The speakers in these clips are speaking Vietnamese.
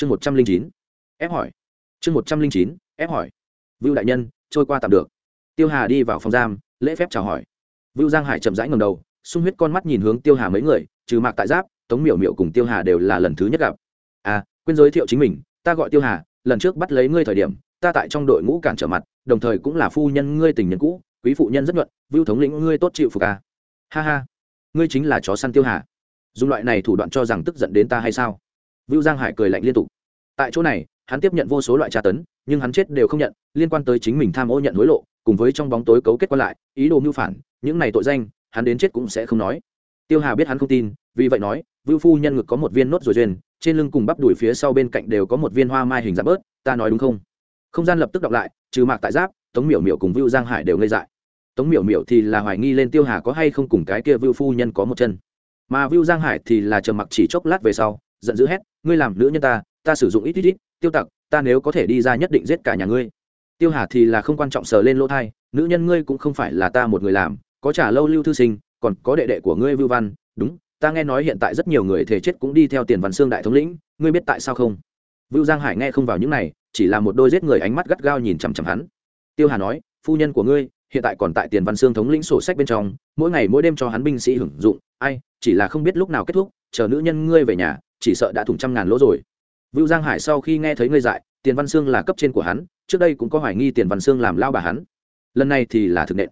chương một trăm linh chín, ép hỏi. Chương một trăm linh chín, ép hỏi. Vưu đại nhân, trôi qua tạm được. Tiêu hà đi vào phòng giam, lễ phép chào hỏi. Vưu giang hải chậm rãi ngầm đầu, sung huyết con mắt nhìn hướng tiêu hà mấy người, trừ mạc tại giáp, tống miểu miểu cùng tiêu hà đều là lần thứ nhất gặp. À quên giới thiệu chính mình, ta gọi tiêu hà, lần trước bắt lấy ngươi thời điểm, ta tại trong đội ngũ cản trở mặt, đồng thời cũng là phu nhân ngươi tình nhân cũ, quý phụ nhân rất nhuận, vưu thống lĩnh ngươi tốt chịu phục à. ha ha, ngươi chính là chó săn tiêu hà. Dùng loại này thủ đoạn cho rằng tức giận đến ta hay sao? Vưu giang hải cười lạnh liên tục. Tại chỗ này, hắn tiếp nhận vô số loại tra tấn, nhưng hắn chết đều không nhận, liên quan tới chính mình tham ô nhận hối lộ, cùng với trong bóng tối cấu kết quan lại, ý đồ mưu phản, những này tội danh, hắn đến chết cũng sẽ không nói. Tiêu hà biết hắn không tin, vì vậy nói, vưu phu nhân ngực có một viên nốt rồi duyên trên lưng cùng bắp đùi phía sau bên cạnh đều có một viên hoa mai hình dạng bớt, ta nói đúng không? Không gian lập tức đọc lại, trừ mạc tại giáp, tống miểu miểu cùng vưu giang hải đều ngây dại. Tống miểu miểu thì là hoài nghi lên tiêu hà có hay không cùng cái kia vưu phu nhân có một chân. Mà vưu giang hải thì là trầm mặc chỉ chốc lát về sau giận dữ hét, ngươi làm nữ nhân ta ta sử dụng ít ít ít, tiêu tặc, ta nếu có thể đi ra nhất định giết cả nhà ngươi. Tiêu hà thì là không quan trọng sờ lên lỗ thai, nữ nhân ngươi cũng không phải là ta một người làm, có trả lâu lưu thư sinh, còn có đệ đệ của ngươi vưu văn, đúng, ta nghe nói hiện tại rất nhiều người thể chết cũng đi theo tiền văn xương đại thống lĩnh, ngươi biết tại sao không? Vưu giang hải nghe không vào những này, chỉ là một đôi giết người ánh mắt gắt gao nhìn chằm chằm hắn. Tiêu hà nói, phu nhân của ngươi, hiện tại còn tại tiền văn xương thống lĩnh sổ sách bên trong, mỗi ngày mỗi đêm cho hắn binh sĩ hưởng dụng, ai, chỉ là không biết lúc nào kết thúc, chờ nữ nhân ngươi về nhà chỉ sợ đã thủng trăm ngàn lỗ rồi Vưu Giang Hải sau khi nghe thấy ngươi dại, Tiền Văn Sương là cấp trên của hắn, trước đây cũng có hoài nghi Tiền Văn Sương làm lão bà hắn. Lần này thì là thực nện.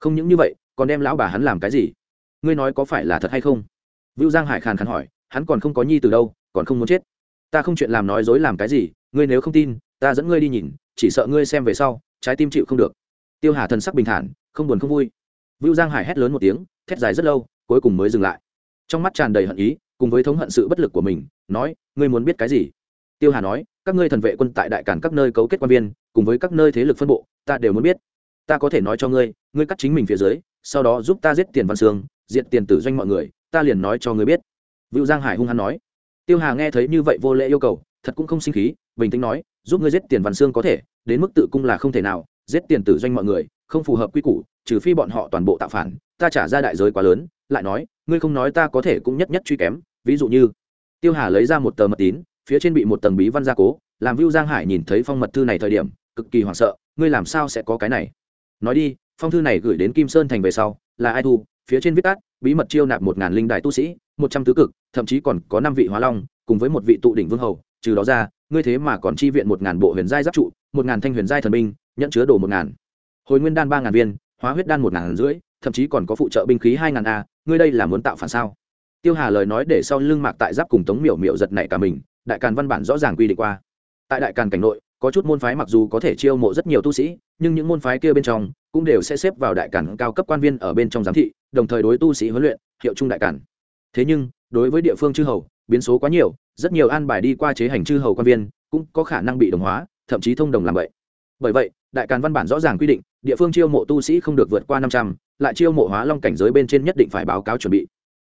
Không những như vậy, còn đem lão bà hắn làm cái gì? Ngươi nói có phải là thật hay không? Vưu Giang Hải khàn khàn hỏi, hắn còn không có nhi từ đâu, còn không muốn chết. Ta không chuyện làm nói dối làm cái gì, ngươi nếu không tin, ta dẫn ngươi đi nhìn, chỉ sợ ngươi xem về sau, trái tim chịu không được. Tiêu Hà thần sắc bình thản, không buồn không vui. Vưu Giang Hải hét lớn một tiếng, thét dài rất lâu, cuối cùng mới dừng lại. Trong mắt tràn đầy hận ý, cùng với thống hận sự bất lực của mình, nói, ngươi muốn biết cái gì? tiêu hà nói các ngươi thần vệ quân tại đại cản các nơi cấu kết quan viên cùng với các nơi thế lực phân bộ ta đều muốn biết. Ta có thể nói cho ngươi ngươi cắt chính mình phía dưới sau đó giúp ta giết tiền văn sương diệt tiền tử doanh mọi người ta liền nói cho ngươi biết. Vựu giang hải hung hăng nói. Tiêu hà nghe thấy như vậy vô lễ yêu cầu thật cũng không sinh khí bình tĩnh nói giúp ngươi giết tiền văn sương có thể đến mức tự cung là không thể nào giết tiền tử doanh mọi người không phù hợp quy củ trừ phi bọn họ toàn bộ tạo phản ta trả ra đại giới quá lớn. Lại nói ngươi không nói ta có thể cũng nhất nhất truy kém, ví dụ như, tiêu hà lấy ra một tờ mật tín, phía trên bị một tầng bí văn gia cố, làm vưu giang hải nhìn thấy phong mật thư này thời điểm, cực kỳ hoảng sợ, ngươi làm sao sẽ có cái này? Nói đi, phong thư này gửi đến kim sơn thành về sau, là ai thu? Phía trên viết tắt, bí mật chiêu nạp một ngàn linh đại tu sĩ, một trăm tứ cực, thậm chí còn có năm vị hóa long, cùng với một vị tụ đỉnh vương hầu, trừ đó ra, ngươi thế mà còn chi viện một ngàn bộ huyền giai giáp trụ, một ngàn thanh huyền giai thần binh nhận chứa đồ một ngàn. Hồi nguyên đan ba ngàn viên, hóa huyết đan một ngàn rưỡi thậm chí còn có phụ trợ binh khí hai ngàn a, ngươi đây là muốn tạo phản sao? Tiêu hà lời nói để sau lưng mạc tại giáp cùng tống miểu miểu giật nảy cả mình, đại càn văn bản rõ ràng quy định qua. Tại đại càn cảnh nội, có chút môn phái mặc dù có thể chiêu mộ rất nhiều tu sĩ, nhưng những môn phái kia bên trong cũng đều sẽ xếp vào đại càn cao cấp quan viên ở bên trong giám thị, đồng thời đối tu sĩ huấn luyện, hiệu trung đại càn. Thế nhưng, đối với địa phương chư hầu, biến số quá nhiều, rất nhiều an bài đi qua chế hành chư hầu quan viên cũng có khả năng bị đồng hóa, thậm chí thông đồng làm vậy. Bởi vậy, đại càn văn bản rõ ràng quy định, địa phương chiêu mộ tu sĩ không được vượt qua năm trăm lại chiêu mộ hóa long cảnh giới bên trên nhất định phải báo cáo chuẩn bị.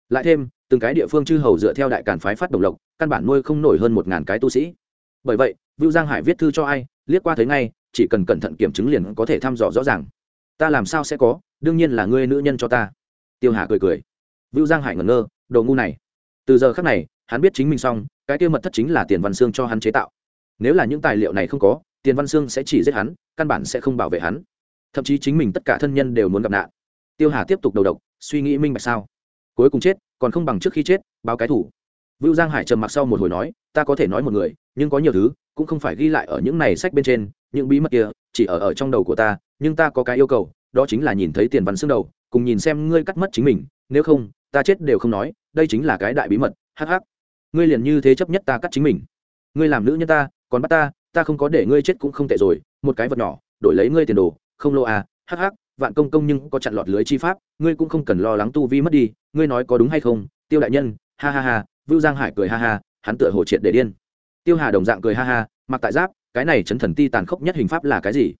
Lại thêm, từng cái địa phương chư hầu dựa theo đại càn phái phát đồng lộc, căn bản nuôi không nổi hơn một ngàn cái tu sĩ. Bởi vậy, vưu giang hải viết thư cho ai, liếc qua thấy ngay, chỉ cần cẩn thận kiểm chứng liền có thể thăm dò rõ ràng. Ta làm sao sẽ có, đương nhiên là ngươi nữ nhân cho ta. Tiêu hà cười cười. Vưu giang hải ngẩn ngơ, đồ ngu này. Từ giờ khác này, hắn biết chính mình xong, cái tiêu mật thất chính là tiền văn xương cho hắn chế tạo. Nếu là những tài liệu này không có, tiền văn xương sẽ chỉ giết hắn, căn bản sẽ không bảo vệ hắn. Thậm chí chính mình tất cả thân nhân đều muốn gặp nạn tiêu hà tiếp tục đầu độc suy nghĩ minh bạch sao cuối cùng chết còn không bằng trước khi chết báo cái thủ Vưu Giang Hải trầm mặc sau một hồi nói, ta có thể nói một người, nhưng có nhiều thứ cũng không phải ghi lại ở những này sách bên trên, những bí mật kia chỉ ở ở trong đầu của ta, nhưng ta có cái yêu cầu, đó chính là nhìn thấy tiền văn xương đầu, cùng nhìn xem ngươi cắt mất chính mình, nếu không, ta chết đều không nói, đây chính là cái đại bí mật. Hắc hắc. Ngươi liền như thế chấp nhất ta cắt chính mình. Ngươi làm nữ nhân ta, còn bắt ta, ta không có để ngươi chết cũng không tệ rồi, một cái vật nhỏ, đổi lấy ngươi tiền đồ, không lô à, hắc hắc, vạn công công nhưng có chặn lọt lưới chi pháp, ngươi cũng không cần lo lắng tu vi mất đi, ngươi nói có đúng hay không? Tiêu đại nhân, ha ha ha, Vưu Giang Hải cười ha ha, hắn tựa hồ triệt để điên. Tiêu Hà đồng dạng cười ha ha, mặc tại giáp, cái này chấn thần ti tàn khốc nhất hình pháp là cái gì?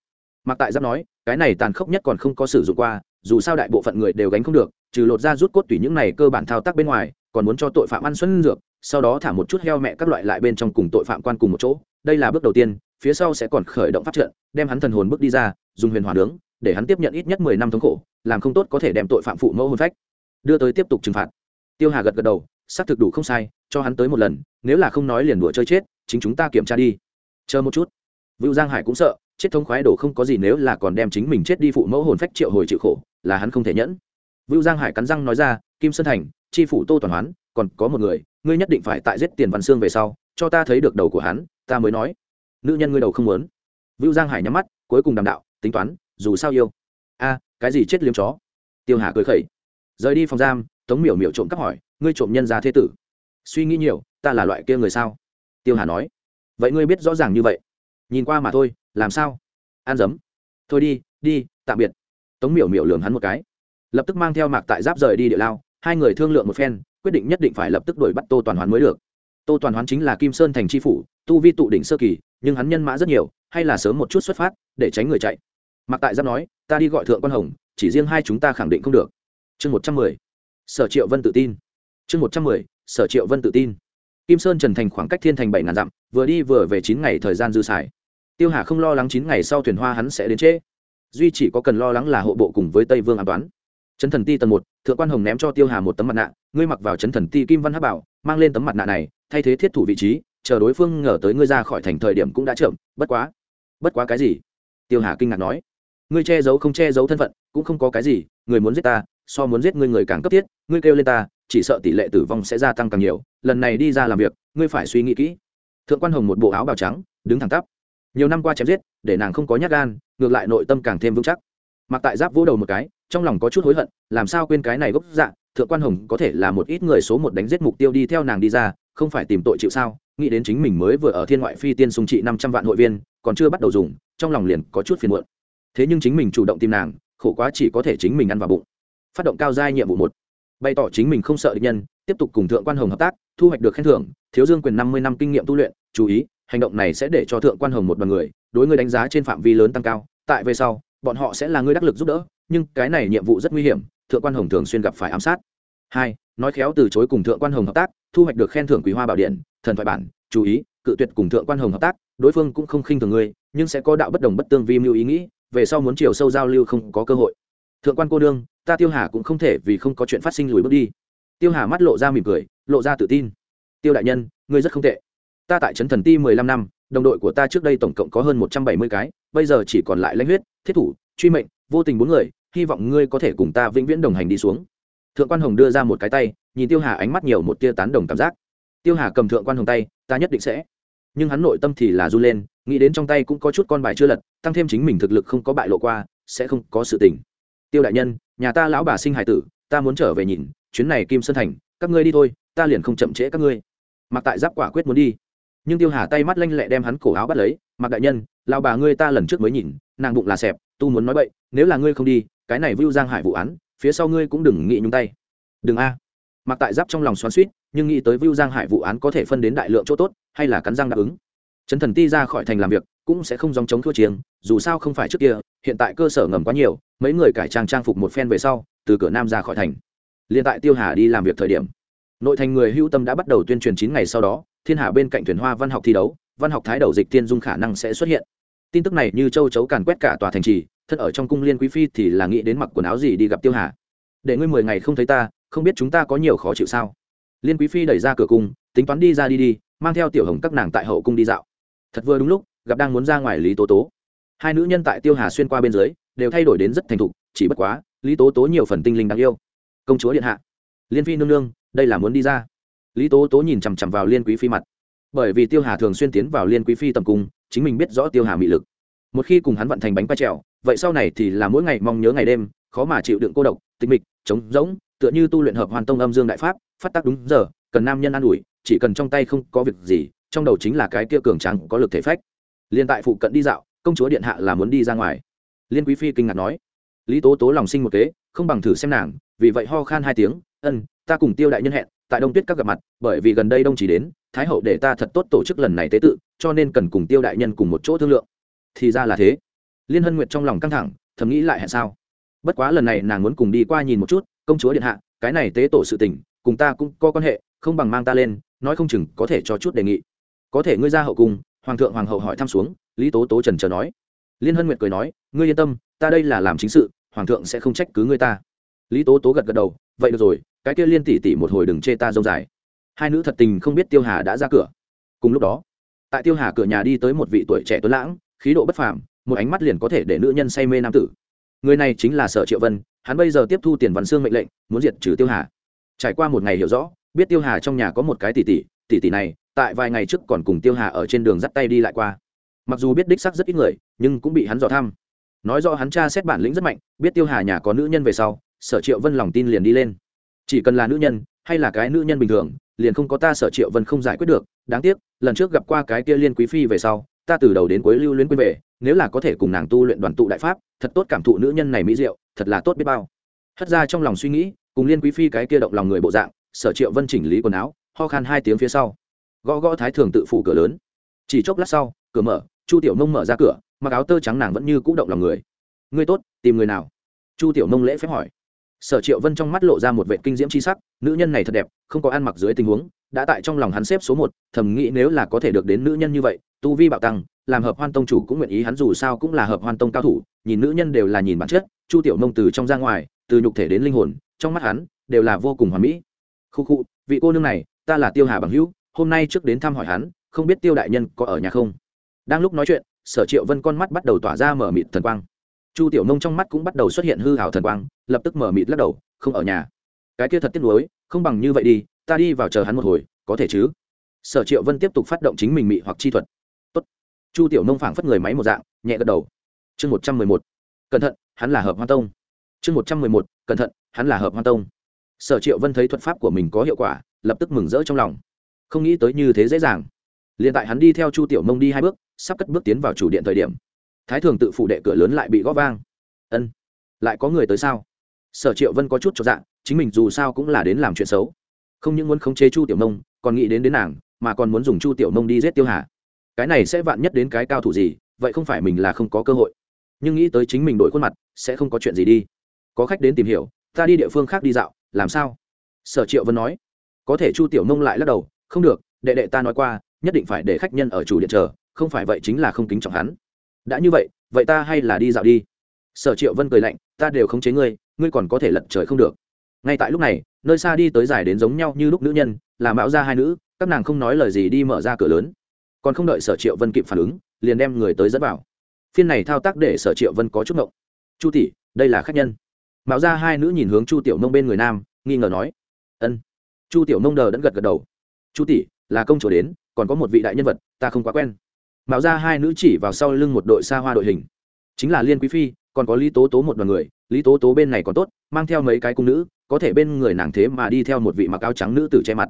Mặc tại giáp nói, cái này tàn khốc nhất còn không có sử dụng qua, dù sao đại bộ phận người đều gánh không được, trừ lột ra rút cốt tùy những này cơ bản thao tác bên ngoài, còn muốn cho tội phạm ăn xuân dược, sau đó thả một chút heo mẹ các loại lại bên trong cùng tội phạm quan cùng một chỗ. Đây là bước đầu tiên, phía sau sẽ còn khởi động phát trận, đem hắn thần hồn bước đi ra, dùng huyền hỏa nướng, để hắn tiếp nhận ít nhất mười năm thống khổ, làm không tốt có thể đem tội phạm phụ mẫu hồn phách, đưa tới tiếp tục trừng phạt. Tiêu Hà gật gật đầu, xác thực đủ không sai cho hắn tới một lần nếu là không nói liền đùa chơi chết chính chúng ta kiểm tra đi. Chờ một chút. Vưu giang hải cũng sợ chết thống khoái đổ không có gì nếu là còn đem chính mình chết đi phụ mẫu hồn phách triệu hồi chịu khổ là hắn không thể nhẫn. Vưu giang hải cắn răng nói ra kim sơn thành tri phủ tô toàn hoán còn có một người ngươi nhất định phải tại giết tiền văn xương về sau cho ta thấy được đầu của hắn ta mới nói. Nữ nhân ngươi đầu không muốn. Vưu giang hải nhắm mắt cuối cùng đàm đạo tính toán dù sao yêu. A, cái gì chết liếm chó? Tiêu hà cười khẩy. Rời đi phòng giam, tống miểu miểu trộm cắp hỏi, ngươi trộm nhân ra thế tử. Suy nghĩ nhiều, ta là loại kia người sao? Tiêu hà nói. Vậy ngươi biết rõ ràng như vậy. Nhìn qua mà thôi, làm sao? An dấm. Thôi đi đi, tạm biệt. Tống miểu miểu lường hắn một cái. Lập tức mang theo mạc tại giáp rời đi địa lao, hai người thương lượng một phen, quyết định nhất định phải lập tức đuổi bắt tô toàn hoán mới được. Tô toàn hoán chính là kim sơn thành tri phủ, tu vi tụ đỉnh sơ kỳ, nhưng hắn nhân mã rất nhiều, hay là sớm một chút xuất phát, để tránh người chạy mặc tại giáp nói, ta đi gọi thượng quan hồng, chỉ riêng hai chúng ta khẳng định không được. Chương một trăm mười, sở triệu vân tự tin. Chương một trăm mười, sở triệu vân tự tin. Kim sơn trần thành khoảng cách thiên thành bảy ngàn dặm, vừa đi vừa về chín ngày thời gian dư xài. Tiêu hà không lo lắng chín ngày sau thuyền hoa hắn sẽ đến trễ. Duy chỉ có cần lo lắng là hộ bộ cùng với tây vương an toán chấn thần ti tầng một, thượng quan hồng ném cho tiêu hà một tấm mặt nạ, ngươi mặc vào chấn thần ti kim văn hát bảo, mang lên tấm mặt nạ này, thay thế thiết thủ vị trí, chờ đối phương ngờ tới ngươi ra khỏi thành thời điểm cũng đã chậm, bất quá bất quá cái gì? Tiêu hà kinh ngạc nói ngươi che giấu không che giấu thân phận, cũng không có cái gì, người muốn giết ta, so muốn giết ngươi người càng cấp thiết, ngươi kêu lên ta, chỉ sợ tỷ lệ tử vong sẽ gia tăng càng nhiều, lần này đi ra làm việc, ngươi phải suy nghĩ kỹ. Thượng quan hồng một bộ áo bào trắng, đứng thẳng tắp. Nhiều năm qua chém giết, để nàng không có nhát gan, ngược lại nội tâm càng thêm vững chắc. Mặc tại giáp vỗ đầu một cái, trong lòng có chút hối hận, làm sao quên cái này gốc dạ thượng quan hồng có thể là một ít người số một đánh giết mục tiêu đi theo nàng đi ra, không phải tìm tội chịu sao, nghĩ đến chính mình mới vừa ở thiên ngoại phi tiên sung trị năm trăm vạn hội viên, còn chưa bắt đầu dùng, trong lòng liền có chút phiền muộn thế nhưng chính mình chủ động tìm nàng, khổ quá chỉ có thể chính mình ăn vào bụng. Phát động cao giai nhiệm vụ một. Bày tỏ chính mình không sợ địch nhân, tiếp tục cùng thượng quan hồng hợp tác, thu hoạch được khen thưởng, thiếu dương quyền năm mươi năm kinh nghiệm tu luyện, chú ý, hành động này sẽ để cho thượng quan hồng một đoàn người, đối người đánh giá trên phạm vi lớn tăng cao, tại về sau, bọn họ sẽ là người đắc lực giúp đỡ, nhưng cái này nhiệm vụ rất nguy hiểm, thượng quan hồng thường xuyên gặp phải ám sát. Hai, nói khéo từ chối cùng thượng quan hồng hợp tác, thu hoạch được khen thưởng quý hoa bảo điện, thần thoại bản, chú ý, cự tuyệt cùng thượng quan hồng hợp tác, đối phương cũng không khinh thường ngươi, nhưng sẽ có đạo bất đồng bất tương vi mưu ý nghĩ về sau muốn chiều sâu giao lưu không có cơ hội. Thượng quan cô đương ta tiêu hà cũng không thể vì không có chuyện phát sinh lùi bước đi. Tiêu hà mắt lộ ra mỉm cười, lộ ra tự tin. Tiêu đại nhân, ngươi rất không tệ. Ta tại trấn thần ti mười lăm năm, đồng đội của ta trước đây tổng cộng có hơn một trăm bảy mươi cái, bây giờ chỉ còn lại lãnh huyết, thiết thủ, truy mệnh, vô tình bốn người, hy vọng ngươi có thể cùng ta vĩnh viễn đồng hành đi xuống. Thượng quan hồng đưa ra một cái tay, nhìn tiêu hà ánh mắt nhiều một tia tán đồng cảm giác. Tiêu hà cầm thượng quan hồng tay, ta nhất định sẽ nhưng hắn nội tâm thì là r u lên, nghĩ đến trong tay cũng có chút con bài chưa lật, tăng thêm chính mình thực lực không có bại lộ qua, sẽ không có sự tình. Tiêu đại nhân, nhà ta lão bà sinh hải tử, ta muốn trở về nhìn, chuyến này kim sơn thành, các ngươi đi thôi, ta liền không chậm trễ các ngươi. Mặc tại giáp quả quyết muốn đi. Nhưng tiêu hà tay mắt lanh lẹ đem hắn cổ áo bắt lấy, mặc đại nhân, lão bà ngươi ta lần trước mới nhìn, nàng bụng là xẹp, tu muốn nói bậy, nếu là ngươi không đi, cái này vưu giang hải vụ án, phía sau ngươi cũng đừng nghĩ nhúng tay. Đừng a mặc tại giáp trong lòng xoắn suýt, nhưng nghĩ tới vưu giang hải vụ án có thể phân đến đại lượng chỗ tốt, hay là cắn răng đáp ứng. Trấn thần ti ra khỏi thành làm việc, cũng sẽ không dòng chống thua chiêng, dù sao không phải trước kia, hiện tại cơ sở ngầm quá nhiều, mấy người cải trang trang phục một phen về sau, từ cửa nam ra khỏi thành. Liền tại tiêu hà đi làm việc thời điểm, nội thành người hữu tâm đã bắt đầu tuyên truyền chín ngày sau đó, thiên hà bên cạnh thuyền hoa văn học thi đấu, văn học thái đầu dịch tiên dung khả năng sẽ xuất hiện. Tin tức này như châu chấu càn quét cả tòa thành trì thân ở trong cung liên quý phi thì là nghĩ đến mặc quần áo gì đi gặp tiêu hà. Để ngươi mười ngày không thấy ta không biết chúng ta có nhiều khó chịu sao? Liên quý phi đẩy ra cửa cung, tính toán đi ra đi đi, mang theo tiểu hồng các nàng tại hậu cung đi dạo. Thật vừa đúng lúc, gặp đang muốn ra ngoài lý tố tố. Hai nữ nhân tại tiêu hà xuyên qua bên dưới, đều thay đổi đến rất thành thục, chỉ bất quá, lý tố tố nhiều phần tinh linh đáng yêu. Công chúa điện hạ. Liên phi nương nương, đây là muốn đi ra. Lý tố tố nhìn chằm chằm vào liên quý phi mặt. Bởi vì tiêu hà thường xuyên tiến vào liên quý phi tầm cung, chính mình biết rõ tiêu hà mị lực. Một khi cùng hắn vận thành bánh pa trèo, vậy sau này thì là mỗi ngày mong nhớ ngày đêm, khó mà chịu đựng cô độc, tịch mịch, trống rỗng tựa như tu luyện hợp hoàn tông âm dương đại pháp, phát tác đúng giờ, cần nam nhân an ủi, chỉ cần trong tay không có việc gì, trong đầu chính là cái kia cường trắng có lực thể phách. Liên tại phụ cận đi dạo, công chúa điện hạ là muốn đi ra ngoài. Liên quý phi kinh ngạc nói, lý tố tố lòng sinh một kế, không bằng thử xem nàng, vì vậy ho khan hai tiếng, ân, ta cùng tiêu đại nhân hẹn, tại đông tuyết các gặp mặt, bởi vì gần đây đông chỉ đến, thái hậu để ta thật tốt tổ chức lần này tế tự, cho nên cần cùng tiêu đại nhân cùng một chỗ thương lượng. Thì ra là thế. Liên hân nguyệt trong lòng căng thẳng, thầm nghĩ lại hẹn sao? Bất quá lần này nàng muốn cùng đi qua nhìn một chút công chúa điện hạ, cái này tế tổ sự tình, cùng ta cũng có quan hệ, không bằng mang ta lên, nói không chừng có thể cho chút đề nghị. Có thể ngươi ra hậu cung, hoàng thượng hoàng hậu hỏi thăm xuống, lý tố tố trần trờ nói. Liên hân nguyệt cười nói, ngươi yên tâm, ta đây là làm chính sự, hoàng thượng sẽ không trách cứ ngươi ta. Lý tố tố gật gật đầu, vậy được rồi, cái kia liên tỷ tỷ một hồi đừng chê ta dông dài. Hai nữ thật tình không biết tiêu hà đã ra cửa. Cùng lúc đó, tại tiêu hà cửa nhà đi tới một vị tuổi trẻ tuấn lãng, khí độ bất phàm, một ánh mắt liền có thể để nữ nhân say mê nam tử người này chính là sở triệu vân, hắn bây giờ tiếp thu tiền văn xương mệnh lệnh, muốn diệt trừ tiêu hà. Trải qua một ngày hiểu rõ, biết tiêu hà trong nhà có một cái tỷ tỷ tỷ tỷ này, tại vài ngày trước còn cùng tiêu hà ở trên đường dắt tay đi lại qua. Mặc dù biết đích sắc rất ít người, nhưng cũng bị hắn dò thăm. Nói rõ hắn cha xét bản lĩnh rất mạnh, biết tiêu hà nhà có nữ nhân về sau, sở triệu vân lòng tin liền đi lên. Chỉ cần là nữ nhân, hay là cái nữ nhân bình thường, liền không có ta sở triệu vân không giải quyết được. Đáng tiếc, lần trước gặp qua cái kia liên quý phi về sau ta từ đầu đến cuối lưu luyến quên về, nếu là có thể cùng nàng tu luyện đoàn tụ đại pháp, thật tốt cảm thụ nữ nhân này mỹ diệu, thật là tốt biết bao. Hất ra trong lòng suy nghĩ, cùng liên quý phi cái kia động lòng người bộ dạng, sở triệu vân chỉnh lý quần áo, ho khan hai tiếng phía sau. Gõ gõ thái thường tự phủ cửa lớn. Chỉ chốc lát sau, cửa mở, chu tiểu nông mở ra cửa, mặc áo tơ trắng nàng vẫn như cũ động lòng người. Ngươi tốt, tìm người nào? Chu tiểu nông lễ phép hỏi sở triệu vân trong mắt lộ ra một vệ kinh diễm c h i sắc, nữ nhân này thật đẹp, không có ăn mặc dưới tình huống, đã tại trong lòng hắn xếp số một, thầm nghĩ nếu là có thể được đến nữ nhân như vậy, tu vi bạo tăng, làm hợp hoan tông chủ cũng nguyện ý hắn dù sao cũng là hợp hoan tông cao thủ, nhìn nữ nhân đều là nhìn bản chất, chu tiểu nông từ trong ra ngoài, từ nhục thể đến linh hồn, trong mắt hắn đều là vô cùng hoàn mỹ. Khu khu, vị cô nương này, ta là tiêu hà bằng hữu, hôm nay trước đến thăm hỏi hắn, không biết tiêu đại nhân có ở nhà không? Đang lúc nói chuyện, sở triệu vân con mắt bắt đầu tỏa ra mở mịt thần quang chu tiểu nông trong mắt cũng bắt đầu xuất hiện hư hảo thần quang, lập tức mở mịt lắc đầu, không ở nhà. Cái kia thật tiếc nuối, không bằng như vậy đi, ta đi vào chờ hắn một hồi, có thể chứ? Sở triệu vân tiếp tục phát động chính mình mị hoặc chi thuật. Tốt. chu tiểu nông phảng phất người máy một dạng, nhẹ gật đầu. Chương một trăm mười một. Cẩn thận, hắn là hợp hoa tông. Chương một trăm mười một. Cẩn thận, hắn là hợp hoa tông. Sở triệu vân thấy thuật pháp của mình có hiệu quả, lập tức mừng rỡ trong lòng. Không nghĩ tới như thế dễ dàng. L i ệ n tại hắn đi theo chu tiểu nông đi hai bước, sắp cất bước tiến vào chủ điện thời điểm thái thường tự phụ đệ cửa lớn lại bị gõ vang. Ân, lại có người tới sao? Sở triệu vân có chút cho dạng chính mình dù sao cũng là đến làm chuyện xấu. Không những muốn khống chế chu tiểu nông, còn nghĩ đến đến nàng, mà còn muốn dùng chu tiểu nông đi giết tiêu hà. Cái này sẽ vạn nhất đến cái cao thủ gì, vậy không phải mình là không có cơ hội. Nhưng nghĩ tới chính mình đổi khuôn mặt, sẽ không có chuyện gì đi. Có khách đến tìm hiểu, ta đi địa phương khác đi dạo, làm sao? Sở triệu vân nói. Có thể chu tiểu nông lại lắc đầu, không được, đệ đệ ta nói qua, nhất định phải để khách nhân ở chủ điện chờ, không phải vậy chính là không kính trọng hắn đã như vậy vậy ta hay là đi dạo đi. Sở triệu vân cười lạnh, ta đều khống chế ngươi ngươi còn có thể lật trời không được. Ngay tại lúc này, nơi xa đi tới dài đến giống nhau như lúc nữ nhân, là mạo ra hai nữ, các nàng không nói lời gì đi mở ra cửa lớn. Còn không đợi sở triệu vân kịp phản ứng, liền đem người tới dẫn vào. Phiên này thao tác để sở triệu vân có chút ngộng. Chu tỷ, đây là khách nhân. Mạo ra hai nữ nhìn hướng chu tiểu mông bên người nam, nghi ngờ nói. Ân. Chu tiểu mông đờ đẫn gật gật đầu. Chu tỷ, là công chúa đến, còn có một vị đại nhân vật, ta không quá quen mạo ra hai nữ chỉ vào sau lưng một đội xa hoa đội hình. Chính là liên quý phi, còn có lý tố tố một đoàn người. Lý tố tố bên này còn tốt, mang theo mấy cái cung nữ, có thể bên người nàng thế mà đi theo một vị mặc áo trắng nữ tử che mặt.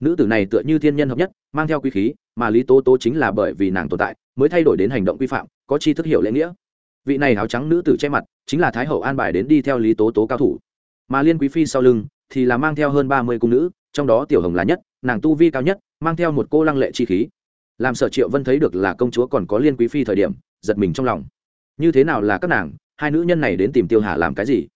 Nữ tử này tựa như thiên nhân hợp nhất, mang theo quý khí, mà lý tố tố chính là bởi vì nàng tồn tại, mới thay đổi đến hành động quy phạm, có chi thức hiểu lễ nghĩa. Vị này áo trắng nữ tử che mặt, chính là thái hậu an bài đến đi theo lý tố tố cao thủ. Mà liên quý phi sau lưng, thì là mang theo hơn ba mươi cung nữ, trong đó tiểu hồng là nhất, nàng tu vi cao nhất, mang theo một cô lăng lệ chi khí làm sở triệu vân thấy được là công chúa còn có liên quý phi thời điểm, giật mình trong lòng. Như thế nào là các nàng, hai nữ nhân này đến tìm tiêu hà làm cái gì?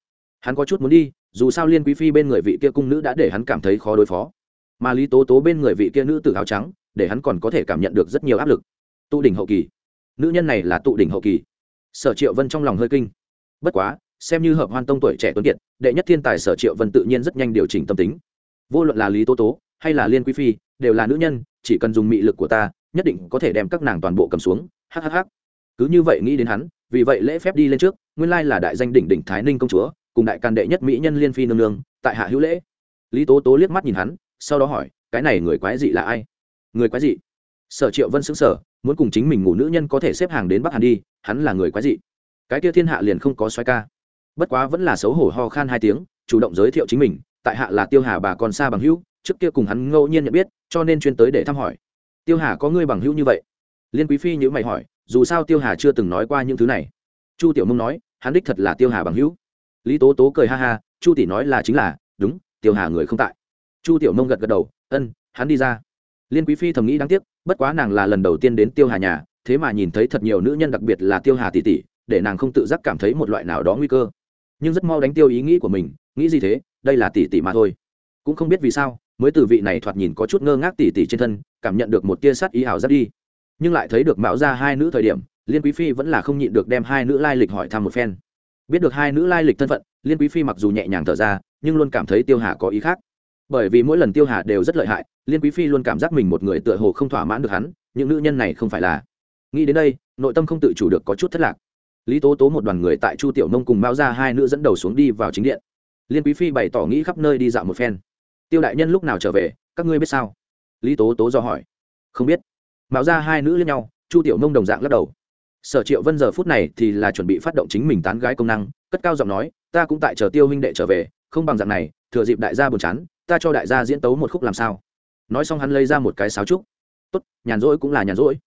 Hắn có chút muốn đi, dù sao liên quý phi bên người vị kia cung nữ đã để hắn cảm thấy khó đối phó. Mà lý tố tố bên người vị kia nữ tử áo trắng, để hắn còn có thể cảm nhận được rất nhiều áp lực. Tụ đỉnh hậu kỳ. Nữ nhân này là tụ đỉnh hậu kỳ. Sở triệu vân trong lòng hơi kinh. Bất quá, xem như hợp hoan tông tuổi trẻ tuấn kiệt, đệ nhất thiên tài sở triệu vân tự nhiên rất nhanh điều chỉnh tâm tính. Vô luận là lý tố tố, hay là liên quý phi, đều là nữ nhân, chỉ cần dùng mị lực của ta nhất định có thể đem các nàng toàn bộ cầm xuống. Hhh cứ như vậy nghĩ đến hắn, vì vậy lễ phép đi lên trước, nguyên lai là đại danh đỉnh đỉnh thái ninh công chúa, cùng đại can đệ nhất mỹ nhân liên phi nương nương, tại hạ hữu lễ. Lý tố tố liếc mắt nhìn hắn, sau đó hỏi, cái này người quái dị là ai? Người quái dị? Sở triệu vân xứng sở muốn cùng chính mình ngủ nữ nhân có thể xếp hàng đến bắc hàn đi, hắn là người quái dị. Cái kia thiên hạ liền không có xoay ca. Bất quá vẫn là xấu hổ ho khan hai tiếng, chủ động giới thiệu chính mình, tại hạ là tiêu hà bà còn xa bằng hữu, trước kia cùng hắn ngẫu nhiên nhận biết, cho nên chuyên tới để thăm hỏi tiêu hà có ngươi bằng hữu như vậy? Liên quý phi nhữ mày hỏi, dù sao tiêu hà chưa từng nói qua những thứ này. Chu tiểu mông nói, hắn đích thật là tiêu hà bằng hữu. Lý tố tố cười ha ha, chu tỷ nói là chính là, đúng, tiêu hà người không tại. Chu tiểu mông gật gật đầu, ân, hắn đi ra. Liên quý phi thầm nghĩ đáng tiếc, bất quá nàng là lần đầu tiên đến tiêu hà nhà, thế mà nhìn thấy thật nhiều nữ nhân đặc biệt là tiêu hà tỷ tỷ, để nàng không tự giác cảm thấy một loại nào đó nguy cơ. Nhưng rất mau đánh tiêu ý nghĩ của mình, nghĩ gì thế, đây là tỷ tỷ mà thôi. Cũng không biết vì sao mới từ vị này thoạt nhìn có chút ngơ ngác tỉ tỉ trên thân, cảm nhận được một tia sắt ý hào rất đi. Nhưng lại thấy được mạo ra hai nữ thời điểm, liên quý phi vẫn là không nhịn được đem hai nữ lai lịch hỏi thăm một phen. Biết được hai nữ lai lịch thân phận, liên quý phi mặc dù nhẹ nhàng thở ra, nhưng luôn cảm thấy tiêu hà có ý khác. Bởi vì mỗi lần tiêu hà đều rất lợi hại, liên quý phi luôn cảm giác mình một người tựa hồ không thỏa mãn được hắn, những nữ nhân này không phải là. Nghĩ đến đây, nội tâm không tự chủ được có chút thất lạc. Lý tố tố một đoàn người tại chu tiểu nông cùng mao ra hai nữ dẫn đầu xuống đi vào chính điện. Liên quý phi bày tỏ nghĩ khắp nơi đi dạo một phen tiêu đại nhân lúc nào trở về, các ngươi biết sao? Lý tố tố do hỏi. Không biết. Mạo ra hai nữ lẫn nhau, chu tiểu nông đồng dạng lắc đầu. Sở triệu vân giờ phút này thì là chuẩn bị phát động chính mình tán gái công năng, cất cao giọng nói, ta cũng tại chờ tiêu huynh đệ trở về, không bằng dạng này, thừa dịp đại gia buồn chán, ta cho đại gia diễn tấu một khúc làm sao? Nói xong hắn lấy ra một cái sáo trúc. Tốt, nhàn rỗi cũng là nhàn rỗi.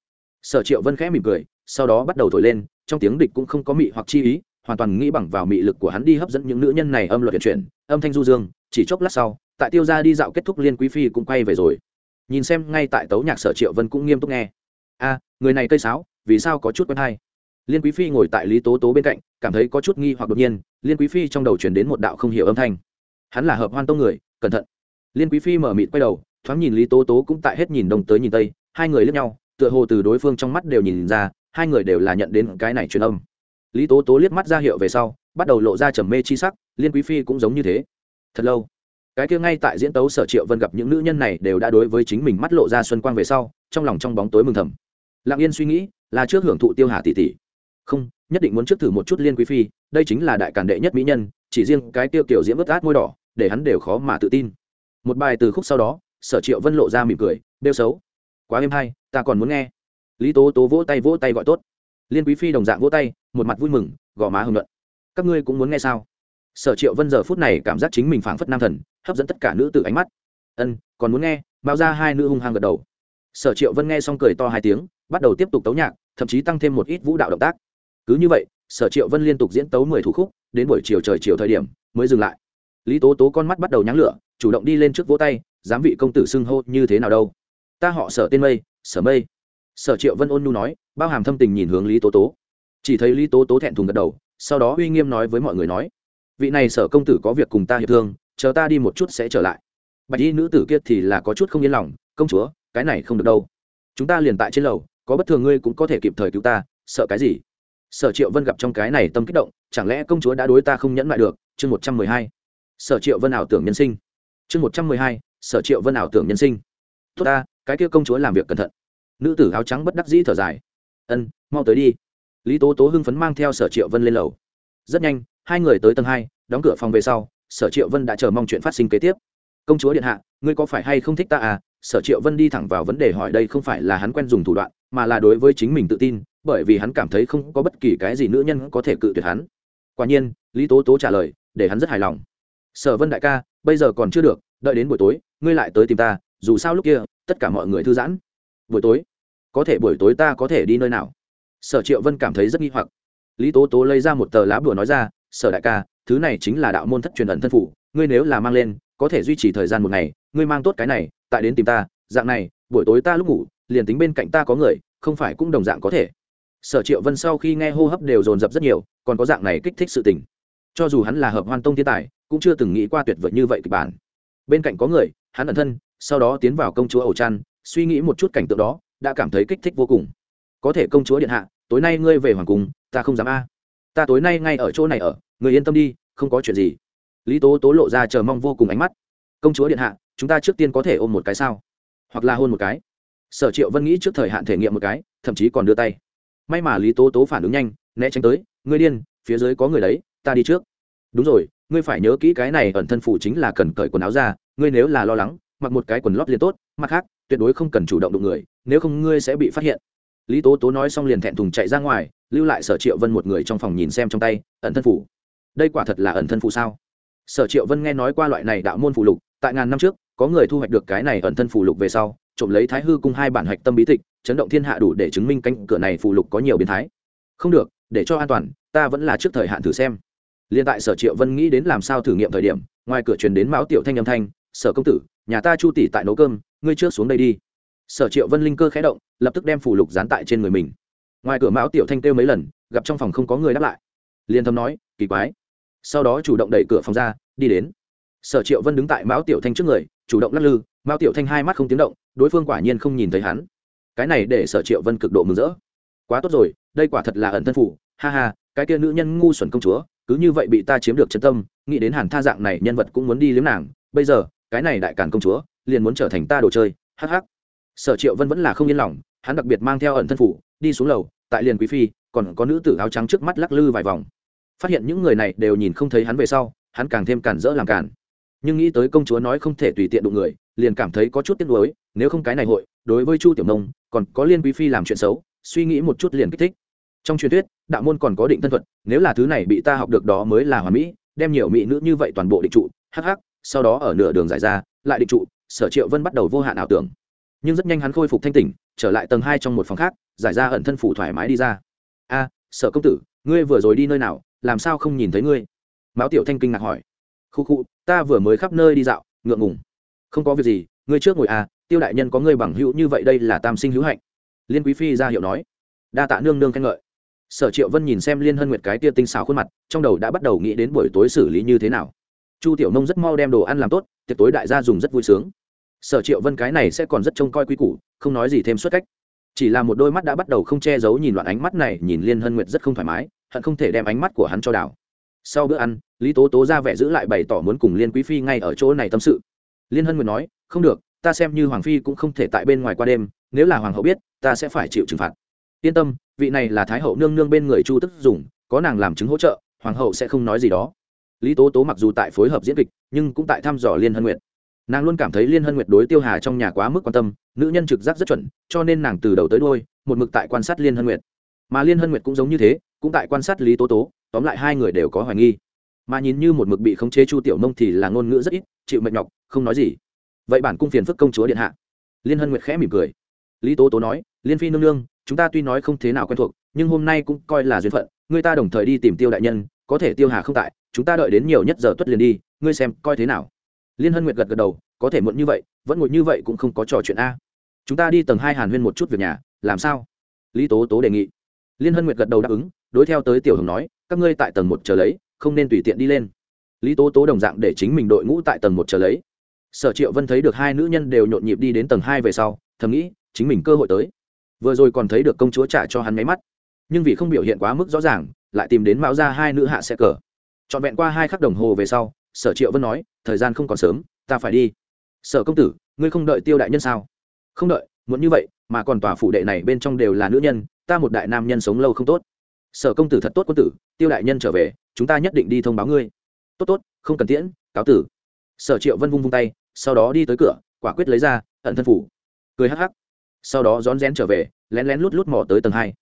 Sở triệu vân khẽ mỉm cười, sau đó bắt đầu thổi lên, trong tiếng địch cũng không có mị hoặc chi ý, hoàn toàn nghĩ bằng vào mị lực của hắn đi hấp dẫn những nữ nhân này âm luật chuyển, âm thanh du dương, chỉ chốc lát sau tại tiêu gia đi dạo kết thúc liên quý phi cũng quay về rồi. Nhìn xem ngay tại tấu nhạc sở triệu vân cũng nghiêm túc nghe. A người này cây sáo, vì sao có chút quen hay? Liên quý phi ngồi tại lý tố tố bên cạnh, cảm thấy có chút nghi hoặc đột nhiên, liên quý phi trong đầu chuyển đến một đạo không hiểu âm thanh. Hắn là hợp hoan tông người, cẩn thận. Liên quý phi mở mịt quay đầu, thoáng nhìn lý tố tố cũng tại hết nhìn đông tới nhìn tây, hai người lướt nhau, tựa hồ từ đối phương trong mắt đều nhìn ra, hai người đều là nhận đến cái này truyền âm. Lý tố tố liếc mắt ra hiệu về sau, bắt đầu lộ ra trầm mê chi sắc, liên quý phi cũng giống như thế. Thật lâu cái kia ngay tại diễn tấu sở triệu vân gặp những nữ nhân này đều đã đối với chính mình mắt lộ ra xuân quang về sau, trong lòng trong bóng tối mừng thầm. Lặng yên suy nghĩ, là trước hưởng thụ tiêu hà tỷ tỷ. Không, nhất định muốn trước thử một chút liên quý phi, đây chính là đại cản đệ nhất mỹ nhân, chỉ riêng cái tiêu kiểu diễm ướt át môi đỏ, để hắn đều khó mà tự tin. Một bài từ khúc sau đó, sở triệu vân lộ ra mỉm cười đeo xấu. Quá êm hay, ta còn muốn nghe. Lý tố tố vỗ tay vỗ tay gọi tốt. Liên quý phi đồng dạng vỗ tay, một mặt vui mừng, gò má hưng luận các ngươi cũng muốn nghe sao? Sở triệu vân giờ phút này cảm giác chính mình phảng phất nam thần, hấp dẫn tất cả nữ từ ánh mắt. Ân, còn muốn nghe? Bao ra hai nữ hung hăng gật đầu. Sở triệu vân nghe xong cười to hai tiếng, bắt đầu tiếp tục tấu nhạc, thậm chí tăng thêm một ít vũ đạo động tác. Cứ như vậy, sở triệu vân liên tục diễn tấu mười thủ khúc, đến buổi chiều trời chiều thời điểm, mới dừng lại. Lý tố tố con mắt bắt đầu nháng lửa, chủ động đi lên trước vỗ tay, giám vị công tử xưng hô như thế nào đâu? Ta họ sở tên mây, sở mây. Sở triệu vân ôn nhu nói, bao hàm thâm tình nhìn hướng lý tố tố. Chỉ thấy lý tố tố thẹn thùng gật đầu, sau đó uy nghiêm nói với mọi người nói vị này sở công tử có việc cùng ta hiệp thương, chờ ta đi một chút sẽ trở lại. Bạch y nữ tử kia thì là có chút không yên lòng, công chúa, cái này không được đâu. Chúng ta liền tại trên lầu, có bất thường ngươi cũng có thể kịp thời cứu ta, sợ cái gì? Sở triệu vân gặp trong cái này tâm kích động, chẳng lẽ công chúa đã đối ta không nhẫn lại được? Chương một trăm mười hai. Sở triệu vân ảo tưởng nhân sinh. Chương một trăm mười hai, sở triệu vân ảo tưởng nhân sinh. Tốt ta, cái kia công chúa làm việc cẩn thận. Nữ tử áo trắng bất đắc dĩ thở dài. Ân, mau tới đi. Lý tố tố hưng phấn mang theo sở triệu vân lên lầu. Rất nhanh hai người tới tầng hai, đóng cửa phòng về sau, sở triệu vân đã chờ mong chuyện phát sinh kế tiếp. Công chúa điện hạ, ngươi có phải hay không thích ta à? Sở triệu vân đi thẳng vào vấn đề hỏi, đây không phải là hắn quen dùng thủ đoạn, mà là đối với chính mình tự tin, bởi vì hắn cảm thấy không có bất kỳ cái gì nữ nhân có thể cự tuyệt hắn. Quả nhiên, lý tố tố trả lời, để hắn rất hài lòng. Sở vân đại ca, bây giờ còn chưa được, đợi đến buổi tối, ngươi lại tới tìm ta, dù sao lúc kia, tất cả mọi người thư giãn. Buổi tối? Có thể buổi tối ta có thể đi nơi nào? Sở triệu vân cảm thấy rất nghi hoặc. Lý tố tố lấy ra một tờ lá bùa nói ra sở đại ca thứ này chính là đạo môn thất truyền ẩn thân phủ ngươi nếu là mang lên có thể duy trì thời gian một ngày ngươi mang tốt cái này tại đến tìm ta dạng này buổi tối ta lúc ngủ liền tính bên cạnh ta có người không phải cũng đồng dạng có thể. Sở triệu vân sau khi nghe hô hấp đều dồn dập rất nhiều còn có dạng này kích thích sự tình. Cho dù hắn là hợp hoan tông thiên tài cũng chưa từng nghĩ qua tuyệt vời như vậy kịch bản. Bên cạnh có người hắn ẩn thân sau đó tiến vào công chúa ẩu trăn, suy nghĩ một chút cảnh tượng đó đã cảm thấy kích thích vô cùng. Có thể công chúa điện hạ tối nay ngươi về hoàng cung ta không dám a ta tối nay ngay ở chỗ này ở, người yên tâm đi, không có chuyện gì. Lý tố tố lộ ra chờ mong vô cùng ánh mắt. Công chúa điện hạ, chúng ta trước tiên có thể ôm một cái sao? Hoặc là hôn một cái. Sở triệu vân nghĩ trước thời hạn thể nghiệm một cái, thậm chí còn đưa tay. May mà lý tố tố phản ứng nhanh, né tránh tới, ngươi điên, phía dưới có người đấy, ta đi trước. Đúng rồi, ngươi phải nhớ kỹ cái này ẩn thân phụ chính là cần cởi quần áo ra, ngươi nếu là lo lắng, mặc một cái quần lót liền tốt, mặt khác, tuyệt đối không cần chủ động đụng người, nếu không ngươi sẽ bị phát hiện. Lý tố tố nói xong liền thẹn thùng chạy ra ngoài lưu lại sở triệu vân một người trong phòng nhìn xem trong tay, ẩn thân phủ. Đây quả thật là ẩn thân phủ sao? Sở triệu vân nghe nói qua loại này đạo môn phụ lục, tại ngàn năm trước, có người thu hoạch được cái này ẩn thân phụ lục về sau, trộm lấy thái hư cung hai bản hạch tâm bí tịch, chấn động thiên hạ đủ để chứng minh cánh cửa này phụ lục có nhiều biến thái. Không được, để cho an toàn, ta vẫn là trước thời hạn thử xem. Liên tại sở triệu vân nghĩ đến làm sao thử nghiệm thời điểm, ngoài cửa truyền đến mão tiểu thanh âm thanh, sở công tử, nhà ta chu tỷ tại nấu cơm, ngươi trước xuống đây đi. Sở triệu vân linh cơ khẽ động, lập tức đem phủ lục dán tại trên người mình ngoài cửa mão tiểu thanh kêu mấy lần, gặp trong phòng không có người đáp lại. Liền thầm nói, kỳ quái. Sau đó chủ động đẩy cửa phòng ra, đi đến. Sở triệu vân đứng tại mão tiểu thanh trước người, chủ động lắc lư, mão tiểu thanh hai mắt không tiếng động, đối phương quả nhiên không nhìn thấy hắn. Cái này để sở triệu vân cực độ mừng rỡ. Quá tốt rồi, đây quả thật là ẩn thân phủ ha ha, cái kia nữ nhân ngu xuẩn công chúa, cứ như vậy bị ta chiếm được chân tâm, nghĩ đến hàn tha dạng này nhân vật cũng muốn đi liếm nàng, bây giờ, cái này đại càn công chúa, liền muốn trở thành ta đồ chơi hh sở triệu vân vẫn là không yên lòng, hắn đặc biệt mang theo ẩn thân phủ đi xuống lầu, tại liền quý phi, còn có nữ tử áo trắng trước mắt lắc lư vài vòng. Phát hiện những người này đều nhìn không thấy hắn về sau, hắn càng thêm cản rỡ làm cản. Nhưng nghĩ tới công chúa nói không thể tùy tiện đụng người, liền cảm thấy có chút tiếc nuối, nếu không cái này hội, đối với chu tiểu nông, còn có liên quý phi làm chuyện xấu, suy nghĩ một chút liền kích thích. Trong truyền thuyết, đạo môn còn có định thân thuật, nếu là thứ này bị ta học được đó mới là hoàn mỹ, đem nhiều mỹ nữ như vậy toàn bộ định trụ, hắc hắc, sau đó ở nửa đường giải ra, lại định trụ, sở triệu vân bắt đầu vô hạn ảo tưởng. Nhưng rất nhanh hắn khôi phục thanh tỉnh, trở lại tầng hai trong một phòng khác giải ra ẩn thân phủ thoải mái đi ra. A, sở công tử, ngươi vừa rồi đi nơi nào, làm sao không nhìn thấy ngươi? Mão tiểu thanh kinh ngạc hỏi. Khu khu, ta vừa mới khắp nơi đi dạo, ngượng ngùng. Không có việc gì, ngươi trước ngồi à tiêu đại nhân có ngươi bằng hữu như vậy đây là tam sinh hữu hạnh. Liên quý phi ra hiệu nói. Đa tạ nương nương khen ngợi. Sở triệu vân nhìn xem liên hân nguyệt cái tia tinh xào khuôn mặt, trong đầu đã bắt đầu nghĩ đến buổi tối xử lý như thế nào. Chu tiểu nông rất mau đem đồ ăn làm tốt, tiệc tối đại gia dùng rất vui sướng. Sở triệu vân cái này sẽ còn rất trông coi quy củ, không nói gì thêm xuất cách chỉ là một đôi mắt đã bắt đầu không che giấu nhìn loạn ánh mắt này, nhìn liên hân nguyệt rất không thoải mái, hận không thể đem ánh mắt của hắn cho đảo. Sau bữa ăn, lý tố tố ra vẻ giữ lại bày tỏ muốn cùng liên quý phi ngay ở chỗ này tâm sự. Liên hân nguyệt nói, không được, ta xem như hoàng phi cũng không thể tại bên ngoài qua đêm, nếu là hoàng hậu biết, ta sẽ phải chịu trừng phạt. Yên tâm, vị này là thái hậu nương nương bên người chu tức dùng, có nàng làm chứng hỗ trợ, hoàng hậu sẽ không nói gì đó. Lý tố tố mặc dù tại phối hợp diễn kịch, nhưng cũng tại thăm dò liên hân nguyệt nàng luôn cảm thấy liên hân nguyệt đối tiêu hà trong nhà quá mức quan tâm, nữ nhân trực giác rất chuẩn, cho nên nàng từ đầu tới đôi một mực tại quan sát liên hân nguyệt. Mà liên hân nguyệt cũng giống như thế, cũng tại quan sát lý tố tố, tóm lại hai người đều có hoài nghi. Mà nhìn như một mực bị khống chế chu tiểu nông thì là ngôn ngữ rất ít, chịu mệt nhọc, không nói gì. Vậy bản cung phiền phức công chúa điện hạ. Liên hân nguyệt khẽ mỉm cười. Lý tố tố nói, liên phi nương nương, chúng ta tuy nói không thế nào quen thuộc, nhưng hôm nay cũng coi là duyên phận, người ta đồng thời đi tìm tiêu đại nhân, có thể tiêu hà không tại, chúng ta đợi đến nhiều nhất giờ tuất liền đi, ngươi xem coi thế nào liên hân nguyệt gật gật đầu, có thể muộn như vậy, vẫn ngồi như vậy cũng không có trò chuyện a. Chúng ta đi tầng hai hàn huyên một chút việc nhà, làm sao? Lý tố tố đề nghị. Liên hân nguyệt gật đầu đáp ứng, đối theo tới tiểu hồng nói, các ngươi tại tầng một chờ lấy, không nên tùy tiện đi lên. Lý tố tố đồng dạng để chính mình đội ngũ tại tầng một chờ lấy. Sở triệu vân thấy được hai nữ nhân đều nhộn nhịp đi đến tầng hai về sau, thầm nghĩ, chính mình cơ hội tới. Vừa rồi còn thấy được công chúa trả cho hắn máy mắt. Nhưng vì không biểu hiện quá mức rõ ràng, lại tìm đến mạo ra hai nữ hạ xe cờ. Trọn vẹn qua hai khắc đồng hồ về sau sở triệu vân nói, thời gian không còn sớm, ta phải đi. Sở công tử, ngươi không đợi tiêu đại nhân sao? Không đợi, muốn như vậy, mà còn tòa phủ đệ này bên trong đều là nữ nhân, ta một đại nam nhân sống lâu không tốt. Sở công tử thật tốt quân tử, tiêu đại nhân trở về, chúng ta nhất định đi thông báo ngươi. Tốt tốt, không cần tiễn, cáo tử. Sở triệu vân vung vung tay, sau đó đi tới cửa, quả quyết lấy ra, ẩn thân phủ. Cười hắc hắc. Sau đó rón rén trở về, lén lén lút lút mò tới tầng hai.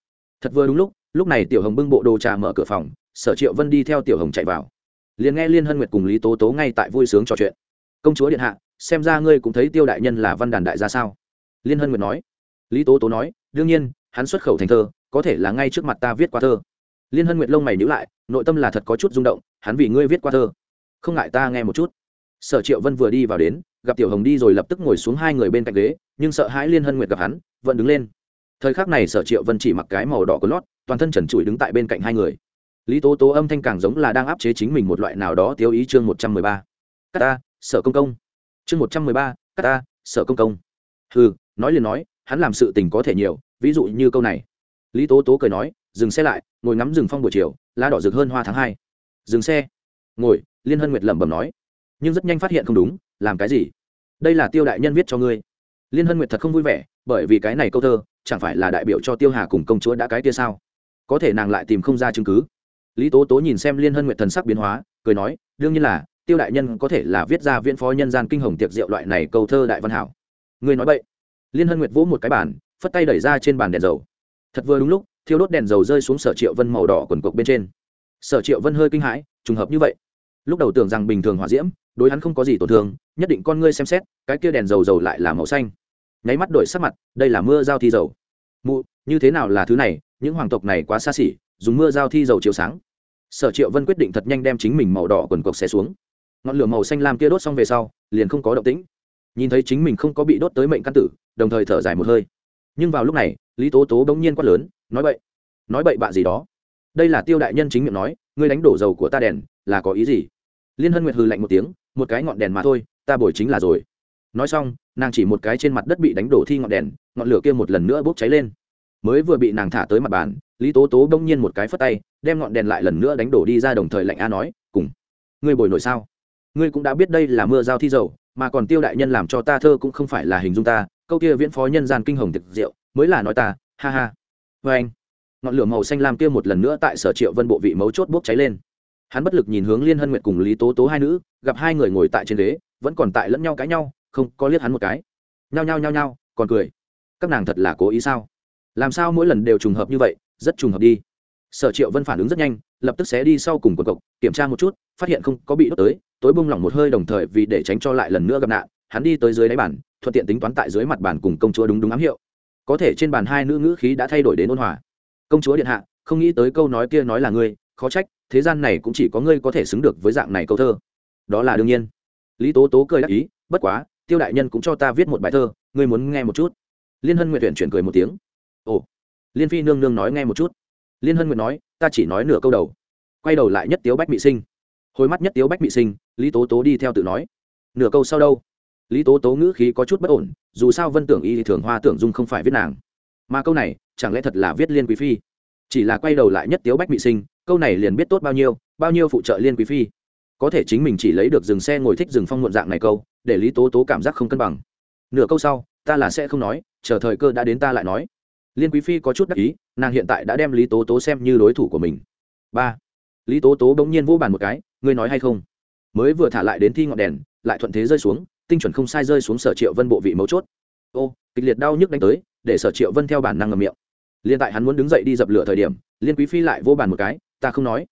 Thật vừa đúng lúc lúc này tiểu hồng bưng bộ đồ trà mở cửa phòng, sở triệu vân đi theo tiểu hồng chạy vào liền nghe liên hân nguyệt cùng lý tố tố ngay tại vui sướng trò chuyện công chúa điện hạ xem ra ngươi cũng thấy tiêu đại nhân là văn đàn đại gia sao liên hân nguyệt nói lý tố tố nói đương nhiên hắn xuất khẩu thành thơ có thể là ngay trước mặt ta viết qua thơ liên hân nguyệt lông mày nhữ lại nội tâm là thật có chút rung động hắn vì ngươi viết qua thơ không ngại ta nghe một chút sở triệu vân vừa đi vào đến gặp tiểu hồng đi rồi lập tức ngồi xuống hai người bên cạnh ghế nhưng sợ hãi liên hân nguyệt gặp hắn vẫn đứng lên thời khắc này sở triệu vân chỉ mặc cái màu đỏ có lót toàn thân trần trụi đứng tại bên cạnh hai người lý tố tố âm thanh càng giống là đang áp chế chính mình một loại nào đó tiêu ý chương một trăm mười ba. Cắt ta sở công công. Chương một trăm mười ba, cắt ta sở công công. Ừ nói liền nói, hắn làm sự tình có thể nhiều, ví dụ như câu này. Lý tố tố cười nói, dừng xe lại, ngồi ngắm rừng phong buổi chiều, lá đỏ rực hơn hoa tháng hai. Dừng xe. Ngồi, liên hân nguyệt lẩm bẩm nói. Nhưng rất nhanh phát hiện không đúng, làm cái gì? Đây là tiêu đại nhân viết cho ngươi. Liên hân nguyệt thật không vui vẻ, bởi vì cái này câu thơ, chẳng phải là đại biểu cho tiêu hà cùng công chúa đã cái kia sao? Có thể nàng lại tìm không ra chứng cứ lý tố tố nhìn xem liên hân nguyệt thần sắc biến hóa, cười nói, đương nhiên là, tiêu đại nhân có thể là viết ra viễn phó nhân gian kinh hồng tiệc rượu loại này câu thơ đại văn hảo. Ngươi nói vậy liên hân nguyệt vỗ một cái bàn, phất tay đẩy ra trên bàn đèn dầu. Thật vừa đúng lúc, thiêu đốt đèn dầu rơi xuống sở triệu vân màu đỏ quần cộc bên trên. Sở triệu vân hơi kinh hãi, trùng hợp như vậy. Lúc đầu tưởng rằng bình thường hỏa diễm, đối hắn không có gì tổn thương, nhất định con ngươi xem xét, cái kia đèn dầu dầu lại là màu xanh. Nháy mắt đổi sắc mặt, đây là mưa giao thi dầu. Mụ, như thế nào là thứ này? Những hoàng tộc này quá xa xỉ dùng mưa giao thi dầu chiếu sáng. Sở triệu vân quyết định thật nhanh đem chính mình màu đỏ quần cộc xé xuống. Ngọn lửa màu xanh lam kia đốt xong về sau, liền không có động tĩnh. Nhìn thấy chính mình không có bị đốt tới mệnh căn tử, đồng thời thở dài một hơi. Nhưng vào lúc này, lý tố tố bỗng nhiên quát lớn, nói bậy nói bậy bạ gì đó? Đây là tiêu đại nhân chính miệng nói, ngươi đánh đổ dầu của ta đèn, là có ý gì? Liên hân nguyệt hừ lạnh một tiếng, một cái ngọn đèn mà thôi, ta bồi chính là rồi. Nói xong, nàng chỉ một cái trên mặt đất bị đánh đổ thi ngọn đèn, ngọn lửa kia một lần nữa bốc cháy lên mới vừa bị nàng thả tới mặt bàn, lý tố tố bỗng nhiên một cái phất tay, đem ngọn đèn lại lần nữa đánh đổ đi ra đồng thời lạnh a nói, cùng ngươi bồi nổi sao? Ngươi cũng đã biết đây là mưa giao thi dầu, mà còn tiêu đại nhân làm cho ta thơ cũng không phải là hình dung ta, câu kia viễn phó nhân gian kinh hồng thực diệu, mới là nói ta, ha ha. Vê anh, ngọn lửa màu xanh lam kia một lần nữa tại sở triệu vân bộ vị mấu chốt bốc cháy lên. Hắn bất lực nhìn hướng liên hân nguyệt cùng lý tố tố hai nữ, gặp hai người ngồi tại trên ghế, vẫn còn tại lẫn nhau cãi nhau, không có liếc hắn một cái. Nhao nhao nhao nhao, còn cười. Các nàng thật là cố ý sao? Làm sao mỗi lần đều trùng hợp như vậy, rất trùng hợp đi. Sở triệu vân phản ứng rất nhanh, lập tức xé đi sau cùng quần cộc, kiểm tra một chút, phát hiện không có bị đốt tới, tối bung lỏng một hơi đồng thời vì để tránh cho lại lần nữa gặp nạn, hắn đi tới dưới đáy bàn, thuận tiện tính toán tại dưới mặt bàn cùng công chúa đúng đúng ám hiệu. Có thể trên bàn hai nữ ngữ khí đã thay đổi đến ôn hòa. Công chúa điện hạ, không nghĩ tới câu nói kia nói là ngươi, khó trách, thế gian này cũng chỉ có ngươi có thể xứng được với dạng này câu thơ. Đó là đương nhiên. Lý tố tố cười đắc ý, bất quá, tiêu đại nhân cũng cho ta viết một bài thơ, ngươi muốn nghe một chút. Liên hân nguyện tuyển chuyển cười một tiếng ồ. Liên phi nương nương nói nghe một chút. Liên hân nguyện nói, ta chỉ nói nửa câu đầu. Quay đầu lại nhất tiếu bách Mị sinh. Hồi mắt nhất tiếu bách Mị sinh, lý tố tố đi theo tự nói. Nửa câu sau đâu? Lý tố tố ngữ khí có chút bất ổn, dù sao vân tưởng y thì thường hoa tưởng dung không phải viết nàng. Mà câu này, chẳng lẽ thật là viết liên quý phi? Chỉ là quay đầu lại nhất tiếu bách Mị sinh, câu này liền biết tốt bao nhiêu bao nhiêu phụ trợ liên quý phi. Có thể chính mình chỉ lấy được dừng xe ngồi thích dừng phong muộn dạng này câu, để lý tố tố cảm giác không cân bằng. Nửa câu sau, ta là sẽ không nói, chờ thời cơ đã đến ta lại nói liên quý phi có chút đắc ý nàng hiện tại đã đem lý tố tố xem như đối thủ của mình. Ba lý tố tố bỗng nhiên vô bàn một cái ngươi nói hay không? Mới vừa thả lại đến thi ngọn đèn lại thuận thế rơi xuống tinh chuẩn không sai rơi xuống sở triệu vân bộ vị mấu chốt. Ô kịch liệt đau nhức đánh tới để sở triệu vân theo bản năng ngầm miệng. Liên tại hắn muốn đứng dậy đi dập lửa thời điểm liên quý phi lại vô bàn một cái ta không nói.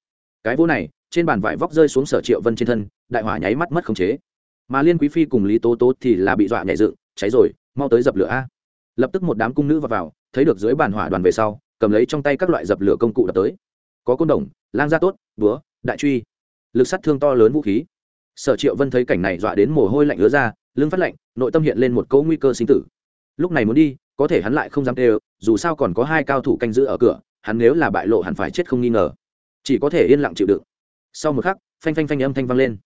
Cái vô này trên bàn vải vóc rơi xuống sở triệu vân trên thân đại hỏa nháy mắt mất khống chế. Mà liên quý phi cùng lý tố tố thì là bị dọa nhảy dựng cháy rồi mau tới dập lửa a. Lập tức một đám cung nữ vào, vào thấy được dưới bàn hỏa đoàn về sau, cầm lấy trong tay các loại dập lửa công cụ đập tới. Có côn đồng, lang gia tốt, búa, đại truy. Lực sát thương to lớn vũ khí. Sở triệu vân thấy cảnh này dọa đến mồ hôi lạnh ứa ra, lưng phát lạnh, nội tâm hiện lên một cỗ nguy cơ sinh tử. Lúc này muốn đi, có thể hắn lại không dám kêu, dù sao còn có hai cao thủ canh giữ ở cửa, hắn nếu là bại lộ hẳn phải chết không nghi ngờ. Chỉ có thể yên lặng chịu đựng. Sau một khắc, phanh phanh phanh âm thanh vang lên.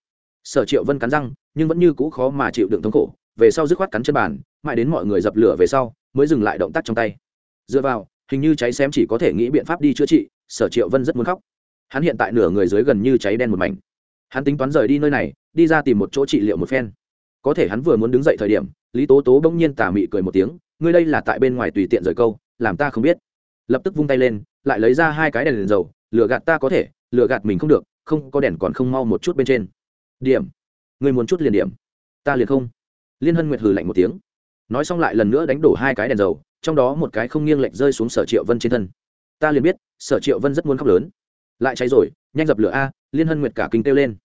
Sở triệu vân cắn răng, nhưng vẫn như cũ khó mà chịu đựng thống khổ, về sau dứt khoát cắn chân bàn, mãi đến mọi người dập lửa về sau, mới dừng lại động tác trong tay dựa vào hình như cháy xém chỉ có thể nghĩ biện pháp đi chữa trị sở triệu vân rất muốn khóc. Hắn hiện tại nửa người dưới gần như cháy đen một mảnh. Hắn tính toán rời đi nơi này đi ra tìm một chỗ trị liệu một phen. Có thể hắn vừa muốn đứng dậy thời điểm lý tố tố bỗng nhiên tà mị cười một tiếng ngươi đây là tại bên ngoài tùy tiện rời câu làm ta không biết. Lập tức vung tay lên lại lấy ra hai cái đèn, đèn dầu lửa gạt ta có thể lửa gạt mình không được không có đèn còn không mau một chút bên trên. Điểm ngươi muốn chút liền điểm. Ta liền không. Liên hân nguyệt hừ lạnh một tiếng. Nói xong lại lần nữa đánh đổ hai cái đèn dầu trong đó một cái không nghiêng lệch rơi xuống sở triệu vân trên thân. Ta liền biết, sở triệu vân rất muốn khóc lớn. Lại cháy rồi, nhanh dập lửa a, liên hân nguyệt cả kinh kêu lên.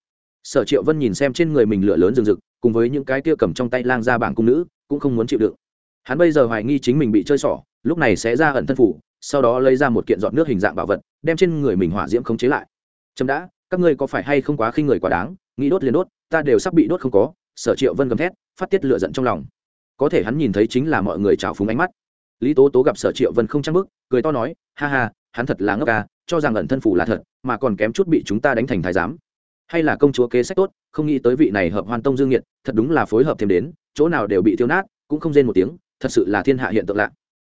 Sở triệu vân nhìn xem trên người mình lửa lớn rừng rực, cùng với những cái kia cầm trong tay lang ra bảng cung nữ, cũng không muốn chịu đựng. Hắn bây giờ hoài nghi chính mình bị chơi xỏ, lúc này sẽ ra ẩn thân phủ, sau đó lấy ra một kiện dọn nước hình dạng bảo vật, đem trên người mình hỏa diễm khống chế lại. Chấm đã, các ngươi có phải hay không quá khinh người quá đáng, nghĩ đốt liền đốt, ta đều sắp bị đốt không có, sở triệu vân gầm thét, phát tiết lựa giận trong lòng. Có thể hắn nhìn thấy chính là mọi người trào phúng ánh mắt lý tố tố gặp sở triệu vân không trang bức cười to nói, ha ha, hắn thật là ngốc ca cho rằng ẩn thân phủ là thật, mà còn kém chút bị chúng ta đánh thành thái giám. Hay là công chúa kế sách tốt, không nghĩ tới vị này hợp hoàn tông dương nhiệt thật đúng là phối hợp thêm đến, chỗ nào đều bị thiêu nát, cũng không rên một tiếng, thật sự là thiên hạ hiện tượng lạ.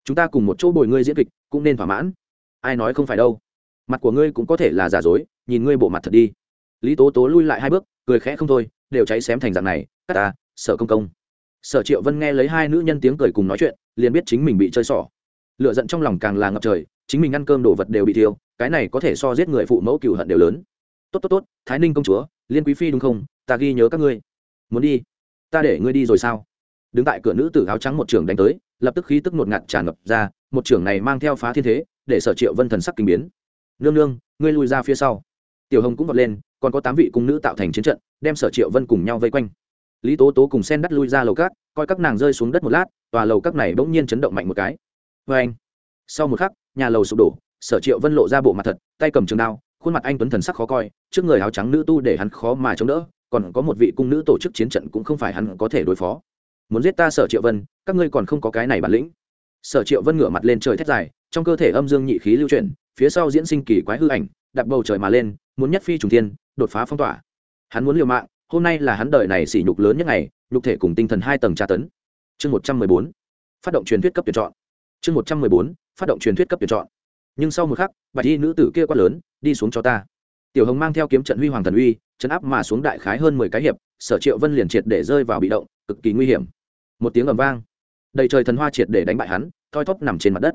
Chúng ta cùng một chỗ bồi ngươi diễn kịch, cũng nên thỏa mãn. Ai nói không phải đâu. Mặt của ngươi cũng có thể là giả dối, nhìn ngươi bộ mặt thật đi. Lý tố tố lui lại hai bước, cười khẽ không thôi, đều cháy xém thành dạng này, cắt ta sợ công công sở triệu vân nghe lấy hai nữ nhân tiếng cười cùng nói chuyện, liền biết chính mình bị chơi xỏ. Lựa giận trong lòng càng là ngập trời, chính mình ăn cơm đồ vật đều bị thiêu, cái này có thể so giết người phụ mẫu cựu hận đều lớn. Tốt tốt tốt, thái ninh công chúa, liên quý phi đúng không? Ta ghi nhớ các ngươi. Muốn đi? Ta để ngươi đi rồi sao? Đứng tại cửa nữ tử áo trắng một trưởng đánh tới, lập tức khí tức ngột ngạt tràn ngập ra, một trưởng này mang theo phá thiên thế, để sở triệu vân thần sắc kinh biến. Nương nương, ngươi lùi ra phía sau. Tiểu hồng cũng vọt lên, còn có tám vị cung nữ tạo thành chiến trận, đem sở triệu vân cùng nhau vây quanh lý tố tố cùng sen đắt lui ra lầu cát, coi các nàng rơi xuống đất một lát, tòa lầu các này bỗng nhiên chấn động mạnh một cái. Vê anh, sau một khắc, nhà lầu sụp đổ, sở triệu vân lộ ra bộ mặt thật, tay cầm trường đao, khuôn mặt anh tuấn thần sắc khó coi, trước người áo trắng nữ tu để hắn khó mà chống đỡ, còn có một vị cung nữ tổ chức chiến trận cũng không phải hắn có thể đối phó. Muốn giết ta sở triệu vân, các ngươi còn không có cái này bản lĩnh. Sở triệu vân ngửa mặt lên trời thét dài, trong cơ thể âm dương nhị khí lưu chuyển, phía sau diễn sinh kỳ quái hư ảnh đặt bầu trời mà lên, muốn nhất phi trùng thiên, đột phá phong tỏa. Hắn muốn liều mạng hôm nay là hắn đời này sỉ nhục lớn nhất ngày, nhục thể cùng tinh thần hai tầng tra tấn. Chương một trăm mười bốn, phát động truyền thuyết cấp tuyển chọn. Chương một trăm mười bốn, phát động truyền thuyết cấp tuyển chọn. Nhưng sau một khắc, bạch y nữ tử kia quát lớn, đi xuống cho ta. Tiểu hồng mang theo kiếm trận huy hoàng thần uy chấn áp mà xuống đại khái hơn mười cái hiệp, sở triệu vân liền triệt để rơi vào bị động, cực kỳ nguy hiểm. Một tiếng ầm vang. Đầy trời thần hoa triệt để đánh bại hắn, thoi thóp nằm trên mặt đất.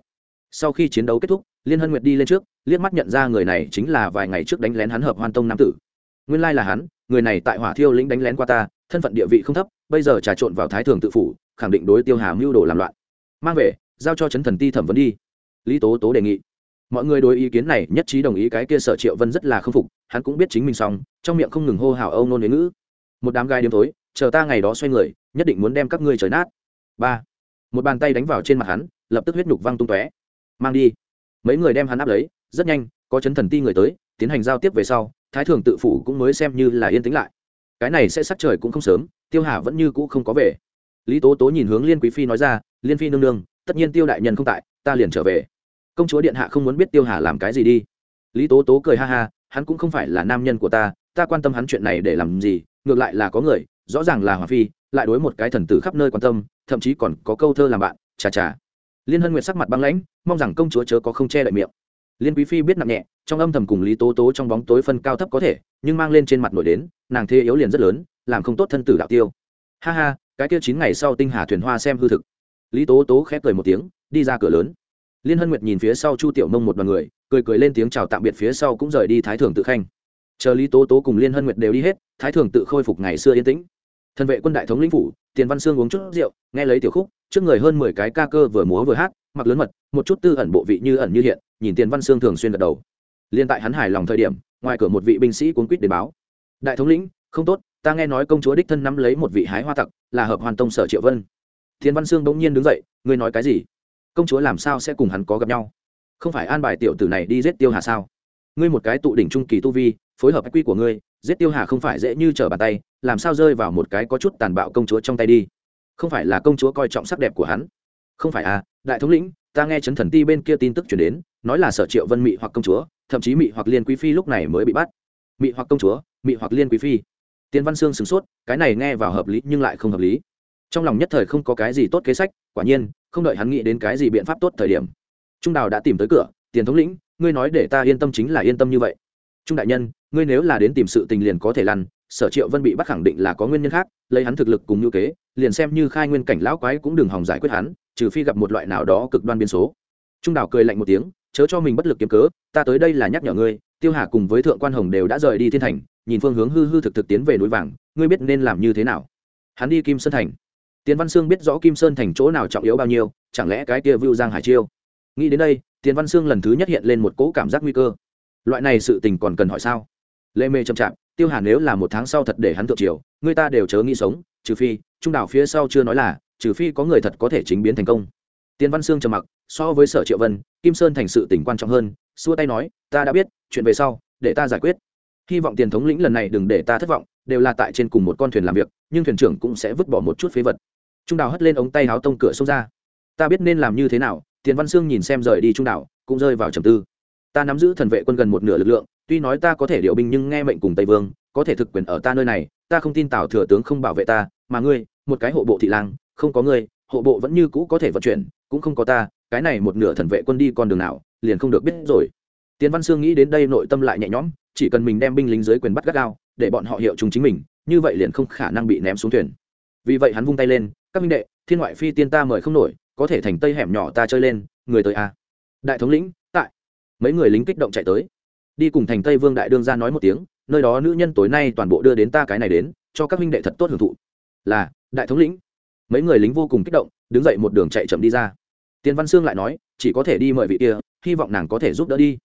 Sau khi chiến đấu kết thúc, liên hân nguyệt đi lên trước, liếc mắt nhận ra người này chính là vài ngày trước đánh lén hắn hợp hoan tông nam tử. Nguyên lai là hắn người này tại hỏa thiêu lĩnh đánh lén qua ta, thân phận địa vị không thấp, bây giờ trà trộn vào thái thường tự phủ, khẳng định đối tiêu hà mưu đồ làm loạn. Mang về, giao cho chấn thần ti thẩm vấn đi. Lý tố tố đề nghị. Mọi người đối ý kiến này nhất trí đồng ý, cái kia sở triệu vân rất là khâm phục, hắn cũng biết chính mình xong, trong miệng không ngừng hô hào âu nôn huế ngữ. Một đám gai đêm tối chờ ta ngày đó xoay người, nhất định muốn đem các ngươi trời nát. Ba. Một bàn tay đánh vào trên mặt hắn, lập tức huyết nhục văng tung tóe. Mang đi. Mấy người đem hắn áp lấy, rất nhanh, có chấn thần ti người tới tiến hành giao tiếp về sau, thái thường tự phủ cũng mới xem như là yên tĩnh lại. Cái này sẽ sắc trời cũng không sớm, tiêu hà vẫn như cũ không có về. Lý tố tố nhìn hướng liên quý phi nói ra, liên phi nương nương, tất nhiên tiêu đại nhân không tại, ta liền trở về. Công chúa điện hạ không muốn biết tiêu hà làm cái gì đi. Lý tố tố cười ha ha, hắn cũng không phải là nam nhân của ta ta quan tâm hắn chuyện này để làm gì, ngược lại là có người, rõ ràng là hoàng phi, lại đối một cái thần tử khắp nơi quan tâm, thậm chí còn có câu thơ làm bạn, chà chà. Liên hân nguyệt sắc mặt băng lãnh, mong rằng công chúa chớ có không che đậy miệng. Liên quý phi biết nặng nhẹ trong âm thầm cùng lý tố tố trong bóng tối phân cao thấp có thể, nhưng mang lên trên mặt nổi đến, nàng thê yếu liền rất lớn, làm không tốt thân tử đạo tiêu. Ha ha, cái kia chín ngày sau tinh hà thuyền hoa xem hư thực. Lý tố tố khép cười một tiếng, đi ra cửa lớn. Liên hân nguyệt nhìn phía sau chu tiểu mông một đoàn người, cười cười lên tiếng chào tạm biệt phía sau cũng rời đi thái thường tự khanh. Chờ lý tố tố cùng liên hân nguyệt đều đi hết, thái thường tự khôi phục ngày xưa yên tĩnh. Thân vệ quân đại thống lĩnh phủ, tiền văn sương uống chút rượu, nghe lấy tiểu khúc, trước người hơn mười cái ca cơ vừa múa vừa hát, mặc lớn mật, một chút tư ẩn bộ vị như ẩn như hiện, nhìn tiền văn sương thường xuyên gật đầu liên tại hắn hài lòng thời điểm, ngoài cửa một vị binh sĩ cuốn quýt đến báo. Đại thống lĩnh, không tốt, ta nghe nói công chúa đích thân nắm lấy một vị hái hoa tặc, là hợp hoàn tông sở triệu vân. Thiên văn sương bỗng nhiên đứng dậy, ngươi nói cái gì? Công chúa làm sao sẽ cùng hắn có gặp nhau? Không phải an bài tiểu tử này đi giết tiêu hà sao? Ngươi một cái tụ đỉnh trung kỳ tu vi, phối hợp quy của ngươi, giết tiêu hà không phải dễ như trở bàn tay, làm sao rơi vào một cái có chút tàn bạo công chúa trong tay đi? Không phải là công chúa coi trọng sắc đẹp của hắn? Không phải à đại thống lĩnh, ta nghe chấn thần ti bên kia tin tức chuyển đến, nói là sở triệu vân mị hoặc công chúa thậm chí mị hoặc liên quý phi lúc này mới bị bắt. Mị hoặc công chúa, mị hoặc liên quý phi. Tiên văn sương sửng sốt, cái này nghe vào hợp lý nhưng lại không hợp lý. Trong lòng nhất thời không có cái gì tốt kế sách, quả nhiên, không đợi hắn nghĩ đến cái gì biện pháp tốt thời điểm. Trung đào đã tìm tới cửa, tiền thống lĩnh, ngươi nói để ta yên tâm chính là yên tâm như vậy. Trung đại nhân, ngươi nếu là đến tìm sự tình liền có thể lăn, sở triệu vân bị bắt khẳng định là có nguyên nhân khác, lấy hắn thực lực cùng như kế, liền xem như khai nguyên cảnh lão quái cũng đừng hòng giải quyết hắn, trừ phi gặp một loại nào đó cực đoan biên số. Trung đào cười lạnh một tiếng chớ cho mình bất lực kiếm cớ, ta tới đây là nhắc nhở ngươi, tiêu hà cùng với thượng quan hồng đều đã rời đi thiên thành, nhìn phương hướng hư hư thực thực tiến về núi vàng, ngươi biết nên làm như thế nào? Hắn đi kim sơn thành. Tiến văn sương biết rõ kim sơn thành chỗ nào trọng yếu bao nhiêu, chẳng lẽ cái kia vưu giang hải chiêu? Nghĩ đến đây tiến văn sương lần thứ nhất hiện lên một cỗ cảm giác nguy cơ. Loại này sự tình còn cần hỏi sao? Lê mê chậm chạp, tiêu hà nếu là một tháng sau thật để hắn thượng triều, người ta đều chớ nghĩ sống, trừ phi, trung đảo phía sau chưa nói là, trừ phi có người thật có thể chính biến thành công. Tiến văn sương trầm mặc so với sở triệu vân, kim sơn thành sự tỉnh quan trọng hơn, xua tay nói, ta đã biết, chuyện về sau, để ta giải quyết. Hy vọng tiền thống lĩnh lần này đừng để ta thất vọng, đều là tại trên cùng một con thuyền làm việc, nhưng thuyền trưởng cũng sẽ vứt bỏ một chút phế vật. Trung đào hất lên ống tay háo tông cửa xông ra. Ta biết nên làm như thế nào. Tiền văn sương nhìn xem rời đi trung đảo cũng rơi vào trầm tư. Ta nắm giữ thần vệ quân gần một nửa lực lượng, tuy nói ta có thể điều binh nhưng nghe mệnh cùng tây vương, có thể thực quyền ở ta nơi này, ta không tin tào thừa tướng không bảo vệ ta, mà ngươi, một cái hộ bộ thị lang, không có ngươi, hộ bộ vẫn như cũ có thể vận chuyển cũng không có ta, cái này một nửa thần vệ quân đi con đường nào, liền không được biết rồi. Tiến văn sương nghĩ đến đây nội tâm lại nhẹ nhõm, chỉ cần mình đem binh lính dưới quyền bắt gắt gao, để bọn họ hiệu chúng chính mình, như vậy liền không khả năng bị ném xuống thuyền. Vì vậy hắn vung tay lên, các minh đệ, thiên ngoại phi tiên ta mời không nổi, có thể thành tây hẻm nhỏ ta chơi lên, người tới a à. đại thống lĩnh, tại. Mấy người lính kích động chạy tới. Đi cùng thành tây vương đại đương ra nói một tiếng, nơi đó nữ nhân tối nay toàn bộ đưa đến ta cái này đến, cho các minh đệ thật tốt hưởng thụ. Là, đại thống lĩnh. Mấy người lính vô cùng kích động, đứng dậy một đường chạy chậm đi ra tiền văn sương lại nói, chỉ có thể đi mời vị kia, hy vọng nàng có thể giúp đỡ đi.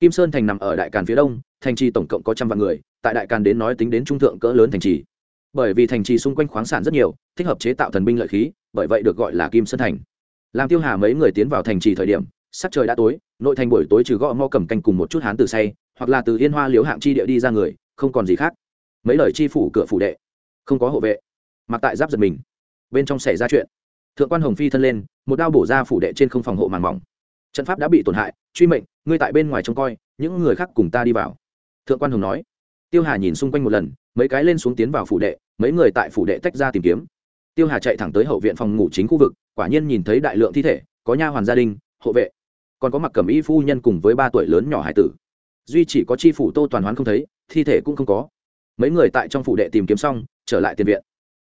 Kim sơn thành nằm ở đại càn phía đông, thành trì tổng cộng có trăm vạn người, tại đại càn đến nói tính đến trung thượng cỡ lớn thành trì. Bởi vì thành trì xung quanh khoáng sản rất nhiều, thích hợp chế tạo thần binh lợi khí, bởi vậy được gọi là kim sơn thành. Làm tiêu hà mấy người tiến vào thành trì thời điểm, sắc trời đã tối, nội thành buổi tối trừ gõ mo cầm canh cùng một chút hán từ say, hoặc là từ yên hoa liếu hạng chi địa đi ra người, không còn gì khác. Mấy lời chi phủ cửa phủ đệ, không có hộ vệ. Mặc tại giáp giật mình, bên trong xảy ra chuyện thượng quan hồng phi thân lên, một đao bổ ra phủ đệ trên không phòng hộ màn mỏng. Trận pháp đã bị tổn hại, truy mệnh, ngươi tại bên ngoài trông coi, những người khác cùng ta đi vào. Thượng quan hồng nói. Tiêu hà nhìn xung quanh một lần, mấy cái lên xuống tiến vào phủ đệ, mấy người tại phủ đệ tách ra tìm kiếm. Tiêu hà chạy thẳng tới hậu viện phòng ngủ chính khu vực, quả nhiên nhìn thấy đại lượng thi thể, có nha hoàn gia đình, hộ vệ. Còn có mặc cẩm y phu nhân cùng với ba tuổi lớn nhỏ hải tử. Duy chỉ có chi phủ tô toàn hoán không thấy, thi thể cũng không có. Mấy người tại trong phủ đệ tìm kiếm xong, trở lại tiền viện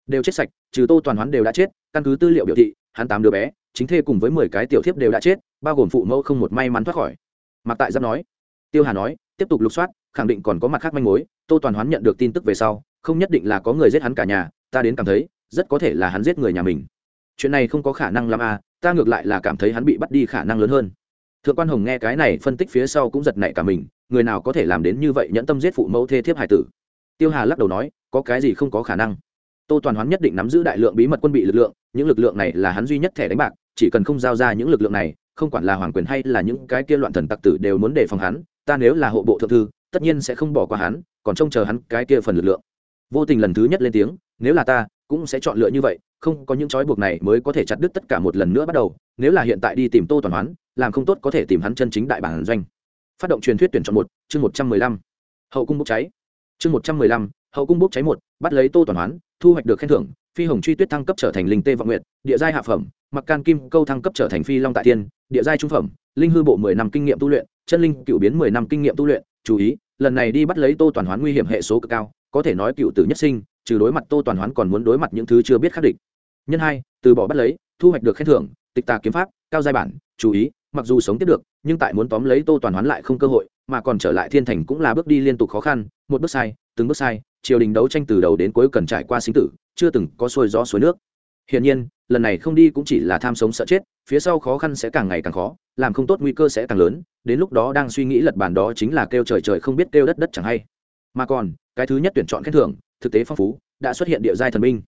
đều chết sạch, trừ tô toàn hoán đều đã chết, căn cứ tư liệu biểu thị, hắn tám đứa bé, chính thê cùng với mười cái tiểu thiếp đều đã chết, bao gồm phụ mẫu không một may mắn thoát khỏi. Mặc tại giáp nói. Tiêu hà nói, tiếp tục lục soát, khẳng định còn có mặt khác manh mối, tô toàn hoán nhận được tin tức về sau, không nhất định là có người giết hắn cả nhà, ta đến cảm thấy, rất có thể là hắn giết người nhà mình. Chuyện này không có khả năng làm à ta ngược lại là cảm thấy hắn bị bắt đi khả năng lớn hơn. Thượng quan hồng nghe cái này phân tích phía sau cũng giật nảy cả mình, người nào có thể làm đến như vậy nhẫn tâm giết phụ mẫu thê thiếp hải tử? Tiêu hà lắc đầu nói, có cái gì không có khả năng? Tô toàn hoán nhất định nắm giữ đại lượng bí mật quân bị lực lượng, những lực lượng này là hắn duy nhất thẻ đánh bạc, chỉ cần không giao ra những lực lượng này, không quản là hoàng quyền hay là những cái kia loạn thần tặc tử đều muốn đề phòng hắn, ta nếu là hộ bộ thượng thư, tất nhiên sẽ không bỏ qua hắn, còn trông chờ hắn cái kia phần lực lượng. Vô tình lần thứ nhất lên tiếng, nếu là ta, cũng sẽ chọn lựa như vậy, không có những trói buộc này mới có thể chặt đứt tất cả một lần nữa bắt đầu, nếu là hiện tại đi tìm tô toàn hoán, làm không tốt có thể tìm hắn chân chính đại bản doanh. Phát động truyền thuyết tuyển chọn một, chương một trăm mười lăm. Hậu cung bốc cháy. Chương một trăm mười lăm hậu cung bốc cháy một, bắt lấy tô toàn hoán, thu hoạch được khen thưởng, phi hồng truy tuyết thăng cấp trở thành linh tê vọng nguyện địa giai hạ phẩm, mặc can kim câu thăng cấp trở thành phi long tại tiên địa giai trung phẩm, linh hư bộ mười năm kinh nghiệm tu luyện, chân linh cựu biến mười năm kinh nghiệm tu luyện, chú ý, lần này đi bắt lấy tô toàn hoán nguy hiểm hệ số cực cao, có thể nói cựu tử nhất sinh, trừ đối mặt tô toàn hoán còn muốn đối mặt những thứ chưa biết khắc định nhân hai, từ bỏ bắt lấy, thu hoạch được khen thưởng, tịch tà kiếm pháp, cao giai bản, chú ý, mặc dù sống tiếp được, nhưng tại muốn tóm lấy tô toàn hoán lại không cơ hội, mà còn trở lại thiên thành cũng là bước đi liên tục khó khăn, một bước sai, từng bước sai triều đình đấu tranh từ đầu đến cuối cần trải qua sinh tử, chưa từng có xuôi gió suối nước. Hiển nhiên, lần này không đi cũng chỉ là tham sống sợ chết, phía sau khó khăn sẽ càng ngày càng khó, làm không tốt nguy cơ sẽ càng lớn, đến lúc đó đang suy nghĩ lật bàn đó chính là kêu trời trời không biết kêu đất đất chẳng hay. Mà còn, cái thứ nhất tuyển chọn khen thưởng, thực tế phong phú, đã xuất hiện địa giai thần minh.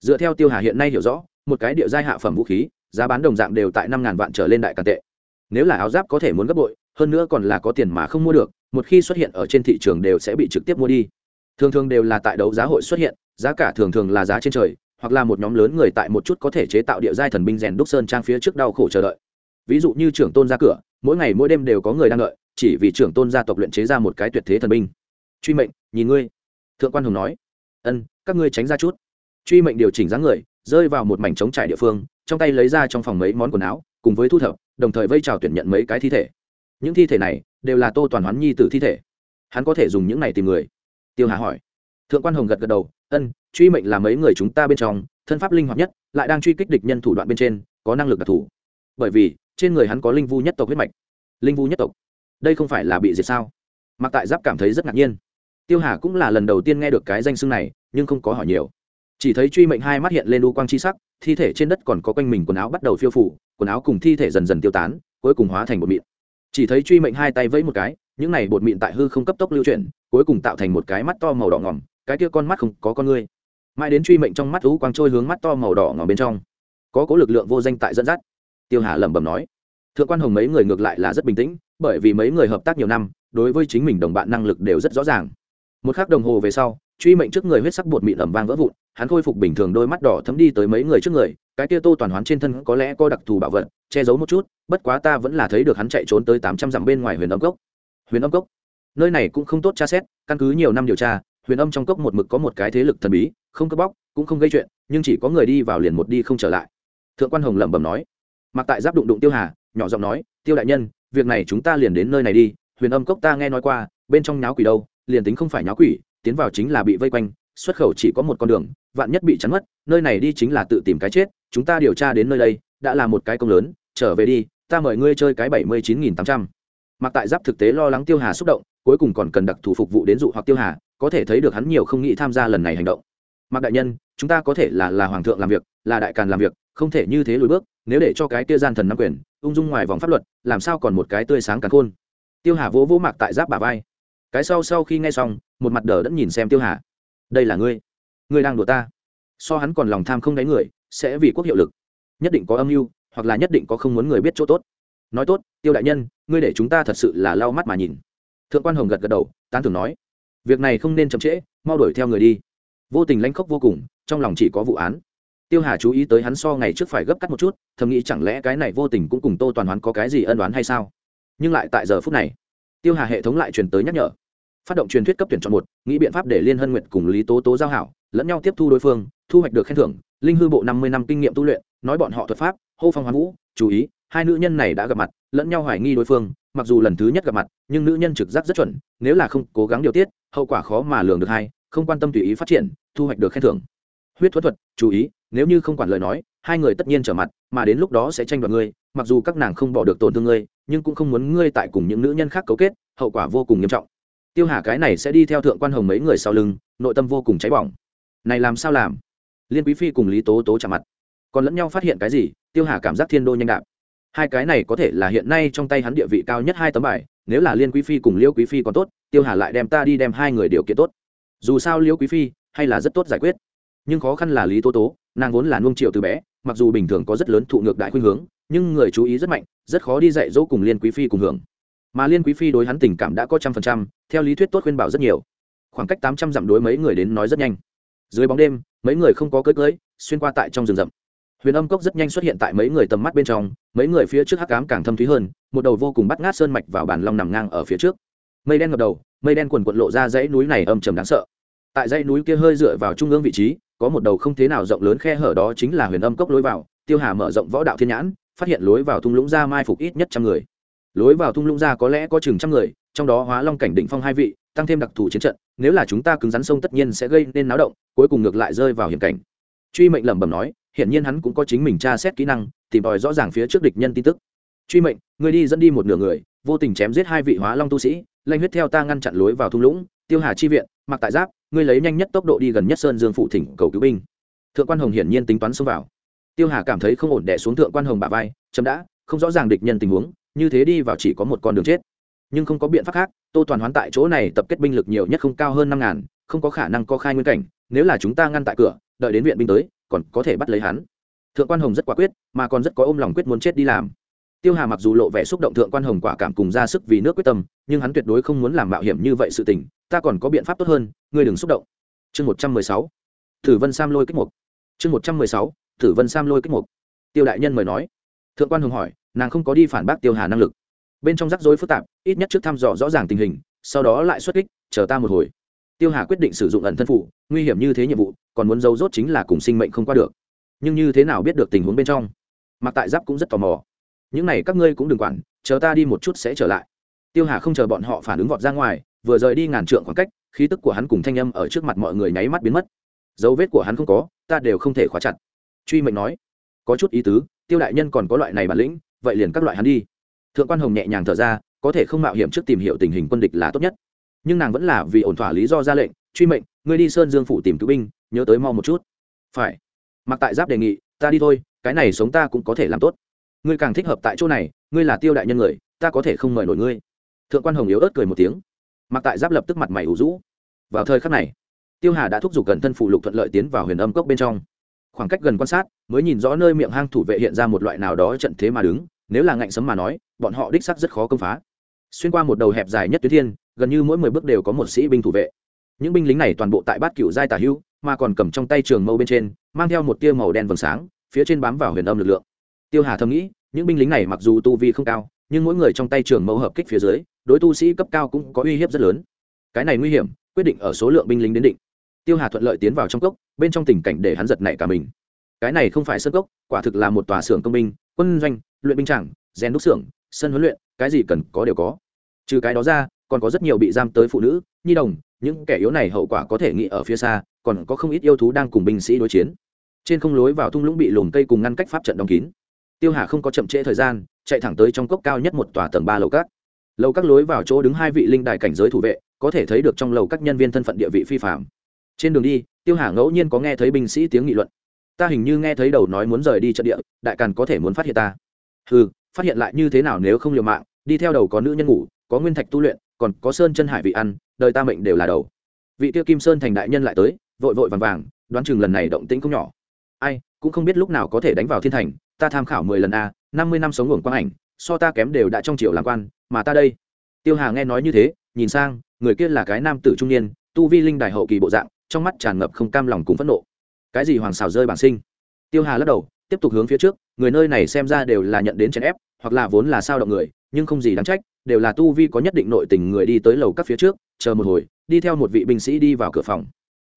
Dựa theo tiêu hà hiện nay hiểu rõ, một cái địa giai hạ phẩm vũ khí, giá bán đồng dạng đều tại năm ngàn vạn trở lên đại càn tệ. Nếu là áo giáp có thể muốn gấp bội, hơn nữa còn là có tiền mà không mua được, một khi xuất hiện ở trên thị trường đều sẽ bị trực tiếp mua đi thường thường đều là tại đấu giá hội xuất hiện, giá cả thường thường là giá trên trời, hoặc là một nhóm lớn người tại một chút có thể chế tạo địa giai thần binh rèn đúc sơn trang phía trước đau khổ chờ đợi. Ví dụ như trưởng tôn ra cửa, mỗi ngày mỗi đêm đều có người đang đợi, chỉ vì trưởng tôn gia tộc luyện chế ra một cái tuyệt thế thần binh. Truy mệnh, nhìn ngươi. Thượng quan hùng nói. Ân, các ngươi tránh ra chút. Truy mệnh điều chỉnh dáng người, rơi vào một mảnh trống trải địa phương, trong tay lấy ra trong phòng mấy món quần áo, cùng với thu thập, đồng thời vây trào tuyển nhận mấy cái thi thể. Những thi thể này đều là tô toàn hoán nhi tử thi thể. Hắn có thể dùng những này tìm người tiêu hà hỏi. Thượng quan hồng gật gật đầu, ân, truy mệnh là mấy người chúng ta bên trong, thân pháp linh hoạt nhất, lại đang truy kích địch nhân thủ đoạn bên trên, có năng lực đặc thù. Bởi vì, trên người hắn có linh vu nhất tộc huyết mạch. Linh vu nhất tộc? Đây không phải là bị diệt sao? Mặc tại giáp cảm thấy rất ngạc nhiên. Tiêu hà cũng là lần đầu tiên nghe được cái danh xưng này, nhưng không có hỏi nhiều. Chỉ thấy truy mệnh hai mắt hiện lên u quang chi sắc, thi thể trên đất còn có quanh mình quần áo bắt đầu phiêu phủ, quần áo cùng thi thể dần dần tiêu tán, cuối cùng hóa thành bột mịn chỉ thấy truy mệnh hai tay vẫy một cái những này bột mịn tại hư không cấp tốc lưu chuyển, cuối cùng tạo thành một cái mắt to màu đỏ ngỏm, cái kia con mắt không có con ngươi. Mãi đến truy mệnh trong mắt thú quang trôi hướng mắt to màu đỏ ngỏm bên trong. Có cố lực lượng vô danh tại dẫn dắt. Tiêu hà lẩm bẩm nói. Thượng quan hồng mấy người ngược lại là rất bình tĩnh, bởi vì mấy người hợp tác nhiều năm, đối với chính mình đồng bạn năng lực đều rất rõ ràng. Một k h ắ c đồng hồ về sau, truy mệnh trước người huyết sắc bột mịn ẩm vang vỡ vụn, hắn khôi phục bình thường đôi mắt đỏ thấm đi tới mấy người trước người, cái kia tô toàn hoán trên thân có lẽ có đặc thù bảo vật, che giấu một chút, bất quá ta vẫn là thấy được hắn chạy trốn tới tám trăm dặm bên ngoài huyền âm cốc huyền âm cốc. Nơi này cũng không tốt tra xét, căn cứ nhiều năm điều tra, huyền âm trong cốc một mực có một cái thế lực thần bí, không cướp bóc, cũng không gây chuyện, nhưng chỉ có người đi vào liền một đi không trở lại. Thượng quan hồng lẩm bẩm nói. Mặc tại giáp đụng đụng tiêu hà, nhỏ giọng nói, tiêu đại nhân, việc này chúng ta liền đến nơi này đi, huyền âm cốc ta nghe nói qua, bên trong nháo quỷ đâu, liền tính không phải nháo quỷ, tiến vào chính là bị vây quanh, xuất khẩu chỉ có một con đường, vạn nhất bị chắn mất, nơi này đi chính là tự tìm cái chết, chúng ta điều tra đến nơi đây, đã là một cái công lớn, trở về đi, ta mời ngươi chơi cái bảy mươi chín nghìn tám trăm mặc tại giáp thực tế lo lắng tiêu hà xúc động, cuối cùng còn cần đặc thù phục vụ đến dụ hoặc tiêu hà, có thể thấy được hắn nhiều không nghĩ tham gia lần này hành động. Mặc đại nhân, chúng ta có thể là là hoàng thượng làm việc, là đại càn làm việc, không thể như thế lùi bước, nếu để cho cái tia gian thần nắm quyền, ung dung ngoài vòng pháp luật, làm sao còn một cái tươi sáng càng khôn? Tiêu hà vỗ vỗ mạc tại giáp bà vai. Cái sau sau khi nghe xong, một mặt đờ đẫn nhìn xem tiêu hà. Đây là ngươi. Ngươi đang đùa ta. So hắn còn lòng tham không đáy người, sẽ vì quốc hiệu lực. Nhất định có âm mưu, hoặc là nhất định có không muốn người biết chỗ tốt nói tốt, tiêu đại nhân, ngươi để chúng ta thật sự là lau mắt mà nhìn. Thượng quan hồng gật gật đầu, tán thưởng nói, việc này không nên chậm trễ, mau đuổi theo người đi. Vô tình lãnh khốc vô cùng, trong lòng chỉ có vụ án. Tiêu hà chú ý tới hắn so ngày trước phải gấp cắt một chút, thầm nghĩ chẳng lẽ cái này vô tình cũng cùng tô toàn hoán có cái gì ân đoán hay sao? Nhưng lại tại giờ phút này, tiêu hà hệ thống lại truyền tới nhắc nhở. Phát động truyền thuyết cấp tuyển chọn một, nghĩ biện pháp để liên hân nguyện cùng lý tố tố giao hảo, lẫn nhau tiếp thu đối phương, thu hoạch được khen thưởng, linh hư bộ năm mươi năm kinh nghiệm tu luyện, nói bọn họ thuật pháp, hô phong hoán vũ, chú ý hai nữ nhân này đã gặp mặt, lẫn nhau hoài nghi đối phương, mặc dù lần thứ nhất gặp mặt, nhưng nữ nhân trực giác rất chuẩn, nếu là không cố gắng điều tiết, hậu quả khó mà lường được hai, không quan tâm tùy ý phát triển, thu hoạch được khen thưởng. Huyết thuật thuật, chú ý, nếu như không quản lời nói, hai người tất nhiên trở mặt, mà đến lúc đó sẽ tranh đoạt ngươi, mặc dù các nàng không bỏ được tổn thương ngươi, nhưng cũng không muốn ngươi tại cùng những nữ nhân khác cấu kết, hậu quả vô cùng nghiêm trọng. Tiêu hà cái này sẽ đi theo thượng quan hồng mấy người sau lưng, nội tâm vô cùng cháy bỏng. Này làm sao làm? Liên quý phi cùng lý tố tố chạm mặt. Còn lẫn nhau phát hiện cái gì? Tiêu hà cảm giác thiên đô nhanh đạp hai cái này có thể là hiện nay trong tay hắn địa vị cao nhất hai tấm bài, nếu là liên quý phi cùng liêu quý phi còn tốt, tiêu hà lại đem ta đi đem hai người điều kiện tốt. Dù sao liêu quý phi hay là rất tốt giải quyết. Nhưng khó khăn là lý tố tố, nàng vốn là nuông triệu từ bé, mặc dù bình thường có rất lớn thụ ngược đại khuynh hướng, nhưng người chú ý rất mạnh, rất khó đi dạy dỗ cùng liên quý phi cùng hưởng. Mà liên quý phi đối hắn tình cảm đã có trăm phần trăm, theo lý thuyết tốt khuyên bảo rất nhiều. Khoảng cách tám trăm dặm đối mấy người đến nói rất nhanh. Dưới bóng đêm, mấy người không có cưới cưới xuyên qua tại trong rừng rậm huyền âm cốc rất nhanh xuất hiện tại mấy người tầm mắt bên trong, mấy người phía trước hắc cám càng thâm thúy hơn, một đầu vô cùng bắt ngát sơn mạch vào bản long nằm ngang ở phía trước. Mây đen ngập đầu, mây đen quần quận lộ ra dãy núi này âm trầm đáng sợ. Tại dãy núi kia hơi dựa vào trung ương vị trí, có một đầu không thế nào rộng lớn khe hở đó chính là huyền âm cốc lối vào, tiêu hà mở rộng võ đạo thiên nhãn, phát hiện lối vào thung lũng ra mai phục ít nhất trăm người. Lối vào thung lũng ra có lẽ có chừng trăm người, trong đó hóa long cảnh định phong hai vị, tăng thêm đặc thù chiến trận, nếu là chúng ta cứng rắn sông tất nhiên sẽ gây nên náo động, cuối cùng ngược lại rơi vào hiểm cảnh. Truy mệnh lẩm bẩm nói hiển nhiên hắn cũng có chính mình tra xét kỹ năng, tìm tòi rõ ràng phía trước địch nhân tin tức. Truy mệnh người đi dẫn đi một nửa người, vô tình chém giết hai vị hóa long tu sĩ, lanh huyết theo ta ngăn chặn lối vào thung lũng, tiêu hà chi viện, mặc tại giáp, ngươi lấy nhanh nhất tốc độ đi gần nhất sơn dương phụ thỉnh cầu cứu binh. Thượng quan hồng hiển nhiên tính toán xông vào. Tiêu hà cảm thấy không ổn đẻ xuống thượng quan hồng bà vai, chấm đã, không rõ ràng địch nhân tình huống, như thế đi vào chỉ có một con đường chết. Nhưng không có biện pháp khác, tô toàn hoán tại chỗ này tập kết binh lực nhiều nhất không cao hơn năm ngàn, không có khả năng có khai nguyên cảnh, nếu là chúng ta ngăn tại cửa, đợi đến viện binh tới còn có thể bắt lấy hắn. Thượng quan hồng rất quả quyết, mà còn rất có ôm lòng quyết muốn chết đi làm. Tiêu hà mặc dù lộ vẻ xúc động thượng quan hồng quả cảm cùng ra sức vì nước quyết tâm, nhưng hắn tuyệt đối không muốn làm mạo hiểm như vậy sự tình, ta còn có biện pháp tốt hơn, ngươi đừng xúc động. Chương một trăm mười sáu. Thử vân sam lôi kích mục. Chương một trăm mười sáu. Thử vân sam lôi kích mục. Tiêu đại nhân mời nói. Thượng quan hồng hỏi, nàng không có đi phản bác tiêu hà năng lực. Bên trong rắc rối phức tạp, ít nhất trước thăm dò rõ ràng tình hình, sau đó lại xuất kích, chờ ta một hồi tiêu hà quyết định sử dụng ẩn thân phụ, nguy hiểm như thế nhiệm vụ, còn muốn giấu rốt chính là cùng sinh mệnh không qua được. Nhưng như thế nào biết được tình huống bên trong? Mặc tại giáp cũng rất tò mò. Những này các ngươi cũng đừng quản, chờ ta đi một chút sẽ trở lại. Tiêu hà không chờ bọn họ phản ứng vọt ra ngoài, vừa rời đi ngàn trượng khoảng cách, khí tức của hắn cùng thanh âm ở trước mặt mọi người nháy mắt biến mất. Dấu vết của hắn không có, ta đều không thể khóa chặt. Truy mệnh nói, có chút ý tứ, tiêu đại nhân còn có loại này bản lĩnh, vậy liền các loại hắn đi. Thượng quan hồng nhẹ nhàng thở ra, có thể không mạo hiểm trước tìm hiểu tình hình quân địch là tốt nhất nhưng nàng vẫn là vì ổn thỏa lý do ra lệnh, truy mệnh, ngươi đi sơn dương phủ tìm cứu binh, nhớ tới mau một chút. Phải. Mặc tại giáp đề nghị, ta đi thôi, cái này sống ta cũng có thể làm tốt. Ngươi càng thích hợp tại chỗ này, ngươi là tiêu đại nhân người, ta có thể không mời nổi ngươi. Thượng quan hồng yếu ớt cười một tiếng. Mặc tại giáp lập tức mặt mày ủ rũ. Vào thời khắc này, tiêu hà đã thúc giục gần thân phụ lục thuận lợi tiến vào huyền âm cốc bên trong. Khoảng cách gần quan sát, mới nhìn rõ nơi miệng hang thủ vệ hiện ra một loại nào đó trận thế mà đứng, nếu là ngạnh sấm mà nói, bọn họ đích sắc rất khó công phá. Xuyên qua một đầu hẹp dài nhất tuyến thiên gần như mỗi mười bước đều có một sĩ binh thủ vệ. Những binh lính này toàn bộ tại bát cựu giai tả hưu, mà còn cầm trong tay trường mâu bên trên, mang theo một tia màu đen vầng sáng, phía trên bám vào huyền âm lực lượng. Tiêu hà thầm nghĩ, những binh lính này mặc dù tu vi không cao, nhưng mỗi người trong tay trường mâu hợp kích phía dưới, đối tu sĩ cấp cao cũng có uy hiếp rất lớn. Cái này nguy hiểm, quyết định ở số lượng binh lính đến định. Tiêu hà thuận lợi tiến vào trong cốc, bên trong tình cảnh để hắn giật nảy cả mình. Cái này không phải sân cốc, quả thực là một tòa xưởng công binh, quân doanh, luyện binh chẳng rèn đúc xưởng, sân huấn luyện, cái gì cần có đều có. Trừ cái đó ra còn có rất nhiều bị giam tới phụ nữ, nhi đồng, những kẻ yếu này hậu quả có thể nghĩ ở phía xa, còn có không ít yêu thú đang cùng binh sĩ đối chiến. Trên không lối vào thung lũng bị lùm cây cùng ngăn cách pháp trận đóng kín. Tiêu hà không có chậm trễ thời gian, chạy thẳng tới trong cốc cao nhất một tòa tầng ba lầu các lầu các lối vào chỗ đứng hai vị linh đài cảnh giới thủ vệ, có thể thấy được trong lầu các nhân viên thân phận địa vị phi phạm trên đường đi, tiêu hà ngẫu nhiên có nghe thấy binh sĩ tiếng nghị luận. Ta hình như nghe thấy đầu nói muốn rời đi trận địa, đại càn có thể muốn phát hiện ta. Ừ phát hiện lại như thế nào nếu không liều mạng, đi theo đầu có nữ nhân ngủ, có nguyên thạch tu luyện còn có sơn chân hải vị ăn, đời ta mệnh đều là đầu. Vị tiêu kim sơn thành đại nhân lại tới, vội vội vàng vàng, đoán chừng lần này động tĩnh không nhỏ. Ai, cũng không biết lúc nào có thể đánh vào thiên thành, ta tham khảo mười lần a, năm mươi năm sống ngủ quang ảnh, so ta kém đều đã trong triệu làm quan, mà ta đây. Tiêu hà nghe nói như thế, nhìn sang, người kia là cái nam tử trung niên, tu vi linh đài hậu kỳ bộ dạng, trong mắt tràn ngập không cam lòng cùng phẫn nộ. Cái gì hoàng xào rơi bản sinh? Tiêu hà lắc đầu, tiếp tục hướng phía trước, người nơi này xem ra đều là nhận đến chèn ép, hoặc là vốn là sao động người, nhưng không gì đáng trách đều là tu vi có nhất định nội tình người đi tới lầu các phía trước, chờ một hồi, đi theo một vị binh sĩ đi vào cửa phòng.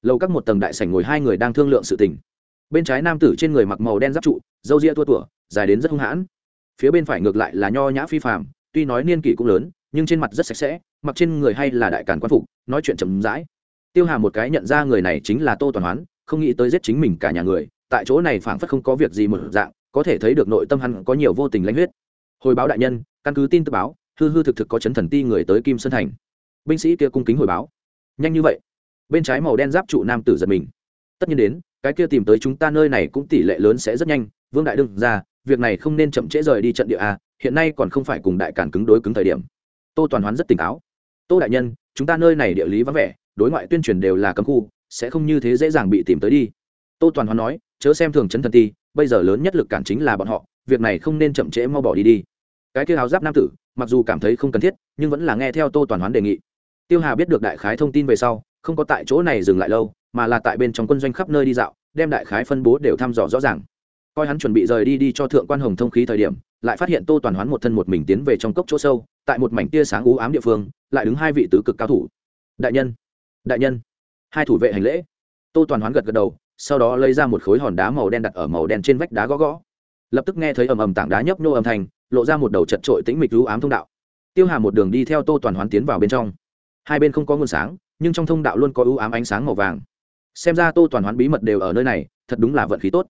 Lầu các một tầng đại sảnh ngồi hai người đang thương lượng sự tình. Bên trái nam tử trên người mặc màu đen giáp trụ, râu ria tua tủa, dài đến rất hung hãn. Phía bên phải ngược lại là nho nhã phi phàm, tuy nói niên kỷ cũng lớn, nhưng trên mặt rất sạch sẽ, mặc trên người hay là đại càn quan phục, nói chuyện chậm rãi. Tiêu hà một cái nhận ra người này chính là tô toàn hoán, không nghĩ tới giết chính mình cả nhà người, tại chỗ này phảng phất không có việc gì một dạng, có thể thấy được nội tâm hắn có nhiều vô tình lãnh huyết. Hồi báo đại nhân, căn cứ tin tức báo hư hư thực thực có chấn thần ti người tới kim sơn thành binh sĩ kia cung kính hồi báo nhanh như vậy bên trái màu đen giáp trụ nam tử giật mình tất nhiên đến cái kia tìm tới chúng ta nơi này cũng tỷ lệ lớn sẽ rất nhanh vương đại đương ra việc này không nên chậm trễ rời đi trận địa a, hiện nay còn không phải cùng đại cản cứng đối cứng thời điểm tô toàn hoán rất tỉnh táo tô đại nhân chúng ta nơi này địa lý vắng vẻ đối ngoại tuyên truyền đều là cấm khu sẽ không như thế dễ dàng bị tìm tới đi tô toàn hoán nói chớ xem thường chấn thần ti bây giờ lớn nhất lực cản chính là bọn họ việc này không nên chậm trễ mau bỏ đi đi cái kia áo giáp nam tử mặc dù cảm thấy không cần thiết, nhưng vẫn là nghe theo tô toàn hoán đề nghị. Tiêu hà biết được đại khái thông tin về sau, không có tại chỗ này dừng lại lâu, mà là tại bên trong quân doanh khắp nơi đi dạo, đem đại khái phân bố đều thăm dò rõ ràng. Coi hắn chuẩn bị rời đi đi cho thượng quan hồng thông khí thời điểm, lại phát hiện tô toàn hoán một thân một mình tiến về trong cốc chỗ sâu, tại một mảnh tia sáng ú ám địa phương, lại đứng hai vị tứ cực cao thủ. Đại nhân! Đại nhân! Hai thủ vệ hành lễ. Tô toàn hoán gật gật đầu, sau đó lấy ra một khối hòn đá màu đen đặt ở màu đen trên vách đá gõ gõ. Lập tức nghe thấy ầm ầm tảng đá nhấp nô âm thanh lộ ra một đầu chật trội tĩnh mịch lũ ám thông đạo. Tiêu hà một đường đi theo tô toàn hoán tiến vào bên trong. Hai bên không có nguồn sáng, nhưng trong thông đạo luôn có ưu ám ánh sáng màu vàng. Xem ra tô toàn hoán bí mật đều ở nơi này, thật đúng là vận khí tốt.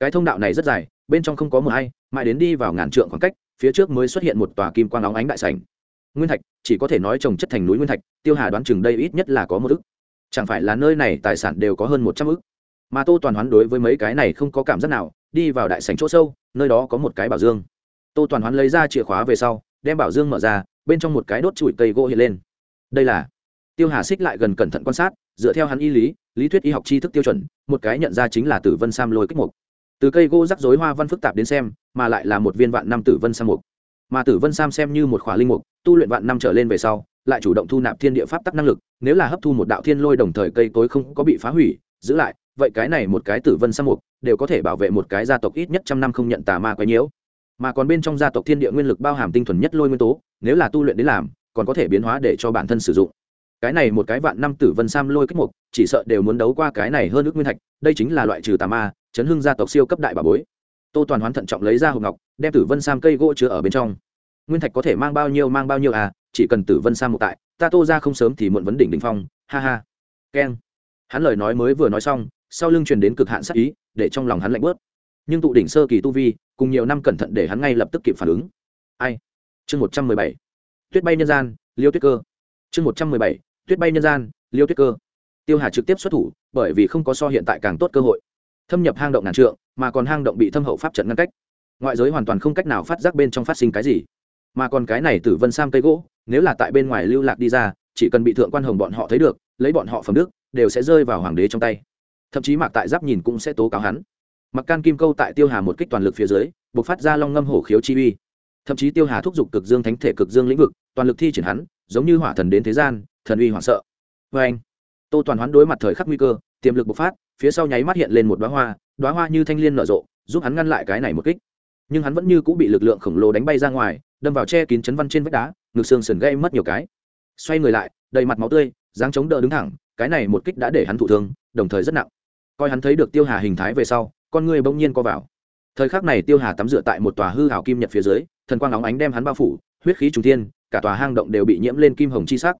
Cái thông đạo này rất dài, bên trong không có mờ hay mãi đến đi vào ngàn trượng khoảng cách, phía trước mới xuất hiện một tòa kim quang óng ánh đại sảnh. Nguyên thạch, chỉ có thể nói trồng chất thành núi nguyên thạch, tiêu hà đoán chừng đây ít nhất là có một ức. Chẳng phải là nơi này tài sản đều có hơn một trăm ức. Mà tô toàn hoán đối với mấy cái này không có cảm giác nào, đi vào đại sảnh chỗ sâu, nơi đó có một cái bảo dương tô toàn hoán lấy ra chìa khóa về sau, đem bảo dương mở ra, bên trong một cái đốt chùi cây gỗ hiện lên. Đây là tiêu hà xích lại gần cẩn thận quan sát, dựa theo hắn y lý lý thuyết y học tri thức tiêu chuẩn, một cái nhận ra chính là tử vân sam lôi kích mục. Từ cây gỗ rắc rối hoa văn phức tạp đến xem, mà lại là một viên vạn năm tử vân sam mục. Mà tử vân sam xem như một khỏa linh mục, tu luyện vạn năm trở lên về sau, lại chủ động thu nạp thiên địa pháp tắc năng lực, nếu là hấp thu một đạo thiên lôi đồng thời cây cối không có bị phá hủy, giữ lại, vậy cái này một cái tử vân sam mục đều có thể bảo vệ một cái gia tộc ít nhất trăm năm không nhận tà ma quấy nhiễu mà còn bên trong gia tộc thiên địa nguyên lực bao hàm tinh thuần nhất lôi nguyên tố, nếu là tu luyện đến làm, còn có thể biến hóa để cho bản thân sử dụng. Cái này một cái vạn năm tử vân sam lôi kích mục, chỉ sợ đều muốn đấu qua cái này hơn ước nguyên thạch, đây chính là loại trừ tà ma, chấn hưng gia tộc siêu cấp đại bà bối. Tô toàn hoán thận trọng lấy ra hộp ngọc, đem tử vân sam cây gỗ chứa ở bên trong. Nguyên thạch có thể mang bao nhiêu, mang bao nhiêu à chỉ cần tử vân sam một tại, ta tô ra không sớm thì muộn vấn đỉnh đình phong, ha ha. Keng. Hắn lời nói mới vừa nói xong, sau lưng truyền đến cực hạn sắc ý, để trong lòng hắn lạnh bớt nhưng tụ đỉnh sơ kỳ tu vi, cùng nhiều năm cẩn thận để hắn ngay lập tức kịp phản ứng. Ai? Chương một trăm mười bảy. Tuyết bay nhân gian, liêu tuyết cơ. Chương một trăm mười bảy. Tuyết bay nhân gian, liêu tuyết cơ. Tiêu hà trực tiếp xuất thủ, bởi vì không có so hiện tại càng tốt cơ hội. Thâm nhập hang động ngàn trượng, mà còn hang động bị thâm hậu pháp trận ngăn cách. Ngoại giới hoàn toàn không cách nào phát giác bên trong phát sinh cái gì. Mà còn cái này tử vân sam cây gỗ, nếu là tại bên ngoài lưu lạc đi ra, chỉ cần bị thượng quan hồng bọn họ thấy được, lấy bọn họ phẩm đức, đều sẽ rơi vào hoàng đế trong tay. Thậm chí mạc tại giáp nhìn cũng sẽ tố cáo hắn mặc can kim câu tại tiêu hà một kích toàn lực phía dưới buộc phát ra long ngâm hổ khiếu chi uy. Thậm chí tiêu hà thúc giục cực dương thánh thể cực dương lĩnh vực, toàn lực thi triển hắn, giống như hỏa thần đến thế gian, thần uy hoảng sợ. Vê anh tô toàn hoán đối mặt thời khắc nguy cơ, tiềm lực bộc phát, phía sau nháy mắt hiện lên một đoá hoa đoá hoa như thanh l i ê n nở rộ, giúp hắn ngăn lại cái này một kích. Nhưng hắn vẫn như cũng bị lực lượng khổng lồ đánh bay ra ngoài, đâm vào che kín chấn văn trên vách đá, ngực xương sườn gây mất nhiều cái. Xoay người lại, đầy mặt máu tươi, dáng chống đỡ đứng thẳng, cái này một kích đã để hắn thụ thương, đồng thời rất nặng. Coi hắn thấy được tiêu hà hình thái về sau con người bỗng nhiên co vào. Thời khắc này tiêu hà tắm rửa tại một tòa hư hảo kim nhật phía dưới, thần quang óng ánh đem hắn bao phủ, huyết khí trùng thiên, cả tòa hang động đều bị nhiễm lên kim hồng chi sắc.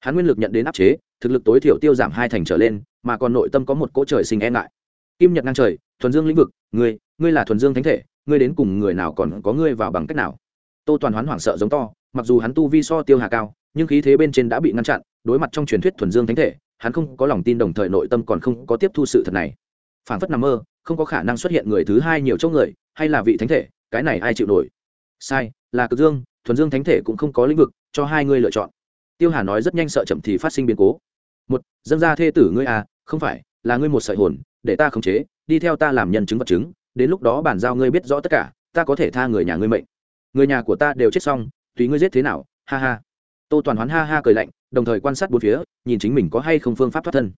Hắn nguyên lực nhận đến áp chế, thực lực tối thiểu tiêu giảm hai thành trở lên, mà còn nội tâm có một cỗ trời sinh e ngại. Kim nhật ngang trời, thuần dương lĩnh vực, ngươi ngươi là thuần dương thánh thể, ngươi đến cùng người nào còn có ngươi vào bằng cách nào? Tô toàn hoán hoảng sợ giống to, mặc dù hắn tu vi so tiêu hà cao, nhưng khí thế bên trên đã bị ngăn chặn, đối mặt trong truyền thuyết thuần dương thánh thể, hắn không có lòng tin đồng thời nội tâm còn không có tiếp thu sự thật này phản phất nằm mơ, không có khả năng xuất hiện người thứ hai nhiều chỗ người, hay là vị thánh thể, cái này ai chịu nổi? Sai, là cực dương, thuần dương thánh thể cũng không có lĩnh vực, cho hai ngươi lựa chọn. Tiêu hà nói rất nhanh sợ chậm thì phát sinh biến cố. Một dân gia thê tử ngươi à không phải, là ngươi một sợi hồn, để ta khống chế, đi theo ta làm nhân chứng vật chứng, đến lúc đó bàn giao ngươi biết rõ tất cả, ta có thể tha người nhà ngươi mệnh. Người nhà của ta đều chết xong, tùy ngươi giết thế nào, ha ha. Tô toàn hoán ha ha cười lạnh, đồng thời quan sát bốn phía, nhìn chính mình có hay không phương pháp thoát thân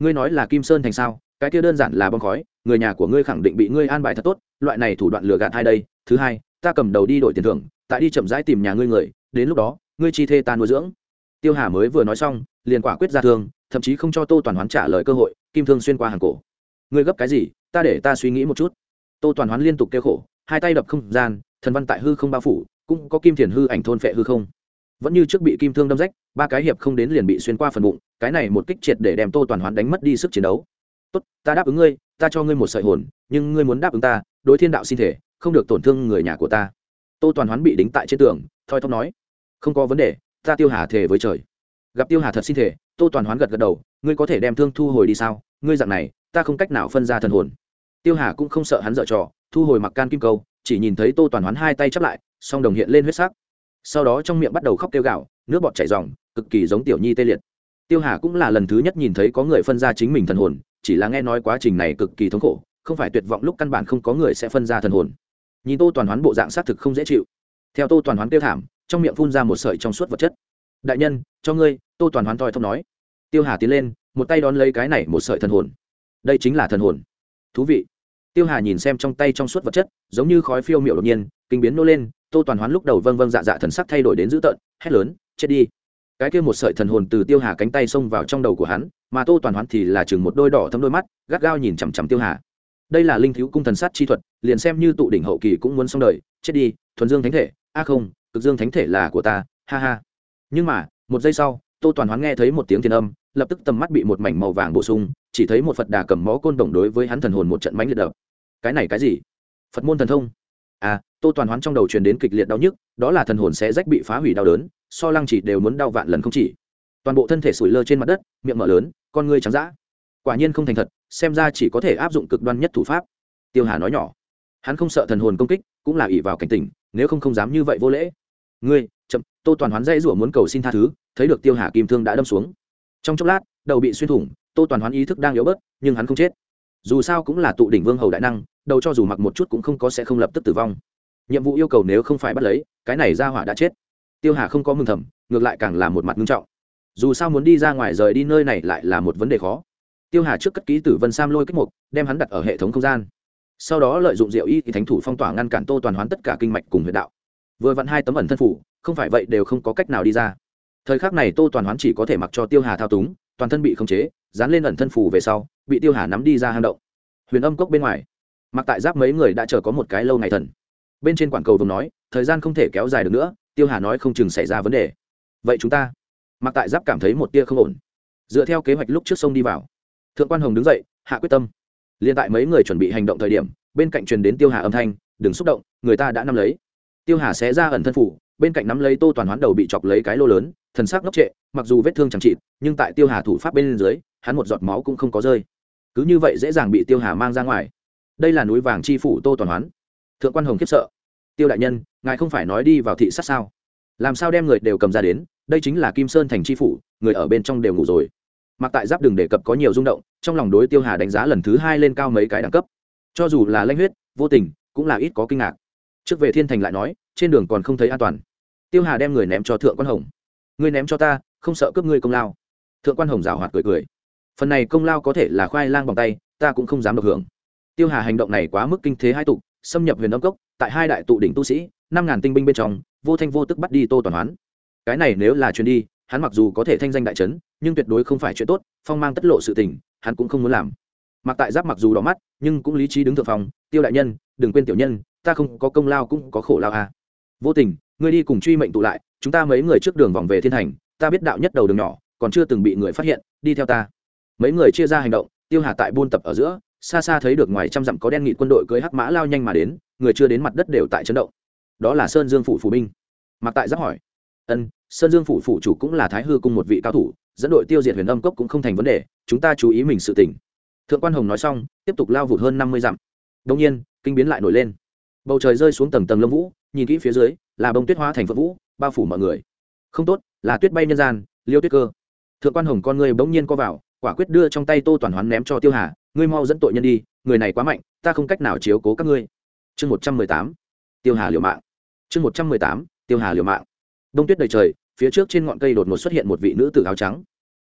ngươi nói là kim sơn thành sao? Cái kia đơn giản là bom khói, người nhà của ngươi khẳng định bị ngươi an bài thật tốt, loại này thủ đoạn lừa gạt hai đây? Thứ hai, ta cầm đầu đi đổi tiền thưởng, tại đi chậm rãi tìm nhà ngươi người, đến lúc đó, ngươi chi thê ta nuôi dưỡng. Tiêu hà mới vừa nói xong, liền quả quyết ra thương, thậm chí không cho tô toàn hoán trả lời cơ hội, kim thương xuyên qua hàng cổ. Ngươi gấp cái gì? Ta để ta suy nghĩ một chút. Tô toàn hoán liên tục kêu khổ, hai tay đập không gian, thần văn tại hư không bao phủ, cũng có kim thiền hư ảnh thôn phệ hư không vẫn như trước bị kim thương đâm rách, ba cái hiệp không đến liền bị xuyên qua phần bụng, cái này một kích triệt để đem tô toàn hoán đánh mất đi sức chiến đấu. Tốt, ta đáp ứng ngươi, ta cho ngươi một sợi hồn, nhưng ngươi muốn đáp ứng ta, đối thiên đạo xin thể, không được tổn thương người nhà của ta. Tô toàn hoán bị đính tại trên tường, thoi thóp nói, không có vấn đề, ta tiêu hà thể với trời. Gặp tiêu hà thật xin thể, tô toàn hoán gật gật đầu, ngươi có thể đem thương thu hồi đi sao? Ngươi dặn này, ta không cách nào phân ra thần hồn. Tiêu hà cũng không sợ hắn dở trò, thu hồi mặc can kim câu, chỉ nhìn thấy tô toàn hoán hai tay chắp lại, song đồng hiện lên huyết sắc sau đó trong miệng bắt đầu khóc kêu gạo nước bọt chảy r cực kỳ giống tiểu nhi tê liệt. Tiêu hà cũng là lần thứ nhất nhìn thấy có người phân ra chính mình thần hồn, chỉ là nghe nói quá trình này cực kỳ thống khổ, không phải tuyệt vọng lúc căn bản không có người sẽ phân ra thần hồn. Nhìn tô toàn hoán bộ dạng xác thực không dễ chịu. Theo tô toàn hoán tiêu thảm, trong miệng phun ra một sợi trong suốt vật chất. Đại nhân, cho ngươi, tô toàn hoán thoi thóp nói. Tiêu hà tiến lên, một tay đón lấy cái này một sợi thần hồn. Đây chính là thần hồn. Thú vị. Tiêu hà nhìn xem trong tay trong suốt vật chất, giống như khói phiêu miệu đột nhiên, kinh biến nô lên tô toàn hoán lúc đầu vâng vâng dạ dạ thần sắc thay đổi đến dữ tợn, hét lớn, chết đi. Cái kia một sợi thần hồn từ tiêu hà cánh tay xông vào trong đầu của hắn, mà tô toàn hoán thì là chừng một đôi đỏ thấm đôi mắt, gắt gao nhìn chằm chằm tiêu hà. Đây là linh thiếu cung thần sát chi thuật, liền xem như tụ đỉnh hậu kỳ cũng muốn xong đời, chết đi, thuần dương thánh thể. A không, cực dương thánh thể là của ta. Ha ha. Nhưng mà, một giây sau, tô toàn hoán nghe thấy một tiếng thiên âm, lập tức tầm mắt bị một mảnh màu vàng bổ sung, chỉ thấy một phật đà cầm mó côn đồng đối với hắn thần hồn một trận mánh liệt đập. Cái này cái gì? Phật môn thần thông? À tô toàn hoán trong đầu truyền đến kịch liệt đau nhức, đó là thần hồn sẽ rách bị phá hủy đau đớn, so lăng chỉ đều muốn đau vạn lần không chỉ. Toàn bộ thân thể sủi lơ trên mặt đất, miệng mở lớn, con ngươi trắng d quả nhiên không thành thật, xem ra chỉ có thể áp dụng cực đoan nhất thủ pháp. Tiêu hà nói nhỏ, hắn không sợ thần hồn công kích, cũng là ỷ vào cảnh tỉnh, nếu không không dám như vậy vô lễ. Ngươi, chậm, tô toàn hoán dây rủa muốn cầu xin tha thứ, thấy được tiêu hà kim thương đã đâm xuống. Trong chốc lát, đầu bị xuyên thủng, tô toàn hoán ý thức đang yếu bớt, nhưng hắn không chết. Dù sao cũng là tụ đỉnh vương hầu đại năng đầu cho dù mặc một chút cũng không có sẽ không lập tức tử vong. Nhiệm vụ yêu cầu nếu không phải bắt lấy, cái này ra hỏa đã chết. Tiêu hà không có mừng thầm, ngược lại càng là một mặt nghiêm trọng. Dù sao muốn đi ra ngoài rời đi nơi này lại là một vấn đề khó. Tiêu hà trước cất ký tử vân sam lôi kích mục, đem hắn đặt ở hệ thống không gian. Sau đó lợi dụng diệu y thì thánh thủ phong tỏa ngăn cản tô toàn hoán tất cả kinh mạch cùng huyệt đạo. Vừa vặn hai tấm ẩn thân phủ, không phải vậy đều không có cách nào đi ra. Thời khắc này tô toàn hoán chỉ có thể mặc cho tiêu hà thao túng, toàn thân bị khống chế, dán lên ẩn thân phủ về sau, bị tiêu hà nắm đi ra hang động. Huyền âm cốc bên ngoài mặc tại giáp mấy người đã chờ có một cái lâu ngày thần. Bên trên quảng cầu vùng nói, thời gian không thể kéo dài được nữa, tiêu hà nói không chừng xảy ra vấn đề. Vậy chúng ta, mặc tại giáp cảm thấy một tia không ổn. Dựa theo kế hoạch lúc trước sông đi vào. Thượng quan hồng đứng dậy, hạ quyết tâm. Liền tại mấy người chuẩn bị hành động thời điểm, bên cạnh truyền đến tiêu hà âm thanh, đừng xúc động, người ta đã nắm lấy. Tiêu hà sẽ ra ẩn thân phủ, bên cạnh nắm lấy tô toàn hoán đầu bị chọc lấy cái lô lớn, thần sắc ngốc trệ, mặc dù vết thương chẳng trị nhưng tại tiêu hà thủ pháp bên dưới, hắn một giọt máu cũng không có rơi. Cứ như vậy dễ dàng bị tiêu hà mang ra ngoài đây là núi vàng chi phủ tô toàn hoán. Thượng quan hồng khiếp sợ. Tiêu đại nhân, ngài không phải nói đi vào thị sát sao? Làm sao đem người đều cầm ra đến? Đây chính là kim sơn thành chi phủ, người ở bên trong đều ngủ rồi. Mặc tại giáp đừng đề cập có nhiều rung động, trong lòng đối tiêu hà đánh giá lần thứ hai lên cao mấy cái đẳng cấp. Cho dù là lanh huyết, vô tình, cũng là ít có kinh ngạc. Trước về thiên thành lại nói, trên đường còn không thấy an toàn. Tiêu hà đem người ném cho thượng quan hồng. Ngươi ném cho ta, không sợ cướp ngươi công lao. Thượng quan hồng rào hoạt cười cười. Phần này công lao có thể là khoai lang bằng tay, ta cũng không dám được hưởng tiêu hà hành động này quá mức kinh thế hai tục xâm nhập huyền âm cốc, tại hai đại tụ đỉnh tu sĩ, năm ngàn tinh binh bên trong, vô thanh vô tức bắt đi tô toàn hoán. Cái này nếu là chuyến đi, hắn mặc dù có thể thanh danh đại trấn, nhưng tuyệt đối không phải chuyện tốt, phong mang tất lộ sự tình, hắn cũng không muốn làm. Mặc tại giáp mặc dù đỏ mắt, nhưng cũng lý trí đứng thượng phòng, tiêu đại nhân, đừng quên tiểu nhân, ta không có công lao cũng có khổ lao à. vô tình, ngươi đi cùng truy mệnh tụ lại, chúng ta mấy người trước đường vòng về thiên thành ta biết đạo nhất đầu đường nhỏ, còn chưa từng bị người phát hiện, đi theo ta. Mấy người chia ra hành động, tiêu hà tại buôn tập ở giữa xa xa thấy được ngoài trăm dặm có đen nghị quân đội cưới hắc mã lao nhanh mà đến, người chưa đến mặt đất đều tại chấn động. Đó là sơn dương phủ phủ binh. Mặc tại giáp hỏi, ân, sơn dương phủ phủ chủ cũng là thái hư cung một vị cao thủ, dẫn đội tiêu diệt huyền âm cốc cũng không thành vấn đề, chúng ta chú ý mình sự tỉnh thượng quan hồng nói xong, tiếp tục lao vụt hơn năm mươi dặm. Đông nhiên, kinh biến lại nổi lên. Bầu trời rơi xuống tầng tầng lông vũ, nhìn kỹ phía dưới, là bông tuyết hóa thành phật vũ, bao phủ mọi người. Không tốt, là tuyết bay nhân gian, liêu tuyết cơ. Thượng quan hồng con người bỗng nhiên co vào, quả quyết đưa trong tay tô toàn hoán ném cho tiêu hà ngươi mau dẫn tội nhân đi, người này quá mạnh, ta không cách nào chiếu cố các ngươi. Chương một trăm mười tám, tiêu hà liều mạng. Chương một trăm mười tám, tiêu hà liều mạng. Đông tuyết đầy trời, phía trước trên ngọn cây đột ngột xuất hiện một vị nữ tử áo trắng.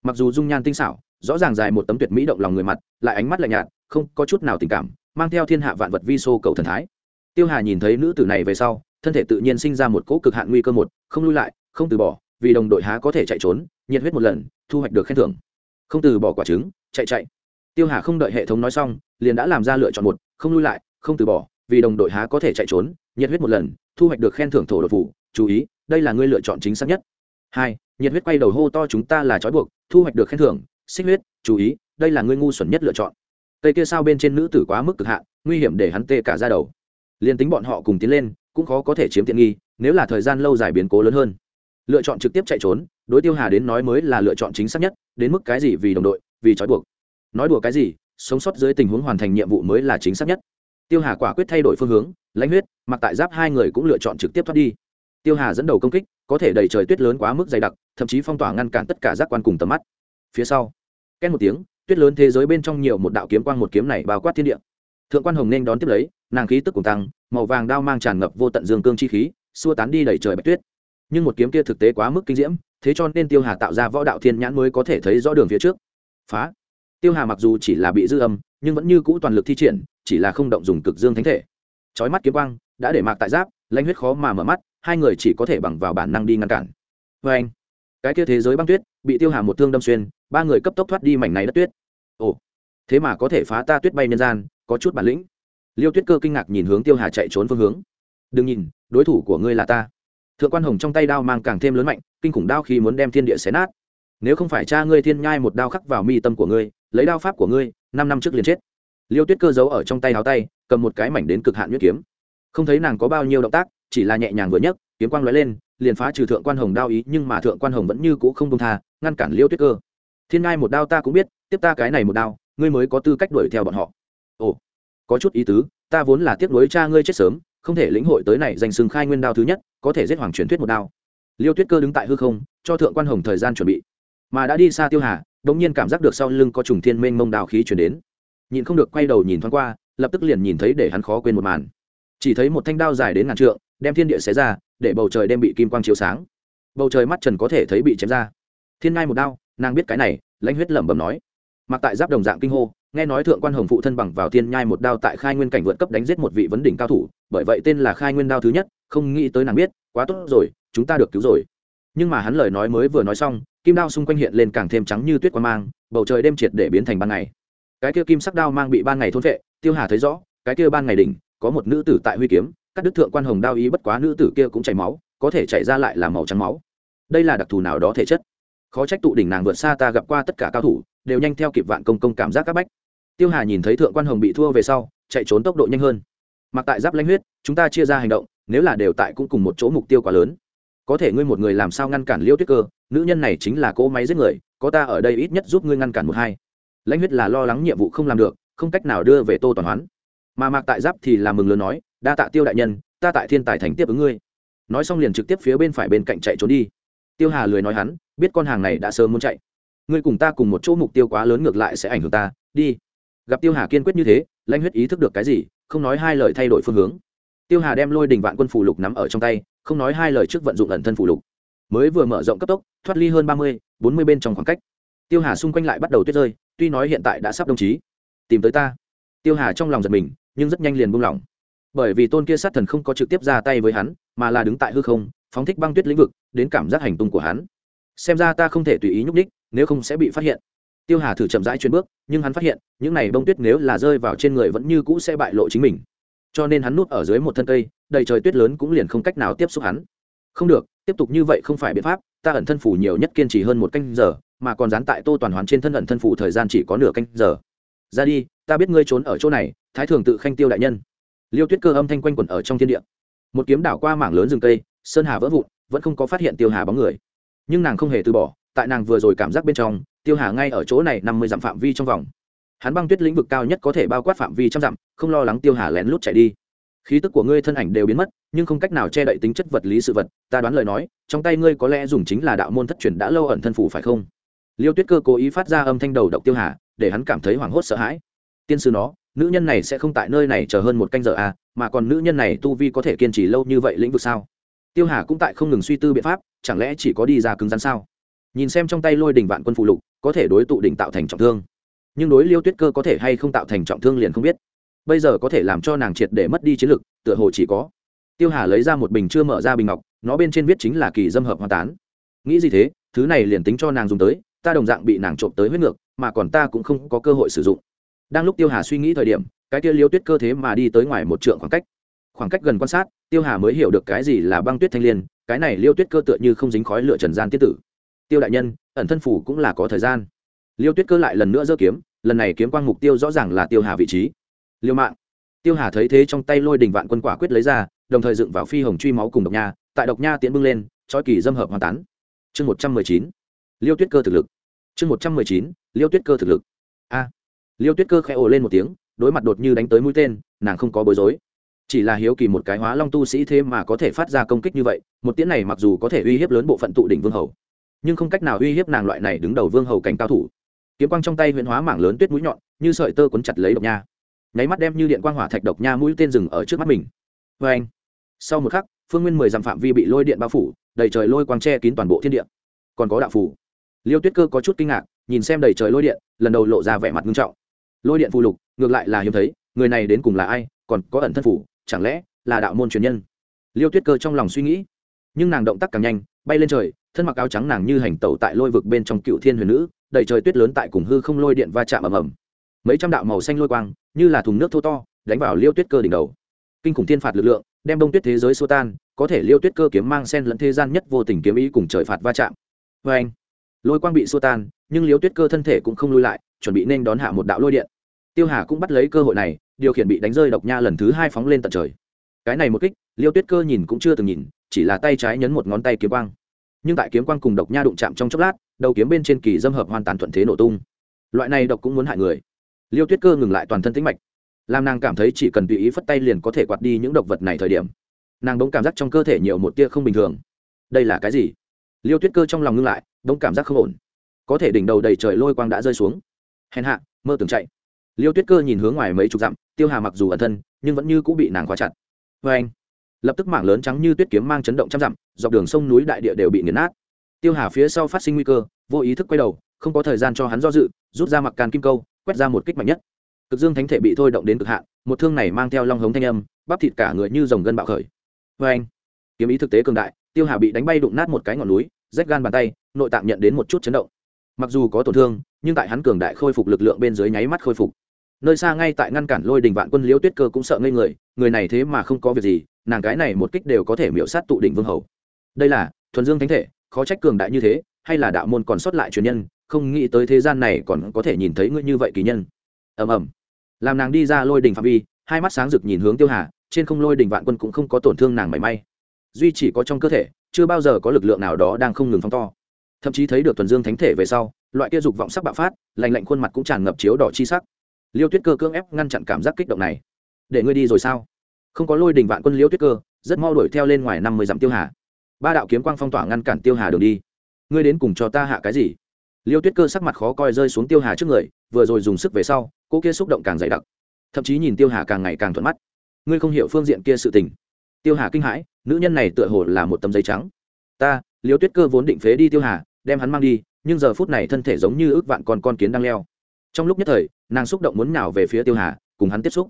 Mặc dù dung nhan tinh xảo, rõ ràng dài một tấm tuyệt mỹ động lòng người mặt, lại ánh mắt lạnh nhạt, không có chút nào tình cảm, mang theo thiên hạ vạn vật vi xô cầu thần thái. Tiêu hà nhìn thấy nữ tử này về sau, thân thể tự nhiên sinh ra một cỗ cực hạn nguy cơ một, không lui lại, không từ bỏ, vì đồng đội há có thể chạy trốn, nhiệt huyết một lần, thu hoạch được khen thưởng. Không từ bỏ quả trứng, chạy chạy tiêu hà không đợi hệ thống nói xong, liền đã làm ra lựa chọn một, không lui lại, không từ bỏ, vì đồng đội há có thể chạy trốn, nhiệt huyết một lần, thu hoạch được khen thưởng thổ đột phủ chú ý, đây là ngươi lựa chọn chính xác nhất. Hai, nhiệt huyết quay đầu hô to chúng ta là trói buộc, thu hoạch được khen thưởng, xích huyết, chú ý, đây là ngươi ngu xuẩn nhất lựa chọn. Cây kia sao bên trên nữ tử quá mức cực hạn, nguy hiểm để hắn tê cả ra đầu. Liền tính bọn họ cùng tiến lên, cũng khó có thể chiếm tiện nghi, nếu là thời gian lâu dài biến cố lớn hơn. Lựa chọn trực tiếp chạy trốn, đối tiêu hà đến nói mới là lựa chọn chính xác nhất, đến mức cái gì vì đồng đội, vì trói buộc nói đùa cái gì, sống sót dưới tình huống hoàn thành nhiệm vụ mới là chính xác nhất. Tiêu hà quả quyết thay đổi phương hướng, lãnh huyết, mặc tại giáp hai người cũng lựa chọn trực tiếp thoát đi. Tiêu hà dẫn đầu công kích, có thể đẩy trời tuyết lớn quá mức dày đặc, thậm chí phong tỏa ngăn cản tất cả giác quan cùng tầm mắt. Phía sau, két một tiếng, tuyết lớn thế giới bên trong nhiều một đạo kiếm quang một kiếm này bao quát thiên địa. Thượng quan hồng nên đón tiếp lấy, nàng khí tức cùng tăng, màu vàng đao mang tràn ngập vô tận dương cương chi khí, xua tán đi đẩy trời bạch tuyết. Nhưng một kiếm kia thực tế quá mức kinh diễm, thế cho nên tiêu hà tạo ra võ đạo thiên nhãn mới có thể thấy rõ đường phía trước. Phá! Tiêu hà mặc dù chỉ là bị dư âm, nhưng vẫn như cũ toàn lực thi triển, chỉ là không động dùng cực dương thánh thể. Chói mắt kiếm quang, đã để mạc tại giáp, lãnh huyết khó mà mở mắt, hai người chỉ có thể bằng vào bản năng đi ngăn cản. Vê anh, cái kia thế giới băng tuyết, bị tiêu hà một thương đâm xuyên, ba người cấp tốc thoát đi mảnh này đất tuyết. Ồ, thế mà có thể phá ta tuyết bay nhân gian, có chút bản lĩnh. Liêu tuyết cơ kinh ngạc nhìn hướng tiêu hà chạy trốn phương hướng. Đừng nhìn, đối thủ của ngươi là ta. Thượng quan hồng trong tay đao mang càng thêm lớn mạnh, kinh khủng đao khi muốn đem thiên địa xé nát. Nếu không phải cha ngươi thiên nhai một đao khắc vào mi tâm của ngươi lấy đao pháp của ngươi, năm năm trước liền chết. Liêu tuyết cơ giấu ở trong tay áo tay, cầm một cái mảnh đến cực hạn nhuyễn kiếm. Không thấy nàng có bao nhiêu động tác, chỉ là nhẹ nhàng vừa nhấc, kiếm quang lóe lên, liền phá trừ thượng quan hồng đao ý, nhưng mà thượng quan hồng vẫn như cũ không buông tha, ngăn cản liêu tuyết cơ. Thiên ngai một đao ta cũng biết, tiếp ta cái này một đao, ngươi mới có tư cách đuổi theo bọn họ. Ồ, có chút ý tứ, ta vốn là tiếc nuối cha ngươi chết sớm, không thể lĩnh hội tới này danh sừng khai nguyên đao thứ nhất, có thể giết hoàng truyền thuyết một đao. Liêu tuyết cơ đứng tại hư không, cho thượng quan hồng thời gian chuẩn bị mà đã đi xa tiêu hà đ nhiên cảm giác được sau lưng có trùng thiên mênh mông đào khí chuyển đến. Nhìn không được quay đầu nhìn thoáng qua, lập tức liền nhìn thấy để hắn khó quên một màn. Chỉ thấy một thanh đao dài đến ngàn trượng, đem thiên địa xé ra, để bầu trời đem bị kim quang chiếu sáng. Bầu trời mắt trần có thể thấy bị chém ra. Thiên ngai một đao, nàng biết cái này, lãnh huyết lẩm bẩm nói. Mặc tại giáp đồng dạng kinh hô, nghe nói thượng quan hồng phụ thân bằng vào thiên nhai một đao tại khai nguyên cảnh vượt cấp đánh giết một vị vấn đỉnh cao thủ, bởi vậy tên là khai nguyên đao thứ nhất, không nghĩ tới nàng biết, quá tốt rồi, chúng ta được cứu rồi. Nhưng mà hắn lời nói mới vừa nói xong kim đao xung quanh hiện lên càng thêm trắng như tuyết quan mang, bầu trời đêm triệt để biến thành ban ngày. Cái kia kim sắc đao mang bị ban ngày thôn vệ tiêu hà thấy rõ, cái kia ban ngày đỉnh, có một nữ tử tại huy kiếm các đức thượng quan hồng đao ý bất quá nữ tử kia cũng chảy máu, có thể chảy ra lại là màu trắng máu. Đây là đặc thù nào đó thể chất? Khó trách tụ đỉnh nàng vượt xa ta gặp qua tất cả cao thủ, đều nhanh theo kịp vạn công công cảm giác các bách. Tiêu hà nhìn thấy thượng quan hồng bị thua về sau, chạy trốn tốc độ nhanh hơn. Mặc tại giáp lãnh huyết, chúng ta chia ra hành động, nếu là đều tại cũng cùng một chỗ mục tiêu quá lớn. Có thể ngươi một người làm sao ngăn cản liêu tuyết cơ nữ nhân này chính là cỗ máy giết người, có ta ở đây ít nhất giúp ngươi ngăn cản một hai. Lãnh huyết là lo lắng nhiệm vụ không làm được, không cách nào đưa về tô toàn hoán. Mà mạc tại giáp thì là mừng lớn nói, đa tạ tiêu đại nhân, ta tại thiên tài thành tiếp ứng ngươi. Nói xong liền trực tiếp phía bên phải bên cạnh chạy trốn đi. Tiêu hà lười nói hắn, biết con hàng này đã sớm muốn chạy. Ngươi cùng ta cùng một chỗ mục tiêu quá lớn ngược lại sẽ ảnh hưởng ta, đi. Gặp tiêu hà kiên quyết như thế, lãnh huyết ý thức được cái gì, không nói hai lời thay đổi phương hướng. Tiêu hà đem lôi đình vạn quân phủ lục nắm ở trong tay, không nói hai lời trước vận dụng ẩn thân phủ lục mới vừa mở rộng cấp tốc, thoát ly hơn ba mươi, bốn mươi bên trong khoảng cách. Tiêu hà xung quanh lại bắt đầu tuyết rơi, tuy nói hiện tại đã sắp đồng chí. Tìm tới ta. Tiêu hà trong lòng giật mình, nhưng rất nhanh liền buông lỏng. Bởi vì tôn kia sát thần không có trực tiếp ra tay với hắn, mà là đứng tại hư không, phóng thích băng tuyết lĩnh vực, đến cảm giác hành tung của hắn. Xem ra ta không thể tùy ý nhúc ních nếu không sẽ bị phát hiện. Tiêu hà thử chậm rãi chuyên bước, nhưng hắn phát hiện, những này bông tuyết nếu là rơi vào trên người vẫn như cũ sẽ bại lộ chính mình. Cho nên hắn núp ở dưới một thân cây, đầy trời tuyết lớn cũng liền không cách nào tiếp xúc hắn không được, tiếp tục như vậy không phải biện pháp, ta ẩn thân phủ nhiều nhất kiên trì hơn một canh giờ, mà còn dán tại tô toàn hoàn trên thân ẩn thân phủ thời gian chỉ có nửa canh giờ. Ra đi, ta biết ngươi trốn ở chỗ này, thái thường tự khanh tiêu đại nhân. Liêu tuyết cơ âm thanh quanh quẩn ở trong thiên địa. Một kiếm đảo qua mảng lớn rừng cây, sơn hà vỡ vụn, vẫn không có phát hiện tiêu hà bóng người. Nhưng nàng không hề từ bỏ, tại nàng vừa rồi cảm giác bên trong, tiêu hà ngay ở chỗ này năm mươi dặm phạm vi trong vòng. Hắn băng tuyết lĩnh vực cao nhất có thể bao quát phạm vi trăm dặm, không lo lắng tiêu hà lén lút chạy đi khí tức của ngươi thân ảnh đều biến mất, nhưng không cách nào che đậy tính chất vật lý sự vật, ta đoán lời nói, trong tay ngươi có lẽ dùng chính là đạo môn thất truyền đã lâu ẩn thân phủ phải không? Liêu tuyết cơ cố ý phát ra âm thanh đầu độc tiêu hà, để hắn cảm thấy hoảng hốt sợ hãi. Tiên sư nó, nữ nhân này sẽ không tại nơi này chờ hơn một canh giờ à mà còn nữ nhân này tu vi có thể kiên trì lâu như vậy lĩnh vực sao? Tiêu hà cũng tại không ngừng suy tư biện pháp, chẳng lẽ chỉ có đi ra cứng rắn sao? Nhìn xem trong tay lôi đỉnh vạn quân phụ lục, có thể đối tụ đỉnh tạo thành trọng thương. Nhưng đối liêu tuyết cơ có thể hay không tạo thành trọng thương liền không biết bây giờ có thể làm cho nàng triệt để mất đi chiến lực, tựa hồ chỉ có. Tiêu hà lấy ra một bình chưa mở ra bình ngọc, nó bên trên viết chính là kỳ dâm hợp hoa tán. Nghĩ gì thế, thứ này liền tính cho nàng dùng tới, ta đồng dạng bị nàng trộm tới huyết ngược, mà còn ta cũng không có cơ hội sử dụng. Đang lúc tiêu hà suy nghĩ thời điểm, cái kia liêu tuyết cơ thế mà đi tới ngoài một trượng khoảng cách. Khoảng cách gần quan sát, tiêu hà mới hiểu được cái gì là băng tuyết thanh l i ê n cái này liêu tuyết cơ tựa như không dính khói lửa trần gian tiết tử. Tiêu đại nhân, ẩn thân phủ cũng là có thời gian. Liêu tuyết cơ lại lần nữa giơ kiếm, lần này kiếm quang mục tiêu rõ ràng là tiêu hà vị trí liêu mạng. Tiêu hà thấy thế trong tay lôi đình vạn quân quả quyết lấy ra, đồng thời dựng vào phi hồng truy máu cùng độc nha, tại độc nha tiến bưng lên, trói kỳ dâm hợp hoàn tán. Chương một trăm mười chín. Liêu tuyết cơ thực lực. Chương một trăm mười chín, liêu tuyết cơ thực lực. A. Liêu tuyết cơ khẽ ồ lên một tiếng, đối mặt đột như đánh tới mũi tên, nàng không có bối rối. Chỉ là hiếu kỳ một cái hóa long tu sĩ thế mà có thể phát ra công kích như vậy, một tiễn này mặc dù có thể uy hiếp lớn bộ phận tụ đỉnh vương hầu, nhưng không cách nào uy hiếp nàng loại này đứng đầu vương hầu cảnh cao thủ. Kiếm quang trong tay huyện hóa mảng lớn tuyết mũi nhọn, như sợi tơ cuốn chặt lấy độc nha nháy mắt đem như điện quang hỏa thạch độc nha mũi tên rừng ở trước mắt mình. Vê anh, sau một khắc, phương nguyên mười dặm phạm vi bị lôi điện bao phủ, đầy trời lôi quang che kín toàn bộ thiên địa. Còn có đạo phủ liêu tuyết cơ có chút kinh ngạc, nhìn xem đầy trời lôi điện, lần đầu lộ ra vẻ mặt nghiêm trọng. Lôi điện phù lục, ngược lại là hiếm thấy, người này đến cùng là ai, còn có ẩn thân phủ chẳng lẽ là đạo môn truyền nhân? Liêu tuyết cơ trong lòng suy nghĩ, nhưng nàng động tác càng nhanh, bay lên trời, thân mặc áo trắng nàng như hành tẩu tại lôi vực bên trong cựu thiên huyền nữ, đầy trời tuyết lớn tại cùng hư không lôi điện va chạm ầm ầm. Mấy trăm đạo màu xanh lôi quang như là thùng nước thô to, đánh vào liêu tuyết cơ đỉnh đầu. Kinh khủng thiên phạt lực lượng, đem đông tuyết thế giới xô tan, có thể liêu tuyết cơ kiếm mang sen lẫn thế gian nhất vô tình kiếm ý cùng trời phạt va chạm. Vê anh, lôi quang bị xô tan, nhưng liêu tuyết cơ thân thể cũng không lui lại, chuẩn bị nên đón hạ một đạo lôi điện. Tiêu hà cũng bắt lấy cơ hội này, điều khiển bị đánh rơi độc nha lần thứ hai phóng lên tận trời. Cái này một kích, liêu tuyết cơ nhìn cũng chưa từng nhìn, chỉ là tay trái nhấn một ngón tay kiếm quang. Nhưng tại kiếm quang cùng độc nha đụng chạm trong chốc lát, đầu kiếm bên trên kỳ dâm hợp hoàn toàn thuận thế nổ tung. Loại này độc cũng muốn hại người liêu tuyết cơ ngừng lại toàn thân tĩnh mạch, làm nàng cảm thấy chỉ cần tùy ý phất tay liền có thể quạt đi những độc vật này thời điểm, nàng đống cảm giác trong cơ thể nhiều một tia không bình thường. Đây là cái gì? Liêu tuyết cơ trong lòng ngưng lại đống cảm giác không ổn. Có thể đỉnh đầu đầy trời lôi quang đã rơi xuống. Hèn hạ, mơ tưởng chạy. Liêu tuyết cơ nhìn hướng ngoài mấy chục dặm, tiêu hà mặc dù ẩn thân, nhưng vẫn như cũng bị nàng khóa chặt. Vê anh, lập tức mảng lớn trắng như tuyết kiếm mang chấn động trăm dặm, dọc đường sông núi đại địa đều bị nghiền nát. Tiêu hà phía sau phát sinh nguy cơ, vô ý thức quay đầu, không có thời gian cho hắn do dự, rút ra mặc càn kim câu quét ra một kích mạnh nhất. Cực dương thánh thể bị thôi động đến cực hạn, một thương này mang theo long hống thanh âm, bắp thịt cả người như dòng gân bạo khởi. Vê anh, kiếm ý thực tế cường đại, tiêu hà bị đánh bay đụng nát một cái ngọn núi, rách gan bàn tay, nội tạng nhận đến một chút chấn động. Mặc dù có tổn thương, nhưng tại hắn cường đại khôi phục lực lượng bên dưới nháy mắt khôi phục. Nơi xa ngay tại ngăn cản lôi đình vạn quân liễu tuyết cơ cũng sợ ngây người người này thế mà không có việc gì, nàng cái này một kích đều có thể miễu sát tụ đỉnh vương hầu. Đây là thuần dương thánh thể, khó trách cường đại như thế, hay là đạo môn còn sót lại truyền nhân không nghĩ tới thế gian này còn có thể nhìn thấy ngươi như vậy kỳ nhân. Ầm ầm. Làm nàng đi ra lôi đình phạm vi, hai mắt sáng rực nhìn hướng tiêu hà, trên không lôi đình vạn quân cũng không có tổn thương nàng mảy may. Duy chỉ có trong cơ thể, chưa bao giờ có lực lượng nào đó đang không ngừng phóng to. Thậm chí thấy được thuần dương thánh thể về sau, loại kia dục vọng sắc bạo phát lành lạnh khuôn mặt cũng tràn ngập chiếu đỏ chi sắc. Liêu tuyết cơ cưỡng ép ngăn chặn cảm giác kích động này. Để ngươi đi rồi sao? Không có lôi đình vạn quân liêu tuyết cơ, rất mau đuổi theo lên ngoài năm mươi dặm tiêu hà. Ba đạo kiếm quang phong tỏa ngăn cản tiêu hà đường đi. Ngươi đến cùng cho ta hạ cái gì? Liêu tuyết cơ sắc mặt khó coi rơi xuống tiêu hà trước người, vừa rồi dùng sức về sau, cô kia xúc động càng dày đặc. Thậm chí nhìn tiêu hà càng ngày càng thuận mắt. Ngươi không hiểu phương diện kia sự tình. Tiêu hà kinh hãi, nữ nhân này tựa hồ là một tấm giấy trắng. Ta, liêu tuyết cơ vốn định phế đi tiêu hà, đem hắn mang đi, nhưng giờ phút này thân thể giống như ước vạn con con kiến đang leo. Trong lúc nhất thời, nàng xúc động muốn nào về phía tiêu hà, cùng hắn tiếp xúc.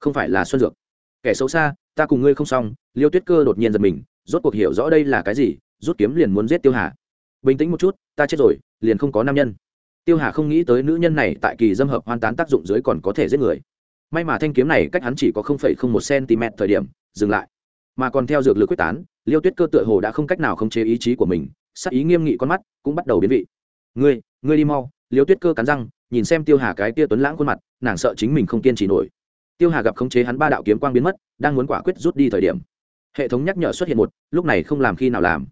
Không phải là xuân dược. Kẻ xấu xa, ta cùng ngươi không xong, liêu tuyết cơ đột nhiên giật mình, rốt cuộc hiểu rõ đây là cái gì, rút kiếm liền muốn giết tiêu hà. Bình tĩnh một chút, ta chết rồi liền không có nam nhân. Tiêu hà không nghĩ tới nữ nhân này tại kỳ dâm hợp hoàn tán tác dụng dưới còn có thể giết người. May mà thanh kiếm này cách hắn chỉ có một cm thời điểm, dừng lại. Mà còn theo dược lực quyết tán, liêu tuyết cơ tựa hồ đã không cách nào khống chế ý chí của mình, sắc ý nghiêm nghị con mắt cũng bắt đầu biến vị. Ngươi ngươi đi mau. Liêu tuyết cơ cắn răng, nhìn xem tiêu hà cái tia tuấn lãng khuôn mặt, nàng sợ chính mình không kiên trì nổi. Tiêu hà gặp khống chế hắn ba đạo kiếm quang biến mất, đang muốn quả quyết rút đi thời điểm, hệ thống nhắc nhở xuất hiện một, lúc này không làm khi nào làm.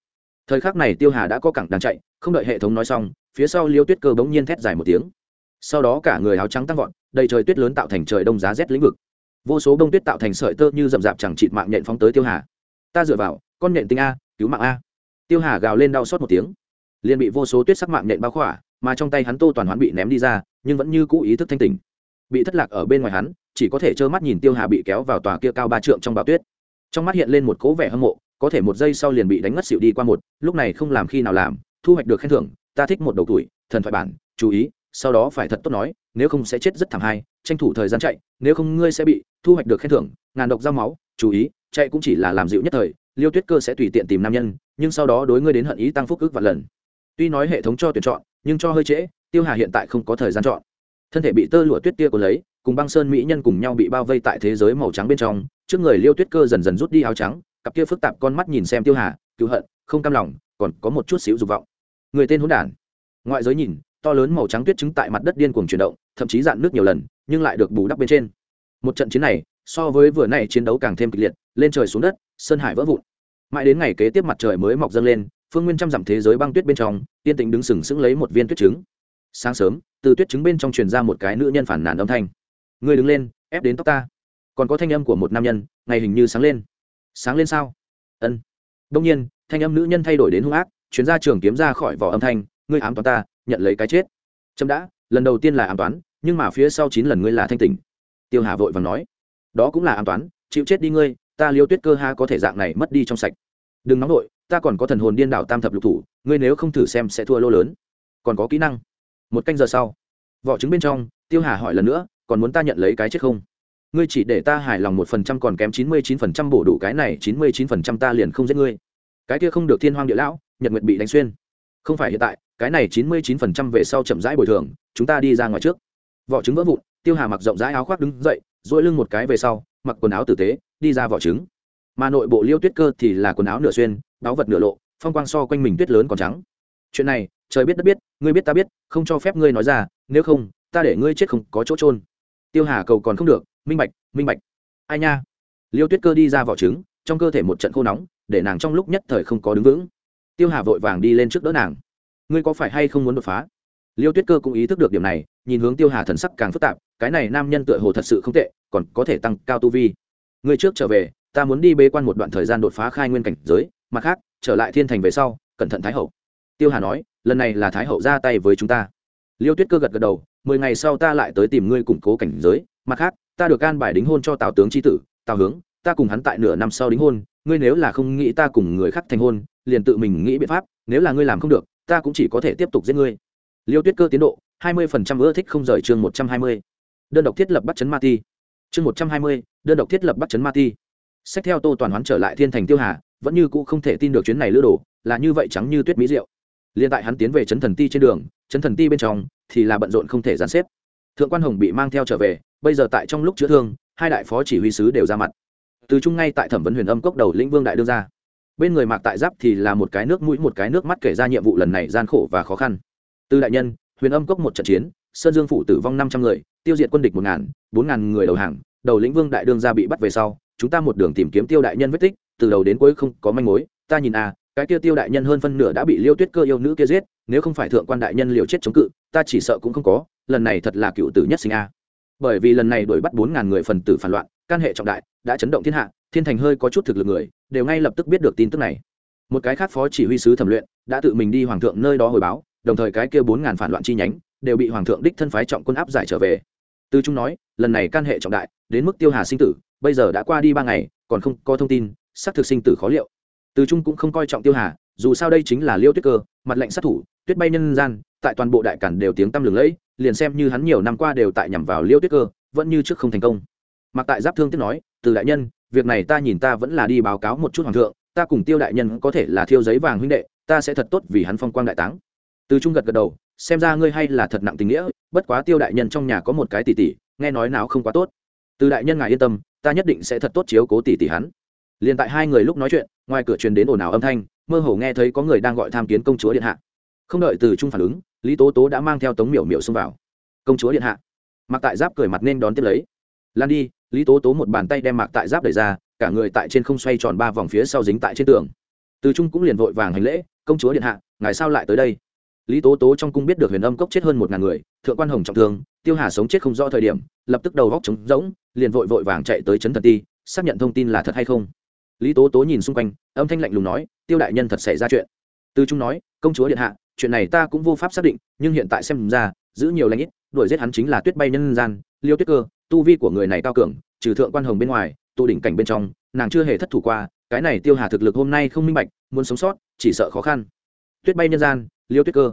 Thời khắc này tiêu hà đã có cẳng đang chạy không đợi hệ thống nói xong, phía sau liêu tuyết cơ bỗng nhiên thét dài một tiếng. Sau đó cả người áo trắng tăng vọt, đầy trời tuyết lớn tạo thành trời đông giá rét lĩnh vực. Vô số bông tuyết tạo thành sợi tơ như rậm rạp chẳng chịt mạng nhện phóng tới tiêu hà. Ta dựa vào, con nhện tinh a, cứu mạng a. Tiêu hà gào lên đau xót một tiếng. Liền bị vô số tuyết sắc mạng nhện bao khỏa, mà trong tay hắn tô toàn hoán bị ném đi ra, nhưng vẫn như cũ ý thức thanh tình bị thất lạc ở bên ngoài hắn, chỉ có thể trơ mắt nhìn tiêu hà bị kéo vào tòa kia cao ba trượng trong bão tuyết. Trong mắt hiện lên một cố vẻ hâm mộ, có thể một giây sau liền bị đánh ngất xịu đi qua một, lúc này không làm khi nào làm thu hoạch được khen thưởng, ta thích một đầu tuổi, thần thoại bản, chú ý, sau đó phải thật tốt nói, nếu không sẽ chết rất thảm hai, tranh thủ thời gian chạy, nếu không ngươi sẽ bị thu hoạch được khen thưởng, ngàn độc dao máu, chú ý, chạy cũng chỉ là làm dịu nhất thời, liêu tuyết cơ sẽ tùy tiện tìm nam nhân, nhưng sau đó đối ngươi đến hận ý tăng phúc ước vạn lần. Tuy nói hệ thống cho tuyển chọn, nhưng cho hơi trễ, tiêu hà hiện tại không có thời gian chọn. Thân thể bị tơ lụa tuyết tia của lấy, cùng băng sơn mỹ nhân cùng nhau bị bao vây tại thế giới màu trắng bên trong, trước người liêu tuyết cơ dần dần rút đi áo trắng, cặp kia phức tạp con mắt nhìn xem tiêu hà cựu hận, không cam lòng, còn có một chút xíu dục vọng người tên hỗn đản. Ngoại giới nhìn, to lớn màu trắng tuyết trứng tại mặt đất điên cuồng chuyển động, thậm chí dạn nước nhiều lần, nhưng lại được bù đắp bên trên. Một trận chiến này, so với vừa này chiến đấu càng thêm kịch liệt, lên trời xuống đất, sơn hải vỡ vụn. Mãi đến ngày kế tiếp mặt trời mới mọc dâng lên, phương nguyên trăm dặm thế giới băng tuyết bên trong, tiên tĩnh đứng sừng sững lấy một viên tuyết trứng. Sáng sớm, từ tuyết trứng bên trong truyền ra một cái nữ nhân phản nàn âm thanh. Người đứng lên, ép đến tóc ta. Còn có thanh âm của một nam nhân, ngày hình như sáng lên. Sáng lên sao? Ân. Đông nhiên, thanh âm nữ nhân thay đổi đến hung ác chuyến ra trường kiếm ra khỏi vỏ âm thanh, ngươi ám toán ta, nhận lấy cái chết. Trâm đã, lần đầu tiên là ám toán, nhưng mà phía sau chín lần ngươi là thanh tỉnh. Tiêu hà vội và nói, đó cũng là ám toán, chịu chết đi ngươi, ta liêu tuyết cơ ha có thể dạng này mất đi trong sạch. Đừng nóng vội, ta còn có thần hồn điên đảo tam thập lục thủ, ngươi nếu không thử xem sẽ thua lô lớn. Còn có kỹ năng. Một canh giờ sau, vỏ trứng bên trong, tiêu hà hỏi lần nữa, còn muốn ta nhận lấy cái chết không? Ngươi chỉ để ta hài lòng một phần trăm còn kém chín mươi chín phần trăm bổ đủ cái này, chín mươi chín phần trăm ta liền không giết ngươi cái kia không được thiên hoang địa lão, nhật nguyệt bị đánh xuyên. Không phải hiện tại, cái này chín mươi chín phần trăm về sau chậm rãi bồi thường, chúng ta đi ra ngoài trước. Vỏ trứng vỡ vụn, tiêu hà mặc rộng rãi áo khoác đứng dậy dỗi lưng một cái về sau, mặc quần áo tử tế, đi ra vỏ trứng. Mà nội bộ liêu tuyết cơ thì là quần áo nửa xuyên, báu vật nửa lộ, phong quang so quanh mình tuyết lớn còn trắng. Chuyện này, trời biết đất biết, ngươi biết ta biết, không cho phép ngươi nói ra, nếu không, ta để ngươi chết không có chỗ trôn tiêu hà cầu còn không được, minh bạch minh bạch. Ai nha? Liêu tuyết cơ đi ra vỏ trứng, trong cơ thể một trận khô nóng để nàng trong lúc nhất thời không có đứng vững. Tiêu hà vội vàng đi lên trước đỡ nàng. Ngươi có phải hay không muốn đột phá? Liêu tuyết cơ cũng ý thức được điểm này, nhìn hướng tiêu hà thần sắc càng phức tạp, cái này nam nhân tựa hồ thật sự không tệ, còn có thể tăng cao tu vi. Ngươi trước trở về, ta muốn đi bế quan một đoạn thời gian đột phá khai nguyên cảnh giới, mặt khác, trở lại thiên thành về sau, cẩn thận thái hậu. Tiêu hà nói, lần này là thái hậu ra tay với chúng ta. Liêu tuyết cơ gật gật đầu, mười ngày sau ta lại tới tìm ngươi củng cố cảnh giới, mặt khác, ta được an bài đính hôn cho tào tướng tri tử, tào hướng, ta cùng hắn tại nửa năm sau đính hôn ngươi nếu là không nghĩ ta cùng người khác thành hôn, liền tự mình nghĩ biện pháp, nếu là ngươi làm không được, ta cũng chỉ có thể tiếp tục giết ngươi. Liêu tuyết cơ tiến độ, hai mươi phần trăm ưa thích không rời chương một trăm hai mươi. Đơn độc thiết lập bắt chấn ma ti. Chương một trăm hai mươi, đơn độc thiết lập bắt chấn ma ti. Xét theo tô toàn hoán trở lại thiên thành tiêu hà, vẫn như cũ không thể tin được chuyến này lữ đồ, là như vậy trắng như tuyết mỹ diệu. Liên tại hắn tiến về chấn thần ti trên đường, chấn thần ti bên trong, thì là bận rộn không thể gián xếp. Thượng quan hồng bị mang theo trở về, bây giờ tại trong lúc chữa thương, hai đại phó chỉ huy sứ đều ra mặt từ chung ngay tại thẩm vấn huyền âm cốc đầu lĩnh vương đại đương ra. Bên người mạc tại giáp thì là một cái nước mũi, một cái nước mắt kể ra nhiệm vụ lần này gian khổ và khó khăn. Từ đại nhân, huyền âm cốc một trận chiến, sơn dương phủ tử vong năm trăm người, tiêu diệt quân địch một ngàn, bốn ngàn người đầu hàng, đầu lĩnh vương đại đương ra bị bắt về sau, chúng ta một đường tìm kiếm tiêu đại nhân vết tích, từ đầu đến cuối không có manh mối, ta nhìn à cái kia tiêu đại nhân hơn phân nửa đã bị liêu tuyết cơ yêu nữ kia giết, nếu không phải thượng quan đại nhân liều chết chống cự, ta chỉ sợ cũng không có, lần này thật là cựu tử nhất sinh a. Bởi vì lần này đuổi bắt bốn ngàn người phần tử phản loạn, can hệ trọng đại đã chấn động thiên hạ, thiên thành hơi có chút thực lực người, đều ngay lập tức biết được tin tức này. Một cái khác phó chỉ huy sứ thẩm luyện, đã tự mình đi hoàng thượng nơi đó hồi báo, đồng thời cái kia bốn ngàn phản loạn chi nhánh, đều bị hoàng thượng đích thân phái trọng quân áp giải trở về. Từ trung nói, lần này can hệ trọng đại, đến mức tiêu hà sinh tử, bây giờ đã qua đi ba ngày, còn không có thông tin, xác thực sinh tử khó liệu. Từ trung cũng không coi trọng tiêu hà, dù sao đây chính là liêu tuyết cơ, mặt lệnh sát thủ, tuyết bay nhân gian, tại toàn bộ đại cản đều tiếng tăm lừng lẫy, liền xem như hắn nhiều năm qua đều tại nhằm vào liêu tuyết cơ, vẫn như trước không thành công mặc tại giáp thương tiếp nói, từ đại nhân, việc này ta nhìn ta vẫn là đi báo cáo một chút hoàng thượng, ta cùng tiêu đại nhân có thể là thiêu giấy vàng huynh đệ, ta sẽ thật tốt vì hắn phong quang đại táng. Từ trung gật gật đầu, xem ra ngươi hay là thật nặng tình nghĩa, bất quá tiêu đại nhân trong nhà có một cái tỷ tỷ, nghe nói nào không quá tốt. Từ đại nhân ngài yên tâm, ta nhất định sẽ thật tốt chiếu cố tỷ tỷ hắn. Liền tại hai người lúc nói chuyện, ngoài cửa truyền đến ồn ào âm thanh, mơ hồ nghe thấy có người đang gọi tham kiến công chúa điện hạ. Không đợi từ trung phản ứng, lý tố tố đã mang theo tống miểu miểu xông vào. Công chúa điện hạ. Mặc tại giáp cười mặt nên đón tiếp lấy lan đi, lý tố tố một bàn tay đem mạc tại giáp đẩy ra, cả người tại trên không xoay tròn ba vòng phía sau dính tại trên tường. Từ trung cũng liền vội vàng hành lễ, công chúa điện hạ, ngài sao lại tới đây? Lý tố tố trong cung biết được huyền âm cốc chết hơn một ngàn người, thượng quan hồng trọng thương, tiêu hà sống chết không rõ thời điểm, lập tức đầu góc trống rỗng, liền vội vội vàng chạy tới trấn thần ti, xác nhận thông tin là thật hay không. Lý tố tố nhìn xung quanh, âm thanh lạnh lùng nói, tiêu đại nhân thật xảy ra chuyện. Từ trung nói, công chúa điện hạ, chuyện này ta cũng vô pháp xác định, nhưng hiện tại xem ra, giữ nhiều lãnh ít, đuổi giết hắn chính là tuyết bay nhân gian, liêu tuyết cơ tu vi của người này cao cường, trừ thượng quan hồng bên ngoài, tụ đỉnh cảnh bên trong, nàng chưa hề thất thủ qua, cái này tiêu hà thực lực hôm nay không minh bạch, muốn sống sót, chỉ sợ khó khăn. Tuyết bay nhân gian, liêu tuyết cơ.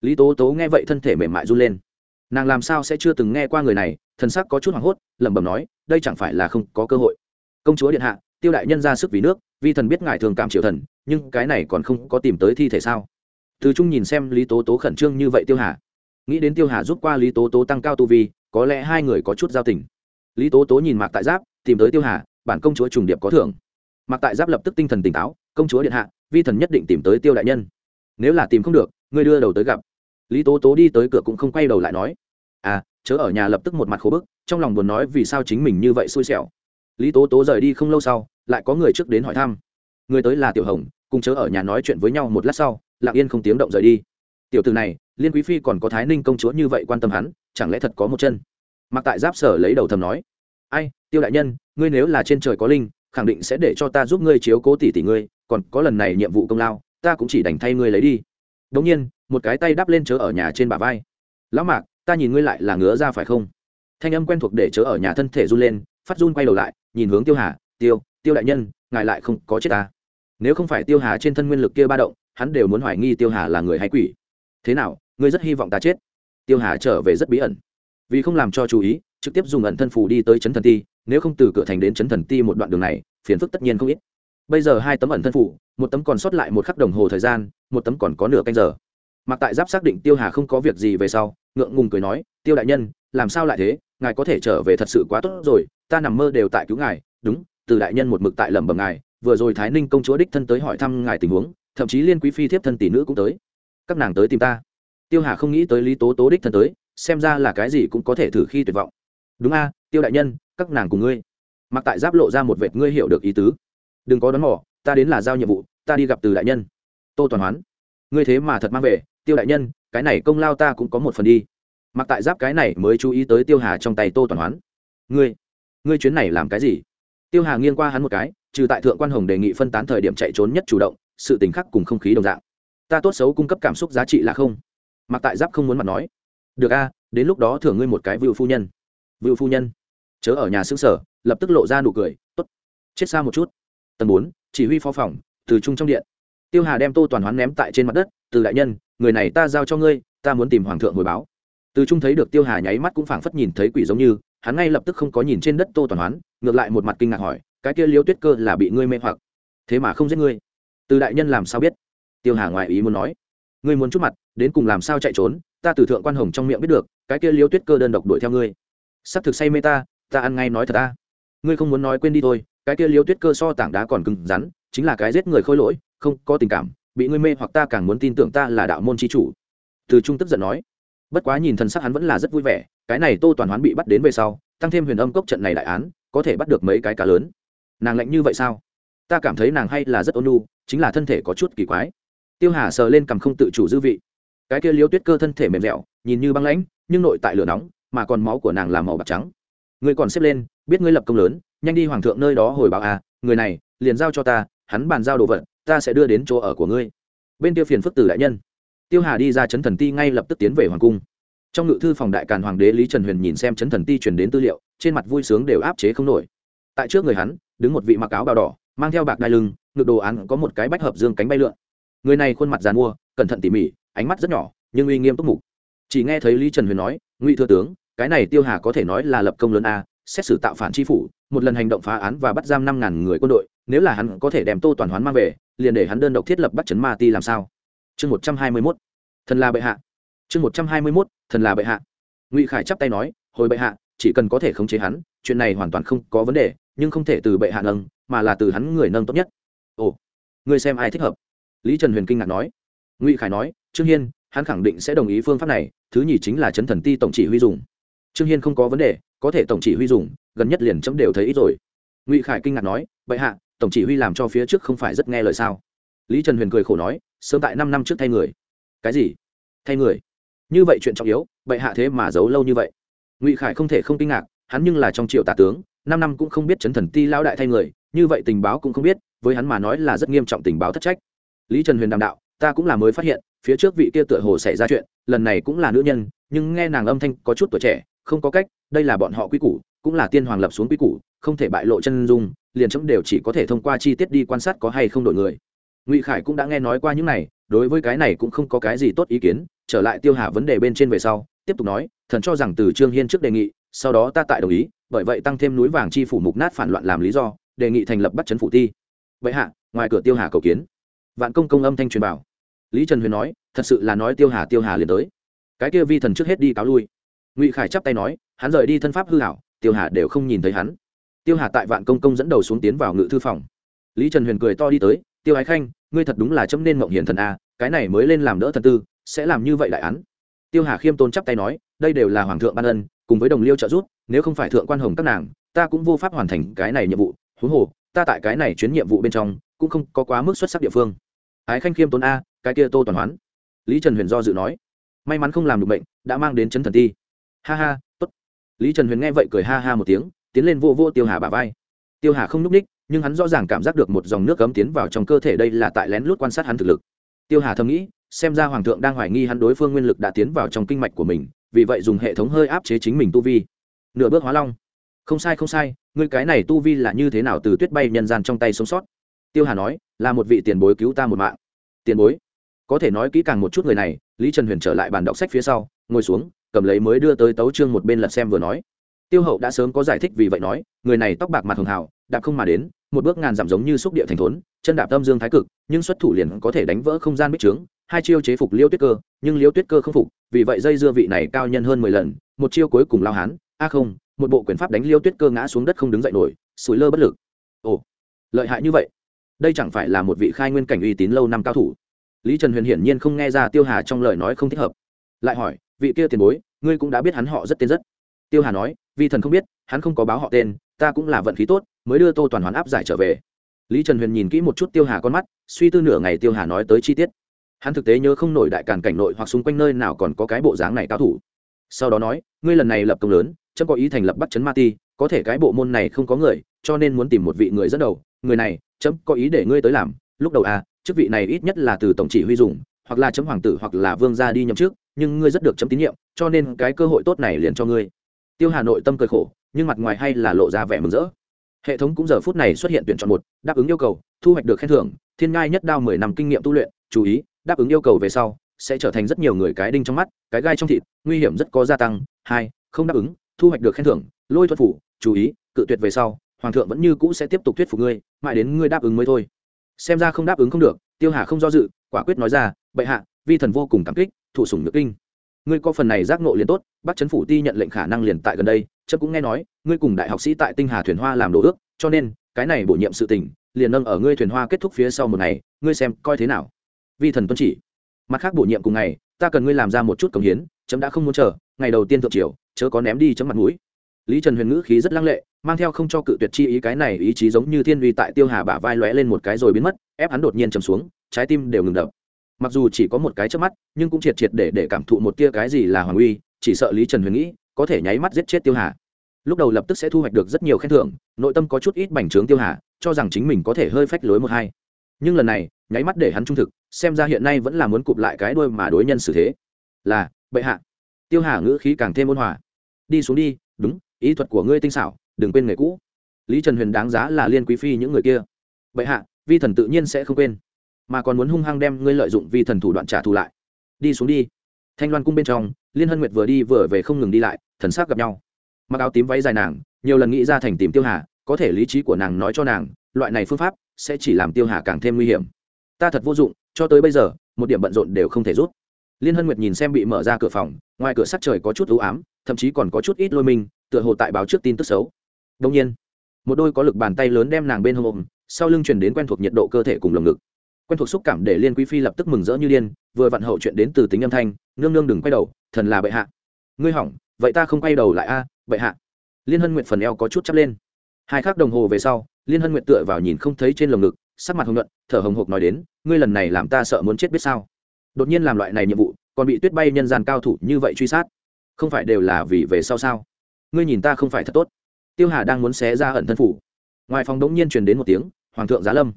Lý tố tố nghe vậy thân thể mềm mại run lên. Nàng làm sao sẽ chưa từng nghe qua người này, thần sắc có chút hoảng hốt, lẩm bẩm nói, đây chẳng phải là không có cơ hội. Công chúa điện hạ, tiêu đại nhân ra sức vì nước, vi thần biết ngài thường cảm triệu thần, nhưng cái này còn không có tìm tới thi thể sao? Từ trung nhìn xem lý tố tố khẩn trương như vậy tiêu hà. Nghĩ đến tiêu hà giúp qua lý tố tố tăng cao tu vi có lẽ hai người có chút giao tình. Lý tố tố nhìn mạc tại giáp, tìm tới tiêu hà, bản công chúa trùng điệp có thưởng. Mạc tại giáp lập tức tinh thần tỉnh táo, công chúa điện hạ, vi thần nhất định tìm tới tiêu đại nhân. Nếu là tìm không được, ngươi đưa đầu tới gặp. Lý tố tố đi tới cửa cũng không quay đầu lại nói. À chớ ở nhà lập tức một mặt khổ bức, trong lòng buồn nói vì sao chính mình như vậy xui xẻo. Lý tố tố rời đi không lâu sau, lại có người trước đến hỏi thăm. Người tới là tiểu hồng, cùng chớ ở nhà nói chuyện với nhau một lát sau, lặng yên không tiếng động rời đi. Tiểu từ này liên quý phi còn có thái ninh công chúa như vậy quan tâm hắn, chẳng lẽ thật có một chân? Mặc tại giáp sở lấy đầu thầm nói. Ai, tiêu đại nhân, ngươi nếu là trên trời có linh, khẳng định sẽ để cho ta giúp ngươi chiếu cố tỷ tỷ ngươi, còn có lần này nhiệm vụ công lao, ta cũng chỉ đành thay ngươi lấy đi. Đống nhiên, một cái tay đắp lên chớ ở nhà trên bả vai. Lão mạc, ta nhìn ngươi lại là ngứa ra phải không? Thanh âm quen thuộc để chớ ở nhà thân thể run lên, phát run quay đầu lại, nhìn hướng tiêu hà, tiêu tiêu đại nhân, ngài lại không có chết ta. Nếu không phải tiêu hà trên thân nguyên lực kia ba động, hắn đều muốn hoài nghi tiêu hà là người hay quỷ. Thế nào ngươi rất hy vọng ta chết. Tiêu hà trở về rất bí ẩn. Vì không làm cho chú ý, trực tiếp dùng ẩn thân phù đi tới chấn thần ti, nếu không từ cửa thành đến chấn thần ti một đoạn đường này, phiền phức tất nhiên không ít. Bây giờ hai tấm ẩn thân phù, một tấm còn sót lại một khắc đồng hồ thời gian, một tấm còn có nửa canh giờ. Mặc tại giáp xác định tiêu hà không có việc gì về sau, ngượng ngùng cười nói, tiêu đại nhân, làm sao lại thế? Ngài có thể trở về thật sự quá tốt rồi, ta nằm mơ đều tại cứu ngài. Đúng, từ đại nhân một mực tại lẩm bẩm ngài, vừa rồi thái ninh công chúa đích thân tới hỏi thăm ngài tình huống, thậm chí liên quý phi thiếp thân tỷ nữ cũng tới. Các nàng tới tìm ta tiêu hà không nghĩ tới lý tố tố đích thân tới, xem ra là cái gì cũng có thể thử khi tuyệt vọng. Đúng a, tiêu đại nhân, các nàng cùng ngươi. Mặc tại giáp lộ ra một vệt ngươi hiểu được ý tứ. Đừng có đón mỏ ta đến là giao nhiệm vụ, ta đi gặp từ đại nhân. Tô toàn hoán, ngươi thế mà thật mang về, tiêu đại nhân, cái này công lao ta cũng có một phần đi. Mặc tại giáp cái này mới chú ý tới tiêu hà trong tay tô toàn hoán. Ngươi ngươi chuyến này làm cái gì? Tiêu hà nghiêng qua hắn một cái, trừ tại thượng quan hồng đề nghị phân tán thời điểm chạy trốn nhất chủ động, sự tình khắc cùng không khí đồng dạng. Ta tốt xấu cung cấp cảm xúc giá trị là không mặc tại giáp không muốn mặt nói. Được a, đến lúc đó thưởng ngươi một cái vựu phu nhân. Vựu phu nhân. Chớ ở nhà xứng sở lập tức lộ ra nụ cười t ố t chết xa một chút. Tầng bốn, chỉ huy phó phòng, từ trung trong điện. Tiêu hà đem tô toàn hoán ném tại trên mặt đất, từ đại nhân, người này ta giao cho ngươi, ta muốn tìm hoàng thượng hồi báo. Từ trung thấy được tiêu hà nháy mắt cũng phảng phất nhìn thấy quỷ giống như, hắn ngay lập tức không có nhìn trên đất tô toàn hoán, ngược lại một mặt kinh ngạc hỏi, cái kia liêu tuyết cơ là bị ngươi mê hoặc, thế mà không giết ngươi. Từ đại nhân làm sao biết? Tiêu hà ngoại ý muốn nói, ngươi muốn chút mặt đến cùng làm sao chạy trốn, ta từ thượng quan hồng trong miệng biết được, cái kia liêu tuyết cơ đơn độc đuổi theo ngươi. Sắp thực say mê ta ta ăn ngay nói thật ta. Ngươi không muốn nói quên đi thôi, cái kia liêu tuyết cơ so tảng đá còn cứng rắn, chính là cái giết người khôi lỗi, không có tình cảm, bị ngươi mê hoặc ta càng muốn tin tưởng ta là đạo môn c h i chủ. Từ trung tức giận nói. Bất quá nhìn thần sắc hắn vẫn là rất vui vẻ, cái này tô toàn hoán bị bắt đến về sau, tăng thêm huyền âm cốc trận này đại án, có thể bắt được mấy cái cá lớn. Nàng lạnh như vậy sao? Ta cảm thấy nàng hay là rất ôn nhu, chính là thân thể có chút kỳ quái. Tiêu hà sờ lên cằm không tự chủ dư vị cái kia liêu tuyết cơ thân thể mềm dẻo, nhìn như băng lãnh, nhưng nội tại lửa nóng, mà còn máu của nàng là màu bạc trắng. Người còn xếp lên, biết ngươi lập công lớn, nhanh đi hoàng thượng nơi đó hồi báo à người này, liền giao cho ta, hắn bàn giao đồ vật, ta sẽ đưa đến chỗ ở của ngươi. Bên kia phiền phức tử đại nhân. Tiêu hà đi ra chấn thần ti ngay lập tức tiến về hoàng cung. Trong ngự thư phòng đại càn hoàng đế lý trần huyền nhìn xem chấn thần ti truyền đến tư liệu, trên mặt vui sướng đều áp chế không nổi. Tại trước người hắn, đứng một vị mặc áo bào đỏ, mang theo bạc đai lưng, ngực đồ án có một cái bách hợp dương cánh bay lượn. Người này khuôn mặt dàn mua cẩn thận tỉ mỉ ánh mắt rất nhỏ, nhưng uy nghiêm túc mục. Chỉ nghe thấy lý trần huyền nói, ngụy thừa tướng, cái này tiêu hà có thể nói là lập công lớn a, xét xử tạo phản tri phủ, một lần hành động phá án và bắt giam năm ngàn người quân đội, nếu là hắn có thể đem tô toàn hoán mang về, liền để hắn đơn độc thiết lập bắt chấn ma ti làm sao? Chương một trăm hai mươi mốt. Thần là bệ hạ. Chương một trăm hai mươi mốt, thần là bệ hạ. Ngụy khải chắp tay nói, hồi bệ hạ, chỉ cần có thể khống chế hắn, chuyện này hoàn toàn không có vấn đề, nhưng không thể từ bệ hạ nâng, mà là từ hắn người nâng tốt nhất. Ồ, người xem ai thích hợp? Lý trần huyền kinh ngạc nói. Ngụy khải nói trương hiên, hắn khẳng định sẽ đồng ý phương pháp này, thứ nhì chính là chấn thần ti tổng chỉ huy dùng. Trương hiên không có vấn đề, có thể tổng chỉ huy dùng, gần nhất liền chấm đều thấy ít rồi. Ngụy khải kinh ngạc nói, bệ hạ, tổng chỉ huy làm cho phía trước không phải rất nghe lời sao? Lý trần huyền cười khổ nói, sớm tại năm năm trước thay người. Cái gì? Thay người? Như vậy chuyện trọng yếu, bệ hạ thế mà giấu lâu như vậy? Ngụy khải không thể không kinh ngạc, hắn nhưng là trong triệu tả tướng, năm năm cũng không biết chấn thần ti lão đại thay người, như vậy tình báo cũng không biết, với hắn mà nói là rất nghiêm trọng tình báo thất trách. Lý trần huyền đàm đạo, ta cũng là mới phát hiện phía trước vị kia tựa hồ xảy ra chuyện, lần này cũng là nữ nhân, nhưng nghe nàng âm thanh có chút tuổi trẻ, không có cách, đây là bọn họ quy củ, cũng là tiên hoàng lập xuống quy củ, không thể bại lộ chân dung, liền chấm đều chỉ có thể thông qua chi tiết đi quan sát có hay không đổi người. Ngụy khải cũng đã nghe nói qua những này, đối với cái này cũng không có cái gì tốt ý kiến, trở lại tiêu hà vấn đề bên trên về sau, tiếp tục nói, thần cho rằng từ trương hiên trước đề nghị, sau đó ta tại đồng ý, bởi vậy tăng thêm núi vàng chi phủ mục nát phản loạn làm lý do, đề nghị thành lập bắt chấn phủ ti. Vậy hạ, ngoài cửa tiêu hà cầu kiến. Vạn công công âm thanh truyền bảo lý trần huyền nói, thật sự là nói tiêu hà tiêu hà liền tới. Cái kia vi thần trước hết đi cáo lui. Ngụy khải chắp tay nói, hắn rời đi thân pháp hư hảo tiêu hà đều không nhìn thấy hắn. Tiêu hà tại vạn công công dẫn đầu xuống tiến vào ngự thư phòng. Lý trần huyền cười to đi tới, tiêu ái khanh, ngươi thật đúng là chấm nên mộng hiền thần a, cái này mới lên làm đỡ thần tư, sẽ làm như vậy đại án. Tiêu hà khiêm tôn chắp tay nói, đây đều là hoàng thượng ban ân, cùng với đồng liêu trợ giúp, nếu không phải thượng quan hồng các nàng, ta cũng vô pháp hoàn thành cái này nhiệm vụ, huống hồ, ta tại cái này chuyến nhiệm vụ bên trong, cũng không có quá mức xuất sắc địa phương. Ái khanh khiêm tôn a cái kia tô toàn hoán. Lý trần huyền do dự nói, may mắn không làm được bệnh đã mang đến chấn thần ti. Ha ha, tốt. Lý trần huyền nghe vậy cười ha ha một tiếng, tiến lên vô vô tiêu hà bà vai. Tiêu hà không n ú c ních, nhưng hắn rõ ràng cảm giác được một dòng nước cấm tiến vào trong cơ thể đây là tại lén lút quan sát hắn thực lực. Tiêu hà thầm nghĩ, xem ra hoàng thượng đang hoài nghi hắn đối phương nguyên lực đã tiến vào trong kinh mạch của mình, vì vậy dùng hệ thống hơi áp chế chính mình tu vi. Nửa bước hóa long. Không sai không sai người cái này tu vi là như thế nào từ tuyết bay nhân gian trong tay sống sót? Tiêu hà nói, là một vị tiền bối cứu ta một mạng. Tiền bối? Có thể nói kỹ càng một chút người này, lý trần huyền trở lại bàn đọc sách phía sau, ngồi xuống, cầm lấy mới đưa tới tấu trương một bên lật xem vừa nói. Tiêu hậu đã sớm có giải thích vì vậy nói, người này tóc bạc mặt hường hào, đạp không mà đến, một bước ngàn dặm giống như xúc địa thành thốn, chân đạp tâm dương thái cực, nhưng xuất thủ liền có thể đánh vỡ không gian bích trướng, hai chiêu chế phục liêu tuyết cơ, nhưng liêu tuyết cơ không phục, vì vậy dây dưa vị này cao nhân hơn mười lần, một chiêu cuối cùng lao hán, a không, một bộ quyền pháp đánh liêu tuyết cơ ngã xuống đất không đứng dậy nổi, sủi lơ bất lực. Ồ, lợi hại như vậy. Đây chẳng phải là một vị khai nguyên cảnh uy tín lâu năm cao thủ lý trần huyền hiển nhiên không nghe ra tiêu hà trong lời nói không thích hợp. Lại hỏi, vị kia tiền bối, ngươi cũng đã biết hắn họ rất tên rất. Tiêu hà nói vi thần không biết, hắn không có báo họ tên, ta cũng là vận khí tốt, mới đưa tô toàn hoàn áp giải trở về. Lý trần huyền nhìn kỹ một chút tiêu hà con mắt, suy tư nửa ngày tiêu hà nói tới chi tiết. Hắn thực tế nhớ không nổi đại càn cảnh nội hoặc xung quanh nơi nào còn có cái bộ dáng này cao thủ. Sau đó nói, ngươi lần này lập công lớn, chấm có ý thành lập bắt chấn ma ti, có thể cái bộ môn này không có người, cho nên muốn tìm một vị người dẫn đầu. Người này, chấm có ý để ngươi tới làm. Lúc đầu à chức vị này ít nhất là từ tổng chỉ huy dùng, hoặc là chấm hoàng tử hoặc là vương gia đi nhậm chức, nhưng ngươi rất được chấm tín nhiệm, cho nên cái cơ hội tốt này liền cho ngươi. Tiêu hà nội tâm cười khổ, nhưng mặt ngoài hay là lộ ra vẻ mừng rỡ. Hệ thống cũng giờ phút này xuất hiện tuyển chọn một, đáp ứng yêu cầu, thu hoạch được khen thưởng, thiên ngai nhất đao mười năm kinh nghiệm tu luyện, chú ý, đáp ứng yêu cầu về sau, sẽ trở thành rất nhiều người cái đinh trong mắt, cái gai trong thịt, nguy hiểm rất có gia tăng. Hai, không đáp ứng, thu hoạch được khen thưởng, lôi thuật phủ, chú ý, cự tuyệt về sau, hoàng thượng vẫn như cũ sẽ tiếp tục thuyết phục ngươi, mãi đến ngươi đáp ứng mới thôi xem ra không đáp ứng không được, tiêu hà không do dự, quả quyết nói ra, bệ hạ, vi thần vô cùng cảm kích thủ sủng nước kinh. Ngươi có phần này giác ngộ liền tốt, bắc trấn phủ ti nhận lệnh khả năng liền tại gần đây chấp cũng nghe nói, ngươi cùng đại học sĩ tại tinh hà thuyền hoa làm đồ ước, cho nên, cái này bổ nhiệm sự tình, liền nâng ở ngươi thuyền hoa kết thúc phía sau một ngày, ngươi xem coi thế nào. Vi thần tuân chỉ. Mặt khác bổ nhiệm cùng ngày, ta cần ngươi làm ra một chút công hiến, chấm đã không muốn chờ, ngày đầu tiên thượng triều, chớ có ném đi chấm mặt mũi lý trần huyền ngữ khí rất lăng lệ, mang theo không cho cự tuyệt chi ý cái này ý chí giống như thiên uy tại tiêu hà bả vai lóe lên một cái rồi biến mất, ép hắn đột nhiên chầm xuống, trái tim đều ngừng đập. Mặc dù chỉ có một cái trước mắt, nhưng cũng triệt triệt để để cảm thụ một tia cái gì là hoàng uy, chỉ sợ lý trần huyền nghĩ, có thể nháy mắt giết chết tiêu hà. Lúc đầu lập tức sẽ thu hoạch được rất nhiều khen thưởng, nội tâm có chút ít bành trướng tiêu hà, cho rằng chính mình có thể hơi phách lối một hai. Nhưng lần này, nháy mắt để hắn trung thực, xem ra hiện nay vẫn là muốn cụp lại cái đuôi mà đối nhân xử thế. Là, bệ hạ. Tiêu hà ngữ khí càng thêm ôn hòa. Đi xuống đi, đúng ý thuật của ngươi tinh xảo, đừng quên nghề cũ. Lý trần huyền đáng giá là liên quý phi những người kia. Bệ hạ, vi thần tự nhiên sẽ không quên. Mà còn muốn hung hăng đem ngươi lợi dụng vi thần thủ đoạn trả thù lại. Đi xuống đi. Thanh loan cung bên trong, liên hân nguyệt vừa đi vừa về không ngừng đi lại, thần sắc gặp nhau. Mặc áo tím váy dài nàng, nhiều lần nghĩ ra thành tìm tiêu hà, có thể lý trí của nàng nói cho nàng, loại này phương pháp sẽ chỉ làm tiêu hà càng thêm nguy hiểm. Ta thật vô dụng, cho tới bây giờ, một điểm bận rộn đều không thể rút. Liên hân nguyệt nhìn xem bị mở ra cửa phòng, ngoài cửa sắt trời có chút ưu ám, thậm chí còn có chút ít lôi mình tựa hồ tại báo trước tin tức xấu. Đông nhiên, một đôi có lực bàn tay lớn đem nàng bên hông ôm, sau lưng truyền đến quen thuộc nhiệt độ cơ thể cùng lồng ngực. Quen thuộc xúc cảm để liên quý phi lập tức mừng rỡ như điên, vừa vặn hậu chuyện đến từ tính âm thanh, nương nương đừng quay đầu, thần là bệ hạ. Ngươi hỏng, vậy ta không quay đầu lại a, bệ hạ. Liên hân nguyện phần eo có chút chắp lên. Hai khắc đồng hồ về sau, liên hân nguyện tựa vào nhìn không thấy trên lồng ngực, sắc mặt hồng nhuận, thở hồng hộc nói đến, ngươi lần này làm ta sợ muốn chết biết sao? Đột nhiên làm loại này nhiệm vụ, còn bị tuyết bay nhân gian cao thủ như vậy truy sát. Không phải đều là vì về sau sao? Ngươi nhìn ta không phải thật tốt. Tiêu hà đang muốn xé ra ẩn thân phủ. Ngoài phòng đống nhiên truyền đến một tiếng, hoàng thượng giá lâm.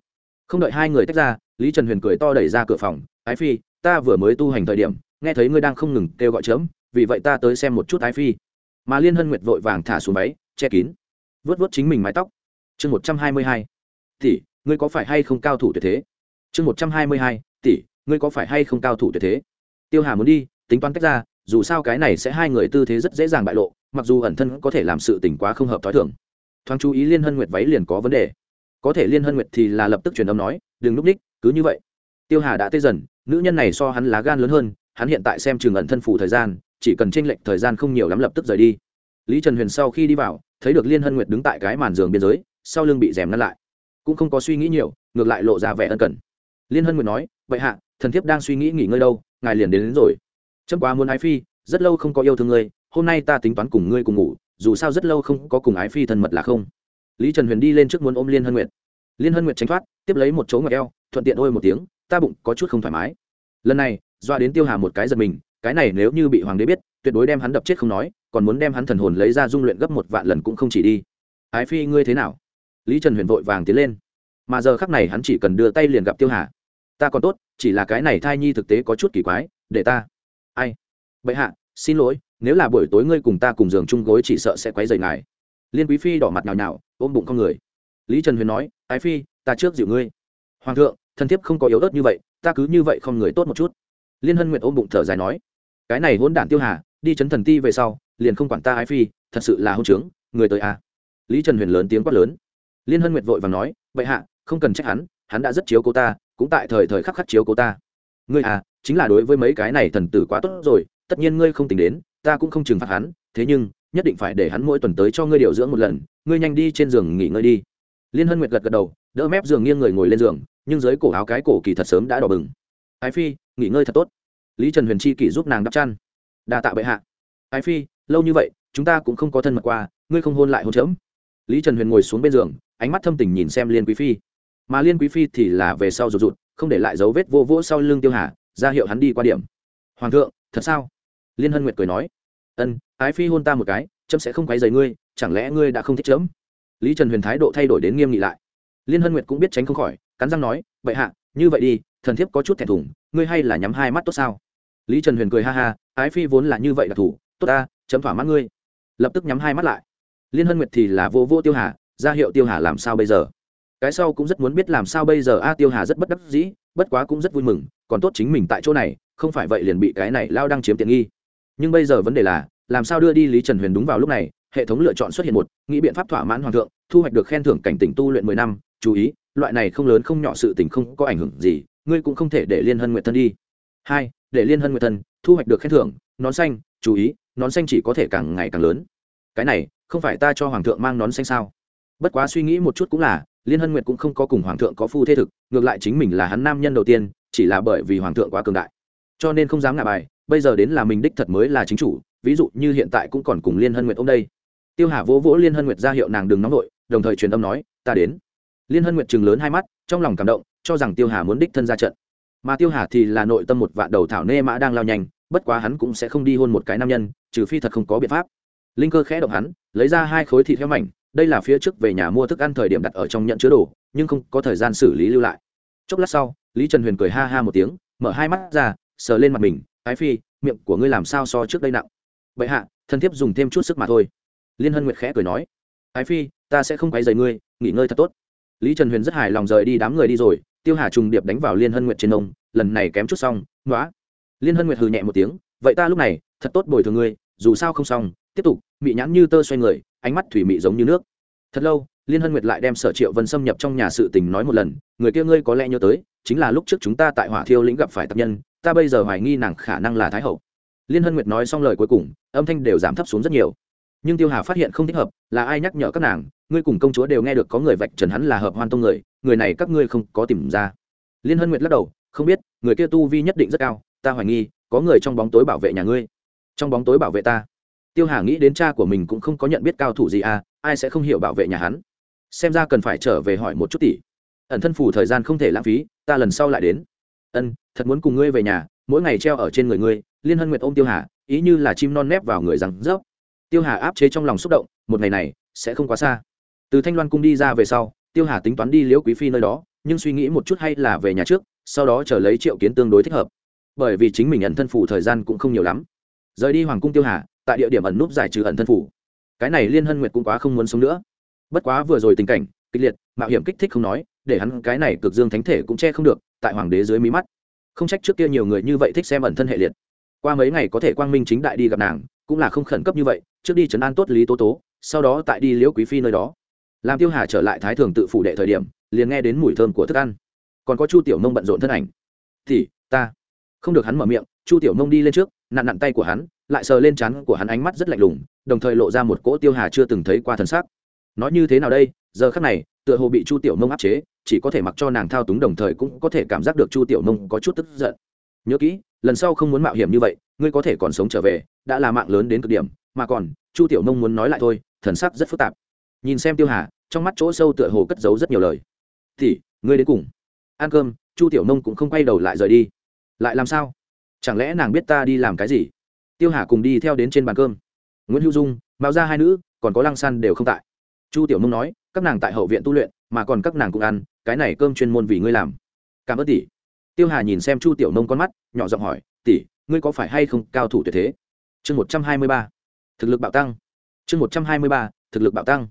Không đợi hai người tách ra, lý trần huyền cười to đẩy ra cửa phòng, ái phi, ta vừa mới tu hành thời điểm, nghe thấy ngươi đang không ngừng kêu gọi chớm, vì vậy ta tới xem một chút ái phi. Mà liên hân nguyệt vội vàng thả xuống máy che kín vớt vớt chính mình mái tóc. Chương một trăm hai mươi hai, tỷ, ngươi có phải hay không cao thủ tuyệt thế? Chương một trăm hai mươi hai, tỷ, ngươi có phải hay không cao thủ tuyệt thế? Tiêu hà muốn đi, tính toán tách ra, dù sao cái này sẽ hai người tư thế rất dễ dàng bại lộ mặc dù ẩn thân có thể làm sự tình quá không hợp thói thường, thoáng chú ý liên hân nguyệt váy liền có vấn đề. Có thể liên hân nguyệt thì là lập tức truyền âm nói đừng núp ních cứ như vậy. Tiêu hà đã tê dần nữ nhân này so hắn lá gan lớn hơn hắn hiện tại xem trường ẩn thân phủ thời gian chỉ cần tranh lệch thời gian không nhiều lắm lập tức rời đi. Lý trần huyền sau khi đi vào thấy được liên hân nguyệt đứng tại cái màn giường biên giới sau lưng bị rèm ngăn lại. Cũng không có suy nghĩ nhiều ngược lại lộ ra vẻ ân cần. Liên hân nguyệt nói vậy hạ thần thiếp đang suy nghĩ nghỉ ngơi đâu ngài liền đến, đến rồi. Chấm quá muốn ái phi rất lâu không có yêu thương ngươi hôm nay ta tính toán cùng ngươi cùng ngủ, dù sao rất lâu không có cùng ái phi thân mật là không. Lý trần huyền đi lên trước muốn ôm liên hân nguyệt. Liên hân nguyệt tránh thoát, tiếp lấy một chỗ ngoài eo, thuận tiện ôi một tiếng, ta bụng có chút không thoải mái. Lần này, doa đến tiêu hà một cái giật mình, cái này nếu như bị hoàng đế biết, tuyệt đối đem hắn đập chết không nói, còn muốn đem hắn thần hồn lấy ra dung luyện gấp một vạn lần cũng không chỉ đi. Ái phi ngươi thế nào? Lý trần huyền vội vàng tiến lên. Mà giờ khắc này hắn chỉ cần đưa tay liền gặp tiêu hà. Ta còn tốt, chỉ là cái này thai nhi thực tế có chút kỳ quái, để ta. Ai? Bệ hạ xin lỗi, nếu là buổi tối ngươi cùng ta cùng giường chung gối chỉ sợ sẽ quấy rầy ngài. Liên quý phi đỏ mặt nhào nhào, ôm bụng con người. Lý trần huyền nói, ái phi, ta trước dịu ngươi. Hoàng thượng thân thiếp không có yếu ớt như vậy, ta cứ như vậy không người tốt một chút. Liên hân nguyện ôm bụng thở dài nói, cái này hôn đản tiêu hà, đi chấn thần ti về sau, liền không quản ta ái phi, thật sự là hôn trướng, người tới à. lý trần huyền lớn tiếng quát lớn. Liên hân nguyệt vội và nói vậy hạ, không cần trách hắn hắn đã rất chiếu cố ta, cũng tại thời thời khắc khắc chiếu cố ta. Ngươi à chính là đối với mấy cái này thần tử quá tốt rồi tất nhiên ngươi không tính đến, ta cũng không trừng phạt hắn, thế nhưng, nhất định phải để hắn mỗi tuần tới cho ngươi điều dưỡng một lần, ngươi nhanh đi trên giường nghỉ ngơi đi. Liên hân nguyệt gật gật đầu, đỡ mép giường nghiêng người ngồi lên giường, nhưng dưới cổ áo cái cổ kỳ thật sớm đã đỏ bừng. Ái phi, nghỉ ngơi thật tốt. Lý trần huyền chi kỷ giúp nàng đắp chăn. Đa tạ bệ hạ. Ái phi, lâu như vậy, chúng ta cũng không có thân mật qua, ngươi không hôn lại hôn chấm. Lý trần huyền ngồi xuống bên giường, ánh mắt thâm tình nhìn xem liên quý phi. Mà liên quý phi thì là về sau rụt rụt, không để lại dấu vết vô vỗ sau lưng tiêu hà, ra hiệu hắn đi qua điểm. Hoàng thượng, thật sao? Liên hân nguyệt cười nói, ân, ái phi hôn ta một cái, chấm sẽ không quấy dày ngươi, chẳng lẽ ngươi đã không thích chấm? Lý trần huyền thái độ thay đổi đến nghiêm nghị lại. Liên hân nguyệt cũng biết tránh không khỏi, cắn răng nói vậy hạ, như vậy đi, thần thiếp có chút thẹn thùng, ngươi hay là nhắm hai mắt tốt sao? Lý trần huyền cười ha ha, ái phi vốn là như vậy là thủ, tốt ta, chấm thỏa mắt ngươi. Lập tức nhắm hai mắt lại. Liên hân nguyệt thì là vô vô tiêu hà, ra hiệu tiêu hà làm sao bây giờ? Cái sau cũng rất muốn biết làm sao bây giờ, a, tiêu hà rất bất đắc dĩ, bất quá cũng rất vui mừng, còn tốt chính mình tại chỗ này, không phải vậy liền bị cái này lao đang chiếm tiện nghi nhưng bây giờ vấn đề là, làm sao đưa đi lý trần huyền đúng vào lúc này, hệ thống lựa chọn xuất hiện một, nghĩ biện pháp thỏa mãn hoàng thượng, thu hoạch được khen thưởng cảnh tỉnh tu luyện mười năm, chú ý, loại này không lớn không nhỏ sự tình không có ảnh hưởng gì, ngươi cũng không thể để liên hân nguyện thân đi. Hai, để liên hân nguyện thân, thu hoạch được khen thưởng, nón xanh, chú ý, nón xanh chỉ có thể càng ngày càng lớn. Cái này, không phải ta cho hoàng thượng mang nón xanh sao? Bất quá suy nghĩ một chút cũng là, liên hân nguyệt cũng không có cùng hoàng thượng có phu thế thực, ngược lại chính mình là hắn nam nhân đầu tiên, chỉ là bởi vì hoàng thượng quá cường đại. Cho nên không dám ngạ bài bây giờ đến là mình đích thật mới là chính chủ, ví dụ như hiện tại cũng còn cùng liên hân nguyệt ông đây. Tiêu hà vỗ vỗ liên hân nguyệt ra hiệu nàng đừng nóng nội đồng thời truyền âm nói, ta đến. Liên hân nguyệt chừng lớn hai mắt, trong lòng cảm động, cho rằng tiêu hà muốn đích thân ra trận. Mà tiêu hà thì là nội tâm một vạn đầu thảo nê mã đang lao nhanh, bất quá hắn cũng sẽ không đi hôn một cái nam nhân, trừ phi thật không có biện pháp. Linh cơ khẽ động hắn, lấy ra hai khối thịt heo mảnh, đây là phía trước về nhà mua thức ăn thời điểm đặt ở trong nhận chứa đồ, nhưng không có thời gian xử lý lưu lại. Chốc lát sau, lý trần huyền cười ha ha một tiếng, mở hai mắt ra, sờ lên mặt mình ái phi, miệng của ngươi làm sao so trước đây nặng? Vậy hạ thân thiếp dùng thêm chút sức mà thôi. Liên hân nguyệt khẽ cười nói, ái phi, ta sẽ không quấy dày ngươi, nghỉ ngơi thật tốt. Lý trần huyền rất hài lòng rời đi đám người đi rồi, tiêu hà trùng điệp đánh vào liên hân nguyệt trên ông, lần này kém chút xong nói liên hân nguyệt hừ nhẹ một tiếng, vậy ta lúc này, thật tốt bồi thường ngươi, dù sao không xong, tiếp tục, mị nhãn như tơ xoay người, ánh mắt thủy mị giống như nước. Thật lâu liên hân nguyệt lại đem sở triệu vân xâm nhập trong nhà sự tình nói một lần, người kia ngươi có lẽ nhớ tới, chính là lúc trước chúng ta tại hỏa thiêu lĩnh gặp phải tập nhân, ta bây giờ hoài nghi nàng khả năng là thái hậu. Liên hân nguyệt nói xong lời cuối cùng, âm thanh đều giảm thấp xuống rất nhiều. Nhưng tiêu hà phát hiện không thích hợp, là ai nhắc nhở các nàng, ngươi cùng công chúa đều nghe được có người vạch trần hắn là hợp hoan tông người người này các ngươi không có tìm ra. Liên hân nguyệt lắc đầu, không biết, người kia tu vi nhất định rất cao, ta hoài nghi, có người trong bóng tối bảo vệ nhà ngươi. Trong bóng tối bảo vệ ta? Tiêu hà nghĩ đến cha của mình cũng không có nhận biết cao thủ gì à ai sẽ không hiểu bảo vệ nhà hắn? Xem ra cần phải trở về hỏi một chút tỷ ẩn thân phủ thời gian không thể lãng phí, ta lần sau lại đến. Ân, thật muốn cùng ngươi về nhà, mỗi ngày treo ở trên người ngươi, liên hân nguyệt ôm tiêu hà, ý như là chim non nép vào người rằng rớp. Tiêu hà áp chế trong lòng xúc động, một ngày này, sẽ không quá xa. Từ thanh loan cung đi ra về sau, tiêu hà tính toán đi liễu quý phi nơi đó, nhưng suy nghĩ một chút hay là về nhà trước, sau đó chờ lấy triệu kiến tương đối thích hợp. Bởi vì chính mình ẩn thân phủ thời gian cũng không nhiều lắm. Rời đi hoàng cung tiêu hà, tại địa điểm ẩn núp giải trừ ẩn thân phủ. Cái này liên hân nguyệt cũng quá không muốn sống nữa bất quá vừa rồi tình cảnh, kịch liệt, mạo hiểm kích thích không nói, để hắn cái này cực dương thánh thể cũng che không được, tại hoàng đế dưới mí mắt. Không trách trước kia nhiều người như vậy thích xem ẩn thân hệ liệt. Qua mấy ngày có thể quang minh chính đại đi gặp nàng, cũng là không khẩn cấp như vậy, trước đi trấn an tốt lý tố tố, sau đó tại đi liễu quý phi nơi đó. Làm tiêu hà trở lại thái thường tự phủ đệ thời điểm, liền nghe đến mùi thơm của thức ăn. Còn có chu tiểu nông bận rộn thân ảnh. Thì ta. Không được hắn mở miệng, chu tiểu nông đi lên trước, nặn nặn tay của hắn, lại sờ lên trán của hắn ánh mắt rất lạnh lùng, đồng thời lộ ra một cỗ tiêu hà chưa từng thấy qua thần sắc nói như thế nào đây? Giờ khắc này, tựa hồ bị chu tiểu nông áp chế, chỉ có thể mặc cho nàng thao túng đồng thời cũng có thể cảm giác được chu tiểu nông có chút tức giận. Nhớ kỹ, lần sau không muốn mạo hiểm như vậy, ngươi có thể còn sống trở về, đã là mạng lớn đến cực điểm, mà còn, chu tiểu nông muốn nói lại thôi, thần sắc rất phức tạp. Nhìn xem tiêu hà, trong mắt chỗ sâu tựa hồ cất giấu rất nhiều lời. Thì ngươi đến cùng. Ăn cơm. Chu tiểu nông cũng không quay đầu lại rời đi. Lại làm sao? Chẳng lẽ nàng biết ta đi làm cái gì? Tiêu hà cùng đi theo đến trên bàn cơm. Nguyễn hữu dung mạo ra hai nữ, còn có lăng san đều không tại chu tiểu Mông nói, các nàng tại hậu viện tu luyện, mà còn các nàng cũng ăn, cái này cơm chuyên môn vì ngươi làm. Cảm ơn tỷ. Tiêu hà nhìn xem chu tiểu Mông con mắt, nhỏ giọng hỏi, tỷ, ngươi có phải hay không cao thủ tuyệt thế? Chương một trăm hai mươi ba. Thực lực bạo tăng. Chương một trăm hai mươi ba, thực lực bạo tăng.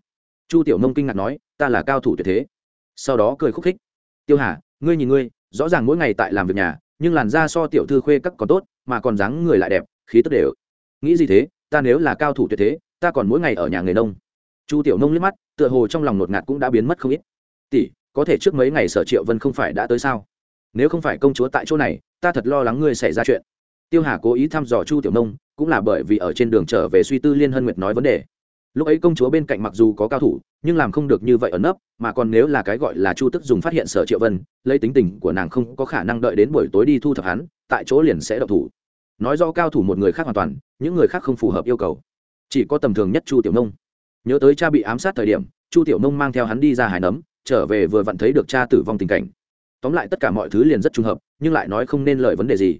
Chu tiểu Mông kinh ngạc nói, ta là cao thủ tuyệt thế. Sau đó cười khúc khích. Tiêu hà, ngươi nhìn ngươi, rõ ràng mỗi ngày tại làm việc nhà, nhưng làn da so tiểu thư khuê các còn tốt, mà còn dáng người lại đẹp, khí tức đều. Nghĩ gì thế, ta nếu là cao thủ tuyệt thế, ta còn mỗi ngày ở nhà người nông chu tiểu nông liếc mắt, tựa hồ trong lòng ngột ngạt cũng đã biến mất không ít. Tỷ, có thể trước mấy ngày sở triệu vân không phải đã tới sao? Nếu không phải công chúa tại chỗ này, ta thật lo lắng ngươi xảy ra chuyện. Tiêu hà cố ý thăm dò chu tiểu nông, cũng là bởi vì ở trên đường trở về suy tư liên hân nguyệt nói vấn đề. Lúc ấy công chúa bên cạnh mặc dù có cao thủ, nhưng làm không được như vậy ẩn nấp, mà còn nếu là cái gọi là chu tức dùng phát hiện sở triệu vân, lấy tính tình của nàng không có khả năng đợi đến buổi tối đi thu thập hắn, tại chỗ liền sẽ đậu thủ. Nói do cao thủ một người khác hoàn toàn, những người khác không phù hợp yêu cầu. Chỉ có tầm thường nhất chu tiểu nông nhớ tới cha bị ám sát thời điểm, chu tiểu nông mang theo hắn đi ra hải nấm, trở về vừa vặn thấy được cha tử vong tình cảnh. Tóm lại tất cả mọi thứ liền rất trùng hợp, nhưng lại nói không nên lời vấn đề gì.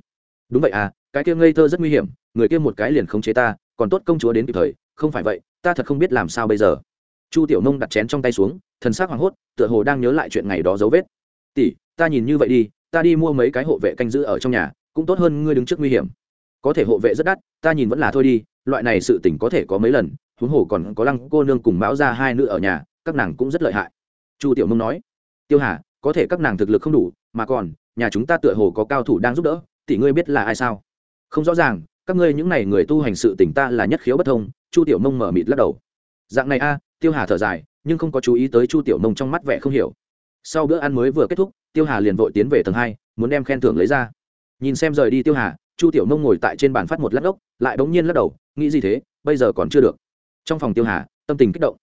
Đúng vậy à cái kia ngây thơ rất nguy hiểm, người kia một cái liền khống chế ta, còn tốt công chúa đến kịp thời, không phải vậy, ta thật không biết làm sao bây giờ. Chu tiểu nông đặt chén trong tay xuống, thần s á c hoảng hốt, tựa hồ đang nhớ lại chuyện ngày đó dấu vết. Tỷ, ta nhìn như vậy đi, ta đi mua mấy cái hộ vệ canh giữ ở trong nhà, cũng tốt hơn ngươi đứng trước nguy hiểm. Có thể hộ vệ rất đắt, ta nhìn vẫn là thôi đi, loại này sự tỉnh có thể có mấy lần huống hồ còn có lăng cô nương cùng mão ra hai nữ ở nhà, các nàng cũng rất lợi hại. Chu tiểu nông nói, tiêu hà, có thể các nàng thực lực không đủ, mà còn, nhà chúng ta tựa hồ có cao thủ đang giúp đỡ, tỷ ngươi biết là ai sao? Không rõ ràng, các ngươi những n à y người tu hành sự tỉnh ta là nhất khiếu bất thông, chu tiểu mông mở mịt lắc đầu. Dạng này a, tiêu hà thở dài, nhưng không có chú ý tới chu tiểu mông trong mắt vẻ không hiểu. Sau bữa ăn mới vừa kết thúc, tiêu hà liền vội tiến về tầng hai, muốn đem khen thưởng lấy ra. Nhìn xem rời đi tiêu hà, chu tiểu mông ngồi tại trên bàn phát một lát ốc, lại bỗng nhiên lắc đầu, nghĩ gì thế, bây giờ còn chưa được trong phòng tiêu hà, tâm tình kích động.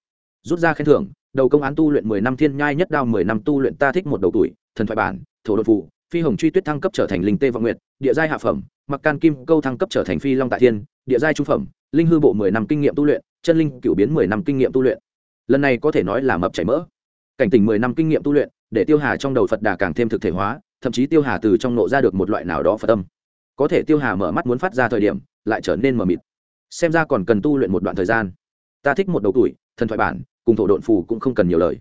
Rút ra khen thưởng, đầu công án tu luyện mười năm thiên nhai nhất đao mười năm tu luyện ta thích một đầu tuổi, thần thoại bản, thổ đột phù, phi hồng truy tuyết thăng cấp trở thành linh tê vọng nguyệt, địa giai hạ phẩm, mặc can kim câu thăng cấp trở thành phi long tại thiên, địa giai trung phẩm, linh hư bộ mười năm kinh nghiệm tu luyện, chân linh cửu biến mười năm kinh nghiệm tu luyện. Lần này có thể nói là mập chảy mỡ. Cảnh tình mười năm kinh nghiệm tu luyện, để tiêu hà trong đầu phật đà càng thêm thực thể hóa, thậm chí tiêu hà từ trong nộ ra được một loại nào đó phật tâm. Có thể tiêu hà mở mắt muốn phát ra thời điểm, lại trở nên mờ mịt. Xem ra còn cần tu luyện một đoạn thời gian ta thích một đầu tuổi, thần thoại bản, cùng thổ độn phù cũng không cần nhiều lời.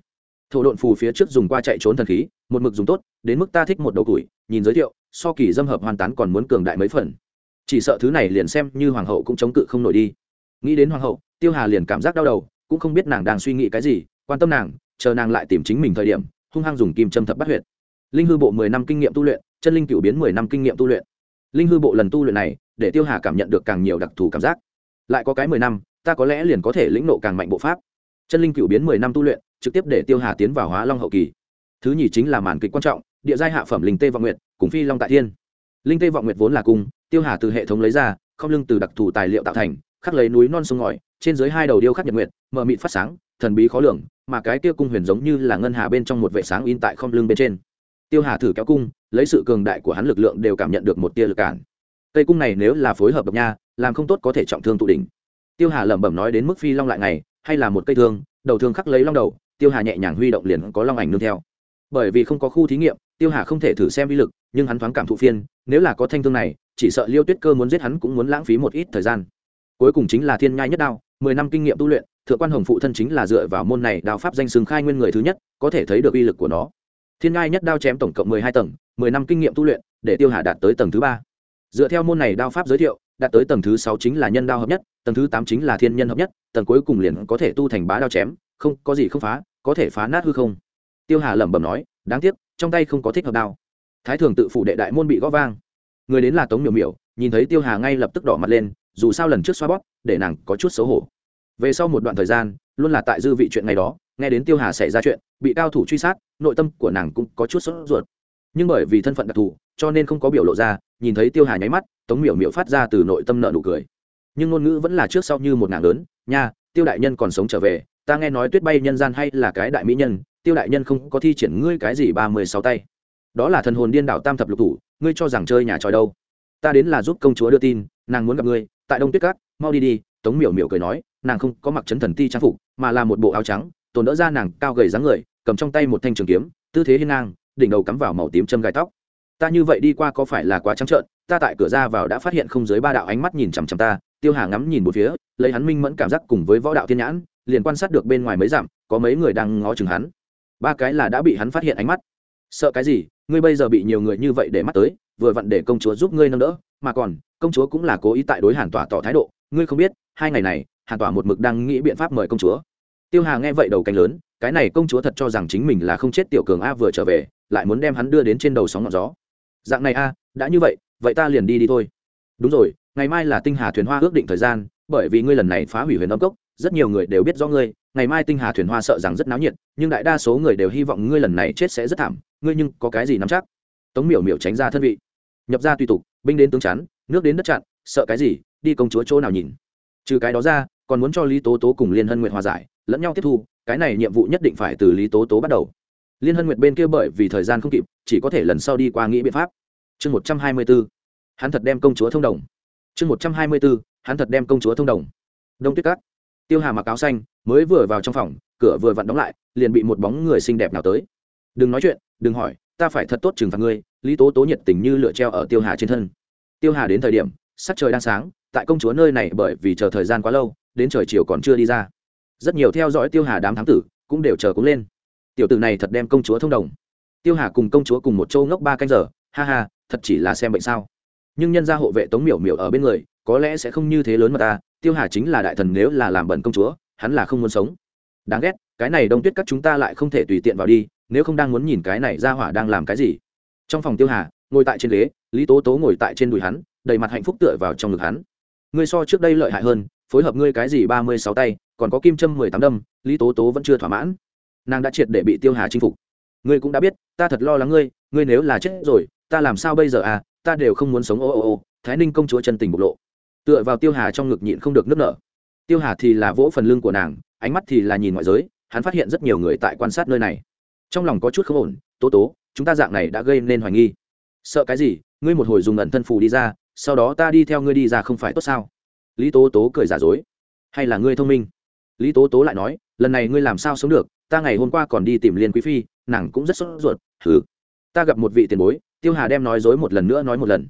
Thổ độn phù phía trước dùng qua chạy trốn thần khí, một mực dùng tốt, đến mức ta thích một đầu tuổi, nhìn giới thiệu, so kỳ dâm hợp hoàn tán còn muốn cường đại mấy phần. Chỉ sợ thứ này liền xem như hoàng hậu cũng chống cự không nổi đi. Nghĩ đến hoàng hậu, tiêu hà liền cảm giác đau đầu, cũng không biết nàng đang suy nghĩ cái gì, quan tâm nàng, chờ nàng lại tìm chính mình thời điểm, hung hăng dùng kim châm thập bắt huyệt. Linh hư bộ mười năm kinh nghiệm tu luyện, chân linh cựu biến mười năm kinh nghiệm tu luyện. Linh hư bộ lần tu luyện này, để tiêu hà cảm nhận được càng nhiều đặc thù cảm giác. Lại có cái mười năm ta có lẽ liền có thể lĩnh nộ càng mạnh bộ pháp. Chân linh cựu biến mười năm tu luyện, trực tiếp để tiêu hà tiến vào hóa long hậu kỳ. Thứ nhì chính là màn kịch quan trọng, địa giai hạ phẩm linh tê vọng nguyệt, cùng phi long tại thiên. Linh tê vọng nguyệt vốn là cung, tiêu hà từ hệ thống lấy ra, không lưng từ đặc thù tài liệu tạo thành, khắc lấy núi non sông ngòi, trên dưới hai đầu điêu khắc nhật nguyệt, mờ mịt phát sáng, thần bí khó lường, mà cái kia cung huyền giống như là ngân hà bên trong một vệ sáng in tại không lưng bên trên. Tiêu hà thử kéo cung, lấy sự cường đại của hắn lực lượng đều cảm nhận được một tia lực cản. Cây cung này nếu là phối hợp độc nha, làm không tốt có thể trọng thương tụ đỉnh tiêu hà lẩm bẩm nói đến mức phi long lại ngày, hay là một cây thương, đầu thương khắc lấy long đầu, tiêu hà nhẹ nhàng huy động liền có long ảnh nương theo. Bởi vì không có khu thí nghiệm, tiêu hà không thể thử xem vi lực, nhưng hắn thoáng cảm thụ phiên, nếu là có thanh thương này, chỉ sợ liêu tuyết cơ muốn giết hắn cũng muốn lãng phí một ít thời gian. Cuối cùng chính là thiên nhai nhất đao, mười năm kinh nghiệm tu luyện, thượng quan hồng phụ thân chính là dựa vào môn này đao pháp danh xưng khai nguyên người thứ nhất, có thể thấy được uy lực của nó. Thiên nhai nhất đao chém tổng cộng mười hai tầng, mười năm kinh nghiệm tu luyện, để tiêu hà đạt tới tầng thứ ba. Dựa theo môn này đao pháp giới thiệu đạt tới tầng thứ sáu chính là nhân đao hợp nhất, tầng thứ tám chính là thiên nhân hợp nhất, tầng cuối cùng liền có thể tu thành bá đao chém, không, có gì không phá, có thể phá nát hư không. Tiêu hà lẩm bẩm nói, đáng tiếc, trong tay không có thích hợp đao. Thái thường tự phủ đệ đại môn bị gõ vang. Người đến là tống miểu miểu, nhìn thấy tiêu hà ngay lập tức đỏ mặt lên, dù sao lần trước xoa bóp, để nàng có chút xấu hổ. Về sau một đoạn thời gian, luôn là tại dư vị chuyện ngày đó, nghe đến tiêu hà xảy ra chuyện, bị cao thủ truy sát, nội tâm của nàng cũng có chút sốt ruột. Nhưng bởi vì thân phận đặc thù cho nên không có biểu lộ ra, nhìn thấy tiêu hà nháy mắt, tống miểu miểu phát ra từ nội tâm nợ nụ cười. Nhưng ngôn ngữ vẫn là trước sau như một nàng lớn, nha, tiêu đại nhân còn sống trở về, ta nghe nói tuyết bay nhân gian hay là cái đại mỹ nhân, tiêu đại nhân không có thi triển ngươi cái gì ba mươi sáu tay. Đó là thần hồn điên đảo tam thập lục thủ, ngươi cho rằng chơi nhà tròi đâu? Ta đến là giúp công chúa đưa tin, nàng muốn gặp ngươi, tại đông tuyết cát mau đi đi. Tống miểu miểu cười nói, nàng không có mặc chấn thần ti trang phục, mà là một bộ áo trắng, tồn đỡ ra nàng cao gầy dáng người, cầm trong tay một thanh trường kiếm, tư thế hiên ngang, đỉnh đầu cắm vào màu tím châm gai tóc ta như vậy đi qua có phải là quá trắng trợn? Ta tại cửa ra vào đã phát hiện không dưới ba đạo ánh mắt nhìn chằm chằm ta, tiêu hà ngắm nhìn một phía, lấy hắn minh mẫn cảm giác cùng với võ đạo thiên nhãn, liền quan sát được bên ngoài mấy dặm, có mấy người đang ngó chừng hắn. Ba cái là đã bị hắn phát hiện ánh mắt. Sợ cái gì? Ngươi bây giờ bị nhiều người như vậy để mắt tới, vừa vặn để công chúa giúp ngươi nâng đỡ, mà còn, công chúa cũng là cố ý tại đối hàn tỏa tỏ thái độ. Ngươi không biết, hai ngày này, hàn tỏa một mực đang nghĩ biện pháp mời công chúa. Tiêu hà nghe vậy đầu cánh lớn, cái này công chúa thật cho rằng chính mình là không chết tiểu cường a vừa trở về, lại muốn đem hắn đưa đến trên đầu sóng ngọn gió dạng này a, đã như vậy vậy ta liền đi đi thôi. Đúng rồi, ngày mai là tinh hà thuyền hoa ước định thời gian, bởi vì ngươi lần này phá hủy huyền âm cốc, rất nhiều người đều biết do ngươi, ngày mai tinh hà thuyền hoa sợ rằng rất náo nhiệt, nhưng đại đa số người đều hy vọng ngươi lần này chết sẽ rất thảm, ngươi nhưng có cái gì nắm chắc? Tống miểu miểu tránh ra thân vị. Nhập ra tùy tục, binh đến tướng chắn, nước đến đất chặn, sợ cái gì, đi công chúa chỗ nào nhìn? Trừ cái đó ra, còn muốn cho lý tố tố cùng liên hân nguyện hòa giải, lẫn nhau tiếp thu, cái này nhiệm vụ nhất định phải từ lý tố tố bắt đầu liên hân nguyệt bên kia bởi vì thời gian không kịp, chỉ có thể lần sau đi qua nghĩ biện pháp. Chương một trăm hai mươi b ố hắn thật đem công chúa thông đồng. Chương một trăm hai mươi b ố hắn thật đem công chúa thông đồng. Đông tuyết cát tiêu hà mặc áo xanh, mới vừa vào trong phòng, cửa vừa vặn đóng lại, liền bị một bóng người xinh đẹp nào tới. Đừng nói chuyện, đừng hỏi, ta phải thật tốt trừng phạt ngươi, lý tố tố nhiệt tình như lửa treo ở tiêu hà trên thân. Tiêu hà đến thời điểm, sắc trời đang sáng, tại công chúa nơi này bởi vì chờ thời gian quá lâu, đến trời chiều còn chưa đi ra. Rất nhiều theo dõi tiêu hà đám thám tử cũng đều chờ cũng lên tiểu tử này thật đem công chúa thông đồng. Tiêu hà cùng công chúa cùng một châu ngốc ba canh giờ, ha ha, thật chỉ là xem bệnh sao. Nhưng nhân gia hộ vệ tống miểu miểu ở bên người, có lẽ sẽ không như thế lớn mà ta, tiêu hà chính là đại thần nếu là làm bẩn công chúa, hắn là không muốn sống. Đáng ghét, cái này đông tuyết các chúng ta lại không thể tùy tiện vào đi, nếu không đang muốn nhìn cái này ra hỏa đang làm cái gì. Trong phòng tiêu hà, ngồi tại trên ghế, lý tố tố ngồi tại trên đùi hắn, đầy mặt hạnh phúc tựa vào trong ngực hắn. Ngươi so trước đây lợi hại hơn, phối hợp ngươi cái gì ba mươi sáu tay, còn có kim châm mười tám đâm, lý tố tố vẫn chưa thỏa mãn nàng đã triệt để bị tiêu hà chinh phục. Ngươi cũng đã biết, ta thật lo lắng ngươi ngươi nếu là chết rồi, ta làm sao bây giờ à ta đều không muốn sống, ô ô ô, thái ninh công chúa chân tình bộc lộ. Tựa vào tiêu hà trong ngực nhịn không được nức nở. Tiêu hà thì là vỗ phần lưng của nàng, ánh mắt thì là nhìn ngoại giới, hắn phát hiện rất nhiều người tại quan sát nơi này. Trong lòng có chút không ổn, tố tố, chúng ta dạng này đã gây nên hoài nghi. Sợ cái gì, ngươi một hồi dùng ẩn thân phù đi ra, sau đó ta đi theo ngươi đi ra không phải tốt sao? Lý tố tố cười giả dối. Hay là ngươi thông minh? Lý tố tố lại nói, lần này ngươi làm sao sống được ta ngày hôm qua còn đi tìm liên quý phi, nàng cũng rất sốt ruột thử ta gặp một vị tiền bối, tiêu hà đem nói dối một lần nữa nói một lần.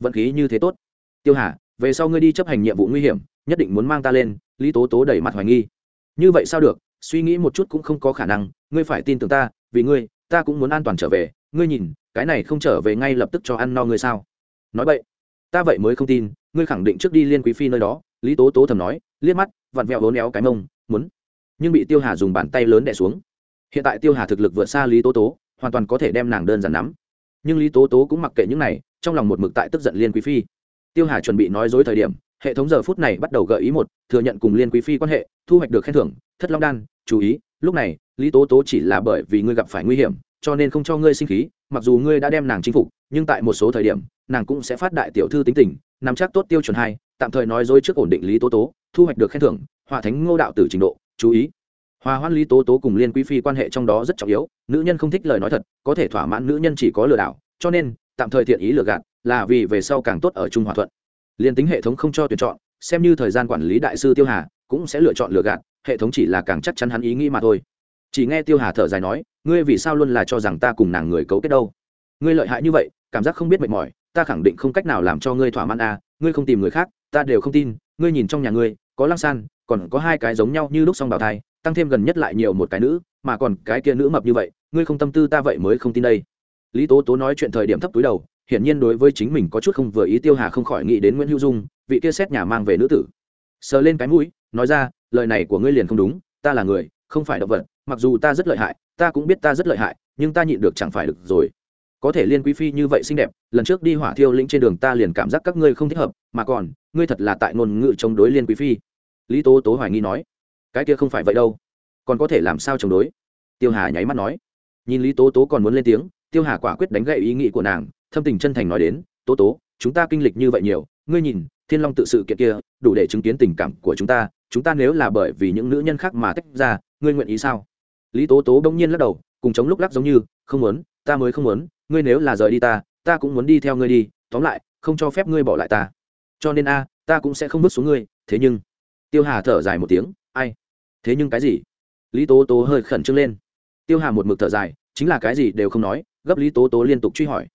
Vận khí như thế tốt. Tiêu hà, về sau ngươi đi chấp hành nhiệm vụ nguy hiểm, nhất định muốn mang ta lên, lý tố tố đẩy mặt hoài nghi. Như vậy sao được, suy nghĩ một chút cũng không có khả năng, ngươi phải tin tưởng ta, vì ngươi, ta cũng muốn an toàn trở về. Ngươi nhìn, cái này không trở về ngay lập tức cho ăn no ngươi sao? Nói vậy ta vậy mới không tin, ngươi khẳng định trước đi liên quý phi nơi đó, lý tố tố thầm nói, liếc mắt, vặn vẹo vốn éo cái mông, muốn nhưng bị tiêu hà dùng bàn tay lớn đẻ xuống. Hiện tại tiêu hà thực lực vượt xa lý tố tố, hoàn toàn có thể đem nàng đơn giản nắm. Nhưng lý tố tố cũng mặc kệ những này, trong lòng một mực tại tức giận liên quý phi. Tiêu hà chuẩn bị nói dối thời điểm, hệ thống giờ phút này bắt đầu gợi ý một, thừa nhận cùng liên quý phi quan hệ, thu hoạch được khen thưởng, thất long đan, chú ý, lúc này, lý tố tố chỉ là bởi vì ngươi gặp phải nguy hiểm, cho nên không cho ngươi sinh khí, mặc dù ngươi đã đem nàng chinh phục, nhưng tại một số thời điểm, nàng cũng sẽ phát đại tiểu thư tính tình, nắm chắc tốt tiêu chuẩn hai, tạm thời nói dối trước ổn định lý tố tố, thu hoạch được khen thưởng, hòa thánh ngô đạo tử trình độ chú ý. Hòa hoãn lý tố tố cùng liên quý phi quan hệ trong đó rất trọng yếu, nữ nhân không thích lời nói thật, có thể thỏa mãn nữ nhân chỉ có lừa đảo, cho nên, tạm thời thiện ý lừa gạt, là vì về sau càng tốt ở chung hòa thuận. Liên tính hệ thống không cho tuyển chọn, xem như thời gian quản lý đại sư tiêu hà cũng sẽ lựa chọn lừa gạt, hệ thống chỉ là càng chắc chắn hắn ý nghĩ mà thôi. Chỉ nghe tiêu hà thở dài nói, ngươi vì sao luôn là cho rằng ta cùng nàng người cấu kết đâu? Ngươi lợi hại như vậy, cảm giác không biết mệt mỏi, ta khẳng định không cách nào làm cho ngươi thỏa mãn à ngươi không tìm người khác, ta đều không tin, ngươi nhìn trong nhà ngươi có lăng san, còn có hai cái giống nhau như lúc song bào thai, tăng thêm gần nhất lại nhiều một cái nữ, mà còn cái kia nữ mập như vậy, ngươi không tâm tư ta vậy mới không tin đây. Lý tố tố nói chuyện thời điểm thấp túi đầu, hiển nhiên đối với chính mình có chút không vừa ý tiêu hà không khỏi nghĩ đến nguyễn hữu dung, vị kia xét nhà mang về nữ tử. Sờ lên cái mũi, nói ra, lời này của ngươi liền không đúng, ta là người, không phải động vật, mặc dù ta rất lợi hại, ta cũng biết ta rất lợi hại, nhưng ta nhịn được chẳng phải được rồi có thể liên quý phi như vậy xinh đẹp, lần trước đi hỏa thiêu lĩnh trên đường ta liền cảm giác các ngươi không thích hợp, mà còn, ngươi thật là tại ngôn ngữ chống đối liên quý phi. Lý tố tố hoài nghi nói. Cái kia không phải vậy đâu. Còn có thể làm sao chống đối? Tiêu hà nháy mắt nói. Nhìn lý tố tố còn muốn lên tiếng, tiêu hà quả quyết đánh gậy ý nghĩ của nàng, thâm tình chân thành nói đến, tố tố, chúng ta kinh lịch như vậy nhiều, ngươi nhìn, thiên long tự sự kiện kia, đủ để chứng kiến tình cảm của chúng ta chúng ta nếu là bởi vì những nữ nhân khác mà tách ra, ngươi nguyện ý sao? Lý tố tố bỗng nhiên lắc đầu, cùng chống lúc lắc giống như, không muốn, ta mới không muốn ngươi nếu là rời đi ta ta cũng muốn đi theo ngươi đi, tóm lại, không cho phép ngươi bỏ lại ta. Cho nên a, ta cũng sẽ không bước xuống ngươi, thế nhưng, tiêu hà thở dài một tiếng, ai? Thế nhưng cái gì? Lý tố tố hơi khẩn trương lên. Tiêu hà một mực thở dài, chính là cái gì đều không nói, gấp lý tố tố liên tục truy hỏi.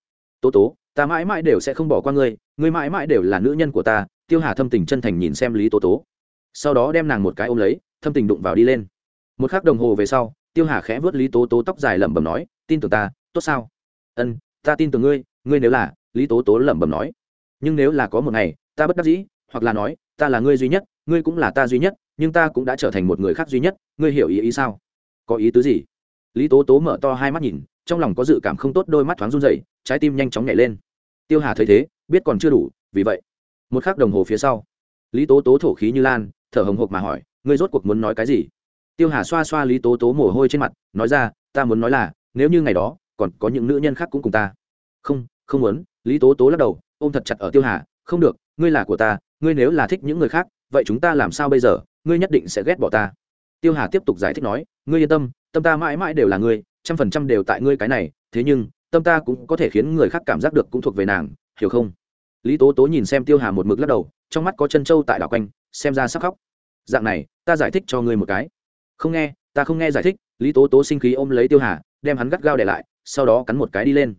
Tố tố, ta mãi mãi đều sẽ không bỏ qua ngươi ngươi mãi mãi đều là nữ nhân của ta, tiêu hà thâm tình chân thành nhìn xem lý tố tố. Sau đó đem nàng một cái ôm lấy, thâm tình đụng vào đi lên. Một k h ắ c đồng hồ về sau, tiêu hà khẽ vớt lý tố tố tóc dài lẩm bẩm nói, tin tưởng ta, tốt sao? Ân, ta tin tưởng ngươi ngươi nếu là, lý tố tố lẩm bẩm nói. Nhưng nếu là có một ngày, ta bất đắc dĩ, hoặc là nói, ta là ngươi duy nhất, ngươi cũng là ta duy nhất, nhưng ta cũng đã trở thành một người khác duy nhất, ngươi hiểu ý ý sao? Có ý tứ gì? Lý tố tố mở to hai mắt nhìn, trong lòng có dự cảm không tốt, đôi mắt thoáng run dậy trái tim nhanh chóng nhảy lên. Tiêu hà thấy thế, biết còn chưa đủ, vì vậy. Một k h ắ c đồng hồ phía sau, lý tố tố thổ khí như lan, thở hồng hộc mà hỏi, ngươi rốt cuộc muốn nói cái gì? Tiêu hà xoa xoa lý tố tố mồ hôi trên mặt, nói ra, ta muốn nói là, nếu như ngày đó còn có những nữ nhân khác cũng cùng ta. Không không muốn, lý tố tố lắc đầu, ôm thật chặt ở tiêu hà, không được, ngươi là của ta, ngươi nếu là thích những người khác, vậy chúng ta làm sao bây giờ, ngươi nhất định sẽ ghét bỏ ta. Tiêu hà tiếp tục giải thích nói, ngươi yên tâm tâm ta mãi mãi đều là ngươi, trăm phần trăm đều tại ngươi cái này, thế nhưng, tâm ta cũng có thể khiến người khác cảm giác được cũng thuộc về nàng, hiểu không? Lý tố tố nhìn xem tiêu hà một mực lắc đầu, trong mắt có chân trâu tại đảo quanh, xem ra sắc khóc. Dạng này, ta giải thích cho ngươi một cái. Không nghe, ta không nghe giải thích, lý tố tố sinh khí ôm lấy tiêu hà, đem hắn gắt gao để lại sau đó cắn một cái đi lên.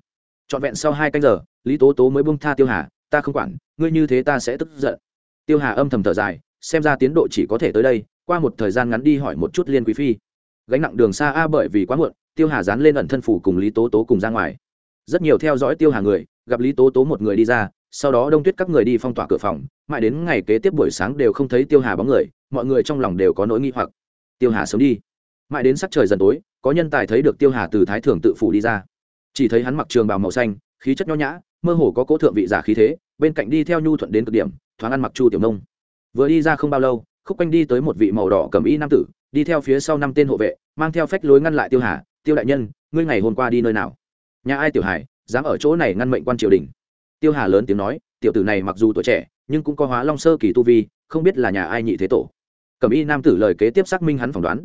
Trọn vẹn sau hai canh giờ, lý tố tố mới bông tha tiêu hà, ta không quản, ngươi như thế ta sẽ tức giận. Tiêu hà âm thầm thở dài, xem ra tiến độ chỉ có thể tới đây, qua một thời gian ngắn đi hỏi một chút liên quý phi. Gánh nặng đường xa a bởi vì quá muộn, tiêu hà dán lên ẩn thân phủ cùng lý tố tố cùng ra ngoài. Rất nhiều theo dõi tiêu hà người, gặp lý tố tố một người đi ra, sau đó đông tuyết các người đi phong tỏa cửa phòng, mãi đến ngày kế tiếp buổi sáng đều không thấy tiêu hà bóng người, mọi người trong lòng đều có nỗi nghi hoặc. Tiêu hà sớm đi. Mãi đến sắc trời dần tối có nhân tài thấy được tiêu hà từ thái thường tự phủ đi ra. Chỉ thấy hắn mặc trường bào màu xanh, khí chất nho nhã, mơ hồ có cố thượng vị giả khí thế, bên cạnh đi theo nhu thuận đến cực điểm, thoáng ăn mặc chu tiểu nông. Vừa đi ra không bao lâu, khúc quanh đi tới một vị màu đỏ cầm y nam tử, đi theo phía sau năm tên hộ vệ, mang theo phách lối ngăn lại tiêu hà, tiêu đại nhân, ngươi ngày hôm qua đi nơi nào? Nhà ai tiểu hải, dám ở chỗ này ngăn mệnh quan triều đình. Tiêu hà lớn tiếng nói, tiểu tử này mặc dù tuổi trẻ, nhưng cũng có hóa long sơ kỳ tu vi, không biết là nhà ai nhị thế tổ. Cầm y nam tử lời kế tiếp xác minh hắn phỏng đoán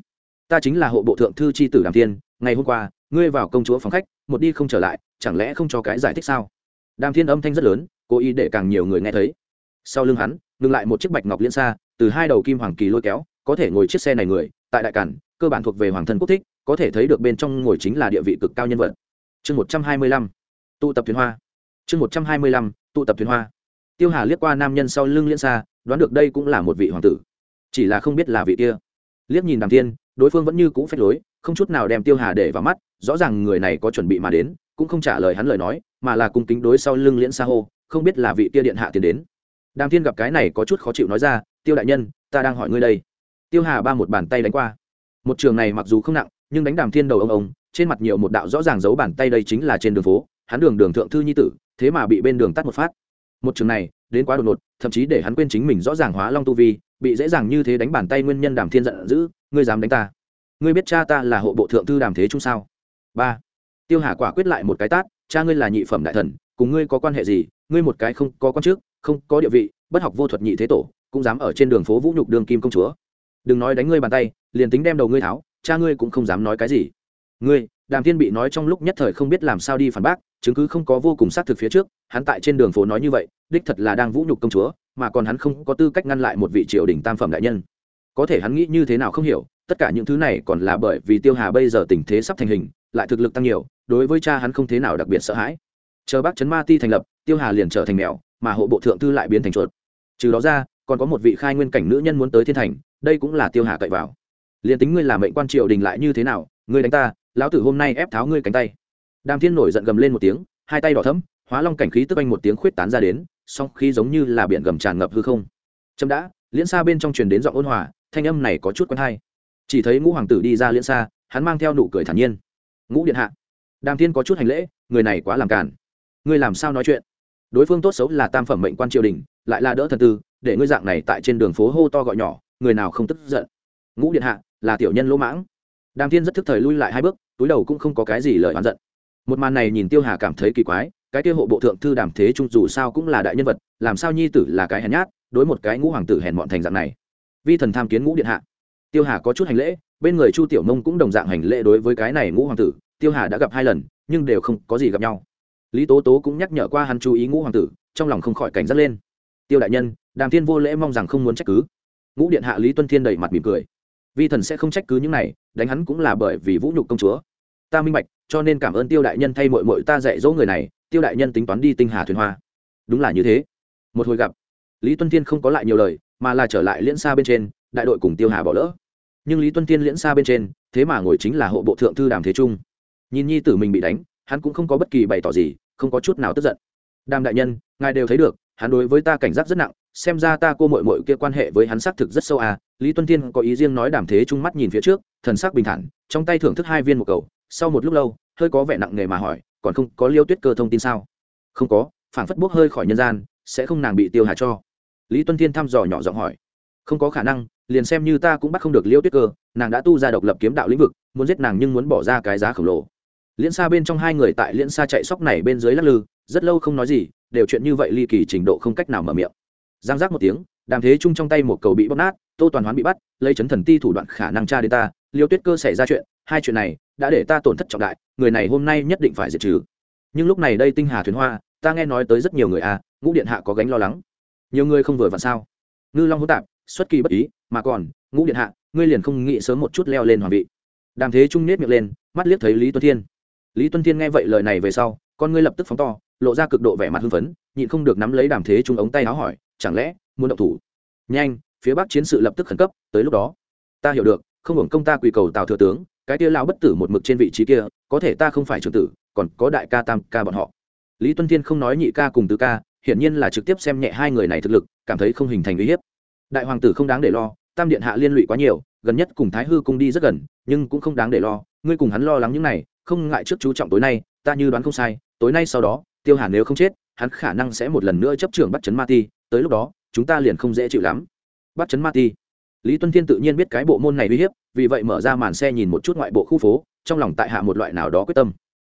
ta chính là hộ bộ thượng thư c h i tử đàm thiên, ngày hôm qua, ngươi vào công chúa phòng khách, một đi không trở lại, chẳng lẽ không cho cái giải thích sao? Đàm thiên âm thanh rất lớn, cố ý để càng nhiều người nghe thấy. Sau lưng hắn, ngừng lại một chiếc bạch ngọc liên xa, từ hai đầu kim hoàng kỳ lôi kéo, có thể ngồi chiếc xe này người, tại đại cản, cơ bản thuộc về hoàng thân quốc thích, có thể thấy được bên trong ngồi chính là địa vị cực cao nhân vật. Chương một trăm hai mươi lăm, tụ tập thuyền hoa. Chương một trăm hai mươi lăm, tụ tập thuyền hoa. Tiêu hà liếc qua nam nhân sau lưng liên xa, đoán được đây cũng là một vị hoàng tử. Chỉ là không biết là vị kia. Liếc nhìn đàm thiên đối phương vẫn như cũ phép lối, không chút nào đem tiêu hà để vào mắt, rõ ràng người này có chuẩn bị mà đến, cũng không trả lời hắn lời nói, mà là cung kính đối sau lưng liễn xa hô, không biết là vị kia điện hạ tiến đến. Đàm thiên gặp cái này có chút khó chịu nói ra, tiêu đại nhân, ta đang hỏi ngươi đây. Tiêu hà ba một bàn tay đánh qua. Một trường này mặc dù không nặng, nhưng đánh đàm thiên đầu ông ông, trên mặt nhiều một đạo rõ ràng giấu bàn tay đây chính là trên đường phố, hắn đường đường thượng thư nhi tử, thế mà bị bên đường tắt một phát. Một trường này, đến quá đột ngột, thậm chí để hắn quên chính mình rõ ràng hóa long tu vi bị dễ dàng như thế đánh bàn tay nguyên nhân đàm thiên giận dữ, ngươi dám đánh ta. Ngươi biết cha ta là hộ bộ thượng thư đàm thế trung sao? Ba. Tiêu hà quả quyết lại một cái tát, cha ngươi là nhị phẩm đại thần, cùng ngươi có quan hệ gì? Ngươi một cái không có quan chức không có địa vị, bất học vô thuật nhị thế tổ, cũng dám ở trên đường phố vũ nhục đường kim công chúa. Đừng nói đánh ngươi bàn tay, liền tính đem đầu ngươi tháo, cha ngươi cũng không dám nói cái gì. Ngươi, đàm thiên bị nói trong lúc nhất thời không biết làm sao đi phản bác, chứng cứ không có vô cùng xác thực phía trước, hắn tại trên đường phố nói như vậy, đích thật là đang vũ nhục công chúa mà còn hắn không có tư cách ngăn lại một vị triều đình tam phẩm đại nhân. Có thể hắn nghĩ như thế nào không hiểu, tất cả những thứ này còn là bởi vì tiêu hà bây giờ tình thế sắp thành hình, lại thực lực tăng nhiều, đối với cha hắn không thế nào đặc biệt sợ hãi. Chờ bác trấn ma ti thành lập, tiêu hà liền trở thành mèo, mà hộ bộ thượng thư lại biến thành chuột. Trừ đó ra, còn có một vị khai nguyên cảnh nữ nhân muốn tới thiên thành, đây cũng là tiêu hà cậy vào. Liền tính ngươi làm mệnh quan triều đình lại như thế nào, ngươi đánh ta, lão tử hôm nay ép tháo ngươi cánh tay. Đàm thiên nổi giận gầm lên một tiếng, hai tay đỏ thấm hóa long cảnh khí tức anh một tiếng khuyết tán ra đến song khí giống như là biển gầm tràn ngập hư không. Chậm đã, liễn xa bên trong truyền đến giọng ôn hòa, thanh âm này có chút quen hay. Chỉ thấy ngũ hoàng tử đi ra liễn xa, hắn mang theo nụ cười thản nhiên. Ngũ điện hạ, đàm thiên có chút hành lễ, người này quá làm cản ngươi làm sao nói chuyện? Đối phương tốt xấu là tam phẩm mệnh quan triều đình, lại là đỡ thần tư, để ngươi dạng này tại trên đường phố hô to gọi nhỏ, người nào không tức giận? Ngũ điện hạ, là tiểu nhân lỗ mãng. Đàm thiên rất thức thời lui lại hai bước, túi đầu cũng không có cái gì lời oán giận. Một màn này nhìn tiêu hà cảm thấy kỳ quái cái kia hộ bộ thượng thư đàm thế trung dù sao cũng là đại nhân vật, làm sao nhi tử là cái hèn nhát, đối một cái ngũ hoàng tử hèn mọn thành dạng này. Vi thần tham kiến ngũ điện hạ. Tiêu hà có chút hành lễ, bên người chu tiểu mông cũng đồng dạng hành lễ đối với cái này ngũ hoàng tử, tiêu hà đã gặp hai lần, nhưng đều không có gì gặp nhau. Lý tố tố cũng nhắc nhở qua hắn chú ý ngũ hoàng tử, trong lòng không khỏi cảnh giác lên. Tiêu đại nhân, đàm thiên vô lễ mong rằng không muốn trách cứ. Ngũ điện hạ lý tuân thiên đầy mặt mỉm cười. Vi thần sẽ không trách cứ những này, đánh hắn cũng là bởi vì vũ nhục công chúa. Ta minh bạch cho nên cảm ơn tiêu đại nhân thay mội mội ta dạy dỗ người này, tiêu đại nhân tính toán đi tinh hà thuyền hoa. Đúng là như thế. Một hồi gặp, lý tuân thiên không có lại nhiều lời, mà là trở lại liễn xa bên trên, đại đội cùng tiêu hà bỏ lỡ. Nhưng lý tuân thiên liễn xa bên trên, thế mà ngồi chính là hộ bộ thượng thư đàm thế trung. Nhìn nhi tử mình bị đánh, hắn cũng không có bất kỳ bày tỏ gì, không có chút nào tức giận. Đàm đại nhân, ngài đều thấy được, hắn đối với ta cảnh giác rất nặng, xem ra ta cô mội mội kia quan hệ với hắn xác thực rất sâu à. Lý tuân thiên có ý riêng nói đàm thế trung mắt nhìn phía trước, thần sắc bình thản, trong tay thưởng thức hai viên một cầu sau một lúc lâu, hơi có vẻ nặng nề mà hỏi, còn không có liêu tuyết cơ thông tin sao? Không có phản phất bốc hơi khỏi nhân gian, sẽ không nàng bị tiêu hà cho. Lý tuân thiên thăm dò nhỏ giọng hỏi, không có khả năng, liền xem như ta cũng bắt không được liêu tuyết cơ, nàng đã tu ra độc lập kiếm đạo lĩnh vực, muốn giết nàng nhưng muốn bỏ ra cái giá khổng lồ. Liễn xa bên trong hai người tại liễn xa chạy sóc này bên dưới lắc lư, rất lâu không nói gì, đều chuyện như vậy ly kỳ trình độ không cách nào mở miệng. Giang giác một tiếng, đàm thế chung trong tay một cầu bị bóp nát, tô toàn hoán bị bắt, lấy chấn thần ti thủ đoạn khả năng tra đến ta liêu tuyết cơ xảy ra chuyện, hai chuyện này đã để ta tổn thất trọng đại, người này hôm nay nhất định phải diệt trừ. Nhưng lúc này đây tinh hà thuyền hoa, ta nghe nói tới rất nhiều người à ngũ điện hạ có gánh lo lắng. Nhiều người không vừa vặn sao? Ngư long hỗn tạp, xuất kỳ bất ý, mà còn, ngũ điện hạ, ngươi liền không nghĩ sớm một chút leo lên hoàng vị. Đàm thế trung nết miệng lên, mắt liếc thấy lý tuân thiên. Lý tuân thiên nghe vậy lời này về sau, con ngươi lập tức phóng to, lộ ra cực độ vẻ mặt hưng phấn, nhịn không được nắm lấy đàm thế trung ống tay áo hỏi, chẳng lẽ muốn động thủ? Nhanh, phía bắc chiến sự lập tức khẩn cấp, tới lúc đó. Ta hiểu được không hưởng công ta quỳ cầu tào thừa tướng, cái kia lao bất tử một mực trên vị trí kia, có thể ta không phải trưởng tử, còn có đại ca tam ca bọn họ. Lý tuân thiên không nói nhị ca cùng tứ ca, hiển nhiên là trực tiếp xem nhẹ hai người này thực lực, cảm thấy không hình thành uy hiếp. Đại hoàng tử không đáng để lo, tam điện hạ liên lụy quá nhiều, gần nhất cùng thái hư cung đi rất gần, nhưng cũng không đáng để lo, ngươi cùng hắn lo lắng những này, không ngại trước chú trọng tối nay, ta như đoán không sai, tối nay sau đó, tiêu hàn nếu không chết, hắn khả năng sẽ một lần nữa chấp trưởng bắt chấn ma ti, tới lúc đó, chúng ta liền không dễ chịu lắm. Bắt chấn ma ti lý tuân thiên tự nhiên biết cái bộ môn này uy hiếp, vì vậy mở ra màn xe nhìn một chút ngoại bộ khu phố, trong lòng tại hạ một loại nào đó quyết tâm.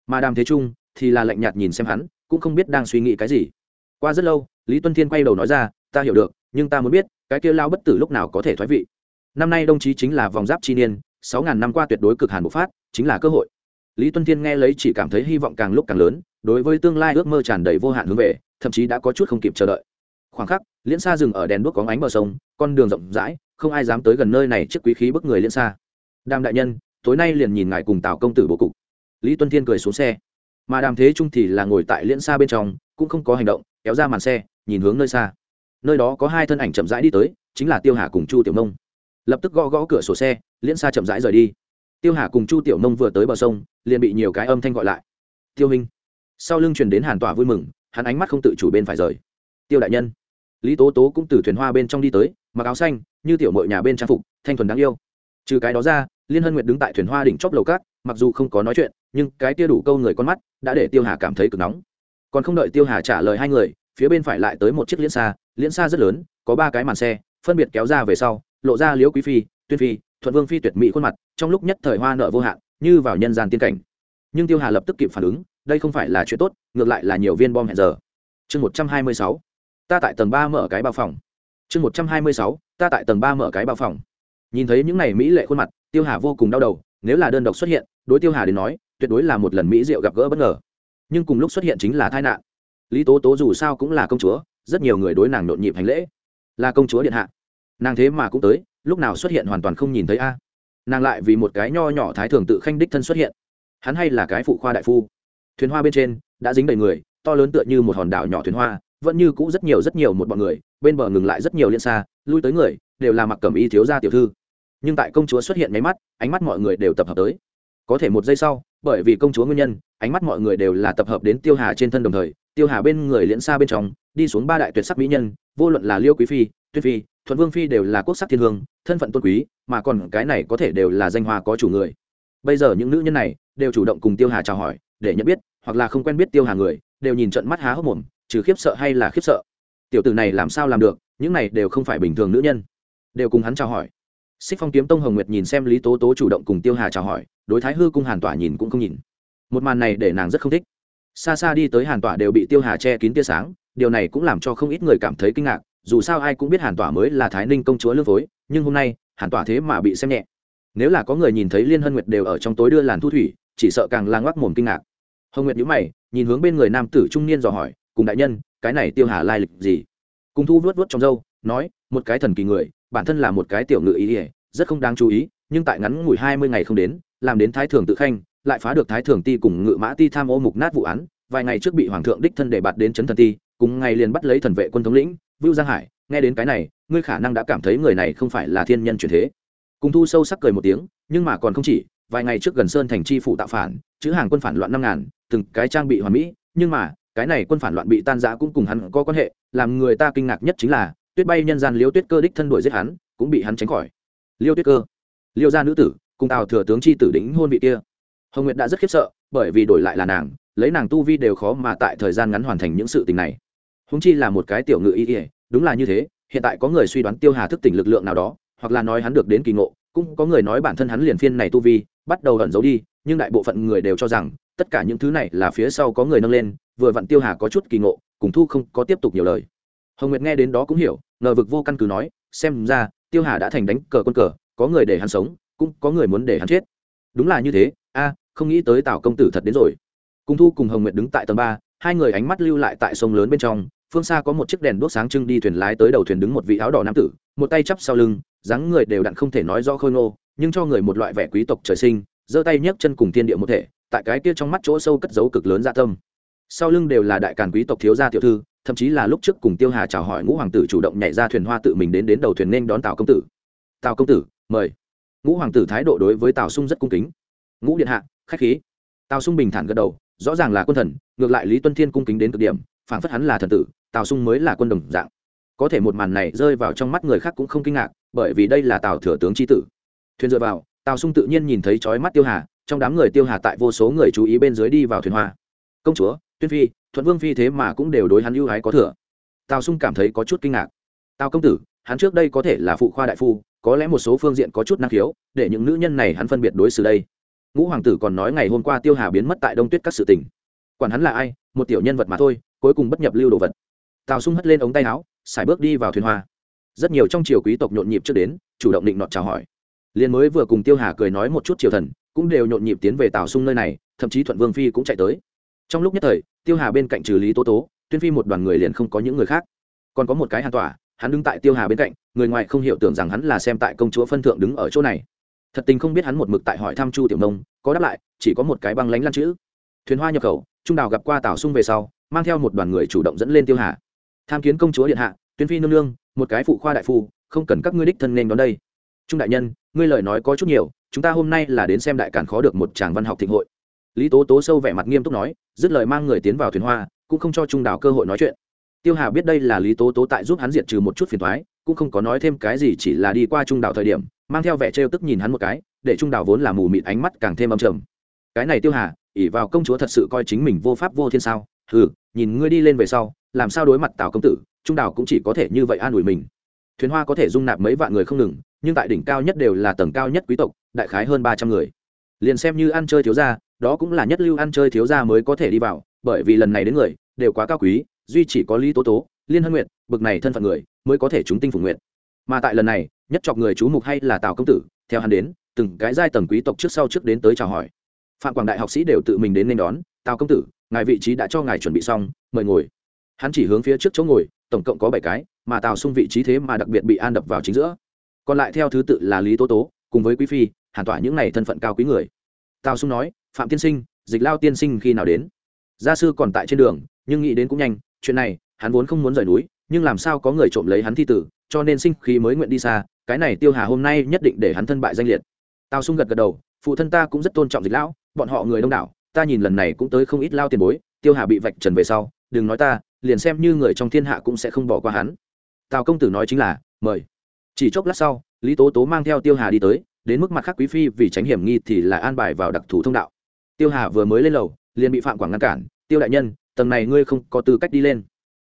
Mà đàm thế trung thì là lạnh nhạt nhìn xem hắn, cũng không biết đang suy nghĩ cái gì. Qua rất lâu, lý tuân thiên quay đầu nói ra, ta hiểu được, nhưng ta muốn biết, cái kia lao bất tử lúc nào có thể thoái vị? Năm nay đồng chí chính là vòng giáp chi niên, sáu ngàn năm qua tuyệt đối cực hàn bộc phát, chính là cơ hội. Lý tuân thiên nghe lấy chỉ cảm thấy hy vọng càng lúc càng lớn, đối với tương lai ước mơ tràn đầy vô hạn hướng về, thậm chí đã có chút không kịp chờ đợi khoảng khắc, liễn xa dừng ở đèn đuốc có ánh bờ sông, con đường rộng rãi, không ai dám tới gần nơi này trước quý khí bức người liễn xa đàm đại nhân, tối nay liền nhìn ngài cùng tào công tử bố cục. Lý tuân thiên cười xuống xe. Mà đàm thế trung thì là ngồi tại liễn xa bên trong, cũng không có hành động, kéo ra màn xe, nhìn hướng nơi xa. Nơi đó có hai thân ảnh chậm rãi đi tới, chính là tiêu hà cùng chu tiểu nông. Lập tức gõ gõ cửa sổ xe, liễn xa chậm rãi rời đi. Tiêu hà cùng chu tiểu nông vừa tới bờ sông, liền bị nhiều cái âm thanh gọi lại. Tiêu hình sau lưng truyền đến hàn tỏa vui mừng, hắn ánh mắt không tự chủ bên phải rời. Tiêu đại nhân lý tố tố cũng từ thuyền hoa bên trong đi tới mặc áo xanh như tiểu mội nhà bên trang phục thanh thuần đáng yêu trừ cái đó ra liên hân nguyệt đứng tại thuyền hoa đỉnh chóp lầu cát mặc dù không có nói chuyện nhưng cái tia đủ câu người con mắt đã để tiêu hà cảm thấy cực nóng còn không đợi tiêu hà trả lời hai người phía bên phải lại tới một chiếc liễn xa liễn xa rất lớn có ba cái màn xe phân biệt kéo ra về sau lộ ra liễu quý phi tuyên phi thuận vương phi tuyệt mỹ khuôn mặt trong lúc nhất thời hoa nợ vô hạn như vào nhân gian tiên cảnh nhưng tiêu hà lập tức kịp phản ứng đây không phải là chuyện tốt ngược lại là nhiều viên bom hẹn giờ chương một trăm hai mươi sáu ta tại tầng ba mở cái bao phòng. Chương một trăm hai mươi sáu, ta tại tầng ba mở cái bao phòng. Nhìn thấy những n à y mỹ lệ khuôn mặt, tiêu hà vô cùng đau đầu, nếu là đơn độc xuất hiện, đối tiêu hà đến nói, tuyệt đối là một lần mỹ diệu gặp gỡ bất ngờ. Nhưng cùng lúc xuất hiện chính là tai nạn. Lý tố tố dù sao cũng là công chúa, rất nhiều người đối nàng nhộn nhịp hành lễ. Là công chúa điện hạ. Nàng thế mà cũng tới, lúc nào xuất hiện hoàn toàn không nhìn thấy a. Nàng lại vì một cái nho nhỏ thái thường tự khanh đích thân xuất hiện. Hắn hay là cái phụ khoa đại phu. Thuyền hoa bên trên, đã dính đầy người, to lớn tựa như một hòn đảo nhỏ thuyền hoa vẫn như cũ rất nhiều rất nhiều một bọn người, bên bờ ngừng lại rất nhiều liên xa, lui tới người, đều là mặc cẩm y thiếu gia tiểu thư. Nhưng tại công chúa xuất hiện máy mắt, ánh mắt mọi người đều tập hợp tới. Có thể một giây sau, bởi vì công chúa nguyên nhân, ánh mắt mọi người đều là tập hợp đến tiêu hà trên thân đồng thời, tiêu hà bên người liễn xa bên trong, đi xuống ba đại tuyệt sắc mỹ nhân, vô luận là liêu quý phi, tuyết phi, thuận vương phi đều là quốc sắc thiên hương, thân phận tôn quý, mà còn cái này có thể đều là danh hoa có chủ người. Bây giờ những nữ nhân này đều chủ động cùng tiêu hà chào hỏi, để nhận biết, hoặc là không quen biết tiêu hà người, đều nhìn trận mắt há hốc mồm trừ khiếp sợ hay là khiếp sợ. Tiểu tử này làm sao làm được, những này đều không phải bình thường nữ nhân. Đều cùng hắn chào hỏi. Xích phong kiếm tông hồng nguyệt nhìn xem lý tố tố chủ động cùng tiêu hà chào hỏi, đối thái hư cung hàn tỏa nhìn cũng không nhìn. Một màn này để nàng rất không thích. Xa xa đi tới hàn tỏa đều bị tiêu hà che kín tia sáng, điều này cũng làm cho không ít người cảm thấy kinh ngạc, dù sao ai cũng biết hàn tỏa mới là thái ninh công chúa lương phối, nhưng hôm nay, hàn tỏa thế mà bị xem nhẹ. Nếu là có người nhìn thấy liên hân nguyệt đều ở trong tối đưa làn thu thủy, chỉ sợ càng lang ngoác mồm kinh ngạc. Hồng nguyệt nhíu mày, nhìn hướng bên người nam tử trung niên dò hỏi cùng đại nhân, cái này tiêu hà lai lịch gì? Cùng thu vớt vớt trong dâu nói, một cái thần kỳ người, bản thân là một cái tiểu ngự ý ỉa rất không đáng chú ý, nhưng tại ngắn ngủi hai mươi ngày không đến, làm đến thái thường tự khanh, lại phá được thái thường ti cùng ngự mã ti tham ô mục nát vụ án, vài ngày trước bị hoàng thượng đích thân để bạt đến chấn thần ti, cùng ngày liền bắt lấy thần vệ quân thống lĩnh, vưu giang hải, nghe đến cái này, ngươi khả năng đã cảm thấy người này không phải là thiên nhân truyền thế. Cùng thu sâu sắc cười một tiếng, nhưng mà còn không chỉ, vài ngày trước gần sơn thành chi phủ tạo phản, chữ hàng quân phản loạn năm ngàn, từng cái trang bị hoàn mỹ, nhưng mà cái này quân phản loạn bị tan rã cũng cùng hắn có quan hệ, làm người ta kinh ngạc nhất chính là, tuyết bay nhân gian liêu tuyết cơ đích thân đuổi giết hắn, cũng bị hắn tránh khỏi. Liêu tuyết cơ, liêu gia nữ tử, cùng tào thừa tướng chi tử đính hôn vị kia. Hồng nguyệt đã rất khiếp sợ, bởi vì đổi lại là nàng, lấy nàng tu vi đều khó mà tại thời gian ngắn hoàn thành những sự tình này. Húng chi là một cái tiểu ngự y ỉa đúng là như thế, hiện tại có người suy đoán tiêu hà thức tỉnh lực lượng nào đó, hoặc là nói hắn được đến kỳ ngộ, cũng có người nói bản thân hắn liền phiên này tu vi, bắt đầu ẩn giấu đi, nhưng đại bộ phận người đều cho rằng, tất cả những thứ này là phía sau có người nâng lên vừa vặn tiêu hà có chút kỳ ngộ, cùng thu không có tiếp tục nhiều lời. Hồng nguyệt nghe đến đó cũng hiểu, ngờ vực vô căn cứ nói, xem ra, tiêu hà đã thành đánh cờ quân cờ, có người để hắn sống, cũng có người muốn để hắn chết. Đúng là như thế, a, không nghĩ tới tào công tử thật đến rồi. Cùng thu cùng hồng nguyệt đứng tại tầng ba, hai người ánh mắt lưu lại tại sông lớn bên trong, phương xa có một chiếc đèn đuốc sáng trưng đi thuyền lái tới đầu thuyền đứng một vị áo đỏ nam tử, một tay chắp sau lưng, dáng người đều đặn không thể nói rõ khôi ngô, nhưng cho người một loại vẻ quý tộc trời sinh, giơ tay nhấc chân cùng thiên địa một thể, tại cái kia trong mắt chỗ sâu cất giấu cực lớn dạ tâm sau lưng đều là đại càn quý tộc thiếu gia tiểu thư, thậm chí là lúc trước cùng tiêu hà chào hỏi ngũ hoàng tử chủ động nhảy ra thuyền hoa tự mình đến đến đầu thuyền nên đón tào công tử. Tào công tử, mời. Ngũ hoàng tử thái độ đối với tào sung rất cung kính. Ngũ điện hạ, khách khí. Tào sung bình thản gật đầu, rõ ràng là quân thần, ngược lại lý tuân thiên cung kính đến cực điểm, phảng phất hắn là thần tử, tào sung mới là quân đồng dạng. Có thể một màn này rơi vào trong mắt người khác cũng không kinh ngạc, bởi vì đây là tào thừa tướng tri tử. Thuyền dựa vào, tào sung tự nhiên nhìn thấy trói mắt tiêu hà, trong đám người tiêu hà tại vô số người chú ý bên dưới đi vào thuyền hoa. Công chúa tuyên phi, thuận vương phi thế mà cũng đều đối hắn ưu ái có thừa. Tào sung cảm thấy có chút kinh ngạc. Tào công tử, hắn trước đây có thể là phụ khoa đại phu, có lẽ một số phương diện có chút năng khiếu, để những nữ nhân này hắn phân biệt đối xử đây. Ngũ hoàng tử còn nói ngày hôm qua tiêu hà biến mất tại đông tuyết các sự tình. Quản hắn là ai, một tiểu nhân vật mà thôi, cuối cùng bất nhập lưu đồ vật. Tào sung hất lên ống tay áo, xài bước đi vào thuyền hoa. Rất nhiều trong triều quý tộc nhộn nhịp trước đến, chủ động định nọt chào hỏi. Liền mới vừa cùng tiêu hà cười nói một chút triều thần, cũng đều nhộn nhịp tiến về tào sung nơi này, thậm chí thuận vương phi cũng chạy tới. Trong lúc nhất thời tiêu hà bên cạnh trừ lý tố tố, tuyên phi một đoàn người liền không có những người khác. Còn có một cái hàn tỏa hắn đứng tại tiêu hà bên cạnh, người ngoài không hiểu tưởng rằng hắn là xem tại công chúa phân thượng đứng ở chỗ này. Thật tình không biết hắn một mực tại hỏi thăm chu tiểu nông, có đáp lại, chỉ có một cái băng lánh lăn chữ. Thuyền hoa nhập khẩu, trung đào gặp qua tào sung về sau, mang theo một đoàn người chủ động dẫn lên tiêu hà. Tham kiến công chúa điện hạ, tuyên phi nương nương, một cái phụ khoa đại phu, không cần các ngươi đích thân nên đón đây. Trung đại nhân, ngươi lời nói có chút nhiều, chúng ta hôm nay là đến xem đại cản khó được một tràng văn học thịnh hội lý tố tố sâu vẻ mặt nghiêm túc nói, dứt lời mang người tiến vào thuyền hoa, cũng không cho trung đảo cơ hội nói chuyện. Tiêu hà biết đây là lý tố tố tại giúp hắn diệt trừ một chút phiền thoái cũng không có nói thêm cái gì, chỉ là đi qua trung đảo thời điểm, mang theo vẻ trêu tức nhìn hắn một cái, để trung đảo vốn là mù mịt ánh mắt càng thêm âm trầm. Cái này tiêu hà ỉ vào công chúa thật sự coi chính mình vô pháp vô thiên sao? Ừ nhìn ngươi đi lên về sau, làm sao đối mặt tào công tử, trung đảo cũng chỉ có thể như vậy an ủi mình. Thuyền hoa có thể dung nạp mấy vạn người không ngừng, nhưng tại đỉnh cao nhất đều là tầng cao nhất quý tộc, đại khái hơn ba trăm người. Liền xem như ăn chơi thiếu gia đó cũng là nhất lưu ăn chơi thiếu gia mới có thể đi vào, bởi vì lần này đến người đều quá cao quý, duy chỉ có lý tố tố, liên hân nguyện bực này thân phận người mới có thể chúng tinh phủ nguyện. Mà tại lần này, nhất chọc người chú mục hay là tào công tử, theo hắn đến, từng cái giai tầng quý tộc trước sau trước đến tới chào hỏi. Phạm quảng đại học sĩ đều tự mình đến nên đón, tào công tử, ngài vị trí đã cho ngài chuẩn bị xong, mời ngồi. Hắn chỉ hướng phía trước chỗ ngồi, tổng cộng có bảy cái, mà tào xung vị trí thế mà đặc biệt bị an đập vào chính giữa. Còn lại theo thứ tự là lý tố tố, cùng với quý phi, hàn tỏa những này thân phận cao quý người. Tào xung nói phạm tiên sinh, dịch lao tiên sinh khi nào đến? Gia sư còn tại trên đường, nhưng nghĩ đến cũng nhanh, chuyện này, hắn vốn không muốn rời núi, nhưng làm sao có người trộm lấy hắn thi tử, cho nên sinh khí mới nguyện đi xa, cái này tiêu hà hôm nay nhất định để hắn thân bại danh liệt. Tào sung gật gật đầu, phụ thân ta cũng rất tôn trọng dịch lão, bọn họ người đông đảo, ta nhìn lần này cũng tới không ít lao tiền bối, tiêu hà bị vạch trần về sau, đừng nói ta, liền xem như người trong thiên hạ cũng sẽ không bỏ qua hắn. Tào công tử nói chính là, mời. Chỉ chốc lát sau, lý tố tố mang theo tiêu hà đi tới, đến mức mặt khác quý phi vì tránh hiểm nghi thì lại an bài vào đặc thù thông đạo tiêu hà vừa mới lên lầu, liền bị phạm quảng ngăn cản, tiêu đại nhân, tầng này ngươi không có tư cách đi lên.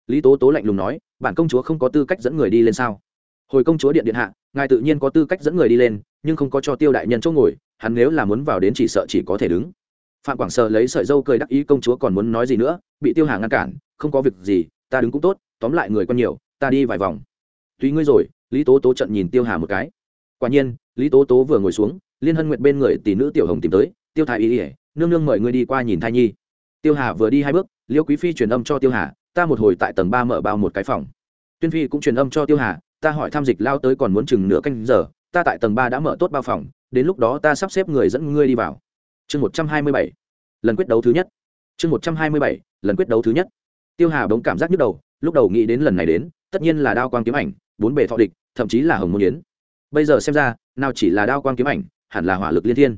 Lý tố tố lạnh lùng nói, bản công chúa không có tư cách dẫn người đi lên sao? Hồi công chúa điện điện hạ, ngài tự nhiên có tư cách dẫn người đi lên, nhưng không có cho tiêu đại nhân chỗ ngồi, hắn nếu là muốn vào đến chỉ sợ chỉ có thể đứng. Phạm quảng sợ lấy sợi dâu cười đắc ý, công chúa còn muốn nói gì nữa? Bị tiêu hà ngăn cản, không có việc gì, ta đứng cũng tốt, tóm lại người con nhiều, ta đi vài vòng. Tùy ngươi rồi. Lý tố tố trận nhìn tiêu hà một cái. Quả nhiên, lý tố tố vừa ngồi xuống, liên hân nguyện bên người tỷ nữ tiểu hồng tìm tới, tiêu thái y ỉa nương nương mời ngươi đi qua nhìn thai nhi. Tiêu hà vừa đi hai bước, liêu quý phi truyền âm cho tiêu hà, ta một hồi tại tầng ba mở bao một cái phòng. Tuyên phi cũng truyền âm cho tiêu hà, ta hỏi tham dịch lao tới còn muốn chừng nửa canh giờ, ta tại tầng ba đã mở tốt bao phòng, đến lúc đó ta sắp xếp người dẫn ngươi đi vào. Chương một trăm hai mươi bảy, lần quyết đấu thứ nhất. Chương một trăm hai mươi bảy, lần quyết đấu thứ nhất. Tiêu hà bỗng cảm giác nhức đầu, lúc đầu nghĩ đến lần này đến, tất nhiên là đao quang kiếm ảnh, bốn bề thọ địch, thậm chí là hồng môn yến. Bây giờ xem ra, nào chỉ là đao quang kiếm ảnh, hẳn là hỏa lực liên thiên.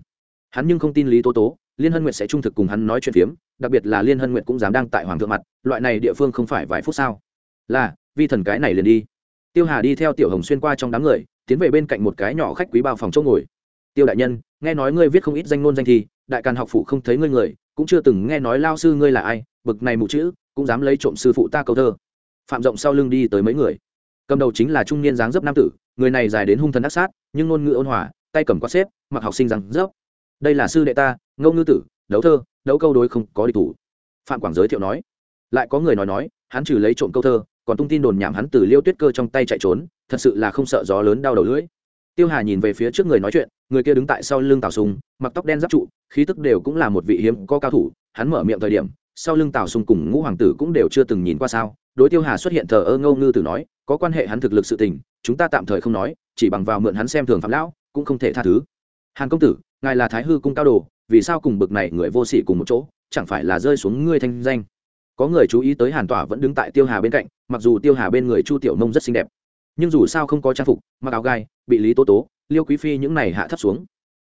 Hắn nhưng không tin lý tố tố liên hân nguyệt sẽ trung thực cùng hắn nói chuyện phiếm, đặc biệt là liên hân nguyệt cũng dám đang tại hoàng thượng mặt, loại này địa phương không phải vài phút sao? Là, vi thần cái này liền đi. Tiêu hà đi theo tiểu hồng xuyên qua trong đám người, tiến về bên cạnh một cái nhỏ khách quý bao phòng chỗ ngồi. Tiêu đại nhân, nghe nói ngươi viết không ít danh ngôn danh thi, đại càn học phụ không thấy ngươi người, cũng chưa từng nghe nói lao sư ngươi là ai, bực này mù chữ, cũng dám lấy trộm sư phụ ta câu thơ. Phạm rộng sau lưng đi tới mấy người. Cầm đầu chính là trung niên dáng dấp nam tử, người này dài đến hung thần ác sát, nhưng ngôn ngữ ôn hòa, tay cầm quát xếp, mặc học sinh rằng dốc đây là sư đệ ta ngô ngư tử, đấu thơ, đấu câu đối không có địch thủ. Phạm quảng giới thiệu nói. Lại có người nói nói, hắn trừ lấy trộm câu thơ, còn tung tin đồn nhảm hắn từ liêu tuyết cơ trong tay chạy trốn, thật sự là không sợ gió lớn đau đầu lưỡi. Tiêu hà nhìn về phía trước người nói chuyện, người kia đứng tại sau lưng tào sùng, mặc tóc đen giáp trụ, khí tức đều cũng là một vị hiếm có cao thủ, hắn mở miệng thời điểm, sau lưng tào sùng cùng ngũ hoàng tử cũng đều chưa từng nhìn qua sao. Đối tiêu hà xuất hiện thờ ơ ngâu ngư tử nói, có quan hệ hắn thực lực sự tình, chúng ta tạm thời không nói, chỉ bằng vào mượn hắn xem thường phạm lão, cũng không thể tha thứ. Hàn công tử, ngài là thái hư cung cao đồ vì sao cùng bực này người vô sỉ cùng một chỗ, chẳng phải là rơi xuống ngươi thanh danh? Có người chú ý tới hàn tỏa vẫn đứng tại tiêu hà bên cạnh, mặc dù tiêu hà bên người chu tiểu nông rất xinh đẹp, nhưng dù sao không có trang phục, mặc áo gai, bị lý tố tố, liêu quý phi những này hạ thấp xuống.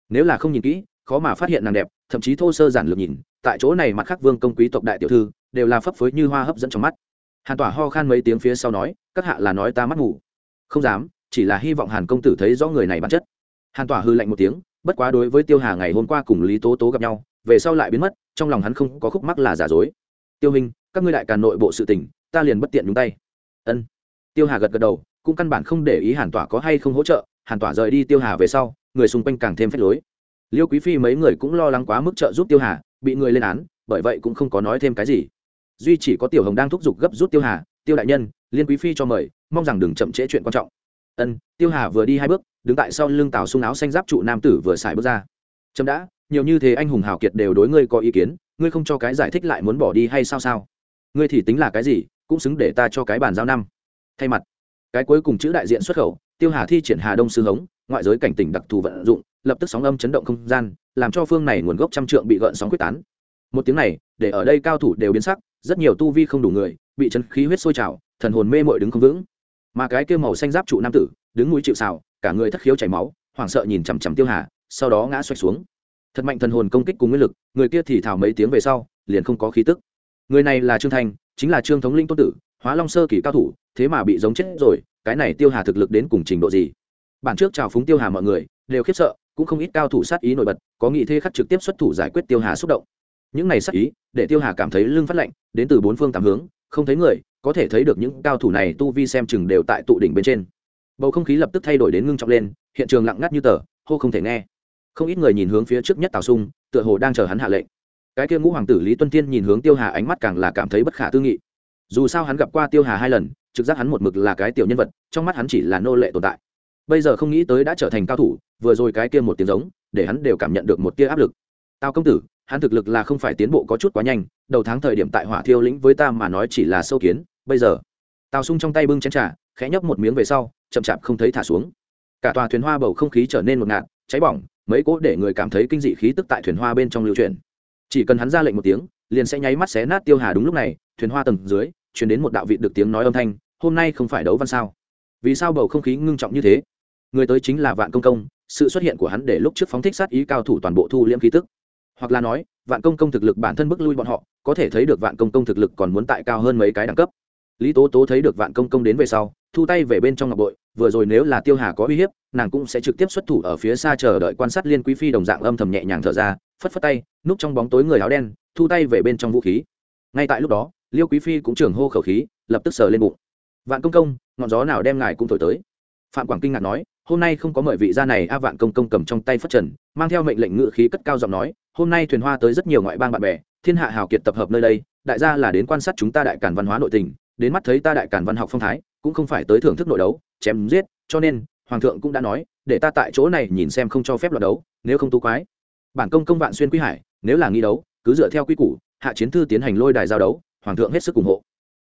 Nếu là không nhìn kỹ, khó mà phát hiện nàng đẹp, thậm chí thô sơ giản lược nhìn, tại chỗ này mặt khác vương công quý tộc đại tiểu thư, đều là phấp phới như hoa hấp dẫn trong mắt. Hàn tỏa ho khan mấy tiếng phía sau nói, các hạ là nói ta mắt ngủ. Không dám, chỉ là hy vọng hàn công tử thấy rõ người này bản chất. Hàn tỏa hư lạnh một tiếng bất quá đối với tiêu hà ngày hôm qua cùng lý tố tố gặp nhau, về sau lại biến mất, trong lòng hắn không có khúc mắc là giả dối. Tiêu hình, các ngươi đại càn nội bộ sự tình, ta liền bất tiện nhúng tay. Ân. Tiêu hà gật gật đầu, cũng căn bản không để ý hàn tỏa có hay không hỗ trợ, hàn tỏa rời đi tiêu hà về sau, người xung quanh càng thêm phép lối. Liêu quý phi mấy người cũng lo lắng quá mức trợ giúp tiêu hà, bị người lên án, bởi vậy cũng không có nói thêm cái gì. Duy chỉ có tiểu hồng đang thúc giục gấp rút tiêu hà, tiêu đại nhân, liên quý phi cho mời, mong rằng đừng chậm trễ chuyện quan trọng ân, tiêu hà vừa đi hai bước, đứng tại sau lưng tào sung áo xanh giáp trụ nam tử vừa xài bước ra. Chậm đã, nhiều như thế anh hùng hào kiệt đều đối ngươi có ý kiến, ngươi không cho cái giải thích lại muốn bỏ đi hay sao sao? Ngươi thì tính là cái gì, cũng xứng để ta cho cái bàn giao năm. Thay mặt, cái cuối cùng chữ đại diện xuất khẩu, tiêu hà thi triển hà đông sư hống, ngoại giới cảnh tỉnh đặc thù vận dụng, lập tức sóng âm chấn động không gian, làm cho phương này nguồn gốc trăm trượng bị gợn sóng quyết tán. Một tiếng này, để ở đây cao thủ đều biến sắc, rất nhiều tu vi không đủ người, bị chấn khí huyết sôi trào, thần hồn mê mội đứng không vững mà cái kêu màu xanh giáp trụ nam tử đứng mũi chịu xào cả người thất khiếu chảy máu, hoảng sợ nhìn chằm chằm tiêu hà, sau đó ngã xoay xuống. Thật mạnh thần hồn công kích cùng nguyên lực, người kia thì thảo mấy tiếng về sau, liền không có khí tức. Người này là trương thanh chính là trương thống linh tôn tử, hóa long sơ kỳ cao thủ, thế mà bị giống chết rồi, cái này tiêu hà thực lực đến cùng trình độ gì? Bản trước chào phúng tiêu hà mọi người, đều khiếp sợ, cũng không ít cao thủ sát ý nổi bật, có nghị thế khắc trực tiếp xuất thủ giải quyết tiêu hà xúc động. Những này sát ý, để tiêu hà cảm thấy lưng phát lạnh, đến từ bốn phương tám hướng không thấy người, có thể thấy được những cao thủ này tu vi xem chừng đều tại tụ đỉnh bên trên. Bầu không khí lập tức thay đổi đến ngưng trọng lên, hiện trường lặng ngắt như tờ, hô không thể nghe. Không ít người nhìn hướng phía trước nhất tào sung, tựa hồ đang chờ hắn hạ lệnh. Cái kia ngũ hoàng tử lý tuân tiên nhìn hướng tiêu hà ánh mắt càng là cảm thấy bất khả tư nghị. Dù sao hắn gặp qua tiêu hà hai lần, trực giác hắn một mực là cái tiểu nhân vật, trong mắt hắn chỉ là nô lệ tồn tại. Bây giờ không nghĩ tới đã trở thành cao thủ, vừa rồi cái kia một tiếng giống, để hắn đều cảm nhận được một tia áp lực. Tào công tử, hắn thực lực là không phải tiến bộ có chút quá nhanh đầu tháng thời điểm tại hỏa thiêu lĩnh với ta mà nói chỉ là sâu kiến, bây giờ, tào sung trong tay bưng chén trà, khẽ nhấp một miếng về sau, chậm chạp không thấy thả xuống. Cả tòa thuyền hoa bầu không khí trở nên một ngạt, cháy bỏng, mấy cỗ để người cảm thấy kinh dị khí tức tại thuyền hoa bên trong lưu truyền chỉ cần hắn ra lệnh một tiếng, liền sẽ nháy mắt xé nát tiêu hà đúng lúc này, thuyền hoa tầng dưới chuyển đến một đạo vị được tiếng nói âm thanh, hôm nay không phải đấu văn sao? Vì sao bầu không khí ngưng trọng như thế? Người tới chính là vạn công công, sự xuất hiện của hắn để lúc trước phóng thích sát ý cao thủ toàn bộ thu liễm khí tức hoặc là nói, vạn công công thực lực bản thân bức lui bọn họ, có thể thấy được vạn công công thực lực còn muốn tại cao hơn mấy cái đẳng cấp. Lý tố tố thấy được vạn công công đến về sau, thu tay về bên trong ngọc bội, vừa rồi nếu là tiêu hà có uy hiếp, nàng cũng sẽ trực tiếp xuất thủ ở phía xa chờ đợi quan sát liên quý phi đồng dạng âm thầm nhẹ nhàng thở ra, phất phất tay, núp trong bóng tối người áo đen, thu tay về bên trong vũ khí. Ngay tại lúc đó, liêu quý phi cũng trường hô khẩu khí, lập tức sờ lên bụng. Vạn công công, ngọn gió nào đem ngài cũng thổi tới? Phạm quảng kinh ngạc nói, hôm nay không có mời vị gia này a. Vạn công công cầm trong tay phất trần, mang theo mệnh lệnh ngự khí cất cao giọng nói hôm nay thuyền hoa tới rất nhiều ngoại bang bạn bè, thiên hạ hào kiệt tập hợp nơi đây, đại gia là đến quan sát chúng ta đại cản văn hóa nội tình, đến mắt thấy ta đại cản văn học phong thái, cũng không phải tới thưởng thức nội đấu, chém giết, cho nên, hoàng thượng cũng đã nói, để ta tại chỗ này nhìn xem không cho phép loạt đấu, nếu không tú quái. Bản công công vạn xuyên quy hải, nếu là nghi đấu, cứ dựa theo quy củ, hạ chiến thư tiến hành lôi đài giao đấu, hoàng thượng hết sức ủng hộ.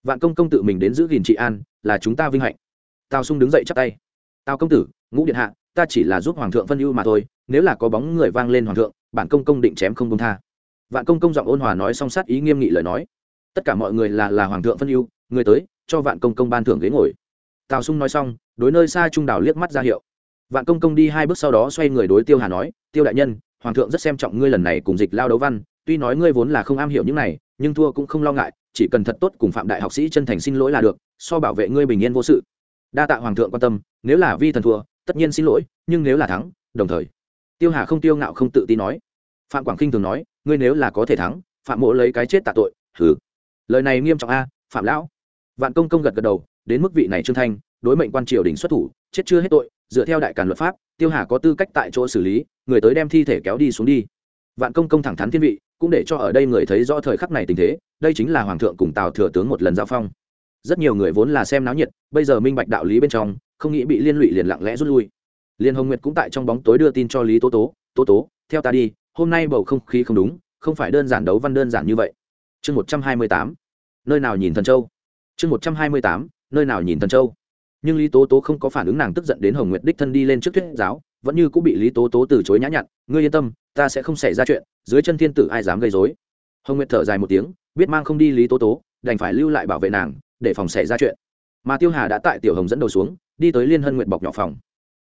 Vạn công công tự mình đến giữ gìn trị an, là chúng ta vinh hạnh. Tào sung đứng dậy chắp tay. Tào công tử, ngũ điện hạ, ta chỉ là giúp hoàng thượng phân ưu mà thôi, nếu là có bóng người vang lên hoàng thượng bản công công định chém không công tha. Vạn công công giọng ôn hòa nói song sát ý nghiêm nghị lời nói. Tất cả mọi người là là hoàng thượng phân ưu, người tới, cho vạn công công ban thưởng ghế ngồi. Tào sung nói xong, đối nơi xa trung đảo liếc mắt ra hiệu. Vạn công công đi hai bước sau đó xoay người đối tiêu hà nói, tiêu đại nhân, hoàng thượng rất xem trọng ngươi lần này cùng dịch lao đấu văn, tuy nói ngươi vốn là không am hiểu những này, nhưng thua cũng không lo ngại, chỉ cần thật tốt cùng phạm đại học sĩ chân thành xin lỗi là được, so bảo vệ ngươi bình yên vô sự. Đa tạ hoàng thượng quan tâm, nếu là vi thần thua, tất nhiên xin lỗi, nhưng nếu là thắng, đồng thời tiêu hà không tiêu ngạo không tự tin nói. Phạm quảng kinh thường nói, ngươi nếu là có thể thắng, phạm Mỗ lấy cái chết tạ tội, hừ. Lời này nghiêm trọng a, phạm lão. Vạn công công gật gật đầu, đến mức vị này trương thanh, đối mệnh quan triều đình xuất thủ, chết chưa hết tội, dựa theo đại càn luật pháp, tiêu hà có tư cách tại chỗ xử lý, người tới đem thi thể kéo đi xuống đi. Vạn công công thẳng thắn thiên vị, cũng để cho ở đây người thấy rõ thời khắc này tình thế, đây chính là hoàng thượng cùng tào thừa tướng một lần giao phong. Rất nhiều người vốn là xem náo nhiệt, bây giờ minh bạch đạo lý bên trong, không nghĩ bị liên lụy liền lặng lẽ rút lui liên hồng nguyệt cũng tại trong bóng tối đưa tin cho lý tố tố tố tố, theo ta đi, hôm nay bầu không khí không đúng, không phải đơn giản đấu văn đơn giản như vậy. Chương một trăm hai mươi tám, nơi nào nhìn thần châu? Chương một trăm hai mươi tám, nơi nào nhìn thần châu? Nhưng lý tố tố không có phản ứng nàng tức giận đến hồng nguyệt đích thân đi lên trước thuyết giáo, vẫn như cũng bị lý tố tố từ chối nhã nhặn, ngươi yên tâm, ta sẽ không xảy ra chuyện, dưới chân thiên tử ai dám gây dối hồng nguyệt thở dài một tiếng, biết mang không đi lý tố tố, đành phải lưu lại bảo vệ nàng, để phòng xảy ra chuyện. Mà tiêu hà đã tại tiểu hồng dẫn đầu xuống, đi tới liên hân nguyện bọc nhỏ phòng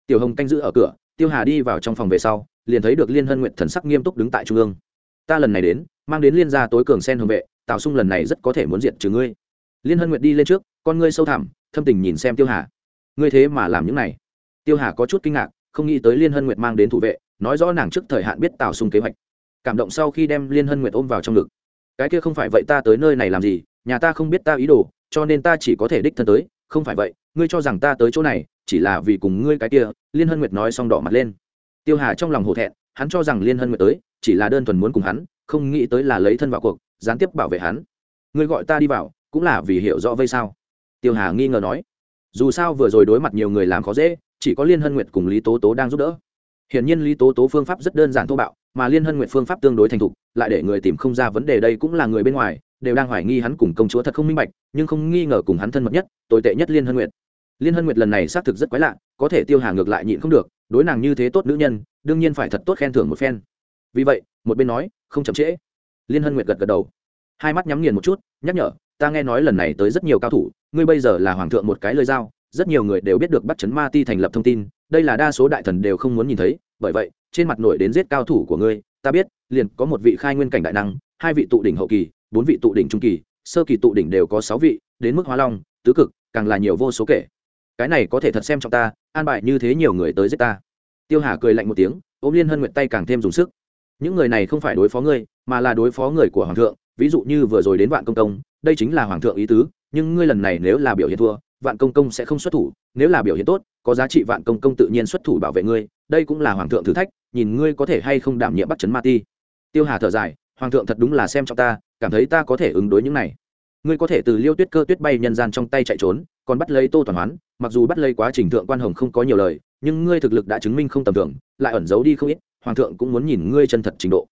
tiểu hồng canh giữ ở cửa, tiêu hà đi vào trong phòng về sau, liền thấy được liên hân nguyện thần sắc nghiêm túc đứng tại trung ương. Ta lần này đến, mang đến liên gia tối cường sen hồng vệ, tào sung lần này rất có thể muốn diệt trừ ngươi. Liên hân nguyện đi lên trước, con ngươi sâu thẳm, thâm tình nhìn xem tiêu hà. Ngươi thế mà làm những này? Tiêu hà có chút kinh ngạc, không nghĩ tới liên hân nguyệt mang đến thủ vệ, nói rõ nàng trước thời hạn biết tào sung kế hoạch. Cảm động sau khi đem liên hân nguyệt ôm vào trong ngực. Cái kia không phải vậy ta tới nơi này làm gì, nhà ta không biết ta ý đồ, cho nên ta chỉ có thể đích thân tới, không phải vậy ngươi cho rằng ta tới chỗ này chỉ là vì cùng ngươi cái kia, liên hân nguyệt nói xong đỏ mặt lên. Tiêu hà trong lòng hổ thẹn, hắn cho rằng liên hân nguyệt tới chỉ là đơn thuần muốn cùng hắn, không nghĩ tới là lấy thân vào cuộc, gián tiếp bảo vệ hắn. Ngươi gọi ta đi vào, cũng là vì hiểu rõ vây sao? Tiêu hà nghi ngờ nói. Dù sao vừa rồi đối mặt nhiều người làm khó dễ, chỉ có liên hân nguyệt cùng lý tố tố đang giúp đỡ. Hiển nhiên lý tố tố phương pháp rất đơn giản thô bạo, mà liên hân nguyệt phương pháp tương đối thành thục, lại để người tìm không ra vấn đề đây cũng là người bên ngoài đều đang hoài nghi hắn cùng công chúa thật không minh bạch, nhưng không nghi ngờ cùng hắn thân mật nhất, tồi tệ nhất liên hân nguyệt. Liên hân nguyệt lần này xác thực rất quái lạ, có thể tiêu hà ngược lại nhịn không được, đối nàng như thế tốt nữ nhân, đương nhiên phải thật tốt khen thưởng một phen. Vì vậy, một bên nói, không chậm trễ. Liên hân nguyệt gật gật đầu. Hai mắt nhắm nghiền một chút, nhắc nhở, ta nghe nói lần này tới rất nhiều cao thủ, ngươi bây giờ là hoàng thượng một cái lời giao, rất nhiều người đều biết được bắt chấn ma ti thành lập thông tin, đây là đa số đại thần đều không muốn nhìn thấy, bởi vậy, trên mặt nổi đến giết cao thủ của ngươi, ta biết, liền có một vị khai nguyên cảnh đại năng, hai vị tụ đỉnh hậu kỳ bốn vị tụ đỉnh trung kỳ, sơ kỳ tụ đỉnh đều có sáu vị, đến mức hóa long, tứ cực, càng là nhiều vô số kể. Cái này có thể thật xem trong ta, an bài như thế nhiều người tới giết ta. Tiêu hà cười lạnh một tiếng, ôm liên hân nguyện tay càng thêm dùng sức. Những người này không phải đối phó ngươi, mà là đối phó người của hoàng thượng, ví dụ như vừa rồi đến vạn công công đây chính là hoàng thượng ý tứ, nhưng ngươi lần này nếu là biểu hiện thua, vạn công công sẽ không xuất thủ, nếu là biểu hiện tốt, có giá trị vạn công công tự nhiên xuất thủ bảo vệ ngươi, đây cũng là hoàng thượng thử thách, nhìn ngươi có thể hay không đảm nhiệm bắt chấn ma ti. Tiêu hà thở dài, hoàng thượng thật đúng là xem trong ta cảm thấy ta có thể ứng đối những này. Ngươi có thể từ liêu tuyết cơ tuyết bay nhân gian trong tay chạy trốn, còn bắt lấy tô toàn hoán, mặc dù bắt lấy quá trình thượng quan hồng không có nhiều lời, nhưng ngươi thực lực đã chứng minh không tầm thường, lại ẩn giấu đi không ít, hoàng thượng cũng muốn nhìn ngươi chân thật trình độ.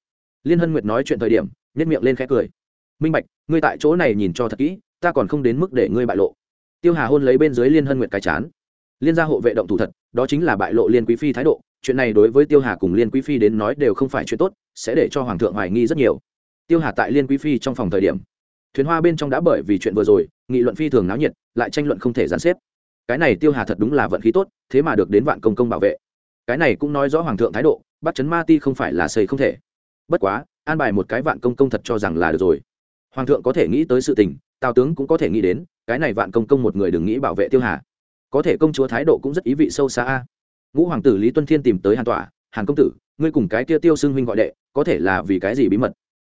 Liên hân nguyệt nói chuyện thời điểm nhất miệng lên khẽ cười. Minh bạch, ngươi tại chỗ này nhìn cho thật kỹ, ta còn không đến mức để ngươi bại lộ. Tiêu hà hôn lấy bên dưới liên hân nguyệt cái chán. Liên gia hộ vệ động thủ thật, đó chính là bại lộ liên quý phi thái độ, chuyện này đối với tiêu hà cùng liên quý phi đến nói đều không phải chuyện tốt, sẽ để cho hoàng thượng hoài nghi rất nhiều tiêu hà tại liên quý phi trong phòng thời điểm, thuyền hoa bên trong đã bởi vì chuyện vừa rồi, nghị luận phi thường náo nhiệt, lại tranh luận không thể gián xếp. Cái này tiêu hà thật đúng là vận khí tốt, thế mà được đến vạn công công bảo vệ. Cái này cũng nói rõ hoàng thượng thái độ, bắt chấn ma ti không phải là xây không thể. Bất quá, an bài một cái vạn công công thật cho rằng là được rồi. Hoàng thượng có thể nghĩ tới sự tình, tào tướng cũng có thể nghĩ đến, cái này vạn công công một người đừng nghĩ bảo vệ tiêu hà. Có thể công chúa thái độ cũng rất ý vị sâu xa a. Ngũ hoàng tử lý tuân thiên tìm tới hàn tỏa hàn công tử, ngươi cùng cái kia tiêu xưng huynh gọi đệ, có thể là vì cái gì bí mật?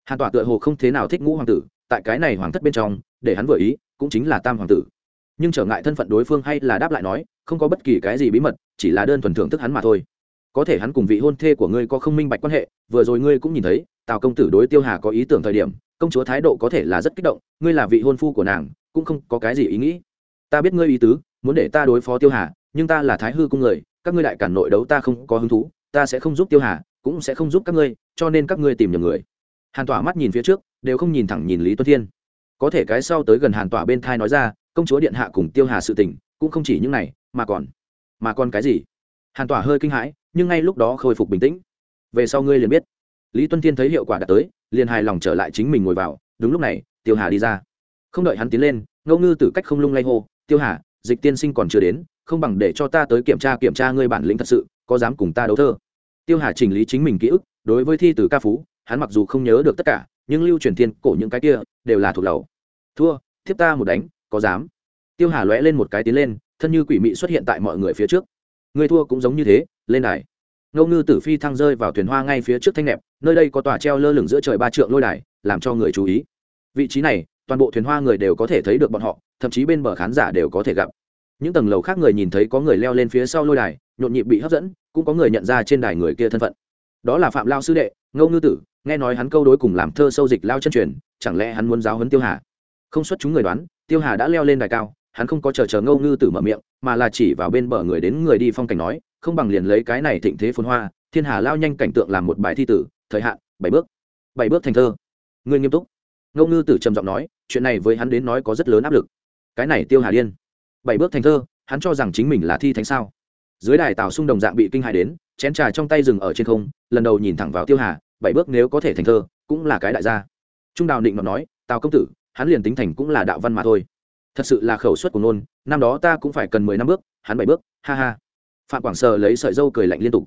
Hàn tỏa tựa hồ không thế nào thích ngũ hoàng tử, tại cái này hoàng thất bên trong, để hắn vừa ý, cũng chính là tam hoàng tử. Nhưng trở ngại thân phận đối phương hay là đáp lại nói, không có bất kỳ cái gì bí mật, chỉ là đơn thuần thưởng thức hắn mà thôi. Có thể hắn cùng vị hôn thê của ngươi có không minh bạch quan hệ, vừa rồi ngươi cũng nhìn thấy, tào công tử đối tiêu hà có ý tưởng thời điểm, công chúa thái độ có thể là rất kích động, ngươi là vị hôn phu của nàng, cũng không có cái gì ý nghĩ. Ta biết ngươi ý tứ, muốn để ta đối phó tiêu hà, nhưng ta là thái hư cung người, các ngươi đại cản nội đấu ta không có hứng thú, ta sẽ không giúp tiêu hà, cũng sẽ không giúp các ngươi, cho nên các ngươi tìm nhầm người hàn tỏa mắt nhìn phía trước, đều không nhìn thẳng nhìn lý tuân thiên. Có thể cái sau tới gần hàn tỏa bên thai nói ra, công chúa điện hạ cùng tiêu hà sự tình, cũng không chỉ những này, mà còn mà còn cái gì? Hàn tỏa hơi kinh hãi, nhưng ngay lúc đó khôi phục bình tĩnh. Về sau ngươi liền biết. Lý tuân thiên thấy hiệu quả đã tới, liền hài lòng trở lại chính mình ngồi vào, đúng lúc này, tiêu hà đi ra. Không đợi hắn tiến lên, ngô ngư tử cách không lung lay hô, tiêu hà, dịch tiên sinh còn chưa đến, không bằng để cho ta tới kiểm tra kiểm tra ngươi bản lĩnh thật sự, có dám cùng ta đấu thơ? Tiêu hà chỉnh lý chính mình ký ức, đối với thi từ ca phú hắn mặc dù không nhớ được tất cả, nhưng lưu truyền thiên cổ những cái kia đều là thuộc lầu thua, thiếp ta một đánh, có dám? Tiêu hà lóe lên một cái tiến lên, thân như quỷ mị xuất hiện tại mọi người phía trước. Người thua cũng giống như thế, lên đài. Ngâu ngư tử phi thăng rơi vào thuyền hoa ngay phía trước thanh nẹp, nơi đây có tòa treo lơ lửng giữa trời ba trượng lôi đài, làm cho người chú ý. Vị trí này, toàn bộ thuyền hoa người đều có thể thấy được bọn họ, thậm chí bên bờ khán giả đều có thể gặp. Những tầng lầu khác người nhìn thấy có người leo lên phía sau lôi đài, nhộn nhịp bị hấp dẫn, cũng có người nhận ra trên đài người kia thân phận. Đó là phạm lao sư đệ ngô ngư tử, nghe nói hắn câu đối cùng làm thơ sâu dịch lao chân truyền, chẳng lẽ hắn muốn giáo huấn tiêu hà? Không xuất chúng người đoán, tiêu hà đã leo lên đài cao, hắn không có chờ chờ ngô ngư tử mở miệng, mà là chỉ vào bên bờ người đến người đi phong cảnh nói, không bằng liền lấy cái này thịnh thế phồn hoa, thiên hà lao nhanh cảnh tượng làm một bài thi tử, thời hạn, bảy bước. Bảy bước thành thơ. Người nghiêm túc. Ngô ngư tử trầm giọng nói, chuyện này với hắn đến nói có rất lớn áp lực. Cái này tiêu hà điên. Bảy bước thành thơ, hắn cho rằng chính mình là thi thánh sao? Dưới đài tào xung đồng dạng bị kinh hại đến, chén trà trong tay rừng ở trên không, lần đầu nhìn thẳng vào tiêu hà, bảy bước nếu có thể thành thơ, cũng là cái đại gia. Trung đào định nói, tào công tử, hắn liền tính thành cũng là đạo văn mà thôi. Thật sự là khẩu suất của nôn, năm đó ta cũng phải cần mười năm bước, hắn bảy bước, ha ha. Phạm quảng sờ lấy sợi dâu cười lạnh liên tục.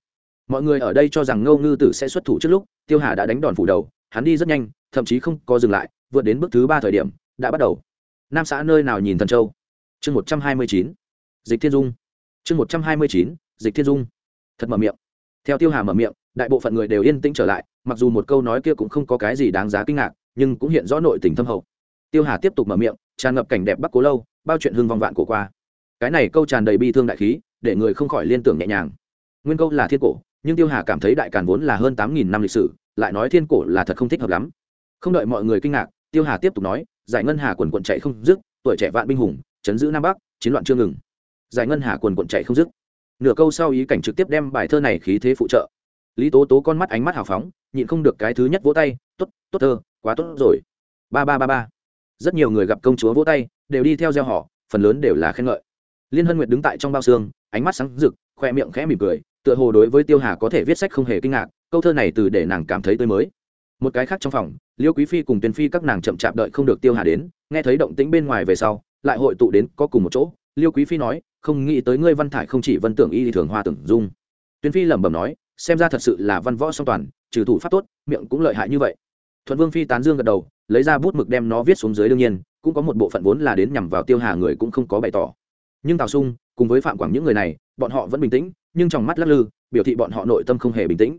Mọi người ở đây cho rằng ngô ngư tử sẽ xuất thủ trước lúc, tiêu hà đã đánh đòn phủ đầu, hắn đi rất nhanh, thậm chí không có dừng lại, vượt đến bước thứ ba thời điểm, đã bắt đầu. Nam xã nơi nào nhìn thần châu? Chương một trăm hai mươi chín. Dịch thiên dung chương một trăm hai mươi chín, dịch thiên dung. Thật mở miệng. Theo tiêu hà mở miệng, đại bộ phận người đều yên tĩnh trở lại, mặc dù một câu nói kia cũng không có cái gì đáng giá kinh ngạc, nhưng cũng hiện rõ nội tình thâm hậu. Tiêu hà tiếp tục mở miệng, tràn ngập cảnh đẹp bắc cố lâu, bao chuyện hưng vòng vạn cổ qua. Cái này câu tràn đầy bi thương đại khí, để người không khỏi liên tưởng nhẹ nhàng. Nguyên câu là thiên cổ, nhưng tiêu hà cảm thấy đại càn vốn là hơn tám nghìn năm lịch sử, lại nói thiên cổ là thật không thích hợp lắm. Không đợi mọi người kinh ngạc, tiêu hà tiếp tục nói, giải ngân hà quần quận chạy không dứt, tuổi trẻ vạn binh hùng, chấn giữ nam bắc, chiến loạn chưa ngừng giải ngân hà quần quận chạy không dứt. Nửa câu sau ý cảnh trực tiếp đem bài thơ này khí thế phụ trợ. Lý tố tố con mắt ánh mắt hào phóng, nhịn không được cái thứ nhất vỗ tay t ố t tốt thơ, quá tốt rồi. Ba ba ba ba. Rất nhiều người gặp công chúa vỗ tay, đều đi theo gieo họ, phần lớn đều là khen ngợi. Liên hân nguyệt đứng tại trong bao xương, ánh mắt sáng rực, khoe miệng khẽ mỉm cười, tựa hồ đối với tiêu hà có thể viết sách không hề kinh ngạc, câu thơ này từ để nàng cảm thấy tươi mới. Một cái khác trong phòng, liêu quý phi cùng tuyên phi các nàng chậm chạp đợi không được tiêu hà đến, nghe thấy động tĩnh bên ngoài về sau, lại hội tụ đến có cùng một chỗ. Liêu quý phi nói không nghĩ tới ngươi văn thải không chỉ vân tưởng y thường hoa tưởng dung. Tuyên phi lẩm bẩm nói, xem ra thật sự là văn võ song toàn, trừ thủ pháp tốt, miệng cũng lợi hại như vậy. Thuận vương phi tán dương gật đầu, lấy ra bút mực đem nó viết xuống dưới đương nhiên, cũng có một bộ phận vốn là đến nhằm vào tiêu hà người cũng không có bày tỏ. Nhưng tào sung, cùng với phạm quảng những người này, bọn họ vẫn bình tĩnh, nhưng trong mắt lắc lư, biểu thị bọn họ nội tâm không hề bình tĩnh.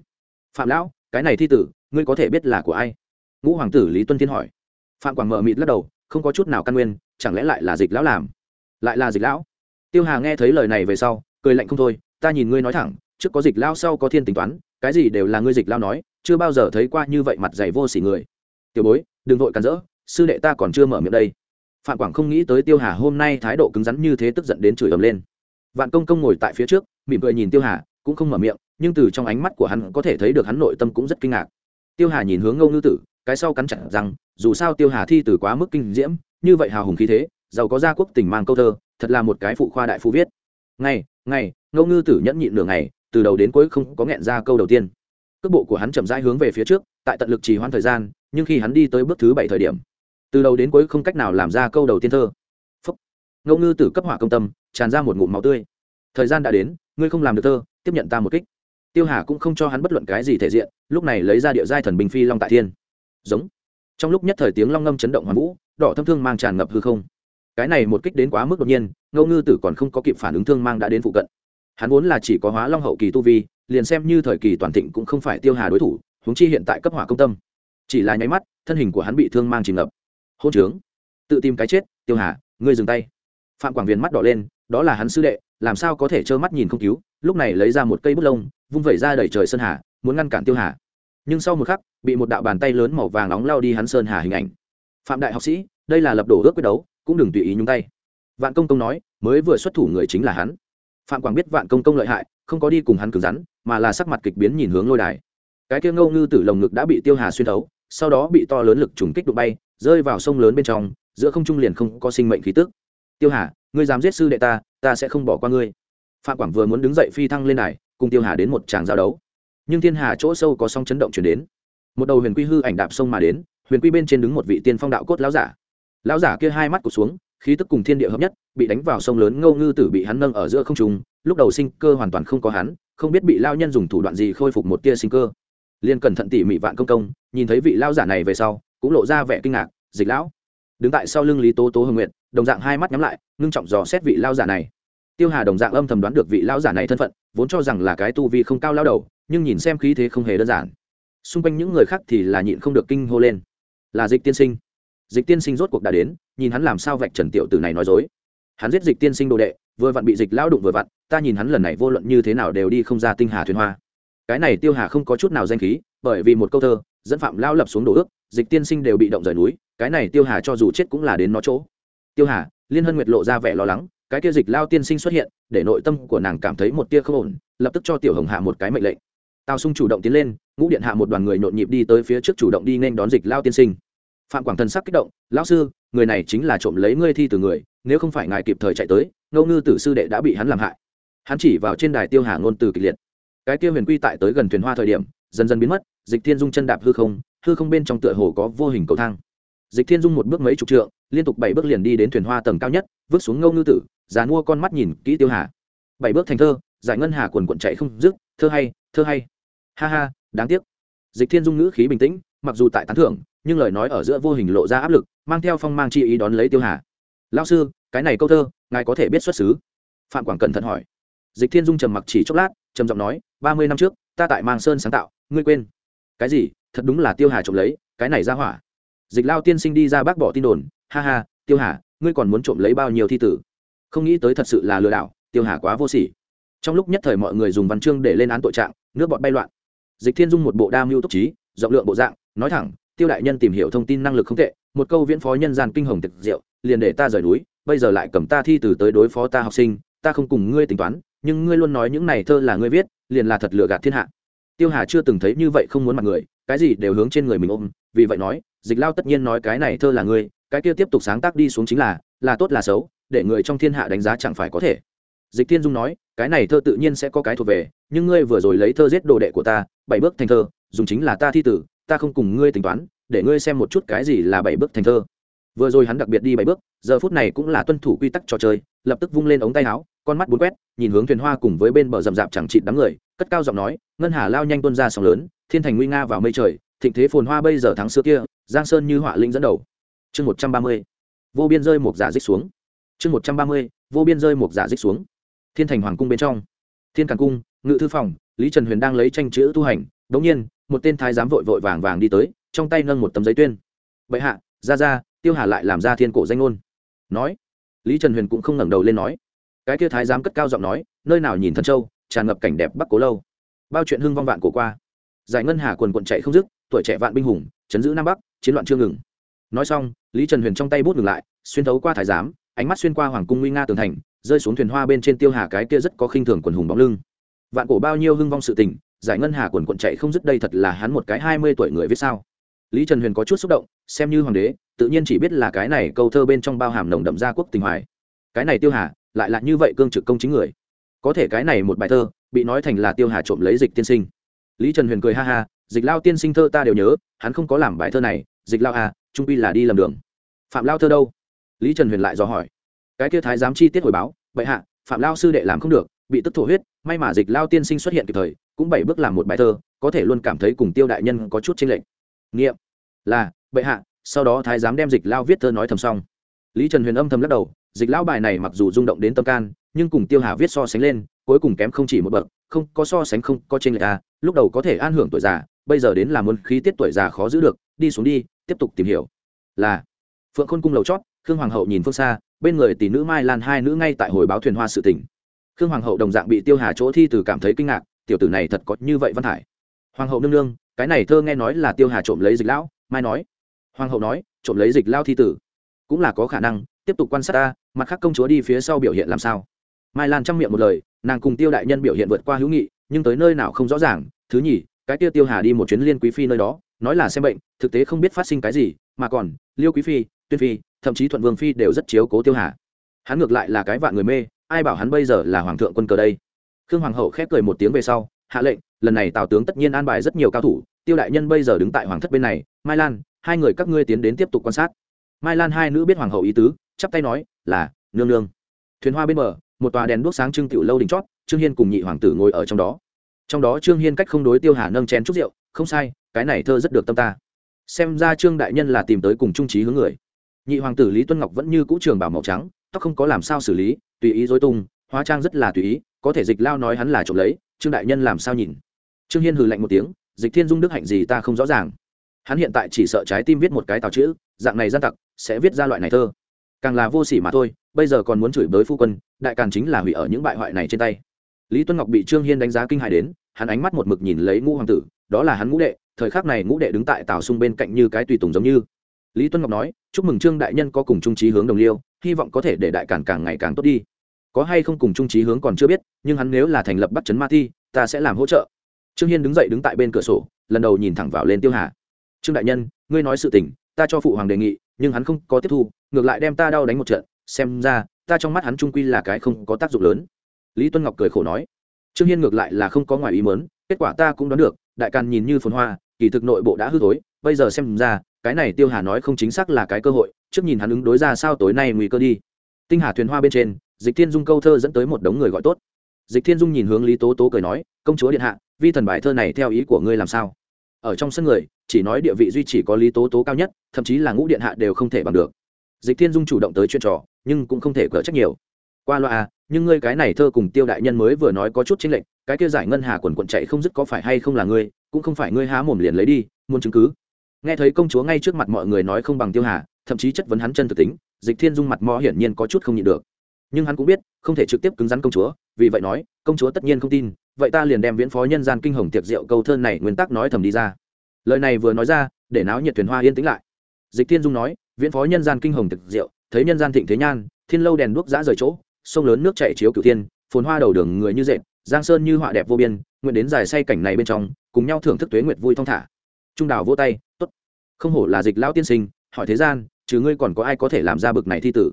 Phạm lão, cái này thi tử, ngươi có thể biết là của ai? Ngũ hoàng tử lý tuân thiên hỏi. Phạm quảng mờ mịt lắc đầu, không có chút nào căn nguyên, chẳng lẽ lại là dịch lão làm? Lại là dịch lão tiêu hà nghe thấy lời này về sau, cười lạnh không thôi, ta nhìn ngươi nói thẳng, trước có dịch lao sau có thiên tính toán, cái gì đều là ngươi dịch lao nói, chưa bao giờ thấy qua như vậy mặt dày vô s ỉ người. Tiểu bối, đừng vội cắn rỡ, sư đệ ta còn chưa mở miệng đây. Phạm quảng không nghĩ tới tiêu hà hôm nay thái độ cứng rắn như thế tức giận đến chửi ầm lên. Vạn công công ngồi tại phía trước, mỉm cười nhìn tiêu hà, cũng không mở miệng, nhưng từ trong ánh mắt của hắn có thể thấy được hắn nội tâm cũng rất kinh ngạc. Tiêu hà nhìn hướng ngô ngư tử, cái sau cắn chặt rằng, dù sao tiêu hà thi từ quá mức kinh diễm, như vậy hào hùng khí thế, giàu có gia quốc tình mang câu thơ thật là một cái phụ khoa đại phu viết. Ngày ngày, ngô ngư tử nhẫn nhịn nửa ngày, từ đầu đến cuối không có nghẹn ra câu đầu tiên. Cước bộ của hắn chậm rãi hướng về phía trước, tại tận lực trì hoãn thời gian, nhưng khi hắn đi tới bước thứ bảy thời điểm, từ đầu đến cuối không cách nào làm ra câu đầu tiên thơ. Phúc. Ngô ngư tử cấp hỏa công tâm, tràn ra một ngụm máu tươi. Thời gian đã đến, ngươi không làm được thơ, tiếp nhận ta một kích. Tiêu hà cũng không cho hắn bất luận cái gì thể diện, lúc này lấy ra địa giai thần bình phi long tại thiên. Giống. Trong lúc nhất thời tiếng long ngâm chấn động hoàn vũ, đỏ thâm thương mang tràn ngập hư không cái này một kích đến quá mức đột nhiên, ngô ngư tử còn không có kịp phản ứng thương mang đã đến phụ cận. Hắn vốn là chỉ có hóa long hậu kỳ tu vi, liền xem như thời kỳ toàn thịnh cũng không phải tiêu hà đối thủ, huống chi hiện tại cấp hỏa công tâm. Chỉ là nháy mắt, thân hình của hắn bị thương mang chìm ngập. Hôn trướng. Tự tìm cái chết, tiêu hà, ngươi dừng tay. Phạm quảng viên mắt đỏ lên, đó là hắn sư đệ, làm sao có thể trơ mắt nhìn không cứu, lúc này lấy ra một cây bút lông, vung vẩy ra đẩy trời sơn hà, muốn ngăn cản tiêu hà. Nhưng sau một khắc, bị một đạo bàn tay lớn màu vàng nóng lao đi hắn sơn hà hình ảnh. Phạm đại học sĩ, đây là lập đổ ước quyết đấu cũng đừng tùy ý nhúng tay. Vạn công công nói, mới vừa xuất thủ người chính là hắn. Phạm quảng biết vạn công công lợi hại, không có đi cùng hắn cứng rắn, mà là sắc mặt kịch biến nhìn hướng lôi đài. Cái kia ngâu ngư tử lồng ngực đã bị tiêu hà xuyên thấu, sau đó bị to lớn lực trùng kích đụng bay, rơi vào sông lớn bên trong, giữa không trung liền không có sinh mệnh khí tức. Tiêu hà, ngươi dám giết sư đệ ta ta sẽ không bỏ qua ngươi. Phạm quảng vừa muốn đứng dậy phi thăng lên đài, cùng tiêu hà đến một tràng giao đấu. Nhưng thiên hà chỗ sâu có song chấn động chuyển đến. Một đầu huyền quy hư ảnh đạp sông mà đến, huyền quy bên trên đứng một vị tiên phong đạo cốt láo giả lão giả kia hai mắt cụt xuống, khí tức cùng thiên địa hợp nhất, bị đánh vào sông lớn ngâu ngư tử bị hắn nâng ở giữa không trung, lúc đầu sinh cơ hoàn toàn không có hắn, không biết bị lao nhân dùng thủ đoạn gì khôi phục một tia sinh cơ. Liên cẩn thận tỉ mỉ vạn công công, nhìn thấy vị lao giả này về sau, cũng lộ ra vẻ kinh ngạc, dịch lão. Đứng tại sau lưng lý tố tố hồng nguyện đồng dạng hai mắt nhắm lại, ngưng trọng dò xét vị lao giả này. Tiêu hà đồng dạng âm thầm đoán được vị lao giả này thân phận, vốn cho rằng là cái tu vi không cao lao đầu, nhưng nhìn xem khí thế không hề đơn giản. Xung quanh những người khác thì là nhịn không được kinh hô lên. Là dịch tiên sinh dịch tiên sinh rốt cuộc đã đến, nhìn hắn làm sao vạch trần tiểu tử này nói dối. Hắn giết dịch tiên sinh đồ đệ, vừa vặn bị dịch lao đụng vừa vặn, ta nhìn hắn lần này vô luận như thế nào đều đi không ra tinh hà thuyền hoa. Cái này tiêu hà không có chút nào danh khí, bởi vì một câu thơ, dẫn phạm lao lập xuống đổ ước, dịch tiên sinh đều bị động rời núi, cái này tiêu hà cho dù chết cũng là đến nó chỗ. Tiêu hà, liên hân nguyệt lộ ra vẻ lo lắng, cái kia dịch lao tiên sinh xuất hiện, để nội tâm của nàng cảm thấy một tia không ổn, lập tức cho tiểu hồng hạ một cái mệnh lệnh. Tào sung chủ động tiến lên, ngũ điện hạ một đoàn người nhộn nhịp đi tới phía trước chủ động đi nên đón dịch lao tiên sinh phạm quảng thần sắc kích động, lão sư, người này chính là trộm lấy ngươi thi từ người, nếu không phải ngài kịp thời chạy tới, ngô ngư tử sư đệ đã bị hắn làm hại. Hắn chỉ vào trên đài tiêu hà ngôn từ kịch liệt. Cái kia huyền quy tại tới gần thuyền hoa thời điểm, dần dần biến mất, dịch thiên dung chân đạp hư không hư không bên trong tựa hồ có vô hình cầu thang. Dịch thiên dung một bước mấy chục trượng, liên tục bảy bước liền đi đến thuyền hoa tầng cao nhất, vứt xuống ngâu ngư tử, già mua con mắt nhìn kỹ tiêu hà. Bảy bước thành thơ, giải ngân hà quần quận chạy không dứt, thơ hay thơ hay. Ha ha, đáng tiếc. Dịch thiên dung ngữ khí bình tĩnh, mặc dù tại tán thưởng nhưng lời nói ở giữa vô hình lộ ra áp lực, mang theo phong mang chi ý đón lấy tiêu hà. Lao sư, cái này câu thơ, ngài có thể biết xuất xứ? Phạm quảng cẩn thận hỏi. Dịch thiên dung trầm mặc chỉ chốc lát, trầm giọng nói, ba mươi năm trước, ta tại mang sơn sáng tạo, ngươi quên. Cái gì? Thật đúng là tiêu hà trộm lấy, cái này ra hỏa. Dịch lao tiên sinh đi ra bác bỏ tin đồn, ha ha, tiêu hà, ngươi còn muốn trộm lấy bao nhiêu thi tử? Không nghĩ tới thật sự là lừa đảo, tiêu hà quá vô sỉ. Trong lúc nhất thời mọi người dùng văn chương để lên án tội trạng, nước bọn bay loạn. Dịch thiên dung một bộ đa mưu túc trí, rộng lượng bộ dạng, nói thẳng tiêu đại nhân tìm hiểu thông tin năng lực không tệ, một câu viễn phó nhân gian kinh hồng thực diệu, liền để ta rời núi, bây giờ lại cầm ta thi từ tới đối phó ta học sinh, ta không cùng ngươi tính toán, nhưng ngươi luôn nói những này thơ là ngươi viết, liền là thật lừa gạt thiên hạ. Tiêu hà chưa từng thấy như vậy không muốn mặt người, cái gì đều hướng trên người mình ôm, vì vậy nói, dịch lao tất nhiên nói cái này thơ là ngươi, cái kia tiếp tục sáng tác đi xuống chính là là tốt là xấu, để người trong thiên hạ đánh giá chẳng phải có thể. Dịch thiên dung nói, cái này thơ tự nhiên sẽ có cái thuộc về, nhưng ngươi vừa rồi lấy thơ giết đồ đệ của ta, bảy bước thành thơ, dùng chính là ta thi tử ta không cùng ngươi tính toán, để ngươi xem một chút cái gì là bảy bước thành thơ. Vừa rồi hắn đặc biệt đi bảy bước, giờ phút này cũng là tuân thủ quy tắc trò chơi, lập tức vung lên ống tay áo, con mắt bốn quét, nhìn hướng thuyền hoa cùng với bên bờ rậm rạp chẳng chịt đám người, cất cao giọng nói, ngân hà lao nhanh tuân ra sóng lớn, thiên thành nguy nga vào mây trời, thịnh thế phồn hoa bây giờ tháng xưa kia, giang sơn như họa linh dẫn đầu. Chương một trăm ba mươi, vô biên rơi một giả dích xuống. Chương một trăm ba mươi, vô biên rơi một giả dích xuống. Thiên thành hoàng cung bên trong. Thiên càng cung, ngự thư phòng, lý trần huyền đang lấy tranh chữ tu hành đ ỗ n g nhiên một tên thái giám vội vội vàng vàng đi tới, trong tay nâng một tấm giấy tuyên. Bệ hạ, ra ra, tiêu hà lại làm ra thiên cổ danh ngôn. Nói, lý trần huyền cũng không ngẩng đầu lên nói. Cái kia thái giám cất cao giọng nói, nơi nào nhìn thần châu, tràn ngập cảnh đẹp bắc cố lâu. Bao chuyện hưng vong vạn cổ qua. Giải ngân hà quần quận chạy không dứt, tuổi trẻ vạn binh hùng, chấn giữ nam bắc, chiến loạn chưa ngừng. Nói xong, lý trần huyền trong tay bút ngừng lại, xuyên thấu qua thái giám, ánh mắt xuyên qua hoàng cung nguy nga tường thành, rơi xuống thuyền hoa bên trên tiêu hà cái kia rất có khinh thường quần hùng bóng lưng. Vạn cổ bao nhiêu hưng vong sự tình giải ngân hà quần quận chạy không dứt đây thật là hắn một cái hai mươi tuổi người viết sao. Lý trần huyền có chút xúc động, xem như hoàng đế, tự nhiên chỉ biết là cái này câu thơ bên trong bao hàm nồng đậm gia quốc tình hoài. Cái này tiêu hà, lại là như vậy cương trực công chính người. Có thể cái này một bài thơ, bị nói thành là tiêu hà trộm lấy dịch tiên sinh. Lý trần huyền cười ha ha, dịch lao tiên sinh thơ ta đều nhớ, hắn không có làm bài thơ này, dịch lao à trung pi là đi lầm đường. Phạm lao thơ đâu? Lý trần huyền lại dò hỏi. Cái kia thái giám chi tiết hồi báo vậy hạ, phạm lao sư đệ làm không được, bị tức thổ huyết, may mà dịch lao tiên sinh xuất hiện kịp thời cũng bảy bước làm một bài thơ, có thể luôn cảm thấy cùng tiêu đại nhân có chút tranh lệch. Nghiệm. Là, bệ hạ, sau đó thái giám đem dịch lao viết thơ nói thầm xong. Lý trần huyền âm thầm lắc đầu, dịch lão bài này mặc dù rung động đến tâm can, nhưng cùng tiêu hà viết so sánh lên, cuối cùng kém không chỉ một bậc, không, có so sánh không có tranh lệch à lúc đầu có thể an hưởng tuổi già, bây giờ đến là muốn khí tiết tuổi già khó giữ được, đi xuống đi, tiếp tục tìm hiểu. Là, phượng khôn cung lầu chót, khương hoàng hậu nhìn phương xa, bên người tỷ nữ mai lan hai nữ ngay tại hồi báo thuyền hoa sự tỉnh khương hoàng hậu đồng dạng bị tiêu hà chỗ thi từ cảm thấy kinh ngạc tiểu tử này thật có như vậy văn hải hoàng hậu nương nương, cái này thơ nghe nói là tiêu hà trộm lấy dịch lão, mai nói. Hoàng hậu nói, trộm lấy dịch lao thi tử. Cũng là có khả năng, tiếp tục quan sát ta, mặt khác công chúa đi phía sau biểu hiện làm sao. Mai lan chăm miệng một lời, nàng cùng tiêu đại nhân biểu hiện vượt qua hữu nghị, nhưng tới nơi nào không rõ ràng. Thứ nhì, cái tiêu tiêu hà đi một chuyến liên quý phi nơi đó, nói là xem bệnh, thực tế không biết phát sinh cái gì, mà còn, liêu quý phi, tuyên phi, thậm chí thuận vương phi đều rất chiếu cố tiêu hà. Hắn ngược lại là cái vạn người mê, ai bảo hắn bây giờ là hoàng thượng quân cờ đây? Khương hoàng hậu khép cười một tiếng về sau, hạ lệnh, lần này tào tướng tất nhiên an bài rất nhiều cao thủ, tiêu đại nhân bây giờ đứng tại hoàng thất bên này, mai lan, hai người các ngươi tiến đến tiếp tục quan sát. Mai lan hai nữ biết hoàng hậu ý tứ, chắp tay nói, là, nương nương. Thuyền hoa bên bờ, một tòa đèn đuốc sáng trưng tiểu lâu đỉnh chót, trương hiên cùng nhị hoàng tử ngồi ở trong đó. Trong đó trương hiên cách không đối tiêu hà nâng chén chút rượu, không sai, cái này thơ rất được tâm ta. Xem ra trương đại nhân là tìm tới cùng trung trí hướng người. Nhị hoàng tử lý tuân ngọc vẫn như cũ trường bảo màu trắng, tóc không có làm sao xử lý, tùy ý dối tung, hóa trang rất là tùy ý có thể dịch lao nói hắn là trộm lấy, trương đại nhân làm sao nhìn? Trương hiên hừ lạnh một tiếng, dịch thiên dung đức hạnh gì ta không rõ ràng. Hắn hiện tại chỉ sợ trái tim viết một cái tào chữ, dạng này gian tặc, sẽ viết ra loại này thơ. Càng là vô s ỉ mà thôi, bây giờ còn muốn chửi bới phu quân, đại càng chính là hủy ở những bại hoại này trên tay. Lý tuân ngọc bị trương hiên đánh giá kinh hại đến, hắn ánh mắt một mực nhìn lấy ngũ hoàng tử, đó là hắn ngũ đệ, thời khắc này ngũ đệ đứng tại tào sung bên cạnh như cái tùy tùng giống như. Lý tuân ngọc nói, chúc mừng trương đại nhân có cùng trung trí hướng đồng liêu, hy vọng có thể để đại càng càng ngày càng tốt đi có hay không cùng trung trí hướng còn chưa biết, nhưng hắn nếu là thành lập bắt chấn ma thi, ta sẽ làm hỗ trợ. Trương hiên đứng dậy đứng tại bên cửa sổ, lần đầu nhìn thẳng vào lên tiêu hà. Trương đại nhân, ngươi nói sự tình, ta cho phụ hoàng đề nghị, nhưng hắn không có tiếp thu, ngược lại đem ta đau đánh một trận, xem ra, ta trong mắt hắn trung quy là cái không có tác dụng lớn. Lý tuân ngọc cười khổ nói. Trương hiên ngược lại là không có ngoài ý mớn kết quả ta cũng đoán được, đại càn nhìn như phồn hoa, kỳ thực nội bộ đã hư tối bây giờ xem ra, cái này tiêu hà nói không chính xác là cái cơ hội, trước nhìn hắn ứng đối ra sao tối nay nguy cơ đi. Tinh hà thuyền hoa bên trên dịch thiên dung câu thơ dẫn tới một đống người gọi tốt. Dịch thiên dung nhìn hướng lý tố tố cười nói, công chúa điện hạ, vi thần bài thơ này theo ý của ngươi làm sao? Ở trong sân người, chỉ nói địa vị duy chỉ có lý tố tố cao nhất, thậm chí là ngũ điện hạ đều không thể bằng được. Dịch thiên dung chủ động tới chuyện trò, nhưng cũng không thể cỡ trách nhiều. Qua loa à, nhưng ngươi cái này thơ cùng tiêu đại nhân mới vừa nói có chút chính lệnh cái kia giải ngân hà quần quận chạy không dứt có phải hay không là ngươi, cũng không phải ngươi há mồm liền lấy đi, muốn chứng cứ. Nghe thấy công chúa ngay trước mặt mọi người nói không bằng tiêu hà, thậm chí chất vấn hắn chân thực tính, dịch thiên dung mặt mò hiển nhiên có chút không nhịn được nhưng hắn cũng biết, không thể trực tiếp cứng rắn công chúa, vì vậy nói, công chúa tất nhiên không tin, vậy ta liền đem viễn phó nhân gian kinh hồng tiệc rượu câu thơ này nguyên tắc nói thầm đi ra. Lời này vừa nói ra, để náo nhiệt thuyền hoa yên tĩnh lại. Dịch thiên dung nói, viễn phó nhân gian kinh hồng tiệc rượu, thấy nhân gian thịnh thế nhan, thiên lâu đèn đuốc giã rời chỗ, sông lớn nước chảy chiếu cửu thiên, phồn hoa đầu đường người như dệt, giang sơn như họa đẹp vô biên, nguyện đến dài say cảnh này bên trong, cùng nhau thưởng thức tuế nguyệt vui thong thả. Trung đào vô tay, tốt. Không hổ là dịch lão tiên sinh, hỏi thế gian chứ ngươi còn có ai có thể làm ra bực này thi tử?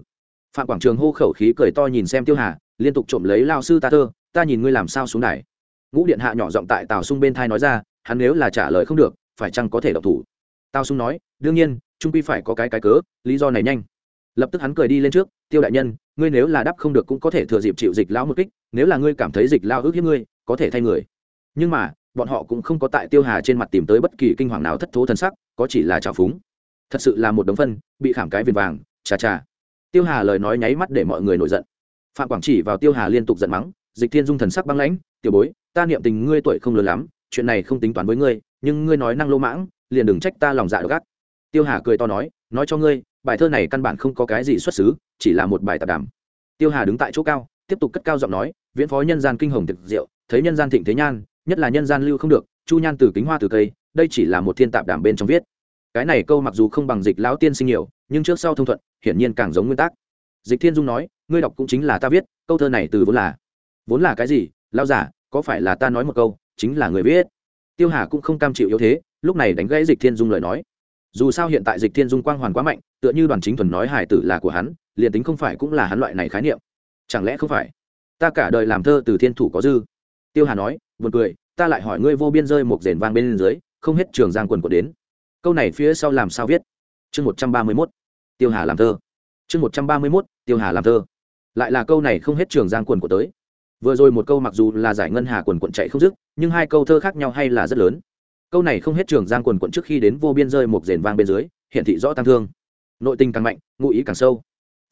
Phạm quảng trường hô khẩu khí cười to nhìn xem tiêu hà, liên tục trộm lấy lao sư ta thơ, ta nhìn ngươi làm sao xuống đài. Ngũ điện hạ nhỏ giọng tại tào sung bên thai nói ra, hắn nếu là trả lời không được, phải chăng có thể độc thủ? Tào sung nói, đương nhiên, trung quy phải có cái cái cớ, lý do này nhanh. Lập tức hắn cười đi lên trước, tiêu đại nhân, ngươi nếu là đáp không được cũng có thể thừa dịp chịu dịch lão một kích, nếu là ngươi cảm thấy dịch lao ước hiếp ngươi, có thể thay người. Nhưng mà, bọn họ cũng không có tại tiêu hà trên mặt tìm tới bất kỳ kinh hoàng nào thất thố thân sắc, có chỉ là trào phúng. Thật sự là một đống phân, bị khảm cái viền vàng, chà chà tiêu hà lời nói nháy mắt để mọi người nổi giận. Phạm quảng chỉ vào tiêu hà liên tục giận mắng, dịch thiên dung thần sắc băng lãnh, tiểu bối, ta niệm tình ngươi tuổi không lớn lắm, chuyện này không tính toán với ngươi, nhưng ngươi nói năng lô mãng, liền đừng trách ta lòng dạ gắt. Tiêu hà cười to nói nói cho ngươi, bài thơ này căn bản không có cái gì xuất xứ, chỉ là một bài tạp đàm. Tiêu hà đứng tại chỗ cao, tiếp tục cất cao giọng nói, viễn phó nhân gian kinh hồng thực diệu, thấy nhân gian thịnh thế nhan, nhất là nhân gian lưu không được, chu nhan từ kính hoa từ cây, đây chỉ là một thiên tạp đàm bên trong viết. Cái này câu mặc dù không bằng dịch lão tiên sinh nhiều, nhưng trước sau thông thuận hiển nhiên càng giống nguyên tắc. Dịch thiên dung nói, ngươi đọc cũng chính là ta viết, câu thơ này từ vốn là. Vốn là cái gì? Lao giả, có phải là ta nói một câu, chính là người viết. Tiêu hà cũng không cam chịu yếu thế, lúc này đánh gãy dịch thiên dung lời nói. Dù sao hiện tại dịch thiên dung quang hoàn quá mạnh, tựa như đoàn chính thuần nói hải tử là của hắn, liền tính không phải cũng là hắn loại này khái niệm. Chẳng lẽ không phải? Ta cả đời làm thơ từ thiên thủ có dư. Tiêu hà nói, buồn cười, ta lại hỏi ngươi vô biên rơi một rền vang bên dưới, không hết trường giang quần của đến. Câu này phía sau làm sao viết? Chương một trăm ba mươi mốt tiêu hà làm thơ. Chương một trăm ba mươi mốt, tiêu hà làm thơ. Lại là câu này không hết trường giang quần của tới. Vừa rồi một câu mặc dù là giải ngân hà quần quận chạy không dứt, nhưng hai câu thơ khác nhau hay là rất lớn. Câu này không hết trường giang quần quận trước khi đến vô biên rơi một rền vang bên dưới hiện thị rõ tăng thương. Nội tình càng mạnh, ngụ ý càng sâu.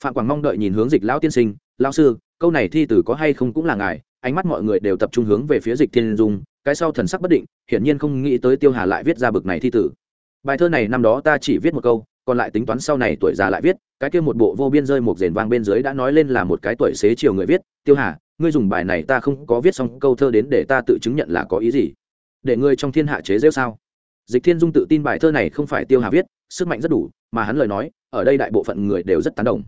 Phạm quảng mong đợi nhìn hướng dịch lão tiên sinh, lão sư, câu này thi tử có hay không cũng là ngài, ánh mắt mọi người đều tập trung hướng về phía dịch thiên dung, cái sau thần sắc bất định, hiển nhiên không nghĩ tới tiêu hà lại viết ra bực này thi tử. Bài thơ này năm đó ta chỉ viết một câu còn lại tính toán sau này tuổi già lại viết, cái kia một bộ vô biên rơi một rền vang bên dưới đã nói lên là một cái tuổi xế chiều người viết, tiêu hà, ngươi dùng bài này ta không có viết xong câu thơ đến để ta tự chứng nhận là có ý gì? Để ngươi trong thiên hạ chế rêu sao? Dịch thiên dung tự tin bài thơ này không phải tiêu hà viết, sức mạnh rất đủ, mà hắn lời nói, ở đây đại bộ phận người đều rất tán đồng.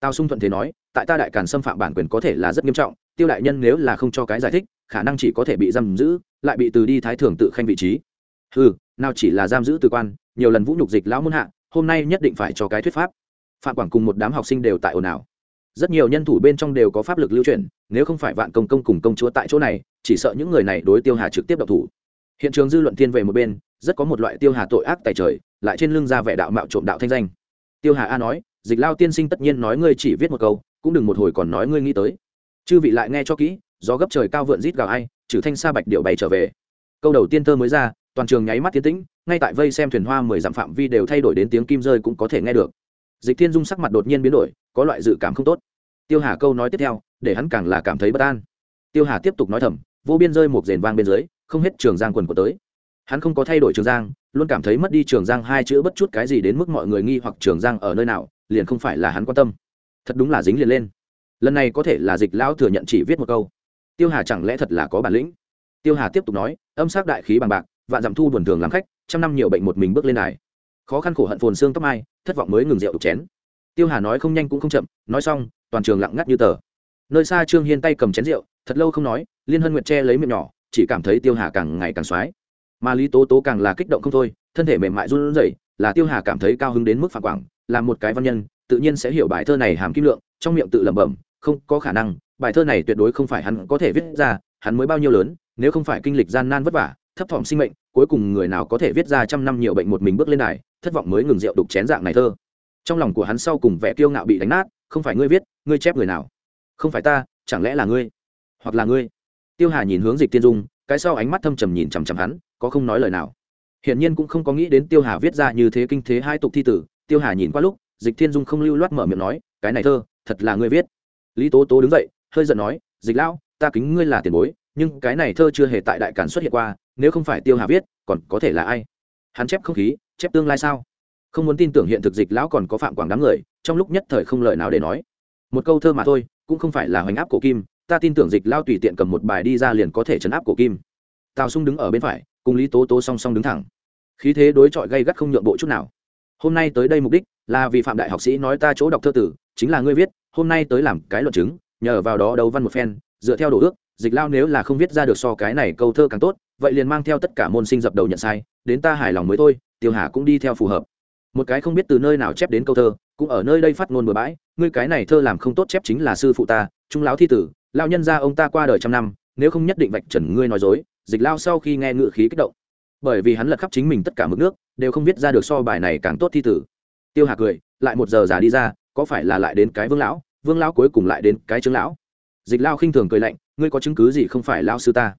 Tao sung thuận thế nói, tại ta đại càn xâm phạm bản quyền có thể là rất nghiêm trọng, tiêu đại nhân nếu là không cho cái giải thích, khả năng chỉ có thể bị giam giữ, lại bị từ đi thái thường tự khanh vị trí. Ừ nào chỉ là giam giữ từ quan, nhiều lần vũ nhục dịch lão muôn hạ hôm nay nhất định phải cho cái thuyết pháp. Phạm quảng cùng một đám học sinh đều tại ồn ào. Rất nhiều nhân thủ bên trong đều có pháp lực lưu chuyển nếu không phải vạn công công cùng công chúa tại chỗ này, chỉ sợ những người này đối tiêu hà trực tiếp độc thủ. Hiện trường dư luận thiên về một bên, rất có một loại tiêu hà tội ác tại trời, lại trên lưng ra vẻ đạo mạo trộm đạo thanh danh. Tiêu hà a nói, dịch lao tiên sinh tất nhiên nói ngươi chỉ viết một câu, cũng đừng một hồi còn nói ngươi nghĩ tới. Chư vị lại nghe cho kỹ, gió gấp trời cao vượn rít gào ai, trừ thanh sa bạch điệu bày trở về. Câu đầu tiên thơ mới ra toàn trường nháy mắt tiến tĩnh, ngay tại vây xem thuyền hoa mười dặm phạm vi đều thay đổi đến tiếng kim rơi cũng có thể nghe được. Dịch thiên dung sắc mặt đột nhiên biến đổi, có loại dự cảm không tốt. Tiêu hà câu nói tiếp theo, để hắn càng là cảm thấy bất an. Tiêu hà tiếp tục nói thầm, vô biên rơi một rền vang bên dưới, không hết trường giang quần của tới. Hắn không có thay đổi trường giang, luôn cảm thấy mất đi trường giang hai chữ bất chút cái gì đến mức mọi người nghi hoặc trường giang ở nơi nào, liền không phải là hắn quan tâm. Thật đúng là dính liền lên. Lần này có thể là dịch lão thừa nhận chỉ viết một câu. Tiêu hà chẳng lẽ thật là có bản lĩnh? Tiêu hà tiếp tục nói, âm sắc đại khí bằng bạc vạn dặm thu buồn thường làm khách, trăm năm nhiều bệnh một mình bước lên đài. Khó khăn khổ hận phồn xương tóc mai, thất vọng mới ngừng rượu chén. Tiêu hà nói không nhanh cũng không chậm, nói xong, toàn trường lặng ngắt như tờ. Nơi xa trương hiên tay cầm chén rượu, thật lâu không nói, liên hân nguyệt che lấy miệng nhỏ, chỉ cảm thấy tiêu hà càng ngày càng xoái. Mà lý tố tố càng là kích động không thôi, thân thể mềm mại run rẩy, là tiêu hà cảm thấy cao hứng đến mức phản quảng, là một cái văn nhân, tự nhiên sẽ hiểu bài thơ này hàm kim lượng, trong miệng tự lẩm bẩm, không có khả năng, bài thơ này tuyệt đối không phải hắn có thể viết ra, hắn mới bao nhiêu lớn, nếu không phải kinh lịch gian nan vất vả thấp thỏm sinh mệnh, cuối cùng người nào có thể viết ra trăm năm nhiều bệnh một mình bước lên đài, thất vọng mới ngừng rượu đục chén dạng này thơ. Trong lòng của hắn sau cùng vẻ kiêu ngạo bị đánh nát, không phải ngươi viết, ngươi chép người nào? Không phải ta, chẳng lẽ là ngươi? Hoặc là ngươi? Tiêu hà nhìn hướng dịch tiên dung, cái sau ánh mắt thâm trầm nhìn chằm chằm hắn, có không nói lời nào. Hiển nhiên cũng không có nghĩ đến tiêu hà viết ra như thế kinh thế hai tục thi tử, tiêu hà nhìn qua lúc, dịch thiên dung không lưu loát mở miệng nói, cái này thơ, thật là ngươi viết. Lý tố tố đứng dậy, hơi giận nói, dịch lão, ta kính ngươi là tiền bối nhưng cái này thơ chưa hề tại đại cản xuất hiện qua, nếu không phải tiêu hà viết, còn có thể là ai? Hắn chép không khí, chép tương lai sao? Không muốn tin tưởng hiện thực dịch lão còn có phạm quảng đám người, trong lúc nhất thời không lời nào để nói. Một câu thơ mà thôi, cũng không phải là hoành áp cổ kim, ta tin tưởng dịch lao tùy tiện cầm một bài đi ra liền có thể chấn áp cổ kim. Tào sung đứng ở bên phải, cùng lý tố tố song song đứng thẳng. Khí thế đối chọi gây gắt không nhượng bộ chút nào. Hôm nay tới đây mục đích là vì phạm đại học sĩ nói ta chỗ đọc thơ tử, chính là ngươi viết, hôm nay tới làm cái luận chứng, nhờ vào đó đấu văn một phen, dựa theo đồ ước dịch lao nếu là không viết ra được so cái này câu thơ càng tốt, vậy liền mang theo tất cả môn sinh dập đầu nhận sai, đến ta hài lòng mới thôi, tiêu hà cũng đi theo phù hợp. Một cái không biết từ nơi nào chép đến câu thơ, cũng ở nơi đây phát ngôn bừa bãi, ngươi cái này thơ làm không tốt chép chính là sư phụ ta, trung lão thi tử lao nhân ra ông ta qua đời trăm năm, nếu không nhất định vạch trần ngươi nói dối, dịch lao sau khi nghe ngự khí kích động. Bởi vì hắn lật khắp chính mình tất cả mực nước, đều không viết ra được so bài này càng tốt thi tử. Tiêu hà cười, lại một giờ già đi ra, có phải là lại đến cái vương lão vương lão cuối cùng lại đến cái trứng lão? Dịch lao khinh thường cười lạnh, ngươi có chứng cứ gì không phải lao sư ta?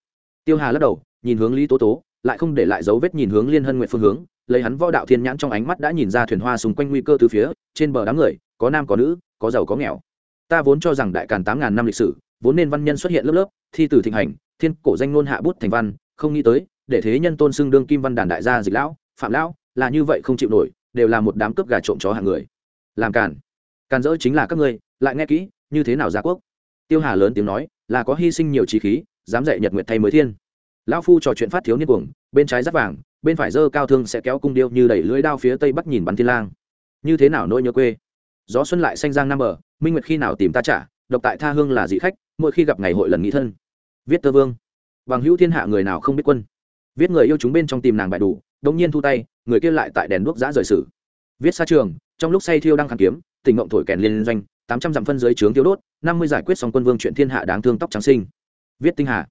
Tiêu hà lắc đầu, nhìn hướng lý tố tố, lại không để lại dấu vết nhìn hướng liên hân nguyện phương hướng, lấy hắn võ đạo thiên nhãn trong ánh mắt đã nhìn ra thuyền hoa xung quanh nguy cơ từ phía, trên bờ đám người, có nam có nữ, có giàu có nghèo. Ta vốn cho rằng đại càn tám ngàn năm lịch sử, vốn nên văn nhân xuất hiện lớp lớp, thi từ thịnh hành, thiên cổ danh ngôn hạ bút thành văn, không nghĩ tới, để thế nhân tôn xưng đương kim văn đàn đại gia dịch lão, phạm lão, là như vậy không chịu nổi, đều là một đám cướp gà trộm chó hàng người. Làm càn. Càn dỡ chính là các ngươi, lại nghe kỹ, như thế nào gia quốc? Tiêu hà lớn tiếng nói, là có hy sinh nhiều trí khí, dám dạy nhật nguyệt thay mới thiên. Lão phu trò chuyện phát thiếu niên cuồng, bên trái giáp vàng, bên phải dơ cao thương sẽ kéo cung điêu như đẩy lưới đao phía tây bắc nhìn bắn thiên lang. Như thế nào nỗi nhớ quê? Gió xuân lại xanh giang nam bờ, minh nguyệt khi nào tìm ta trả, độc tại tha hương là dị khách, mỗi khi gặp ngày hội lần nghĩ thân. Viết tơ vương. Bằng hữu thiên hạ người nào không biết quân? Viết người yêu chúng bên trong tìm nàng bại đủ, đống nhiên thu tay, người kia lại tại đèn đuốc giã rời sử. Viết xa trường, trong lúc say thiêu đang kháng kiếm tình ngộng thổi kèn liên doanh, tám trăm dặm phân dưới trướng tiêu đốt, năm mươi giải quyết xong quân vương chuyện thiên hạ đáng thương tóc trắng sinh. Viết tinh hà.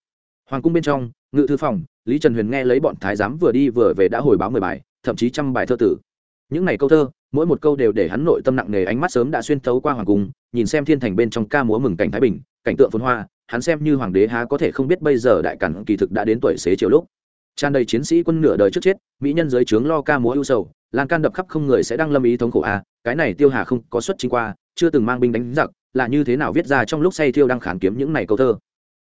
Hoàng cung bên trong, ngự thư phòng, lý trần huyền nghe lấy bọn thái giám vừa đi vừa về đã hồi báo mười bài, thậm chí trăm bài thơ tử. Những ngày câu thơ, mỗi một câu đều để hắn nội tâm nặng nề, ánh mắt sớm đã xuyên thấu qua hoàng cung, nhìn xem thiên thành bên trong ca múa mừng cảnh thái bình, cảnh tượng phồn hoa, hắn xem như hoàng đế há có thể không biết bây giờ đại cản kỳ thực đã đến tuổi xế chiều lúc. Tràn đầy chiến sĩ quân nửa đời trước chết, mỹ nhân dưới trướng lo ca múa ưu sầu lan can đập khắp không người sẽ đang lâm ý thống khổ à? cái này tiêu hà không có xuất chính qua, chưa từng mang binh đánh giặc, là như thế nào viết ra trong lúc say thiêu đang khản kiếm những này câu thơ?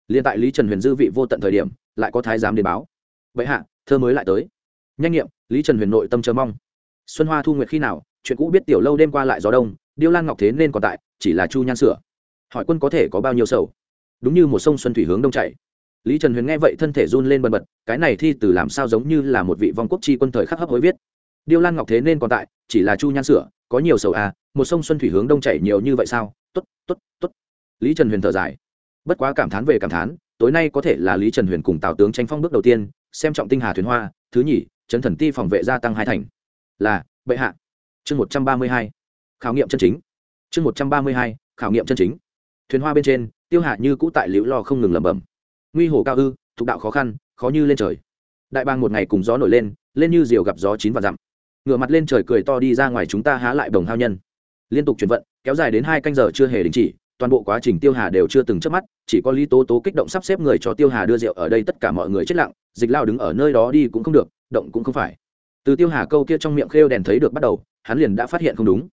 Liên tại lý trần huyền dư vị vô tận thời điểm, lại có thái giám đến báo. Vậy hạ, thơ mới lại tới. Nhanh nghiệm, lý trần huyền nội tâm chờ mong. Xuân hoa thu nguyệt khi nào, chuyện cũ biết tiểu lâu đêm qua lại gió đông, điêu lan ngọc thế nên còn tại, chỉ là chu nhan sửa. Hỏi quân có thể có bao nhiêu sầu? Đúng như một sông xuân thủy hướng đông chảy. Lý trần huyền nghe vậy thân thể run lên bần bật, cái này thi từ làm sao giống như là một vị vong quốc chi quân thời khắc hấp hối viết điêu lan ngọc thế nên còn tại, chỉ là chu nhan sửa, có nhiều sầu à một sông xuân thủy hướng đông chảy nhiều như vậy sao? T ố t t ố t t ố t lý trần huyền thở dài. Bất quá cảm thán về cảm thán, tối nay có thể là lý trần huyền cùng tào tướng tranh phong bước đầu tiên, xem trọng tinh hà thuyền hoa, thứ nhì, chấn thần ti phòng vệ gia tăng hai thành. Là, bệ hạ. Chương một trăm ba mươi hai, khảo nghiệm chân chính. Chương một trăm ba mươi hai, khảo nghiệm chân chính. Thuyền hoa bên trên, tiêu hạ như cũ tại liễu lo không ngừng lẩm bẩm. Nguy hồ cao ư, thục đạo khó khăn, khó như lên trời. Đại bang một ngày cùng gió nổi lên lên như diều gặp gió chín và dặm ngửa mặt lên trời cười to đi ra ngoài chúng ta há lại đồng hao nhân. Liên tục chuyển vận, kéo dài đến hai canh giờ chưa hề đình chỉ, toàn bộ quá trình tiêu hà đều chưa từng chớp mắt, chỉ có lý tố tố kích động sắp xếp người cho tiêu hà đưa rượu ở đây tất cả mọi người chết lặng, dịch lao đứng ở nơi đó đi cũng không được, động cũng không phải. Từ tiêu hà câu kia trong miệng khêu đèn thấy được bắt đầu, hắn liền đã phát hiện không đúng.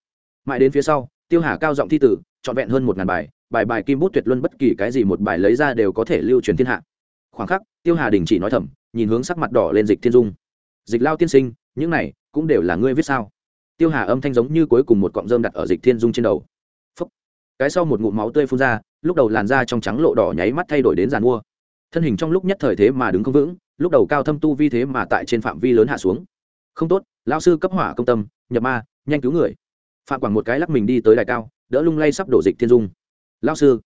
Mãi đến phía sau, tiêu hà cao giọng thi tử, trọn vẹn hơn một ngàn bài bài bài kim bút tuyệt luân bất kỳ cái gì một bài lấy ra đều có thể lưu truyền thiên hạ. Khoảng khắc, tiêu hà đình chỉ nói thầm, nhìn hướng sắc mặt đỏ lên dịch thiên dung. Dịch lao tiên sinh, những này cũng đều là ngươi viết sao? Tiêu hà âm thanh giống như cuối cùng một cọng rơm đặt ở dịch thiên dung trên đầu. Phúc. cái sau một ngụm máu tươi phun ra, lúc đầu làn da trong trắng lộ đỏ nháy mắt thay đổi đến giàn mua. Thân hình trong lúc nhất thời thế mà đứng không vững, lúc đầu cao thâm tu vi thế mà tại trên phạm vi lớn hạ xuống. Không tốt lao sư cấp hỏa công tâm, nhập ma, nhanh cứu người. Phạm quảng một cái lắc mình đi tới đài cao, đỡ lung lay sắp đổ dịch thiên dung. Lao sư.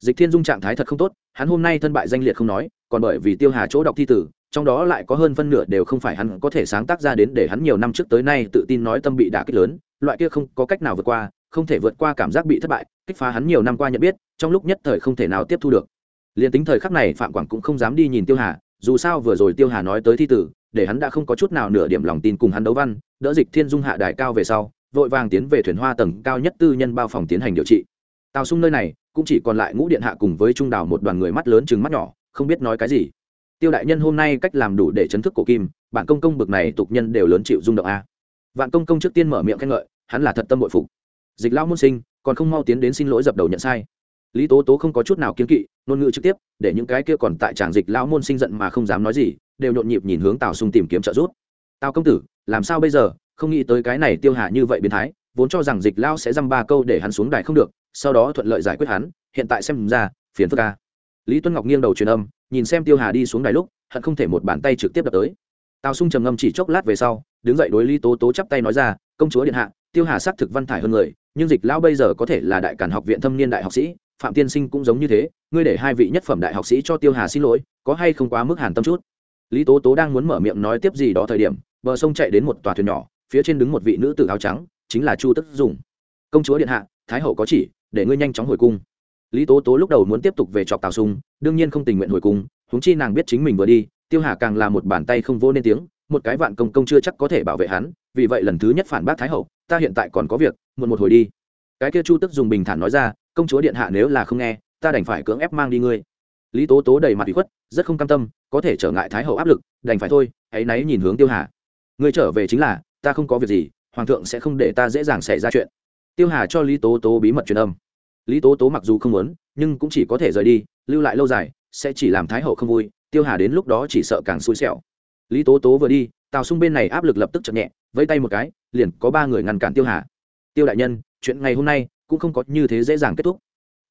Dịch thiên dung trạng thái thật không tốt, hắn hôm nay thân bại danh liệt không nói, còn bởi vì tiêu hà chỗ đọc thi tử trong đó lại có hơn phân nửa đều không phải hắn có thể sáng tác ra đến để hắn nhiều năm trước tới nay tự tin nói tâm bị đả kích lớn, loại kia không có cách nào vượt qua, không thể vượt qua cảm giác bị thất bại, kích phá hắn nhiều năm qua nhận biết, trong lúc nhất thời không thể nào tiếp thu được. Liền tính thời khắc này phạm quảng cũng không dám đi nhìn tiêu hà, dù sao vừa rồi tiêu hà nói tới thi tử, để hắn đã không có chút nào nửa điểm lòng tin cùng hắn đấu văn, đỡ dịch thiên dung hạ đài cao về sau, vội vàng tiến về thuyền hoa tầng cao nhất tư nhân bao phòng tiến hành điều trị. Tào sung nơi này, cũng chỉ còn lại ngũ điện hạ cùng với trung đảo một đoàn người mắt lớn chừng mắt nhỏ, không biết nói cái gì tiêu đại nhân hôm nay cách làm đủ để chấn thức cổ kim bản công công bực này tục nhân đều lớn chịu rung động a. Vạn công công trước tiên mở miệng khen ngợi, hắn là thật tâm bội phục. Dịch lão môn sinh, còn không mau tiến đến xin lỗi dập đầu nhận sai. Lý tố tố không có chút nào kiến kỵ, ngôn ngữ trực tiếp, để những cái kia còn tại tràng dịch lão môn sinh giận mà không dám nói gì, đều nhộn nhịp nhìn hướng tào sung tìm kiếm trợ giúp. Tào công tử, làm sao bây giờ? Không nghĩ tới cái này tiêu hạ như vậy biến thái, vốn cho rằng dịch Lão sẽ dăm ba câu để hắn xuống đài không được, sau đó thuận lợi giải quyết hắn, hiện tại xem ra, phiền phức ca lý Tuấn ngọc nghiêng đầu truyền âm nhìn xem tiêu hà đi xuống đài lúc, hận không thể một bàn tay trực tiếp đập tới. Tào sung trầm ngâm chỉ chốc lát về sau, đứng dậy đối lý tố tố chắp tay nói ra, công chúa điện hạ, tiêu hà xác thực văn thải hơn người, nhưng dịch lão bây giờ có thể là đại cản học viện thâm niên đại học sĩ, phạm tiên sinh cũng giống như thế, ngươi để hai vị nhất phẩm đại học sĩ cho tiêu hà xin lỗi, có hay không quá mức hàn tâm chút? Lý tố tố đang muốn mở miệng nói tiếp gì đó thời điểm, bờ sông chạy đến một tòa thuyền nhỏ, phía trên đứng một vị nữ tử áo trắng, chính là chu tức dùng. Công chúa điện hạ, thái hậu có chỉ, để ngươi nhanh chóng hồi cung lý tố tố lúc đầu muốn tiếp tục về chọc tào sung, đương nhiên không tình nguyện hồi cung húng chi nàng biết chính mình vừa đi, tiêu hà càng là một bàn tay không vô nên tiếng, một cái vạn công công chưa chắc có thể bảo vệ hắn, vì vậy lần thứ nhất phản bác thái hậu, ta hiện tại còn có việc, muộn một hồi đi. Cái kia chu tức dùng bình thản nói ra, công chúa điện hạ nếu là không nghe, ta đành phải cưỡng ép mang đi ngươi. Lý tố tố đầy mặt bị khuất, rất không cam tâm, có thể trở ngại thái hậu áp lực, đành phải thôi hãy náy nhìn hướng tiêu hà. Ngươi trở về chính là, ta không có việc gì, hoàng thượng sẽ không để ta dễ dàng xảy ra chuyện. Tiêu hà cho lý tố tố bí mật truyền âm lý tố tố mặc dù không muốn, nhưng cũng chỉ có thể rời đi, lưu lại lâu dài, sẽ chỉ làm thái hậu không vui, tiêu hà đến lúc đó chỉ sợ càng xui xẻo. Lý tố tố vừa đi, tào sung bên này áp lực lập tức chậm nhẹ, vẫy tay một cái, liền có ba người ngăn cản tiêu hà. Tiêu đại nhân, chuyện ngày hôm nay cũng không có như thế dễ dàng kết thúc.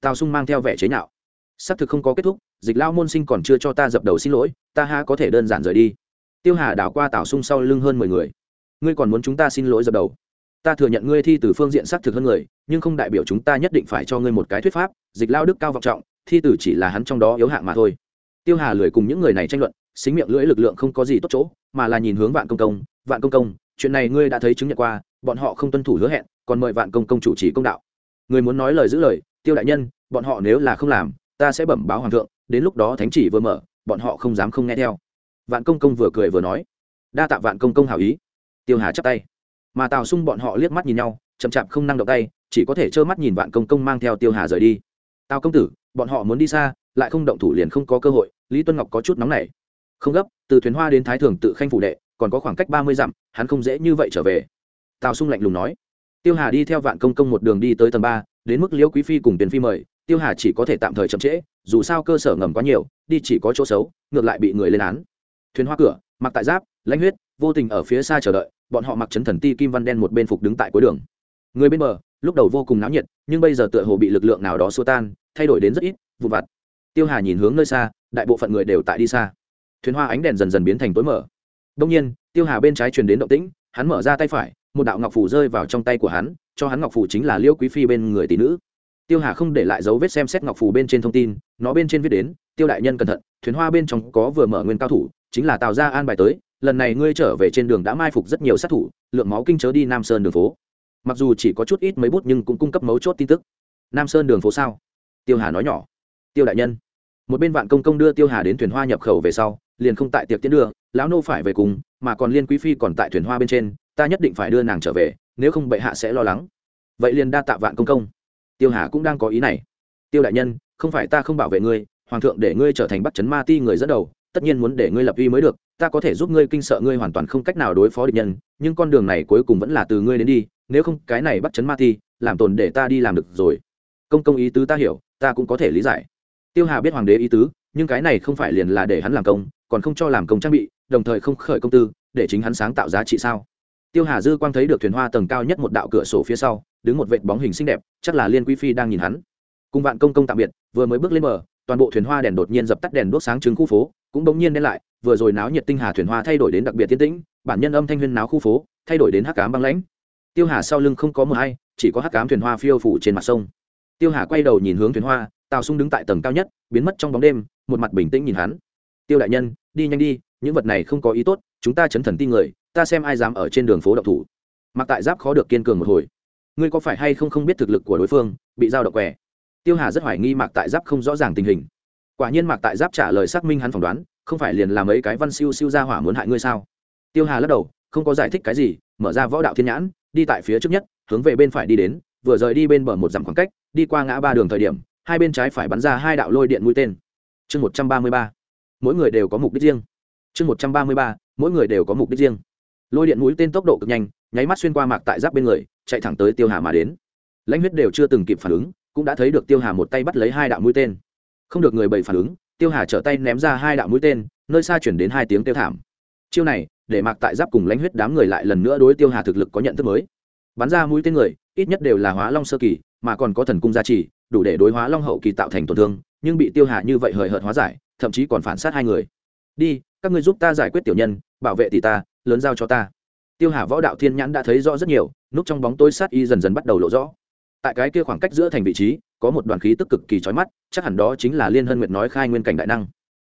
Tào sung mang theo vẻ chế nhạo. Xác thực không có kết thúc, dịch lao môn sinh còn chưa cho ta dập đầu xin lỗi, ta ha có thể đơn giản rời đi. Tiêu hà đảo qua tào sung sau lưng hơn mười người. Ngươi còn muốn chúng ta xin lỗi dập đầu? Ta thừa nhận ngươi thi từ phương diện xác thực hơn người, nhưng không đại biểu chúng ta nhất định phải cho ngươi một cái thuyết pháp, dịch lao đức cao vọng trọng, thi tử chỉ là hắn trong đó yếu hạng mà thôi. Tiêu hà lười cùng những người này tranh luận, xính miệng lưỡi lực lượng không có gì tốt chỗ, mà là nhìn hướng vạn công công, vạn công công, chuyện này ngươi đã thấy chứng nhận qua, bọn họ không tuân thủ hứa hẹn, còn mời vạn công công chủ trì công đạo. Người muốn nói lời giữ lời, tiêu đại nhân, bọn họ nếu là không làm, ta sẽ bẩm báo hoàng thượng, đến lúc đó thánh chỉ vừa mở, bọn họ không dám không nghe theo. Vạn công công vừa cười vừa nói, đa tạ vạn công công hảo ý. Tiêu hà chắp tay mà tào sung bọn họ liếc mắt nhìn nhau chậm chạp không năng động tay chỉ có thể trơ mắt nhìn vạn công công mang theo tiêu hà rời đi tào công tử bọn họ muốn đi xa lại không động thủ liền không có cơ hội lý tuân ngọc có chút nóng nảy không gấp từ thuyền hoa đến thái thường tự khanh phủ đệ còn có khoảng cách ba mươi dặm hắn không dễ như vậy trở về tào sung lạnh lùng nói tiêu hà đi theo vạn công công một đường đi tới tầng ba đến mức liễu quý phi cùng tiền phi mời tiêu hà chỉ có thể tạm thời chậm trễ dù sao cơ sở ngầm quá nhiều đi chỉ có chỗ xấu ngược lại bị người lên án thuyền hoa cửa mặc tại giáp lãnh huyết vô tình ở phía xa chờ đợi bọn họ mặc chấn thần ti kim văn đen một bên phục đứng tại cuối đường. Người bên bờ, lúc đầu vô cùng náo nhiệt, nhưng bây giờ tựa hồ bị lực lượng nào đó xua tan, thay đổi đến rất ít, vụ vặt. Tiêu hà nhìn hướng nơi xa, đại bộ phận người đều tại đi xa. Thuyền hoa ánh đèn dần dần biến thành tối mở đông nhiên, tiêu hà bên trái truyền đến động tĩnh, hắn mở ra tay phải, một đạo ngọc phủ rơi vào trong tay của hắn, cho hắn ngọc phủ chính là liễu quý phi bên người tỷ nữ. Tiêu hà không để lại dấu vết xem xét ngọc phủ bên trên thông tin, nó bên trên viết đến, tiêu đại nhân cẩn thận, thuyền hoa bên trong có vừa mở nguyên cao thủ, chính là tào gia an bài tới lần này ngươi trở về trên đường đã mai phục rất nhiều sát thủ, lượng máu kinh chớ đi nam sơn đường phố. Mặc dù chỉ có chút ít mấy bút nhưng cũng cung cấp mấu chốt tin tức. Nam sơn đường phố sao? Tiêu hà nói nhỏ. Tiêu đại nhân, một bên vạn công công đưa tiêu hà đến thuyền hoa nhập khẩu về sau, liền không tại tiệc tiến đưa, lão nô phải về cùng, mà còn liên quý phi còn tại thuyền hoa bên trên, ta nhất định phải đưa nàng trở về, nếu không bệ hạ sẽ lo lắng. Vậy liền đa tạ vạn công công. Tiêu hà cũng đang có ý này. Tiêu đại nhân, không phải ta không bảo vệ ngươi, hoàng thượng để ngươi trở thành bắt chấn ma ti người dẫn đầu, tất nhiên muốn để ngươi lập uy mới được ta có thể giúp ngươi kinh sợ ngươi hoàn toàn không cách nào đối phó địch nhân, nhưng con đường này cuối cùng vẫn là từ ngươi đến đi, nếu không cái này bắt chấn ma ti làm tồn để ta đi làm được rồi. Công công ý tứ ta hiểu, ta cũng có thể lý giải. Tiêu hà biết hoàng đế ý tứ, nhưng cái này không phải liền là để hắn làm công, còn không cho làm công trang bị, đồng thời không khởi công tư, để chính hắn sáng tạo giá trị sao? Tiêu hà dư quang thấy được thuyền hoa tầng cao nhất một đạo cửa sổ phía sau, đứng một vệt bóng hình xinh đẹp, chắc là liên quý phi đang nhìn hắn. Cùng vạn công công tạm biệt, vừa mới bước lên bờ, toàn bộ thuyền hoa đèn đột nhiên dập tắt đèn đốt sáng trứng khu phố, cũng bỗng nhiên đen lại vừa rồi náo nhiệt tinh hà thuyền hoa thay đổi đến đặc biệt tiến tĩnh, bản nhân âm thanh huyên náo khu phố, thay đổi đến hắc cám băng lãnh. Tiêu hà sau lưng không có mờ hay chỉ có hắc cám thuyền hoa phiêu phủ trên mặt sông. Tiêu hà quay đầu nhìn hướng thuyền hoa, tào sung đứng tại tầng cao nhất, biến mất trong bóng đêm, một mặt bình tĩnh nhìn hắn. Tiêu đại nhân, đi nhanh đi, những vật này không có ý tốt, chúng ta chấn thần ti người, ta xem ai dám ở trên đường phố độc thủ. Mặc tại giáp khó được kiên cường một hồi. Ngươi có phải hay không không biết thực lực của đối phương, bị giao độc quẻ tiêu hà rất hoài nghi mạc tại giáp không rõ ràng tình hình. Quả nhiên mạc tại giáp trả lời xác minh hắn phỏng đoán không phải liền làm ấy cái văn siêu siêu ra hỏa muốn hại ngươi sao? Tiêu hà lắc đầu, không có giải thích cái gì, mở ra võ đạo thiên nhãn, đi tại phía trước nhất, hướng về bên phải đi đến, vừa rời đi bên bờ một dặm khoảng cách, đi qua ngã ba đường thời điểm, hai bên trái phải bắn ra hai đạo lôi điện mũi tên. Chương một trăm ba mươi ba, mỗi người đều có mục đích riêng. Chương một trăm ba mươi ba, mỗi người đều có mục đích riêng. Lôi điện mũi tên tốc độ cực nhanh, nháy mắt xuyên qua mạc tại giáp bên người, chạy thẳng tới tiêu hà mà đến. Lãnh huyết đều chưa từng kịp phản ứng, cũng đã thấy được tiêu hà một tay bắt lấy hai đạo mũi tên. Không được người bầy phản ứng tiêu hà trở tay ném ra hai đạo mũi tên, nơi xa chuyển đến hai tiếng tiêu thảm. Chiêu này, để mạc tại giáp cùng lãnh huyết đám người lại lần nữa đối tiêu hà thực lực có nhận thức mới. Bắn ra mũi tên người, ít nhất đều là hóa long sơ kỳ, mà còn có thần cung gia trì, đủ để đối hóa long hậu kỳ tạo thành tổn thương, nhưng bị tiêu hà như vậy hời hợt hóa giải, thậm chí còn phản sát hai người. Đi, các ngươi giúp ta giải quyết tiểu nhân, bảo vệ tỷ ta, lớn giao cho ta. Tiêu hà võ đạo thiên nhãn đã thấy rõ rất nhiều, núp trong bóng tối sát y dần dần bắt đầu lộ rõ. Tại cái kia khoảng cách giữa thành vị trí có một đoàn khí tức cực kỳ chói mắt, chắc hẳn đó chính là liên hân nguyệt nói khai nguyên cảnh đại năng.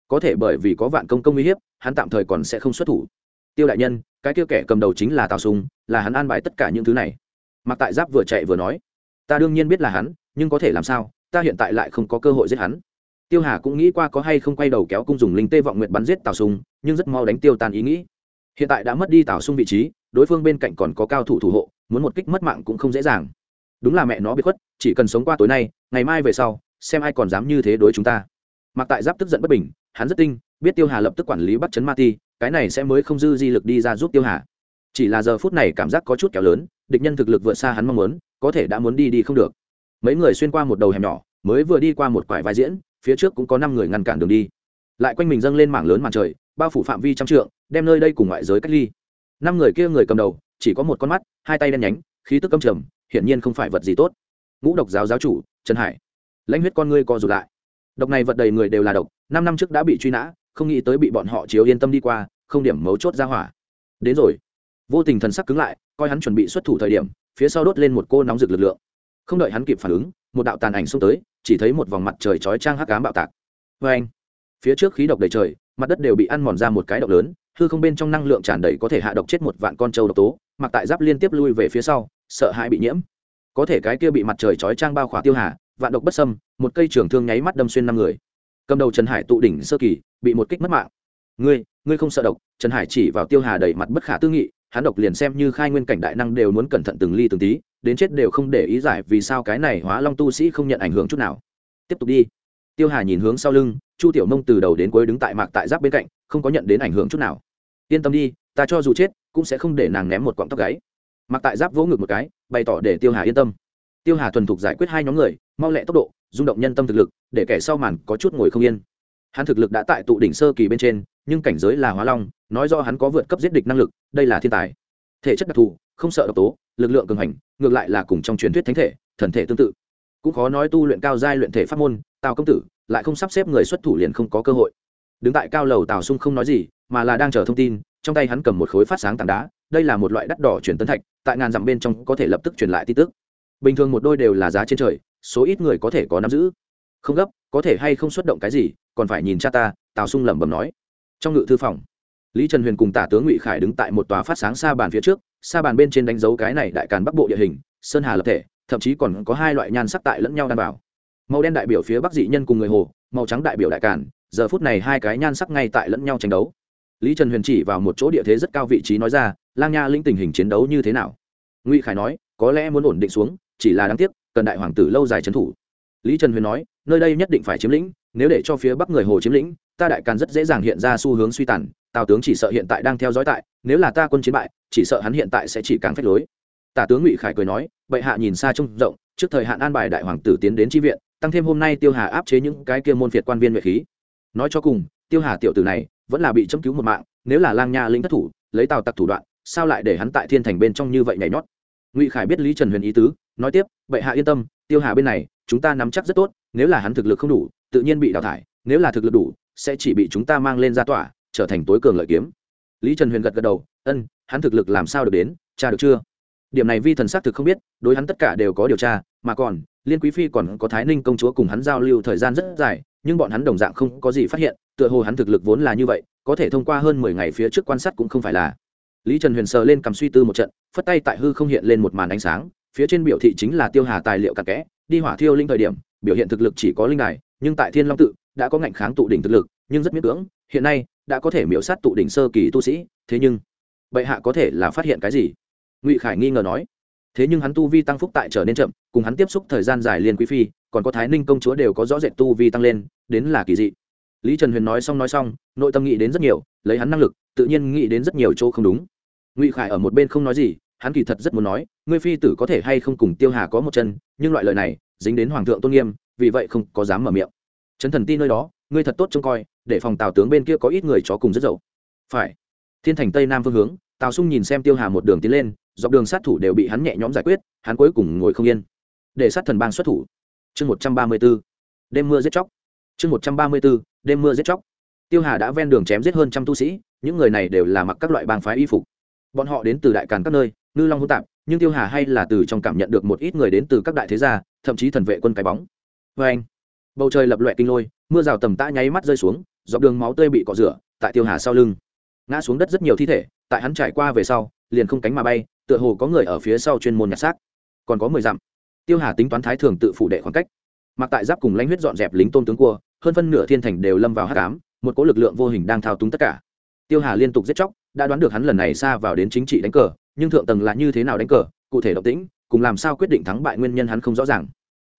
Có thể bởi vì có vạn công công uy hiếp, hắn tạm thời còn sẽ không xuất thủ. Tiêu đại nhân, cái kia kẻ cầm đầu chính là tào sùng, là hắn an bài tất cả những thứ này. Mặc tại giáp vừa chạy vừa nói, ta đương nhiên biết là hắn, nhưng có thể làm sao? Ta hiện tại lại không có cơ hội giết hắn. Tiêu hà cũng nghĩ qua có hay không quay đầu kéo cung dùng linh tê vọng nguyện bắn giết tào sùng, nhưng rất mau đánh tiêu tan ý nghĩ. Hiện tại đã mất đi tào sung vị trí, đối phương bên cạnh còn có cao thủ thủ hộ, muốn một kích mất mạng cũng không dễ dàng đúng là mẹ nó bị khuất, chỉ cần sống qua tối nay, ngày mai về sau, xem ai còn dám như thế đối chúng ta. Mặc tại giáp tức giận bất bình, hắn rất tinh, biết tiêu hà lập tức quản lý bắt chấn ma ti, cái này sẽ mới không dư di lực đi ra giúp tiêu hà. Chỉ là giờ phút này cảm giác có chút kéo lớn, địch nhân thực lực vượt xa hắn mong muốn, có thể đã muốn đi đi không được. Mấy người xuyên qua một đầu hẻm nhỏ, mới vừa đi qua một quải vai diễn, phía trước cũng có năm người ngăn cản đường đi. Lại quanh mình dâng lên mảng lớn màn trời, bao phủ phạm vi trăm trượng, đem nơi đây cùng ngoại giới cách ly. Năm người kia người cầm đầu, chỉ có một con mắt, hai tay đen nhánh, khí tức căm trầm hiển nhiên không phải vật gì tốt. Ngũ độc giáo giáo chủ, trần hải. Lãnh huyết con ngươi co rụt lại. Độc này vật đầy người đều là độc, năm năm trước đã bị truy nã, không nghĩ tới bị bọn họ chiếu yên tâm đi qua, không điểm mấu chốt ra hỏa. Đến rồi. Vô tình thần sắc cứng lại, coi hắn chuẩn bị xuất thủ thời điểm, phía sau đốt lên một cô nóng rực lực lượng. Không đợi hắn kịp phản ứng, một đạo tàn ảnh xông tới, chỉ thấy một vòng mặt trời chói trang hắc cám bạo tạc. Vê anh, phía trước khí độc đầy trời, mặt đất đều bị ăn mòn ra một cái độc lớn, hư không bên trong năng lượng tràn đầy có thể hạ độc chết một vạn con trâu độc tố mặc tại giáp liên tiếp lui về phía sau, sợ hãi bị nhiễm. Có thể cái kia bị mặt trời chói trang bao khỏa tiêu hà, vạn độc bất sâm một cây trường thương nháy mắt đâm xuyên năm người. Cầm đầu trần hải tụ đỉnh sơ kỳ, bị một kích mất mạng. Ngươi ngươi không sợ độc? Trần hải chỉ vào tiêu hà đầy mặt bất khả tư nghị, hắn độc liền xem như khai nguyên cảnh đại năng đều muốn cẩn thận từng ly từng tí, đến chết đều không để ý giải vì sao cái này hóa long tu sĩ không nhận ảnh hưởng chút nào. Tiếp tục đi. Tiêu hà nhìn hướng sau lưng, chu tiểu mông từ đầu đến cuối đứng tại mạc tại giáp bên cạnh, không có nhận đến ảnh hưởng chút nào. Yên tâm đi, ta cho dù chết cũng sẽ không để nàng ném một quọng tóc gáy. Mặc tại giáp vỗ ngực một cái, bày tỏ để tiêu hà yên tâm. Tiêu hà thuần thục giải quyết hai nhóm người, mau lẹ tốc độ, rung động nhân tâm thực lực, để kẻ sau màn có chút ngồi không yên. Hắn thực lực đã tại tụ đỉnh sơ kỳ bên trên, nhưng cảnh giới là hóa long, nói do hắn có vượt cấp giết địch năng lực, đây là thiên tài. Thể chất đặc thù, không sợ độc tố, lực lượng cường hành, ngược lại là cùng trong truyền thuyết thánh thể, thần thể tương tự. Cũng khó nói tu luyện cao giai luyện thể pháp môn, tào công tử, lại không sắp xếp người xuất thủ liền không có cơ hội. Đứng tại cao lầu tào sung không nói gì, mà là đang chờ thông tin trong tay hắn cầm một khối phát sáng tảng đá, đây là một loại đắt đỏ chuyển tân thạch, tại ngàn dặm bên trong có thể lập tức truyền lại tin tức. Bình thường một đôi đều là giá trên trời, số ít người có thể có nắm giữ. Không gấp, có thể hay không xuất động cái gì, còn phải nhìn cha ta, tào sung lẩm bẩm nói. Trong ngự thư phòng, lý trần huyền cùng tả tướng ngụy khải đứng tại một tòa phát sáng xa bàn phía trước xa bàn bên trên đánh dấu cái này đại càn bắc bộ địa hình, sơn hà lập thể, thậm chí còn có hai loại nhan sắc tại lẫn nhau đảm bảo màu đen đại biểu phía bắc dị nhân cùng người hồ, màu trắng đại biểu đại càn, giờ phút này hai cái nhan sắc ngay tại lẫn nhau tranh đấu lý trần huyền chỉ vào một chỗ địa thế rất cao vị trí nói ra, lang nha linh tình hình chiến đấu như thế nào? Ngụy khải nói, có lẽ muốn ổn định xuống, chỉ là đáng tiếc, cần đại hoàng tử lâu dài trấn thủ. Lý trần huyền nói, nơi đây nhất định phải chiếm lĩnh, nếu để cho phía bắc người hồ chiếm lĩnh, ta đại càn rất dễ dàng hiện ra xu hướng suy tàn, tào tướng chỉ sợ hiện tại đang theo dõi tại, nếu là ta quân chiến bại, chỉ sợ hắn hiện tại sẽ chỉ càng phách lối. Tả tướng ngụy khải cười nói, bệ hạ nhìn xa trông rộng, trước thời hạn an bài đại hoàng tử tiến đến tri viện, tăng thêm hôm nay tiêu hà áp chế những cái kia môn phiệt quan viên nhuệ khí. Nói cho cùng tiêu hà tiểu tử này vẫn là bị châm cứu một mạng, nếu là lang nha lĩnh thất thủ, lấy tào tặc thủ đoạn, sao lại để hắn tại thiên thành bên trong như vậy nhảy nhót? Ngụy khải biết lý trần huyền ý tứ, nói tiếp, bệ hạ yên tâm, tiêu hà bên này, chúng ta nắm chắc rất tốt, nếu là hắn thực lực không đủ, tự nhiên bị đào thải, nếu là thực lực đủ, sẽ chỉ bị chúng ta mang lên ra tỏa trở thành tối cường lợi kiếm. Lý trần huyền gật gật đầu, ân, hắn thực lực làm sao được đến cha được chưa? Điểm này vi thần xác thực không biết, đối hắn tất cả đều có điều tra, mà còn, liên quý phi còn có thái ninh công chúa cùng hắn giao lưu thời gian rất dài, nhưng bọn hắn đồng dạng không có gì phát hiện tựa hồ hắn thực lực vốn là như vậy, có thể thông qua hơn mười ngày phía trước quan sát cũng không phải là. Lý trần huyền sờ lên cầm suy tư một trận, phất tay tại hư không hiện lên một màn ánh sáng, phía trên biểu thị chính là tiêu hà tài liệu cặn kẽ, đi hỏa thiêu linh thời điểm, biểu hiện thực lực chỉ có linh đài, nhưng tại thiên long tự, đã có ngạnh kháng tụ đỉnh thực lực, nhưng rất miễn cưỡng, hiện nay, đã có thể miễu sát tụ đỉnh sơ kỳ tu sĩ, thế nhưng, bệ hạ có thể là phát hiện cái gì? Ngụy khải nghi ngờ nói. Thế nhưng hắn tu vi tăng phúc tại trở nên chậm, cùng hắn tiếp xúc thời gian dài liên quý phi, còn có thái ninh công chúa đều có rõ rệt tu vi tăng lên, đến là kỳ dị lý trần huyền nói xong nói xong, nội tâm nghĩ đến rất nhiều, lấy hắn năng lực, tự nhiên nghĩ đến rất nhiều chỗ không đúng. Ngụy khải ở một bên không nói gì, hắn kỳ thật rất muốn nói, ngươi phi tử có thể hay không cùng tiêu hà có một chân, nhưng loại lời này, dính đến hoàng thượng tôn nghiêm, vì vậy không có dám mở miệng. Trấn thần ti nơi đó, ngươi thật tốt trông coi, để phòng tào tướng bên kia có ít người chó cùng rất dậu. Phải. Thiên thành tây nam phương hướng, tào sung nhìn xem tiêu hà một đường tiến lên, dọc đường sát thủ đều bị hắn nhẹ nhõm giải quyết, hắn cuối cùng ngồi không yên. Để sát thần bang xuất thủ. Chương một trăm ba mươi b ố đêm mưa giết chóc. Chương một trăm ba mươi b ố đêm mưa giết chóc. Tiêu hà đã ven đường chém giết hơn trăm tu sĩ, những người này đều là mặc các loại bang phái y phục. Bọn họ đến từ đại càn các nơi, ngư long hỗn tạp, nhưng tiêu hà hay là từ trong cảm nhận được một ít người đến từ các đại thế gia, thậm chí thần vệ quân cái bóng. Vê anh, bầu trời lập loẹ kinh lôi, mưa rào tầm tã nháy mắt rơi xuống, dọc đường máu tươi bị cọ rửa, tại tiêu hà sau lưng. Ngã xuống đất rất nhiều thi thể, tại hắn trải qua về sau, liền không cánh mà bay, tựa hồ có người ở phía sau chuyên môn nhặt xác. Còn có mười dặm. Tiêu hà tính toán thái thường tự phủ đệ khoảng cách. Mặc tại giáp cùng lãnh huyết dọn dẹp lính tôn tướng cua hơn phân nửa thiên thành đều lâm vào hắc cám một cỗ lực lượng vô hình đang thao túng tất cả. Tiêu hà liên tục giết chóc, đã đoán được hắn lần này xa vào đến chính trị đánh cờ, nhưng thượng tầng là như thế nào đánh cờ, cụ thể động tĩnh, cùng làm sao quyết định thắng bại nguyên nhân hắn không rõ ràng.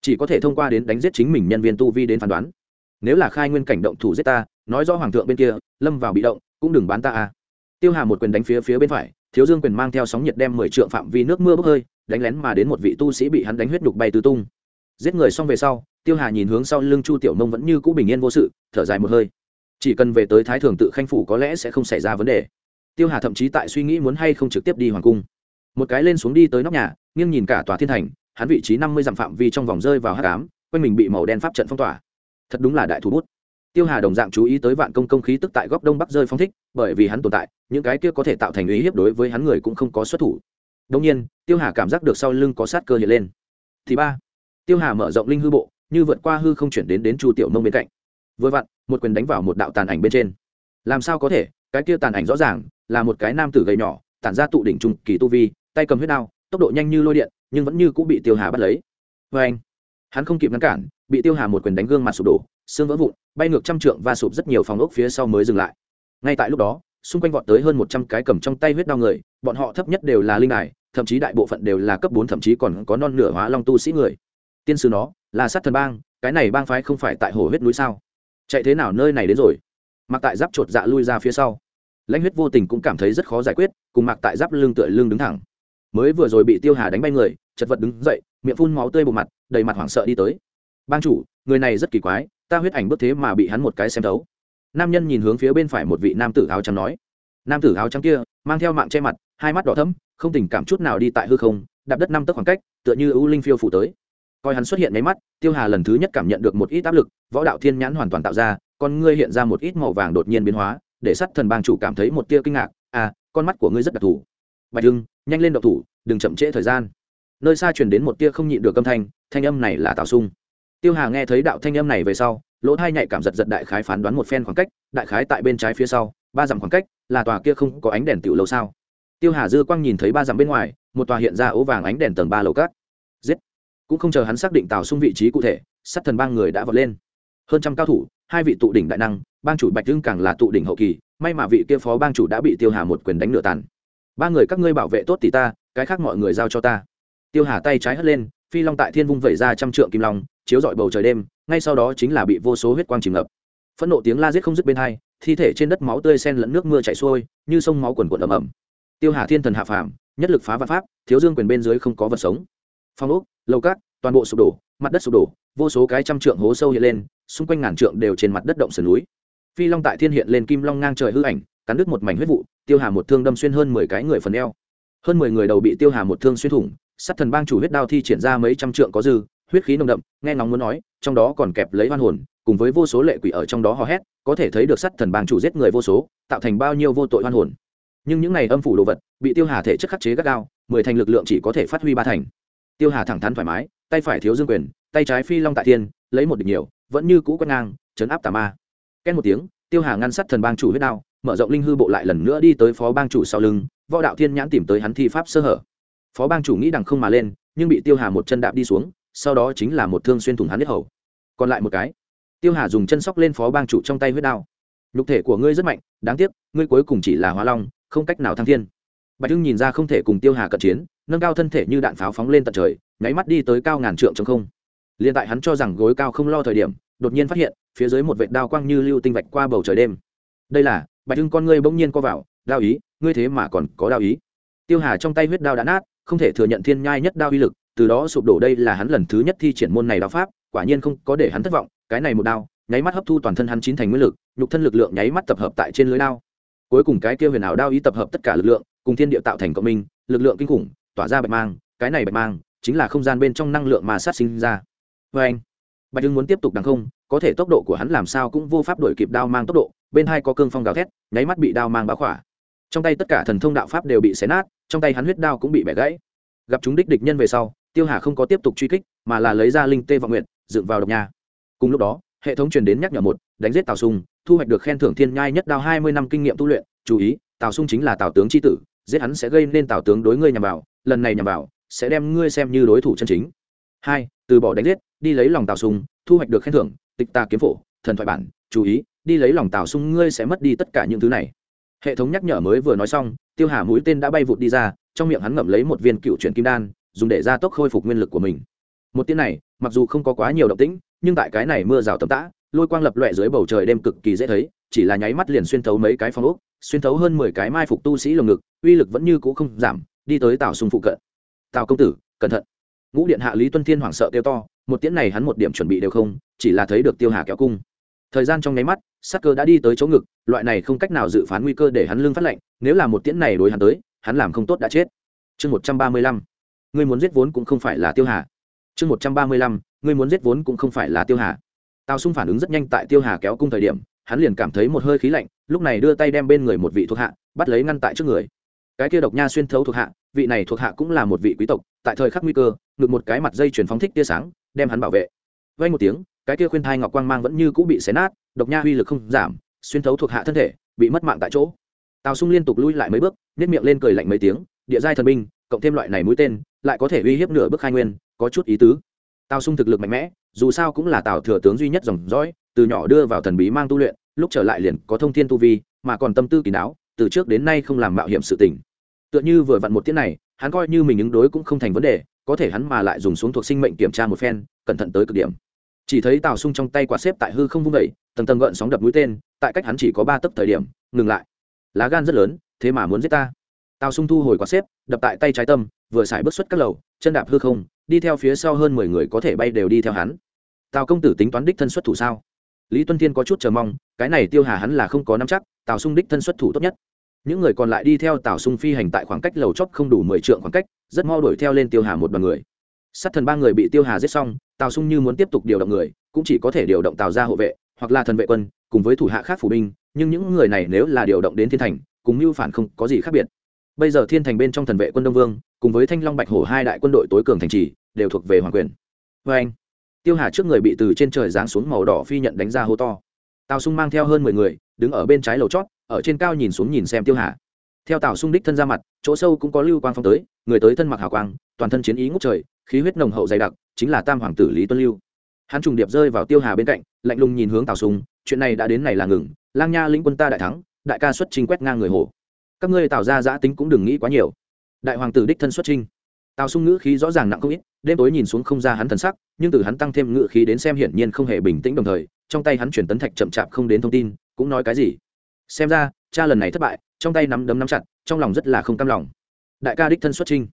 Chỉ có thể thông qua đến đánh giết chính mình nhân viên tu vi đến phán đoán. Nếu là khai nguyên cảnh động thủ giết ta, nói rõ hoàng thượng bên kia, lâm vào bị động, cũng đừng bán ta à. Tiêu hà một quyền đánh phía phía bên phải, thiếu dương quyền mang theo sóng nhiệt đem mười trượng phạm vi nước mưa bốc hơi, đánh lén mà đến một vị tu sĩ bị hắn đánh huyết đục bay tứ tung giết người xong về sau, tiêu hà nhìn hướng sau lưng chu tiểu mông vẫn như cũ bình yên vô sự, thở dài một hơi. Chỉ cần về tới thái thường tự khanh phủ có lẽ sẽ không xảy ra vấn đề. Tiêu hà thậm chí tại suy nghĩ muốn hay không trực tiếp đi hoàng cung. Một cái lên xuống đi tới nóc nhà, nghiêng nhìn cả tòa thiên thành, hắn vị trí năm mươi dặm phạm vi trong vòng rơi vào hát cám quanh mình bị màu đen pháp trận phong tỏa. Thật đúng là đại thủ bút. Tiêu hà đồng dạng chú ý tới vạn công công khí tức tại góc đông bắc rơi phong thích, bởi vì hắn tồn tại, những cái kia có thể tạo thành uy hiếp đối với hắn người cũng không có xuất thủ. Đông nhiên, tiêu hà cảm giác được sau lưng có sát cơ hiện lên. Thì ba tiêu hà mở rộng linh hư bộ, như vượt qua hư không chuyển đến đến chu tiểu nông bên cạnh. Vừa vặn, một quyền đánh vào một đạo tàn ảnh bên trên. Làm sao có thể? Cái kia tàn ảnh rõ ràng là một cái nam tử gầy nhỏ, tản ra tụ đỉnh trung kỳ tu vi, tay cầm huyết đao, tốc độ nhanh như lôi điện, nhưng vẫn như cũng bị tiêu hà bắt lấy. Vê anh, hắn không kịp ngăn cản, bị tiêu hà một quyền đánh gương mặt sụp đổ, xương vỡ vụn, bay ngược trăm trượng và sụp rất nhiều phòng ốc phía sau mới dừng lại. Ngay tại lúc đó, xung quanh vọt tới hơn một trăm cái cầm trong tay huyết đao người, bọn họ thấp nhất đều là linh đài, thậm chí đại bộ phận đều là cấp bốn, thậm chí còn có non nửa hóa long tu sĩ người tiên sư nó, là sát thần bang, cái này bang phái không phải tại hồ huyết núi sao? Chạy thế nào nơi này đến rồi? Mặc tại giáp chột dạ lui ra phía sau. Lãnh huyết vô tình cũng cảm thấy rất khó giải quyết, cùng mặc tại giáp lưng tựa lưng đứng thẳng. Mới vừa rồi bị tiêu hà đánh bay người, chật vật đứng dậy, miệng phun máu tươi bộ mặt, đầy mặt hoảng sợ đi tới. Bang chủ, người này rất kỳ quái, ta huyết ảnh bước thế mà bị hắn một cái xem thấu. Nam nhân nhìn hướng phía bên phải một vị nam tử áo trắng nói. Nam tử áo trắng kia, mang theo mạng che mặt, hai mắt đỏ thấm không tình cảm chút nào đi tại hư không, đạp đất năm tấc khoảng cách, tựa như ưu linh phiêu phủ tới coi hắn xuất hiện nháy mắt, tiêu hà lần thứ nhất cảm nhận được một ít áp lực, võ đạo thiên nhãn hoàn toàn tạo ra, con ngươi hiện ra một ít màu vàng đột nhiên biến hóa, để sắt thần bang chủ cảm thấy một tia kinh ngạc à con mắt của ngươi rất đặc thù. Bạch hưng, nhanh lên độc thủ, đừng chậm trễ thời gian. Nơi xa truyền đến một tia không nhịn được âm thanh thanh âm này là tào sung. Tiêu hà nghe thấy đạo thanh âm này về sau, lỗ thai nhạy cảm giật giật đại khái phán đoán một phen khoảng cách, đại khái tại bên trái phía sau, ba dặm khoảng cách, là tòa kia không có ánh đèn tiểu lâu sao? Tiêu hà dư quang nhìn thấy ba dặm bên ngoài, một tòa hiện ra ố vàng ánh đèn tầng ba lầu cát cũng không chờ hắn xác định tào xung vị trí cụ thể, sát thần bang người đã vọt lên. Hơn trăm cao thủ, hai vị tụ đỉnh đại năng, bang chủ bạch hưng càng là tụ đỉnh hậu kỳ, may mà vị kia phó bang chủ đã bị tiêu hà một quyền đánh nửa tàn. Ba người các ngươi bảo vệ tốt tỷ ta, cái khác mọi người giao cho ta. Tiêu hà tay trái hất lên, phi long tại thiên vung vẩy ra trăm trượng kim long, chiếu dọi bầu trời đêm, ngay sau đó chính là bị vô số huyết quang chìm ngập. Phẫn nộ tiếng la giết không dứt bên hai, thi thể trên đất máu tươi sen lẫn nước mưa chảy xuôi, như sông máu quần quần ầm ầm. Tiêu hà thiên thần hạ phàm, nhất lực phá vạn pháp, thiếu dương quyền bên dưới không có vật sống. Phong ốc lầu cát, toàn bộ sụp đổ, mặt đất sụp đổ, vô số cái trăm trượng hố sâu hiện lên, xung quanh ngàn trượng đều trên mặt đất động sườn núi. Phi long tại thiên hiện lên kim long ngang trời hư ảnh, cắn đứt một mảnh huyết vụ, tiêu hà một thương đâm xuyên hơn mười cái người phần eo. Hơn mười người đầu bị tiêu hà một thương xuyên thủng, sát thần bang chủ huyết đao thi triển ra mấy trăm trượng có dư, huyết khí nồng đậm, nghe ngóng muốn nói, trong đó còn kẹp lấy hoan hồn, cùng với vô số lệ quỷ ở trong đó hò hét, có thể thấy được sát thần bang chủ giết người vô số, tạo thành bao nhiêu vô tội hoan hồn. Nhưng những này âm phủ đồ vật, bị tiêu hà thể chất khắc chế gắt gao, mười thành lực lượng chỉ có thể phát huy ba thành tiêu hà thẳng thắn thoải mái, tay phải thiếu dương quyền, tay trái phi long tại thiên, lấy một địch nhiều, vẫn như cũ quét ngang chấn áp tà ma. Két một tiếng, tiêu hà ngăn sát thần bang chủ huyết đao, mở rộng linh hư bộ lại lần nữa đi tới phó bang chủ sau lưng, võ đạo thiên nhãn tìm tới hắn thi pháp sơ hở. Phó bang chủ nghĩ đằng không mà lên, nhưng bị tiêu hà một chân đạp đi xuống, sau đó chính là một thương xuyên thủng hắn nhất hầu. Còn lại một cái, tiêu hà dùng chân sóc lên phó bang chủ trong tay huyết đao. Nhục thể của ngươi rất mạnh, đáng tiếc, ngươi cuối cùng chỉ là hóa long, không cách nào thăng thiên bạch hưng nhìn ra không thể cùng tiêu hà cận chiến, nâng cao thân thể như đạn pháo phóng lên tận trời, nháy mắt đi tới cao ngàn trượng trong không. Liền tại hắn cho rằng gối cao không lo thời điểm, đột nhiên phát hiện, phía dưới một vệt đao quang như lưu tinh vạch qua bầu trời đêm. Đây là, bạch hưng con ngươi bỗng nhiên co vào, đao ý, ngươi thế mà còn có đao ý. Tiêu hà trong tay huyết đao đã nát, không thể thừa nhận thiên nhai nhất đao uy lực, từ đó sụp đổ đây là hắn lần thứ nhất thi triển môn này đao pháp, quả nhiên không có để hắn thất vọng, cái này một đao, nháy mắt hấp thu toàn thân hắn chín thành nguyên lực, nhục thân lực lượng nháy mắt tập hợp tại trên lưới đao. Cuối cùng cái kia huyền ảo đao ý tập hợp tất cả lực lượng cùng thiên địa tạo thành cộng minh, lực lượng kinh khủng, tỏa ra bạch mang, cái này bạch mang chính là không gian bên trong năng lượng mà sát sinh ra. Vê anh, bạch hưng muốn tiếp tục đằng không, có thể tốc độ của hắn làm sao cũng vô pháp đổi kịp đao mang tốc độ, bên hai có cương phong gào thét, nháy mắt bị đao mang bá khỏa. Trong tay tất cả thần thông đạo pháp đều bị xé nát, trong tay hắn huyết đao cũng bị bẻ gãy. Gặp chúng đích địch nhân về sau, tiêu hà không có tiếp tục truy kích, mà là lấy ra linh tê vọng nguyện dựng vào độc nhà. Cùng lúc đó, hệ thống truyền đến nhắc nhở một, đánh giết tào sung, thu hoạch được khen thưởng thiên nhai nhất đao hai mươi năm kinh nghiệm tu luyện, chú ý, tào sung chính là tào tướng tri tử giết hắn sẽ gây nên tào tướng đối ngươi nhằm vào, lần này nhằm vào, sẽ đem ngươi xem như đối thủ chân chính. Hai, từ bỏ đánh giết, đi lấy lòng tào sung, thu hoạch được khen thưởng, tịch ta kiếm phổ, thần thoại bản, chú ý, đi lấy lòng tào sung ngươi sẽ mất đi tất cả những thứ này. Hệ thống nhắc nhở mới vừa nói xong, tiêu hà mũi tên đã bay vụt đi ra, trong miệng hắn ngậm lấy một viên cựu chuyển kim đan, dùng để gia tốc khôi phục nguyên lực của mình. Một tiếng này, mặc dù không có quá nhiều động tĩnh, nhưng tại cái này mưa rào tầm tã, lôi quang lập loẹ dưới bầu trời đêm cực kỳ dễ thấy, chỉ là nháy mắt liền xuyên thấu mấy cái phong ốc xuyên thấu hơn mười cái mai phục tu sĩ lồng ngực, uy lực vẫn như cũ không giảm, đi tới tào sung phụ cận. Tào công tử, cẩn thận. Ngũ điện hạ lý tuân thiên hoảng sợ kêu to, một tiễn này hắn một điểm chuẩn bị đều không, chỉ là thấy được tiêu hà kéo cung. Thời gian trong nháy mắt sắc cơ đã đi tới chỗ ngực, loại này không cách nào dự phán nguy cơ để hắn lưng phát lệnh nếu là một tiễn này đối hắn tới, hắn làm không tốt đã chết. Chương một trăm ba mươi lăm, ngươi muốn giết vốn cũng không phải là tiêu hà. Chương một trăm ba mươi lăm, ngươi muốn giết vốn cũng không phải là tiêu hà. Tào sung phản ứng rất nhanh tại tiêu hà kéo cung thời điểm hắn liền cảm thấy một hơi khí lạnh, lúc này đưa tay đem bên người một vị thuộc hạ, bắt lấy ngăn tại trước người. Cái kia độc nha xuyên thấu thuộc hạ, vị này thuộc hạ cũng là một vị quý tộc, tại thời khắc nguy cơ, ngực một cái mặt dây chuyển phóng thích tia sáng, đem hắn bảo vệ. Vay một tiếng, cái kia khuyên thai ngọc quang mang vẫn như cũ bị xé nát, độc nha uy lực không giảm, xuyên thấu thuộc hạ thân thể, bị mất mạng tại chỗ. Tào sung liên tục lui lại mấy bước nếp miệng lên cười lạnh mấy tiếng, địa giai thần binh, cộng thêm loại này mũi tên, lại có thể uy hiếp nửa bước khai nguyên, có chút ý tứ. Tào sung thực lực mạnh mẽ dù sao cũng là tào thừa tướng duy nhất dòng dõi, từ nhỏ đưa vào thần bí mang tu luyện, lúc trở lại liền có thông thiên tu vi, mà còn tâm tư kỳ đáo từ trước đến nay không làm mạo hiểm sự tình. Tựa như vừa vặn một tiết này, hắn coi như mình ứng đối cũng không thành vấn đề, có thể hắn mà lại dùng xuống thuộc sinh mệnh kiểm tra một phen, cẩn thận tới cực điểm. Chỉ thấy tào sung trong tay quạt xếp tại hư không vung vẩy tầng tầng gợn sóng đập mũi tên, tại cách hắn chỉ có ba tấc thời điểm, ngừng lại. Lá gan rất lớn, thế mà muốn giết ta. Tào sung thu hồi quạt xếp, đập tại tay trái tâm, vừa xài bước xuất các lầu, chân đạp hư không, đi theo phía sau hơn mười người có thể bay đều đi theo hắn tào công tử tính toán đích thân xuất thủ sao? Lý tuân thiên có chút chờ mong, cái này tiêu hà hắn là không có nắm chắc, tào sung đích thân xuất thủ tốt nhất. Những người còn lại đi theo tào sung phi hành tại khoảng cách lầu chóp không đủ mười trượng khoảng cách, rất mau đuổi theo lên tiêu hà một đoàn người. Sát thần ba người bị tiêu hà giết xong, tào sung như muốn tiếp tục điều động người, cũng chỉ có thể điều động tào ra hộ vệ, hoặc là thần vệ quân, cùng với thủ hạ khác phủ binh, nhưng những người này nếu là điều động đến thiên thành, cùng mưu phản không có gì khác biệt. Bây giờ thiên thành bên trong thần vệ quân đông vương, cùng với thanh long bạch hổ hai đại quân đội tối cường thành trì, đều thuộc về hoàng quyền. Vê anh tiêu hà trước người bị từ trên trời giáng xuống màu đỏ phi nhận đánh ra hô to. Tào sung mang theo hơn mười người, đứng ở bên trái lầu chót, ở trên cao nhìn xuống nhìn xem tiêu hà. Theo tào sung đích thân ra mặt, chỗ sâu cũng có lưu quang phong tới, người tới thân mặc hào quang, toàn thân chiến ý ngút trời, khí huyết nồng hậu dày đặc, chính là tam hoàng tử lý tuân lưu. Hắn trùng điệp rơi vào tiêu hà bên cạnh, lạnh lùng nhìn hướng tào sung, chuyện này đã đến này là ngừng, lang nha lĩnh quân ta đại thắng, đại ca xuất trình quét ngang người hồ. Các ngươi tạo ra giã tính cũng đừng nghĩ quá nhiều. Đại hoàng tử đích thân xuất trình tào sung ngữ khí rõ ràng nặng không ít, đêm tối nhìn xuống không ra hắn thần sắc, nhưng từ hắn tăng thêm ngữ khí đến xem hiển nhiên không hề bình tĩnh đồng thời, trong tay hắn chuyển tấn thạch chậm chạp không đến thông tin, cũng nói cái gì? Xem ra, cha lần này thất bại, trong tay nắm đấm nắm chặt, trong lòng rất là không cam lòng. Đại ca đích thân xuất trinh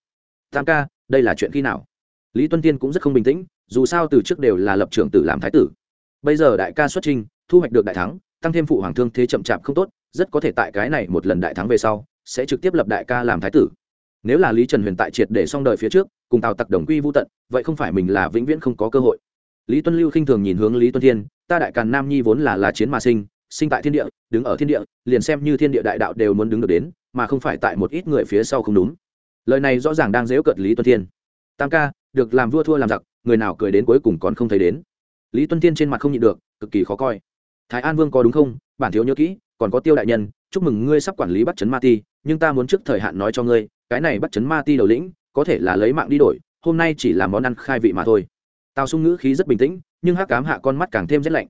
tam ca, đây là chuyện khi nào? Lý tuân tiên cũng rất không bình tĩnh, dù sao từ trước đều là lập trưởng tử làm thái tử. Bây giờ đại ca xuất trinh thu hoạch được đại thắng, tăng thêm phụ hoàng thương thế chậm chạp không tốt, rất có thể tại cái này một lần đại thắng về sau, sẽ trực tiếp lập đại ca làm thái tử nếu là lý trần huyền tại triệt để xong đời phía trước, cùng tào tặc đồng quy vô tận, vậy không phải mình là vĩnh viễn không có cơ hội. Lý tuân lưu khinh thường nhìn hướng lý tuân thiên, ta đại càn nam nhi vốn là là chiến mà sinh sinh tại thiên địa, đứng ở thiên địa, liền xem như thiên địa đại đạo đều muốn đứng được đến, mà không phải tại một ít người phía sau không đúng. Lời này rõ ràng đang dễu cợt lý tuân thiên. Tam ca, được làm vua thua làm giặc, người nào cười đến cuối cùng còn không thấy đến. Lý tuân thiên trên mặt không nhịn được, cực kỳ khó coi. Thái an vương có đúng không? Bản thiếu nhớ kỹ, còn có tiêu đại nhân, chúc mừng ngươi sắp quản lý bắt chấn ma ti, nhưng ta muốn trước thời hạn nói cho ngươi cái này bắt chấn ma ti đầu lĩnh, có thể là lấy mạng đi đổi, hôm nay chỉ là món ăn khai vị mà thôi. Tào sung ngữ khí rất bình tĩnh, nhưng hắc cám hạ con mắt càng thêm rét lạnh.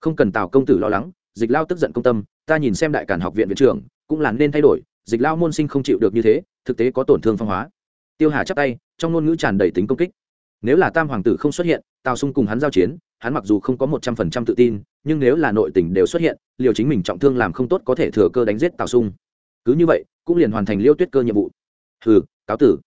Không cần tào công tử lo lắng, dịch lao tức giận công tâm, ta nhìn xem đại cản học viện viện trưởng, cũng là nên thay đổi, dịch lao môn sinh không chịu được như thế, thực tế có tổn thương phong hóa. Tiêu hà chắp tay, trong ngôn ngữ tràn đầy tính công kích. Nếu là tam hoàng tử không xuất hiện, tào sung cùng hắn giao chiến, hắn mặc dù không có một trăm phần trăm tự tin, nhưng nếu là nội tình đều xuất hiện, liều chính mình trọng thương làm không tốt có thể thừa cơ đánh giết tào sung. Cứ như vậy, cũng liền hoàn thành liêu tuyết cơ nhiệm vụ hừ, cáo tử.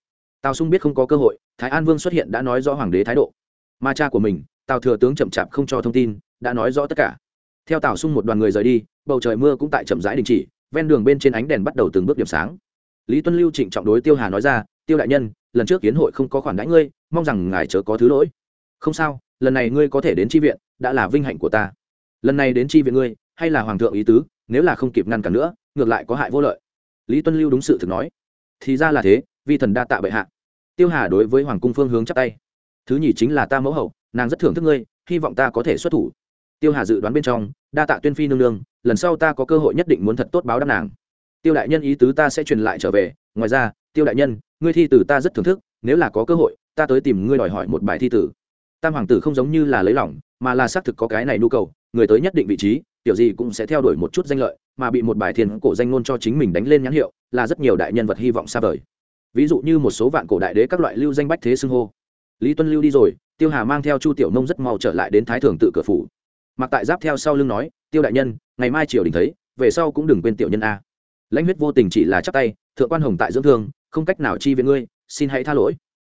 Tào sung biết không có cơ hội, thái an vương xuất hiện đã nói rõ hoàng đế thái độ. Ma cha của mình, tào thừa tướng chậm chạp không cho thông tin, đã nói rõ tất cả. Theo tào sung một đoàn người rời đi, bầu trời mưa cũng tại chậm rãi đình chỉ, ven đường bên trên ánh đèn bắt đầu từng bước điểm sáng. Lý tuân lưu trịnh trọng đối tiêu hà nói ra, tiêu đại nhân, lần trước kiến hội không có khoản đãi ngươi, mong rằng ngài chớ có thứ lỗi. Không sao, lần này ngươi có thể đến tri viện, đã là vinh hạnh của ta. Lần này đến tri viện ngươi, hay là hoàng thượng ý tứ, nếu là không kịp ngăn cản nữa, ngược lại có hại vô lợi. Lý tuân lưu đúng sự thực nói thì ra là thế, vi thần đa tạ bệ hạ. Tiêu hà đối với hoàng cung phương hướng chắp tay. Thứ nhì chính là ta mẫu hậu, nàng rất thưởng thức ngươi, hy vọng ta có thể xuất thủ. Tiêu hà dự đoán bên trong, đa tạ tuyên phi nương nương, lần sau ta có cơ hội nhất định muốn thật tốt báo đáp nàng. Tiêu đại nhân ý tứ ta sẽ truyền lại trở về, ngoài ra, tiêu đại nhân, ngươi thi tử ta rất thưởng thức, nếu là có cơ hội, ta tới tìm ngươi đòi hỏi một bài thi tử. Tam hoàng tử không giống như là lấy lòng mà là xác thực có cái này nhu cầu, người tới nhất định vị trí tiểu gì cũng sẽ theo đuổi một chút danh lợi, mà bị một bài thiền cổ danh ngôn cho chính mình đánh lên nhãn hiệu, là rất nhiều đại nhân vật hy vọng xa vời. Ví dụ như một số vạn cổ đại đế các loại lưu danh bách thế xưng hô. Lý tuân lưu đi rồi, tiêu hà mang theo chu tiểu nông rất mau trở lại đến thái thường tự cửa phủ. Mặc tại giáp theo sau lưng nói, tiêu đại nhân, ngày mai triều đình thấy, về sau cũng đừng quên tiểu nhân a. Lãnh huyết vô tình chỉ là chắc tay, thượng quan hồng tại dưỡng thương, không cách nào chi viện ngươi, xin hãy tha lỗi.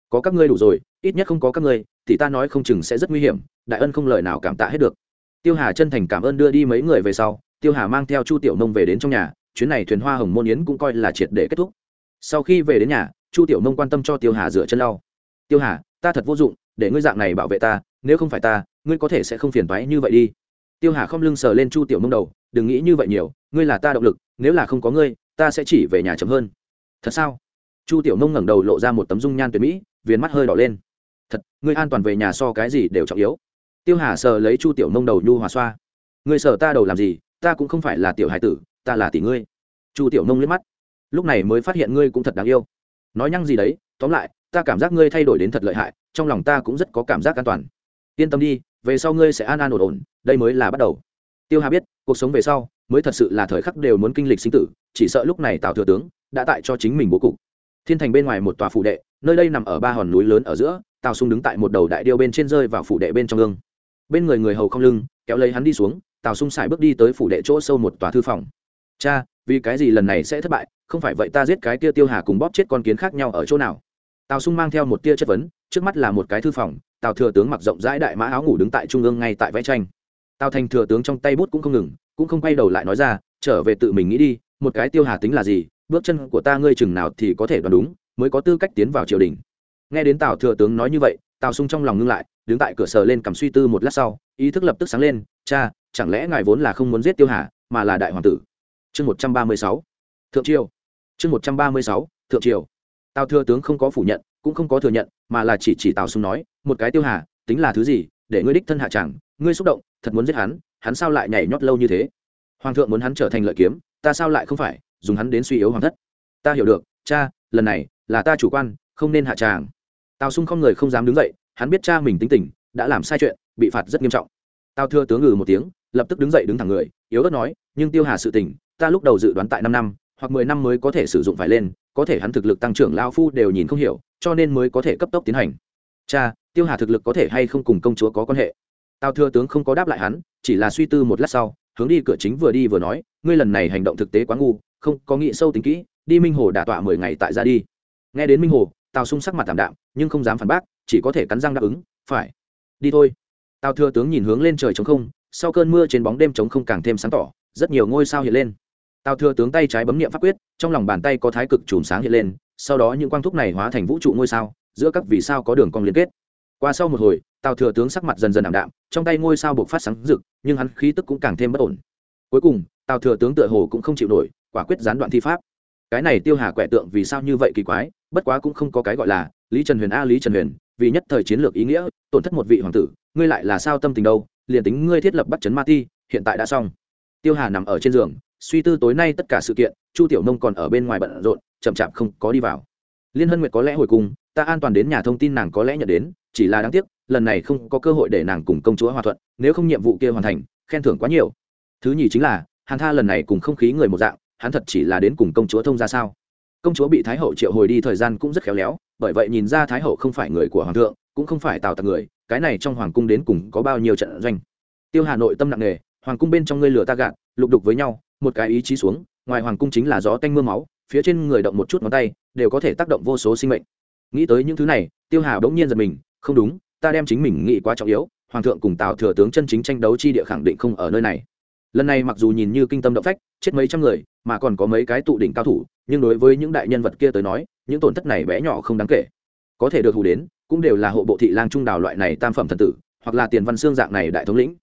Có các ngươi đủ rồi, ít nhất không có các ngươi thì ta nói không chừng sẽ rất nguy hiểm, đại ân không lời nào cảm tạ hết được. Tiêu hà chân thành cảm ơn đưa đi mấy người về sau, tiêu hà mang theo chu tiểu nông về đến trong nhà, chuyến này thuyền hoa hồng môn yến cũng coi là triệt để kết thúc. Sau khi về đến nhà, chu tiểu nông quan tâm cho tiêu hà rửa chân lau. Tiêu hà, ta thật vô dụng, để ngươi dạng này bảo vệ ta, nếu không phải ta, ngươi có thể sẽ không phiền toái như vậy đi. Tiêu hà không lưng sờ lên chu tiểu nông đầu, đừng nghĩ như vậy nhiều, ngươi là ta động lực, nếu là không có ngươi, ta sẽ chỉ về nhà chậm hơn. Thật sao? Chu tiểu nông ngẩng đầu lộ ra một tấm dung nhan tuyệt mỹ, viền mắt hơi đỏ lên thật, ngươi an toàn về nhà so cái gì đều trọng yếu. Tiêu hà sờ lấy chu tiểu nông đầu nhu hòa xoa. Ngươi sờ ta đầu làm gì, ta cũng không phải là tiểu hải tử, ta là tỷ ngươi. Chu tiểu nông liếc mắt. Lúc này mới phát hiện ngươi cũng thật đáng yêu. Nói nhăng gì đấy, tóm lại, ta cảm giác ngươi thay đổi đến thật lợi hại, trong lòng ta cũng rất có cảm giác an toàn. Yên tâm đi, về sau ngươi sẽ an an ổn ổn, đây mới là bắt đầu. Tiêu hà biết, cuộc sống về sau mới thật sự là thời khắc đều muốn kinh lịch sinh tử, chỉ sợ lúc này tào thừa tướng đã tại cho chính mình bố cục. Thiên thành bên ngoài một tòa phủ đệ, nơi đây nằm ở ba hòn núi lớn ở giữa tào sung đứng tại một đầu đại điêu bên trên rơi vào phủ đệ bên trong gương bên người người hầu không lưng kéo lấy hắn đi xuống tào sung xài bước đi tới phủ đệ chỗ sâu một tòa thư phòng cha vì cái gì lần này sẽ thất bại không phải vậy ta giết cái tia tiêu hà cùng bóp chết con kiến khác nhau ở chỗ nào tào sung mang theo một tia chất vấn trước mắt là một cái thư phòng tào thừa tướng mặc rộng rãi đại mã áo ngủ đứng tại trung ương ngay tại vẽ tranh tào thành thừa tướng trong tay bút cũng không ngừng cũng không quay đầu lại nói ra trở về tự mình nghĩ đi một cái tiêu hà tính là gì bước chân của ta ngươi chừng nào thì có thể đoán đúng mới có tư cách tiến vào triều đình nghe đến tào thừa tướng nói như vậy, tào sung trong lòng ngưng lại, đứng tại cửa sờ lên cầm suy tư một lát sau, ý thức lập tức sáng lên, cha, chẳng lẽ ngài vốn là không muốn giết tiêu hà, mà là đại hoàng tử? Chương một trăm ba mươi sáu. Thượng triều. Chương một trăm ba mươi sáu, thượng triều. Tào thừa tướng không có phủ nhận, cũng không có thừa nhận, mà là chỉ chỉ tào sung nói, một cái tiêu hà, tính là thứ gì, để ngươi đích thân hạ chẳng, ngươi xúc động, thật muốn giết hắn hắn sao lại nhảy nhót lâu như thế? Hoàng thượng muốn hắn trở thành lợi kiếm, ta sao lại không phải, dùng hắn đến suy yếu hoàng thất. Ta hiểu được, cha, lần này là ta chủ quan, không nên hạ tràng tào sung không người không dám đứng dậy, hắn biết cha mình tính tình, đã làm sai chuyện, bị phạt rất nghiêm trọng. Tào thừa tướng ngừ một tiếng, lập tức đứng dậy đứng thẳng người, yếu ớt nói, nhưng tiêu hà sự tình, ta lúc đầu dự đoán tại năm năm, hoặc mười năm mới có thể sử dụng phải lên, có thể hắn thực lực tăng trưởng lao phu đều nhìn không hiểu, cho nên mới có thể cấp tốc tiến hành. Cha, tiêu hà thực lực có thể hay không cùng công chúa có quan hệ? Tào thừa tướng không có đáp lại hắn, chỉ là suy tư một lát sau, hướng đi cửa chính vừa đi vừa nói, ngươi lần này hành động thực tế quá ngu, không có nghĩ sâu tính kỹ, đi minh hồ đả tọa mười ngày tại ra đi. Nghe đến minh hồ tào sung sắc mặt tảm đạm, nhưng không dám phản bác, chỉ có thể cắn răng đáp ứng, phải, đi thôi. Tào thừa tướng nhìn hướng lên trời trống không, sau cơn mưa trên bóng đêm trống không càng thêm sáng tỏ, rất nhiều ngôi sao hiện lên. Tào thừa tướng tay trái bấm niệm pháp quyết, trong lòng bàn tay có thái cực chùm sáng hiện lên, sau đó những quang thúc này hóa thành vũ trụ ngôi sao, giữa các vì sao có đường cong liên kết. Qua sau một hồi, tào thừa tướng sắc mặt dần dần ảm đạm, trong tay ngôi sao buộc phát sáng rực, nhưng hắn khí tức cũng càng thêm bất ổn. Cuối cùng, tào thừa tướng tựa hồ cũng không chịu nổi, quả quyết gián đoạn thi pháp. Cái này tiêu hà quẻ tượng vì sao như vậy kỳ quái bất quá cũng không có cái gọi là lý trần huyền a lý trần huyền vì nhất thời chiến lược ý nghĩa tổn thất một vị hoàng tử ngươi lại là sao tâm tình đâu liền tính ngươi thiết lập bắt chấn ma ti hiện tại đã xong tiêu hà nằm ở trên giường suy tư tối nay tất cả sự kiện chu tiểu nông còn ở bên ngoài bận rộn chậm chạp không có đi vào liên hân nguyệt có lẽ hồi cùng ta an toàn đến nhà thông tin nàng có lẽ nhận đến chỉ là đáng tiếc lần này không có cơ hội để nàng cùng công chúa hòa thuận nếu không nhiệm vụ kia hoàn thành khen thưởng quá nhiều thứ nhì chính là hàn tha lần này cùng không khí người một dạng hắn thật chỉ là đến cùng công chúa thông ra sao công chúa bị thái hậu triệu hồi đi thời gian cũng rất khéo léo, bởi vậy nhìn ra thái hậu không phải người của hoàng thượng, cũng không phải tào tặc người, cái này trong hoàng cung đến cùng có bao nhiêu trận doanh. Tiêu hà nội tâm nặng nề, hoàng cung bên trong ngươi lửa ta gạt, lục đục với nhau, một cái ý chí xuống, ngoài hoàng cung chính là gió tanh m ư a máu, phía trên người động một chút ngón tay, đều có thể tác động vô số sinh mệnh. Nghĩ tới những thứ này, tiêu hà bỗng nhiên giật mình, không đúng, ta đem chính mình nghĩ quá trọng yếu, hoàng thượng cùng tào thừa tướng chân chính tranh đấu chi địa khẳng định không ở nơi này. Lần này mặc dù nhìn như kinh tâm động phách, chết mấy trăm người, mà còn có mấy cái tụ đỉnh cao thủ nhưng đối với những đại nhân vật kia tới nói, những tổn thất này bé nhỏ không đáng kể. Có thể được hù đến, cũng đều là hộ bộ thị lang trung đào loại này tam phẩm thần tử, hoặc là tiền văn xương dạng này đại thống lĩnh.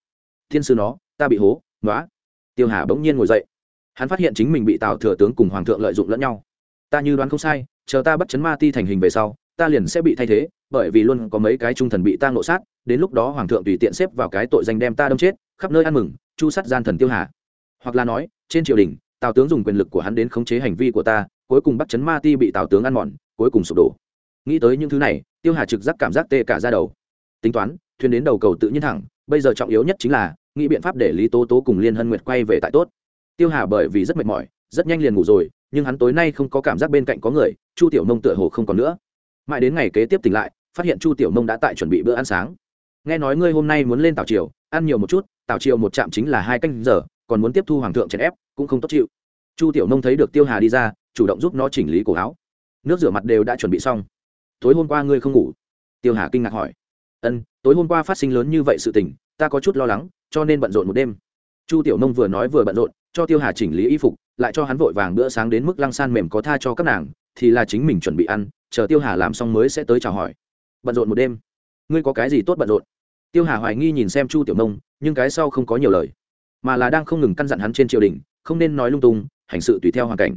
Thiên sư nó, ta bị hố nói tiêu hà bỗng nhiên ngồi dậy. Hắn phát hiện chính mình bị tào thừa tướng cùng hoàng thượng lợi dụng lẫn nhau. Ta như đoán không sai, chờ ta bắt chấn ma ti thành hình về sau, ta liền sẽ bị thay thế, bởi vì luôn có mấy cái trung thần bị ta ngộ sát, đến lúc đó hoàng thượng tùy tiện xếp vào cái tội danh đem ta đâm chết, khắp nơi ăn mừng, chu sát gian thần tiêu hà. Hoặc là nói, trên triều đình tào tướng dùng quyền lực của hắn đến khống chế hành vi của ta, cuối cùng bắt chấn ma ti bị tào tướng ăn mòn, cuối cùng sụp đổ. Nghĩ tới những thứ này, tiêu hà trực giác cảm giác tê cả ra đầu. Tính toán, thuyền đến đầu cầu tự nhiên thẳng, bây giờ trọng yếu nhất chính là, nghĩ biện pháp để lý tố tố cùng liên hân nguyệt quay về tại tốt. Tiêu hà bởi vì rất mệt mỏi, rất nhanh liền ngủ rồi, nhưng hắn tối nay không có cảm giác bên cạnh có người, chu tiểu nông tựa hồ không còn nữa. Mãi đến ngày kế tiếp tỉnh lại, phát hiện chu tiểu nông đã tại chuẩn bị bữa ăn sáng. Nghe nói ngươi hôm nay muốn lên tảo triều, ăn nhiều một chút tảo triều một chạm chính là hai canh giờ, còn muốn tiếp thu hoàng thượng chèn ép cũng không tốt chịu. Chu tiểu nông thấy được tiêu hà đi ra, chủ động giúp nó chỉnh lý cổ áo. Nước rửa mặt đều đã chuẩn bị xong. Tối hôm qua ngươi không ngủ? Tiêu hà kinh ngạc hỏi. Ân, tối hôm qua phát sinh lớn như vậy sự tình, ta có chút lo lắng, cho nên bận rộn một đêm. Chu tiểu nông vừa nói vừa bận rộn, cho tiêu hà chỉnh lý y phục, lại cho hắn vội vàng bữa sáng đến mức lăng san mềm có tha cho các nàng, thì là chính mình chuẩn bị ăn, chờ tiêu hà làm xong mới sẽ tới chào hỏi. Bận rộn một đêm. Ngươi có cái gì tốt bận rộn? Tiêu hà hoài nghi nhìn xem chu tiểu nông, nhưng cái sau không có nhiều lời, mà là đang không ngừng căn dặn hắn trên triều đình không nên nói lung tung, hành sự tùy theo hoàn cảnh.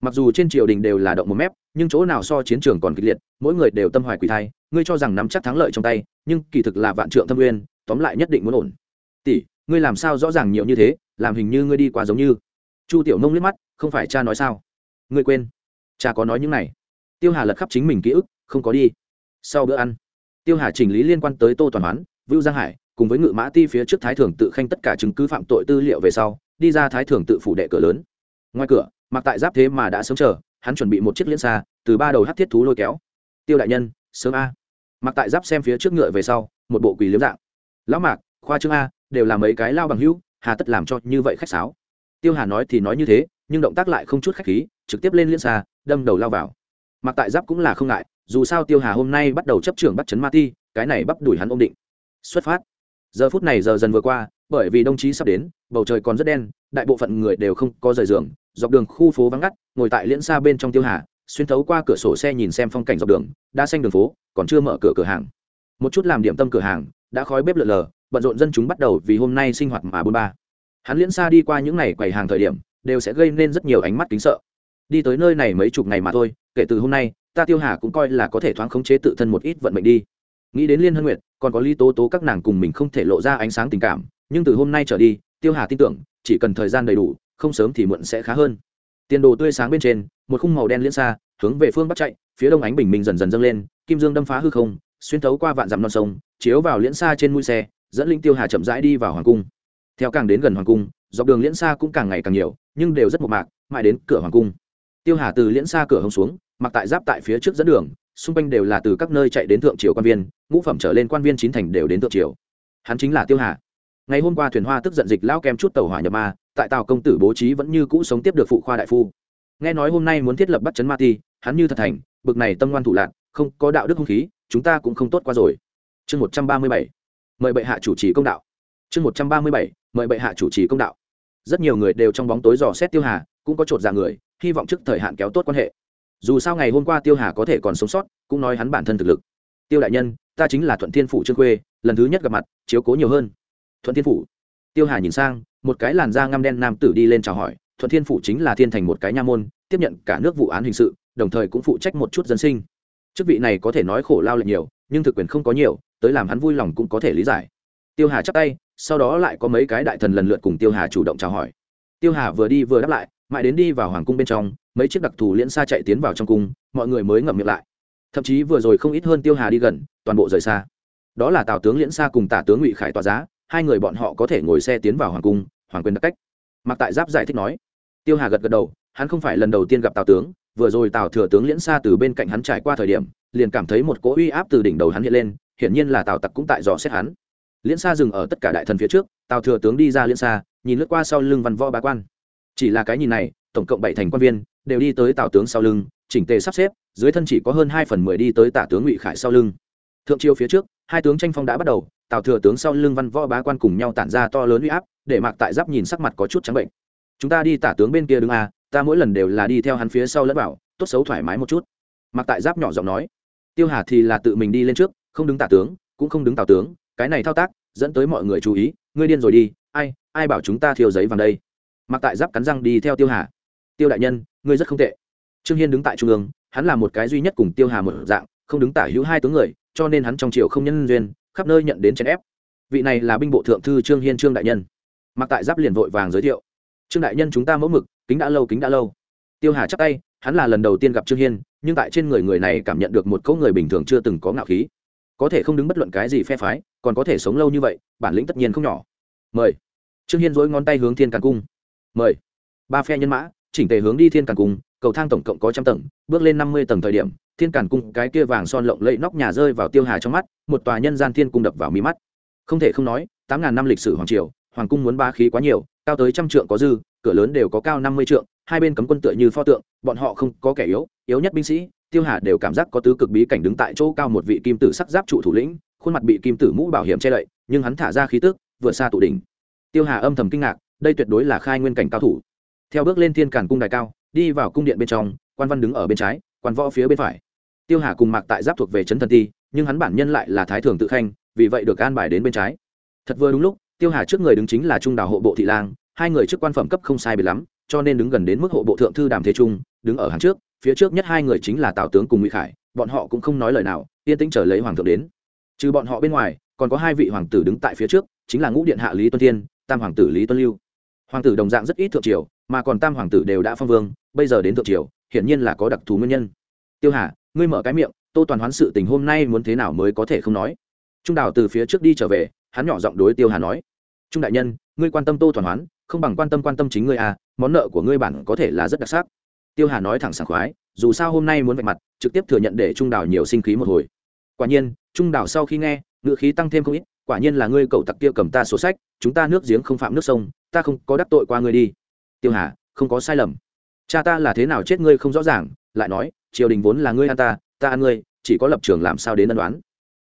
Mặc dù trên triều đình đều là động một mép, nhưng chỗ nào so chiến trường còn kịch liệt, mỗi người đều tâm hoài quỷ thai, ngươi cho rằng nắm chắc thắng lợi trong tay, nhưng kỳ thực là vạn trượng thâm nguyên tóm lại nhất định muốn ổn. Tỷ, ngươi làm sao rõ ràng nhiều như thế, làm hình như ngươi đi quá giống như. Chu tiểu nông liếc mắt, không phải cha nói sao? Ngươi quên. Cha có nói những này. Tiêu hà lật khắp chính mình ký ức, không có đi. Sau bữa ăn, tiêu hà chỉnh lý liên quan tới tô toàn hoán vưu giang hải, cùng với ngự mã ti phía trước thái thường tự khanh tất cả chứng cứ phạm tội tư liệu về sau, đi ra thái thường tự phủ đệ cửa lớn. Ngoài cửa, mặc tại giáp thế mà đã sớm chờ, hắn chuẩn bị một chiếc liễn xa, từ ba đầu hắc thiết thú lôi kéo. Tiêu đại nhân, sớm a. Mặc tại giáp xem phía trước ngựa về sau, một bộ quỳ liếm dạng. Lão mạc, khoa trương a, đều là mấy cái lao bằng hữu, hà tất làm cho như vậy khách sáo. Tiêu hà nói thì nói như thế, nhưng động tác lại không chút khách khí, trực tiếp lên liên xa, đâm đầu lao vào. Mặc tại giáp cũng là không ngại, dù sao tiêu hà hôm nay bắt đầu chấp trưởng bắt chấn ma ti, cái này bắp đuổi hắn ôm định xuất phát. Giờ phút này giờ dần vừa qua, bởi vì đồng chí sắp đến, bầu trời còn rất đen, đại bộ phận người đều không có rời giường, dọc đường khu phố vắng ngắt, ngồi tại liễn xa bên trong tiêu hà, xuyên thấu qua cửa sổ xe nhìn xem phong cảnh dọc đường, đã xanh đường phố, còn chưa mở cửa cửa hàng. Một chút làm điểm tâm cửa hàng, đã khói bếp lợn lờ, bận rộn dân chúng bắt đầu vì hôm nay sinh hoạt mà bôn ba. Hắn liễn xa đi qua những ngày quầy hàng thời điểm, đều sẽ gây nên rất nhiều ánh mắt kính sợ. Đi tới nơi này mấy chục ngày mà thôi, kể từ hôm nay, ta tiêu hà cũng coi là có thể thoáng khống chế tự thân một ít vận mệnh đi nghĩ đến liên hân nguyệt, còn có lý tố tố các nàng cùng mình không thể lộ ra ánh sáng tình cảm, nhưng từ hôm nay trở đi, tiêu hà tin tưởng, chỉ cần thời gian đầy đủ, không sớm thì muộn sẽ khá hơn. Tiền đồ tươi sáng bên trên, một khung màu đen liên xa, hướng về phương bắc chạy, phía đông ánh bình minh dần dần dâng lên, kim dương đâm phá hư không, xuyên thấu qua vạn dặm non sông, chiếu vào liễn xa trên mũi xe, dẫn linh tiêu hà chậm rãi đi vào hoàng cung. Theo càng đến gần hoàng cung, dọc đường liễn xa cũng càng ngày càng nhiều, nhưng đều rất mộc mạc, mãi đến cửa hoàng cung. Tiêu hà từ liễn xa cửa hông xuống, mặc tại giáp tại phía trước dẫn đường xung quanh đều là từ các nơi chạy đến thượng triều quan viên, ngũ phẩm trở lên quan viên chín thành đều đến thượng triều. Hắn chính là tiêu hà. Ngày hôm qua thuyền hoa tức giận dịch lão kem chút tàu hỏa nhập ma, tại tàu công tử bố trí vẫn như cũ sống tiếp được phụ khoa đại phu. Nghe nói hôm nay muốn thiết lập bắt chấn ma ti, hắn như thật thành, bực này tâm ngoan thủ lạc không có đạo đức hung khí, chúng ta cũng không tốt qua rồi. Chương một trăm ba mươi bảy, mời bệ hạ chủ trì công đạo. Chương một trăm ba mươi bảy, mời bệ hạ chủ trì công đạo. Rất nhiều người đều trong bóng tối dò xét tiêu hà, cũng có chột ra dạ người, hy vọng trước thời hạn kéo tốt quan hệ dù sao ngày hôm qua tiêu hà có thể còn sống sót, cũng nói hắn bản thân thực lực. Tiêu đại nhân, ta chính là thuận thiên phủ trương khuê, lần thứ nhất gặp mặt, chiếu cố nhiều hơn. Thuận thiên phủ. Tiêu hà nhìn sang, một cái làn da ngăm đen nam tử đi lên chào hỏi, thuận thiên phủ chính là thiên thành một cái nha môn, tiếp nhận cả nước vụ án hình sự, đồng thời cũng phụ trách một chút dân sinh. Chức vị này có thể nói khổ lao lệch nhiều, nhưng thực quyền không có nhiều, tới làm hắn vui lòng cũng có thể lý giải. Tiêu hà chắp tay, sau đó lại có mấy cái đại thần lần lượt cùng tiêu hà chủ động chào hỏi. Tiêu hà vừa đi vừa đáp lại, mãi đến đi vào hoàng cung bên trong mấy chiếc đặc thù liễn xa chạy tiến vào trong cung, mọi người mới ngậm miệng lại. Thậm chí vừa rồi không ít hơn tiêu hà đi gần, toàn bộ rời xa. Đó là tào tướng liễn xa cùng tả tướng ngụy khải tòa giá, hai người bọn họ có thể ngồi xe tiến vào hoàng cung, hoàng quyền đặc cách. Mặc tại giáp giải thích nói. Tiêu hà gật gật đầu, hắn không phải lần đầu tiên gặp tào tướng, vừa rồi tào thừa tướng liễn xa từ bên cạnh hắn trải qua thời điểm, liền cảm thấy một cỗ uy áp từ đỉnh đầu hắn hiện lên, hiển nhiên là tào tặc cũng tại dò xét hắn. Liễn xa dừng ở tất cả đại thần phía trước, tào thừa tướng đi ra liễn xa nhìn lướt qua sau lưng văn võ bá quan. Chỉ là cái nhìn này tổng cộng bảy thành quan viên, đều đi tới tào tướng sau lưng, chỉnh tề sắp xếp, dưới thân chỉ có hơn hai phần mười đi tới tả tướng ngụy khải sau lưng. Thượng triều phía trước, hai tướng tranh phong đã bắt đầu, tào thừa tướng sau lưng văn võ bá quan cùng nhau tản ra to lớn uy áp, để mạc tại giáp nhìn sắc mặt có chút trắng bệnh. Chúng ta đi tả tướng bên kia đứng a ta mỗi lần đều là đi theo hắn phía sau lẫn bảo, tốt xấu thoải mái một chút. Mạc tại giáp nhỏ giọng nói. Tiêu hà thì là tự mình đi lên trước, không đứng tả tướng, cũng không đứng tào tướng, cái này thao tác, dẫn tới mọi người chú ý, ngươi điên rồi đi, ai ai bảo chúng ta thiêu giấy vàng đây? Mạc tại giáp cắn răng đi theo tiêu hà tiêu đại nhân, ngươi rất không tệ. Trương hiên đứng tại trung ương, hắn là một cái duy nhất cùng tiêu hà một dạng, không đứng tả hữu hai tướng người, cho nên hắn trong triều không nhân duyên, khắp nơi nhận đến chèn ép. Vị này là binh bộ thượng thư trương hiên trương đại nhân. Mặc tại giáp liền vội vàng giới thiệu. Trương đại nhân chúng ta mẫu mực, kính đã lâu, kính đã lâu. Tiêu hà chắc tay, hắn là lần đầu tiên gặp trương hiên, nhưng tại trên người người này cảm nhận được một câu người bình thường chưa từng có ngạo khí. Có thể không đứng bất luận cái gì phe phái, còn có thể sống lâu như vậy, bản lĩnh tất nhiên không nhỏ. Mời. Trương hiên dối ngón tay hướng thiên càn cung. Mời. Ba phe nhân mã chỉnh tề hướng đi thiên càn cung, cầu thang tổng cộng có trăm tầng, bước lên năm mươi tầng thời điểm, thiên càn cung cái kia vàng son lộng lẫy nóc nhà rơi vào tiêu hà trong mắt, một tòa nhân gian thiên cung đập vào mí mắt. Không thể không nói, tám ngàn năm lịch sử hoàng triều, hoàng cung muốn ba khí quá nhiều, cao tới trăm trượng có dư, cửa lớn đều có cao năm mươi trượng, hai bên cấm quân tựa như pho tượng, bọn họ không có kẻ yếu yếu nhất binh sĩ, tiêu hà đều cảm giác có tứ cực bí cảnh đứng tại chỗ cao một vị kim tử sắc giáp trụ thủ lĩnh, khuôn mặt bị kim tử mũ bảo hiểm che đậy, nhưng hắn thả ra khí tức, vượt xa tụ đỉnh. Tiêu hà âm thầm kinh ngạc, đây tuyệt đối là khai nguyên cảnh cao thủ theo bước lên thiên cản cung đài cao, đi vào cung điện bên trong, quan văn đứng ở bên trái, quan võ phía bên phải. Tiêu hà cùng mạc tại giáp thuộc về trấn thần ti, nhưng hắn bản nhân lại là thái thường tự khanh, vì vậy được an bài đến bên trái. Thật vừa đúng lúc, tiêu hà trước người đứng chính là trung đảo hộ bộ thị lang, hai người trước quan phẩm cấp không sai biệt lắm, cho nên đứng gần đến mức hộ bộ thượng thư đàm thế trung, đứng ở hàng trước, phía trước nhất hai người chính là tào tướng cùng ngụy khải, bọn họ cũng không nói lời nào, yên tĩnh chờ lấy hoàng thượng đến. Trừ bọn họ bên ngoài, còn có hai vị hoàng tử đứng tại phía trước, chính là ngũ điện hạ lý tuân thiên, tam hoàng tử lý tuân lưu. Hoàng tử đồng dạng rất ít thượng triều mà còn tam hoàng tử đều đã phong vương, bây giờ đến thượng triều, hiển nhiên là có đặc thù nguyên nhân. Tiêu hà, ngươi mở cái miệng, tô toàn hoán sự tình hôm nay muốn thế nào mới có thể không nói? Trung đào từ phía trước đi trở về, hắn nhỏ giọng đối tiêu hà nói, trung đại nhân, ngươi quan tâm tô toàn hoán, không bằng quan tâm quan tâm chính ngươi à món nợ của ngươi bản có thể là rất đặc sắc. Tiêu hà nói thẳng sảng khoái, dù sao hôm nay muốn vạch mặt, trực tiếp thừa nhận để trung đào nhiều sinh khí một hồi. Quả nhiên, trung đào sau khi nghe, ngựa khí tăng thêm không ít, quả nhiên là ngươi cậu tặc kia cầm ta sổ sách, chúng ta nước giếng không phạm nước sông, ta không có đắc tội qua ngươi đi tiêu hà không có sai lầm. Cha ta là thế nào chết ngươi không rõ ràng lại nói triều đình vốn là ngươi ăn ta ta ăn ngươi chỉ có lập trường làm sao đến ân đoán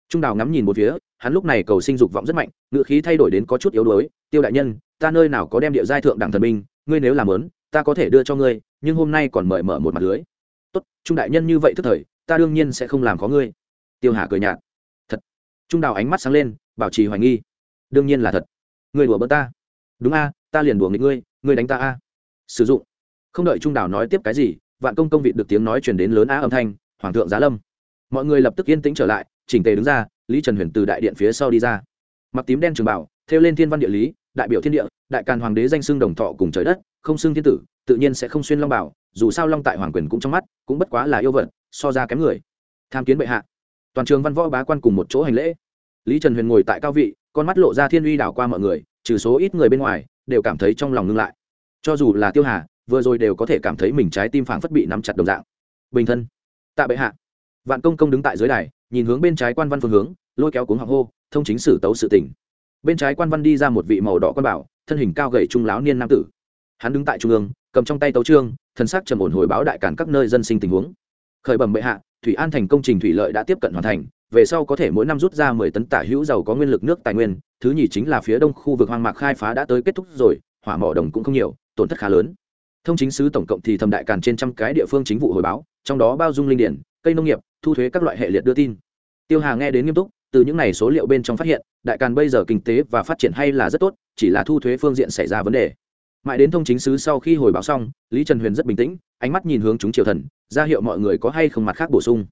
trung đào ngắm nhìn một phía hắn lúc này cầu sinh dục vọng rất mạnh ngựa khí thay đổi đến có chút yếu đuối tiêu đại nhân ta nơi nào có đem địa giai thượng đẳng thần minh, ngươi nếu làm lớn ta có thể đưa cho ngươi nhưng hôm nay còn mời mở một mặt lưới. Tốt trung đại nhân như vậy thức thời ta đương nhiên sẽ không làm có ngươi. Tiêu hà cười nhạt. Thật. Trung đào ánh mắt sáng lên bảo trì hoài nghi. Đương nhiên là thật. Ngươi đùa bỡ ta. Đúng a ta liền đùa nghịch ngươi ngươi đánh ta a sử dụng. Không đợi trung Đảo nói tiếp cái gì, vạn công công vị được tiếng nói chuyển đến lớn á âm thanh, hoàng thượng giá lâm. Mọi người lập tức yên tĩnh trở lại, chỉnh tề đứng ra, lý trần huyền từ đại điện phía sau đi ra. Mặc tím đen trường bảo theo lên thiên văn địa lý, đại biểu thiên địa, đại càn hoàng đế danh xưng đồng thọ cùng trời đất, không xưng thiên tử, tự nhiên sẽ không xuyên long bảo, dù sao long tại hoàng quyền cũng trong mắt, cũng bất quá là yêu vật, so ra kém người. Tham kiến bệ hạ. Toàn trường văn võ bá quan cùng một chỗ hành lễ. Lý trần huyền ngồi tại cao vị, con mắt lộ ra thiên uy đảo qua mọi người, trừ số ít người bên ngoài, đều cảm thấy trong lòng ngưng lại cho dù là tiêu hà, vừa rồi đều có thể cảm thấy mình trái tim phảng phất bị nắm chặt đồng dạng. Bình thân. Tạ bệ hạ. Vạn công công đứng tại dưới đài, nhìn hướng bên trái quan văn phương hướng, lôi kéo cuống hoàng hô, thông chính sử tấu sự tỉnh bên trái quan văn đi ra một vị màu đỏ quan bảo, thân hình cao gầy trung láo niên nam tử. Hắn đứng tại trung ương, cầm trong tay tấu trương thân sắc trầm ổn hồi báo đại cản các nơi dân sinh tình huống. Khởi bẩm bệ hạ, thủy an thành công trình thủy lợi đã tiếp cận hoàn thành, về sau có thể mỗi năm rút ra mười tấn tả hữu dầu có nguyên lực nước tài nguyên, thứ nhì chính là phía đông khu vực hoang mạc khai phá đã tới kết thúc rồi hỏa mỏ đồng cũng không nhiều, tổn thất khá lớn. Thông chính sứ tổng cộng thì thầm đại càn trên trăm cái địa phương chính vụ hồi báo, trong đó bao dung linh điển, cây nông nghiệp, thu thuế các loại hệ liệt đưa tin. Tiêu hà nghe đến nghiêm túc, từ những này số liệu bên trong phát hiện, đại càn bây giờ kinh tế và phát triển hay là rất tốt, chỉ là thu thuế phương diện xảy ra vấn đề. Mãi đến thông chính sứ sau khi hồi báo xong, lý trần huyền rất bình tĩnh, ánh mắt nhìn hướng chúng triều thần, ra hiệu mọi người có hay không mặt khác bổ sung.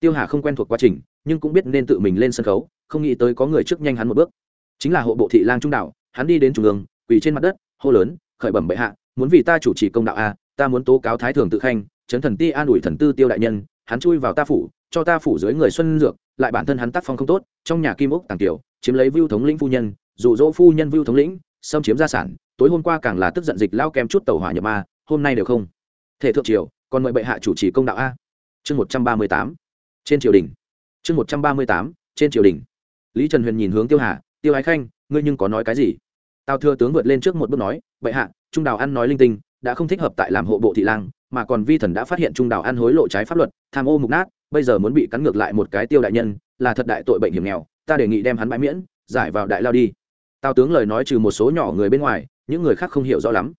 Tiêu hà không quen thuộc quá trình, nhưng cũng biết nên tự mình lên sân khấu, không nghĩ tới có người trước nhanh hắn một bước. Chính là hộ bộ thị lang trung đạo hắn đi đến trung ương, quỳ trên mặt đất hô lớn, khởi bẩm bệ hạ, muốn vì ta chủ trì công đạo a, ta muốn tố cáo thái thường tự khanh, chấn thần ti an ủi thần tư tiêu đại nhân, hắn chui vào ta phủ, cho ta phủ dưới người xuân dược, lại bản thân hắn tác phong không tốt, trong nhà kim ốc tàng tiểu, chiếm lấy vưu thống lĩnh phu nhân, dụ dỗ phu nhân vưu thống lĩnh, xâm chiếm gia sản, tối hôm qua càng là tức giận dịch lao kem chút tàu hỏa nhập ma, hôm nay đều không. Thể thượng triều, còn mời bệ hạ chủ trì công đạo a. Chương một trăm ba mươi tám, trên triều đình. Chương một trăm ba mươi tám, trên triều đình. Lý trần huyền nhìn hướng tiêu hà, tiêu ái khanh, ngươi nhưng có nói cái gì? Tào thừa tướng vượt lên trước một bước nói, bệ hạ, trung đào ăn nói linh tinh, đã không thích hợp tại làm hộ bộ thị lang, mà còn vi thần đã phát hiện trung đào ăn hối lộ trái pháp luật, tham ô mục nát, bây giờ muốn bị cắn ngược lại một cái tiêu đại nhân, là thật đại tội bệnh hiểm nghèo, ta đề nghị đem hắn bãi miễn, giải vào đại lao đi. Tào tướng lời nói trừ một số nhỏ người bên ngoài, những người khác không hiểu rõ lắm.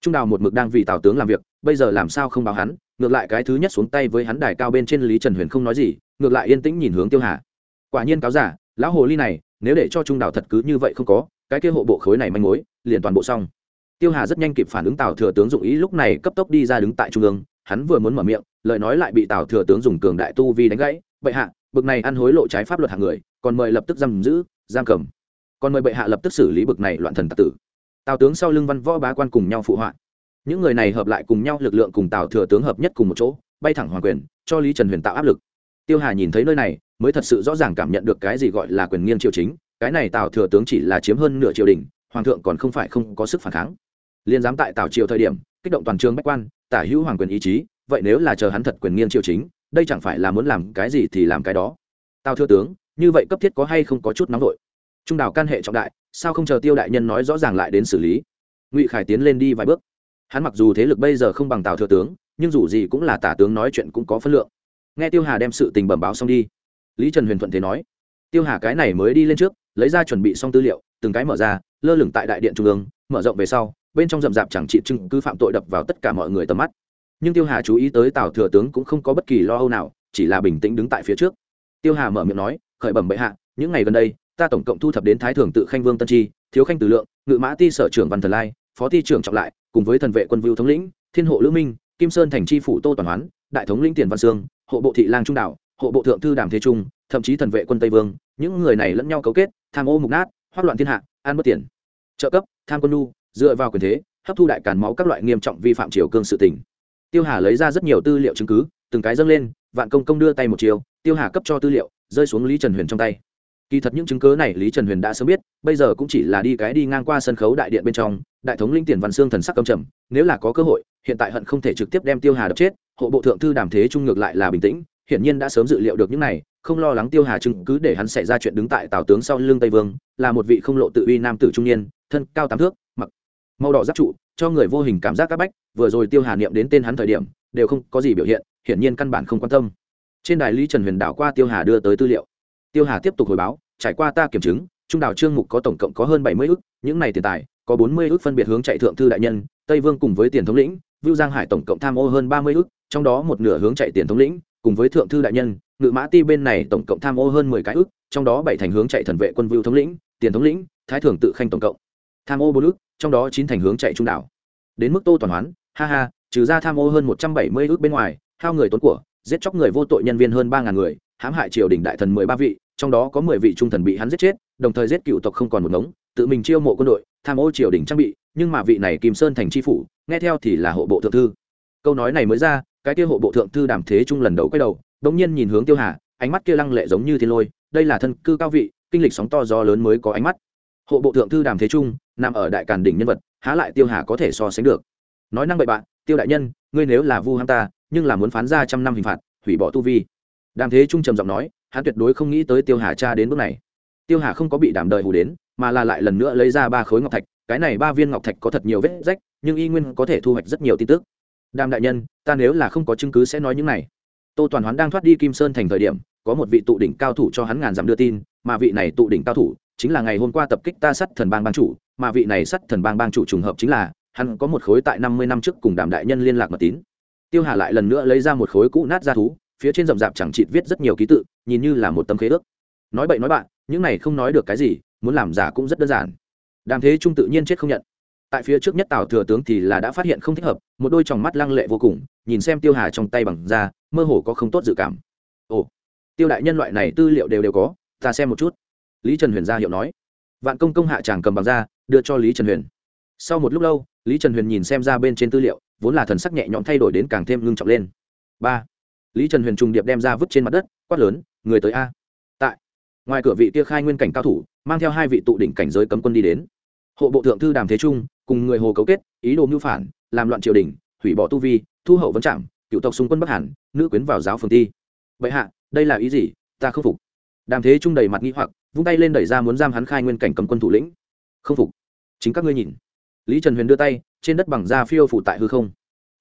Trung đào một mực đang vì tào tướng làm việc, bây giờ làm sao không báo hắn, ngược lại cái thứ nhất xuống tay với hắn đài cao bên trên lý trần huyền không nói gì, ngược lại yên tĩnh nhìn hướng tiêu hà. Quả nhiên cáo giả, lão hồ ly này, nếu để cho trung đào thật cứ như vậy không có cái kia hộ bộ khối này manh mối, liền toàn bộ xong. Tiêu hà rất nhanh kịp phản ứng tào thừa tướng dụng ý, lúc này cấp tốc đi ra đứng tại trung ương, hắn vừa muốn mở miệng, lời nói lại bị tào thừa tướng dùng cường đại tu vi đánh gãy. Bệ hạ, bực này ăn hối lộ trái pháp luật hạng người, còn mời lập tức giam giữ, giam cầm. Còn mời bệ hạ lập tức xử lý bực này loạn thần tặc tử. Tào tướng sau lưng văn võ bá quan cùng nhau phụ họa. Những người này hợp lại cùng nhau lực lượng cùng tào thừa tướng hợp nhất cùng một chỗ, bay thẳng hoàng quyền, cho lý trần huyền tạo áp lực. Tiêu hà nhìn thấy nơi này, mới thật sự rõ ràng cảm nhận được cái gì gọi là quyền nghiêng triều chính cái này tào thừa tướng chỉ là chiếm hơn nửa triều đình, hoàng thượng còn không phải không có sức phản kháng. Liên giám tại tào triều thời điểm, kích động toàn trường bách quan, tả hữu hoàng quyền ý chí, vậy nếu là chờ hắn thật quyền nghiêng triều chính, đây chẳng phải là muốn làm cái gì thì làm cái đó. Tào thừa tướng, như vậy cấp thiết có hay không có chút nóng vội? Trung đảo can hệ trọng đại, sao không chờ tiêu đại nhân nói rõ ràng lại đến xử lý? Ngụy khải tiến lên đi vài bước. Hắn mặc dù thế lực bây giờ không bằng tào thừa tướng, nhưng dù gì cũng là tả tướng nói chuyện cũng có phân lượng. Nghe tiêu hà đem sự tình bẩm báo xong đi. Lý trần huyền thuận thế nói, tiêu hà cái này mới đi lên trước lấy ra chuẩn bị xong tư liệu, từng cái mở ra, lơ lửng tại đại điện trung ương, mở rộng về sau, bên trong rậm rạp chẳng trị chứng cứ phạm tội đập vào tất cả mọi người tầm mắt. Nhưng tiêu hà chú ý tới tào thừa tướng cũng không có bất kỳ lo âu nào, chỉ là bình tĩnh đứng tại phía trước. Tiêu hà mở miệng nói, khởi bẩm bệ hạ, những ngày gần đây, ta tổng cộng thu thập đến thái thường tự khanh vương tân chi, thiếu khanh tử lượng, ngự mã ti sở trưởng văn thần lai, phó ti trưởng trọng lại, cùng với thần vệ quân vưu thống lĩnh, thiên hộ lữ minh, kim sơn thành chi phủ tô toàn hoán, đại thống lĩnh tiền văn sương, hộ bộ thị lang trung đạo hộ bộ thượng thư đàm thế trung, thậm chí thần vệ quân tây vương, những người này lẫn nhau cấu kết, tham ô mục nát hoát loạn thiên hạ an bất tiền. Trợ cấp, tham quân nu dựa vào quyền thế, hấp thu đại càn máu các loại nghiêm trọng vi phạm triều cương sự tỉnh tiêu hà lấy ra rất nhiều tư liệu chứng cứ, từng cái dâng lên, vạn công công đưa tay một chiều, tiêu hà cấp cho tư liệu, rơi xuống lý trần huyền trong tay. Kỳ thật những chứng cứ này lý trần huyền đã sớm biết, bây giờ cũng chỉ là đi cái đi ngang qua sân khấu đại điện bên trong, đại thống linh tiền văn xương thần sắc cầm trầm, nếu là có cơ hội, hiện tại hận không thể trực tiếp đem tiêu hà đập chết, hộ bộ thượng thư đàm thế trung ngược lại là bình tĩnh hiển nhiên đã sớm dự liệu được những này, không lo lắng tiêu hà chứng cứ để hắn xảy ra chuyện đứng tại tào tướng sau lưng tây vương, là một vị không lộ tự uy nam tử trung niên, thân cao tám thước, mặc màu đỏ giáp trụ, cho người vô hình cảm giác các bách, vừa rồi tiêu hà niệm đến tên hắn thời điểm, đều không có gì biểu hiện, hiển nhiên căn bản không quan tâm. Trên đài lý trần huyền đảo qua tiêu hà đưa tới tư liệu. Tiêu hà tiếp tục hồi báo, trải qua ta kiểm chứng, trung đảo trương mục có tổng cộng có hơn bảy mươi ước, những này tiền tài, có bốn mươi ước phân biệt hướng chạy thượng thư đại nhân, tây vương cùng với tiền thống lĩnh, vưu giang hải tổng cộng tham ô hơn ba mươi ước, trong đó một nửa hướng chạy tiền thống lĩnh cùng với thượng thư đại nhân, ngự mã ti bên này tổng cộng tham ô hơn mười cái ước, trong đó bảy thành hướng chạy thần vệ quân vưu thống lĩnh, tiền thống lĩnh, thái thường tự khanh tổng cộng. Tham ô bốn ước, trong đó chín thành hướng chạy trung đảo. Đến mức tô toàn hoán, ha ha, trừ ra tham ô hơn một trăm bảy mươi ước bên ngoài, hao người tốn của, giết chóc người vô tội nhân viên hơn ba ngàn người, hãm hại triều đình đại thần mười ba vị, trong đó có mười vị trung thần bị hắn giết chết, đồng thời giết cựu tộc không còn một ngống, tự mình chiêu mộ quân đội, tham ô triều đình trang bị, nhưng mà vị này kim sơn thành tri phủ, nghe theo thì là hộ bộ thượng thư. Câu nói này mới ra cái kia hộ bộ thượng thư đàm thế trung lần đầu quay đầu, đống nhiên nhìn hướng tiêu hà, ánh mắt kia lăng lệ giống như thiên lôi, đây là thân cư cao vị, kinh lịch sóng to gió lớn mới có ánh mắt. Hộ bộ thượng thư đàm thế trung nằm ở đại càn đỉnh nhân vật, há lại tiêu hà có thể so sánh được. Nói năng bậy bạn, tiêu đại nhân, ngươi nếu là vu ham ta, nhưng là muốn phán ra trăm năm hình phạt, hủy bỏ tu vi. Đàm thế trung trầm giọng nói, hắn tuyệt đối không nghĩ tới tiêu hà cha đến bước này. Tiêu hà không có bị đảm đời hù đến, mà là lại lần nữa lấy ra ba khối ngọc thạch, cái này ba viên ngọc thạch có thật nhiều vết rách, nhưng y nguyên có thể thu hoạch rất nhiều tin tức đàm đại nhân, ta nếu là không có chứng cứ sẽ nói những này. Tô toàn hoán đang thoát đi kim sơn thành thời điểm, có một vị tụ đỉnh cao thủ cho hắn ngàn dặm đưa tin, mà vị này tụ đỉnh cao thủ chính là ngày hôm qua tập kích ta sắt thần bang bang chủ, mà vị này sắt thần bang bang chủ trùng hợp chính là, hắn có một khối tại năm mươi năm trước cùng đàm đại nhân liên lạc mật tín. Tiêu hà lại lần nữa lấy ra một khối cũ nát ra thú, phía trên rậm rạp chẳng chịt viết rất nhiều ký tự, nhìn như là một tấm khế ước. Nói bậy nói bạn, những này không nói được cái gì, muốn làm giả cũng rất đơn giản. Đàm thế trung tự nhiên chết không nhận tại phía trước nhất tào thừa tướng thì là đã phát hiện không thích hợp, một đôi tròng mắt lăng lệ vô cùng, nhìn xem tiêu hà trong tay bằng da, mơ hồ có không tốt dự cảm. Ồ, tiêu đại nhân loại này tư liệu đều đều có, ta xem một chút. Lý trần huyền ra hiệu nói. Vạn công công hạ tràng cầm bằng da, đưa cho lý trần huyền. Sau một lúc lâu, lý trần huyền nhìn xem ra bên trên tư liệu, vốn là thần sắc nhẹ nhõm thay đổi đến càng thêm ngưng trọng lên. Ba, lý trần huyền trùng điệp đem ra vứt trên mặt đất, quát lớn, người tới a. Tại, ngoài cửa vị kia khai nguyên cảnh cao thủ, mang theo hai vị tụ đỉnh cảnh giới cấm quân đi đến. Hộ bộ thượng thư đàm thế trung cùng người hồ cấu kết, ý đồ mưu phản, làm loạn triều đình, hủy bỏ tu vi, thu hậu vấn trạm cựu tộc xung quân bắc hàn, nữ quyến vào giáo phường ti. Vậy hạ, đây là ý gì? Ta không phục. Đàm thế trung đầy mặt nghĩ hoặc, vung tay lên đẩy ra muốn giam hắn khai nguyên cảnh cầm quân thủ lĩnh. Không phục. Chính các ngươi nhìn. Lý trần huyền đưa tay, trên đất bằng da phiêu phủ tại hư không.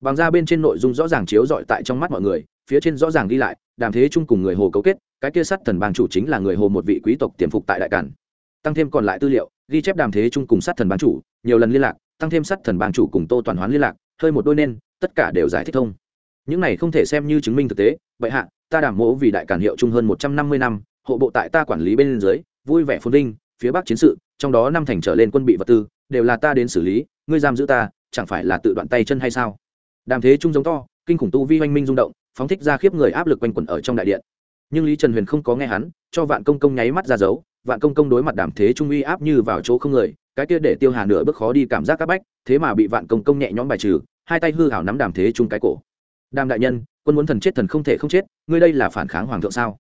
Bằng da bên trên nội dung rõ ràng chiếu dọi tại trong mắt mọi người, phía trên rõ ràng đi lại, đàm thế trung cùng người hồ cấu kết, cái kia sắt thần bang chủ chính là người hồ một vị quý tộc tiềm phục tại đại cản tăng thêm còn lại tư liệu ghi chép đàm thế chung cùng sát thần bán chủ, nhiều lần liên lạc, tăng thêm sát thần bán chủ cùng tô toàn hoán liên lạc, hơi một đôi nên, tất cả đều giải thích thông. Những này không thể xem như chứng minh thực tế, vậy hạ, ta đảm mỗ vì đại cản hiệu chung hơn một trăm năm mươi năm, hộ bộ tại ta quản lý bên dưới, vui vẻ phồn vinh, phía bắc chiến sự, trong đó năm thành trở lên quân bị vật tư, đều là ta đến xử lý, ngươi giam giữ ta, chẳng phải là tự đoạn tay chân hay sao? Đàm thế trung giống to, kinh khủng tu vi oanh minh rung động, phóng thích ra khiếp người áp lực quanh quẩn ở trong đại điện nhưng lý trần huyền không có nghe hắn cho vạn công công nháy mắt ra dấu vạn công công đối mặt đàm thế trung uy áp như vào chỗ không người cái kia để tiêu hà nửa bước khó đi cảm giác các bách thế mà bị vạn công công nhẹ nhõm bài trừ hai tay hư hảo nắm đàm thế trung cái cổ. Đàm đại nhân quân muốn thần chết thần không thể không chết ngươi đây là phản kháng hoàng thượng sao?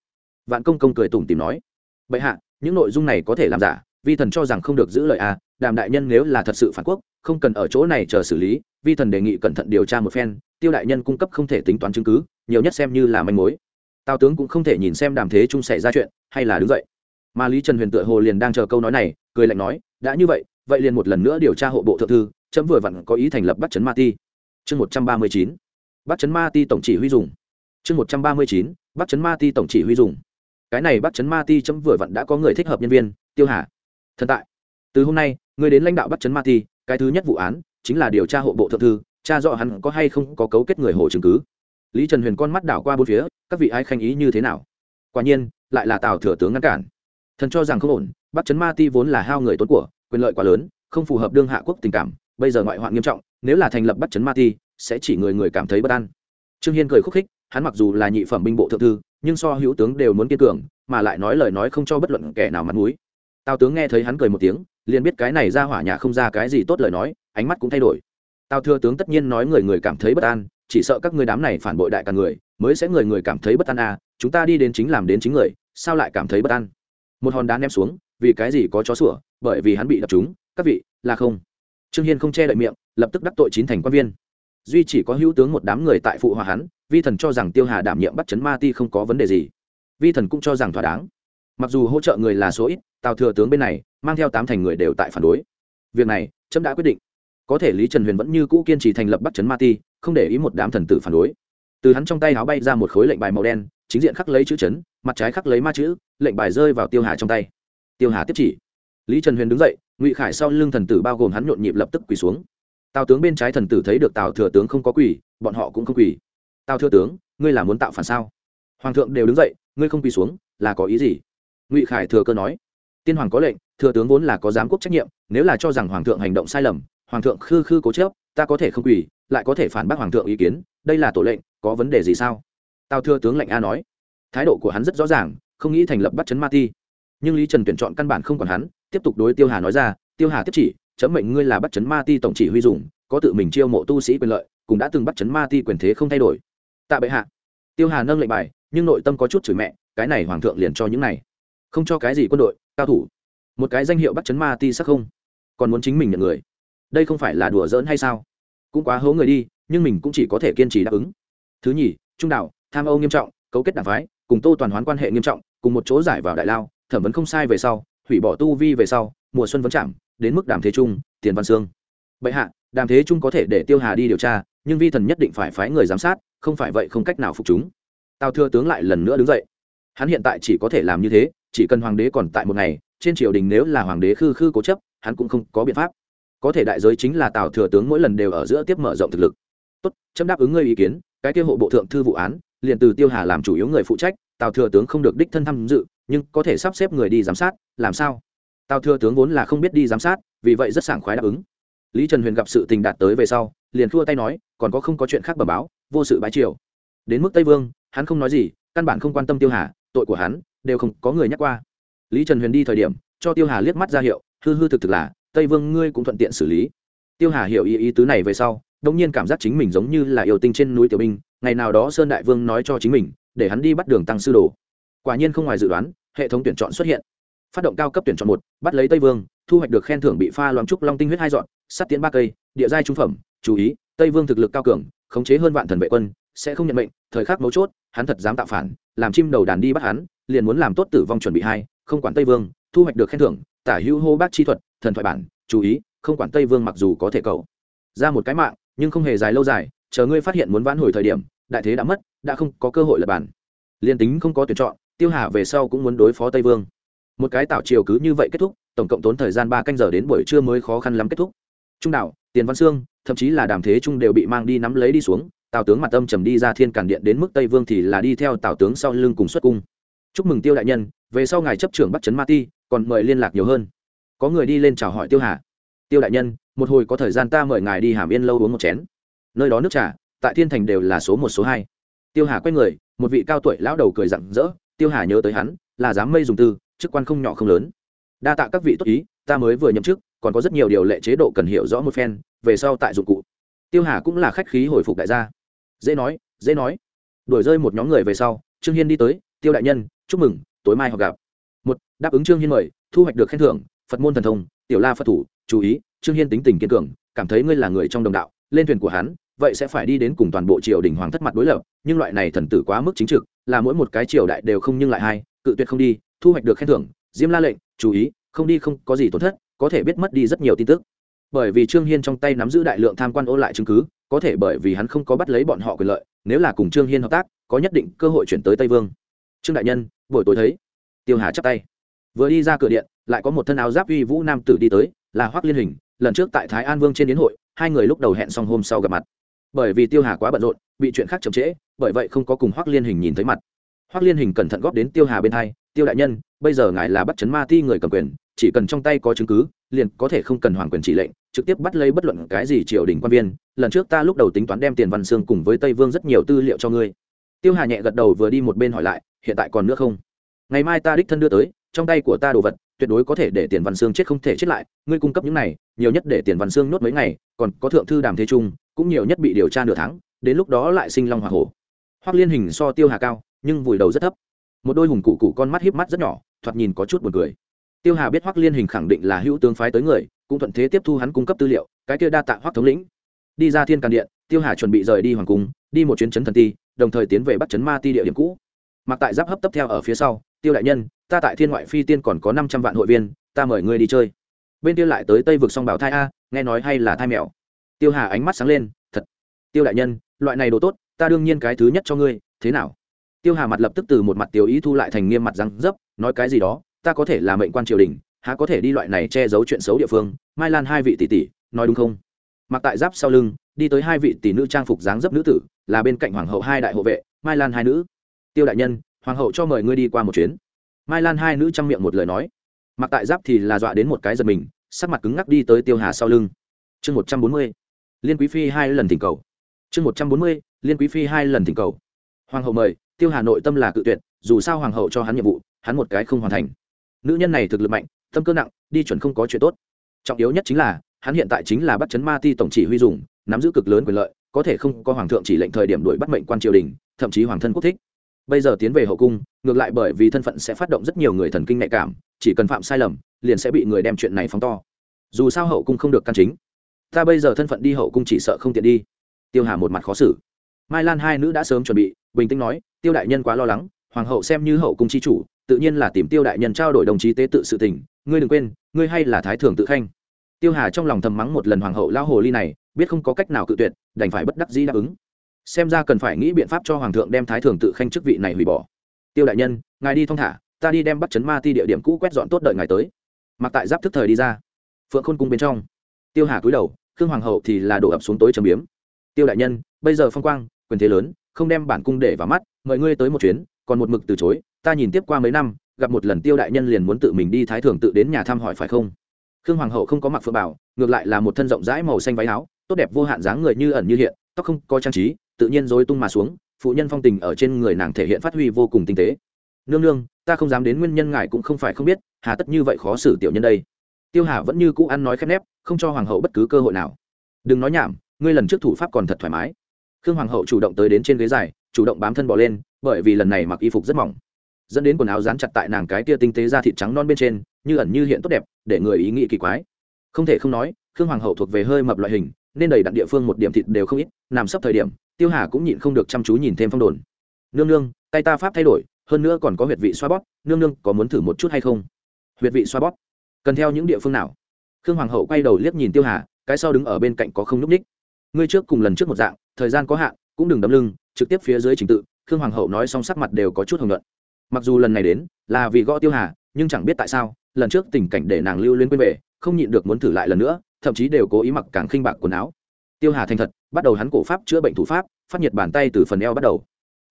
Vạn công công cười tủm tìm nói. Bệ hạ những nội dung này có thể làm giả vi thần cho rằng không được giữ lời à, đàm đại nhân nếu là thật sự phản quốc không cần ở chỗ này chờ xử lý vi thần đề nghị cẩn thận điều tra một phen tiêu đại nhân cung cấp không thể tính toán chứng cứ nhiều nhất xem như là manh mối tào tướng cũng không thể nhìn xem đàm thế trung xảy ra chuyện, hay là đứng dậy. Mà lý trần huyền tựa hồ liền đang chờ câu nói này, cười lạnh nói, đã như vậy vậy liền một lần nữa điều tra hộ bộ thượng thư, chấm vừa vặn có ý thành lập bắt chấn ma ti. Chương một trăm ba mươi chín bắt chấn ma ti tổng chỉ huy dùng. Chương một trăm ba mươi chín bắt chấn ma ti tổng chỉ huy dùng. Cái này bắt chấn ma ti chấm vừa vặn đã có người thích hợp nhân viên, tiêu hà. Thần tại. Từ hôm nay, người đến lãnh đạo bắt chấn ma ti, cái thứ nhất vụ án, chính là điều tra hộ bộ thượng thư cha rõ hắn có hay không có cấu kết người hồ chứng cứ lý trần huyền con mắt đảo qua bốn phía, các vị ai khanh ý như thế nào? Quả nhiên, lại là tào thừa tướng ngăn cản. Thần cho rằng không ổn bắt chấn ma ti vốn là hao người tốn của, quyền lợi quá lớn, không phù hợp đương hạ quốc tình cảm, bây giờ ngoại hoạn nghiêm trọng, nếu là thành lập bắt chấn ma ti, sẽ chỉ người người cảm thấy bất an. Trương hiên cười khúc khích, hắn mặc dù là nhị phẩm binh bộ thượng thư, nhưng so hữu tướng đều muốn kiên cường, mà lại nói lời nói không cho bất luận kẻ nào mặt mũi. Tào tướng nghe thấy hắn cười một tiếng, liền biết cái này ra hỏa nhà không ra cái gì tốt lời nói, ánh mắt cũng thay đổi. Tào thừa tướng tất nhiên nói người người cảm thấy bất an chỉ sợ các người đám này phản bội đại cả người, mới sẽ người người cảm thấy bất an à chúng ta đi đến chính làm đến chính người, sao lại cảm thấy bất an? Một hòn đá ném xuống, vì cái gì có chó sủa, bởi vì hắn bị đập chúng các vị, là không. Trương hiên không che đậy miệng, lập tức đắc tội chín thành quan viên. Duy chỉ có hữu tướng một đám người tại phụ hòa hắn, vi thần cho rằng tiêu hà đảm nhiệm bắt chấn ma ti không có vấn đề gì. Vi thần cũng cho rằng thỏa đáng. Mặc dù hỗ trợ người là số ít, tào thừa tướng bên này, mang theo tám thành người đều tại phản đối. Việc này trâm đã quyết định có thể lý trần huyền vẫn như cũ kiên trì thành lập Bắc Trấn ma ti không để ý một đám thần tử phản đối. Từ hắn trong tay áo bay ra một khối lệnh bài màu đen chính diện khắc lấy chữ Trấn, mặt trái khắc lấy ma chữ lệnh bài rơi vào tiêu hà trong tay. Tiêu hà tiếp chỉ. Lý trần huyền đứng dậy ngụy khải sau lưng thần tử bao gồm hắn nhộn nhịp lập tức quỳ xuống. Tào tướng bên trái thần tử thấy được tào thừa tướng không có quỳ bọn họ cũng không quỳ. Tào thừa tướng ngươi là muốn tạo phản sao? Hoàng thượng đều đứng dậy ngươi không quỳ xuống là có ý gì? Ngụy khải thừa cơ nói. Tiên hoàng có lệnh thừa tướng vốn là có giám quốc trách nhiệm nếu là cho rằng hoàng thượng hành động sai lầm hoàng thượng khư khư cố chớp ta có thể không quỳ, lại có thể phản bác hoàng thượng ý kiến, đây là tổ lệnh, có vấn đề gì sao? Tào thừa tướng lệnh a nói. Thái độ của hắn rất rõ ràng, không nghĩ thành lập bắt chấn ma ti. Nhưng lý trần tuyển chọn căn bản không còn hắn, tiếp tục đối tiêu hà nói ra, tiêu hà tiếp chỉ, chấm mệnh ngươi là bắt chấn ma ti tổng chỉ huy dùng, có tự mình chiêu mộ tu sĩ quyền lợi, cũng đã từng bắt chấn ma ti quyền thế không thay đổi. Tạ bệ hạ. Tiêu hà nâng lệnh bài, nhưng nội tâm có chút chửi mẹ, cái này hoàng thượng liền cho những này, không cho cái gì quân đội, cao thủ. Một cái danh hiệu bắt chấn ma ti sắc không, còn muốn chính mình nhận người đây không phải là đùa giỡn hay sao? Cũng quá hố người đi, nhưng mình cũng chỉ có thể kiên trì đáp ứng. Thứ nhì, trung đạo, tham âu nghiêm trọng, cấu kết đảng phái, cùng tô toàn hoán quan hệ nghiêm trọng, cùng một chỗ giải vào đại lao, thẩm vấn không sai về sau, hủy bỏ tu vi về sau, mùa xuân vấn chạm, đến mức đàm thế trung, tiền văn sương bệ hạ, đàm thế trung có thể để tiêu hà đi điều tra, nhưng vi thần nhất định phải phái người giám sát, không phải vậy không cách nào phục chúng. Tào thừa tướng lại lần nữa đứng dậy. Hắn hiện tại chỉ có thể làm như thế, chỉ cần hoàng đế còn tại một ngày, trên triều đình nếu là hoàng đế khư khư cố chấp, hắn cũng không có biện pháp có thể đại giới chính là tào thừa tướng mỗi lần đều ở giữa tiếp mở rộng thực lực. Tốt, chấm đáp ứng ngươi ý kiến, cái kia hộ bộ thượng thư vụ án, liền từ tiêu hà làm chủ yếu người phụ trách, tào thừa tướng không được đích thân tham dự, nhưng có thể sắp xếp người đi giám sát, làm sao? Tào thừa tướng vốn là không biết đi giám sát, vì vậy rất sảng khoái đáp ứng. Lý trần huyền gặp sự tình đạt tới về sau, liền thua tay nói, còn có không có chuyện khác bờ báo, vô sự bái triều. Đến mức tây vương, hắn không nói gì, căn bản không quan tâm tiêu hà, tội của hắn, đều không có người nhắc qua. Lý trần huyền đi thời điểm, cho tiêu hà liếc mắt ra hiệu, hư hư thực thực là tây vương ngươi cũng thuận tiện xử lý. Tiêu hà hiểu ý ý tứ này về sau đông nhiên cảm giác chính mình giống như là yêu tinh trên núi tiểu binh, ngày nào đó sơn đại vương nói cho chính mình, để hắn đi bắt đường tăng sư đồ. Quả nhiên không ngoài dự đoán, hệ thống tuyển chọn xuất hiện. Phát động cao cấp tuyển chọn một, bắt lấy tây vương, thu hoạch được khen thưởng bị pha loáng trúc long tinh huyết hai dọn, sắt tiến ba cây, địa giai trung phẩm, chú ý, tây vương thực lực cao cường, khống chế hơn vạn thần vệ quân, sẽ không nhận mệnh, thời khắc mấu chốt, hắn thật dám tạo phản, làm chim đầu đàn đi bắt hắn, liền muốn làm tốt tử vong chuẩn bị hai, không quản tây vương, thu hoạch được khen thưởng, tả hữu hô bác chi thuật thần thoại bản, chú ý, không quản tây vương mặc dù có thể cầu ra một cái mạng, nhưng không hề dài lâu dài, chờ ngươi phát hiện muốn vãn hồi thời điểm, đại thế đã mất, đã không có cơ hội lập bản. Liên tính không có tuyển chọn, tiêu hà về sau cũng muốn đối phó tây vương. Một cái tạo chiều cứ như vậy kết thúc, tổng cộng tốn thời gian ba canh giờ đến buổi trưa mới khó khăn lắm kết thúc. Trung đạo, tiền văn sương, thậm chí là đàm thế trung đều bị mang đi nắm lấy đi xuống, tào tướng mặt âm trầm đi ra thiên cản điện đến mức tây vương thì là đi theo tào tướng sau lưng cùng xuất cung. Chúc mừng tiêu đại nhân, về sau ngài chấp trưởng bắt chấn ma ti, còn mời liên lạc nhiều hơn có người đi lên chào hỏi tiêu hà. Tiêu đại nhân, một hồi có thời gian ta mời ngài đi hàm yên lâu uống một chén. Nơi đó nước trà, tại thiên thành đều là số một, số hai. Tiêu hà quay người, một vị cao tuổi lão đầu cười rặng rỡ. Tiêu hà nhớ tới hắn, là dám mây dùng tư, chức quan không nhỏ không lớn. Đa tạ các vị tốt ý, ta mới vừa nhậm chức, còn có rất nhiều điều lệ chế độ cần hiểu rõ một phen, về sau tại dụng cụ. Tiêu hà cũng là khách khí hồi phục đại gia. Dễ nói dễ nói. Đuổi rơi một nhóm người về sau, trương hiên đi tới. Tiêu đại nhân, chúc mừng, tối mai họ gặp. Một, đáp ứng trương hiên mời, thu hoạch được khen thưởng phật môn thần thông, tiểu la phật thủ, chú ý, trương hiên tính tình kiên cường, cảm thấy ngươi là người trong đồng đạo, lên thuyền của hắn, vậy sẽ phải đi đến cùng toàn bộ triều đình hoàng thất mặt đối lập, nhưng loại này thần tử quá mức chính trực, là mỗi một cái triều đại đều không nhưng lại hai cự tuyệt không đi, thu hoạch được khen thưởng, diêm la lệnh, chú ý, không đi không có gì tổn thất, có thể biết mất đi rất nhiều tin tức. Bởi vì trương hiên trong tay nắm giữ đại lượng tham quan ô lại chứng cứ, có thể bởi vì hắn không có bắt lấy bọn họ quyền lợi, nếu là cùng trương hiên hợp tác, có nhất định cơ hội chuyển tới tây vương. Trương đại nhân, buổi tối thấy. Tiêu hà chắp tay. Vừa đi ra cửa điện lại có một thân áo giáp uy vũ nam tử đi tới, là hoác liên hình, lần trước tại thái an vương trên đến hội, hai người lúc đầu hẹn xong hôm sau gặp mặt. Bởi vì tiêu hà quá bận rộn, bị chuyện khác chậm trễ, bởi vậy không có cùng hoác liên hình nhìn thấy mặt. Hoác liên hình cẩn thận góp đến tiêu hà bên hai, tiêu đại nhân, bây giờ ngài là bắt chấn ma ti người cầm quyền, chỉ cần trong tay có chứng cứ, liền có thể không cần hoàng quyền chỉ lệnh, trực tiếp bắt lấy bất luận cái gì triều đình quan viên. Lần trước ta lúc đầu tính toán đem tiền văn xương cùng với tây vương rất nhiều tư liệu cho ngươi. Tiêu hà nhẹ gật đầu vừa đi một bên hỏi lại, hiện tại còn nữa không? Ngày mai ta đích thân đưa tới, trong tay của ta đồ vật tuyệt đối có thể để tiền văn xương chết không thể chết lại, ngươi cung cấp những này, nhiều nhất để tiền văn xương nốt mấy ngày, còn có thượng thư đàm thế trung, cũng nhiều nhất bị điều tra nửa tháng, đến lúc đó lại sinh long hoa hổ. Hoắc liên hình so tiêu hà cao, nhưng vùi đầu rất thấp. Một đôi hùng cụ cụ con mắt híp mắt rất nhỏ, thoạt nhìn có chút buồn cười. Tiêu hà biết hoắc liên hình khẳng định là hữu tướng phái tới người, cũng thuận thế tiếp thu hắn cung cấp tư liệu, cái kia đa tạ hoắc thống lĩnh. Đi ra thiên càn điện, tiêu hà chuẩn bị rời đi hoàng cung, đi một chuyến chấn thần ti, đồng thời tiến về bắt chấn ma ti địa điểm cũ. Mặc tại giáp hấp tấp theo ở phía sau tiêu đại nhân, ta tại thiên ngoại phi tiên còn có năm trăm vạn hội viên, ta mời ngươi đi chơi. Bên kia lại tới tây vực song bảo thai a, nghe nói hay là thai mèo. Tiêu hà ánh mắt sáng lên, thật. Tiêu đại nhân, loại này đồ tốt, ta đương nhiên cái thứ nhất cho ngươi, thế nào? Tiêu hà mặt lập tức từ một mặt tiểu ý thu lại thành nghiêm mặt răng dấp, nói cái gì đó, ta có thể là mệnh quan triều đình, há có thể đi loại này che giấu chuyện xấu địa phương, mai lan hai vị tỷ tỷ, nói đúng không? Mặc tại giáp sau lưng, đi tới hai vị tỷ nữ trang phục dáng dấp nữ tử, là bên cạnh hoàng hậu hai đại hộ vệ, mai lan hai nữ. Tiêu đại nhân hoàng hậu cho mời ngươi đi qua một chuyến mai lan hai nữ chăm miệng một lời nói mặc tại giáp thì là dọa đến một cái giật mình sắc mặt cứng ngắc đi tới tiêu hà sau lưng chương một trăm bốn mươi liên quý phi hai lần thỉnh cầu chương một trăm bốn mươi liên quý phi hai lần thỉnh cầu hoàng hậu mời tiêu hà nội tâm là cự tuyệt dù sao hoàng hậu cho hắn nhiệm vụ hắn một cái không hoàn thành nữ nhân này thực lực mạnh tâm cơ nặng đi chuẩn không có chuyện tốt trọng yếu nhất chính là hắn hiện tại chính là bắt chấn ma ti tổng chỉ huy dùng nắm giữ cực lớn quyền lợi có thể không có hoàng thượng chỉ lệnh thời điểm đuổi bắt mệnh quan triều đình thậm chí hoàng thân quốc thích bây giờ tiến về hậu cung, ngược lại bởi vì thân phận sẽ phát động rất nhiều người thần kinh nhạy cảm, chỉ cần phạm sai lầm, liền sẽ bị người đem chuyện này phóng to. Dù sao hậu cung không được căn chính. Ta bây giờ thân phận đi hậu cung chỉ sợ không tiện đi. Tiêu hà một mặt khó xử. Mai lan hai nữ đã sớm chuẩn bị, bình tĩnh nói, tiêu đại nhân quá lo lắng, hoàng hậu xem như hậu cung chi chủ, tự nhiên là tìm tiêu đại nhân trao đổi đồng chí tế tự sự tình, ngươi đừng quên, ngươi hay là thái thường tự khanh. Tiêu hà trong lòng thầm mắng một lần hoàng hậu lao hồ ly này, biết không có cách nào cự tuyệt, đành phải bất đắc dĩ đáp ứng xem ra cần phải nghĩ biện pháp cho hoàng thượng đem thái thường tự khanh chức vị này hủy bỏ. Tiêu đại nhân, ngài đi thong thả, ta đi đem bắt chấn ma ti địa điểm cũ quét dọn tốt đợi ngài tới. Mặc tại giáp thức thời đi ra. Phượng khôn cung bên trong. Tiêu hà cúi đầu, khương hoàng hậu thì là đổ ập xuống tối trầm biếm. Tiêu đại nhân, bây giờ phong quang, quyền thế lớn, không đem bản cung để vào mắt, mời ngươi tới một chuyến, còn một mực từ chối, ta nhìn tiếp qua mấy năm, gặp một lần tiêu đại nhân liền muốn tự mình đi thái thường tự đến nhà thăm hỏi phải không? Khương hoàng hậu không có mặc phượng bảo, ngược lại là một thân rộng rãi màu xanh váy áo, tốt đẹp vô hạn dáng người như ẩn như hiện tóc không có trang trí, tự nhiên dối tung mà xuống, phụ nhân phong tình ở trên người nàng thể hiện phát huy vô cùng tinh tế. Nương nương, ta không dám đến nguyên nhân ngài cũng không phải không biết, hà tất như vậy khó xử tiểu nhân đây. Tiêu hà vẫn như cũ ăn nói khép nép, không cho hoàng hậu bất cứ cơ hội nào. Đừng nói nhảm, ngươi lần trước thủ pháp còn thật thoải mái. Khương hoàng hậu chủ động tới đến trên ghế dài, chủ động bám thân bỏ lên, bởi vì lần này mặc y phục rất mỏng. Dẫn đến quần áo dán chặt tại nàng cái tia tinh tế da thịt trắng non bên trên, như ẩn như hiện tốt đẹp, để người ý nghĩ kỳ quái. Không thể không nói khương hoàng hậu thuộc về hơi mập loại hình, nên đầy đặn địa phương một điểm thịt đều không ít, nằm sấp thời điểm, tiêu hà cũng nhịn không được chăm chú nhìn thêm phong đồn. Nương nương, tay ta pháp thay đổi, hơn nữa còn có huyệt vị xoa bóp, nương nương có muốn thử một chút hay không? Huyệt vị xoa bóp, cần theo những địa phương nào? Khương hoàng hậu quay đầu liếc nhìn tiêu hà, cái sau đứng ở bên cạnh có không n ú c ních ngươi trước cùng lần trước một dạng, thời gian có hạn, cũng đừng đấm lưng, trực tiếp phía dưới trình tự, khương hoàng hậu nói xong sắc mặt đều có chút hồng luận mặc dù lần này đến, là vì gõ tiêu hà, nhưng chẳng biết tại sao, lần trước tình cảnh để nàng lưu liên quên về, không nhịn được muốn thử lại lần nữa thậm chí đều cố ý mặc càng khinh bạc quần áo. Tiêu hà thành thật, bắt đầu hắn cổ pháp chữa bệnh thủ pháp, phát nhiệt bàn tay từ phần eo bắt đầu.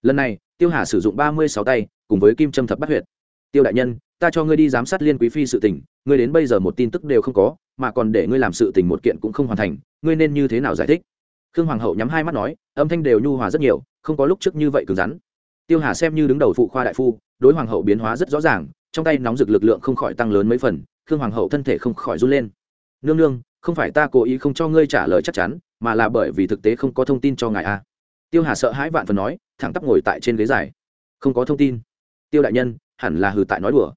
Lần này, tiêu hà sử dụng ba mươi sáu tay, cùng với kim châm thập bắt huyệt. Tiêu đại nhân, ta cho ngươi đi giám sát liên quý phi sự tình, ngươi đến bây giờ một tin tức đều không có, mà còn để ngươi làm sự tình một kiện cũng không hoàn thành, ngươi nên như thế nào giải thích? Khương hoàng hậu nhắm hai mắt nói, âm thanh đều nhu hòa rất nhiều, không có lúc trước như vậy cứng rắn. Tiêu hà xem như đứng đầu phụ khoa đại phu, đối hoàng hậu biến hóa rất rõ ràng, trong tay nóng rực lực lượng không khỏi tăng lớn mấy phần, khương hoàng hậu thân thể không khỏi run lên. Nương nương không phải ta cố ý không cho ngươi trả lời chắc chắn, mà là bởi vì thực tế không có thông tin cho ngài a tiêu hà sợ hãi vạn phần nói, thẳng tắp ngồi tại trên ghế dài. Không có thông tin. Tiêu đại nhân, hẳn là hừ tại nói đùa.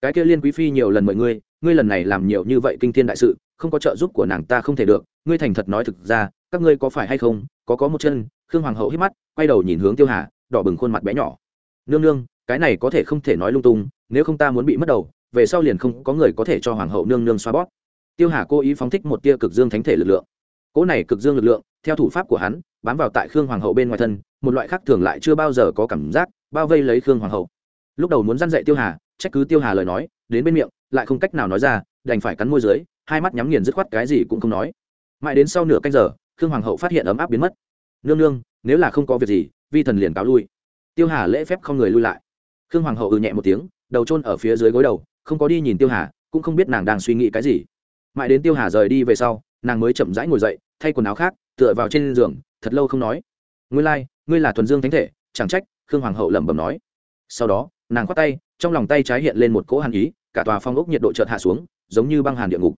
Cái kia liên quý phi nhiều lần mời ngươi ngươi lần này làm nhiều như vậy kinh thiên đại sự, không có trợ giúp của nàng ta không thể được. Ngươi thành thật nói thực ra, các ngươi có phải hay không? Có có một chân, khương hoàng hậu hít mắt, quay đầu nhìn hướng tiêu hà, đỏ bừng khuôn mặt bé nhỏ. Nương nương, cái này có thể không thể nói lung tung, nếu không ta muốn bị mất đầu, về sau liền không có người có thể cho hoàng hậu nương nương xoa bót tiêu hà cố ý phóng thích một tia cực dương thánh thể lực lượng. Cỗ này cực dương lực lượng, theo thủ pháp của hắn, bám vào tại khương hoàng hậu bên ngoài thân, một loại khác thường lại chưa bao giờ có cảm giác, bao vây lấy khương hoàng hậu. Lúc đầu muốn dăn dạy tiêu hà, trách cứ tiêu hà lời nói, đến bên miệng, lại không cách nào nói ra, đành phải cắn môi dưới, hai mắt nhắm nghiền dứt khoát cái gì cũng không nói. Mãi đến sau nửa canh giờ, khương hoàng hậu phát hiện ấm áp biến mất. Nương nương, nếu là không có việc gì, vi thần liền cáo lui. Tiêu hà lễ phép không người lui lại. Khương hoàng hậu ừ nhẹ một tiếng, đầu trôn ở phía dưới gối đầu, không có đi nhìn tiêu hà, cũng không biết nàng đang suy nghĩ cái gì mãi đến tiêu hà rời đi về sau nàng mới chậm rãi ngồi dậy thay quần áo khác tựa vào trên giường thật lâu không nói. Ngươi lai、like, ngươi là thuần dương thánh thể chẳng trách khương hoàng hậu lẩm bẩm nói. Sau đó nàng khoác tay trong lòng tay trái hiện lên một cỗ hàn ý cả tòa phong ốc nhiệt độ chợt hạ xuống giống như băng hàn địa ngục.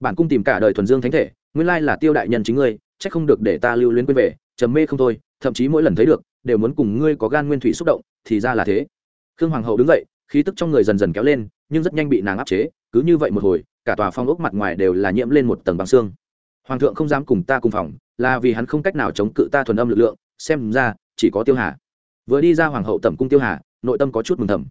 Bản cung tìm cả đời thuần dương thánh thể nguyên lai là tiêu đại nhân chính ngươi c h ắ c không được để ta lưu luyến quên về trầm mê không thôi thậm chí mỗi lần thấy được đều muốn cùng ngươi có gan nguyên thủy xúc động thì ra là thế. Khương hoàng hậu đứng dậy khí tức trong người dần dần kéo lên nhưng rất nhanh bị nàng áp chế, cứ như vậy một hồi, cả tòa phong ốc mặt ngoài đều là nhiễm lên một tầng bằng xương. Hoàng thượng không dám cùng ta cùng phòng, là vì hắn không cách nào chống cự ta thuần âm lực lượng, xem ra, chỉ có tiêu hà. Vừa đi ra hoàng hậu tẩm cung tiêu hà, nội tâm có chút mừng thầm.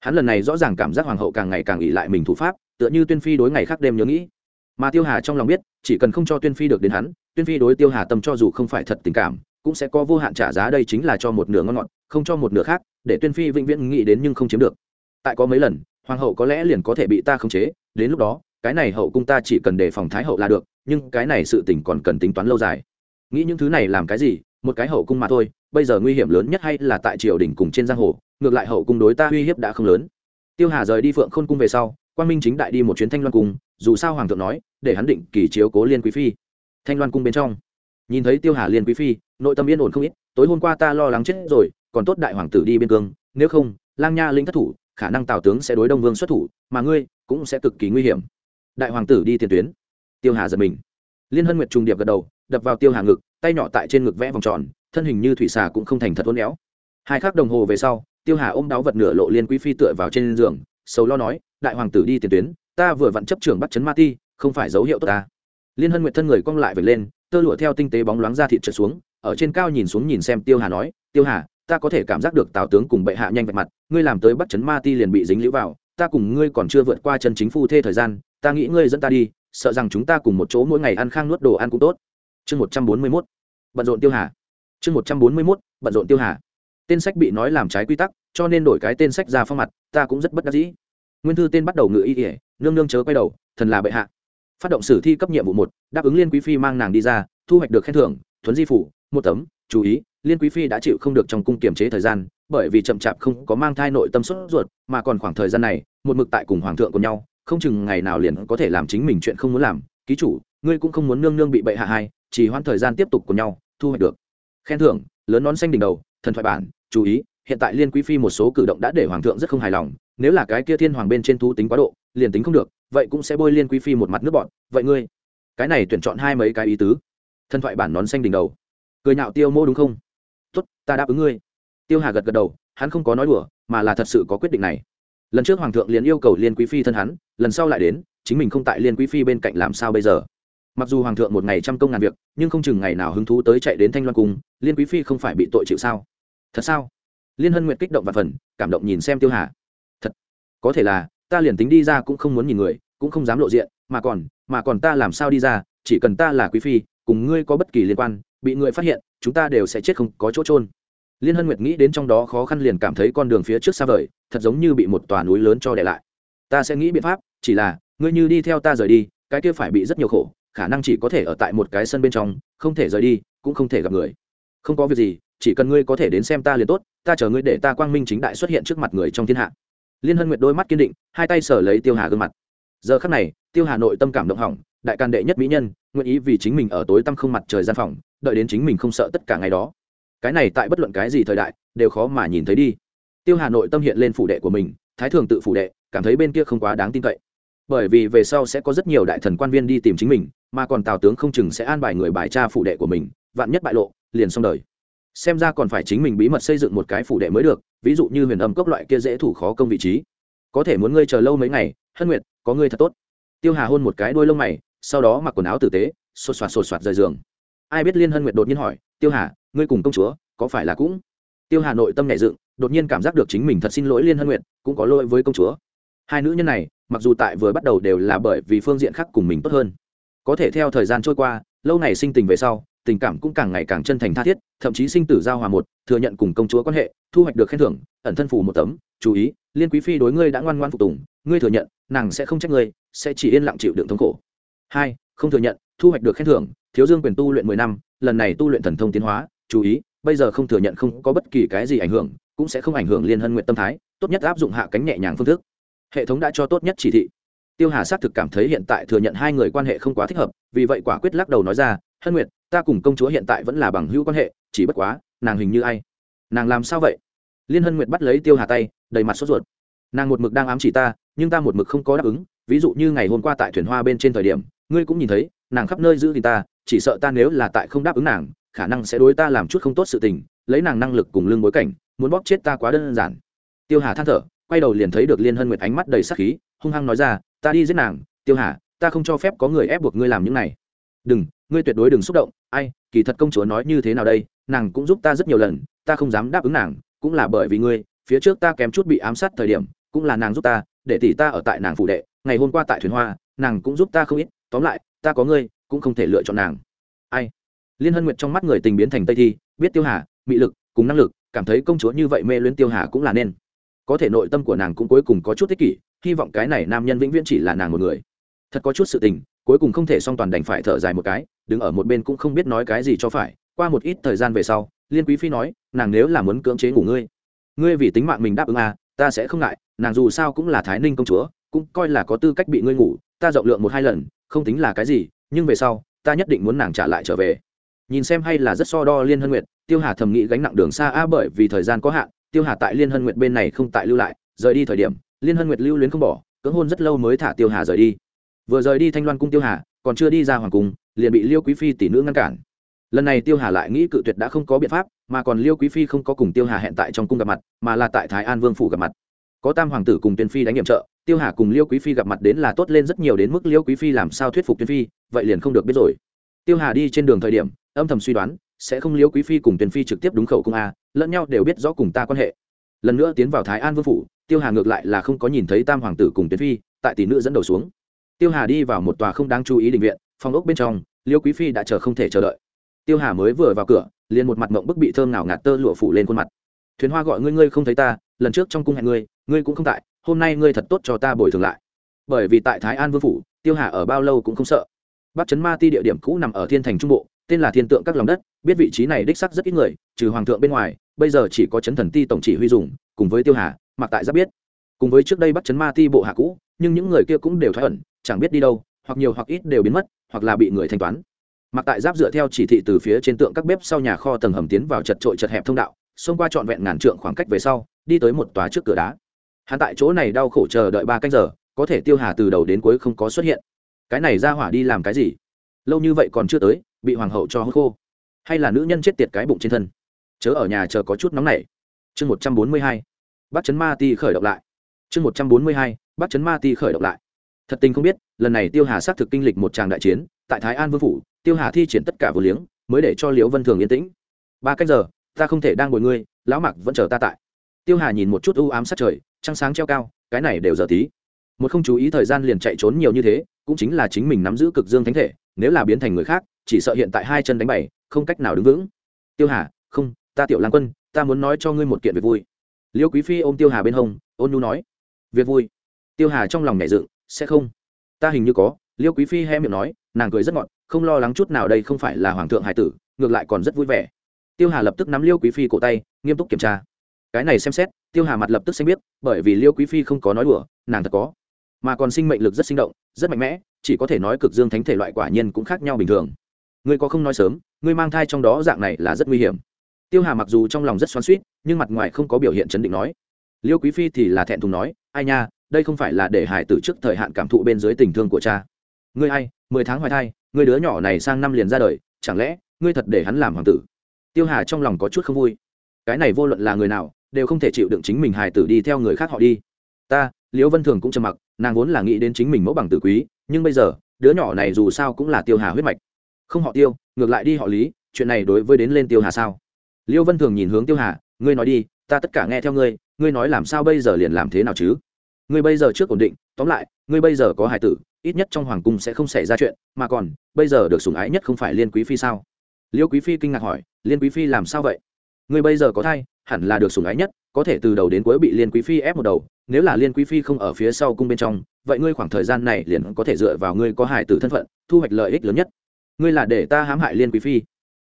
Hắn lần này rõ ràng cảm giác hoàng hậu càng ngày càng ỉ lại mình thủ pháp, tựa như tuyên phi đối ngày khác đêm nhớ nghĩ. Mà tiêu hà trong lòng biết, chỉ cần không cho tuyên phi được đến hắn, tuyên phi đối tiêu hà tâm cho dù không phải thật tình cảm, cũng sẽ có vô hạn trả giá đây chính là cho một nửa ngon ngọt, không cho một nửa khác, để tuyên phi vĩnh viễn nghĩ đến nhưng không chiếm được. Tại có mấy lần hoàng hậu có lẽ liền có thể bị ta khống chế, đến lúc đó, cái này hậu cung ta chỉ cần đề phòng thái hậu là được, nhưng cái này sự tình còn cần tính toán lâu dài. Nghĩ những thứ này làm cái gì, một cái hậu cung mà thôi, bây giờ nguy hiểm lớn nhất hay là tại triều đình cùng trên giang hồ, ngược lại hậu cung đối ta uy hiếp đã không lớn. Tiêu hà rời đi phượng khôn cung về sau quan minh chính đại đi một chuyến thanh loan cung, dù sao hoàng thượng nói, để hắn định kỳ chiếu cố liên quý phi. Thanh loan cung bên trong, nhìn thấy tiêu hà liên quý phi, nội tâm yên ổn không ít, tối hôm qua ta lo lắng chết rồi, còn tốt đại hoàng tử đi biên cương, nếu không, lang nha lĩnh thất thủ khả năng tào tướng sẽ đối đông vương xuất thủ, mà ngươi cũng sẽ cực kỳ nguy hiểm. Đại hoàng tử đi tiền tuyến. Tiêu hà giật mình. Liên hân nguyệt trùng điệp gật đầu, đập vào tiêu hà ngực, tay nhỏ tại trên ngực vẽ vòng tròn, thân hình như thủy xà cũng không thành thật uốn éo. Hai khắc đồng hồ về sau, tiêu hà ôm đáo vật nửa lộ liên quý phi tựa vào trên giường, sầu lo nói, đại hoàng tử đi tiền tuyến, ta vừa vặn chấp trưởng bắt chấn ma ti, không phải dấu hiệu tốt ta. Liên hân nguyệt thân người cong lại về lên, tơ lụa theo tinh tế bóng loáng ra thịt trượt xuống, ở trên cao nhìn xuống nhìn xem tiêu hà nói, tiêu hà, ta có thể cảm giác được tào tướng cùng bệ hạ nhanh vạch mặt ngươi làm tới bắt chấn ma ti liền bị dính lũ vào, ta cùng ngươi còn chưa vượt qua chân chính phu thê thời gian, ta nghĩ ngươi dẫn ta đi, sợ rằng chúng ta cùng một chỗ mỗi ngày ăn khang nuốt đồ ăn cũng tốt. Chương một trăm bốn mươi mốt, bận rộn tiêu hà. Chương một trăm bốn mươi mốt, bận rộn tiêu hà. Tên sách bị nói làm trái quy tắc, cho nên đổi cái tên sách ra phong mặt, ta cũng rất bất đắc dĩ. Nguyên thư tên bắt đầu ngự y ỉa nương nương chớ quay đầu, thần là bệ hạ. Phát động sử thi cấp nhiệm vụ một, đáp ứng liên quý phi mang nàng đi ra, thu hoạch được khen thưởng, thuấn di phủ, một tấm, chú ý liên quý phi đã chịu không được trong cung kiềm chế thời gian, bởi vì chậm chạp không có mang thai nội tâm sốt ruột, mà còn khoảng thời gian này, một mực tại cùng hoàng thượng của nhau, không chừng ngày nào liền có thể làm chính mình chuyện không muốn làm. Ký chủ, ngươi cũng không muốn nương nương bị bệ hạ hai, chỉ hoãn thời gian tiếp tục của nhau, thu hoạch được. Khen thưởng, lớn nón xanh đỉnh đầu, thần thoại bản, chú ý, hiện tại liên quý phi một số cử động đã để hoàng thượng rất không hài lòng, nếu là cái kia thiên hoàng bên trên thú tính quá độ, liền tính không được, vậy cũng sẽ bôi liên quý phi một mặt nước bọn vậy ngươi, cái này tuyển chọn hai mấy cái ý tứ. Thần thoại bản nón xanh đỉnh đầu. Cười nhạo tiêu mô đúng không? Ta đáp ứng ngươi. Tiêu hà gật gật đầu, hắn không có nói đùa, mà là thật sự có quyết định này. Lần trước hoàng thượng liền yêu cầu liên quý phi thân hắn, lần sau lại đến, chính mình không tại liên quý phi bên cạnh làm sao bây giờ? Mặc dù hoàng thượng một ngày trăm công ngàn việc, nhưng không chừng ngày nào hứng thú tới chạy đến thanh loan cung, liên quý phi không phải bị tội chịu sao? Thật sao? Liên hân nguyện kích động và phần, cảm động nhìn xem tiêu hà. Thật, có thể là, ta liền tính đi ra cũng không muốn nhìn người, cũng không dám lộ diện, mà còn mà còn ta làm sao đi ra, chỉ cần ta là quý phi, cùng ngươi có bất kỳ liên quan, bị người phát hiện, chúng ta đều sẽ chết không có chỗ trôn liên hân nguyệt nghĩ đến trong đó khó khăn liền cảm thấy con đường phía trước xa vời, thật giống như bị một tòa núi lớn cho đè lại. Ta sẽ nghĩ biện pháp, chỉ là, ngươi như đi theo ta rời đi, cái kia phải bị rất nhiều khổ, khả năng chỉ có thể ở tại một cái sân bên trong, không thể rời đi, cũng không thể gặp người. Không có việc gì, chỉ cần ngươi có thể đến xem ta liền tốt, ta chờ ngươi để ta quang minh chính đại xuất hiện trước mặt người trong thiên hạ. Liên hân nguyệt đôi mắt kiên định, hai tay sở lấy tiêu hà gương mặt. Giờ khắc này, tiêu hà nội tâm cảm động hỏng, đại can đệ nhất mỹ nhân, nguyện ý vì chính mình ở tối tăm không mặt trời gian phòng, đợi đến chính mình không sợ tất cả ngày đó cái này tại bất luận cái gì thời đại, đều khó mà nhìn thấy đi. Tiêu hà nội tâm hiện lên phủ đệ của mình, thái thường tự phủ đệ, cảm thấy bên kia không quá đáng tin cậy. Bởi vì về sau sẽ có rất nhiều đại thần quan viên đi tìm chính mình, mà còn tào tướng không chừng sẽ an bài người bài tra phủ đệ của mình, vạn nhất bại lộ, liền xong đời. Xem ra còn phải chính mình bí mật xây dựng một cái phủ đệ mới được, ví dụ như huyền âm cốc loại kia dễ thủ khó công vị trí. Có thể muốn ngươi chờ lâu mấy ngày, hân nguyệt, có ngươi thật tốt. Tiêu hà hôn một cái đôi lông mày, sau đó mặc quần áo tử tế sột soạt sột soạt rời giường. Ai biết liên hân nguyệt đột nhiên hỏi, tiêu hà ngươi cùng công chúa, có phải là cũng? Tiêu hà nội tâm nhẹ dựng, đột nhiên cảm giác được chính mình thật xin lỗi liên hân nguyệt, cũng có lỗi với công chúa. Hai nữ nhân này, mặc dù tại vừa bắt đầu đều là bởi vì phương diện khác cùng mình tốt hơn. Có thể theo thời gian trôi qua, lâu ngày sinh tình về sau, tình cảm cũng càng ngày càng chân thành tha thiết, thậm chí sinh tử giao hòa một, thừa nhận cùng công chúa quan hệ, thu hoạch được khen thưởng, ẩn thân phủ một tấm, chú ý, liên quý phi đối ngươi đã ngoan ngoan phục tùng, ngươi thừa nhận, nàng sẽ không trách ngươi, sẽ chỉ yên lặng chịu đựng thống khổ. Hai, không thừa nhận, thu hoạch được khen thưởng, thiếu dương quyền tu luyện mười năm, lần này tu luyện thần thông tiến hóa chú ý, bây giờ không thừa nhận không có bất kỳ cái gì ảnh hưởng, cũng sẽ không ảnh hưởng liên hân nguyện tâm thái, tốt nhất áp dụng hạ cánh nhẹ nhàng phương thức. Hệ thống đã cho tốt nhất chỉ thị. Tiêu hà xác thực cảm thấy hiện tại thừa nhận hai người quan hệ không quá thích hợp, vì vậy quả quyết lắc đầu nói ra, hân nguyệt, ta cùng công chúa hiện tại vẫn là bằng hữu quan hệ, chỉ bất quá, nàng hình như ai? Nàng làm sao vậy? Liên hân nguyệt bắt lấy tiêu hà tay, đầy mặt sốt ruột. Nàng một mực đang ám chỉ ta, nhưng ta một mực không có đáp ứng, ví dụ như ngày hôm qua tại thuyền hoa bên trên thời điểm, ngươi cũng nhìn thấy, nàng khắp nơi giữ thì ta, chỉ sợ ta nếu là tại không đáp ứng nàng khả năng sẽ đối ta làm chút không tốt sự tình, lấy nàng năng lực cùng lương bối cảnh, muốn bóp chết ta quá đơn giản. Tiêu hà than thở, quay đầu liền thấy được liên hân nguyệt ánh mắt đầy sắc khí, hung hăng nói ra, ta đi giết nàng, tiêu hà, ta không cho phép có người ép buộc ngươi làm những này. Đừng, ngươi tuyệt đối đừng xúc động, ai, kỳ thật công chúa nói như thế nào đây, nàng cũng giúp ta rất nhiều lần, ta không dám đáp ứng nàng, cũng là bởi vì ngươi, phía trước ta kém chút bị ám sát thời điểm, cũng là nàng giúp ta, để tỷ ta ở tại nàng phụ đệ, ngày hôm qua tại thuyền hoa, nàng cũng giúp ta không ít, tóm lại, ta có ngươi, cũng không thể lựa chọn nàng. Ai? Liên hân nguyệt trong mắt người tình biến thành tây thi, biết tiêu hà, mị lực, cùng năng lực, cảm thấy công chúa như vậy mê luyến tiêu hà cũng là nên. Có thể nội tâm của nàng cũng cuối cùng có chút ích kỷ, hy vọng cái này nam nhân vĩnh viễn chỉ là nàng một người. Thật có chút sự tình, cuối cùng không thể song toàn đành phải thở dài một cái, đứng ở một bên cũng không biết nói cái gì cho phải. Qua một ít thời gian về sau, liên quý phi nói, nàng nếu là muốn cưỡng chế ngủ ngươi ngươi vì tính mạng mình đáp ứng à ta sẽ không ngại, nàng dù sao cũng là thái ninh công chúa, cũng coi là có tư cách bị ngươi ngủ, ta rộng lượng một hai lần, không tính là cái gì, nhưng về sau, ta nhất định muốn nàng trả lại trở về nhìn xem hay là rất so đo liên hân nguyệt, tiêu hà thầm nghĩ gánh nặng đường xa a bởi vì thời gian có hạn, tiêu hà tại liên hân nguyệt bên này không tại lưu lại, rời đi thời điểm, liên hân nguyệt lưu luyến không bỏ, cưỡng hôn rất lâu mới thả tiêu hà rời đi. Vừa rời đi thanh loan cung tiêu hà, còn chưa đi ra hoàng cung, liền bị liêu quý phi tỷ nữ ngăn cản. Lần này tiêu hà lại nghĩ cự tuyệt đã không có biện pháp, mà còn liêu quý phi không có cùng tiêu hà hẹn tại trong cung gặp mặt, mà là tại thái an vương phủ gặp mặt. Có tam hoàng tử cùng tuyên phi đánh nhiệm trợ, tiêu hà cùng liêu quý phi gặp mặt đến là tốt lên rất nhiều đến mức liêu quý phi làm sao thuyết phục tuyên phi, vậy liền không được biết rồi tiêu hà đi trên đường thời điểm, âm thầm suy đoán, sẽ không liếu quý phi cùng Tiền phi trực tiếp đúng khẩu cung a, lẫn nhau đều biết rõ cùng ta quan hệ. Lần nữa tiến vào thái an vương phủ, tiêu hà ngược lại là không có nhìn thấy tam hoàng tử cùng Tiền phi, tại tỷ nữ dẫn đầu xuống. Tiêu hà đi vào một tòa không đáng chú ý định viện, phòng ốc bên trong, liêu quý phi đã chờ không thể chờ đợi. Tiêu hà mới vừa vào cửa, liền một mặt mộng bức bị thơm nào ngạt tơ lụa phủ lên khuôn mặt. Thuyền hoa gọi ngươi ngươi không thấy ta, lần trước trong cung hẹn ngươi ngươi cũng không tại, hôm nay ngươi thật tốt cho ta bồi thường lại. Bởi vì tại thái an vương phủ, tiêu hà ở bao lâu cũng không sợ bắc trấn ma ti địa điểm cũ nằm ở thiên thành trung bộ, tên là thiên tượng các lòng đất, biết vị trí này đích sắc rất ít người, trừ hoàng thượng bên ngoài, bây giờ chỉ có chấn thần ti tổng chỉ huy dùng, cùng với tiêu hà mặc tại giáp biết. Cùng với trước đây bắc trấn ma ti bộ hạ cũ, nhưng những người kia cũng đều thoái ẩn, chẳng biết đi đâu, hoặc nhiều hoặc ít đều biến mất, hoặc là bị người thanh toán. Mặc tại giáp dựa theo chỉ thị từ phía trên tượng các bếp sau nhà kho tầng hầm tiến vào chật trội chật hẹp thông đạo, xông qua trọn vẹn ngàn trượng khoảng cách về sau, đi tới một tòa trước cửa đá. Hắn tại chỗ này đau khổ chờ đợi ba canh giờ, có thể tiêu hà từ đầu đến cuối không có xuất hiện cái này ra hỏa đi làm cái gì? Lâu như vậy còn chưa tới, bị hoàng hậu cho hốt khô. Hay là nữ nhân chết tiệt cái bụng trên thân? Chớ ở nhà chờ có chút nóng này chương một trăm bốn mươi hai. Bắt chấn ma ti khởi động lại. Chương một trăm bốn mươi hai. Bắt chấn ma ti khởi động lại. Thật tình không biết, lần này tiêu hà xác thực kinh lịch một tràng đại chiến, tại thái an vương phủ, tiêu hà thi triển tất cả vừa liếng, mới để cho liễu vân thường yên tĩnh. Ba cách giờ, ta không thể đang ngồi ngươi, lão mặc vẫn chờ ta tại. Tiêu hà nhìn một chút u ám sát trời, trăng sáng treo cao, cái này đều giờ tí. Một không chú ý thời gian liền chạy trốn nhiều như thế cũng chính là chính mình nắm giữ cực dương thánh thể, nếu là biến thành người khác, chỉ sợ hiện tại hai chân đánh bày, không cách nào đứng vững. Tiêu hà, không, ta tiểu lang quân, ta muốn nói cho ngươi một kiện việc vui. Liêu quý phi ôm tiêu hà bên hông, ôn nhu nói, việc vui? Tiêu hà trong lòng nhảy dựng, sẽ không. Ta hình như có. Liêu quý phi hé miệng nói, nàng cười rất ngọt, không lo lắng chút nào đây không phải là hoàng thượng hải tử, ngược lại còn rất vui vẻ. Tiêu hà lập tức nắm liêu quý phi cổ tay, nghiêm túc kiểm tra. Cái này xem xét, tiêu hà mặt lập tức xanh biết bởi vì liêu quý phi không có nói đùa, nàng thật có. Mà còn sinh mệnh lực rất sinh động rất mạnh mẽ, chỉ có thể nói cực dương thánh thể loại quả nhiên cũng khác nhau bình thường. Ngươi có không nói sớm, ngươi mang thai trong đó dạng này là rất nguy hiểm. Tiêu hà mặc dù trong lòng rất xoắn suýt nhưng mặt ngoài không có biểu hiện chấn định nói. Liêu quý phi thì là thẹn thùng nói, ai nha, đây không phải là để hải tử trước thời hạn cảm thụ bên dưới tình thương của cha. Ngươi ai, mười tháng hoài thai, ngươi đứa nhỏ này sang năm liền ra đời, chẳng lẽ ngươi thật để hắn làm hoàng tử? Tiêu hà trong lòng có chút không vui. Cái này vô luận là người nào, đều không thể chịu đựng chính mình hài tử đi theo người khác họ đi. Ta, liễu vân thường cũng trầm mặc nàng vốn là nghĩ đến chính mình mẫu bằng tử quý, nhưng bây giờ, đứa nhỏ này dù sao cũng là tiêu hà huyết mạch. Không họ tiêu, ngược lại đi họ lý, chuyện này đối với đến lên tiêu hà sao? Liêu vân thường nhìn hướng tiêu hà, ngươi nói đi, ta tất cả nghe theo ngươi ngươi nói làm sao bây giờ liền làm thế nào chứ? Ngươi bây giờ trước ổn định, tóm lại, ngươi bây giờ có hài tử, ít nhất trong hoàng cung sẽ không xảy ra chuyện, mà còn, bây giờ được sủng ái nhất không phải liên quý phi sao? Liêu quý phi kinh ngạc hỏi, liên quý phi làm sao vậy? Ngươi bây giờ có thai, hẳn là được sủng ái nhất, có thể từ đầu đến cuối bị liên quý phi ép một đầu nếu là liên quý phi không ở phía sau cung bên trong, vậy ngươi khoảng thời gian này liền có thể dựa vào ngươi có hài tử thân phận, thu hoạch lợi ích lớn nhất. Ngươi là để ta hãm hại liên quý phi,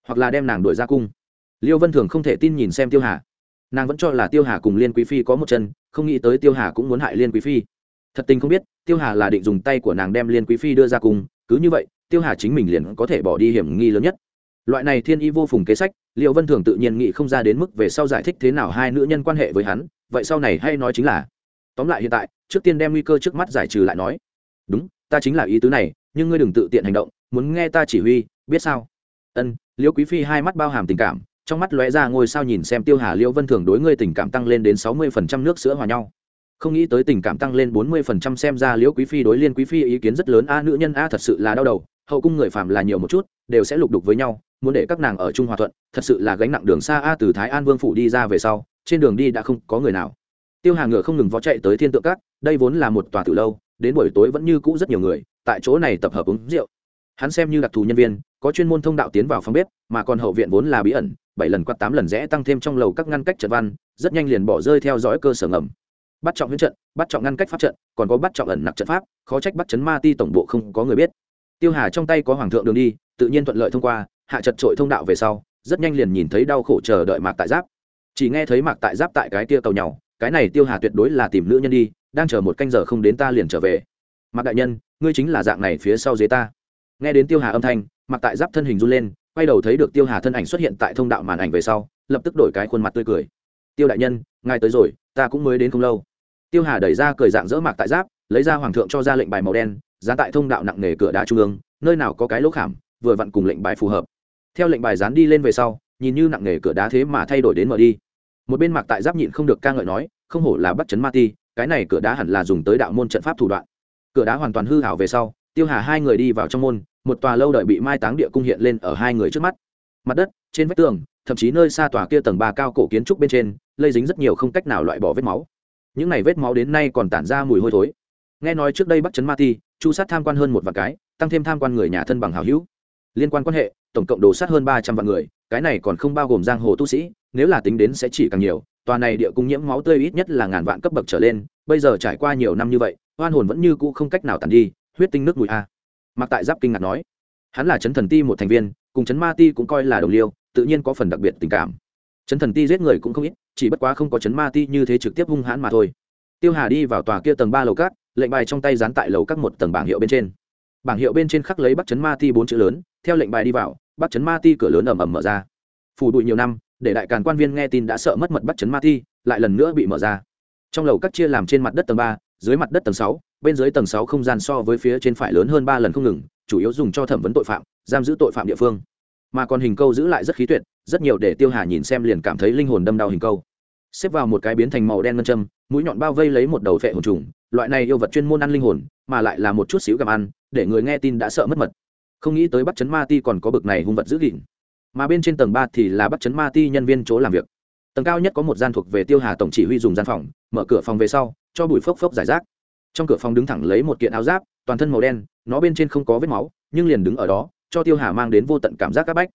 hoặc là đem nàng đuổi ra cung. Liêu vân thường không thể tin nhìn xem tiêu hà. Nàng vẫn cho là tiêu hà cùng liên quý phi có một chân, không nghĩ tới tiêu hà cũng muốn hại liên quý phi. Thật tình không biết, tiêu hà là định dùng tay của nàng đem liên quý phi đưa ra cung, cứ như vậy, tiêu hà chính mình liền có thể bỏ đi hiểm nghi lớn nhất. Loại này thiên y vô phùng kế sách liệu vân thường tự nhiên nghĩ không ra đến mức về sau giải thích thế nào hai nữ nhân quan hệ với hắn, vậy sau này hay nói chính là tóm lại hiện tại, trước tiên đem nguy cơ trước mắt giải trừ lại nói. Đúng, ta chính là ý tứ này, nhưng ngươi đừng tự tiện hành động, muốn nghe ta chỉ huy, biết sao? Ân, liễu quý phi hai mắt bao hàm tình cảm, trong mắt lóe ra ngôi sao nhìn xem tiêu hà liễu vân thường đối ngươi tình cảm tăng lên đến sáu mươi phần trăm nước sữa hòa nhau. Không nghĩ tới tình cảm tăng lên bốn mươi phần trăm xem ra liễu quý phi đối liên quý phi ý kiến rất lớn, a, nữ nhân, a, thật sự là đau đầu, hậu cung người phạm là nhiều một chút, đều sẽ lục đục với nhau, muốn để các nàng ở trung hòa thuận, thật sự là gánh nặng đường xa, a, từ thái an vương phủ đi ra về sau, trên đường đi đã không có người nào tiêu hà ngựa không ngừng vó chạy tới thiên tượng cát, đây vốn là một tòa từ lâu, đến buổi tối vẫn như cũ rất nhiều người, tại chỗ này tập hợp uống rượu. Hắn xem như đặc thù nhân viên, có chuyên môn thông đạo tiến vào phòng bếp, mà còn hậu viện vốn là bí ẩn, bảy lần quát tám lần rẽ tăng thêm trong lầu các ngăn cách trận văn, rất nhanh liền bỏ rơi theo dõi cơ sở ngầm. Bắt trọng huyết trận, bắt trọng ngăn cách pháp trận, còn có bắt trọng ẩn nặc trận pháp, khó trách bắt chấn ma ti tổng bộ không có người biết. Tiêu hà trong tay có hoàng thượng đường đi, tự nhiên thuận lợi thông qua, hạ chật trội thông đạo về sau, rất nhanh liền nhìn thấy đau khổ chờ đợi mạc tại giáp. Chỉ nghe thấy mạc tại giáp tại cái tia cầu nhau cái này tiêu hà tuyệt đối là tìm nữ nhân đi, đang chờ một canh giờ không đến ta liền trở về. Mạc đại nhân, ngươi chính là dạng này phía sau dưới ta. Nghe đến tiêu hà âm thanh mặc tại giáp thân hình run lên, quay đầu thấy được tiêu hà thân ảnh xuất hiện tại thông đạo màn ảnh về sau, lập tức đổi cái khuôn mặt tươi cười. Tiêu đại nhân, ngài tới rồi, ta cũng mới đến không lâu. Tiêu hà đẩy ra cười dạng dỡ mạc tại giáp, lấy ra hoàng thượng cho ra lệnh bài màu đen dán tại thông đạo nặng nề cửa đá trung ương, nơi nào có cái lỗ khảm, vừa vặn cùng lệnh bài phù hợp. Theo lệnh bài dán đi lên về sau, nhìn như nặng nề cửa đá thế mà thay đổi đến mở đi một bên mạc tại giáp nhịn không được ca ngợi nói, không hổ là bắt chấn ma ti, cái này cửa đá hẳn là dùng tới đạo môn trận pháp thủ đoạn. Cửa đá hoàn toàn hư hảo về sau, tiêu hà hai người đi vào trong môn, một tòa lâu đợi bị mai táng địa cung hiện lên ở hai người trước mắt. Mặt đất, trên vách tường, thậm chí nơi xa tòa kia tầng ba cao cổ kiến trúc bên trên, lây dính rất nhiều không cách nào loại bỏ vết máu. Những này vết máu đến nay còn tản ra mùi hôi thối. Nghe nói trước đây bắt chấn ma ti, chu sát tham quan hơn một vạn cái, tăng thêm tham quan người nhà thân bằng hào hữu. Liên quan quan hệ, tổng cộng đồ sát hơn ba trăm vạn người, cái này còn không bao gồm giang hồ tu sĩ nếu là tính đến sẽ chỉ càng nhiều, tòa này địa cung nhiễm máu tươi ít nhất là ngàn vạn cấp bậc trở lên, bây giờ trải qua nhiều năm như vậy, oan hồn vẫn như cũ không cách nào tàn đi, huyết tinh nước mùi a. Mặc tại giáp kinh ngạc nói, hắn là chấn thần ti một thành viên, cùng chấn ma ti cũng coi là đồng liêu, tự nhiên có phần đặc biệt tình cảm. Chấn thần ti giết người cũng không ít, chỉ bất quá không có chấn ma ti như thế trực tiếp hung hãn mà thôi. Tiêu hà đi vào tòa kia tầng ba lầu cát lệnh bài trong tay dán tại lầu các một tầng bảng hiệu bên trên. Bảng hiệu bên trên khắc lấy bắc chấn ma ti bốn chữ lớn, theo lệnh bài đi vào, bắc chấn ma ti cửa lớn ầm ầm mở ra. Phủ bụi nhiều năm để đại càn quan viên nghe tin đã sợ mất mật bắt chấn ma thi, lại lần nữa bị mở ra. Trong lầu các chia làm trên mặt đất tầng ba dưới mặt đất tầng sáu bên dưới tầng sáu không gian so với phía trên phải lớn hơn ba lần không ngừng chủ yếu dùng cho thẩm vấn tội phạm giam giữ tội phạm địa phương. Mà còn hình câu giữ lại rất khí tuyệt rất nhiều để tiêu hà nhìn xem liền cảm thấy linh hồn đâm đau hình câu. Xếp vào một cái biến thành màu đen ngân châm mũi nhọn bao vây lấy một đầu phệ hồn trùng loại này yêu vật chuyên môn ăn linh hồn mà lại là một chút xíu gặm ăn để người nghe tin đã sợ mất mật. Không nghĩ tới bắt chấn ma ti còn có bực này hung vật giữ gìn mà bên trên tầng ba thì là bắt chấn ma ti nhân viên chỗ làm việc. Tầng cao nhất có một gian thuộc về tiêu hà tổng chỉ huy dùng gian phòng, mở cửa phòng về sau, cho bụi phốc phốc giải rác. Trong cửa phòng đứng thẳng lấy một kiện áo giáp, toàn thân màu đen, nó bên trên không có vết máu, nhưng liền đứng ở đó, cho tiêu hà mang đến vô tận cảm giác c áp bách.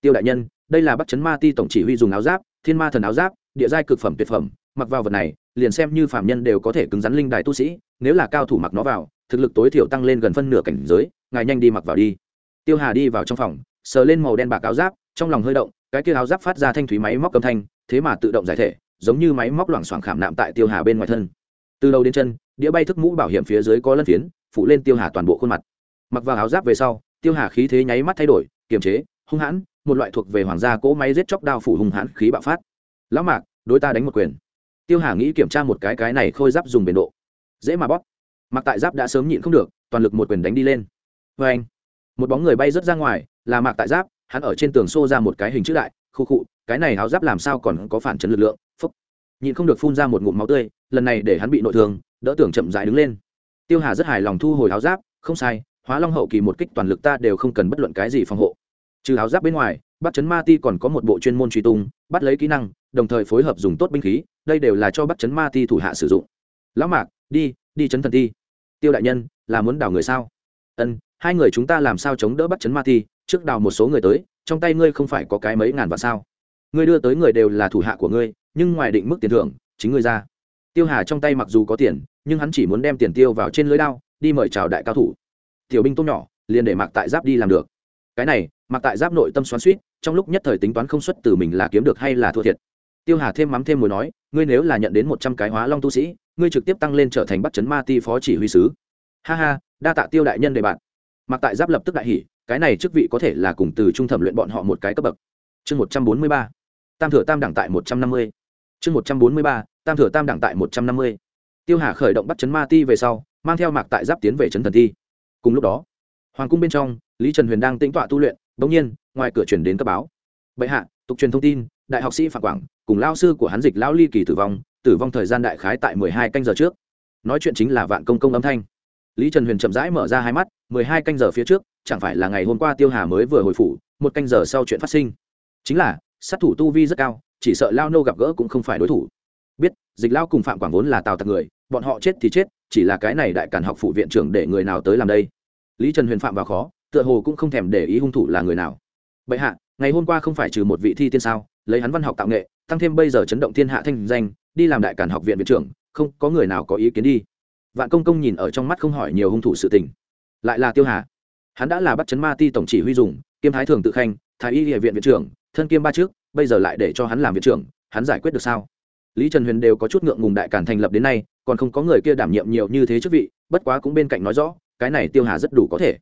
Tiêu đại nhân, đây là bắt chấn ma ti tổng chỉ huy dùng áo giáp, thiên ma thần áo giáp, địa giai cực phẩm tuyệt phẩm, mặc vào vật này, liền xem như phạm nhân đều có thể cứng rắn linh đài tu sĩ, nếu là cao thủ mặc nó vào, thực lực tối thiểu tăng lên gần phân nửa cảnh giới, ngài nhanh đi mặc vào đi. Tiêu hà đi vào trong phòng, sờ lên màu đen bạc áo giáp trong lòng hơi động, cái kia áo giáp phát ra thanh thúy máy móc âm thanh, thế mà tự động giải thể, giống như máy móc loảng xoảng khảm nạm tại tiêu hà bên ngoài thân. Từ đầu đến chân, đĩa bay thức mũ bảo hiểm phía dưới có lân phiến phụ lên tiêu hà toàn bộ khuôn mặt. Mặc vào áo giáp về sau, tiêu hà khí thế nháy mắt thay đổi, kiềm chế, hung hãn, một loại thuộc về hoàng gia cỗ máy giết chóc đao phủ hung hãn khí bạo phát. Lão mạc, đối ta đánh một quyền. Tiêu hà nghĩ kiểm tra một cái cái này khôi giáp dùng bền độ. Dễ mà bóp. Mặc tại giáp đã sớm nhịn không được, toàn lực một quyền đánh đi lên. Vê anh một bóng người bay rớt ra ngoài, là mạc tại giáp hắn ở trên tường xô ra một cái hình chữ đại, khu khụ, cái này áo giáp làm sao còn có phản chấn lực lượng, phúc. Nhịn không được phun ra một ngụm máu tươi, lần này để hắn bị nội thương, đỡ tưởng chậm dại đứng lên. Tiêu hà rất hài lòng thu hồi áo giáp, không sai, hóa long hậu kỳ một kích toàn lực ta đều không cần bất luận cái gì phòng hộ. Trừ áo giáp bên ngoài bắt chấn ma ti còn có một bộ chuyên môn truy tung, bắt lấy kỹ năng, đồng thời phối hợp dùng tốt binh khí, đây đều là cho bắt chấn ma ti thủ hạ sử dụng. Lão mạc, đi đi chấn thần ti. Tiêu đại nhân, là muốn đào người sao? Ân, hai người chúng ta làm sao chống đỡ bắt chấn ma ti? Trước đào một số người tới, trong tay ngươi không phải có cái mấy ngàn vạn sao? Ngươi đưa tới người đều là thủ hạ của ngươi, nhưng ngoài định mức tiền thưởng, chính ngươi ra. Tiêu hà trong tay mặc dù có tiền, nhưng hắn chỉ muốn đem tiền tiêu vào trên lưới đao, đi mời chào đại cao thủ. Tiểu binh tôm nhỏ, liền để mặc tại giáp đi làm được. Cái này mặc tại giáp nội tâm xoắn suýt trong lúc nhất thời tính toán không xuất từ mình là kiếm được hay là thua thiệt. Tiêu hà thêm mắm thêm mùi nói, ngươi nếu là nhận đến một trăm cái hóa long tu sĩ, ngươi trực tiếp tăng lên trở thành bắt chấn ma ti phó chỉ huy sứ. Ha ha, đa tạ tiêu đại nhân đề bạn. Mặc tại giáp lập tức đại hỉ cái này chức vị có thể là cùng từ trung thẩm luyện bọn họ một cái cấp bậc. Chương một trăm bốn mươi ba, tam thừa tam đẳng tại một trăm năm mươi. Chương một trăm bốn mươi ba, tam thừa tam đẳng tại một trăm năm mươi. Tiêu hà khởi động bắt chấn ma ti về sau, mang theo mạc tại giáp tiến về chấn thần thi. Cùng lúc đó, hoàng cung bên trong, lý trần huyền đang tĩnh tọa tu luyện, bỗng nhiên, ngoài cửa chuyển đến cấp báo. Bệ hạ, tục truyền thông tin, đại học sĩ phạm quảng cùng lao sư của hắn dịch lão ly kỳ tử vong tử vong thời gian đại khái tại mười hai canh giờ trước. Nói chuyện chính là vạn công công âm thanh. Lý trần huyền chậm rãi mở ra hai mắt, mười hai canh giờ phía trước chẳng phải là ngày hôm qua tiêu hà mới vừa hồi phủ, một canh giờ sau chuyện phát sinh. Chính là, sát thủ tu vi rất cao, chỉ sợ lao nô gặp gỡ cũng không phải đối thủ. Biết, dịch lao cùng phạm quảng vốn là tào tặc người, bọn họ chết thì chết, chỉ là cái này đại càn học phụ viện trưởng để người nào tới làm đây? Lý trần huyền phạm vào khó, tựa hồ cũng không thèm để ý hung thủ là người nào. Bệ hạ, ngày hôm qua không phải trừ một vị thi tiên sao, lấy hắn văn học tạo nghệ, tăng thêm bây giờ chấn động thiên hạ thanh danh, đi làm đại càn học viện viện trưởng, không, có người nào có ý kiến đi? Vạn công công nhìn ở trong mắt không hỏi nhiều hung thủ sự tình. Lại là tiêu hà hắn đã là bắt chấn ma ti tổng chỉ huy dùng kiêm thái thường tự khanh, thái y địa viện viện trưởng, thân kiêm ba trước, bây giờ lại để cho hắn làm viện trưởng, hắn giải quyết được sao? Lý trần huyền đều có chút ngượng ngùng đại càn thành lập đến nay, còn không có người kia đảm nhiệm nhiều như thế chức vị, bất quá cũng bên cạnh nói rõ, cái này tiêu hà rất đủ có thể.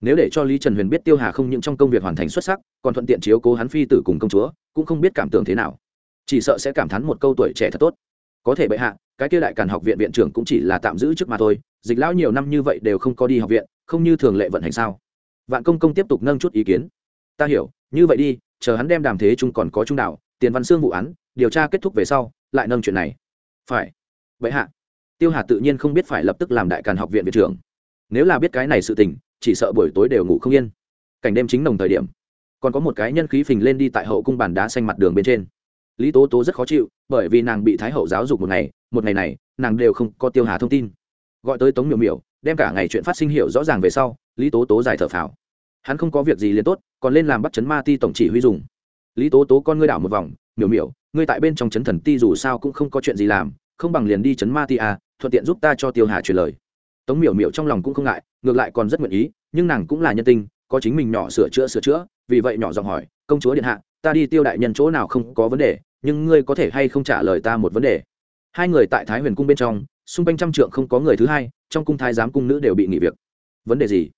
Nếu để cho lý trần huyền biết tiêu hà không những trong công việc hoàn thành xuất sắc, còn thuận tiện chiếu cố hắn phi tử cùng công chúa, cũng không biết cảm tưởng thế nào. Chỉ sợ sẽ cảm thán một câu tuổi trẻ thật tốt. Có thể bệ hạ, cái kia đại càn học viện viện trưởng cũng chỉ là tạm giữ trước mà thôi, dịch lão nhiều năm như vậy đều không có đi học viện không như thường lệ vận hành sao? Vạn công công tiếp tục nâng chút ý kiến. Ta hiểu, như vậy đi, chờ hắn đem đàm thế trung còn có trung đạo, tiền văn xương vụ án, điều tra kết thúc về sau, lại nâng chuyện này. Phải. Vậy hạ. Tiêu hà tự nhiên không biết phải lập tức làm đại càn học viện viện trưởng. Nếu là biết cái này sự tình, chỉ sợ buổi tối đều ngủ không yên. Cảnh đêm chính đồng thời điểm. Còn có một cái nhân khí phình lên đi tại hậu cung bàn đá xanh mặt đường bên trên. Lý tố tố rất khó chịu, bởi vì nàng bị thái hậu giáo dục một ngày một ngày này, nàng đều không có tiêu hà thông tin. Gọi tới tống miểu miểu đem cả ngày chuyện phát sinh hiểu rõ ràng về sau, lý tố tố giải thở phào. Hắn không có việc gì liền tốt, còn lên làm bắt chấn ma ti tổng chỉ huy dùng. Lý tố tố con ngươi đảo một vòng, miểu miểu, ngươi tại bên trong chấn thần ti dù sao cũng không có chuyện gì làm, không bằng liền đi chấn ma ti à thuận tiện giúp ta cho tiêu hà truyền lời. Tống miểu miểu trong lòng cũng không ngại, ngược lại còn rất nguyện ý, nhưng nàng cũng là nhân tinh có chính mình nhỏ sửa chữa sửa chữa, vì vậy nhỏ giọng hỏi, công chúa điện hạ, ta đi tiêu đại nhân chỗ nào không có vấn đề, nhưng ngươi có thể hay không trả lời ta một vấn đề? Hai người tại thái huyền cung bên trong xung quanh trăm trượng không có người thứ hai, trong cung thái giám cung nữ đều bị nghỉ việc. Vấn đề gì?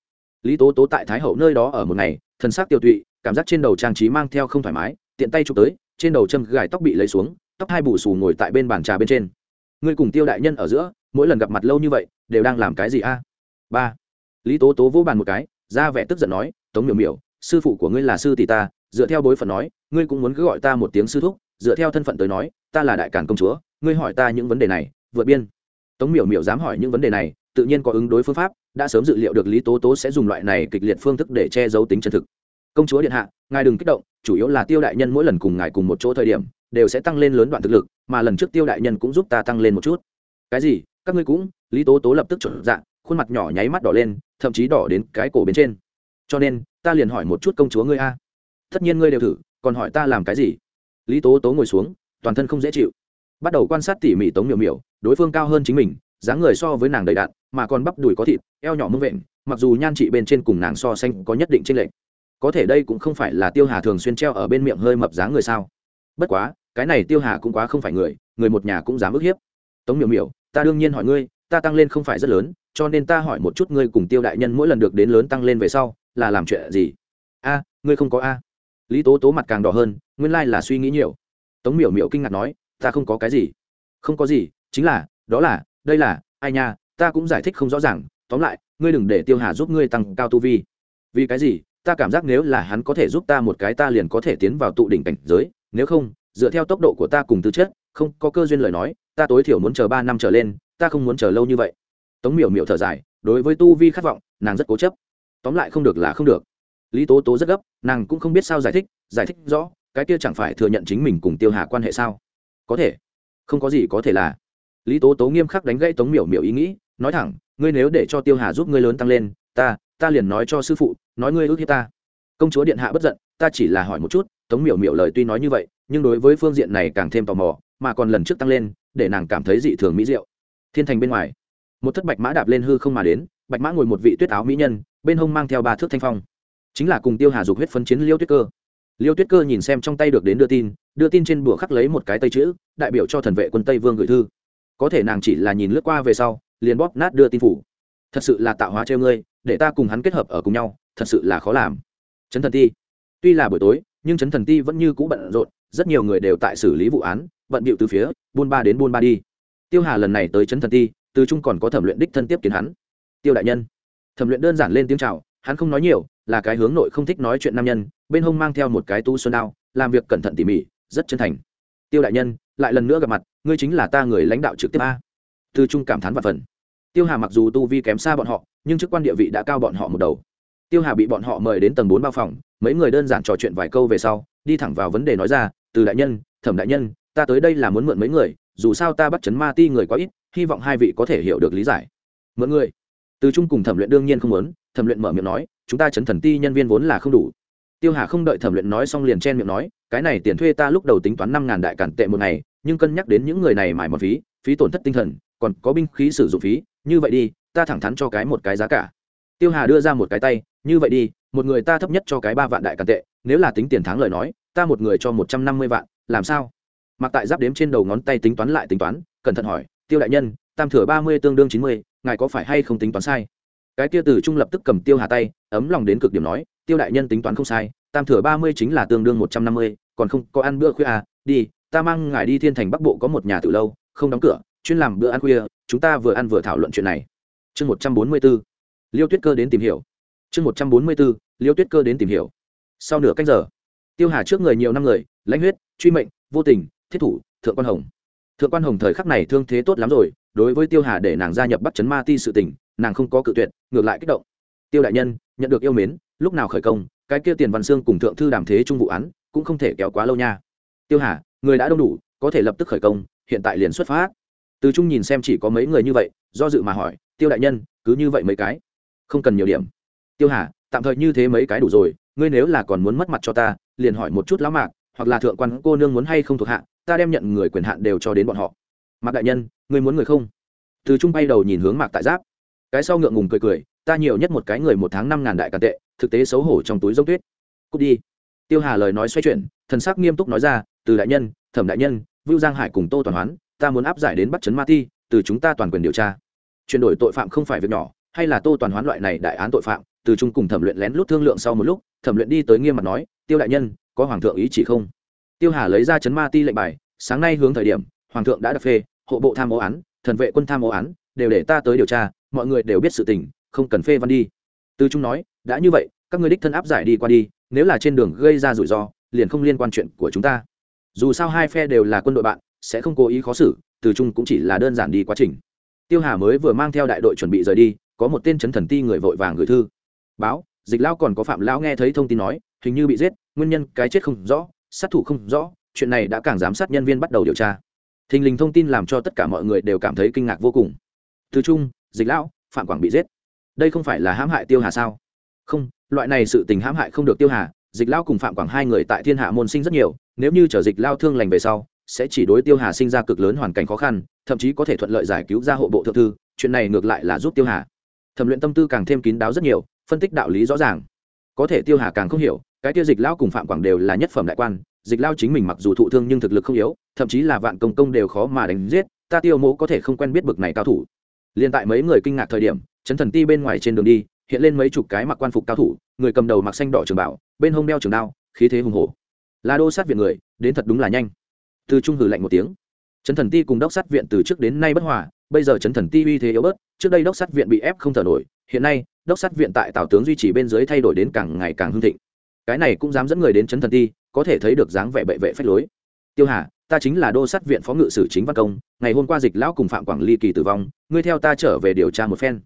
Lý tố tố tại thái hậu nơi đó ở một ngày thân xác tiêu tụy, cảm giác trên đầu trang trí mang theo không thoải mái, tiện tay chụp tới, trên đầu châm gài tóc bị lấy xuống, tóc hai bù xù ngồi tại bên bàn trà bên trên. Ngươi cùng tiêu đại nhân ở giữa, mỗi lần gặp mặt lâu như vậy, đều đang làm cái gì a? Ba. Lý tố tố vỗ bàn một cái, ra vẻ tức giận nói, tống miểu miểu, sư phụ của ngươi là sư tỷ ta, dựa theo bối phận nói, ngươi cũng muốn cứ gọi ta một tiếng sư thúc, dựa theo thân phận tới nói, ta là đại cản công chúa, ngươi hỏi ta những vấn đề này, vượt biên tống miểu miểu dám hỏi những vấn đề này, tự nhiên có ứng đối phương pháp, đã sớm dự liệu được lý tố tố sẽ dùng loại này kịch liệt phương thức để che giấu tính chân thực. Công chúa điện hạ, ngài đừng kích động, chủ yếu là tiêu đại nhân mỗi lần cùng ngài cùng một chỗ thời điểm, đều sẽ tăng lên lớn đoạn thực lực, mà lần trước tiêu đại nhân cũng giúp ta tăng lên một chút. Cái gì? Các ngươi cũng? Lý tố tố lập tức chuẩn dạng khuôn mặt nhỏ nháy mắt đỏ lên, thậm chí đỏ đến cái cổ bên trên. Cho nên, ta liền hỏi một chút công chúa ngươi a. Tất nhiên ngươi đều thử, còn hỏi ta làm cái gì? Lý tố tố ngồi xuống, toàn thân không dễ chịu. Bắt đầu quan sát tỉ mỉ tống miểu miểu đối phương cao hơn chính mình, dáng người so với nàng đầy đạn mà còn bắp đùi có thịt, eo nhỏ mưng vện, mặc dù nhan trị bên trên cùng nàng so xanh có nhất định tranh lệch. Có thể đây cũng không phải là tiêu hà thường xuyên treo ở bên miệng hơi mập dáng người sao? Bất quá, cái này tiêu hà cũng quá không phải người người một nhà cũng dám ức hiếp. Tống miểu miểu, ta đương nhiên hỏi ngươi, ta tăng lên không phải rất lớn, cho nên ta hỏi một chút ngươi cùng tiêu đại nhân mỗi lần được đến lớn tăng lên về sau, là làm chuyện gì? A, ngươi không có a. Lý tố tố mặt càng đỏ hơn, nguyên lai là suy nghĩ nhiều. Tống miểu miểu kinh ngạc nói, ta không có cái gì. Không có gì chính là, đó là, đây là, ai nha, ta cũng giải thích không rõ ràng, tóm lại, ngươi đừng để tiêu hà giúp ngươi tăng cao tu vi. Vì cái gì? Ta cảm giác nếu là hắn có thể giúp ta một cái, ta liền có thể tiến vào tụ đỉnh cảnh giới, nếu không, dựa theo tốc độ của ta cùng tư chất, không có cơ duyên lời nói, ta tối thiểu muốn chờ ba năm trở lên, ta không muốn chờ lâu như vậy. Tống miểu miểu thở dài, đối với tu vi khát vọng, nàng rất cố chấp. Tóm lại không được là không được. Lý tố tố rất gấp, nàng cũng không biết sao giải thích giải thích rõ, cái kia chẳng phải thừa nhận chính mình cùng tiêu hà quan hệ sao? Có thể. Không có gì có thể là lý tố tố nghiêm khắc đánh gãy tống miểu miểu ý nghĩ, nói thẳng, ngươi nếu để cho tiêu hà giúp ngươi lớn tăng lên, ta ta liền nói cho sư phụ, nói ngươi ước hiếp ta. Công chúa điện hạ bất giận, ta chỉ là hỏi một chút, tống miểu miểu lời tuy nói như vậy, nhưng đối với phương diện này càng thêm tò mò, mà còn lần trước tăng lên, để nàng cảm thấy dị thường mỹ diệu. Thiên thành bên ngoài, một thất bạch mã đạp lên hư không mà đến, bạch mã ngồi một vị tuyết áo mỹ nhân, bên hông mang theo ba thước thanh phong. Chính là cùng tiêu hà dục huyết phấn chiến liêu tuyết cơ. Liêu tuyết cơ nhìn xem trong tay được đến đưa tin đưa tin trên bùa khắc lấy một cái tây chữ, đại biểu cho thần vệ quân tây vương gửi thư có thể nàng chỉ là nhìn lướt qua về sau, liền bóp nát đưa tin phủ. Thật sự là tạo hóa treo ngươi, để ta cùng hắn kết hợp ở cùng nhau, thật sự là khó làm. Trấn thần ti. Tuy là buổi tối, nhưng trấn thần ti vẫn như cũ bận rộn, rất nhiều người đều tại xử lý vụ án bận bịu từ phía, buôn ba đến buôn ba đi. Tiêu hà lần này tới trấn thần ti, từ trung còn có thẩm luyện đích thân tiếp kiến hắn. Tiêu đại nhân. Thẩm luyện đơn giản lên tiếng chào, hắn không nói nhiều, là cái hướng nội không thích nói chuyện nam nhân, bên hông mang theo một cái tu xuân đao, làm việc cẩn thận tỉ mỉ, rất chân thành. Tiêu đại nhân lại lần nữa gặp mặt, ngươi chính là ta người lãnh đạo trực tiếp a. Từ trung cảm thán và phần. Tiêu hà mặc dù tu vi kém xa bọn họ, nhưng chức quan địa vị đã cao bọn họ một đầu. Tiêu hà bị bọn họ mời đến tầng bốn bao phòng, mấy người đơn giản trò chuyện vài câu về sau, đi thẳng vào vấn đề nói ra, từ đại nhân, thẩm đại nhân, ta tới đây là muốn mượn mấy người, dù sao ta bắt chấn ma ti người quá ít, hy vọng hai vị có thể hiểu được lý giải. Mượn người? Từ trung cùng thẩm luyện đương nhiên không muốn, thẩm luyện mở miệng nói, chúng ta chấn thần ti nhân viên vốn là không đủ. Tiêu hà không đợi thẩm luyện nói xong liền chen miệng nói cái này tiền thuê ta lúc đầu tính toán năm ngàn đại cản tệ một ngày, nhưng cân nhắc đến những người này mải một phí phí tổn thất tinh thần, còn có binh khí sử dụng phí, như vậy đi, ta thẳng thắn cho cái một cái giá cả. Tiêu hà đưa ra một cái tay, như vậy đi, một người ta thấp nhất cho cái ba vạn đại cản tệ, nếu là tính tiền tháng lời nói, ta một người cho một trăm năm mươi vạn, làm sao? Mặc tại giáp đếm trên đầu ngón tay tính toán lại tính toán, cẩn thận hỏi, tiêu đại nhân, tam thừa ba mươi tương đương chín mươi, ngài có phải hay không tính toán sai? Cái kia từ trung lập tức cầm tiêu hà tay, ấm lòng đến cực điểm nói, tiêu đại nhân tính toán không sai, tam thừa ba mươi chính là tương đương một trăm năm mươi còn không có ăn bữa khuya à đi, ta mang ngài đi thiên thành bắc bộ có một nhà từ lâu, không đóng cửa, chuyên làm bữa ăn khuya, chúng ta vừa ăn vừa thảo luận chuyện này. Chương một trăm bốn mươi b ố liêu tuyết cơ đến tìm hiểu. Chương một trăm bốn mươi b ố liêu tuyết cơ đến tìm hiểu. Sau nửa cách giờ, tiêu hà trước người nhiều năm người, lãnh huyết, truy mệnh, vô tình, thiết thủ, thượng quan hồng. Thượng quan hồng thời khắc này thương thế tốt lắm rồi, đối với tiêu hà để nàng gia nhập bắt chấn ma ti sự tình, nàng không có cự tuyệt, ngược lại kích động. Tiêu đại nhân, nhận được yêu mến, lúc nào khởi công, cái kia tiền văn xương cùng thượng thư đàm thế trung vụ án cũng không thể kéo quá lâu nha. Tiêu hà, người đã đông đủ, có thể lập tức khởi công, hiện tại liền xuất phát. Từ trung nhìn xem chỉ có mấy người như vậy, do dự mà hỏi, tiêu đại nhân, cứ như vậy mấy cái? Không cần nhiều điểm. Tiêu hà, tạm thời như thế mấy cái đủ rồi, ngươi nếu là còn muốn mất mặt cho ta, liền hỏi một chút lão mạc, hoặc là thượng quan cô nương muốn hay không thuộc hạ, ta đem nhận người quyền hạn đều cho đến bọn họ. Mạc đại nhân, ngươi muốn người không? Từ trung bay đầu nhìn hướng mạc tại giáp. Cái sau ngượng ngùng cười cười, ta nhiều nhất một cái người một tháng năm ngàn đại càn tệ, thực tế xấu hổ trong túi giống tuyết. Cút đi tiêu hà lời nói xoay chuyển, thần sắc nghiêm túc nói ra, từ đại nhân, thẩm đại nhân, vưu giang hải cùng tô toàn hoán, ta muốn áp giải đến bắt chấn ma ti, từ chúng ta toàn quyền điều tra. Chuyển đổi tội phạm không phải việc nhỏ, hay là tô toàn hoán loại này đại án tội phạm, từ chung cùng thẩm luyện lén lút thương lượng sau một lúc, thẩm luyện đi tới nghiêm mặt nói, tiêu đại nhân, có hoàng thượng ý chỉ không? Tiêu hà lấy ra chấn ma ti lệnh bài, sáng nay hướng thời điểm, hoàng thượng đã đặt phê, hộ bộ tham ô án, thần vệ quân tham ô án, đều để ta tới điều tra, mọi người đều biết sự tình, không cần phê văn đi. Từ chung nói, đã như vậy, các ngươi đích thân áp giải đi qua đi nếu là trên đường gây ra rủi ro, liền không liên quan chuyện của chúng ta. Dù sao hai phe đều là quân đội bạn, sẽ không cố ý khó xử, từ trung cũng chỉ là đơn giản đi quá trình. Tiêu hà mới vừa mang theo đại đội chuẩn bị rời đi, có một tên chấn thần ti người vội vàng gửi thư. Báo, dịch lão còn có phạm lão nghe thấy thông tin nói, hình như bị giết, nguyên nhân cái chết không rõ, sát thủ không rõ, chuyện này đã càng giám sát nhân viên bắt đầu điều tra. Thình lình thông tin làm cho tất cả mọi người đều cảm thấy kinh ngạc vô cùng. Từ trung dịch lão, phạm quảng bị giết. Đây không phải là hãm hại tiêu hà sao? Không loại này sự tình hãm hại không được tiêu hà, dịch lao cùng phạm quảng hai người tại thiên hạ môn sinh rất nhiều, nếu như trở dịch lao thương lành về sau, sẽ chỉ đối tiêu hà sinh ra cực lớn hoàn cảnh khó khăn, thậm chí có thể thuận lợi giải cứu ra hộ bộ thượng thư, chuyện này ngược lại là giúp tiêu hà. Thẩm luyện tâm tư càng thêm kín đáo rất nhiều, phân tích đạo lý rõ ràng. Có thể tiêu hà càng không hiểu, cái tiêu dịch lao cùng phạm quảng đều là nhất phẩm đại quan, dịch lao chính mình mặc dù thụ thương nhưng thực lực không yếu, thậm chí là vạn công công đều khó mà đánh giết, ta tiêu mỗ có thể không quen biết bực này cao thủ. Liên tại mấy người kinh ngạc thời điểm, chấn thần ti bên ngoài trên đường đi hiện lên mấy chục cái mặc quan phục cao thủ, người cầm đầu mặc xanh đỏ trường bảo, bên hông đeo trường đao, khí thế hùng hổ. Là đô sát viện người, đến thật đúng là nhanh. Từ trung hử lạnh một tiếng. Chấn thần ti cùng đốc sát viện từ trước đến nay bất hòa, bây giờ chấn thần ti uy thế yếu bớt, trước đây đốc sát viện bị ép không thở nổi, hiện nay, đốc sát viện tại tào tướng duy trì bên dưới thay đổi đến càng ngày càng hưng thịnh. Cái này cũng dám dẫn người đến chấn thần ti, có thể thấy được dáng vẻ bệ vệ phách lối. Tiêu hà, ta chính là đô sát viện phó ngự sử chính văn công, ngày hôm qua dịch lão cùng phạm quảng ly kỳ tử vong, ngươi theo ta trở về điều tra một phen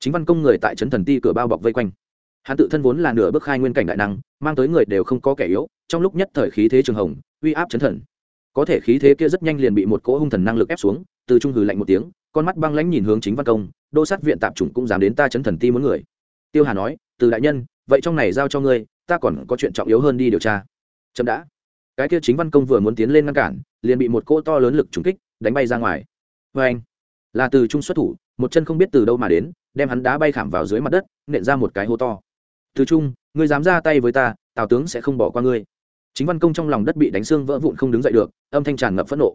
chính văn công người tại trấn thần ti cửa bao bọc vây quanh. Hắn tự thân vốn là nửa bước khai nguyên cảnh đại năng, mang tới người đều không có kẻ yếu, trong lúc nhất thời khí thế trường hồng, uy áp chấn thần. Có thể khí thế kia rất nhanh liền bị một cỗ hung thần năng lực ép xuống, từ trung hừ lạnh một tiếng, con mắt băng lãnh nhìn hướng chính văn công, đô sát viện tạp chủng cũng dám đến ta chấn thần ti muốn người. Tiêu hà nói, từ đại nhân, vậy trong này giao cho ngươi, ta còn có chuyện trọng yếu hơn đi điều tra. Chậm đã. Cái kia chính văn công vừa muốn tiến lên ngăn cản, liền bị một cỗ to lớn lực trúng kích, đánh bay ra ngoài. Vê anh là từ trung xuất thủ, một chân không biết từ đâu mà đến đem hắn đá bay khảm vào dưới mặt đất, nện ra một cái hố to. Từ trung, ngươi dám ra tay với ta, tào tướng sẽ không bỏ qua ngươi. Chính văn công trong lòng đất bị đánh xương vỡ vụn không đứng dậy được, âm thanh tràn ngập phẫn nộ.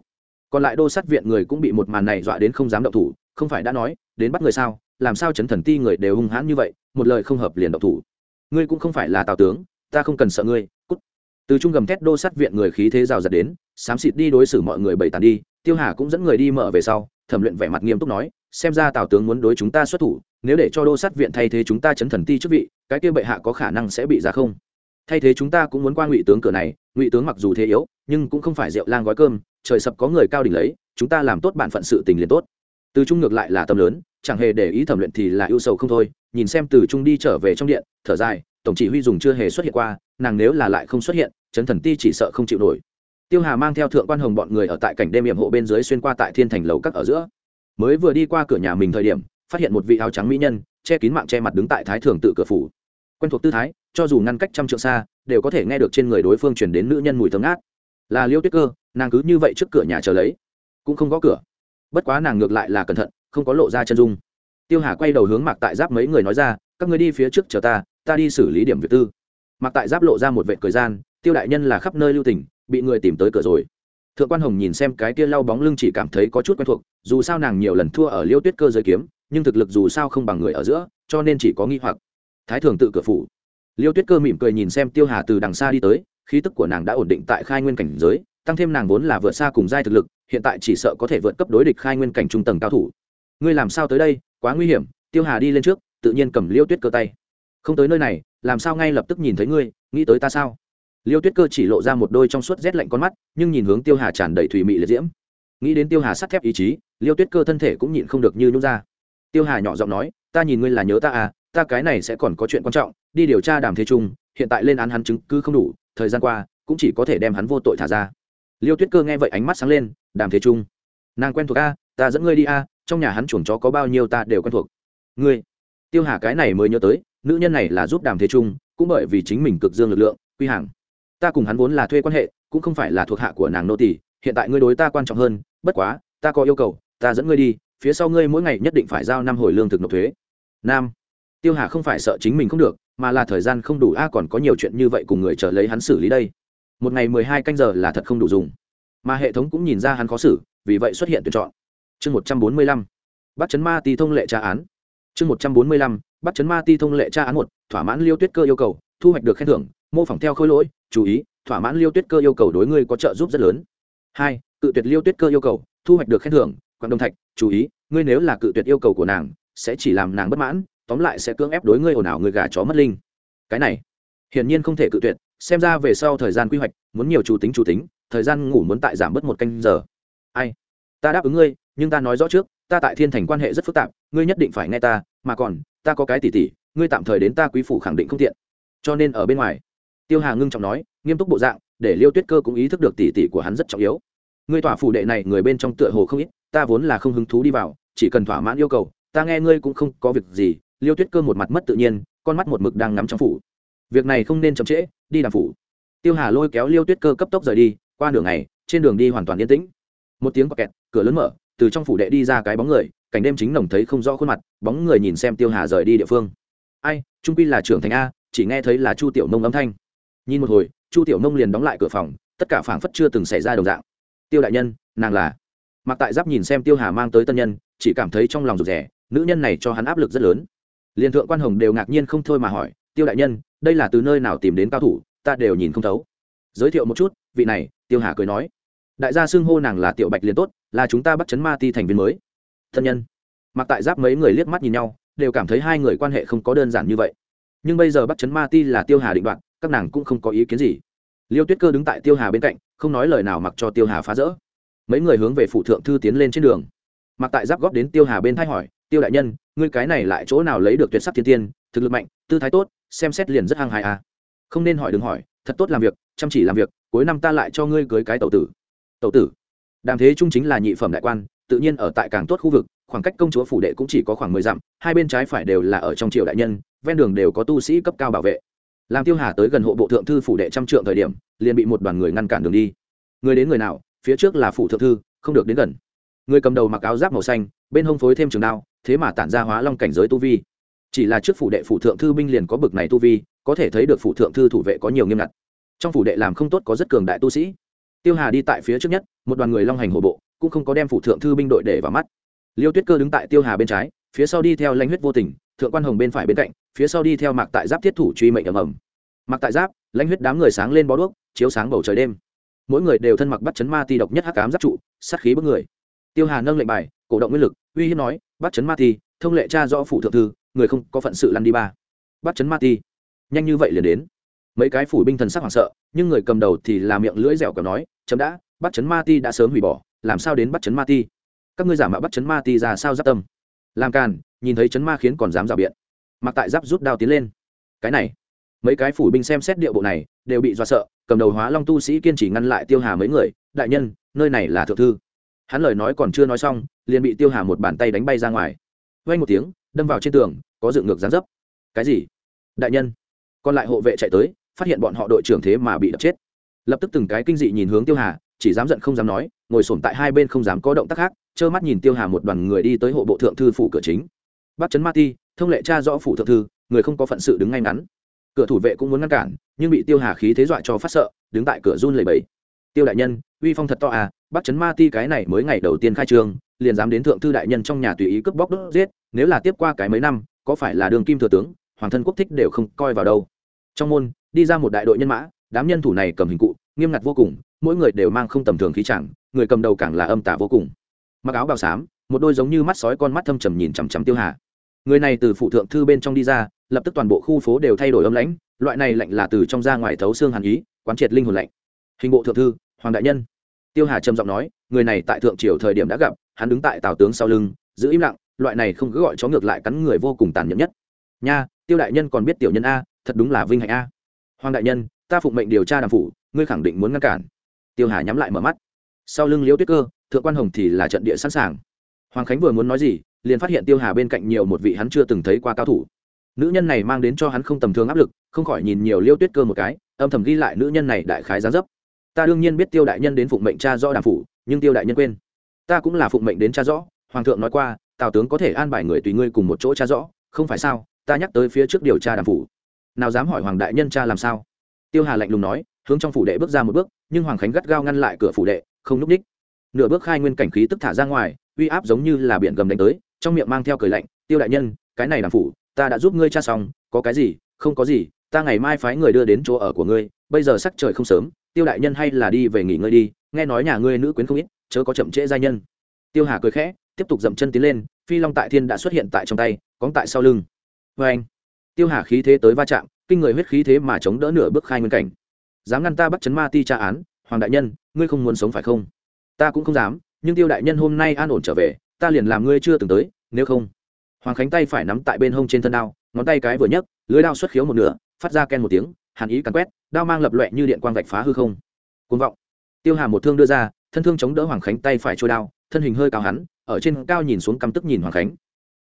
Còn lại đô sát viện người cũng bị một màn này dọa đến không dám động thủ, không phải đã nói, đến bắt người sao, làm sao chấn thần ti người đều hung hãn như vậy, một lời không hợp liền động thủ. Ngươi cũng không phải là tào tướng, ta không cần sợ ngươi, cút. Từ trung gầm thét đô sát viện người khí thế rào giật đến, xám xịt đi đối xử mọi người bày tàn đi, tiêu hà cũng dẫn người đi mở về sau thẩm luyện vẻ mặt nghiêm túc nói, xem ra tào tướng muốn đối chúng ta xuất thủ, nếu để cho đô sát viện thay thế chúng ta chấn thần ti chức vị, cái kia bệ hạ có khả năng sẽ bị ra không? Thay thế chúng ta cũng muốn qua ngụy tướng cửa này, ngụy tướng mặc dù thế yếu, nhưng cũng không phải rượu lang gói cơm, trời sập có người cao đỉnh lấy, chúng ta làm tốt bản phận sự tình liền tốt. Từ trung ngược lại là tâm lớn, chẳng hề để ý thẩm luyện thì là ưu sầu không thôi, nhìn xem từ trung đi trở về trong điện, thở dài, tổng chỉ huy dùng chưa hề xuất hiện qua, nàng nếu là lại không xuất hiện, chấn thần ti chỉ sợ không chịu nổi tiêu hà mang theo thượng quan hồng bọn người ở tại cảnh đêm hiểm hộ bên dưới xuyên qua tại thiên thành lầu các ở giữa. Mới vừa đi qua cửa nhà mình thời điểm, phát hiện một vị áo trắng mỹ nhân, che kín mạng che mặt đứng tại thái thường tự cửa phủ. Quen thuộc tư thái, cho dù ngăn cách trăm trượng xa, đều có thể nghe được trên người đối phương chuyển đến nữ nhân mùi thơm ngát. Là liêu tuyết cơ, nàng cứ như vậy trước cửa nhà chờ lấy, cũng không có cửa. Bất quá nàng ngược lại là cẩn thận, không có lộ ra chân dung. Tiêu hà quay đầu hướng mạc tại giáp mấy người nói ra, các người đi phía trước chờ ta ta đi xử lý điểm việc tư. Mạc tại giáp lộ ra một vệ thời gian, tiêu đại nhân là khắp nơi lưu tình bị người tìm tới cửa rồi. Thượng quan hồng nhìn xem cái kia lau bóng lưng chỉ cảm thấy có chút quen thuộc, dù sao nàng nhiều lần thua ở liêu tuyết cơ giới kiếm, nhưng thực lực dù sao không bằng người ở giữa, cho nên chỉ có nghi hoặc. Thái thường tự cửa phủ. Liêu tuyết cơ mỉm cười nhìn xem tiêu hà từ đằng xa đi tới, khí tức của nàng đã ổn định tại khai nguyên cảnh giới, tăng thêm nàng vốn là vượt xa cùng giai thực lực, hiện tại chỉ sợ có thể vượt cấp đối địch khai nguyên cảnh trung tầng cao thủ. Ngươi làm sao tới đây? Quá nguy hiểm, tiêu hà đi lên trước, tự nhiên cầm liêu tuyết cơ tay. Không tới nơi này, làm sao ngay lập tức nhìn thấy ngươi, nghĩ tới ta sao? Liêu tuyết cơ chỉ lộ ra một đôi trong suốt rét lạnh con mắt, nhưng nhìn hướng tiêu hà tràn đầy thủy mị liệt diễm. Nghĩ đến tiêu hà sắt thép ý chí, liêu tuyết cơ thân thể cũng nhịn không được như nhút ra. Tiêu hà nhỏ giọng nói, ta nhìn ngươi là nhớ ta à ta cái này sẽ còn có chuyện quan trọng, đi điều tra đàm thế trung, hiện tại lên án hắn chứng cứ không đủ, thời gian qua, cũng chỉ có thể đem hắn vô tội thả ra. Liêu tuyết cơ nghe vậy ánh mắt sáng lên, đàm thế trung, nàng quen thuộc a ta dẫn ngươi đi a trong nhà hắn chuồng chó có bao nhiêu ta đều quen thuộc. Ngươi? Tiêu hà cái này mới nhớ tới, nữ nhân này là giúp đàm thế trung, cũng bởi vì chính mình cực dương lực lượng, quy hàng ta cùng hắn vốn là thuê quan hệ, cũng không phải là thuộc hạ của nàng nô tỷ hiện tại ngươi đối ta quan trọng hơn, bất quá, ta có yêu cầu, ta dẫn ngươi đi, phía sau ngươi mỗi ngày nhất định phải giao năm hồi lương thực nộp thuế. Nam. Tiêu hà không phải sợ chính mình không được, mà là thời gian không đủ, a, còn có nhiều chuyện như vậy cùng người chờ lấy hắn xử lý đây. Một ngày mười hai canh giờ là thật không đủ dùng. Mà hệ thống cũng nhìn ra hắn khó xử, vì vậy xuất hiện tuyển chọn. Chương một trăm bốn mươi lăm. Bắt chấn ma ti thông lệ tra án. Chương một trăm bốn mươi lăm. Bắt chấn ma ti thông lệ tra án một, thỏa mãn liêu tuyết cơ yêu cầu, thu hoạch được khen thưởng mô phỏng theo khối lỗi, chú ý, thỏa mãn liêu tuyết cơ yêu cầu đối ngươi có trợ giúp rất lớn. Hai, cự tuyệt liêu tuyết cơ yêu cầu, thu hoạch được khen thưởng quảng đông thạch, chú ý, ngươi nếu là cự tuyệt yêu cầu của nàng, sẽ chỉ làm nàng bất mãn, tóm lại sẽ cưỡng ép đối ngươi ồn ào người gà chó mất linh. Cái này, hiển nhiên không thể cự tuyệt, xem ra về sau thời gian quy hoạch, muốn nhiều chủ tính chủ tính, thời gian ngủ muốn tại giảm bớt một canh giờ. Ai? Ta đáp ứng ngươi, nhưng ta nói rõ trước, ta tại thiên thành quan hệ rất phức tạp, ngươi nhất định phải nghe ta, mà còn, ta có cái tỉ tỉ, ngươi tạm thời đến ta quý phủ khẳng định không tiện. Cho nên ở bên ngoài tiêu hà ngưng trọng nói, nghiêm túc bộ dạng, để liêu tuyết cơ cũng ý thức được tỉ tỉ của hắn rất trọng yếu. Ngươi tỏa phủ đệ này người bên trong tựa hồ không ít, ta vốn là không hứng thú đi vào, chỉ cần thỏa mãn yêu cầu, ta nghe ngươi cũng không có việc gì, liêu tuyết cơ một mặt mất tự nhiên, con mắt một mực đang ngắm trong phủ. Việc này không nên chậm trễ, đi đàm phủ. Tiêu hà lôi kéo liêu tuyết cơ cấp tốc rời đi, qua đường này trên đường đi hoàn toàn yên tĩnh. Một tiếng quạt kẹt, cửa lớn mở, từ trong phủ đệ đi ra cái bóng người, cảnh đêm chính nồng thấy không rõ khuôn mặt, bóng người nhìn xem tiêu hà rời đi địa phương. Ai, trung pi là trưởng thành a, chỉ nghe thấy là chu tiểu nông âm thanh nhìn một hồi, chu tiểu nông liền đóng lại cửa phòng, tất cả phảng phất chưa từng xảy ra đồng dạng. Tiêu đại nhân, nàng là? Mặc tại giáp nhìn xem tiêu hà mang tới tân nhân, chỉ cảm thấy trong lòng rụt rẻ nữ nhân này cho hắn áp lực rất lớn. Liền thượng quan hồng đều ngạc nhiên không thôi mà hỏi, tiêu đại nhân, đây là từ nơi nào tìm đến cao thủ, ta đều nhìn không thấu. Giới thiệu một chút, vị này, tiêu hà cười nói, đại gia xưng hô nàng là tiểu bạch liền tốt, là chúng ta bắt chấn ma ti thành viên mới. Thân nhân mặc tại giáp mấy người liếc mắt nhìn nhau, đều cảm thấy hai người quan hệ không có đơn giản như vậy. Nhưng bây giờ bắt chấn ma ti là tiêu hà định đoạn các nàng cũng không có ý kiến gì. Liêu tuyết cơ đứng tại tiêu hà bên cạnh, không nói lời nào mặc cho tiêu hà phá rỡ. Mấy người hướng về phụ thượng thư tiến lên trên đường. Mặc tại giáp góp đến tiêu hà bên thay hỏi, tiêu đại nhân, ngươi cái này lại chỗ nào lấy được tuyệt sắc thiên tiên, thực lực mạnh, tư thái tốt, xem xét liền rất hăng hài à. không nên hỏi, đừng hỏi, thật tốt làm việc, chăm chỉ làm việc, cuối năm ta lại cho ngươi cưới cái tẩu tử. Tẩu tử? Đàm thế trung chính là nhị phẩm đại quan, tự nhiên ở tại càng tốt khu vực, khoảng cách công chúa phủ đệ cũng chỉ có khoảng mười dặm, hai bên trái phải đều là ở trong triều đại nhân, ven đường đều có tu sĩ cấp cao bảo vệ làm tiêu hà tới gần hộ bộ thượng thư phủ đệ trăm trượng thời điểm, liền bị một đoàn người ngăn cản đường đi. Người đến người nào, phía trước là phủ thượng thư, không được đến gần. Người cầm đầu mặc áo giáp màu xanh, bên hông phối thêm trường đao, thế mà tản ra hóa long cảnh giới tu vi. Chỉ là trước phủ đệ phủ thượng thư binh liền có bực này tu vi, có thể thấy được phủ thượng thư thủ vệ có nhiều nghiêm ngặt. Trong phủ đệ làm không tốt có rất cường đại tu sĩ. Tiêu hà đi tại phía trước nhất, một đoàn người long hành hộ bộ, cũng không có đem phủ thượng thư binh đội để vào mắt. Liêu tuyết cơ đứng tại tiêu hà bên trái, phía sau đi theo lãnh huyết vô tình thượng quan hồng bên phải bên cạnh, phía sau đi theo mạc tại giáp thiết thủ truy mệnh ầm ầm. Mặc tại giáp, lãnh huyết đám người sáng lên bó đuốc, chiếu sáng bầu trời đêm. Mỗi người đều thân mặc bắt chấn ma ti độc nhất hắc cám giáp trụ, sát khí bức người. Tiêu hà nâng lệnh bài, cổ động nguyên lực, uy hiếp nói, bắt chấn ma ti, thông lệ cha do phủ thượng thư, người không có phận sự lăn đi ba. Bắt chấn ma ti? Nhanh như vậy liền đến. Mấy cái phủ binh thần sắc hoảng sợ, nhưng người cầm đầu thì là miệng lưỡi dẻo cầm nói, chấm đã, bắt chấn ma ti đã sớm hủy bỏ, làm sao đến bắt chấn ma ti? Các ngươi giả mạo bắt chấn ma ti ra sao giáp tâm? Làm càn nhìn thấy chấn ma khiến còn dám rào biện. Mặc tại giáp rút đao tiến lên. Cái này, mấy cái phủ binh xem xét điệu bộ này, đều bị do sợ, cầm đầu hóa long tu sĩ kiên trì ngăn lại tiêu hà mấy người, đại nhân, nơi này là thượng thư. Hắn lời nói còn chưa nói xong, liền bị tiêu hà một bàn tay đánh bay ra ngoài. Vay một tiếng, đâm vào trên tường, có dựng ngược dán dấp. Cái gì? Đại nhân. Còn lại hộ vệ chạy tới, phát hiện bọn họ đội trưởng thế mà bị đập chết. Lập tức từng cái kinh dị nhìn hướng tiêu hà, chỉ dám giận không dám nói, ngồi sổm tại hai bên không dám có động tác khác, trơ mắt nhìn tiêu hà một đoàn người đi tới hộ bộ thượng thư phủ cửa chính bắt chấn ma ti, thông lệ cha rõ phủ thượng thư, người không có phận sự đứng ngay ngắn. Cửa thủ vệ cũng muốn ngăn cản, nhưng bị tiêu hà khí thế dọa cho phát sợ, đứng tại cửa run lầy bẫy tiêu đại nhân, uy phong thật to à bắt chấn ma ti cái này mới ngày đầu tiên khai trương liền dám đến thượng thư đại nhân trong nhà tùy ý cướp bóc đốt giết, nếu là tiếp qua cái mấy năm, có phải là đường kim thừa tướng, hoàng thân quốc thích đều không coi vào đâu. Trong môn, đi ra một đại đội nhân mã, đám nhân thủ này cầm hình cụ, nghiêm ngặt vô cùng, mỗi người đều mang không tầm thường khí chẳng, người cầm đầu càng là âm tả vô cùng. Mặc áo bào xám, một đôi giống như mắt sói con mắt thâm trầm nhìn chằm chằm tiêu hà người này từ phụ thượng thư bên trong đi ra, lập tức toàn bộ khu phố đều thay đổi âm lãnh, loại này lạnh là từ trong ra ngoài thấu xương hàn ý, quán triệt linh hồn lạnh. Hình bộ thượng thư, hoàng đại nhân. Tiêu hà trầm giọng nói, người này tại thượng triều thời điểm đã gặp, hắn đứng tại tào tướng sau lưng, giữ im lặng, loại này không cứ gọi chó ngược lại cắn người vô cùng tàn nhẫn nhất. Nha, tiêu đại nhân còn biết tiểu nhân a, thật đúng là vinh hạnh a. Hoàng đại nhân, ta phụng mệnh điều tra đàm phủ, ngươi khẳng định muốn ngăn cản. Tiêu hà nhắm lại mở mắt. Sau lưng liễu tuyết cơ, thượng quan hồng thì là trận địa sẵn sàng. Hoàng khánh vừa muốn nói gì liền phát hiện tiêu hà bên cạnh nhiều một vị hắn chưa từng thấy qua cao thủ. Nữ nhân này mang đến cho hắn không tầm thường áp lực, không khỏi nhìn nhiều liêu tuyết cơ một cái, âm thầm ghi lại nữ nhân này đại khái giá dấp. Ta đương nhiên biết tiêu đại nhân đến phụng mệnh cha rõ đàm phủ, nhưng tiêu đại nhân quên. Ta cũng là phụng mệnh đến cha rõ, hoàng thượng nói qua, tào tướng có thể an bài người tùy ngươi cùng một chỗ cha rõ, không phải sao? Ta nhắc tới phía trước điều tra đàm phủ. Nào dám hỏi hoàng đại nhân cha làm sao? Tiêu hà lạnh lùng nói, hướng trong phủ đệ bước ra một bước, nhưng hoàng khánh gắt gao ngăn lại cửa phủ đệ, không núp ních. Nửa bước khai nguyên cảnh khí tức thả ra ngoài, uy áp giống như là biển gầm đánh tới trong miệng mang theo cười lạnh, tiêu đại nhân, cái này đàm phủ, ta đã giúp ngươi cha xong, có cái gì, không có gì, ta ngày mai phái người đưa đến chỗ ở của ngươi, bây giờ sắc trời không sớm, tiêu đại nhân hay là đi về nghỉ ngơi đi, nghe nói nhà ngươi nữ quyến không ít, chớ có chậm trễ giai nhân. Tiêu hà cười khẽ, tiếp tục dậm chân tiến lên, phi long tại thiên đã xuất hiện tại trong tay, cóng tại sau lưng. Vê anh. Tiêu hà khí thế tới va chạm, kinh người huyết khí thế mà chống đỡ nửa bước khai nguyên cảnh. Dám ngăn ta bắt chấn ma ti tra án, hoàng đại nhân, ngươi không muốn sống phải không? Ta cũng không dám, nhưng tiêu đại nhân hôm nay an ổn trở về ta liền làm ngươi chưa từng tới, nếu không. Hoàng khánh tay phải nắm tại bên hông trên thân đao, ngón tay cái vừa nhấc, lưới đao xuất khiếu một nửa, phát ra ken một tiếng, hàn ý cắn quét, đao mang lập loẹ như điện quang vạch phá hư không. Côn vọng. Tiêu hà một thương đưa ra, thân thương chống đỡ hoàng khánh tay phải trôi đao, thân hình hơi cao hắn, ở trên cao nhìn xuống căm tức nhìn hoàng khánh.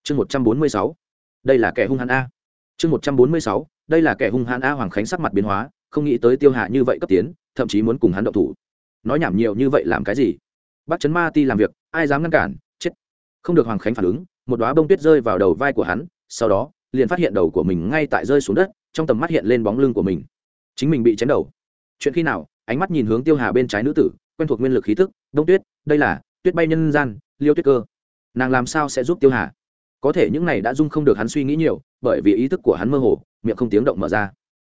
Chương một trăm bốn mươi sáu. Đây là kẻ hung hãn a. Chương một trăm bốn mươi sáu. Đây là kẻ hung hãn a hoàng khánh sắc mặt biến hóa, không nghĩ tới tiêu hạ như vậy cấp tiến, thậm chí muốn cùng hắn động thủ. Nói nhảm nhiều như vậy làm cái gì? Bắt chấn ma ti làm việc, ai dám ngăn cản? Không được hoàng khánh phản ứng, một đoá bông tuyết rơi vào đầu vai của hắn, sau đó, liền phát hiện đầu của mình ngay tại rơi xuống đất, trong tầm mắt hiện lên bóng lưng của mình. Chính mình bị chém đầu. Chuyện khi nào, ánh mắt nhìn hướng tiêu hà bên trái nữ tử, quen thuộc nguyên lực khí thức đông tuyết, đây là, tuyết bay nhân gian, liêu tuyết cơ. Nàng làm sao sẽ giúp tiêu hà? Có thể những này đã dung không được hắn suy nghĩ nhiều, bởi vì ý thức của hắn mơ hồ, miệng không tiếng động mở ra.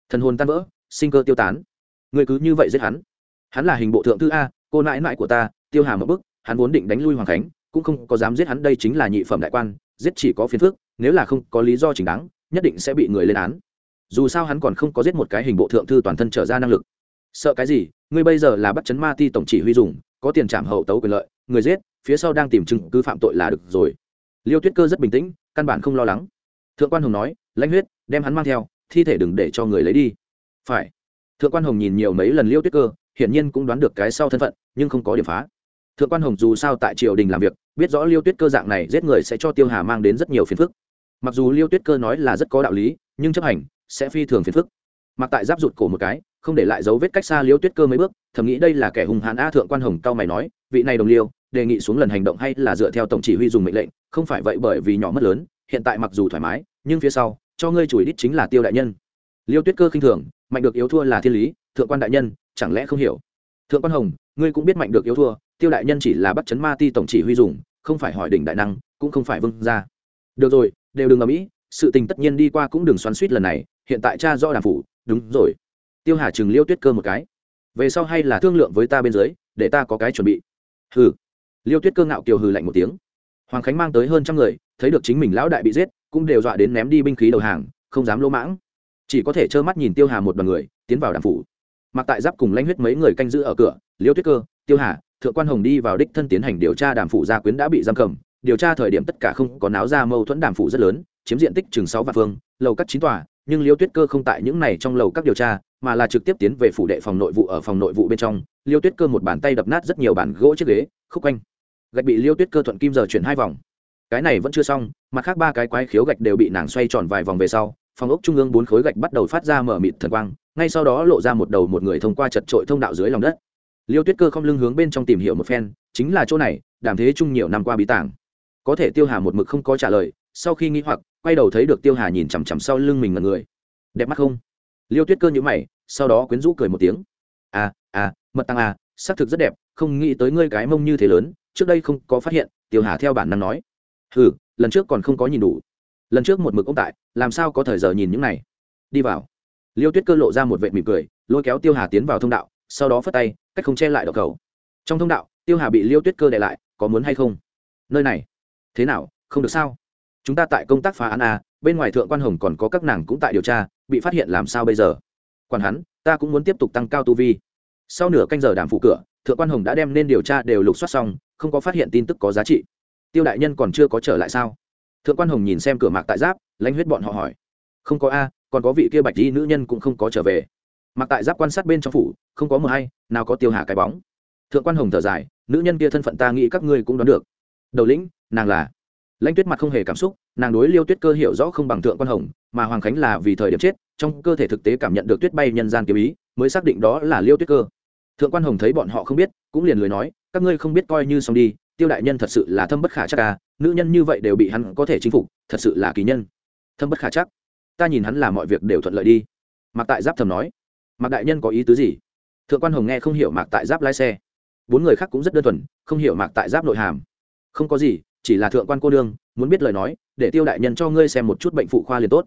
Thần hồn tan vỡ, sinh cơ tiêu tán. Người cứ như vậy giết hắn. Hắn là hình bộ thượng thư a, cô nãi nãi của ta, tiêu hà một bức, hắn vốn định đánh lui hoàng khánh cũng không có dám giết hắn, đây chính là nhị phẩm đại quan, giết chỉ có phiền phước nếu là không có lý do chính đáng, nhất định sẽ bị người lên án. Dù sao hắn còn không có giết một cái hình bộ thượng thư toàn thân trở ra năng lực. Sợ cái gì? Ngươi bây giờ là bắt chấn ma ti tổng chỉ huy dùng, có tiền trảm hậu tấu quyền lợi, người giết, phía sau đang tìm chứng cứ phạm tội là được rồi. Liêu tuyết cơ rất bình tĩnh, căn bản không lo lắng. Thượng quan hồng nói, lãnh huyết, đem hắn mang theo, thi thể đừng để cho người lấy đi. Phải. Thượng quan hồng nhìn nhiều mấy lần liêu tuyết cơ, hiển nhiên cũng đoán được cái sau thân phận, nhưng không có điểm phá thượng quan hồng dù sao tại triều đình làm việc, biết rõ liêu tuyết cơ dạng này giết người sẽ cho tiêu hà mang đến rất nhiều phiền phức. Mặc dù liêu tuyết cơ nói là rất có đạo lý, nhưng chấp hành sẽ phi thường phiền phức. Mặc tại giáp rụt cổ một cái, không để lại dấu vết cách xa liêu tuyết cơ mấy bước, thầm nghĩ đây là kẻ hùng hãn a thượng quan hồng cao mày nói, vị này đồng liêu, đề nghị xuống lần hành động hay là dựa theo tổng chỉ huy dùng mệnh lệnh, không phải vậy bởi vì nhỏ mất lớn, hiện tại mặc dù thoải mái, nhưng phía sau, cho ngươi chùi đít chính là tiêu đại nhân. Liêu tuyết cơ khinh thường, mạnh được yếu thua là thiên lý, thượng quan đại nhân, chẳng lẽ không hiểu? Thượng quan hồng, ngươi cũng biết mạnh được yếu thua tiêu đại nhân chỉ là bắt chấn ma ti tổng chỉ huy dùng, không phải hỏi đỉnh đại năng, cũng không phải vương ra được rồi, đều đừng ở mỹ sự tình tất nhiên đi qua cũng đừng xoắn suýt lần này, hiện tại cha do đàm phủ, đúng rồi. Tiêu hà chừng liêu tuyết cơ một cái. Về sau hay là thương lượng với ta bên dưới, để ta có cái chuẩn bị. Hừ. Liêu tuyết cơ ngạo kiều hừ lạnh một tiếng. Hoàng khánh mang tới hơn trăm người, thấy được chính mình lão đại bị giết, cũng đều dọa đến ném đi binh khí đầu hàng, không dám lỗ mãng. Chỉ có thể trơ mắt nhìn tiêu hà một đoàn người, tiến vào đàm phủ. Mặc tại giáp cùng lãnh huyết mấy người canh giữ ở cửa, liêu tuyết cơ, tiêu hà thượng quan hồng đi vào đích thân tiến hành điều tra đàm phủ gia quyến đã bị giam cầm. Điều tra thời điểm tất cả không có náo ra mâu thuẫn đàm phủ rất lớn, chiếm diện tích chừng sáu vạn phương, lầu các chín tòa, nhưng liêu tuyết cơ không tại những này trong lầu các điều tra, mà là trực tiếp tiến về phủ đệ phòng nội vụ ở phòng nội vụ bên trong. Liêu tuyết cơ một bàn tay đập nát rất nhiều bàn gỗ chiếc ghế, khúc quanh. Gạch bị liêu tuyết cơ thuận kim giờ chuyển hai vòng. Cái này vẫn chưa xong, mặt khác ba cái quái khiếu gạch đều bị nàng xoay tròn vài vòng về sau, phòng ốc trung ương bốn khối gạch bắt đầu phát ra mở mịt thần quang, ngay sau đó lộ ra một đầu một người thông qua chật trội thông đạo dưới lòng đất liêu tuyết cơ không lưng hướng bên trong tìm hiểu một phen, chính là chỗ này, đàm thế trung nhiều năm qua bí tảng có thể tiêu hà một mực không có trả lời, sau khi nghĩ hoặc, quay đầu thấy được tiêu hà nhìn chằm chằm sau lưng mình mật người. Đẹp mắt không? Liêu tuyết cơ nhữ mày, sau đó quyến rũ cười một tiếng. À à mật tăng à xác thực rất đẹp, không nghĩ tới ngươi cái mông như thế lớn, trước đây không có phát hiện, tiêu hà theo bản năng nói. Ừ lần trước còn không có nhìn đủ. Lần trước một mực ông tại, làm sao có thời giờ nhìn những này? Đi vào. Liêu tuyết cơ lộ ra một vệ mỉm cười, lôi kéo tiêu hà tiến vào thông đạo, sau đó phất tay cách không che lại độc cầu trong thông đạo, tiêu hà bị liêu tuyết cơ đ lại, có muốn hay không? Nơi này. Thế nào, không được sao? Chúng ta tại công tác phá án a, bên ngoài thượng quan hồng còn có các nàng cũng tại điều tra, bị phát hiện làm sao bây giờ? Còn hắn, ta cũng muốn tiếp tục tăng cao tu vi. Sau nửa canh giờ đàm phụ cửa, thượng quan hồng đã đem nên điều tra đều lục soát xong, không có phát hiện tin tức có giá trị. Tiêu đại nhân còn chưa có trở lại sao? Thượng quan hồng nhìn xem cửa mạc tại giáp lãnh huyết bọn họ hỏi. Không có a, còn có vị kia bạch di nữ nhân cũng không có trở về mặc tại giáp quan sát bên trong phủ, không có mờ hay, nào có tiêu hà cái bóng. Thượng quan hồng thở dài, nữ nhân kia thân phận ta nghĩ các ngươi cũng đoán được. Đầu lĩnh, nàng là lãnh tuyết mặt không hề cảm xúc, nàng đối liêu tuyết cơ hiểu rõ không bằng thượng quan hồng, mà hoàng khánh là vì thời điểm chết, trong cơ thể thực tế cảm nhận được tuyết bay nhân gian kiếm ý, mới xác định đó là liêu tuyết cơ. Thượng quan hồng thấy bọn họ không biết, cũng liền lười nói, các ngươi không biết coi như xong đi, tiêu đại nhân thật sự là thâm bất khả chắc à nữ nhân như vậy đều bị hắn có thể chinh phục, thật sự là kỳ nhân. Thâm bất khả chắc. Ta nhìn hắn làm mọi việc đều thuận lợi đi. Mặc tại giáp thầm nói mạc đại nhân có ý tứ gì? Thượng quan hồng nghe không hiểu mạc tại giáp lái xe. Bốn người khác cũng rất đơn thuần, không hiểu mạc tại giáp nội hàm. Không có gì, chỉ là thượng quan cô đương, muốn biết lời nói, để tiêu đại nhân cho ngươi xem một chút bệnh phụ khoa liền tốt.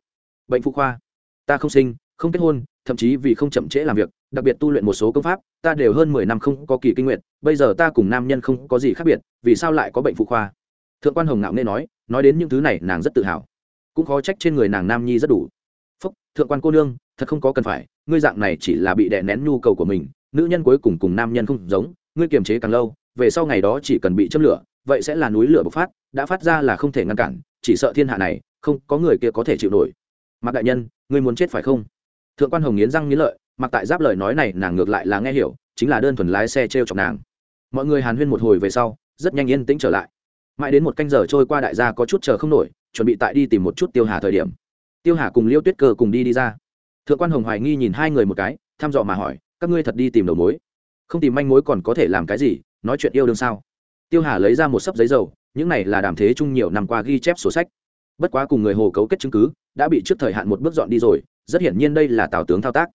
Bệnh phụ khoa? Ta không sinh, không kết hôn, thậm chí vì không chậm trễ làm việc, đặc biệt tu luyện một số công pháp, ta đều hơn mười năm không có kỳ kinh nguyện bây giờ ta cùng nam nhân không có gì khác biệt, vì sao lại có bệnh phụ khoa? Thượng quan hồng ngạo nghe nói nói đến những thứ này nàng rất tự hào. Cũng khó trách trên người nàng nam nhi rất đủ. Phúc, thượng quan cô nương thật không có cần phải, ngươi dạng này chỉ là bị đè nén nhu cầu của mình, nữ nhân cuối cùng cùng nam nhân không giống, ngươi kiềm chế càng lâu, về sau ngày đó chỉ cần bị châm lửa, vậy sẽ là núi lửa bộc phát, đã phát ra là không thể ngăn cản, chỉ sợ thiên hạ này, không có người kia có thể chịu nổi. Mặc đại nhân, ngươi muốn chết phải không? Thượng quan hồng nghiến răng nghiến lợi, mặc tại giáp lời nói này, nàng ngược lại là nghe hiểu, chính là đơn thuần lái xe t r e o chọc nàng. Mọi người hàn huyên một hồi về sau, rất nhanh yên tĩnh trở lại. Mãi đến một canh giờ trôi qua đại gia có chút chờ không nổi, chuẩn bị tại đi tìm một chút tiêu hà thời điểm. Tiêu hà cùng liêu tuyết cơ cùng đi đi ra thượng quan hồng hoài nghi nhìn hai người một cái, thăm dò mà hỏi, các ngươi thật đi tìm đầu mối? Không tìm manh mối còn có thể làm cái gì? Nói chuyện yêu đương sao? Tiêu hà lấy ra một sấp giấy dầu, những này là đàm thế chung nhiều năm qua ghi chép sổ sách. Bất quá cùng người hồ cấu kết chứng cứ, đã bị trước thời hạn một bước dọn đi rồi, rất hiển nhiên đây là tào tướng thao tác.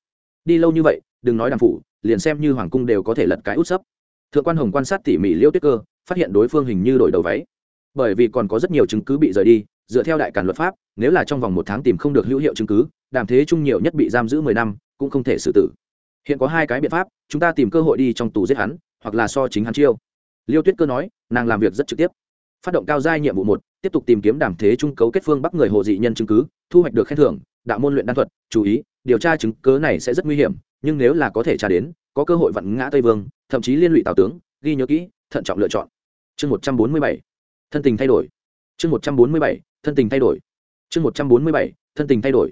Đi lâu như vậy, đừng nói đàm phủ, liền xem như hoàng cung đều có thể lật cái út sấp. Thượng quan hồng quan sát tỉ mỉ liêu tuyết cơ, phát hiện đối phương hình như đổi đầu váy. Bởi vì còn có rất nhiều chứng cứ bị rời đi dựa theo đại cản luật pháp, nếu là trong vòng một tháng tìm không được hữu hiệu chứng cứ, đàm thế trung nhiều nhất bị giam giữ mười năm, cũng không thể xử tử. Hiện có hai cái biện pháp, chúng ta tìm cơ hội đi trong tù giết hắn, hoặc là so chính hắn chiêu. Liêu tuyết cơ nói, nàng làm việc rất trực tiếp. Phát động cao giai nhiệm vụ một, tiếp tục tìm kiếm đàm thế trung cấu kết phương bắc người hồ dị nhân chứng cứ, thu hoạch được khen thưởng, đạo môn luyện đan thuật, chú ý, điều tra chứng cớ này sẽ rất nguy hiểm, nhưng nếu là có thể tra đến, có cơ hội vặn ngã tây vương, thậm chí liên lụy tào tướng, ghi nhớ kỹ, thận trọng lựa chọn. Chương một trăm bốn mươi bảy. Thân tình thay đổi. Chương một trăm bốn mươi bảy thân tình thay đổi. Chương một trăm bốn mươi bảy, thân tình thay đổi.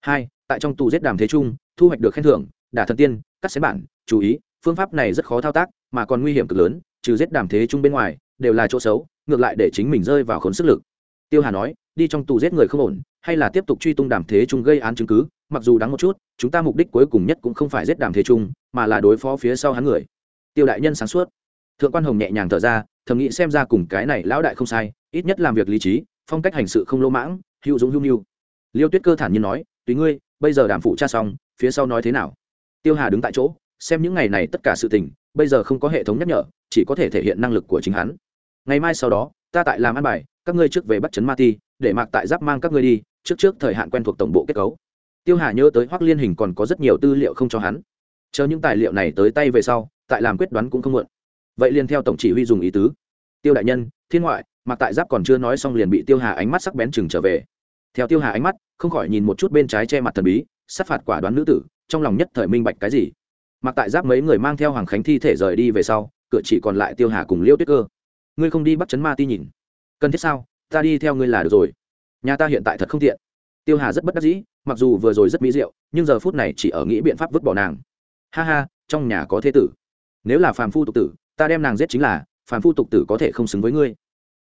Hai, tại trong tù giết đàm thế trung thu hoạch được khen thưởng, đả thần tiên, cắt xén bản, chú ý, phương pháp này rất khó thao tác, mà còn nguy hiểm cực lớn, trừ giết đàm thế trung bên ngoài, đều là chỗ xấu, ngược lại để chính mình rơi vào khốn sức lực. Tiêu hà nói, đi trong tù giết người không ổn, hay là tiếp tục truy tung đàm thế trung gây án chứng cứ, mặc dù đáng một chút, chúng ta mục đích cuối cùng nhất cũng không phải giết đàm thế trung mà là đối phó phía sau hắn người. Tiêu đại nhân sáng suốt. Thượng quan hồng nhẹ nhàng thở ra, thầm nghĩ xem ra cùng cái này lão đại không sai, ít nhất làm việc lý trí phong cách hành sự không lỗ mãng, hữu dũng hữu nhu liêu tuyết cơ thản nhiên nói, tùy ngươi, bây giờ đàm phụ cha xong, phía sau nói thế nào? Tiêu hà đứng tại chỗ, xem những ngày này tất cả sự tình, bây giờ không có hệ thống nhắc nhở, chỉ có thể thể hiện năng lực của chính hắn. Ngày mai sau đó, ta tại làm ăn bài, các ngươi trước về bắt chấn ma ti, để mạc tại giáp mang các ngươi đi, trước trước thời hạn quen thuộc tổng bộ kết cấu. Tiêu hà nhớ tới hoác liên hình còn có rất nhiều tư liệu không cho hắn. Chờ những tài liệu này tới tay về sau, tại làm quyết đoán cũng không muộn. Vậy liền theo tổng chỉ huy dùng ý tứ. Tiêu đại nhân, thiên ngoại mặc tại giáp còn chưa nói xong liền bị tiêu hà ánh mắt sắc bén chừng trở về. Theo tiêu hà ánh mắt, không khỏi nhìn một chút bên trái che mặt thần bí, sát phạt quả đoán nữ tử, trong lòng nhất thời minh bạch cái gì. Mặc tại giáp mấy người mang theo hoàng khánh thi thể rời đi về sau, cửa chỉ còn lại tiêu hà cùng liêu tuyết cơ. Ngươi không đi bắt chấn ma ti nhìn. Cần thiết sao? Ta đi theo ngươi là được rồi. Nhà ta hiện tại thật không tiện. Tiêu hà rất bất đắc dĩ, mặc dù vừa rồi rất mỹ diệu, nhưng giờ phút này chỉ ở nghĩ biện pháp vứt bỏ nàng. Ha ha, trong nhà có thế tử. Nếu là phàm phu tục tử, ta đem nàng giết chính là, phàm phu tục tử có thể không xứng với ngươi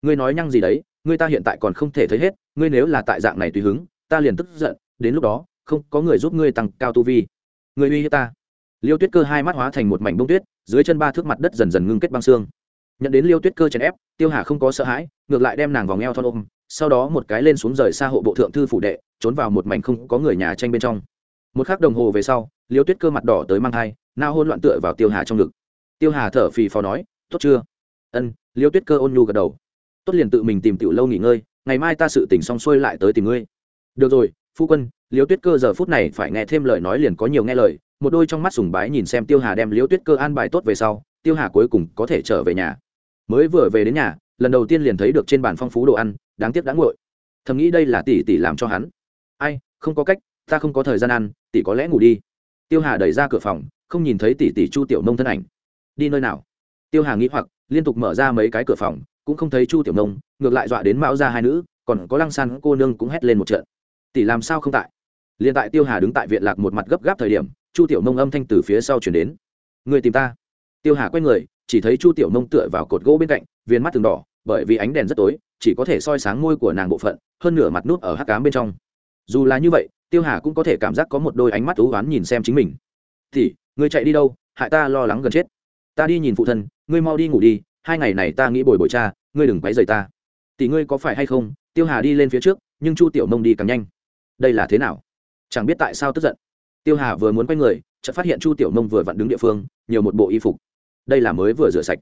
ngươi nói nhăng gì đấy, ngươi ta hiện tại còn không thể thấy hết, ngươi nếu là tại dạng này tùy hứng, ta liền tức giận, đến lúc đó, không, có người giúp ngươi tăng cao tu vi. Người uy hiếp ta. Liêu tuyết cơ hai mắt hóa thành một mảnh bông tuyết, dưới chân ba thước mặt đất dần dần ngưng kết băng xương. Nhận đến liêu tuyết cơ chèn ép, tiêu hà không có sợ hãi, ngược lại đem nàng vào ngheo thon ôm, sau đó một cái lên xuống rời xa hộ bộ thượng thư phủ đệ, trốn vào một mảnh không có người nhà tranh bên trong. Một k h ắ c đồng hồ về sau, liêu tuyết cơ mặt đỏ tới mang thai, nao hôn loạn tựa vào tiêu hà trong ngực. Tiêu hà thở phì phò nói, tốt chưa? Ân. Liêu tuyết cơ ôn nhu gật đầu tốt liền tự mình tìm tiểu lâu nghỉ ngơi, ngày mai ta sự tỉnh xong xuôi lại tới tìm ngươi. Được rồi, phu quân liêu tuyết cơ giờ phút này phải nghe thêm lời nói liền có nhiều nghe lời, một đôi trong mắt sùng bái nhìn xem tiêu hà đem liêu tuyết cơ an bài tốt về sau, tiêu hà cuối cùng có thể trở về nhà. Mới vừa về đến nhà, lần đầu tiên liền thấy được trên bàn phong phú đồ ăn, đáng tiếc đã nguội. Thầm nghĩ đây là tỷ tỷ làm cho hắn. Ai, không có cách, ta không có thời gian ăn, tỷ có lẽ ngủ đi. Tiêu hà đẩy ra cửa phòng, không nhìn thấy tỷ tỷ chu tiểu nông thân ảnh. Đi nơi nào? Tiêu hà nghĩ hoặc liên tục mở ra mấy cái cửa phòng, cũng không thấy chu tiểu nông, ngược lại dọa đến mão ra hai nữ, còn có lăng san cô nương cũng hét lên một trận. Tỷ làm sao không tại? Liền tại tiêu hà đứng tại viện lạc một mặt gấp gáp thời điểm, chu tiểu nông âm thanh từ phía sau chuyển đến. Người tìm ta. Tiêu hà quay người, chỉ thấy chu tiểu nông tựa vào cột gỗ bên cạnh viên mắt từng đỏ, bởi vì ánh đèn rất tối, chỉ có thể soi sáng môi của nàng bộ phận, hơn nửa mặt nút ở hắc cám bên trong. Dù là như vậy, tiêu hà cũng có thể cảm giác có một đôi ánh mắt thú oán nhìn xem chính mình. Thì người chạy đi đâu? Hại ta lo lắng gần chết ta đi nhìn phụ thân, ngươi mau đi ngủ đi, hai ngày này ta nghĩ bồi bồi cha, ngươi đừng quấy rầy ta. Tỷ ngươi có phải hay không? Tiêu hà đi lên phía trước, nhưng chu tiểu mông đi càng nhanh. Đây là thế nào? Chẳng biết tại sao tức giận. Tiêu hà vừa muốn quay người, chợt phát hiện chu tiểu mông vừa vặn đứng địa phương, nhiều một bộ y phục. Đây là mới vừa rửa sạch.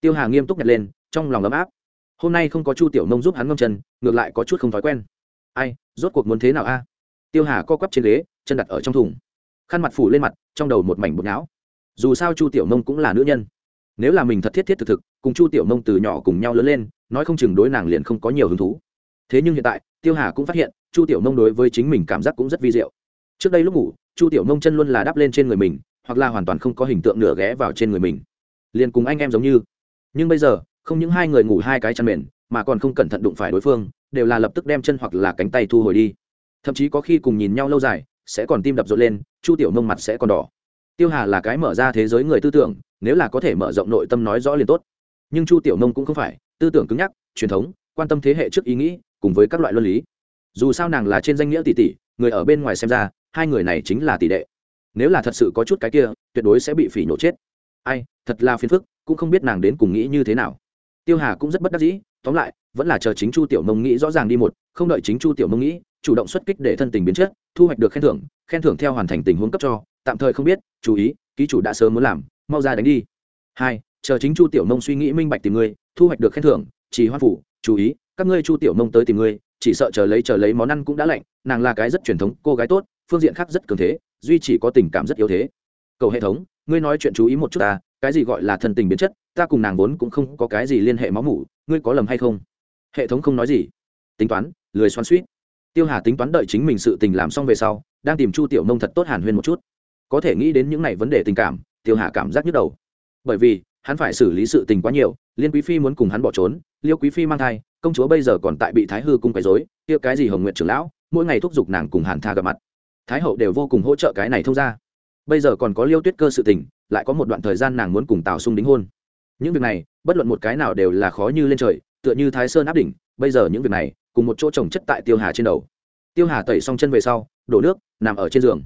Tiêu hà nghiêm túc nhặt lên, trong lòng ấm áp. Hôm nay không có chu tiểu mông giúp hắn ngâm chân, ngược lại có chút không thói quen. Ai, rốt cuộc muốn thế nào a? Tiêu hà co quắp trên ghế, chân đặt ở trong thùng. Khăn mặt phủ lên mặt, trong đầu một mảnh bột não dù sao chu tiểu mông cũng là nữ nhân. Nếu là mình thật thiết thiết thực thực, cùng chu tiểu mông từ nhỏ cùng nhau lớn lên, nói không chừng đối nàng liền không có nhiều hứng thú. Thế nhưng hiện tại, tiêu hà cũng phát hiện, chu tiểu mông đối với chính mình cảm giác cũng rất vi diệu. Trước đây lúc ngủ, chu tiểu mông chân luôn là đắp lên trên người mình, hoặc là hoàn toàn không có hình tượng nửa ghé vào trên người mình. Liền cùng anh em giống như. Nhưng bây giờ, không những hai người ngủ hai cái chăn mền, mà còn không cẩn thận đụng phải đối phương, đều là lập tức đem chân hoặc là cánh tay thu hồi đi. Thậm chí có khi cùng nhìn nhau lâu dài, sẽ còn tim đập rộn lên, chu tiểu mông mặt sẽ còn đỏ tiêu hà là cái mở ra thế giới người tư tưởng, nếu là có thể mở rộng nội tâm nói rõ liền tốt. Nhưng chu tiểu mông cũng không phải, tư tưởng cứng nhắc, truyền thống, quan tâm thế hệ trước ý nghĩ, cùng với các loại luân lý. Dù sao nàng là trên danh nghĩa tỷ tỷ, người ở bên ngoài xem ra, hai người này chính là tỷ đệ. Nếu là thật sự có chút cái kia, tuyệt đối sẽ bị phỉ nhổ chết. Ai, thật là phiền phức, cũng không biết nàng đến cùng nghĩ như thế nào. Tiêu hà cũng rất bất đắc dĩ, tóm lại, vẫn là chờ chính chu tiểu mông nghĩ rõ ràng đi một, không đợi chính chu tiểu mông nghĩ, chủ động xuất kích để thân tình biến chất, thu hoạch được khen thưởng khen thưởng theo hoàn thành tình huống cấp cho tạm thời không biết, chú ý, ký chủ đã sớm muốn làm, mau ra đánh đi. Hai, chờ chính chu tiểu mông suy nghĩ minh bạch tìm ngươi, thu hoạch được khen thưởng, chỉ hoa phủ, chú ý, các ngươi chu tiểu mông tới tìm ngươi, chỉ sợ chờ lấy chờ lấy món ăn cũng đã lạnh, nàng là cái rất truyền thống, cô gái tốt, phương diện khác rất cường thế, duy chỉ có tình cảm rất yếu thế. Cầu hệ thống, ngươi nói chuyện chú ý một chút ta, cái gì gọi là thần tình biến chất, ta cùng nàng vốn cũng không có cái gì liên hệ máu mủ, ngươi có lầm hay không? Hệ thống không nói gì. Tính toán, lười xoắn suýt tiêu hà tính toán đợi chính mình sự tình làm xong về sau, đang tìm chu tiểu nông thật tốt hàn huyên một chút có thể nghĩ đến những này vấn đề tình cảm, tiêu hà cảm giác nhức đầu. Bởi vì, hắn phải xử lý sự tình quá nhiều, liên quý phi muốn cùng hắn bỏ trốn, liêu quý phi mang thai, công chúa bây giờ còn tại bị thái hư cung quấy dối kia cái gì hồng nguyện trưởng lão, mỗi ngày thúc giục nàng cùng hàn tha gặp mặt. Thái hậu đều vô cùng hỗ trợ cái này thông ra bây giờ còn có liêu tuyết cơ sự tình, lại có một đoạn thời gian nàng muốn cùng tào sung đính hôn. Những việc này, bất luận một cái nào đều là khó như lên trời, tựa như thái sơn áp đỉnh, bây giờ những việc này, cùng một chỗ trồng chất tại tiêu hà trên đầu. Tiêu hà tẩy xong chân về sau, đổ nước, nằm ở trên giường,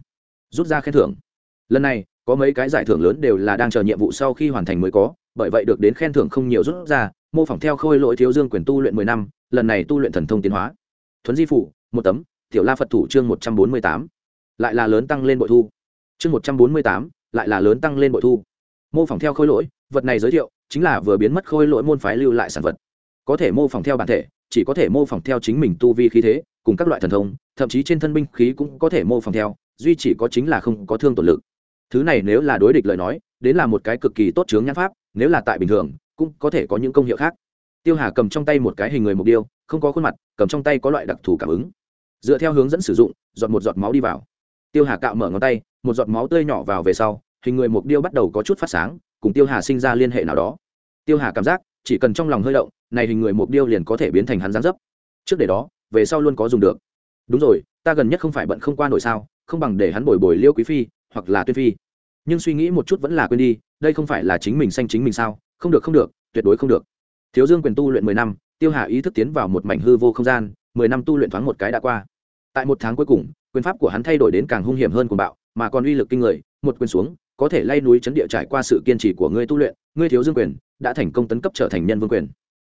rút ra khen thưởng lần này, có mấy cái giải thưởng lớn đều là đang chờ nhiệm vụ sau khi hoàn thành mới có, bởi vậy được đến khen thưởng không nhiều rút ra, mô phỏng theo khôi lỗi thiếu dương quyền tu luyện mười năm, lần này tu luyện thần thông tiến hóa. Thuấn di phủ, một tấm, tiểu la phật thủ chương một trăm bốn mươi tám, lại là lớn tăng lên bội thu. Chương một trăm bốn mươi tám, lại là lớn tăng lên bội thu. Mô phỏng theo khôi lỗi, vật này giới thiệu, chính là vừa biến mất khôi lỗi môn phái lưu lại sản vật. Có thể mô phỏng theo bản thể, chỉ có thể mô phỏng theo chính mình tu vi khí thế, cùng các loại thần thông, thậm chí trên thân binh khí cũng có thể mô phỏng theo, duy chỉ có chính là không có thương tổn lực thứ này nếu là đối địch lời nói, đến là một cái cực kỳ tốt chướng nhãn pháp, nếu là tại bình thường, cũng có thể có những công hiệu khác. Tiêu hà cầm trong tay một cái hình người mục điêu, không có khuôn mặt, cầm trong tay có loại đặc thù cảm ứng. Dựa theo hướng dẫn sử dụng, giọt một giọt máu đi vào. Tiêu hà cạo mở ngón tay, một giọt máu tươi nhỏ vào về sau, hình người mục điêu bắt đầu có chút phát sáng, cùng tiêu hà sinh ra liên hệ nào đó. Tiêu hà cảm giác, chỉ cần trong lòng hơi động, này hình người mục điêu liền có thể biến thành hắn gián dấp. Trước để đó, về sau luôn có dùng được. Đúng rồi, ta gần nhất không phải bận không qua nổi sao, không bằng để hắn bồi bồi liêu quý phi hoặc là tuyên phi. Nhưng suy nghĩ một chút vẫn là quên đi, đây không phải là chính mình sanh chính mình sao? Không được không được, tuyệt đối không được. Thiếu dương quyền tu luyện mười năm, tiêu hà ý thức tiến vào một mảnh hư vô không gian, mười năm tu luyện thoáng một cái đã qua. Tại một tháng cuối cùng, quyền pháp của hắn thay đổi đến càng hung hiểm hơn của bạo, mà còn uy lực kinh người, một quyền xuống, có thể lay núi chấn địa trải qua sự kiên trì của ngươi tu luyện, ngươi thiếu dương quyền đã thành công tấn cấp trở thành nhân vương quyền.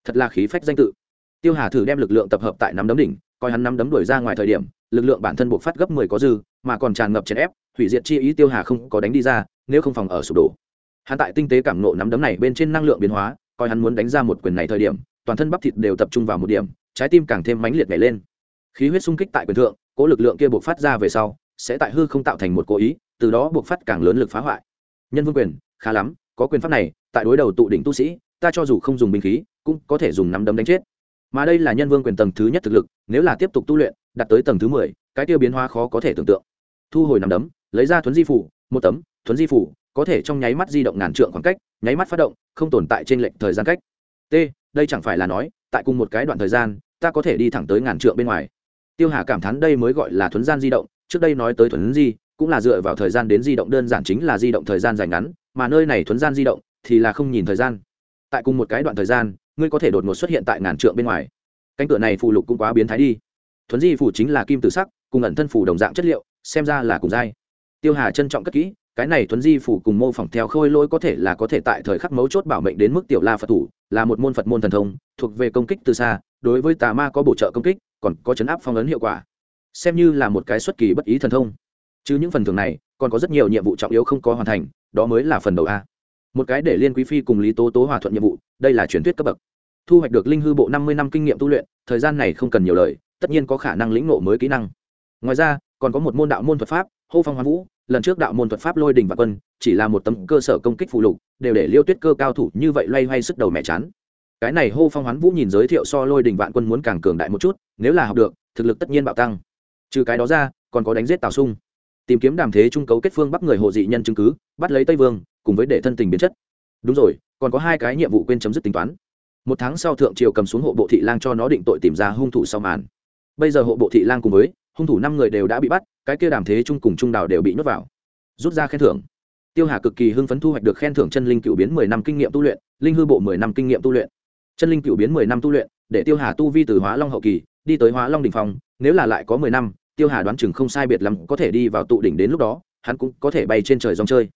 Thật là khí phách danh tự. Tiêu hà thử đem lực lượng tập hợp tại nắm đấm đỉnh, coi hắn nắm đấm đuổi ra ngoài thời điểm, lực lượng bản thân buộc phát gấp mười có dư, mà còn tràn ngập chèn ép hủy diệt chi ý tiêu hà không có đánh đi ra, nếu không phòng ở sụp đổ. Hắn tại tinh tế cảm nộ nắm đấm này bên trên năng lượng biến hóa, coi hắn muốn đánh ra một quyền này thời điểm, toàn thân bắp thịt đều tập trung vào một điểm, trái tim càng thêm mãnh liệt nhảy lên. Khí huyết xung kích tại quyền thượng cỗ lực lượng kia buộc phát ra về sau, sẽ tại hư không tạo thành một cố ý, từ đó buộc phát càng lớn lực phá hoại. Nhân vương quyền, khá lắm, có quyền pháp này, tại đối đầu tụ đỉnh tu sĩ, ta cho dù không dùng binh khí, cũng có thể dùng nắm đấm đánh chết. Mà đây là nhân vương quyền tầng thứ nhất thực lực, nếu là tiếp tục tu luyện, đạt tới tầng thứ mười, cái tiêu biến hóa khó có thể tưởng tượng. Thu hồi nắm đấm lấy ra thuấn di phủ, một tấm, thuấn di phủ, có thể trong nháy mắt di động ngàn trượng khoảng cách, nháy mắt phát động, không tồn tại trên lệnh thời gian cách. T, đây chẳng phải là nói, tại cùng một cái đoạn thời gian, ta có thể đi thẳng tới ngàn trượng bên ngoài. Tiêu hà cảm thán đây mới gọi là thuấn gian di động, trước đây nói tới thuấn di, cũng là dựa vào thời gian đến di động, đơn giản chính là di động thời gian dài ngắn, mà nơi này thuấn gian di động thì là không nhìn thời gian. Tại cùng một cái đoạn thời gian, ngươi có thể đột ngột xuất hiện tại ngàn trượng bên ngoài. Cánh cửa này phù lục cũng quá biến thái đi. Thuấn di phủ chính là kim tự sắc, cùng ẩn thân phủ đồng dạng chất liệu, xem ra là cùng dai tiêu hà trân trọng cất kỹ, cái này thuấn di phủ cùng mô phỏng theo khôi lỗi có thể là có thể tại thời khắc mấu chốt bảo mệnh đến mức tiểu la phật thủ, là một môn phật môn thần thông, thuộc về công kích từ xa, đối với tà ma có bổ trợ công kích, còn có chấn áp phong ấn hiệu quả. Xem như là một cái xuất kỳ bất ý thần thông. Chứ những phần thưởng này, còn có rất nhiều nhiệm vụ trọng yếu không có hoàn thành, đó mới là phần đầu a. Một cái để liên quý phi cùng lý tố tố hòa thuận nhiệm vụ, đây là truyền thuyết cấp bậc. Thu hoạch được linh hư bộ năm mươi năm kinh nghiệm tu luyện, thời gian này không cần nhiều lời, tất nhiên có khả năng lĩnh ngộ mới kỹ năng. Ngoài ra, còn có một môn đạo môn thuật pháp, hô phong hoán vũ lần trước đạo môn thuật pháp lôi đình và quân chỉ là một tấm cơ sở công kích phụ lục, đều để liêu tuyết cơ cao thủ như vậy loay hoay sức đầu mẹ chán. Cái này hô phong hoán vũ nhìn giới thiệu so lôi đình vạn quân muốn càng cường đại một chút, nếu là học được, thực lực tất nhiên bạo tăng. Trừ cái đó ra, còn có đánh giết tào sung. Tìm kiếm đàm thế trung cấu kết phương bắc người hộ dị nhân chứng cứ, bắt lấy tây vương, cùng với để thân tình biến chất. Đúng rồi, còn có hai cái nhiệm vụ quên chấm dứt tính toán. Một tháng sau thượng triều cầm xuống hộ bộ thị lang cho nó định tội tìm ra hung thủ sau màn. Bây giờ hộ bộ thị lang cùng với hung thủ năm người đều đã bị bắt, cái kia đàm thế trung cùng trung đào đều bị nhốt vào. Rút ra khen thưởng. Tiêu hà cực kỳ hưng phấn thu hoạch được khen thưởng chân linh cựu biến mười năm kinh nghiệm tu luyện, linh hư bộ mười năm kinh nghiệm tu luyện. Chân linh cựu biến mười năm tu luyện, để tiêu hà tu vi từ hóa long hậu kỳ, đi tới hóa long đình phong, nếu là lại có mười năm, tiêu hà đoán chừng không sai biệt lắm có thể đi vào tụ đỉnh đến lúc đó, hắn cũng có thể bay trên trời dòng chơi.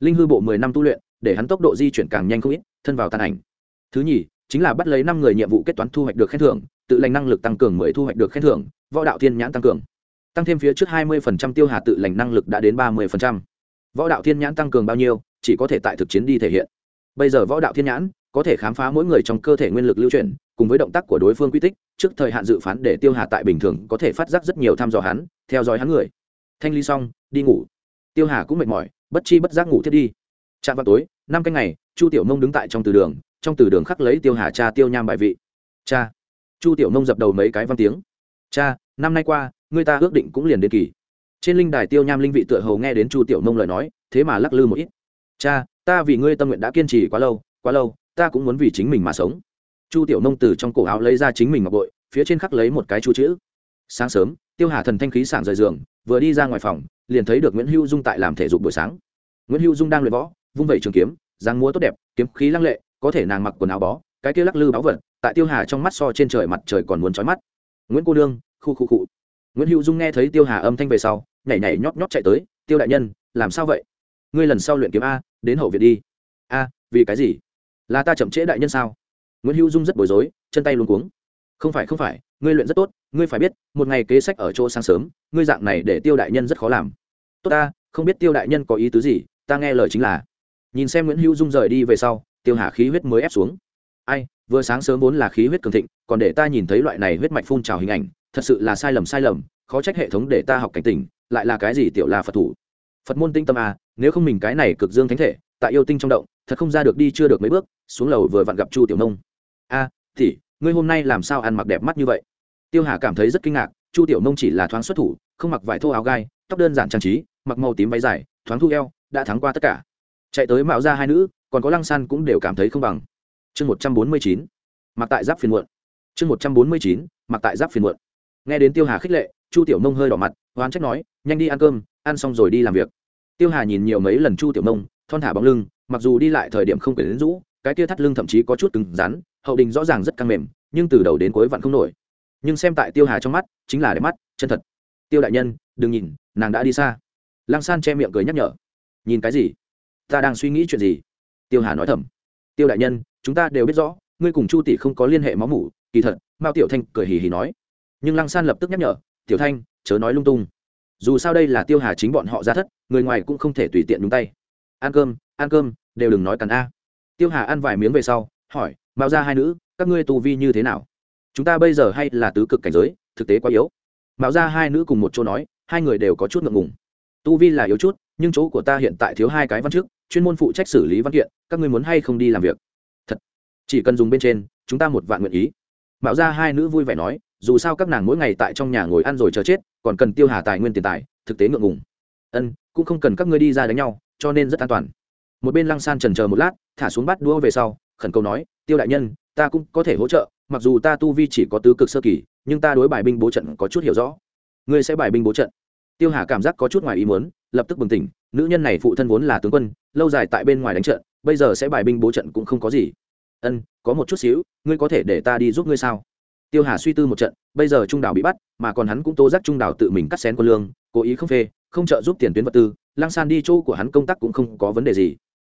Linh hư bộ mười năm tu luyện, để hắn tốc độ di chuyển càng nhanh không ít, thân vào tàn ảnh. Thứ nhì, chính là bắt lấy năm người nhiệm vụ kết toán thu hoạch được khen thưởng, tự lành năng lực tăng cường mới thu hoạch được khen thưởng võ đạo thiên nhãn tăng cường. Tăng thêm phía trước hai mươi tiêu hà tự lành năng lực đã đến ba mươi võ đạo thiên nhãn tăng cường bao nhiêu, chỉ có thể tại thực chiến đi thể hiện. Bây giờ võ đạo thiên nhãn có thể khám phá mỗi người trong cơ thể nguyên lực lưu chuyển, cùng với động tác của đối phương quy tích, trước thời hạn dự phán để tiêu hà tại bình thường có thể phát giác rất nhiều thăm dò hắn, theo dõi hắn người. Thanh ly xong, đi ngủ. Tiêu hà cũng mệt mỏi, bất chi bất giác ngủ thiết đi. Trạm vào tối, năm canh ngày, chu tiểu nông đứng tại trong từ đường, trong từ đường khắc lấy tiêu hà cha tiêu nham bài vị. Cha. Chu tiểu nông dập đầu mấy cái văn tiếng. Cha năm nay qua, người ta ước định cũng liền đến kỳ. Trên linh đài tiêu nham linh vị tựa hầu nghe đến chu tiểu nông lời nói, thế mà lắc lư một ít. Cha, ta vì ngươi tâm nguyện đã kiên trì quá lâu quá lâu, ta cũng muốn vì chính mình mà sống. Chu tiểu nông từ trong cổ áo lấy ra chính mình ngọc bội, phía trên khắc lấy một cái chu chữ. Sáng sớm, tiêu hà thần thanh khí sảng rời giường, vừa đi ra ngoài phòng, liền thấy được nguyễn hữu dung tại làm thể dục buổi sáng. Nguyễn hữu dung đang luyện võ, vung vẩy trường kiếm, dáng múa tốt đẹp, kiếm khí lăng lệ, có thể nàng mặc quần áo bó, cái kia lắc lư báu vật, tại tiêu hà trong mắt so trên trời mặt trời còn muốn trói mắt. Nguyễn cô đương khu khu cụ nguyễn hữu dung nghe thấy tiêu hà âm thanh về sau, nhảy nhảy nhót nhót chạy tới, tiêu đại nhân, làm sao vậy? Ngươi lần sau luyện kiếm a, đến hậu viện đi. A, vì cái gì? Là ta chậm trễ đại nhân sao? Nguyễn hữu dung rất bối rối, chân tay luôn cuống. Không phải không phải, ngươi luyện rất tốt, ngươi phải biết, một ngày kế sách ở chỗ sáng sớm, ngươi dạng này để tiêu đại nhân rất khó làm. Tốt ta, không biết tiêu đại nhân có ý tứ gì, ta nghe lời chính là. Nhìn xem nguyễn hữu dung rời đi về sau, tiêu hà khí huyết mới ép xuống. Ai, vừa sáng sớm vốn là khí huyết cường thịnh, còn để ta nhìn thấy loại này huyết mạch phun trào hình ảnh thật sự là sai lầm sai lầm khó trách hệ thống để ta học cảnh tỉnh lại là cái gì tiểu là phật thủ. Phật môn tinh tâm à nếu không mình cái này cực dương thánh thể tại yêu tinh trong động thật không ra được đi chưa được mấy bước xuống lầu vừa vặn gặp chu tiểu nông. A à, thì ngươi hôm nay làm sao ăn mặc đẹp mắt như vậy? Tiêu hà cảm thấy rất kinh ngạc chu tiểu nông chỉ là thoáng xuất thủ không mặc vải thô áo gai tóc đơn giản trang trí mặc màu tím váy dài thoáng thu eo đã thắng qua tất cả. Chạy tới mạo ra hai nữ còn có lăng san cũng đều cảm thấy không bằng. Chương một trăm bốn mươi chín mặc tại giáp phiền muộn. Chương một trăm bốn mươi chín mặc tại giáp phiền muộn nghe đến tiêu hà khích lệ chu tiểu Mông hơi đỏ mặt hoán trách nói nhanh đi ăn cơm ăn xong rồi đi làm việc. Tiêu hà nhìn nhiều mấy lần chu tiểu Mông, thon thả bóng lưng mặc dù đi lại thời điểm không quyển đến rũ cái tia thắt lưng thậm chí có chút cứng rắn hậu đình rõ ràng rất căng mềm nhưng từ đầu đến cuối vặn không nổi. Nhưng xem tại tiêu hà trong mắt chính là đẹp mắt chân thật. Tiêu đại nhân đừng nhìn nàng đã đi xa. Lăng san che miệng cười nhắc nhở. Nhìn cái gì? Ta đang suy nghĩ chuyện gì? Tiêu hà nói thầm. Tiêu đại nhân chúng ta đều biết rõ ngươi cùng chu tỷ không có liên hệ máu mủ kỳ thật mao tiểu thanh cười hì hì nói nhưng lăng san lập tức nhắc nhở, tiểu thanh, chớ nói lung tung. Dù sao đây là tiêu hà chính bọn họ ra thất, người ngoài cũng không thể tùy tiện đúng tay. Ăn cơm ăn cơm, đều đừng nói cắn a. Tiêu hà ăn vài miếng về sau, hỏi, mạo ra hai nữ, các ngươi tù vi như thế nào? Chúng ta bây giờ hay là tứ cực cảnh giới, thực tế quá yếu. Mạo ra hai nữ cùng một chỗ nói, hai người đều có chút ngượng ngùng. Tu vi là yếu chút, nhưng chỗ của ta hiện tại thiếu hai cái văn trước chuyên môn phụ trách xử lý văn kiện, các ngươi muốn hay không đi làm việc? Thật, chỉ cần dùng bên trên, chúng ta một vạn nguyện ý. Mạo ra hai nữ vui vẻ nói dù sao các nàng mỗi ngày tại trong nhà ngồi ăn rồi chờ chết, còn cần tiêu hà tài nguyên tiền tài, thực tế ngượng ngùng. Ân, cũng không cần các ngươi đi ra đánh nhau, cho nên rất an toàn. Một bên lăng san trần chờ một lát, thả xuống bắt đua về sau, khẩn cầu nói, tiêu đại nhân, ta cũng có thể hỗ trợ, mặc dù ta tu vi chỉ có tứ cực sơ kỳ, nhưng ta đối bài binh bố trận có chút hiểu rõ. Ngươi sẽ bài binh bố trận. Tiêu hà cảm giác có chút ngoài ý muốn, lập tức bừng tỉnh, nữ nhân này phụ thân vốn là tướng quân, lâu dài tại bên ngoài đánh trận, bây giờ sẽ bài binh bố trận cũng không có gì. Ân, có một chút xíu, ngươi có thể để ta đi giúp ngươi sao? Tiêu hà suy tư một trận, bây giờ trung đảo bị bắt, mà còn hắn cũng tố giác trung đảo tự mình cắt xén quân lương, cố ý không phê, không trợ giúp tiền tuyến vật tư Lang san đi chỗ của hắn công tác cũng không có vấn đề gì.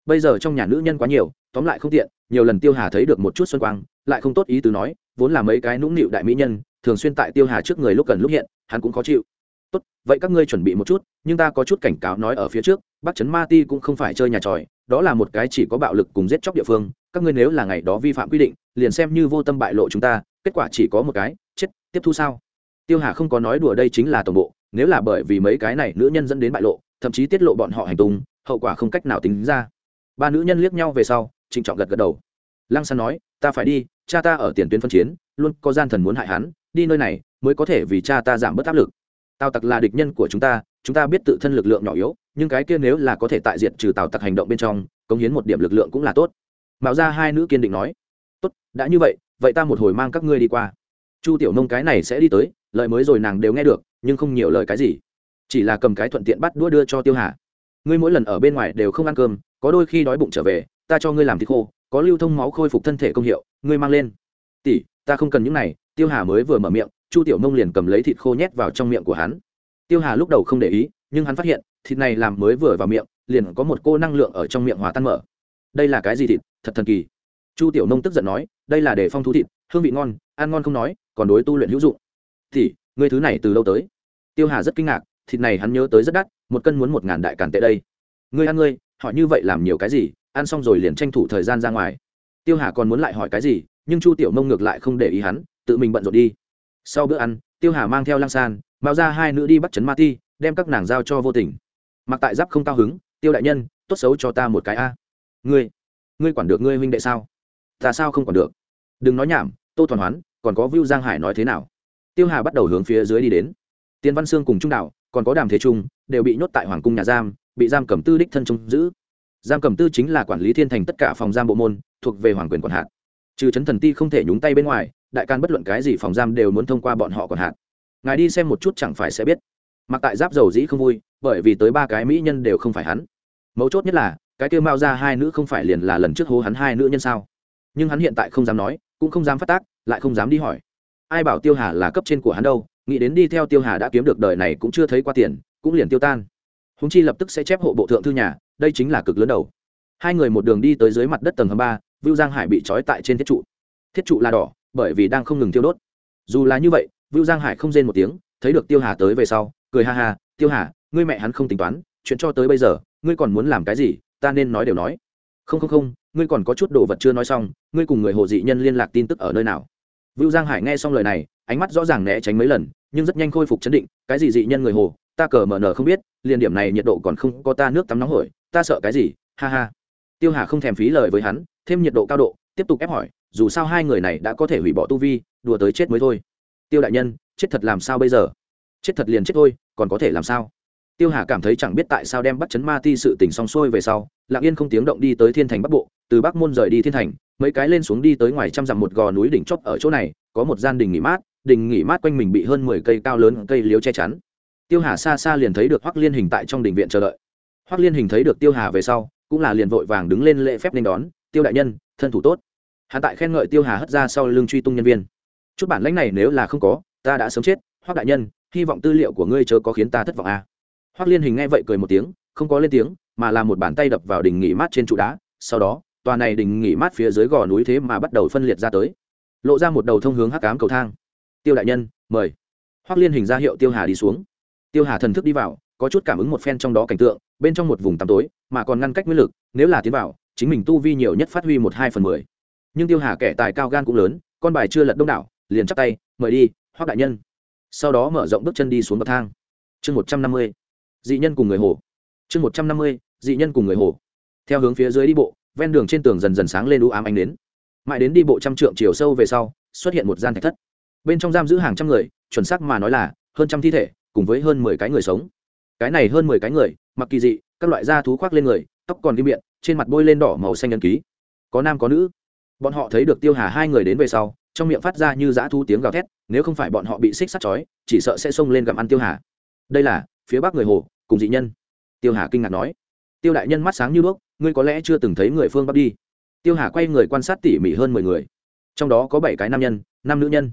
Bây giờ trong nhà nữ nhân quá nhiều, tóm lại không tiện, nhiều lần tiêu hà thấy được một chút xuân quang, lại không tốt ý từ nói, vốn là mấy cái nũng nịu đại mỹ nhân, thường xuyên tại tiêu hà trước người lúc cần lúc hiện, hắn cũng khó chịu. Tốt, vậy các ngươi chuẩn bị một chút, nhưng ta có chút cảnh cáo nói ở phía trước, bắc trấn ma ti cũng không phải chơi nhà tròi, đó là một cái chỉ có bạo lực cùng giết chóc địa phương, các ngươi nếu là ngày đó vi phạm quy định, liền xem như vô tâm bại lộ chúng ta kết quả chỉ có một cái, chết, tiếp thu sao? Tiêu hà không có nói đùa đây chính là tổng bộ, nếu là bởi vì mấy cái này nữ nhân dẫn đến bại lộ, thậm chí tiết lộ bọn họ hành tung, hậu quả không cách nào tính ra. Ba nữ nhân liếc nhau về sau, trịnh trọng gật gật đầu. Lăng san nói, ta phải đi, cha ta ở tiền tuyến phân chiến, luôn có gian thần muốn hại hắn, đi nơi này mới có thể vì cha ta giảm bớt áp lực. Tào tặc là địch nhân của chúng ta chúng ta biết tự thân lực lượng nhỏ yếu, nhưng cái kia nếu là có thể tại diện trừ tào tặc hành động bên trong, cống hiến một điểm lực lượng cũng là tốt. Mạo ra hai nữ kiên định nói, tốt, đã như vậy vậy ta một hồi mang các ngươi đi qua. Chu tiểu nông cái này sẽ đi tới, lời mới rồi nàng đều nghe được, nhưng không nhiều lời cái gì. Chỉ là cầm cái thuận tiện bắt đũa đưa cho tiêu hà. Ngươi mỗi lần ở bên ngoài đều không ăn cơm, có đôi khi đói bụng trở về, ta cho ngươi làm thịt khô, có lưu thông máu khôi phục thân thể công hiệu, ngươi mang lên. Tỷ, ta không cần những này, tiêu hà mới vừa mở miệng, chu tiểu nông liền cầm lấy thịt khô nhét vào trong miệng của hắn. Tiêu hà lúc đầu không để ý, nhưng hắn phát hiện, thịt này làm mới vừa vào miệng, liền có một cô năng lượng ở trong miệng hòa tan mở. Đây là cái gì thịt? Thật thần kỳ chu tiểu nông tức giận nói, đây là để phong thú thịt, hương vị ngon, ăn ngon không nói, còn đối tu luyện hữu dụng. Thì, ngươi thứ này từ lâu tới? Tiêu hà rất kinh ngạc, thịt này hắn nhớ tới rất đắt, một cân muốn một ngàn đại càn tệ đây. Ngươi ăn ngươi họ như vậy làm nhiều cái gì, ăn xong rồi liền tranh thủ thời gian ra ngoài. Tiêu hà còn muốn lại hỏi cái gì, nhưng chu tiểu Nông ngược lại không để ý hắn, tự mình bận rộn đi. Sau bữa ăn, tiêu hà mang theo Lang san, mạo ra hai nữ đi bắt chấn ma ti, đem các nàng giao cho vô tình. Mặc tại giáp không cao hứng, tiêu đại nhân, tốt xấu cho ta một cái a. Ngươi ngươi quản được ngươi huynh đệ sao? Ta sao không quản được? Đừng nói nhảm, tô toàn hoán, còn có vưu giang hải nói thế nào? Tiêu hà bắt đầu hướng phía dưới đi đến. Tiên văn sương cùng trung đạo, còn có đàm thế trung, đều bị nhốt tại hoàng cung nhà giam, bị giam cầm tư đích thân trông giữ. Giam cầm tư chính là quản lý thiên thành tất cả phòng giam bộ môn, thuộc về hoàng quyền quản hạt. Trừ chấn thần ti không thể nhúng tay bên ngoài, đại can bất luận cái gì phòng giam đều muốn thông qua bọn họ quản hạt. Ngài đi xem một chút chẳng phải sẽ biết. Mặc tại giáp dầu dĩ không vui, bởi vì tới ba cái mỹ nhân đều không phải hắn. Mấu chốt nhất là, cái kêu mao ra hai nữ không phải liền là lần trước hố hắn hai nữ nhân sao? Nhưng hắn hiện tại không dám nói, cũng không dám phát tác, lại không dám đi hỏi. Ai bảo tiêu hà là cấp trên của hắn đâu, nghĩ đến đi theo tiêu hà đã kiếm được đời này cũng chưa thấy qua tiền, cũng liền tiêu tan. Húng chi lập tức sẽ chép hộ bộ thượng thư nhà, đây chính là cực lớn đầu. Hai người một đường đi tới dưới mặt đất tầng hầm ba, vưu giang hải bị trói tại trên thiết trụ. Thiết trụ là đỏ, bởi vì đang không ngừng tiêu đốt. Dù là như vậy, vưu giang hải không rên một tiếng, thấy được tiêu hà tới về sau, cười ha ha, tiêu hà, ngươi mẹ hắn không tính toán, chuyện cho tới bây giờ, ngươi còn muốn làm cái gì, ta nên nói đều nói. Không không không ngươi còn có chút đồ vật chưa nói xong, ngươi cùng người hồ dị nhân liên lạc tin tức ở nơi nào? Vưu giang hải nghe xong lời này, ánh mắt rõ ràng né tránh mấy lần, nhưng rất nhanh khôi phục chấn định, cái gì dị nhân người hồ, ta cờ mờ nờ không biết, liền điểm này nhiệt độ còn không có ta nước tắm nóng hổi, ta sợ cái gì, ha ha. Tiêu hà không thèm phí lời với hắn, thêm nhiệt độ cao độ, tiếp tục ép hỏi, dù sao hai người này đã có thể hủy bỏ tu vi, đùa tới chết mới thôi. Tiêu đại nhân, chết thật làm sao bây giờ? Chết thật liền chết thôi, còn có thể làm sao? Tiêu hà cảm thấy chẳng biết tại sao đem bắt chấn ma ti sự tình xong xuôi về sau, lặng yên không tiếng động đi tới thiên thành bắc bộ từ bắc môn rời đi thiên thành, mấy cái lên xuống đi tới ngoài trăm dặm một gò núi đỉnh chót ở chỗ này, có một gian đình nghỉ mát, đình nghỉ mát quanh mình bị hơn mười cây cao lớn cây liếu che chắn. Tiêu hà xa xa liền thấy được hoắc liên hình tại trong đình viện chờ đợi. Hoắc liên hình thấy được tiêu hà về sau, cũng là liền vội vàng đứng lên lễ phép nên đón, tiêu đại nhân, thân thủ tốt. Hạ tại khen ngợi tiêu hà hất ra sau lưng truy tung nhân viên. Chút bản lãnh này nếu là không có, ta đã sớm chết, hoắc đại nhân, hy vọng tư liệu của ngươi chớ có khiến ta thất vọng à. hoắc liên hình nghe vậy cười một tiếng, không có lên tiếng, mà là một bàn tay đập vào đỉnh nghỉ mát trên trụ đá, sau đó tòa này đình nghỉ mát phía dưới gò núi thế mà bắt đầu phân liệt ra tới. Lộ ra một đầu thông hướng hắc cám cầu thang. Tiêu đại nhân, mời. Hoắc liên hình ra hiệu tiêu hà đi xuống. Tiêu hà thần thức đi vào, có chút cảm ứng một phen trong đó cảnh tượng, bên trong một vùng tăm tối, mà còn ngăn cách nguyên lực, nếu là tiến vào, chính mình tu vi nhiều nhất phát huy một hai phần mười. Nhưng tiêu hà kẻ tài cao gan cũng lớn, con bài chưa lật đông đảo, liền chắp tay, mời đi hoác đại nhân. Sau đó mở rộng bước chân đi xuống bậc thang. Chương một trăm năm mươi. Dị nhân cùng người hồ. Chương một trăm năm mươi, dị nhân cùng người hồ. Theo hướng phía dưới đi bộ ven đường trên tường dần dần sáng lên u ám ánh đến mãi đến đi bộ trăm trượng chiều sâu về sau xuất hiện một gian thạch thất. Bên trong giam giữ hàng trăm người chuẩn xác mà nói là hơn trăm thi thể cùng với hơn mười cái người sống. Cái này hơn mười cái người mặc kỳ dị các loại da thú khoác lên người tóc còn kim miệng, trên mặt bôi lên đỏ màu xanh ấn ký. Có nam có nữ. Bọn họ thấy được tiêu hà hai người đến về sau trong miệng phát ra như dã thu tiếng gào thét nếu không phải bọn họ bị xích sắt chói chỉ sợ sẽ xông lên gặm ăn tiêu hà. Đây là phía bắc người hồ cùng dị nhân. Tiêu hà kinh ngạc nói. Tiêu đại nhân mắt sáng như đuốc ngươi có lẽ chưa từng thấy người phương bắc đi. Tiêu hà quay người quan sát tỉ mỉ hơn mười người. Trong đó có bảy cái nam nhân, năm nữ nhân.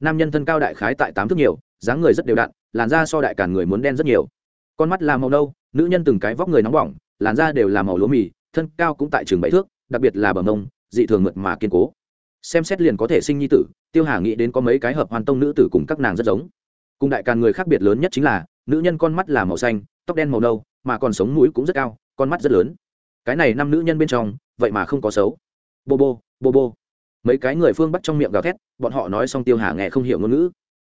Nam nhân thân cao đại khái tại tám thước nhiều, dáng người rất đều đặn, làn da so đại cản người muốn đen rất nhiều. Con mắt là màu nâu, nữ nhân từng cái vóc người nóng bỏng, làn da đều là màu lúa mì, thân cao cũng tại trường bảy thước, đặc biệt là bờ mông, dị thường mượt mà kiên cố. Xem xét liền có thể sinh nhi tử, tiêu hà nghĩ đến có mấy cái hợp hoàn tông nữ tử cùng các nàng rất giống. Cùng đại càn người khác biệt lớn nhất chính là, nữ nhân con mắt là màu xanh, tóc đen màu nâu, mà còn sống mũi cũng rất cao, con mắt rất lớn cái này năm nữ nhân bên trong, vậy mà không có xấu. Bô bô bô bô. Mấy cái người phương bắt trong miệng gào thét, bọn họ nói xong tiêu hà nghe không hiểu ngôn ngữ.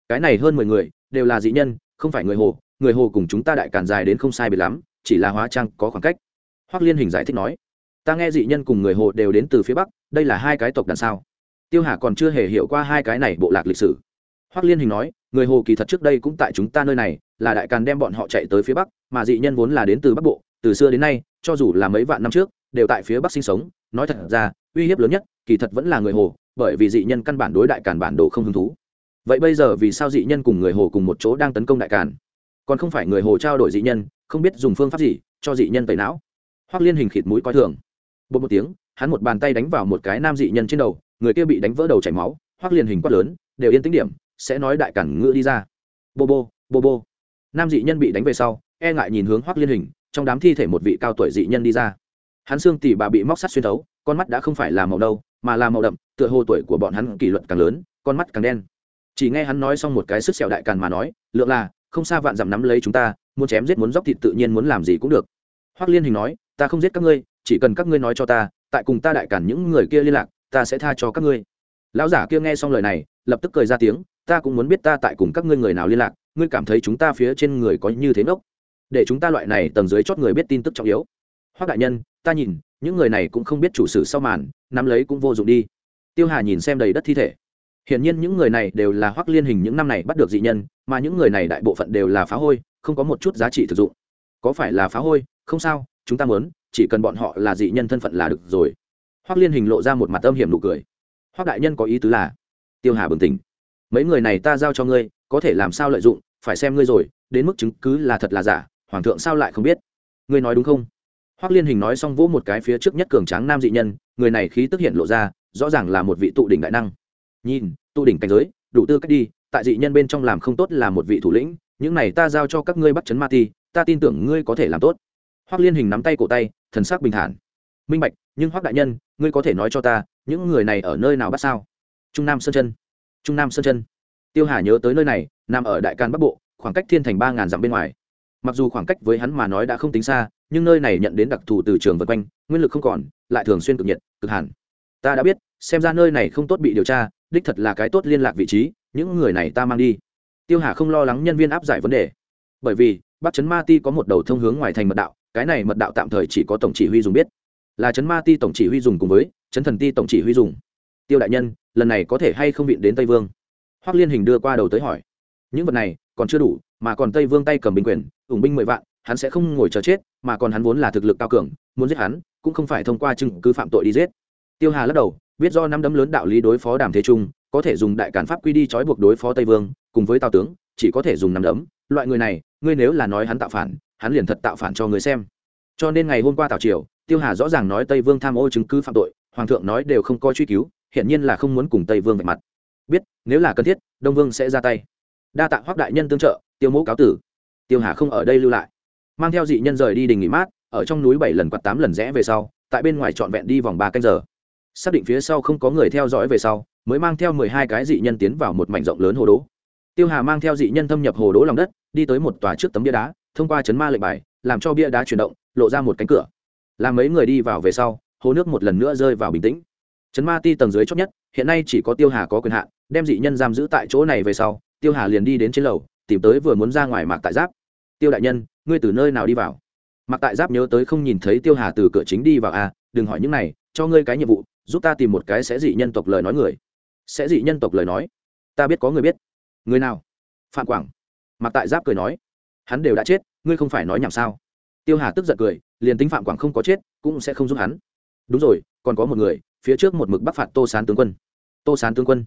Cái này hơn mười người, đều là dị nhân, không phải người hồ người hồ cùng chúng ta đại càn dài đến không sai biệt lắm, chỉ là hóa trang có khoảng cách. Hoác liên hình giải thích nói, ta nghe dị nhân cùng người hồ đều đến từ phía bắc, đây là hai cái tộc đằng sau tiêu hà còn chưa hề hiểu qua hai cái này bộ lạc lịch sử. Hoác liên hình nói, người hồ kỳ thật trước đây cũng tại chúng ta nơi này, là đại càn đem bọn họ chạy tới phía bắc, mà dị nhân vốn là đến từ bắc bộ, từ xưa đến nay cho dù là mấy vạn năm trước, đều tại phía bắc sinh sống. Nói thật ra, uy hiếp lớn nhất, kỳ thật vẫn là người hồ, bởi vì dị nhân căn bản đối đại Cản bản đồ không hứng thú. Vậy bây giờ vì sao dị nhân cùng người hồ cùng một chỗ đang tấn công đại Cản? còn không phải người hồ trao đổi dị nhân, không biết dùng phương pháp gì cho dị nhân tẩy não. Hoắc liên hình khịt mũi coi thường. Bột một tiếng, hắn một bàn tay đánh vào một cái nam dị nhân trên đầu, người kia bị đánh vỡ đầu chảy máu. Hoắc liên hình quát lớn, đều yên tĩnh điểm, sẽ nói đại cản ngựa đi ra. Bô bô bô bô. Nam dị nhân bị đánh về sau e ngại nhìn hướng Hoắc liên hình trong đám thi thể một vị cao tuổi dị nhân đi ra. Hắn xương tỉ bà bị móc sắt xuyên thấu, con mắt đã không phải là màu đâu mà là màu đậm, tựa hồ tuổi của bọn hắn kỷ luật càng lớn, con mắt càng đen. Chỉ nghe hắn nói xong một cái sức sẹo đại càn mà nói, lượng là, không xa vạn dặm nắm lấy chúng ta, muốn chém giết muốn dóc thịt tự nhiên muốn làm gì cũng được. Hoắc liên hình nói, ta không giết các ngươi, chỉ cần các ngươi nói cho ta, tại cùng ta đại cản những người kia liên lạc, ta sẽ tha cho các ngươi. Lão giả kia nghe xong lời này, lập tức cười ra tiếng, ta cũng muốn biết ta tại cùng các ngươi người nào liên lạc, ngươi cảm thấy chúng ta phía trên người có như thế nốc? Để chúng ta loại này tầng dưới chót người biết tin tức trọng yếu. Hoác đại nhân, ta nhìn, những người này cũng không biết chủ sử sau màn, nắm lấy cũng vô dụng đi. Tiêu hà nhìn xem đầy đất thi thể. Hiển nhiên những người này đều là hoác liên hình những năm này bắt được dị nhân, mà những người này đại bộ phận đều là phá hôi, không có một chút giá trị thực dụng. Có phải là phá hôi? Không sao, chúng ta muốn, chỉ cần bọn họ là dị nhân thân phận là được rồi. Hoác liên hình lộ ra một mặt âm hiểm nụ cười. Hoác đại nhân có ý tứ là, tiêu hà bừng tỉnh. Mấy người này ta giao cho ngươi, có thể làm sao lợi dụng, phải xem ngươi rồi, đến mức chứng cứ là thật là giả hoàng thượng sao lại không biết? Ngươi nói đúng không? Hoác liên hình nói xong vỗ một cái phía trước nhất cường tráng nam dị nhân, người này khí tức hiện lộ ra, rõ ràng là một vị tụ đỉnh đại năng. Nhìn, tụ đỉnh cảnh giới, đủ tư cách đi, tại dị nhân bên trong làm không tốt là một vị thủ lĩnh, những này ta giao cho các ngươi bắt chấn ma ti, ta tin tưởng ngươi có thể làm tốt. Hoác liên hình nắm tay cổ tay, thần sắc bình thản. Minh bạch, nhưng hoác đại nhân, ngươi có thể nói cho ta, những người này ở nơi nào bắt sao? Trung nam sơn chân. Trung nam sơn chân. Tiêu hà nhớ tới nơi này, nằm ở đại can bắc bộ, khoảng cách thiên thành ba ngàn dặm bên ngoài mặc dù khoảng cách với hắn mà nói đã không tính xa, nhưng nơi này nhận đến đặc thù từ trường vật quanh, nguyên lực không còn, lại thường xuyên cực nhiệt, cực hẳn. Ta đã biết, xem ra nơi này không tốt bị điều tra, đích thật là cái tốt liên lạc vị trí, những người này ta mang đi. Tiêu hà không lo lắng nhân viên áp giải vấn đề. Bởi vì, bắc trấn ma ti có một đầu thông hướng ngoài thành mật đạo, cái này mật đạo tạm thời chỉ có tổng chỉ huy dùng biết. Là trấn ma ti tổng chỉ huy dùng cùng với trấn thần ti tổng chỉ huy dùng. Tiêu đại nhân, lần này có thể hay không viện đến tây vương? Hoắc liên hình đưa qua đầu tới hỏi. Những vật này còn chưa đủ mà còn tây vương tay cầm binh quyền, ủng binh mười vạn, hắn sẽ không ngồi chờ chết, mà còn hắn vốn là thực lực cao cường, muốn giết hắn, cũng không phải thông qua chứng cứ phạm tội đi giết. Tiêu hà lắc đầu, biết do năm đấm lớn đạo lý đối phó đàm thế trung, có thể dùng đại cản pháp quy đi trói buộc đối phó tây vương, cùng với tào tướng, chỉ có thể dùng năm đấm. Loại người này, ngươi nếu là nói hắn tạo phản, hắn liền thật tạo phản cho người xem. Cho nên ngày hôm qua tào triều, tiêu hà rõ ràng nói tây vương tham ô chứng cứ phạm tội, hoàng thượng nói đều không coi truy cứu hiện nhiên là không muốn cùng tây vương vạch mặt. Biết, nếu là cần thiết, đông vương sẽ ra tay. Đa tạ hoác đại nhân tương trợ tiêu mẫu cáo tử. Tiêu hà không ở đây lưu lại. Mang theo dị nhân rời đi đình nghỉ mát, ở trong núi bảy lần quạt tám lần rẽ về sau, tại bên ngoài trọn vẹn đi vòng ba canh giờ. Xác định phía sau không có người theo dõi về sau, mới mang theo mười hai cái dị nhân tiến vào một mảnh rộng lớn hồ đố. Tiêu hà mang theo dị nhân thâm nhập hồ đố lòng đất, đi tới một tòa trước tấm bia đá, thông qua chấn ma lệnh bài, làm cho bia đá chuyển động, lộ ra một cánh cửa. Làm mấy người đi vào về sau, hồ nước một lần nữa rơi vào bình tĩnh. Chấn ma ti tầng dưới chót nhất, hiện nay chỉ có tiêu hà có quyền hạn, đem dị nhân giam giữ tại chỗ này về sau, tiêu hà liền đi đến trên lầu tìm tới vừa muốn ra ngoài mạc tại giáp. Tiêu đại nhân, ngươi từ nơi nào đi vào? Mạc tại giáp nhớ tới không nhìn thấy tiêu hà từ cửa chính đi vào à đừng hỏi những này, cho ngươi cái nhiệm vụ, giúp ta tìm một cái sẽ dị nhân tộc lời nói người. Sẽ dị nhân tộc lời nói? Ta biết có người biết. Người nào? Phạm quảng. Mạc tại giáp cười nói. Hắn đều đã chết, ngươi không phải nói nhảm sao? Tiêu hà tức giận cười, liền tính phạm quảng không có chết, cũng sẽ không giúp hắn. Đúng rồi, còn có một người, phía trước một mực bắc phạt tô sán tướng quân. Tô sán tướng quân?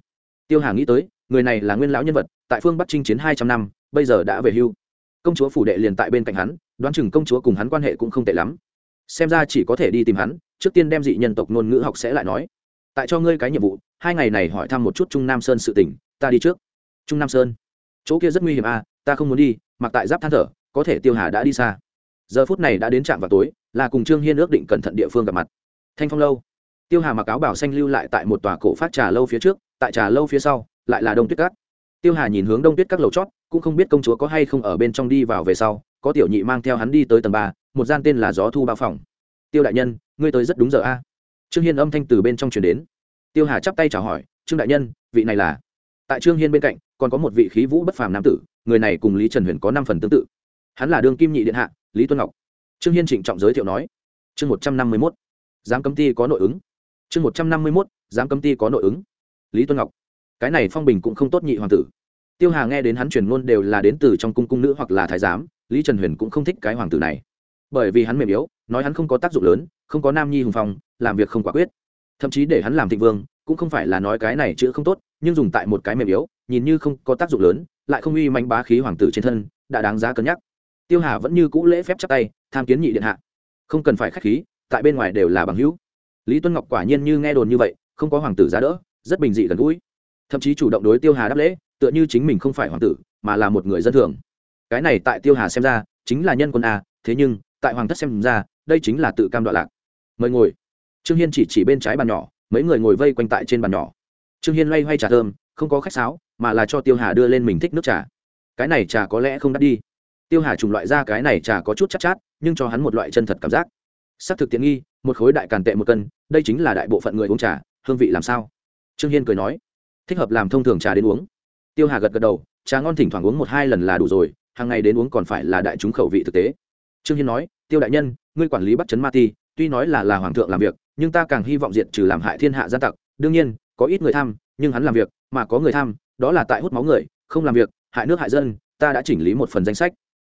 Tiêu hà nghĩ tới người này là nguyên lão nhân vật, tại phương bắc chinh chiến hai trăm năm, bây giờ đã về hưu. Công chúa phủ đệ liền tại bên cạnh hắn, đoán chừng công chúa cùng hắn quan hệ cũng không tệ lắm. Xem ra chỉ có thể đi tìm hắn, trước tiên đem dị nhân tộc ngôn ngữ học sẽ lại nói. Tại cho ngươi cái nhiệm vụ, hai ngày này hỏi thăm một chút trung nam sơn sự tỉnh ta đi trước. Trung nam sơn? Chỗ kia rất nguy hiểm à ta không muốn đi, mặc tại giáp than thở, có thể tiêu hà đã đi xa. Giờ phút này đã đến trạm vào tối, là cùng trương hiên ước định cẩn thận địa phương gặp mặt. Thanh phong lâu. Tiêu hà mặc áo bảo xanh lưu lại tại một tòa cổ phát trà lâu phía trước, tại trà lâu phía sau lại là đông tuyết cát tiêu hà nhìn hướng đông tuyết các lầu chót, cũng không biết công chúa có hay không ở bên trong đi vào về sau, có tiểu nhị mang theo hắn đi tới tầng ba, một gian tên là gió thu bao phòng. Tiêu đại nhân, ngươi tới rất đúng giờ a. Trương hiên âm thanh từ bên trong truyền đến. Tiêu hà chắp tay chào hỏi, trương đại nhân, vị này là? Tại trương hiên bên cạnh, còn có một vị khí vũ bất phàm nam tử, người này cùng lý trần huyền có năm phần tương tự. Hắn là đương kim nhị điện hạ, lý tuân ngọc. Trương hiên trịnh trọng giới thiệu nói, chương một trăm năm mươi mốt, giám cấm ty có nội ứng. Chương một trăm năm mươi mốt, giám cấm ty có nội ứng. Lý tuân ngọc cái này phong bình cũng không tốt nhị hoàng tử. Tiêu hà nghe đến hắn truyền ngôn đều là đến từ trong cung cung nữ hoặc là thái giám, lý trần huyền cũng không thích cái hoàng tử này. Bởi vì hắn mềm yếu, nói hắn không có tác dụng lớn, không có nam nhi hùng phong, làm việc không quả quyết. Thậm chí để hắn làm thịnh vương, cũng không phải là nói cái này chữ không tốt, nhưng dùng tại một cái mềm yếu, nhìn như không có tác dụng lớn, lại không uy manh bá khí hoàng tử trên thân, đã đáng giá cân nhắc. Tiêu hà vẫn như cũ lễ phép chắc tay, tham kiến nhị điện hạ. Không cần phải k h á c h khí, tại bên ngoài đều là bằng hữu. Lý tuân ngọc quả nhiên như nghe đồn như vậy, không có hoàng tử giá đỡ, rất bình dị gần gũi thậm chí chủ động đối tiêu hà đáp lễ tựa như chính mình không phải hoàng tử mà là một người dân thường. Cái này tại tiêu hà xem ra chính là nhân quân a thế nhưng tại hoàng thất xem ra đây chính là tự cam đoạn lạc. Mời ngồi. Trương hiên chỉ chỉ bên trái bàn nhỏ mấy người ngồi vây quanh tại trên bàn nhỏ. Trương hiên loay hoay trà thơm không có khách sáo mà là cho tiêu hà đưa lên mình thích nước trà. Cái này trà có lẽ không đắt đi. Tiêu hà trùng loại ra cái này trà có chút chắc chát, chát nhưng cho hắn một loại chân thật cảm giác. S ắ c thực tiện nghi một khối đại càn tệ một cân đây chính là đại bộ phận người uống trà hương vị làm sao? Trương hiên cười nói thích hợp làm thông thường trà đến uống. Tiêu hà gật gật đầu, trà ngon thỉnh thoảng uống một hai lần là đủ rồi, hàng ngày đến uống còn phải là đại chúng khẩu vị thực tế. Trương hiên nói, tiêu đại nhân, ngươi quản lý bắt chấn ma ti, tuy nói là là hoàng thượng làm việc, nhưng ta càng hy vọng diệt trừ làm hại thiên hạ gia tặc. Đương nhiên, có ít người tham, nhưng hắn làm việc, mà có người tham, đó là tại hút máu người, không làm việc, hại nước hại dân, ta đã chỉnh lý một phần danh sách.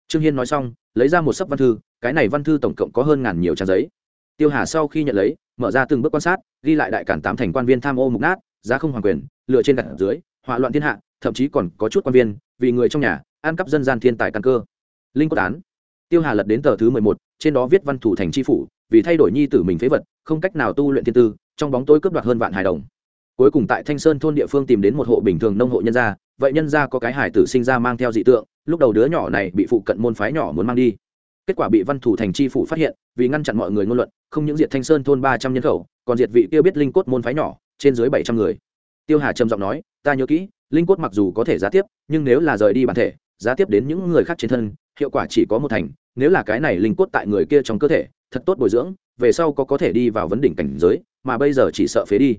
Trương hiên nói xong, lấy ra một sấp văn thư, cái này văn thư tổng cộng có hơn ngàn nhiều trang giấy. Tiêu hà sau khi nhận lấy, mở ra từng bước quan sát, ghi lại đại cản tám thành quan viên tham ô mục nát giá không hoàng quyền, lựa trên đặt dưới, hỏa loạn thiên hạ, thậm chí còn có chút quan viên, vì người trong nhà, ăn cắp dân gian thiên tài căn cơ. Linh cốt án. Tiêu hà lật đến tờ thứ mười một, trên đó viết văn thủ thành tri phủ, vì thay đổi nhi tử mình phế vật, không cách nào tu luyện thiên tư, trong bóng tối cướp đoạt hơn vạn hài đồng. Cuối cùng tại thanh sơn thôn địa phương tìm đến một hộ bình thường nông hộ nhân gia, vậy nhân gia có cái hải tử sinh ra mang theo dị tượng, lúc đầu đứa nhỏ này bị phụ cận môn phái nhỏ muốn mang đi. Kết quả bị văn thủ thành tri phủ phát hiện, vì ngăn chặn mọi người ngôn luận, không những diệt thanh sơn thôn ba trăm nhân khẩu, còn diệt vị tiêu biết linh cốt môn phái nhỏ trên dưới bảy trăm người. Tiêu hà trầm giọng nói, ta nhớ kỹ, linh cốt mặc dù có thể giá tiếp, nhưng nếu là rời đi bản thể, giá tiếp đến những người khác trên thân, hiệu quả chỉ có một thành, nếu là cái này linh cốt tại người kia trong cơ thể, thật tốt bồi dưỡng, về sau có có thể đi vào vấn đỉnh cảnh giới, mà bây giờ chỉ sợ phế đi.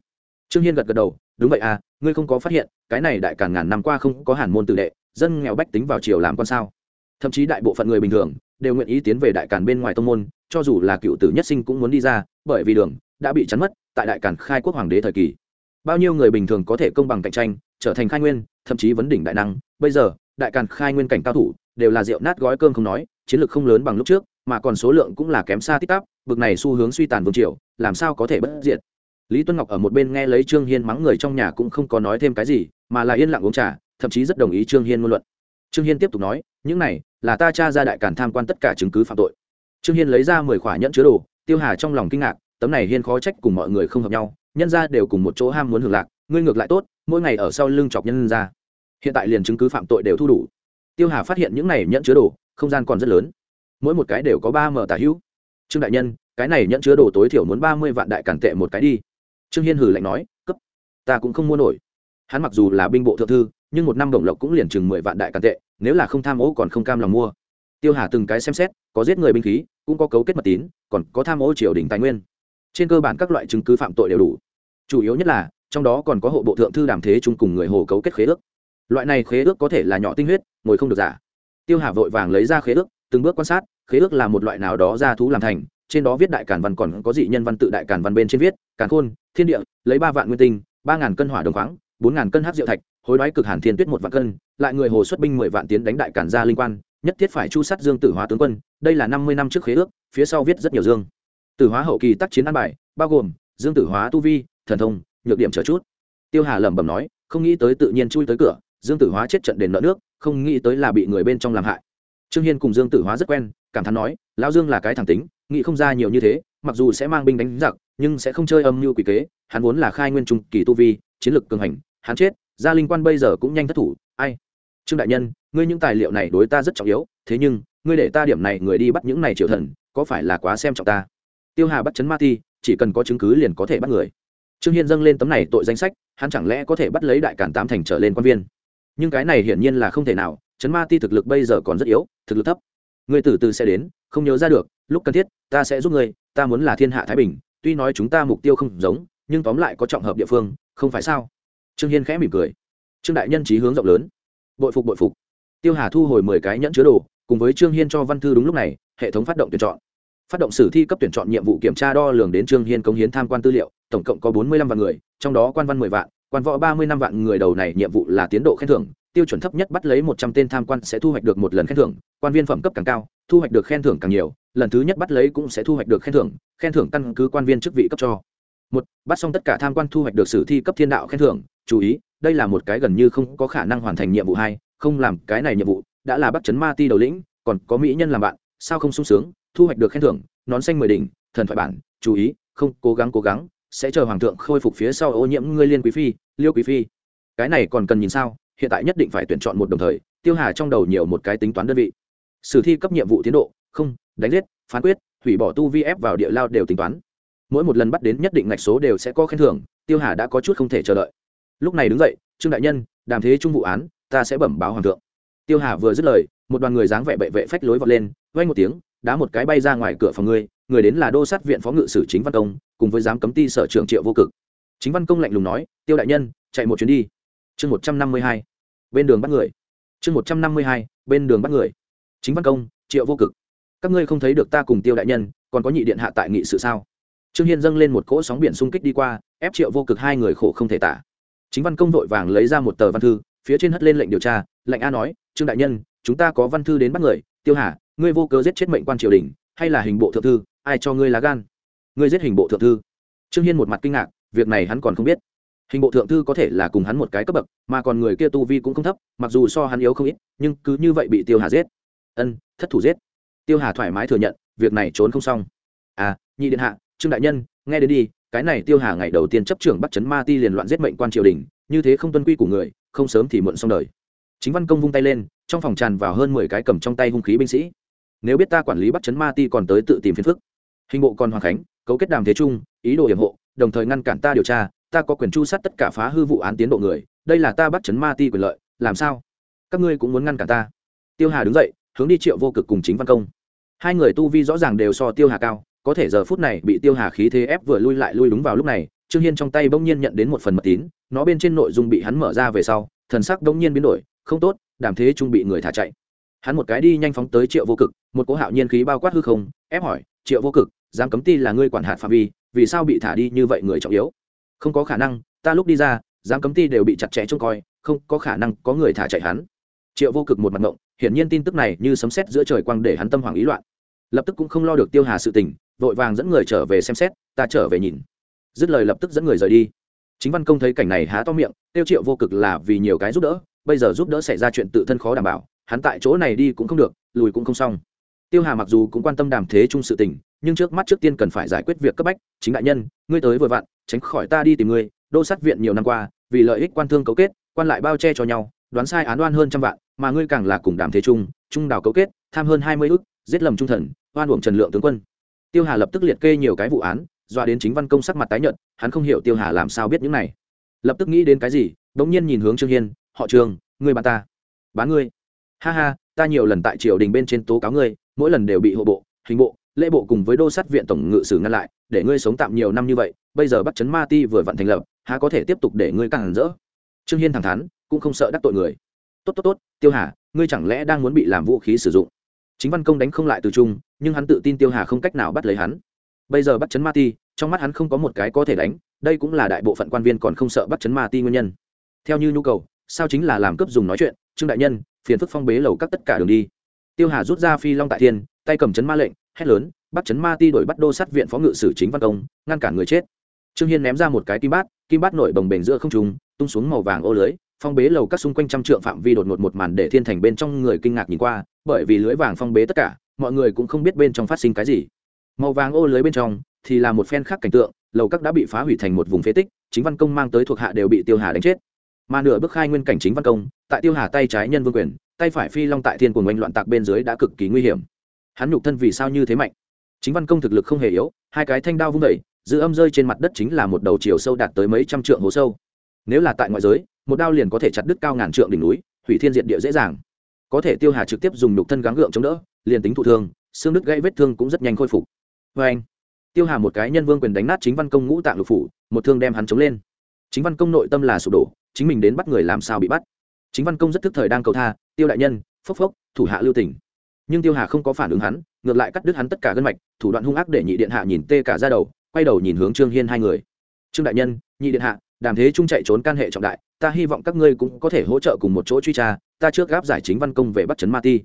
Trương hiên gật gật đầu, đúng vậy à ngươi không có phát hiện, cái này đại càng ngàn năm qua không có hàn môn tự đệ, dân nghèo bách tính vào triều làm con sao? Thậm chí đại bộ phận người bình thường, đều nguyện ý tiến về đại càn bên ngoài tông môn, cho dù là cựu tử nhất sinh cũng muốn đi ra, bởi vì đường đã bị chắn mất tại đại càn khai quốc hoàng đế thời kỳ. Bao nhiêu người bình thường có thể công bằng cạnh tranh, trở thành khai nguyên, thậm chí vấn đỉnh đại năng. Bây giờ, đại càn khai nguyên cảnh cao thủ đều là rượu nát gói cơm không nói, chiến lược không lớn bằng lúc trước, mà còn số lượng cũng là kém xa tích tắp, bực này xu hướng suy tàn vương triều, làm sao có thể bất diệt? Lý tuân ngọc ở một bên nghe lấy trương hiên mắng người trong nhà cũng không có nói thêm cái gì, mà là yên lặng uống trà, thậm chí rất đồng ý trương hiên ngôn luận. Trương hiên tiếp tục nói, những này là ta cha ra đại cản tham quan tất cả chứng cứ phạm tội. Trương hiên lấy ra mười khỏa nhẫn chứa đồ, tiêu hà trong lòng kinh ngạc tấm này hiên khó trách cùng mọi người không hợp nhau, nhân ra đều cùng một chỗ ham muốn hưởng lạc, ngươi ngược lại tốt, mỗi ngày ở sau lưng chọc nhân ra hiện tại liền chứng cứ phạm tội đều thu đủ. Tiêu hà phát hiện những này nhẫn chứa đồ, không gian còn rất lớn. Mỗi một cái đều có ba mở tả hữu. Trương đại nhân, cái này nhẫn chứa đồ tối thiểu muốn ba mươi vạn đại cản tệ một cái đi. Trương hiên hử lạnh nói, cấp, ta cũng không mua nổi. Hắn mặc dù là binh bộ thượng thư, nhưng một năm đồng lộc cũng liền chừng mười vạn đại cản tệ, nếu là không tham ô còn không cam lòng mua. Tiêu hà từng cái xem xét, có giết người binh khí, cũng có cấu kết mật tín, còn có tham ô triều đình tài nguyên trên cơ bản các loại chứng cứ phạm tội đều đủ. Chủ yếu nhất là, trong đó còn có hộ bộ thượng thư đàm thế chung cùng người hồ cấu kết khế ước. Loại này khế ước có thể là nhỏ tinh huyết, ngồi không được giả. Tiêu hà vội vàng lấy ra khế ước, từng bước quan sát, khế ước là một loại nào đó ra thú làm thành, trên đó viết đại cản văn còn có dị nhân văn tự đại cản văn bên trên viết cản khôn, thiên địa, lấy ba vạn nguyên tinh, ba ngàn cân hỏa đồng khoáng, bốn ngàn cân hát diệu thạch, hối đoái cực hàn thiên tuyết một vạn cân, lại người hồ xuất binh mười vạn tiến đánh đại cản gia linh quan, nhất thiết phải chu sát dương tử hóa tướng quân, đây là năm mươi năm trước khế ước, phía sau viết rất nhiều dương tử hóa hậu kỳ tác chiến an bài, bao gồm dương tử hóa tu vi, thần thông, nhược điểm trở chút. Tiêu hà lẩm bẩm nói, không nghĩ tới tự nhiên chui tới cửa, dương tử hóa chết trận đền nợ nước, không nghĩ tới là bị người bên trong làm hại. Trương hiên cùng dương tử hóa rất quen, cảm thán nói, lão dương là cái thẳng tính, nghĩ không ra nhiều như thế, mặc dù sẽ mang binh đánh giặc, nhưng sẽ không chơi âm mưu quỷ kế, hắn vốn là khai nguyên trung kỳ tu vi, chiến lược cường hành, hắn chết, gia linh quan bây giờ cũng nhanh thất thủ, ai? Trương đại nhân, ngươi những tài liệu này đối ta rất trọng yếu, thế nhưng, ngươi để ta điểm này người đi bắt những này triều thần, có phải là quá xem trọng ta? Tiêu hà bắt chấn ma ti chỉ cần có chứng cứ liền có thể bắt người. Trương hiên dâng lên tấm này tội danh sách, hắn chẳng lẽ có thể bắt lấy đại cản tám thành trở lên quan viên? Nhưng cái này hiển nhiên là không thể nào, chấn ma ti thực lực bây giờ còn rất yếu, thực lực thấp. Người từ từ sẽ đến, không nhớ ra được, lúc cần thiết, ta sẽ giúp ngươi ta muốn là thiên hạ thái bình, tuy nói chúng ta mục tiêu không giống, nhưng tóm lại có trọng hợp địa phương, không phải sao? Trương hiên khẽ mỉm cười. Trương đại nhân trí hướng rộng lớn. Bội phục bội phục. Tiêu hà thu hồi mười cái nhẫn chứa đồ, cùng với trương hiên cho văn thư đúng lúc này, hệ thống phát động tuyển chọn phát động sử thi cấp tuyển chọn nhiệm vụ kiểm tra đo lường đến trương hiên cống hiến tham quan tư liệu, tổng cộng có bốn mươi lăm vạn người, trong đó quan văn mười vạn, quan võ ba mươi năm vạn người đầu này nhiệm vụ là tiến độ khen thưởng, tiêu chuẩn thấp nhất bắt lấy một trăm tên tham quan sẽ thu hoạch được một lần khen thưởng, quan viên phẩm cấp càng cao, thu hoạch được khen thưởng càng nhiều, lần thứ nhất bắt lấy cũng sẽ thu hoạch được khen thưởng khen thưởng căn cứ quan viên chức vị cấp cho. Một, bắt xong tất cả tham quan thu hoạch được sử thi cấp thiên đạo khen thưởng, chú ý, đây là một cái gần như không có khả năng hoàn thành nhiệm vụ hai, không làm cái này nhiệm vụ, đã là bắt chấn ma ti đầu lĩnh, còn có mỹ nhân làm bạn, sao không sung sướng? Thu hoạch được khen thưởng, nón xanh mười đỉnh, thần thoại bản, chú ý, không, cố gắng cố gắng, sẽ chờ hoàng thượng khôi phục phía sau ô nhiễm ngươi liên quý phi, liêu quý phi. Cái này còn cần nhìn sao, hiện tại nhất định phải tuyển chọn một đồng thời, tiêu hà trong đầu nhiều một cái tính toán đơn vị. Sử thi cấp nhiệm vụ tiến độ, không, đánh giết, phán quyết, hủy bỏ tu vi ép vào địa lao đều tính toán. Mỗi một lần bắt đến nhất định ngạch số đều sẽ có khen thưởng, tiêu hà đã có chút không thể chờ đợi. Lúc này đứng dậy, trương đại nhân, đàm thế trung vụ án, ta sẽ bẩm báo hoàng thượng. Tiêu hà vừa dứt lời, một đoàn người dáng vẻ bệ vệ phách lối vọt lên vay một tiếng đá một cái bay ra ngoài cửa phòng ngươi, người đến là đô sát viện phó ngự sử chính văn công, cùng với giám cấm ty sở trưởng triệu vô cực. Chính văn công lạnh lùng nói, tiêu đại nhân, chạy một chuyến đi. Chương một trăm năm mươi hai, bên đường bắt người. Chương một trăm năm mươi hai, bên đường bắt người. Chính văn công, triệu vô cực. Các ngươi không thấy được ta cùng tiêu đại nhân, còn có nhị điện hạ tại nghị sự sao? Trương hiên dâng lên một cỗ sóng biển xung kích đi qua, ép triệu vô cực hai người khổ không thể tả. Chính văn công vội vàng lấy ra một tờ văn thư, phía trên hất lên lệnh điều tra, lệnh a nói, trương đại nhân, chúng ta có văn thư đến bắt người, tiêu hà ngươi vô cớ giết chết mệnh quan triều đình, hay là hình bộ thượng thư, ai cho ngươi lá gan? Ngươi giết hình bộ thượng thư. Trương hiên một mặt kinh ngạc, việc này hắn còn không biết. Hình bộ thượng thư có thể là cùng hắn một cái cấp bậc, mà còn người kia tu vi cũng không thấp, mặc dù so hắn yếu không ít, nhưng cứ như vậy bị tiêu hà giết. Ân, thất thủ giết. Tiêu hà thoải mái thừa nhận, việc này trốn không xong. À nhị điện hạ, trương đại nhân, nghe đến đi, cái này tiêu hà ngày đầu tiên chấp trưởng bắt chấn ma ti liền loạn giết mệnh quan triều đình, như thế không tuân quy của người, không sớm thì muộn xong đời. Chính văn công vung tay lên, trong phòng tràn vào hơn mười cái cầm trong tay hung khí binh sĩ nếu biết ta quản lý bắt chấn ma ti còn tới tự tìm phiền phức. Hình bộ còn hoàng khánh, cấu kết đàm thế trung ý đồ hiểm hộ, đồng thời ngăn cản ta điều tra, ta có quyền chu sát tất cả phá hư vụ án tiến độ người, đây là ta bắt chấn ma ti quyền lợi, làm sao? Các ngươi cũng muốn ngăn cản ta. Tiêu hà đứng dậy, hướng đi triệu vô cực cùng chính văn công. Hai người tu vi rõ ràng đều so tiêu hà cao, có thể giờ phút này bị tiêu hà khí thế ép vừa lui lại lui đúng vào lúc này, trương hiên trong tay bỗng nhiên nhận đến một phần mật tín, nó bên trên nội dung bị hắn mở ra về sau, thần sắc bỗng nhiên biến đổi, không tốt, đàm thế trung bị người thả chạy hắn một cái đi nhanh phóng tới triệu vô cực, một cỗ hạo nhiên khí bao quát hư không, ép hỏi, triệu vô cực, dám cấm ti là ngươi quản hạt phạm vi, vì sao bị thả đi như vậy người trọng yếu? Không có khả năng, ta lúc đi ra giám cấm ti đều bị chặt chẽ trông coi, không có khả năng có người thả chạy hắn. Triệu vô cực một mặt ngộng, hiển nhiên tin tức này như sấm sét giữa trời quang để hắn tâm hoàng ý loạn. Lập tức cũng không lo được tiêu hà sự tình, vội vàng dẫn người trở về xem xét, ta trở về nhìn. Dứt lời lập tức dẫn người rời đi. Chính văn công thấy cảnh này há to miệng tiêu triệu vô cực là vì nhiều cái giúp đỡ, bây giờ giúp đỡ xảy ra chuyện tự thân khó đảm bảo hắn tại chỗ này đi cũng không được, lùi cũng không xong. Tiêu hà mặc dù cũng quan tâm đàm thế chung sự tình, nhưng trước mắt trước tiên cần phải giải quyết việc cấp bách, chính đại nhân, ngươi tới vừa vặn, tránh khỏi ta đi tìm ngươi, đô sát viện nhiều năm qua, vì lợi ích quan thương cấu kết, quan lại bao che cho nhau, đoán sai án oan hơn trăm vạn, mà ngươi càng là cùng đàm thế trung trung đào cấu kết, tham hơn hai mươi ước giết lầm trung thần, oan uổng trần lượng tướng quân. Tiêu hà lập tức liệt kê nhiều cái vụ án, dọa đến chính văn công sắc mặt tái nhợt, hắn không hiểu tiêu hà làm sao biết những này. Lập tức nghĩ đến cái gì, bỗng nhiên nhìn hướng trương hiên, họ trường ngươi bà ta. Bán ngươi? Ha ha, ta nhiều lần tại triều đình bên trên tố cáo ngươi, mỗi lần đều bị hộ bộ, hình bộ, lễ bộ cùng với đô sát viện tổng ngự sử ngăn lại, để ngươi sống tạm nhiều năm như vậy, bây giờ bắt chấn ma ti vừa vặn thành lập, há có thể tiếp tục để ngươi càng hẳn rỡ? Trương hiên thẳng thắn, cũng không sợ đắc tội người. Tốt tốt tốt, tiêu hà, ngươi chẳng lẽ đang muốn bị làm vũ khí sử dụng? Chính văn công đánh không lại từ trung, nhưng hắn tự tin tiêu hà không cách nào bắt lấy hắn. Bây giờ bắt chấn ma ti, trong mắt hắn không có một cái có thể đánh, đây cũng là đại bộ phận quan viên còn không sợ bắt chấn ma ti nguyên nhân. Theo như nhu cầu, sao chính là làm cướp dùng nói chuyện? Trương đại nhân phiền phức phong bế lầu các tất cả đường đi. Tiêu hà rút ra phi long tại thiên, tay cầm chấn ma lệnh, hét lớn, bắt chấn ma ti đổi bắt đô sát viện phó ngự sử chính văn công, ngăn cản người chết. Trương hiên ném ra một cái kim bát kim bát nổi bồng bềnh giữa không trùng tung xuống màu vàng ô lưới, phong bế lầu các xung quanh trăm trượng phạm vi đột ngột một màn để thiên thành bên trong người kinh ngạc nhìn qua, bởi vì lưới vàng phong bế tất cả, mọi người cũng không biết bên trong phát sinh cái gì. Màu vàng ô lưới bên trong thì là một phen khác cảnh tượng, lầu các đã bị phá hủy thành một vùng phế tích, chính văn công mang tới thuộc hạ đều bị tiêu hà đánh chết mà nửa bước khai nguyên cảnh chính văn công, tại tiêu hà tay trái nhân vương quyền, tay phải phi long tại thiên cùng oanh loạn tạc bên dưới đã cực kỳ nguy hiểm. Hắn nhục thân vì sao như thế mạnh? Chính văn công thực lực không hề yếu, hai cái thanh đao vung đẩy giữ âm rơi trên mặt đất chính là một đầu chiều sâu đạt tới mấy trăm trượng hố sâu. Nếu là tại ngoại giới, một đao liền có thể chặt đứt cao ngàn trượng đỉnh núi, hủy thiên diện địa dễ dàng. Có thể tiêu hà trực tiếp dùng nhục thân gắng gượng chống đỡ, liền tính thụ thương, xương đứt gãy vết thương cũng rất nhanh khôi phục. Vê anh, tiêu hà một cái nhân vương quyền đánh nát chính văn công ngũ tạng lục phủ, một thương đem hắn chống lên. Chính văn công nội tâm là sụp đổ chính mình đến bắt người làm sao bị bắt. Chính văn công rất thức thời đang cầu tha, tiêu đại nhân, phốc phốc, thủ hạ lưu tỉnh nhưng tiêu hà không có phản ứng hắn, ngược lại cắt đứt hắn tất cả gân mạch, thủ đoạn hung ác để nhị điện hạ nhìn tê cả ra đầu, quay đầu nhìn hướng trương hiên hai người. Trương đại nhân, nhị điện hạ, đàm thế trung chạy trốn can hệ trọng đại, ta hy vọng các ngươi cũng có thể hỗ trợ cùng một chỗ truy tra, ta trước gáp giải chính văn công về bắt chấn ma ti.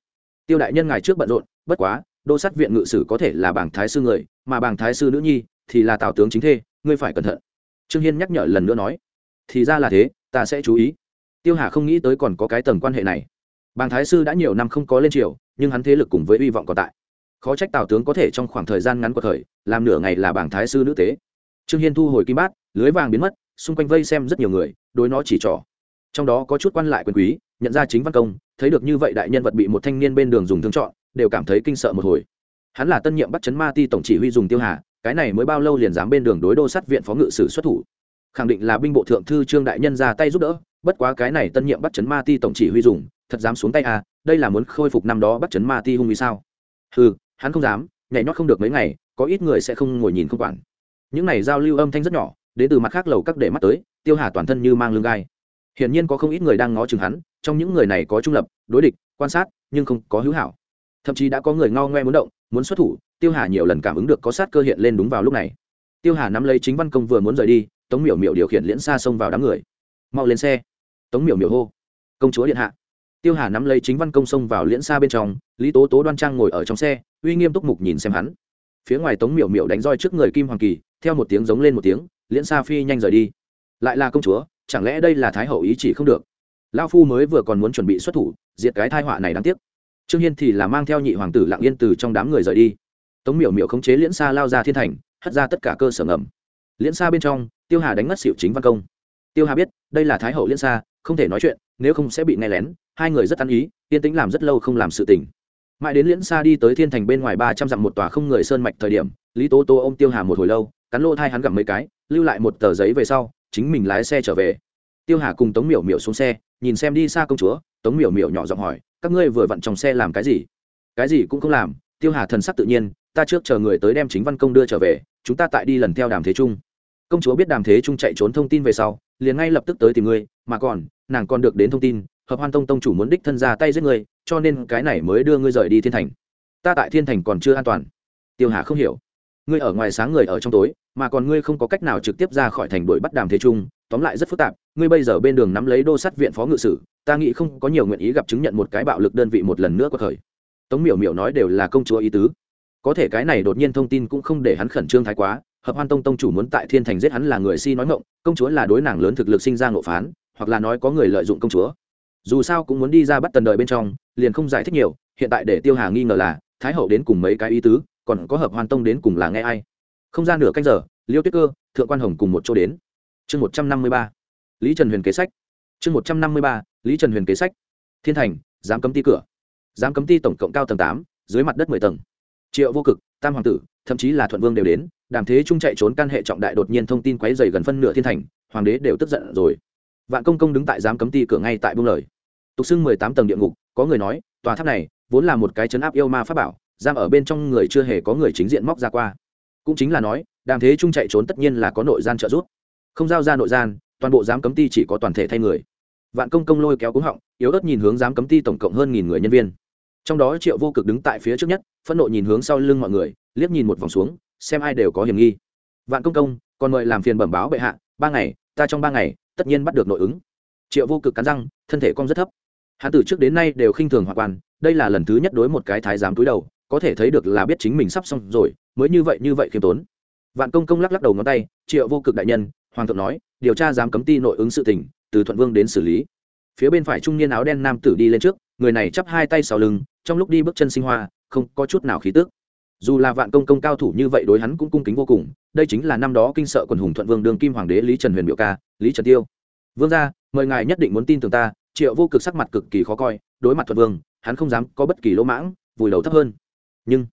Tiêu đại nhân ngài trước bận rộn, bất quá, đô sát viện ngự sử có thể là bảng thái sư người, mà bảng thái sư nữ nhi thì là tào tướng chính thê, ngươi phải cẩn thận. Trương hiên nhắc nhở lần nữa nói thì ra là thế, ta sẽ chú ý. Tiêu hà không nghĩ tới còn có cái tầng quan hệ này. Bàng thái sư đã nhiều năm không có lên triều, nhưng hắn thế lực cùng với hy vọng còn tại. Khó trách tào tướng có thể trong khoảng thời gian ngắn của thời, làm nửa ngày là bảng thái sư nữ tế. Trương hiên thu hồi kim bát, lưới vàng biến mất, xung quanh vây xem rất nhiều người, đối nó chỉ trỏ. Trong đó có chút quan lại quyền quý, nhận ra chính văn công, thấy được như vậy đại nhân vật bị một thanh niên bên đường dùng thương chọn, đều cảm thấy kinh sợ một hồi. Hắn là tân nhiệm bắt chấn ma ti tổng chỉ huy dùng tiêu hà, cái này mới bao lâu liền dám bên đường đối đô sát viện phó ngự sử xuất thủ khẳng định là binh bộ thượng thư trương đại nhân ra tay giúp đỡ, bất quá cái này tân nhiệm bắt chấn ma ti tổng chỉ huy dùng, thật dám xuống tay à đây là muốn khôi phục năm đó bắt chấn ma ti hung vì sao? Ừ hắn không dám, nhảy nhót không được mấy ngày, có ít người sẽ không ngồi nhìn không quản. Những này giao lưu âm thanh rất nhỏ, đến từ mặt khác lầu các để mắt tới, tiêu hà toàn thân như mang lưng gai. Hiển nhiên có không ít người đang ngó chừng hắn, trong những người này có trung lập, đối địch, quan sát, nhưng không có hữu hảo. Thậm chí đã có người ngao ngoe muốn động, muốn xuất thủ, tiêu hà nhiều lần cảm ứng được có sát cơ hiện lên đúng vào lúc này. Tiêu hà nắm lấy chính văn công vừa muốn rời đi tống miểu miểu điều khiển liễn xa xông vào đám người. Mau lên xe. Tống miểu miểu hô. Công chúa điện hạ. Tiêu hà nắm lấy chính văn công xông vào liễn xa bên trong, lý tố tố đoan trang ngồi ở trong xe, uy nghiêm túc mục nhìn xem hắn. Phía ngoài tống miểu miểu đánh roi trước người kim hoàng kỳ, theo một tiếng giống lên một tiếng, liễn xa phi nhanh rời đi. Lại là công chúa, chẳng lẽ đây là thái hậu ý chỉ không được? Lao phu mới vừa còn muốn chuẩn bị xuất thủ, diệt cái thai họa này đáng tiếc. Trương hiên thì là mang theo nhị hoàng tử lặng yên từ trong đám người rời đi. Tống miểu miểu khống chế liễn xa lao ra thiên thành, hất ra tất cả cơ sở ngầm. Liễn xa bên trong tiêu hà đánh mất xịu chính văn công. Tiêu hà biết, đây là thái hậu liên xa không thể nói chuyện, nếu không sẽ bị nghe lén, hai người rất ăn ý, yên tĩnh làm rất lâu không làm sự tình. Mãi đến liễn xa đi tới thiên thành bên ngoài ba trăm dặm một tòa không người sơn mạch thời điểm, lý tố Tô ô m tiêu hà một hồi lâu, cắn lô thai hắn gặm mấy cái, lưu lại một tờ giấy về sau, chính mình lái xe trở về. Tiêu hà cùng tống miểu miểu xuống xe, nhìn xem đi xa công chúa, tống miểu miểu nhỏ giọng hỏi, các ngươi vừa vặn trong xe làm cái gì? Cái gì cũng không làm. Tiêu hà thần sắc tự nhiên, ta trước chờ người tới đem chính văn công đưa trở về, chúng ta tại đi lần theo đàm thế trung công chúa biết đàm thế trung chạy trốn thông tin về sau, liền ngay lập tức tới tìm ngươi, mà còn, nàng còn được đến thông tin, hợp hoan tông tông chủ muốn đích thân ra tay giết ngươi, cho nên cái này mới đưa ngươi rời đi thiên thành. Ta tại thiên thành còn chưa an toàn. Tiêu hà không hiểu. Ngươi ở ngoài sáng người ở trong tối, mà còn ngươi không có cách nào trực tiếp ra khỏi thành đuổi bắt đàm thế trung, tóm lại rất phức tạp, ngươi bây giờ bên đường nắm lấy đô sát viện phó ngự sử, ta nghĩ không có nhiều nguyện ý gặp chứng nhận một cái bạo lực đơn vị một lần nữa có thời. Tống miểu miểu nói đều là công chúa ý tứ. Có thể cái này đột nhiên thông tin cũng không để hắn khẩn trương thái quá hợp hoan tông tông chủ muốn tại thiên thành giết hắn là người si nói ngộng công chúa là đối nàng lớn thực lực sinh ra ngộ phán, hoặc là nói có người lợi dụng công chúa. Dù sao cũng muốn đi ra bắt tần đời bên trong, liền không giải thích nhiều, hiện tại để tiêu hà nghi ngờ là, thái hậu đến cùng mấy cái ý tứ, còn có hợp hoan tông đến cùng là nghe ai? Không ra nửa canh giờ, liêu tuyết cơ, thượng quan hồng cùng một chỗ đến. Chương một trăm năm mươi ba, lý trần huyền kế sách. Chương một trăm năm mươi ba, lý trần huyền kế sách. Thiên thành giám cấm ti cửa. Giám cấm ti tổng cộng cao tầng tám, dưới mặt đất mười tầng. Triệu vô cực, tam hoàng tử, thậm chí là thuận vương đều đến đàm thế trung chạy trốn căn hệ trọng đại đột nhiên thông tin quấy dày gần phân nửa thiên thành, hoàng đế đều tức giận rồi. Vạn công công đứng tại giám cấm ti cửa ngay tại buông lời. Tục xưng mười tám tầng địa ngục, có người nói, tòa tháp này vốn là một cái chấn áp yêu ma pháp bảo, giam ở bên trong người chưa hề có người chính diện móc ra qua. Cũng chính là nói, đàm thế trung chạy trốn tất nhiên là có nội gian trợ giúp. Không giao ra nội gian, toàn bộ giám cấm ty chỉ có toàn thể thay người. Vạn công công lôi kéo cúng họng, yếu ớt nhìn hướng giám cấm ty tổng cộng hơn nghìn người nhân viên. Trong đó triệu vô cực đứng tại phía trước nhất, phẫn nộ nhìn hướng sau lưng mọi người, liếc nhìn một vòng xuống xem ai đều có hiểm nghi. Vạn công công, còn mời làm phiền bẩm báo bệ hạ, ba ngày, ta trong ba ngày, tất nhiên bắt được nội ứng. Triệu vô cực cắn răng, thân thể cong rất thấp. Hắn từ trước đến nay đều khinh thường hoặc quan, đây là lần thứ nhất đối một cái thái giám túi đầu, có thể thấy được là biết chính mình sắp xong rồi, mới như vậy như vậy khiêm tốn. Vạn công công lắc lắc đầu ngón tay, triệu vô cực đại nhân, hoàng thượng nói, điều tra dám cấm ti nội ứng sự tình, từ thuận vương đến xử lý. Phía bên phải trung niên áo đen nam tử đi lên trước, người này chắp hai tay sau lưng, trong lúc đi bước chân sinh hoa, không có chút nào khí tức dù là vạn công công cao thủ như vậy đối hắn cũng cung kính vô cùng, đây chính là năm đó kinh sợ quần hùng thuận vương đường kim hoàng đế lý trần huyền biểu ca, lý trần tiêu. Vương gia, mời ngài nhất định muốn tin tưởng ta, triệu vô cực sắc mặt cực kỳ khó coi, đối mặt thuận vương, hắn không dám có bất kỳ lỗ mãng, vùi đầu thấp hơn. Nhưng,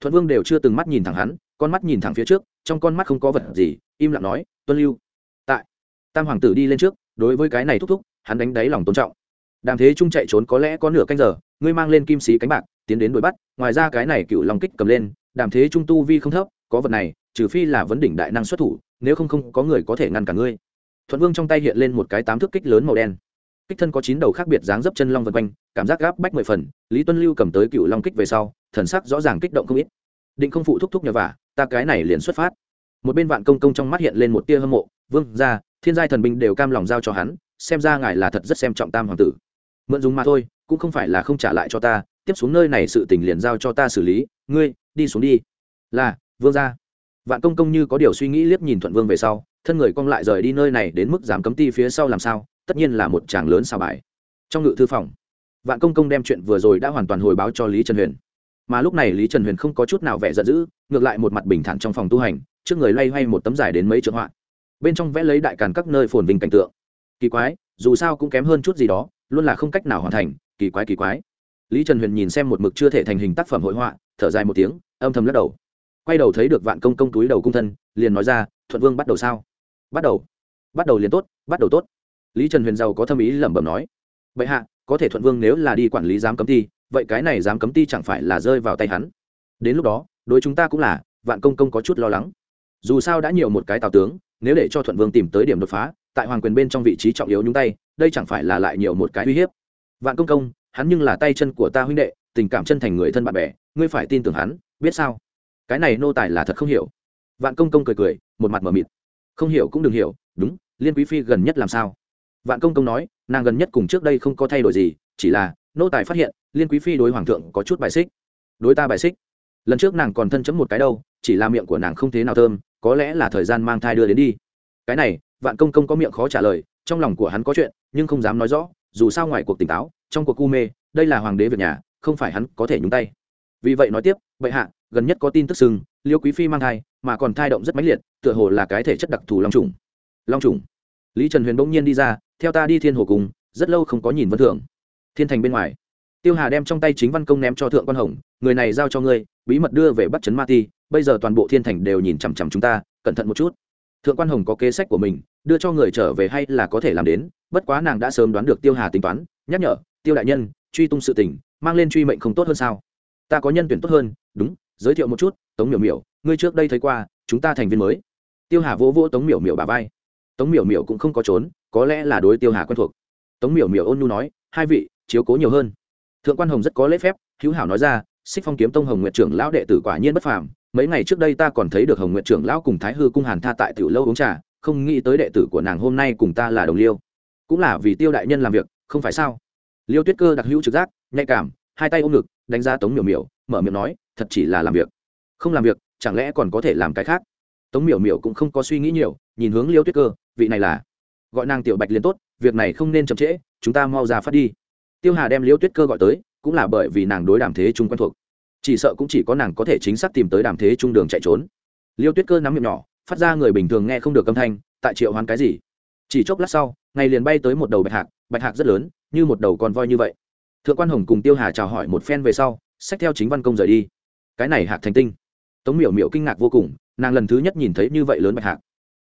thuận vương đều chưa từng mắt nhìn thẳng hắn, con mắt nhìn thẳng phía trước, trong con mắt không có vật gì, im lặng nói, tuân lưu, tại. Tam hoàng tử đi lên trước, đối với cái này thúc thúc, hắn đánh đáy lòng tôn trọng. Đàm thế trung chạy trốn có lẽ có nửa canh giờ, ngươi mang lên kim sĩ cánh bạc tiến đến đuổi bắt, ngoài ra cái này cựu long kích cầm lên, đàm thế trung tu vi không thấp, có vật này, trừ phi là vấn đỉnh đại năng xuất thủ, nếu không không có người có thể ngăn cả ngươi. Thuận vương trong tay hiện lên một cái tám thước kích lớn màu đen. Kích thân có chín đầu khác biệt dáng dấp chân long vân quanh, cảm giác gáp bách mười phần, lý tuân lưu cầm tới cựu long kích về sau, thần sắc rõ ràng kích động không ít. Định không phụ thúc thúc nhờ vả, ta cái này liền xuất phát. Một bên vạn công công trong mắt hiện lên một tia hâm mộ, vương ra thiên giai thần binh đều cam lòng giao cho hắn, xem ra ngài là thật rất xem trọng tam hoàng tử. Mượn dùng mà thôi, cũng không phải là không trả lại cho ta tiếp xuống nơi này sự tình liền giao cho ta xử lý, ngươi, đi xuống đi. Là, vương ra vạn công công như có điều suy nghĩ liếc nhìn thuận vương về sau, thân người cong lại rời đi nơi này đến mức giảm cấm ti phía sau làm sao, tất nhiên là một chàng lớn sao bài. Trong ngự thư phòng, vạn công công đem chuyện vừa rồi đã hoàn toàn hồi báo cho lý trần huyền. Mà lúc này lý trần huyền không có chút nào vẻ giận dữ, ngược lại một mặt bình thản trong phòng tu hành, trước người loay hoay một tấm giải đến mấy trượng họa. Bên trong vẽ lấy đại càn các nơi phồn vinh cảnh tượng. Kỳ quái, dù sao cũng kém hơn chút gì đó, luôn là không cách nào hoàn thành, kỳ quái kỳ quái lý trần huyền nhìn xem một mực chưa thể thành hình tác phẩm hội họa, thở dài một tiếng, âm thầm lắc đầu. Quay đầu thấy được vạn công công túi đầu cung thân, liền nói ra, thuận vương, bắt đầu sao? Bắt đầu. Bắt đầu liền tốt, bắt đầu tốt. Lý trần huyền giàu có thâm ý lẩm bẩm nói. Vậy hạ, có thể thuận vương nếu là đi quản lý giám cấm ty vậy cái này giám cấm ty chẳng phải là rơi vào tay hắn? Đến lúc đó, đối chúng ta cũng là, vạn công công có chút lo lắng. Dù sao đã nhiều một cái tào tướng, nếu để cho thuận vương tìm tới điểm đột phá, tại hoàng quyền bên trong vị trí trọng yếu nhúng tay, đây chẳng phải là lại nhiều một cái uy hiếp. Vạn công công hắn nhưng là tay chân của ta huynh đệ, tình cảm chân thành người thân bạn bè, ngươi phải tin tưởng hắn, biết sao? Cái này nô tài là thật không hiểu. Vạn công công cười cười, một mặt mờ mịt. Không hiểu cũng đừng hiểu, đúng, liên quý phi gần nhất làm sao? Vạn công công nói, nàng gần nhất cùng trước đây không có thay đổi gì, chỉ là, nô tài phát hiện, liên quý phi đối hoàng thượng có chút bài xích. Đối ta bài xích. Lần trước nàng còn thân chấm một cái đâu, chỉ là miệng của nàng không thế nào thơm, có lẽ là thời gian mang thai đưa đến đi. Cái này, vạn công công có miệng khó trả lời, trong lòng của hắn có chuyện, nhưng không dám nói rõ, dù sao ngoài cuộc tỉnh táo trong cuộc cu mê, đây là hoàng đế việc nhà, không phải hắn có thể nhúng tay. Vì vậy nói tiếp, bệ hạ, gần nhất có tin tức sưng liêu quý phi mang thai, mà còn thai động rất mãnh liệt, tựa hồ là cái thể chất đặc thù long trùng. Long trùng. Lý trần huyền bỗng nhiên đi ra, theo ta đi thiên hồ cùng rất lâu không có nhìn vân thượng. Thiên thành bên ngoài. Tiêu hà đem trong tay chính văn công ném cho thượng quan hồng, người này giao cho ngươi, bí mật đưa về bắt chấn ma ti, bây giờ toàn bộ thiên thành đều nhìn chằm chằm chúng ta, cẩn thận một chút. Thượng quan hồng có kế sách của mình, đưa cho người trở về hay là có thể làm đến, bất quá nàng đã sớm đoán được tiêu hà tính toán, nhắc nhở tiêu đại nhân, truy tung sự tình, mang lên truy mệnh không tốt hơn sao? Ta có nhân tuyển tốt hơn, đúng, giới thiệu một chút, tống miểu miểu, ngươi trước đây thấy qua, chúng ta thành viên mới. Tiêu hà vỗ vỗ tống miểu miểu bà vai. Tống miểu miểu cũng không có trốn, có lẽ là đối tiêu hà quen thuộc. Tống miểu miểu ôn nhu nói, hai vị, chiếu cố nhiều hơn. Thượng quan hồng rất có lễ phép, hữu hảo nói ra, xích phong kiếm tông hồng nguyện trưởng lão đệ tử quả nhiên bất phàm, mấy ngày trước đây ta còn thấy được hồng nguyện trưởng lão cùng thái hư cung hàn tha tại tiểu lâu uống trà, không nghĩ tới đệ tử của nàng hôm nay cùng ta là đồng liêu. Cũng là vì tiêu đại nhân làm việc, không phải sao? Liêu tuyết cơ đặc hữu trực giác, nhạy cảm, hai tay ôm ngực, đánh giá tống miểu miểu, mở miệng nói, thật chỉ là làm việc. Không làm việc, chẳng lẽ còn có thể làm cái khác? Tống miểu miểu cũng không có suy nghĩ nhiều, nhìn hướng liêu tuyết cơ, vị này là gọi nàng tiểu bạch liền tốt, việc này không nên chậm trễ, chúng ta mau ra phát đi. Tiêu hà đem liêu tuyết cơ gọi tới, cũng là bởi vì nàng đối đàm thế trung quen thuộc. Chỉ sợ cũng chỉ có nàng có thể chính xác tìm tới đàm thế trung đường chạy trốn. Liêu tuyết cơ nắm miệng nhỏ, phát ra người bình thường nghe không được âm thanh, tại triệu hoán cái gì? Chỉ chốc lát sau, ngày liền bay tới một đầu bạch hạc bạch hạc rất lớn như một đầu con voi như vậy. Thượng quan hồng cùng tiêu hà chào hỏi một phen về sau, xách theo chính văn công rời đi. Cái này hạc thành tinh. Tống miểu miểu kinh ngạc vô cùng, nàng lần thứ nhất nhìn thấy như vậy lớn bạch hạc.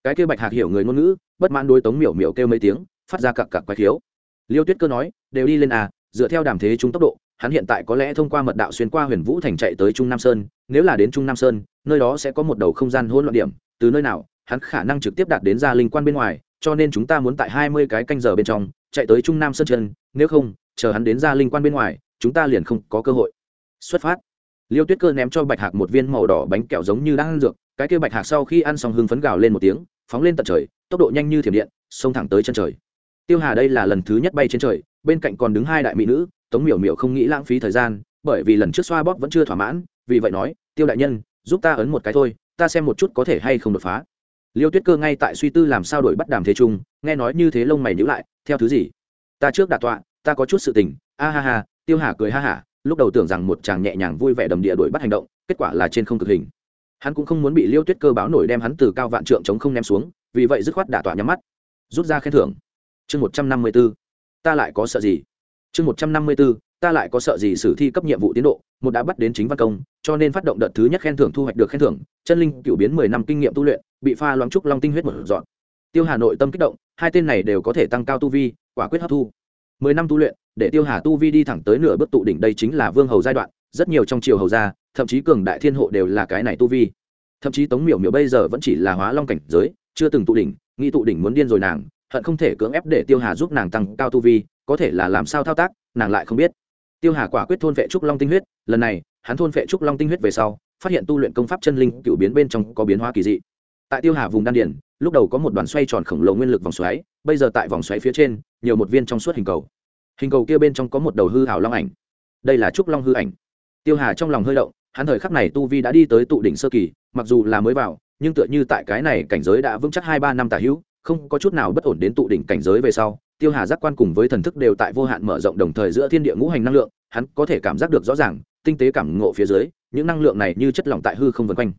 Cái kêu bạch hạc hiểu người ngôn ngữ, bất mãn đối tống miểu miểu kêu mấy tiếng, phát ra cặc cặc quái thiếu liêu tuyết cơ nói, đều đi lên à dựa theo đàm thế chúng tốc độ, hắn hiện tại có lẽ thông qua mật đạo xuyên qua huyền vũ thành chạy tới trung nam sơn, nếu là đến trung nam sơn, nơi đó sẽ có một đầu không gian hỗn loạn điểm, từ nơi nào, hắn khả năng trực tiếp đạt đến gia linh quan bên ngoài, cho nên chúng ta muốn tại hai mươi cái canh giờ bên trong chạy tới trung nam sơn chân nếu không, chờ hắn đến ra linh quan bên ngoài, chúng ta liền không có cơ hội. Xuất phát. Liêu tuyết cơ ném cho bạch hạc một viên màu đỏ bánh kẹo giống như đang ăn dược, cái kia bạch hạc sau khi ăn xong hưng phấn gào lên một tiếng, phóng lên tận trời, tốc độ nhanh như thiểm điện, xông thẳng tới chân trời. Tiêu hà đây là lần thứ nhất bay trên trời, bên cạnh còn đứng hai đại mỹ nữ, tống miểu miểu không nghĩ lãng phí thời gian, bởi vì lần trước xoa bóp vẫn chưa thỏa mãn, vì vậy nói, tiêu đại nhân, giúp ta ấn một cái thôi, ta xem một chút có thể hay không đột phá. Liêu tuyết cơ ngay tại suy tư làm sao đổi bắt đàm thế trung nghe nói như thế lông mày nhíu lại, theo thứ gì? Ta trước đả tọa, ta có chút sự tình, a ha ha, tiêu hà cười ha hả, lúc đầu tưởng rằng một chàng nhẹ nhàng vui vẻ đầm địa đuổi bắt hành động, kết quả là trên không thực hình. Hắn cũng không muốn bị liêu tuyết cơ báo nổi đem hắn từ cao vạn trượng chống không ném xuống, vì vậy dứt khoát đả tọa nhắm mắt. Rút ra khen thưởng. Chương một trăm năm mươi b ố ta lại có sợ gì? Chương một trăm năm mươi b ố ta lại có sợ gì sử thi cấp nhiệm vụ tiến độ, một đã bắt đến chính văn công, cho nên phát động đợt thứ nhất khen thưởng thu hoạch được khen thưởng, chân linh cựu biến mười năm kinh nghiệm tu luyện, bị pha loáng trúc long tinh huyết một dọn. Tiêu hà nội tâm kích động hai tên này đều có thể tăng cao tu vi, quả quyết hấp thu. Mười năm tu luyện, để tiêu hà tu vi đi thẳng tới nửa bước tụ đỉnh đây chính là vương hầu giai đoạn, rất nhiều trong triều hầu gia, thậm chí cường đại thiên hộ đều là cái này tu vi. Thậm chí tống miểu miểu bây giờ vẫn chỉ là hóa long cảnh giới, chưa từng tụ đỉnh, nghĩ tụ đỉnh muốn điên rồi nàng, hận không thể cưỡng ép để tiêu hà giúp nàng tăng cao tu vi, có thể là làm sao thao tác, nàng lại không biết. Tiêu hà quả quyết thôn vệ trúc long tinh huyết, lần này, hắn thôn vệ trúc long tinh huyết về sau, phát hiện tu luyện công pháp chân linh cựu biến bên trong có biến hóa kỳ dị tại tiêu hà vùng đan điển lúc đầu có một đoàn xoay tròn khổng lồ nguyên lực vòng xoáy, bây giờ tại vòng xoáy phía trên, nhiều một viên trong suốt hình cầu. Hình cầu kia bên trong có một đầu hư hảo long ảnh. Đây là trúc long hư ảnh. Tiêu hà trong lòng hơi động, hắn thời khắc này tu vi đã đi tới tụ đỉnh sơ kỳ, mặc dù là mới vào, nhưng tựa như tại cái này cảnh giới đã vững chắc hai ba năm tả hữu, không có chút nào bất ổn đến tụ đỉnh cảnh giới về sau, tiêu hà giác quan cùng với thần thức đều tại vô hạn mở rộng đồng thời giữa thiên địa ngũ hành năng lượng, hắn có thể cảm giác được rõ ràng, tinh tế cảm ngộ phía dưới, những năng lượng này như chất lỏng tại hư không vân quanh.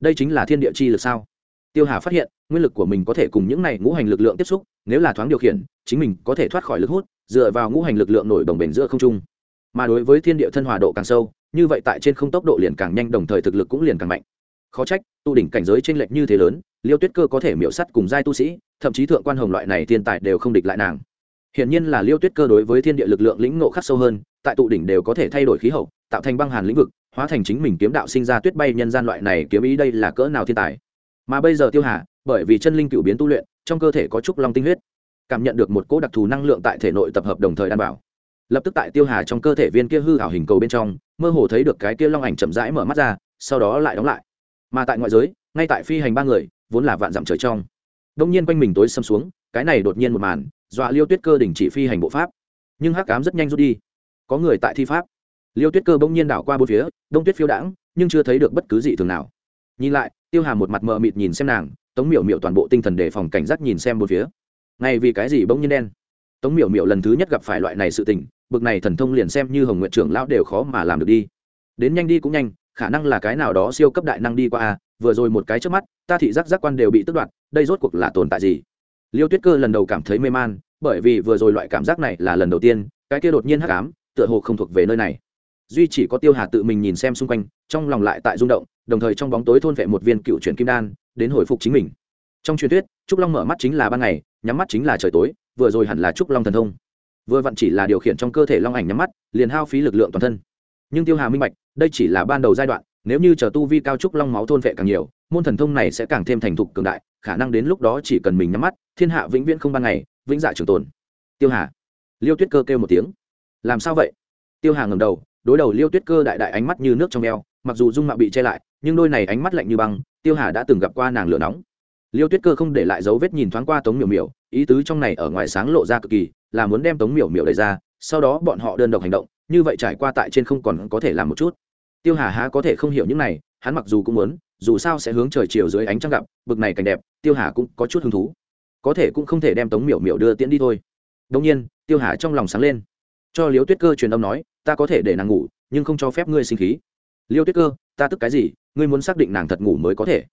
Đây chính là thiên địa chi lực sao? Tiêu hà phát hiện, nguyên lực của mình có thể cùng những này ngũ hành lực lượng tiếp xúc, nếu là thoáng điều khiển, chính mình có thể thoát khỏi lực hút, dựa vào ngũ hành lực lượng nổi đồng bền giữa không trung. Mà đối với thiên địa thân hòa độ càng sâu, như vậy tại trên không tốc độ liền càng nhanh, đồng thời thực lực cũng liền càng mạnh. Khó trách, tu đỉnh cảnh giới t r ê n lệch như thế lớn, liêu tuyết cơ có thể miễu sắt cùng giai tu sĩ, thậm chí thượng quan hồng loại này thiên tài đều không địch lại nàng. Hiển nhiên là liêu tuyết cơ đối với thiên địa lực lượng lĩnh ngộ khắc sâu hơn, tại tụ đỉnh đều có thể thay đổi khí hậu, tạo thành băng hàn lĩnh vực, hóa thành chính mình kiếm đạo sinh ra tuyết bay nhân gian loại này kiếm ý đây là cỡ nào thiên tài mà bây giờ tiêu hà, bởi vì chân linh cựu biến tu luyện, trong cơ thể có trúc long tinh huyết, cảm nhận được một cỗ đặc thù năng lượng tại thể nội tập hợp đồng thời đảm bảo. Lập tức tại tiêu hà trong cơ thể viên kia hư hảo hình cầu bên trong, mơ hồ thấy được cái kia long ảnh chậm rãi mở mắt ra, sau đó lại đóng lại. Mà tại ngoại giới, ngay tại phi hành ba người, vốn là vạn dặm trời trong. Đông nhiên quanh mình tối xâm xuống, cái này đột nhiên một màn, dọa liêu tuyết cơ đình chỉ phi hành bộ pháp. Nhưng hắc cám rất nhanh rút đi. Có người tại thi pháp. Liêu tuyết cơ bỗng nhiên đảo qua bốn phía, đông tuyết phiêu đãng, nhưng chưa thấy được bất cứ gì thường nào nhìn lại, tiêu hà một mặt mờ mịt nhìn xem nàng, tống miểu miểu toàn bộ tinh thần đề phòng cảnh giác nhìn xem bốn phía. Ngay vì cái gì bỗng nhiên đen? Tống miểu miểu lần thứ nhất gặp phải loại này sự tình, bực này thần thông liền xem như hồng nguyện trưởng lão đều khó mà làm được đi. Đến nhanh đi cũng nhanh, khả năng là cái nào đó siêu cấp đại năng đi qua a, vừa rồi một cái trước mắt, ta thị giác giác quan đều bị tước đoạt, đây rốt cuộc là tồn tại gì? Liêu tuyết cơ lần đầu cảm thấy mê man, bởi vì vừa rồi loại cảm giác này là lần đầu tiên, cái kia đột nhiên hắc ám, tựa hồ không thuộc về nơi này. Duy chỉ có tiêu hà tự mình nhìn xem xung quanh, trong lòng lại tại rung động đồng thời trong bóng tối thôn vệ một viên cựu truyền kim đan, đến hồi phục chính mình. Trong truyền thuyết, trúc long mở mắt chính là ban ngày, nhắm mắt chính là trời tối, vừa rồi hẳn là trúc long thần thông. Vừa vặn chỉ là điều khiển trong cơ thể long ảnh nhắm mắt, liền hao phí lực lượng toàn thân. Nhưng tiêu hà minh bạch, đây chỉ là ban đầu giai đoạn, nếu như chờ tu vi cao trúc long máu thôn vệ càng nhiều, môn thần thông này sẽ càng thêm thành thục cường đại, khả năng đến lúc đó chỉ cần mình nhắm mắt, thiên hạ vĩnh viễn không ban ngày, vĩnh dạ trường tồn. Tiêu hà, liêu tuyết cơ kêu một tiếng. Làm sao vậy? Tiêu hà ngầm đầu, đối đầu liêu tuyết cơ đại đại ánh mắt như nước trong eo mặc dù dung mạo bị che lại, nhưng đôi này ánh mắt lạnh như băng, tiêu hà đã từng gặp qua nàng lửa nóng. Liêu tuyết cơ không để lại dấu vết nhìn thoáng qua tống miểu miểu, ý tứ trong này ở ngoài sáng lộ ra cực kỳ, là muốn đem tống miểu miểu đẩy ra, sau đó bọn họ đơn độc hành động, như vậy trải qua tại trên không còn có thể làm một chút. Tiêu hà há có thể không hiểu những này, hắn mặc dù cũng muốn, dù sao sẽ hướng trời chiều dưới ánh trăng gặp, bực này cảnh đẹp, tiêu hà cũng có chút hứng thú. Có thể cũng không thể đem tống miểu miểu đưa tiễn đi thôi. Đông nhiên, tiêu hà trong lòng sáng lên. Cho liêu tuyết cơ truyền âm nói, ta có thể để nàng ngủ, nhưng không cho phép ngươi sinh khí liêu tuyết cơ, ta tức cái gì? Ngươi muốn xác định nàng thật ngủ mới có thể.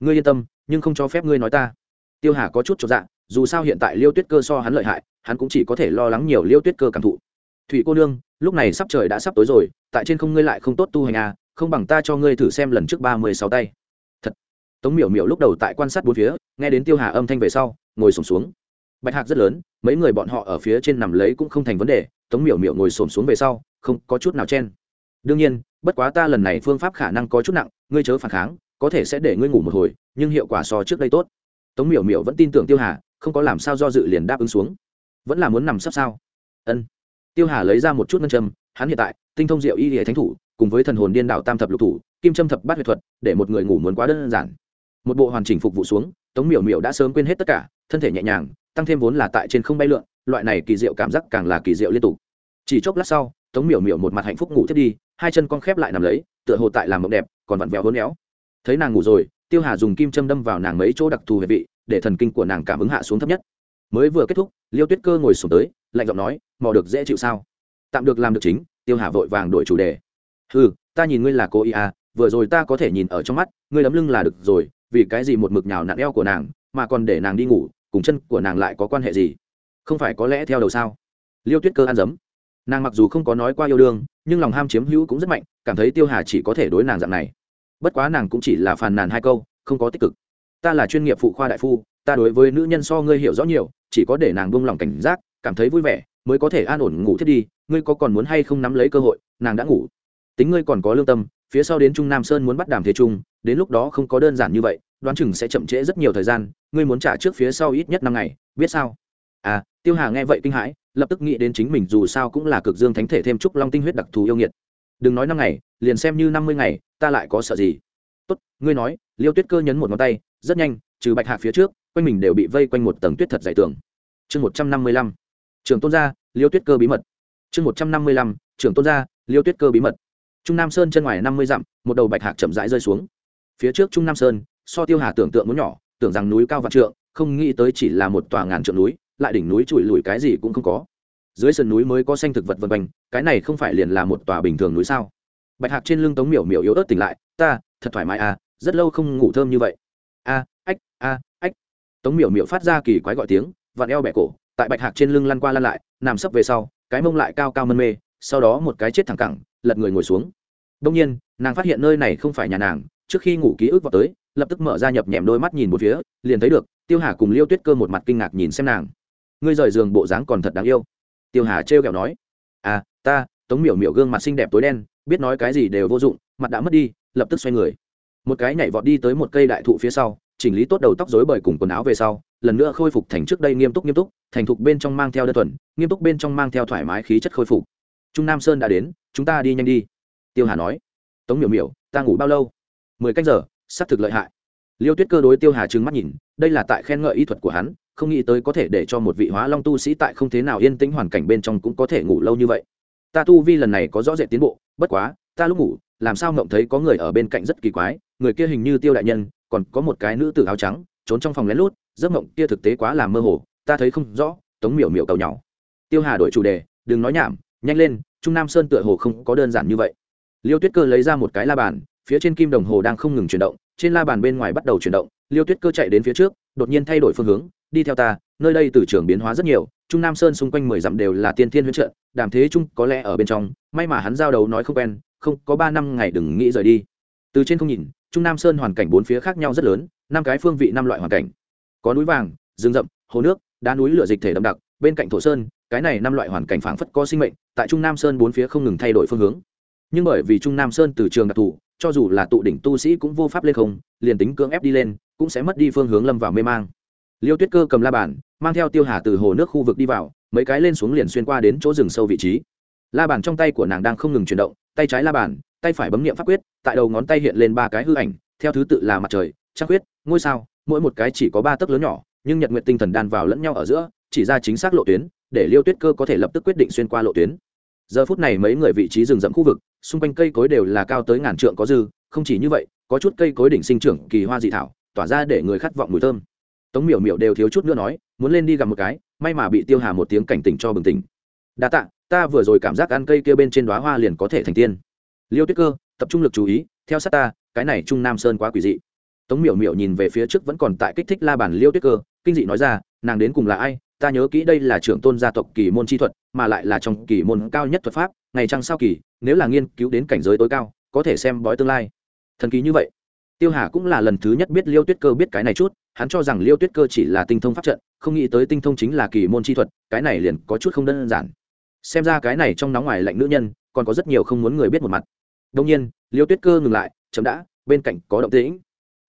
Ngươi yên tâm, nhưng không cho phép ngươi nói ta. Tiêu hà có chút cho dạ dù sao hiện tại liêu tuyết cơ so hắn lợi hại, hắn cũng chỉ có thể lo lắng nhiều liêu tuyết cơ cảm thụ. Thủy cô nương, lúc này sắp trời đã sắp tối rồi, tại trên không ngươi lại không tốt tu hành à không bằng ta cho ngươi thử xem lần trước ba mươi sáu tay. Thật. Tống miểu miểu lúc đầu tại quan sát bốn phía, nghe đến tiêu hà âm thanh về sau, ngồi sổm xuống. Bạch hạc rất lớn, mấy người bọn họ ở phía trên nằm lấy cũng không thành vấn đề, tống miểu miểu ngồi sổm xuống về sau, không có chút nào chen. Đương nhiên bất quá ta lần này phương pháp khả năng có chút nặng, ngươi chớ phản kháng, có thể sẽ để ngươi ngủ một hồi, nhưng hiệu quả so trước đây tốt. Tống miểu miểu vẫn tin tưởng tiêu hà, không có làm sao do dự liền đáp ứng xuống. Vẫn là muốn nằm sắp sao? Ân. Tiêu hà lấy ra một chút ngân châm, hắn hiện tại, tinh thông diệu y hệ thánh thủ, cùng với thần hồn điên đạo tam thập lục thủ, kim châm thập bát huyệt thuật, để một người ngủ muốn quá đơn giản. Một bộ hoàn chỉnh phục vụ xuống, tống miểu miểu đã sớm quên hết tất cả, thân thể nhẹ nhàng, tăng thêm vốn là tại trên không bay lượn, loại này kỳ diệu cảm giác càng là kỳ diệu liên tục. Chỉ chốc lát sau, tống miểu miểu một mặt hạnh phúc ngủ thiết đi hai chân con khép lại nằm lấy, tựa hồ tại làm mộng đẹp, còn vặn vẹo hôn éo thấy nàng ngủ rồi, tiêu hà dùng kim châm đâm vào nàng mấy chỗ đặc thù hệ vị, để thần kinh của nàng cảm ứng hạ xuống thấp nhất. Mới vừa kết thúc, liêu tuyết cơ ngồi xuống tới, lạnh giọng nói, mò được dễ chịu sao? Tạm được làm được chính, tiêu hà vội vàng đổi chủ đề. Ừ ta nhìn ngươi là cô ý à vừa rồi ta có thể nhìn ở trong mắt, ngươi đấm lưng là được rồi, vì cái gì một mực nhào nặn eo của nàng, mà còn để nàng đi ngủ, cùng chân của nàng lại có quan hệ gì? Không phải có lẽ theo đầu sao? Liêu tuyết cơ ăn dấm. Nàng mặc dù không có nói qua yêu đương nhưng lòng ham chiếm hữu cũng rất mạnh, cảm thấy tiêu hà chỉ có thể đối nàng dạng này. Bất quá nàng cũng chỉ là phàn nàn hai câu, không có tích cực. Ta là chuyên nghiệp phụ khoa đại phu, ta đối với nữ nhân so ngươi hiểu rõ nhiều, chỉ có để nàng buông lòng cảnh giác, cảm thấy vui vẻ, mới có thể an ổn ngủ thiết đi, ngươi có còn muốn hay không nắm lấy cơ hội, nàng đã ngủ. Tính ngươi còn có lương tâm, phía sau đến trung nam sơn muốn bắt đàm thế trung đến lúc đó không có đơn giản như vậy, đoán chừng sẽ chậm trễ rất nhiều thời gian, ngươi muốn trả trước phía sau ít nhất năm ngày, biết sao? À tiêu hà nghe vậy kinh hãi lập tức nghĩ đến chính mình dù sao cũng là cực dương thánh thể thêm trúc long tinh huyết đặc thù yêu nghiệt. Đừng nói năm ngày, liền xem như năm mươi ngày, ta lại có sợ gì? Tốt, ngươi nói, liêu tuyết cơ nhấn một ngón tay, rất nhanh, trừ bạch hạc phía trước, quanh mình đều bị vây quanh một tầng tuyết thật dày tường. Chương một trăm năm mươi lăm trưởng tôn gia, liêu tuyết cơ bí mật. Chương một trăm năm mươi lăm trưởng tôn gia, liêu tuyết cơ bí mật. Trung nam sơn chân ngoài năm mươi dặm, một đầu bạch hạc chậm rãi rơi xuống. Phía trước trung nam sơn, so tiêu hà tưởng tượng muốn nhỏ, tưởng rằng núi cao vạn trượng, không nghĩ tới chỉ là một tòa ngàn trượng núi lại đỉnh núi trụi lùi cái gì cũng không có. Dưới sườn núi mới có xanh thực vật vân quanh, cái này không phải liền là một tòa bình thường núi sao? Bạch hạc trên lưng tống miểu miểu yếu ớt tỉnh lại, ta, thật thoải mái à rất lâu không ngủ thơm như vậy. A, ách a, ách. Tống miểu miểu phát ra kỳ quái gọi tiếng, vặn eo bẻ cổ, tại bạch hạc trên lưng lăn qua lăn lại, nằm sấp về sau, cái mông lại cao cao mân mê, sau đó một cái chết thẳng cẳng, lật người ngồi xuống. Đông nhiên, nàng phát hiện nơi này không phải nhà nàng, trước khi ngủ ký ức vào tới, lập tức mở ra nhập nhèm đôi mắt nhìn một phía, liền thấy được, tiêu hà cùng liêu tuyết cơ một mặt kinh ngạc nhìn xem nàng ngươi rời giường bộ dáng còn thật đáng yêu. Tiêu hà trêu ghẹo nói à ta, tống miểu miểu gương mặt xinh đẹp tối đen, biết nói cái gì đều vô dụng, mặt đã mất đi, lập tức xoay người. Một cái nhảy vọt đi tới một cây đại thụ phía sau, chỉnh lý tốt đầu tóc rối bời cùng quần áo về sau, lần nữa khôi phục thành trước đây nghiêm túc nghiêm túc, thành thục bên trong mang theo đơn thuần, nghiêm túc bên trong mang theo thoải mái khí chất khôi phục. Trung nam sơn đã đến, chúng ta đi nhanh đi. Tiêu hà nói, tống miểu miểu, ta ngủ bao lâu? Mười cách giờ xác thực lợi hại. Liêu tuyết cơ đối tiêu hà trừng mắt nhìn, đây là tại khen ngợi y thuật của hắn không nghĩ tới có thể để cho một vị hóa long tu sĩ tại không thế nào yên tĩnh hoàn cảnh bên trong cũng có thể ngủ lâu như vậy. Ta tu vi lần này có rõ rệt tiến bộ, bất quá, ta lúc ngủ, làm sao ngộng thấy có người ở bên cạnh rất kỳ quái, người kia hình như tiêu đại nhân, còn có một cái nữ tử áo trắng, trốn trong phòng lén lút, giấc mộng kia thực tế quá là mơ hồ, ta thấy không rõ, tống miểu miểu cầu nhỏ. Tiêu hà đổi chủ đề, đừng nói nhảm, nhanh lên, trung nam sơn tựa hồ không có đơn giản như vậy. Liêu tuyết cơ lấy ra một cái la bàn, phía trên kim đồng hồ đang không ngừng chuyển động, trên la bàn bên ngoài bắt đầu chuyển động, liêu tuyết cơ chạy đến phía trước, đột nhiên thay đổi phương hướng đi theo ta nơi đây từ trường biến hóa rất nhiều trung nam sơn xung quanh mười dặm đều là tiên thiên huyễn trợ, đàm thế trung có lẽ ở bên trong may mà hắn giao đầu nói không quen không có ba năm ngày đừng nghĩ rời đi. Từ trên không nhìn trung nam sơn hoàn cảnh bốn phía khác nhau rất lớn năm cái phương vị năm loại hoàn cảnh. Có núi vàng rừng rậm hồ nước đá núi lửa dịch thể đậm đặc bên cạnh thổ sơn cái này năm loại hoàn cảnh phảng phất có sinh mệnh tại trung nam sơn bốn phía không ngừng thay đổi phương hướng. Nhưng bởi vì trung nam sơn từ trường đặc thù cho dù là tụ đỉnh tu sĩ cũng vô pháp lên không liền tính cưỡng ép đi lên cũng sẽ mất đi phương hướng lâm vào mê mang liêu tuyết cơ cầm la bàn, mang theo tiêu hà từ hồ nước khu vực đi vào, mấy cái lên xuống liền xuyên qua đến chỗ rừng sâu vị trí. La bàn trong tay của nàng đang không ngừng chuyển động, tay trái la bàn, tay phải bấm nghiệm pháp quyết, tại đầu ngón tay hiện lên ba cái hư ảnh, theo thứ tự là mặt trời, trăng quyết, ngôi sao, mỗi một cái chỉ có ba tấc lớn nhỏ, nhưng nhật nguyện tinh thần đan vào lẫn nhau ở giữa, chỉ ra chính xác lộ tuyến, để liêu tuyết cơ có thể lập tức quyết định xuyên qua lộ tuyến. Giờ phút này mấy người vị trí rừng rậm khu vực, xung quanh cây cối đều là cao tới ngàn trượng có dư, không chỉ như vậy, có chút cây cối đỉnh sinh trưởng kỳ hoa dị thảo, tỏa ra để người khát vọng mùi thơm tống miểu miểu đều thiếu chút nữa nói, muốn lên đi gặp một cái, may mà bị tiêu hà một tiếng cảnh tỉnh cho bừng tỉnh. Đa tạ, ta vừa rồi cảm giác ăn cây kia bên trên đoá hoa liền có thể thành tiên. Liêu tuyết cơ, tập trung lực chú ý, theo sát ta, cái này trung nam sơn quá quỷ dị. Tống miểu miểu nhìn về phía trước vẫn còn tại kích thích la bản liêu tuyết cơ, kinh dị nói ra, nàng đến cùng là ai? Ta nhớ kỹ đây là trưởng tôn gia tộc kỳ môn chi thuật, mà lại là trong kỳ môn cao nhất thuật pháp, ngày trăng sao kỳ, nếu là nghiên cứu đến cảnh giới tối cao, có thể xem bói tương lai. Thần kỳ như vậy tiêu hà cũng là lần thứ nhất biết liêu tuyết cơ biết cái này chút hắn cho rằng liêu tuyết cơ chỉ là tinh thông pháp trận không nghĩ tới tinh thông chính là kỳ môn chi thuật cái này liền có chút không đơn giản. Xem ra cái này trong nóng ngoài lạnh nữ nhân còn có rất nhiều không muốn người biết một mặt. Đông nhiên liêu tuyết cơ ngừng lại chậm đã bên cạnh có động tĩnh.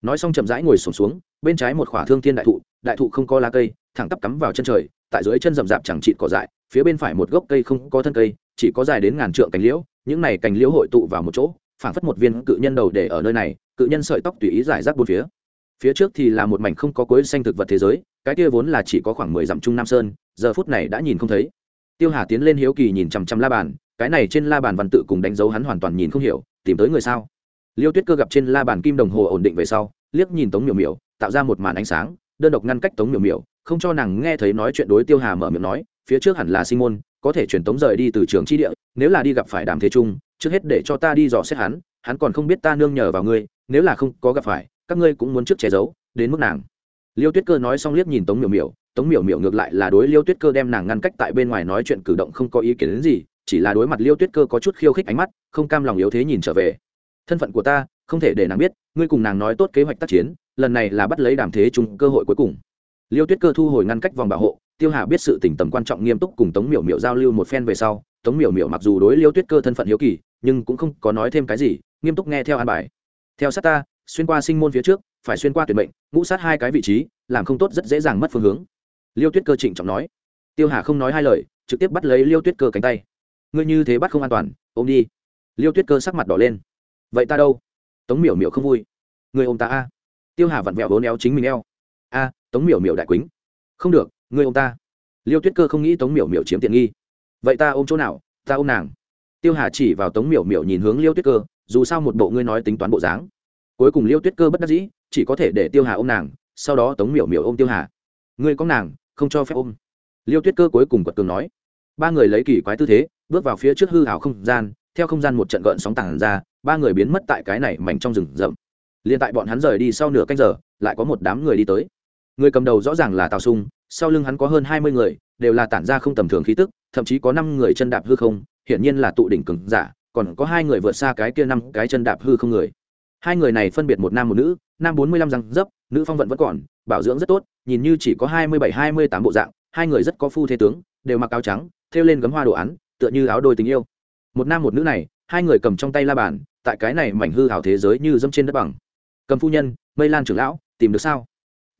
Nói xong chậm rãi ngồi sổm xuống, xuống bên trái một khỏa thương thiên đại thụ đại thụ không có lá cây thẳng tắp cắm vào chân trời tại dưới chân rậm rạp chẳng chịt cỏ dại phía bên phải một gốc cây không có thân cây chỉ có dài đến ngàn trượng cành liễu những này cành liễu hội tụ vào một chỗ phảng phất một viên cự nhân đầu để ở nơi này, cự nhân sợi tóc tùy ý giải rác bốn phía. Phía trước thì là một mảnh không có cuối xanh thực vật thế giới, cái kia vốn là chỉ có khoảng mười dặm trung nam sơn, giờ phút này đã nhìn không thấy. Tiêu hà tiến lên hiếu kỳ nhìn chằm chằm la bàn, cái này trên la bàn văn tự cùng đánh dấu hắn hoàn toàn nhìn không hiểu, tìm tới người sao? Liêu tuyết cơ gặp trên la bàn kim đồng hồ ổn định về sau, liếc nhìn tống miểu miểu, tạo ra một màn ánh sáng, đơn độc ngăn cách tống miểu miểu, không cho nàng nghe thấy nói chuyện đối tiêu hà mở miệng nói, phía trước hẳn là sinh môn, có thể chuyển tống rời đi từ trường chi địa, nếu là đi gặp phải đàm thế trung trước hết để cho ta đi dò xét hắn hắn còn không biết ta nương nhờ vào ngươi, nếu là không có gặp phải, các ngươi cũng muốn trước che giấu, đến mức nàng. Liêu tuyết cơ nói xong liếc nhìn tống miểu miểu, tống miểu miểu ngược lại là đối liêu tuyết cơ đem nàng ngăn cách tại bên ngoài nói chuyện cử động không có ý kiến đến gì, chỉ là đối mặt liêu tuyết cơ có chút khiêu khích ánh mắt, không cam lòng yếu thế nhìn trở về. Thân phận của ta, không thể để nàng biết, ngươi cùng nàng nói tốt kế hoạch tác chiến, lần này là bắt lấy đàm thế chung cơ hội cuối cùng. Liêu tuyết cơ thu hồi ngăn cách vòng bảo hộ, tiêu hà biết sự tỉnh tầm quan trọng nghiêm túc cùng tống miểu miểu giao lưu một phen về sau tống miểu miểu mặc dù đối liêu tuyết cơ thân phận hiếu kỳ, nhưng cũng không có nói thêm cái gì, nghiêm túc nghe theo an bài. Theo sát ta, xuyên qua sinh môn phía trước, phải xuyên qua tuyển mệnh, ngũ sát hai cái vị trí, làm không tốt rất dễ dàng mất phương hướng. Liêu tuyết cơ trịnh trọng nói. Tiêu hà không nói hai lời, trực tiếp bắt lấy liêu tuyết cơ cánh tay. Ngươi như thế bắt không an toàn, ôm đi. Liêu tuyết cơ sắc mặt đỏ lên. Vậy ta đâu? Tống miểu miểu không vui. Người ôm ta a. Tiêu hà vặn vẹo vốn éo chính mình eo. A, tống miểu miểu đại quýnh không được người ôm ta. Liêu tuyết cơ không nghĩ tống miểu miểu chiếm tiện nghi vậy ta ôm chỗ nào? Ta ôm nàng. Tiêu hà chỉ vào tống miểu miểu nhìn hướng liêu tuyết cơ, dù sao một bộ ngươi nói tính toán bộ dáng. Cuối cùng liêu tuyết cơ bất đắc dĩ, chỉ có thể để tiêu hà ôm nàng, sau đó tống miểu miểu ôm tiêu hà. Ngươi có nàng, không cho phép ôm. Liêu tuyết cơ cuối cùng quật cường nói. Ba người lấy kỳ quái tư thế, bước vào phía trước hư hảo không gian, theo không gian một trận gợn sóng tảng ra, ba người biến mất tại cái này mảnh trong rừng rậm. Liền tại bọn hắn rời đi sau nửa canh giờ, lại có một đám người đi tới. Người cầm đầu rõ ràng là tào sung, sau lưng hắn có hơn hai mươi người, đều là tản ra không tầm thường khí tức thậm chí có năm người chân đạp hư không, hiển nhiên là tụ đỉnh cường giả, còn có hai người vượt xa cái kia năm cái chân đạp hư không người. Hai người này phân biệt một nam một nữ, nam bốn mươi lăm răng dấp, nữ phong vận vẫn còn, bảo dưỡng rất tốt, nhìn như chỉ có hai mươi bảy, hai mươi tám bộ dạng, hai người rất có phu thế tướng, đều mặc áo trắng, thêu lên gấm hoa đồ án, tựa như áo đôi tình yêu. Một nam một nữ này, hai người cầm trong tay la bàn, tại cái này mảnh hư hảo thế giới như dâm trên đất bằng. Cầm phu nhân, mây lan trưởng lão, tìm được sao?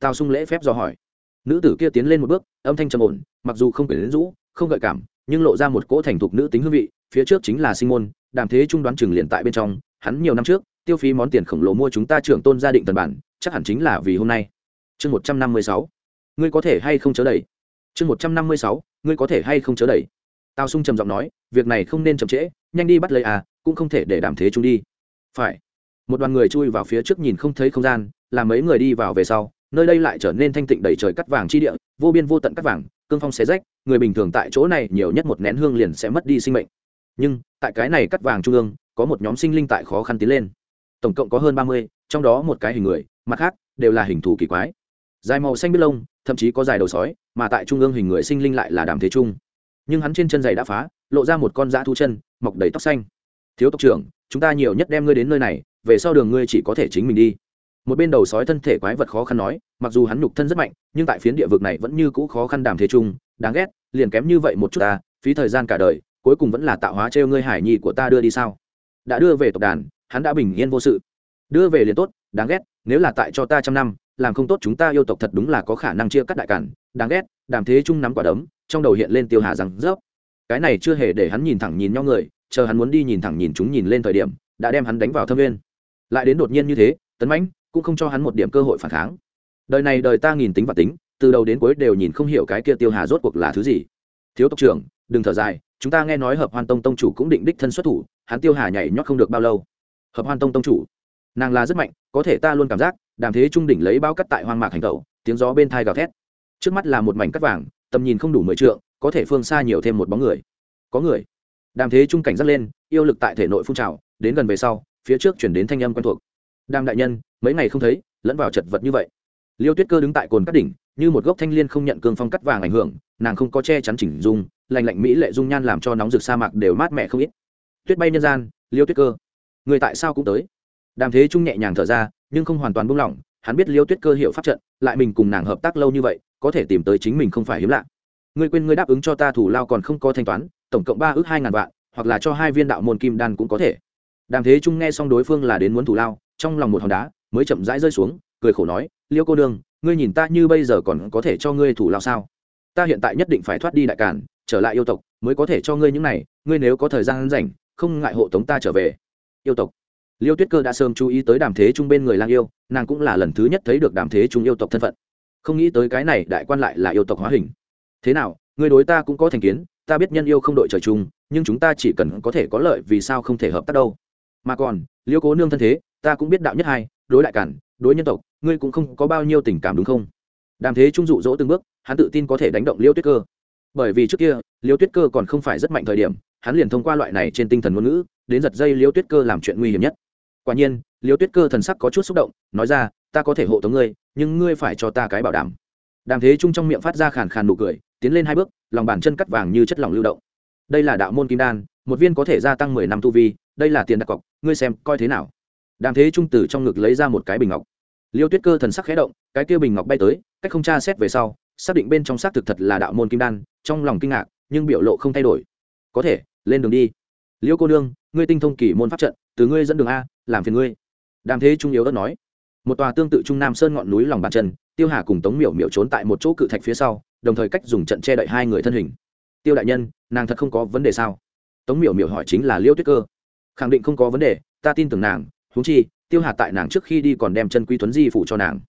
Tào sung lễ phép dò hỏi nữ tử kia tiến lên một bước, âm thanh trầm ổn, mặc dù không quyển rũ, không gợi cảm, nhưng lộ ra một cỗ thành thục nữ tính hương vị, phía trước chính là sinh môn, đàm thế trung đoán chừng liền tại bên trong, hắn nhiều năm trước, tiêu phí món tiền khổng lồ mua chúng ta trưởng tôn gia định tần bản, chắc hẳn chính là vì hôm nay. Chương một trăm năm mươi sáu. Ngươi có thể hay không chớ đầy chương một trăm năm mươi sáu. Ngươi có thể hay không chớ đầy tào sung trầm giọng nói, việc này không nên chậm trễ, nhanh đi bắt lấy à cũng không thể để đàm thế trung đi. Phải. Một đoàn người chui vào phía trước nhìn không thấy không gian, làm mấy người đi vào về sau nơi đây lại trở nên thanh tịnh đầy trời cắt vàng chi địa, vô biên vô tận cắt vàng, cương phong xé rách, người bình thường tại chỗ này nhiều nhất một nén hương liền sẽ mất đi sinh mệnh. Nhưng, tại cái này cắt vàng trung ương, có một nhóm sinh linh tại khó khăn tiến lên. Tổng cộng có hơn ba mươi, trong đó một cái hình người, mặt khác, đều là hình thù kỳ quái. Dài màu xanh biết lông, thậm chí có dài đầu sói, mà tại trung ương hình người sinh linh lại là đàm thế trung. Nhưng hắn trên chân giày đã phá, lộ ra một con dã thu chân, mọc đầy tóc xanh. Thiếu tộc trưởng, chúng ta nhiều nhất đem ngươi đến nơi này, về sau đường ngươi chỉ có thể chính mình đi một bên đầu sói thân thể quái vật khó khăn nói, mặc dù hắn nhục thân rất mạnh, nhưng tại phiến địa vực này vẫn như cũ khó khăn đàm thế trung đáng ghét, liền kém như vậy một chút ta, phí thời gian cả đời, cuối cùng vẫn là tạo hóa trêu ngươi hải nhi của ta đưa đi sao? Đã đưa về tộc đàn, hắn đã bình yên vô sự. Đưa về liền tốt, đáng ghét, nếu là tại cho ta trăm năm, làm không tốt chúng ta yêu tộc thật đúng là có khả năng chia cắt đại cản, đáng ghét, đàm thế trung nắm quả đấm, trong đầu hiện lên tiêu hà rằng, rớp. Cái này chưa hề để hắn nhìn thẳng nhìn nhau người, chờ hắn muốn đi nhìn thẳng nhìn chúng nhìn lên thời điểm, đã đem hắn đánh vào thâm viên lại đến đột nhiên như thế, tấn mãnh cũng không cho hắn một điểm cơ hội phản kháng. Đời này đời ta nghìn tính và tính, từ đầu đến cuối đều nhìn không hiểu cái kia tiêu hà rốt cuộc là thứ gì. Thiếu tộc trưởng, đừng thở dài, chúng ta nghe nói hợp hoan tông tông chủ cũng định đích thân xuất thủ, hắn tiêu hà nhảy nhót không được bao lâu. Hợp hoan tông tông chủ, nàng là rất mạnh, có thể ta luôn cảm giác, đàm thế trung đỉnh lấy bao cắt tại hoang mạc hành tẩu, tiếng gió bên thai gào thét. Trước mắt là một mảnh cắt vàng, tầm nhìn không đủ mười trượng, có thể phương xa nhiều thêm một bóng người. Có người. Đàm thế trung cảnh dắt lên, yêu lực tại thể nội phun trào, đến gần về sau, phía trước chuyển đến thanh âm quen thuộc đàm đại nhân, mấy ngày không thấy, lẫn vào chật vật như vậy. Liêu tuyết cơ đứng tại cồn cắt đỉnh, như một gốc thanh liên không nhận cương phong cắt vàng ảnh hưởng, nàng không có che chắn chỉnh dung lành lạnh mỹ lệ dung nhan làm cho nóng rực sa mạc đều mát mẻ không ít. Tuyết bay nhân gian, liêu tuyết cơ. Người tại sao cũng tới? Đàm thế trung nhẹ nhàng thở ra, nhưng không hoàn toàn buông lỏng, hắn biết liêu tuyết cơ hiểu pháp trận, lại mình cùng nàng hợp tác lâu như vậy, có thể tìm tới chính mình không phải hiếm lạ. Ngươi quên ngươi đáp ứng cho ta thủ lao còn không có thanh toán, tổng cộng ba ước hai ngàn vạn, hoặc là cho hai viên đạo môn kim đan cũng có thể. Đàm thế trung nghe xong đối phương là đến muốn thủ lao trong lòng một hòn đá, mới chậm rãi rơi xuống, cười khổ nói, liêu cô đương ngươi nhìn ta như bây giờ còn có thể cho ngươi thủ lao sao? Ta hiện tại nhất định phải thoát đi đại cản trở lại yêu tộc, mới có thể cho ngươi những này, ngươi nếu có thời gian rảnh, không ngại hộ tống ta trở về. Yêu tộc. Liêu tuyết cơ đã sớm chú ý tới đàm thế trung bên người lang yêu, nàng cũng là lần thứ nhất thấy được đàm thế trung yêu tộc thân phận. Không nghĩ tới cái này đại quan lại là yêu tộc hóa hình. Thế nào người đối ta cũng có thành kiến, ta biết nhân yêu không đội trời chung, nhưng chúng ta chỉ cần có thể có lợi vì sao không thể hợp tác đâu. Mà còn, liêu cố nương thân thế ta cũng biết đạo nhất hai, đối đại cản, đối nhân tộc, ngươi cũng không có bao nhiêu tình cảm đúng không? Đàm thế trung dụ dỗ từng bước, hắn tự tin có thể đánh động liêu tuyết cơ. Bởi vì trước kia, liêu tuyết cơ còn không phải rất mạnh thời điểm, hắn liền thông qua loại này trên tinh thần ngôn ngữ, đến giật dây liêu tuyết cơ làm chuyện nguy hiểm nhất. Quả nhiên, liêu tuyết cơ thần sắc có chút xúc động, nói ra, ta có thể hộ tống ngươi, nhưng ngươi phải cho ta cái bảo đảm. Đàm thế trung trong miệng phát ra khàn khàn nụ cười, tiến lên hai bước, lòng bàn chân cắt vàng như chất lỏng lưu động. Đây là đạo môn kim đan, một viên có thể gia tăng mười năm tu vi, đây là tiền đặt cọc, ngươi xem coi thế nào đàm thế trung từ trong ngực lấy ra một cái bình ngọc. Liêu tuyết cơ thần sắc khẽ động, cái kia bình ngọc bay tới, cách không tra xét về sau, xác định bên trong xác thực thật là đạo môn kim đan, trong lòng kinh ngạc, nhưng biểu lộ không thay đổi. Có thể, lên đường đi. Liêu cô nương, ngươi tinh thông kỷ môn pháp trận, từ ngươi dẫn đường a, làm phiền ngươi. Đàm thế trung yếu đất nói. Một tòa tương tự trung nam sơn ngọn núi lòng bàn chân, tiêu hà cùng tống miểu miểu trốn tại một chỗ cự thạch phía sau, đồng thời cách dùng trận che đậy hai người thân hình. Tiêu đại nhân, nàng thật không có vấn đề sao? Tống miểu miểu hỏi chính là liêu tuyết cơ. Khẳng định không có vấn đề, ta tin tưởng nàng huống chi, tiêu hà tại nàng trước khi đi còn đem chân quý tuấn di phụ cho nàng.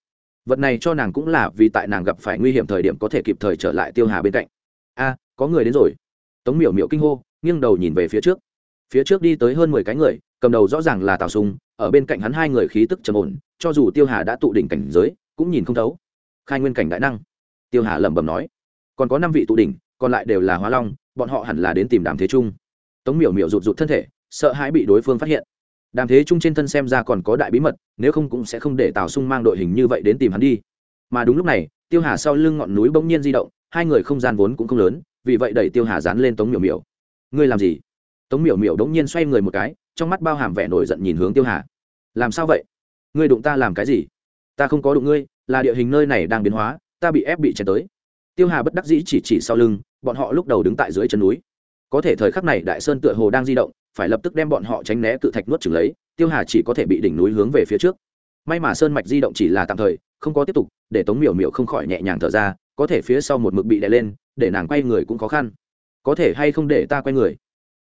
Vật này cho nàng cũng là vì tại nàng gặp phải nguy hiểm thời điểm có thể kịp thời trở lại tiêu hà bên cạnh. A, có người đến rồi. Tống miểu miểu kinh hô, nghiêng đầu nhìn về phía trước. Phía trước đi tới hơn mười cái người, cầm đầu rõ ràng là tào sùng, ở bên cạnh hắn hai người khí tức trầm ổn, cho dù tiêu hà đã tụ đỉnh cảnh giới, cũng nhìn không thấu. Khai nguyên cảnh đại năng. Tiêu hà lẩm bẩm nói, còn có năm vị tụ đỉnh, còn lại đều là hóa long, bọn họ hẳn là đến tìm đàm thế trung tống miểu miểu rụt rụt thân thể, sợ hãi bị đối phương phát hiện đàm thế trung trên thân xem ra còn có đại bí mật, nếu không cũng sẽ không để tào sung mang đội hình như vậy đến tìm hắn đi. Mà đúng lúc này, tiêu hà sau lưng ngọn núi bỗng nhiên di động, hai người không gian vốn cũng không lớn, vì vậy đẩy tiêu hà dán lên tống miểu miểu. Ngươi làm gì? Tống miểu miểu đống nhiên xoay người một cái, trong mắt bao hàm vẻ nổi giận nhìn hướng tiêu hà. Làm sao vậy? Ngươi đụng ta làm cái gì? Ta không có đụng ngươi, là địa hình nơi này đang biến hóa, ta bị ép bị chèn tới. Tiêu hà bất đắc dĩ chỉ chỉ sau lưng, bọn họ lúc đầu đứng tại dưới chân núi. Có thể thời khắc này đại sơn tựa hồ đang di động phải lập tức đem bọn họ tránh né cự thạch nuốt chừng lấy, tiêu hà chỉ có thể bị đỉnh núi hướng về phía trước. May mà sơn mạch di động chỉ là tạm thời, không có tiếp tục, để tống miểu miểu không khỏi nhẹ nhàng thở ra, có thể phía sau một mực bị đè lên, để nàng quay người cũng khó khăn. Có thể hay không để ta quay người?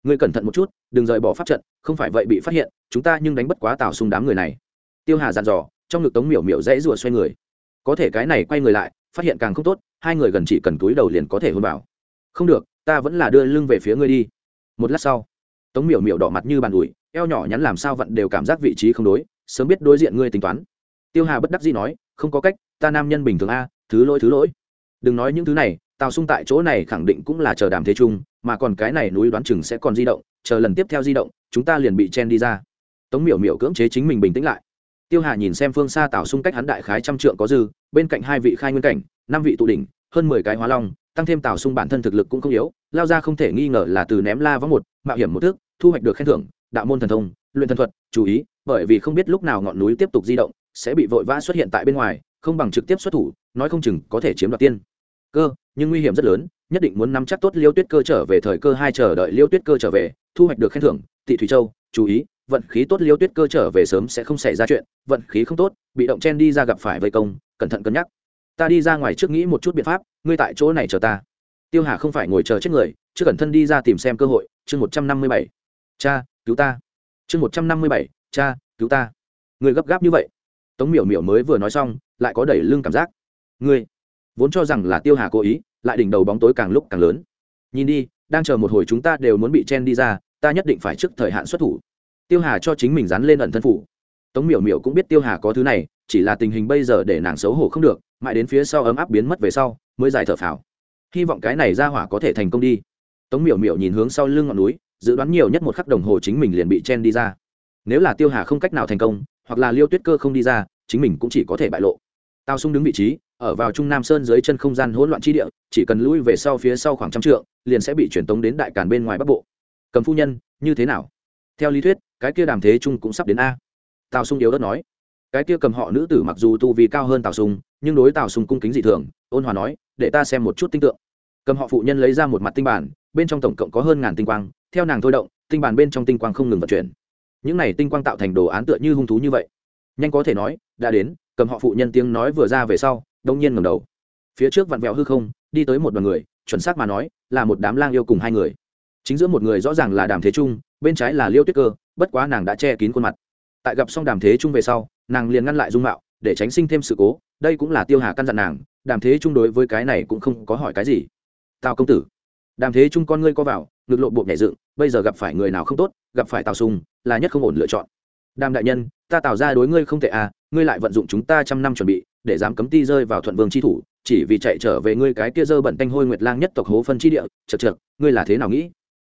Ngươi cẩn thận một chút, đừng rời bỏ pháp trận, không phải vậy bị phát hiện, chúng ta nhưng đánh bất quá tào xung đám người này. Tiêu hà dặn dò, trong ngực tống miểu miểu dãy rùa xoay người. Có thể cái này quay người lại, phát hiện càng không tốt, hai người gần chỉ cần túi đầu liền có thể hôn bảo không được, ta vẫn là đưa lưng về phía ngươi đi. Một lát sau tống miểu miểu đỏ mặt như bàn ủi, eo nhỏ nhắn làm sao vận đều cảm giác vị trí không đối, sớm biết đối diện ngươi tính toán. Tiêu hà bất đắc dĩ nói, không có cách, ta nam nhân bình thường a, thứ lỗi thứ lỗi. Đừng nói những thứ này, tào sung tại chỗ này khẳng định cũng là chờ đàm thế trung mà còn cái này núi đoán chừng sẽ còn di động, chờ lần tiếp theo di động, chúng ta liền bị chen đi ra. Tống miểu miểu cưỡng chế chính mình bình tĩnh lại. Tiêu hà nhìn xem phương xa tào sung cách hắn đại khái trăm trượng có dư, bên cạnh hai vị khai nguyên cảnh, năm vị tụ đỉnh, hơn mười cái hóa long tăng thêm tào sung bản thân thực lực cũng không yếu, lao ra không thể nghi ngờ là từ ném la vắng một, mạo hiểm một thước, thu hoạch được khen thưởng, đạo môn thần thông, luyện thần thuật, chú ý, bởi vì không biết lúc nào ngọn núi tiếp tục di động, sẽ bị vội vã xuất hiện tại bên ngoài, không bằng trực tiếp xuất thủ, nói không chừng có thể chiếm đoạt tiên. Cơ, nhưng nguy hiểm rất lớn, nhất định muốn nắm chắc tốt liêu tuyết cơ trở về thời cơ hai chờ đợi liêu tuyết cơ trở về, thu hoạch được khen thưởng, tị thủy châu, chú ý, vận khí tốt liêu tuyết cơ trở về sớm sẽ không xảy ra chuyện, vận khí không tốt, bị động chen đi ra gặp phải vây công, cẩn thận cân nhắc ta đi ra ngoài trước nghĩ một chút biện pháp, ngươi tại chỗ này chờ ta. Tiêu hà không phải ngồi chờ chết người chứ cẩn thân đi ra tìm xem cơ hội. Chương một trăm năm mươi bảy. Cha, cứu ta. Chương một trăm năm mươi bảy. Cha, cứu ta. Người gấp gáp như vậy. Tống miểu miểu mới vừa nói xong, lại có đẩy lưng cảm giác. Ngươi, vốn cho rằng là tiêu hà cố ý, lại đỉnh đầu bóng tối càng lúc càng lớn. Nhìn đi, đang chờ một hồi chúng ta đều muốn bị chen đi ra, ta nhất định phải trước thời hạn xuất thủ. Tiêu hà cho chính mình dán lên ẩn thân phủ. Tống miểu miểu cũng biết tiêu hà có thứ này chỉ là tình hình bây giờ để nàng xấu hổ không được, mãi đến phía sau ấm áp biến mất về sau, mới dài thở phào. Hy vọng cái này ra hỏa có thể thành công đi. Tống miểu miểu nhìn hướng sau lưng ngọn núi, dự đoán nhiều nhất một khắc đồng hồ chính mình liền bị chen đi ra. Nếu là tiêu hà không cách nào thành công, hoặc là liêu tuyết cơ không đi ra, chính mình cũng chỉ có thể bại lộ. Tao sung đứng vị trí, ở vào trung nam sơn dưới chân không gian hỗn loạn chi địa, chỉ cần lui về sau phía sau khoảng trăm trượng, liền sẽ bị chuyển tống đến đại càn bên ngoài bắc bộ. Cầm phu nhân, như thế nào? Theo lý thuyết, cái kia đàm thế trung cũng sắp đến a. Tào sung yếu đất nói cái kia cầm họ nữ tử mặc dù tu vi cao hơn tào Sùng, nhưng đối tào Sùng cung kính dị thường ôn hòa nói để ta xem một chút tinh tượng. Cầm họ phụ nhân lấy ra một mặt tinh bản bên trong tổng cộng có hơn ngàn tinh quang theo nàng thôi động tinh bản bên trong tinh quang không ngừng vận chuyển. Những này tinh quang tạo thành đồ án tựa như hung thú như vậy. Nhanh có thể nói đã đến cầm họ phụ nhân tiếng nói vừa ra về sau đông nhiên ngầm đầu. Phía trước vặn vẹo hư không đi tới một đoàn người chuẩn xác mà nói là một đám lang yêu cùng hai người. Chính giữa một người rõ ràng là đàm thế trung bên trái là liêu tuyết cơ bất quá nàng đã che kín khuôn mặt. Tại gặp xong đàm thế trung về sau nàng liền ngăn lại dung mạo, để tránh sinh thêm sự cố, đây cũng là tiêu hà căn dặn nàng, đàm thế trung đối với cái này cũng không có hỏi cái gì. Tào công tử, đàm thế trung con ngươi co vào, ngực lộ bộ nhảy dựng, bây giờ gặp phải người nào không tốt, gặp phải tào sùng, là nhất không ổn lựa chọn. Đàm đại nhân, ta tạo ra đối ngươi không tệ à ngươi lại vận dụng chúng ta trăm năm chuẩn bị, để dám cấm ti rơi vào thuận vương chi thủ, chỉ vì chạy trở về ngươi cái kia dơ bẩn tanh hôi nguyệt lang nhất tộc hố phân chi địa, chật chật ngươi là thế nào nghĩ?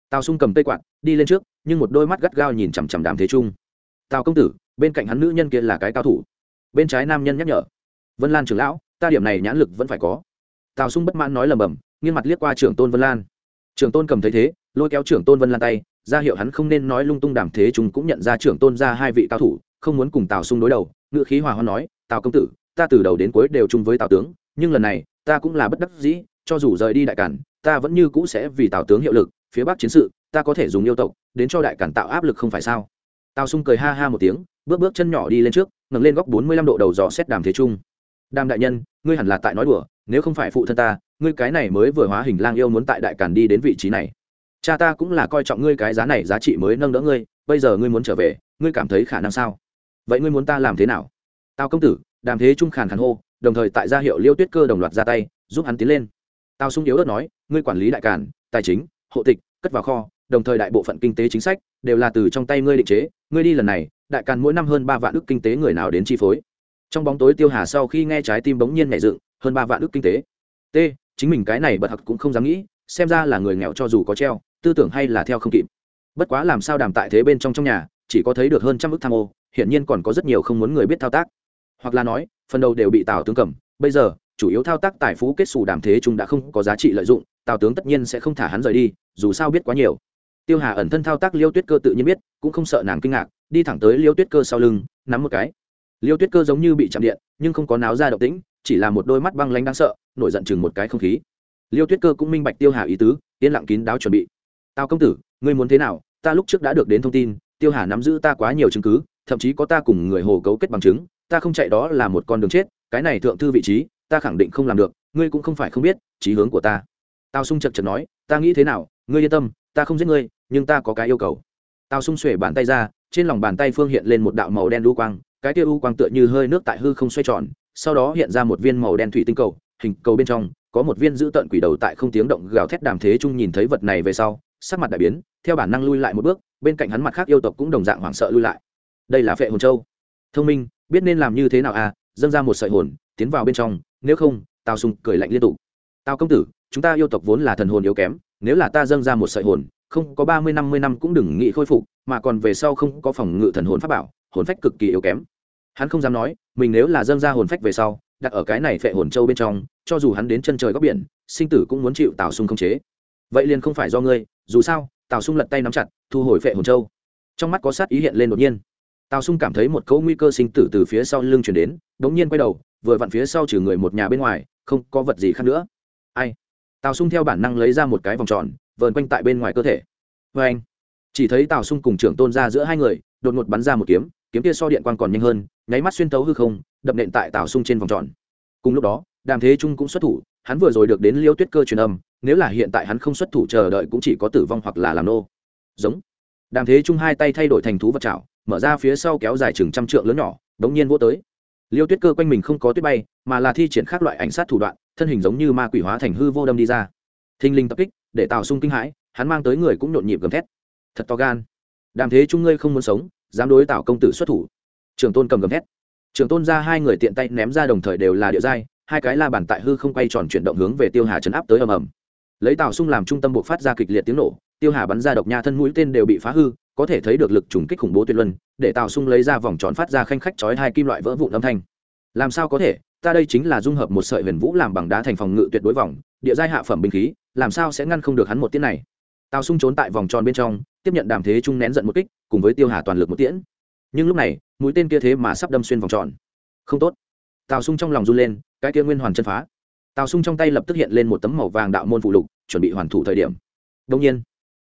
Tào sung cầm tay quạt, đi lên trước, nhưng một đôi mắt gắt gao nhìn chằm chằm đàm thế trung. Tào công tử bên cạnh hắn nữ nhân kia là cái cao thủ. Bên trái nam nhân nhắc nhở, vân lan trưởng lão, ta điểm này nhãn lực vẫn phải có. Tào sung bất mãn nói lầm bầm nghiêng mặt liếc qua trưởng tôn vân lan. Trưởng tôn cầm thấy thế, lôi kéo trưởng tôn vân lan tay, ra hiệu hắn không nên nói lung tung đàm thế chúng cũng nhận ra trưởng tôn ra hai vị cao thủ, không muốn cùng tào sung đối đầu. Ngự khí hòa hoa nói, tào công tử, ta từ đầu đến cuối đều chung với tào tướng, nhưng lần này, ta cũng là bất đắc dĩ, cho dù rời đi đại cản, ta vẫn như cũ sẽ vì tào tướng hiệu lực, phía bắc chiến sự, ta có thể dùng yêu tộc, đến cho đại cản tạo áp lực không phải sao? Tào sung cười ha ha một tiếng, bước bước chân nhỏ đi lên trước, ngẩng lên góc bốn mươi lăm độ đầu dò xét đàm thế trung. Đàm đại nhân, ngươi hẳn là tại nói đùa, nếu không phải phụ thân ta, ngươi cái này mới vừa hóa hình lang yêu muốn tại đại cản đi đến vị trí này. Cha ta cũng là coi trọng ngươi cái giá này giá trị mới nâng đỡ ngươi, bây giờ ngươi muốn trở về, ngươi cảm thấy khả năng sao? Vậy ngươi muốn ta làm thế nào? Tào công tử, đàm thế trung khàn khàn hô, đồng thời tại gia hiệu liêu tuyết cơ đồng loạt ra tay, giúp hắn tiến lên. Tào sung yếu ớt nói, ngươi quản lý đại cản tài chính, hộ tịch, cất vào kho, đồng thời đại bộ phận kinh tế chính sách đều là từ trong tay ngươi định chế ngươi đi lần này, đại càn mỗi năm hơn ba vạn ước kinh tế người nào đến chi phối? Trong bóng tối tiêu hà sau khi nghe trái tim bỗng nhiên nhảy dựng, hơn ba vạn ước kinh tế. T, chính mình cái này bật hặc cũng không dám nghĩ, xem ra là người nghèo cho dù có treo, tư tưởng hay là theo không kịp. Bất quá làm sao đàm tại thế bên trong trong nhà, chỉ có thấy được hơn trăm ước tham ô hiện nhiên còn có rất nhiều không muốn người biết thao tác. Hoặc là nói, phần đầu đều bị tào tướng cầm, bây giờ, chủ yếu thao tác tài phú kết xù đàm thế chúng đã không có giá trị lợi dụng, tào tướng tất nhiên sẽ không thả hắn rời đi, dù sao biết quá nhiều tiêu hà ẩn thân thao tác liêu tuyết cơ tự nhiên biết, cũng không sợ nàng kinh ngạc, đi thẳng tới liêu tuyết cơ sau lưng, nắm một cái. Liêu tuyết cơ giống như bị chạm điện, nhưng không có náo ra động tĩnh, chỉ là một đôi mắt băng lanh đáng sợ, nổi giận chừng một cái không khí. Liêu tuyết cơ cũng minh bạch tiêu hà ý tứ, yên lặng kín đáo chuẩn bị. Tào công tử, ngươi muốn thế nào? Ta lúc trước đã được đến thông tin, tiêu hà nắm giữ ta quá nhiều chứng cứ, thậm chí có ta cùng người hồ cấu kết bằng chứng, ta không chạy đó là một con đường chết, cái này thượng thư vị trí, ta khẳng định không làm được, ngươi cũng không phải không biết trí hướng của ta. Tào sung chật chật nói, ta nghĩ thế nào? Ngươi yên tâm, ta không giết ngươi nhưng ta có cái yêu cầu. Tao xung xuể bàn tay ra, trên lòng bàn tay phương hiện lên một đạo màu đen u quang, cái kia u quang tựa như hơi nước tại hư không xoay tròn, sau đó hiện ra một viên màu đen thủy tinh cầu, hình cầu bên trong, có một viên giữ tận quỷ đầu tại không tiếng động gào thét đàm thế trung nhìn thấy vật này về sau, sắc mặt đại biến, theo bản năng lui lại một bước, bên cạnh hắn mặt khác yêu tộc cũng đồng dạng hoảng sợ lui lại. Đây là phệ hồn châu. Thông minh, biết nên làm như thế nào à dâng ra một sợi hồn, tiến vào bên trong, nếu không tao sung cười lạnh liên tục. Tao công tử, chúng ta yêu tộc vốn là thần hồn yếu kém, nếu là ta dâng ra một sợi hồn không có ba mươi, năm mươi năm cũng đừng nghĩ khôi phục, mà còn về sau không có phòng ngự thần hồn pháp bảo, hồn phách cực kỳ yếu kém. Hắn không dám nói, mình nếu là dâng ra hồn phách về sau, đặt ở cái này phệ hồn châu bên trong, cho dù hắn đến chân trời góc biển, sinh tử cũng muốn chịu tào sung không chế. Vậy liền không phải do ngươi, dù sao, tào sung lật tay nắm chặt, thu hồi phệ hồn châu. Trong mắt có sát ý hiện lên đột nhiên. Tào sung cảm thấy một cỗ nguy cơ sinh tử từ phía sau lưng chuyển đến đ n g nhiên quay đầu, vừa vặn phía sau trừ người một nhà bên ngoài, không có vật gì khác nữa. Ai? Tào sung theo bản năng lấy ra một cái vòng tròn vờn quanh tại bên ngoài cơ thể. Vê anh, chỉ thấy tào sung cùng trưởng tôn ra giữa hai người, đột ngột bắn ra một kiếm kiếm kia so điện quang còn nhanh hơn, nháy mắt xuyên tấu hư không, đập nện tại tào sung trên vòng tròn. Cùng lúc đó, đàm thế trung cũng xuất thủ, hắn vừa rồi được đến liêu tuyết cơ truyền âm, nếu là hiện tại hắn không xuất thủ chờ đợi cũng chỉ có tử vong hoặc là làm nô. Giống. Đàm thế trung hai tay thay đổi thành thú vật chảo, mở ra phía sau kéo dài chừng trăm trượng lớn nhỏ, đống nhiên vô tới. Liêu tuyết cơ quanh mình không có tuyết bay, mà là thi triển khác loại ảnh sát thủ đoạn, thân hình giống như ma quỷ hóa thành hư vô đâm đi ra. Thinh linh tập kích để tạo sung kinh hãi, hắn mang tới người cũng nhộn nhịp gầm thét. Thật to gan. Đàm thế trung ngươi không muốn sống, dám đối tào công tử xuất thủ. Trường tôn cầm gầm thét. Trường tôn ra hai người tiện tay ném ra đồng thời đều là địa giai, hai cái la bàn tại hư không quay tròn chuyển động hướng về tiêu hà chấn áp tới ầm ầm. Lấy tào sung làm trung tâm buộc phát ra kịch liệt tiếng nổ, tiêu hà bắn ra độc nha thân mũi tên đều bị phá hư, có thể thấy được lực trùng kích khủng bố tuyệt luân, để tào sung lấy ra vòng tròn phát ra khanh khách chói hai kim loại vỡ vụn âm thanh làm sao có thể? Ta đây chính là dung hợp một sợi huyền vũ làm bằng đá thành phòng ngự tuyệt đối vòng, địa giai hạ phẩm binh khí, làm sao sẽ ngăn không được hắn một tiễn này? Tào sung trốn tại vòng tròn bên trong, tiếp nhận đàm thế trung nén giận một kích, cùng với tiêu hà toàn lực một tiễn. Nhưng lúc này, mũi tên kia thế mà sắp đâm xuyên vòng tròn. Không tốt. Tào sung trong lòng run lên, cái kia nguyên hoàn chân phá. Tào sung trong tay lập tức hiện lên một tấm màu vàng đạo môn phụ lục, chuẩn bị hoàn thủ thời điểm. Đông nhiên,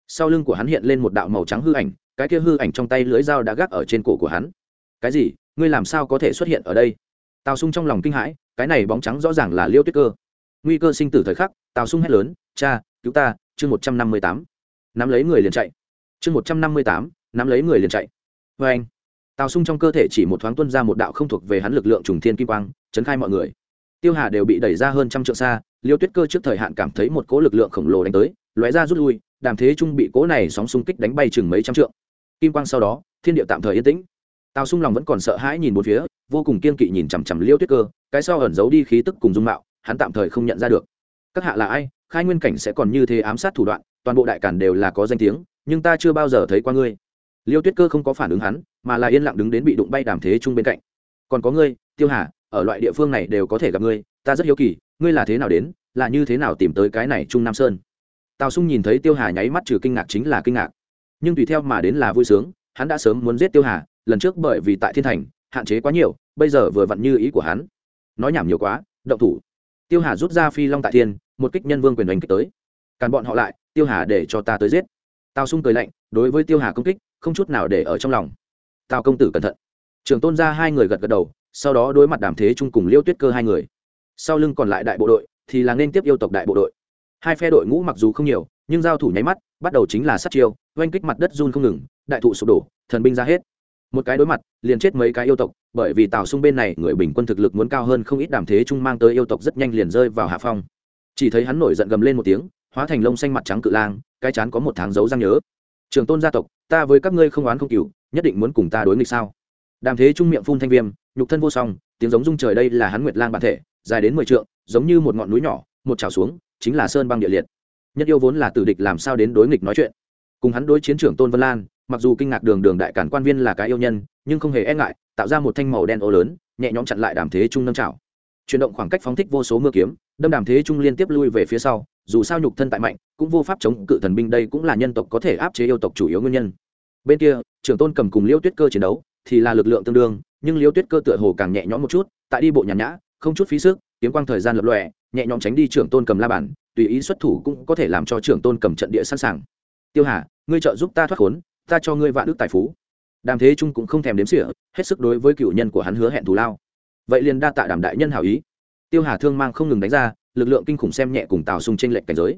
sau lưng của hắn hiện lên một đạo màu trắng hư ảnh, cái kia hư ảnh trong tay lưới dao đã gác ở trên cổ của hắn. Cái gì? Ngươi làm sao có thể xuất hiện ở đây? Tào sung trong lòng kinh hãi, cái này bóng trắng rõ ràng là liêu tuyết cơ. Nguy cơ sinh tử thời khắc, tào sung hét lớn, cha, cứu ta, chương một trăm năm mươi tám. Nắm lấy người liền chạy. Chương một trăm năm mươi tám, nắm lấy người liền chạy. Vê anh, tào sung trong cơ thể chỉ một thoáng tuân ra một đạo không thuộc về hắn lực lượng trùng thiên kim quang, chấn khai mọi người. Tiêu hà đều bị đẩy ra hơn trăm trượng xa, liêu tuyết cơ trước thời hạn cảm thấy một cỗ lực lượng khổng lồ đánh tới, lóe ra rút lui, đàm thế trung bị cỗ này sóng xung kích đánh bay chừng mấy trăm trượng. Kim quang sau đó, thiên địa tạm thời yên tĩnh tào sung lòng vẫn còn sợ hãi nhìn một phía, vô cùng kiên kỵ nhìn chằm chằm liêu tuyết cơ, cái sau ẩn giấu đi khí tức cùng dung mạo, hắn tạm thời không nhận ra được. Các hạ là ai? Khai nguyên cảnh sẽ còn như thế ám sát thủ đoạn, toàn bộ đại cản đều là có danh tiếng, nhưng ta chưa bao giờ thấy qua ngươi. Liêu tuyết cơ không có phản ứng hắn, mà là yên lặng đứng đến bị đụng bay đàm thế chung bên cạnh. Còn có ngươi, tiêu hà, ở loại địa phương này đều có thể gặp ngươi, ta rất hiếu kỳ, ngươi là thế nào đến, là như thế nào tìm tới cái này trung nam sơn? Tào sung nhìn thấy tiêu hà nháy mắt trừ kinh ngạc chính là kinh ngạc. Nhưng tùy theo mà đến là vui sướng, hắn đã sớm muốn giết tiêu hà lần trước bởi vì tại thiên thành, hạn chế quá nhiều, bây giờ vừa vặn như ý của hắn. Nói nhảm nhiều quá, động thủ. Tiêu hà rút ra phi long tại thiên, một kích nhân vương quyền đánh kích tới. Càn bọn họ lại, tiêu hà để cho ta tới giết. Tào sung cười lạnh, đối với tiêu hà công kích, không chút nào để ở trong lòng. Tào công tử cẩn thận. Trường tôn ra hai người gật gật đầu, sau đó đối mặt đàm thế trung cùng liêu tuyết cơ hai người. Sau lưng còn lại đại bộ đội, thì là nên tiếp yêu tộc đại bộ đội. Hai phe đội ngũ mặc dù không nhiều, nhưng giao thủ nháy mắt, bắt đầu chính là sát chiêu, oanh kích mặt đất run không ngừng, đại thụ sụp đổ, thần binh ra hết một cái đối mặt, liền chết mấy cái yêu tộc, bởi vì tào sung bên này người bình quân thực lực muốn cao hơn không ít đàm thế trung mang tới yêu tộc rất nhanh liền rơi vào hạ phong. Chỉ thấy hắn nổi giận gầm lên một tiếng, hóa thành lông xanh mặt trắng cự lang, cái chán có một tháng dấu răng nhớ. Trường tôn gia tộc, ta với các ngươi không oán không cừu, nhất định muốn cùng ta đối nghịch sao? Đàm thế trung miệng phun thanh viêm, nhục thân vô song, tiếng giống rung trời đây là hắn nguyệt lang bản thể, dài đến mười trượng, giống như một ngọn núi nhỏ, một trào xuống, chính là sơn băng địa liệt. Nhất yêu vốn là tử địch làm sao đến đối nghịch nói chuyện. Cùng hắn đối chiến trưởng tôn vân lan mặc dù kinh ngạc đường đường đại cản quan viên là cái yêu nhân, nhưng không hề e ngại, tạo ra một thanh màu đen ô lớn, nhẹ nhõm chặn lại đàm thế trung nâng trào chuyển động khoảng cách phóng thích vô số mưa kiếm, đâm đàm thế trung liên tiếp lui về phía sau, dù sao nhục thân tại mạnh, cũng vô pháp chống cự thần binh đây cũng là nhân tộc có thể áp chế yêu tộc chủ yếu nguyên nhân. Bên kia, trưởng tôn cầm cùng liêu tuyết cơ chiến đấu, thì là lực lượng tương đương, nhưng liêu tuyết cơ tựa hồ càng nhẹ nhõm một chút, tại đi bộ nhàn nhã, không chút phí sức, kiếm quang thời gian lập lòe, nhẹ nhõm tránh đi trưởng tôn cầm la bản tùy ý xuất thủ cũng có thể làm cho trưởng tôn cầm trận địa sẵn sàng. Tiêu hà, ngươi trợ giúp ta thoát khốn ta cho ngươi vạn đức tài phú. Đàm thế trung cũng không thèm đếm xỉa, hết sức đối với cựu nhân của hắn hứa hẹn thù lao. Vậy liền đa tạ đàm đại nhân hảo ý. Tiêu hà thương mang không ngừng đánh ra, lực lượng kinh khủng xem nhẹ cùng tào sung trên lệnh cảnh giới.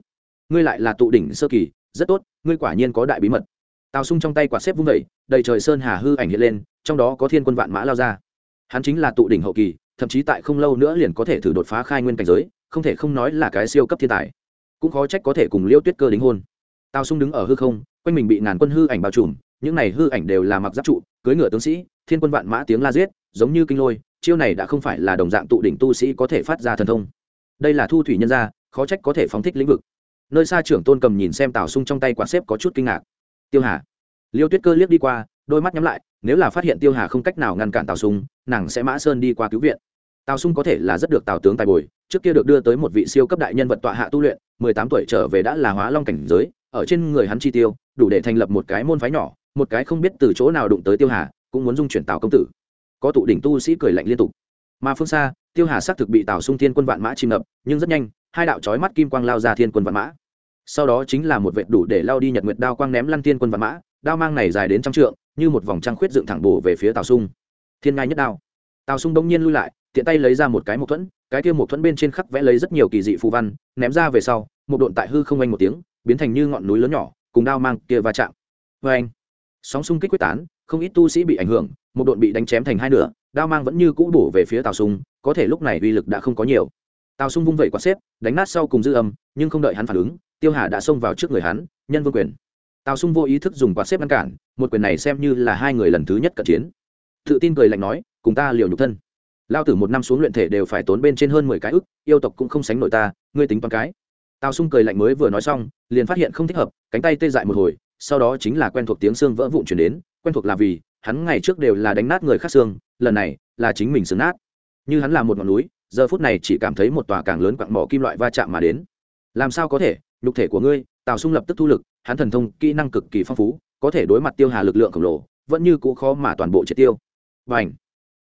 Ngươi lại là tụ đỉnh sơ kỳ, rất tốt, ngươi quả nhiên có đại bí mật. Tào sung trong tay quả xếp vung vẩy đầy trời sơn hà hư ảnh hiện lên, trong đó có thiên quân vạn mã lao ra. Hắn chính là tụ đỉnh hậu kỳ, thậm chí tại không lâu nữa liền có thể thử đột phá khai nguyên cảnh giới, không thể không nói là cái siêu cấp thiên tài. Cũng khó trách có thể cùng liêu tuyết cơ đính hôn. Tào sung đứng ở hư không quanh mình bị ngàn quân hư ảnh bao trùm, những này hư ảnh đều là mặc giáp trụ, cưới ngựa tướng sĩ, thiên quân vạn mã tiếng la giết, giống như kinh lôi, chiêu này đã không phải là đồng dạng tụ đỉnh tu sĩ có thể phát ra thần thông. Đây là thu thủy nhân gia, khó trách có thể phóng thích lĩnh vực. Nơi xa trưởng tôn cầm nhìn xem tào sung trong tay quạt xếp có chút kinh ngạc. Tiêu hà, liêu tuyết cơ liếc đi qua, đôi mắt nhắm lại, nếu là phát hiện tiêu hà không cách nào ngăn cản tào sung, nàng sẽ mã sơn đi qua cứu viện. Tào sung có thể là rất được tào tướng tài bồi, trước kia được đưa tới một vị siêu cấp đại nhân vật tọa hạ tu luyện, mười tám tuổi trở về đã là hóa long cảnh giới, ở trên người hắn chi tiêu đủ để thành lập một cái môn phái nhỏ, một cái không biết từ chỗ nào đụng tới tiêu hà, cũng muốn dung chuyển tào công tử. Có tụ đỉnh tu sĩ cười lạnh liên tục. Mà phương xa, tiêu hà xác thực bị tào sung thiên quân vạn mã chìm ngập, nhưng rất nhanh, hai đạo trói mắt kim quang lao ra thiên quân vạn mã. Sau đó chính là một vệt đủ để lao đi nhật nguyệt đao quang ném lăn thiên quân vạn mã, đao mang này dài đến trăm trượng, như một vòng trăng khuyết dựng thẳng bổ về phía tào sung. Thiên ngai nhất đao. Tào sung đông nhiên lui lại, tiện tay lấy ra một cái mộc thuẫn, cái kia mộc thuẫn bên trên khắc vẽ lấy rất nhiều kỳ dị phù văn, ném ra về sau, một độn tại hư không anh một tiếng, biến thành như ngọn núi lớn nhỏ cùng đao mang kia va chạm. Vê anh, sóng xung kích quyết tán, không ít tu sĩ bị ảnh hưởng, một độn bị đánh chém thành hai nửa, đao mang vẫn như cũ bổ về phía tào sung, có thể lúc này uy lực đã không có nhiều. Tào sung vung vẩy quạt xếp, đánh nát sau cùng dư âm, nhưng không đợi hắn phản ứng, tiêu hà đã xông vào trước người hắn, nhân vương quyền. Tào sung vô ý thức dùng quạt xếp ngăn cản, một quyền này xem như là hai người lần thứ nhất cận chiến. Tự tin cười lạnh nói, cùng ta liều nhục thân. Lao tử một năm xuống luyện thể đều phải tốn bên trên hơn mười cái ức, yêu tộc cũng không sánh nổi ta, ngươi tính toán cái tào sung cười lạnh mới vừa nói xong, liền phát hiện không thích hợp, cánh tay tê dại một hồi, sau đó chính là quen thuộc tiếng xương vỡ vụn chuyển đến, quen thuộc là vì, hắn ngày trước đều là đánh nát người khác xương, lần này là chính mình xương nát. Như hắn là một ngọn núi, giờ phút này chỉ cảm thấy một tòa càng lớn quặng mỏ kim loại va chạm mà đến. Làm sao có thể, nhục thể của ngươi, tào sung lập tức thu lực, hắn thần thông, kỹ năng cực kỳ phong phú, có thể đối mặt tiêu hà lực lượng khổng lồ, vẫn như cũ khó mà toàn bộ triệt tiêu. Và ảnh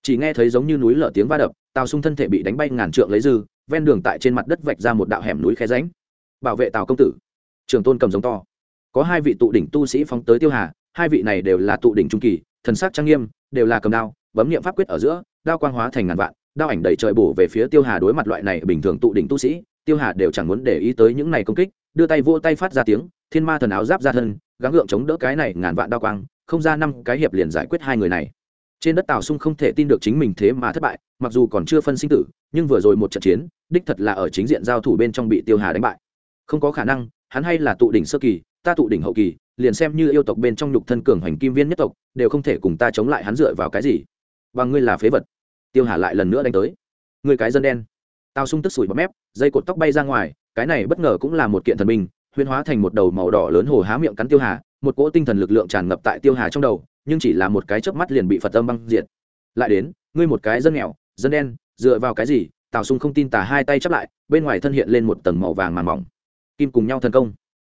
chỉ nghe thấy giống như núi lở tiếng va đập, tào sung thân thể bị đánh bay ngàn trượng lấy dư, ven đường tại trên mặt đất vạch ra một đạo hẻm núi khe ránh bảo vệ tào công tử trường tôn cầm giống to có hai vị tụ đỉnh tu sĩ phóng tới tiêu hà hai vị này đều là tụ đỉnh trung kỳ thần sắc trang nghiêm đều là cầm đao bấm nghiệm pháp quyết ở giữa đao quang hóa thành ngàn vạn đao ảnh đầy trời bổ về phía tiêu hà đối mặt loại này bình thường tụ đỉnh tu sĩ tiêu hà đều chẳng muốn để ý tới những này công kích đưa tay vô tay phát ra tiếng thiên ma thần áo giáp ra thân gắng gượng chống đỡ cái này ngàn vạn đao quang không ra năm cái hiệp liền giải quyết hai người này trên đất tào sung không thể tin được chính mình thế mà thất bại mặc dù còn chưa phân sinh tử nhưng vừa rồi một trận chiến đích thật là ở chính diện giao thủ bên trong bị tiêu hà đánh bại không có khả năng, hắn hay là tụ đỉnh sơ kỳ, ta tụ đỉnh hậu kỳ, liền xem như yêu tộc bên trong nhục thân cường hoành kim viên nhất tộc, đều không thể cùng ta chống lại hắn dựa vào cái gì. Bằng ngươi là phế vật. Tiêu hà lại lần nữa đánh tới. Người cái dân đen. Tao sung tức sủi bọt mép, dây cột tóc bay ra ngoài, cái này bất ngờ cũng là một kiện thần minh, huyên hóa thành một đầu màu đỏ lớn hồ há miệng cắn tiêu hà, một cỗ tinh thần lực lượng tràn ngập tại tiêu hà trong đầu, nhưng chỉ là một cái chớp mắt liền bị phật âm băng diệt. Lại đến, ngươi một cái dân nghèo, dân đen, dựa vào cái gì? Tào sung không tin tà hai tay chắp lại, bên ngoài thân hiện lên một tầng màu vàng màn mỏng kim cùng nhau thân công.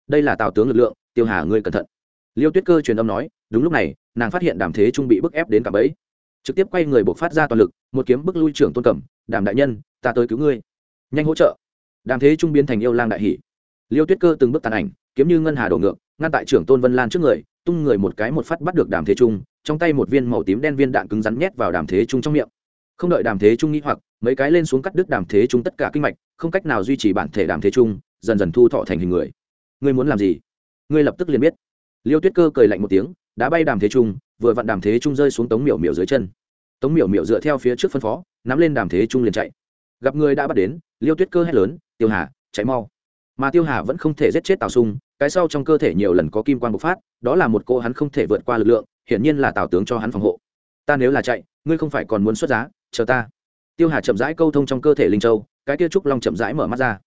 Đây là tào tướng lực lượng, tiêu hà ngươi cẩn thận. Liêu tuyết cơ truyền âm nói, đúng lúc này, nàng phát hiện đàm thế trung bị bức ép đến cả bẫy. Trực tiếp quay người buộc phát ra toàn lực, một kiếm bức lui trưởng tôn cẩm đàm đại nhân, ta tới cứu ngươi. Nhanh hỗ trợ. Đàm thế trung biến thành yêu lang đại hỷ liêu tuyết cơ từng bước tàn ảnh, kiếm như ngân hà đổ ngược, ngăn tại trưởng tôn vân lan trước người, tung người một cái một phát bắt được đàm thế trung, trong tay một viên màu tím đen viên đạn cứng rắn nhét vào đàm thế trung trong miệng. Không đợi đàm thế trung nghĩ hoặc, mấy cái lên xuống cắt đứt đàm thế trung tất cả kinh mạch, không cách nào duy trì bản thể đàm thế trung dần dần thu thọ thành hình người. Ngươi muốn làm gì? Ngươi lập tức liền biết. Liêu tuyết cơ cười lạnh một tiếng, đã bay đàm thế trung, vừa vặn đàm thế trung rơi xuống tống miểu miểu dưới chân. Tống miểu miểu dựa theo phía trước phân phó, nắm lên đàm thế trung liền chạy. Gặp người đã bắt đến, liêu tuyết cơ hét lớn, tiêu hà, chạy mau. Mà tiêu hà vẫn không thể giết chết tào sung, cái sau trong cơ thể nhiều lần có kim quan bộc phát, đó là một cô hắn không thể vượt qua lực lượng, hiển nhiên là tào tướng cho hắn phòng hộ. Ta nếu là chạy, ngươi không phải còn muốn xuất giá, chờ ta. Tiêu hà chậm rãi câu thông trong cơ thể linh châu, cái kia trúc long chậm rãi mở mắt ra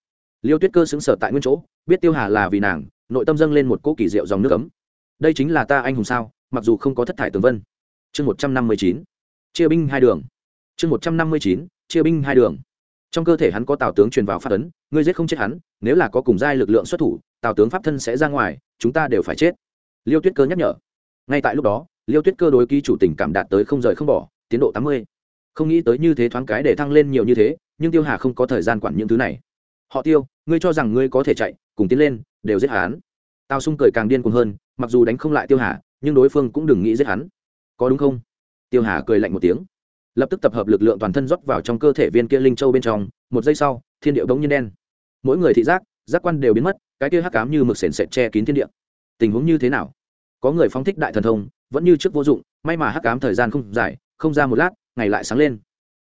liêu tuyết cơ xứng sở tại nguyên chỗ, biết tiêu hà là vì nàng, nội tâm dâng lên một cỗ kỳ diệu dòng nước ấm. Đây chính là ta anh hùng sao, mặc dù không có thất thải tường vân. Chương một trăm năm mươi chín, chia binh hai đường. Chương một trăm năm mươi chín, chia binh hai đường. Trong cơ thể hắn có tào tướng truyền vào phát ấn, ngươi giết không chết hắn, nếu là có cùng giai lực lượng xuất thủ, tào tướng pháp thân sẽ ra ngoài, chúng ta đều phải chết. Liêu tuyết cơ nhắc nhở. Ngay tại lúc đó, liêu tuyết cơ đối ký chủ tình cảm đạt tới không rời không bỏ, tiến độ tám mươi. Không nghĩ tới như thế thoáng cái để thăng lên nhiều như thế, nhưng tiêu hà không có thời gian quản những thứ này họ tiêu, ngươi cho rằng ngươi có thể chạy, cùng tiến lên, đều giết hắn. Tào sung cười càng điên cuồng hơn, mặc dù đánh không lại tiêu hà, nhưng đối phương cũng đừng nghĩ giết hắn. Có đúng không? Tiêu hà cười lạnh một tiếng. Lập tức tập hợp lực lượng toàn thân rót vào trong cơ thể viên kia linh châu bên trong, một giây sau, thiên điệu đống nhiên đen. Mỗi người thị giác giác quan đều biến mất, cái kia hắc cám như mực sền sệt che kín thiên địa. Tình huống như thế nào? Có người phóng thích đại thần thông, vẫn như trước vô dụng, may mà hắc cám thời gian không dài, không ra một lát, ngày lại sáng lên.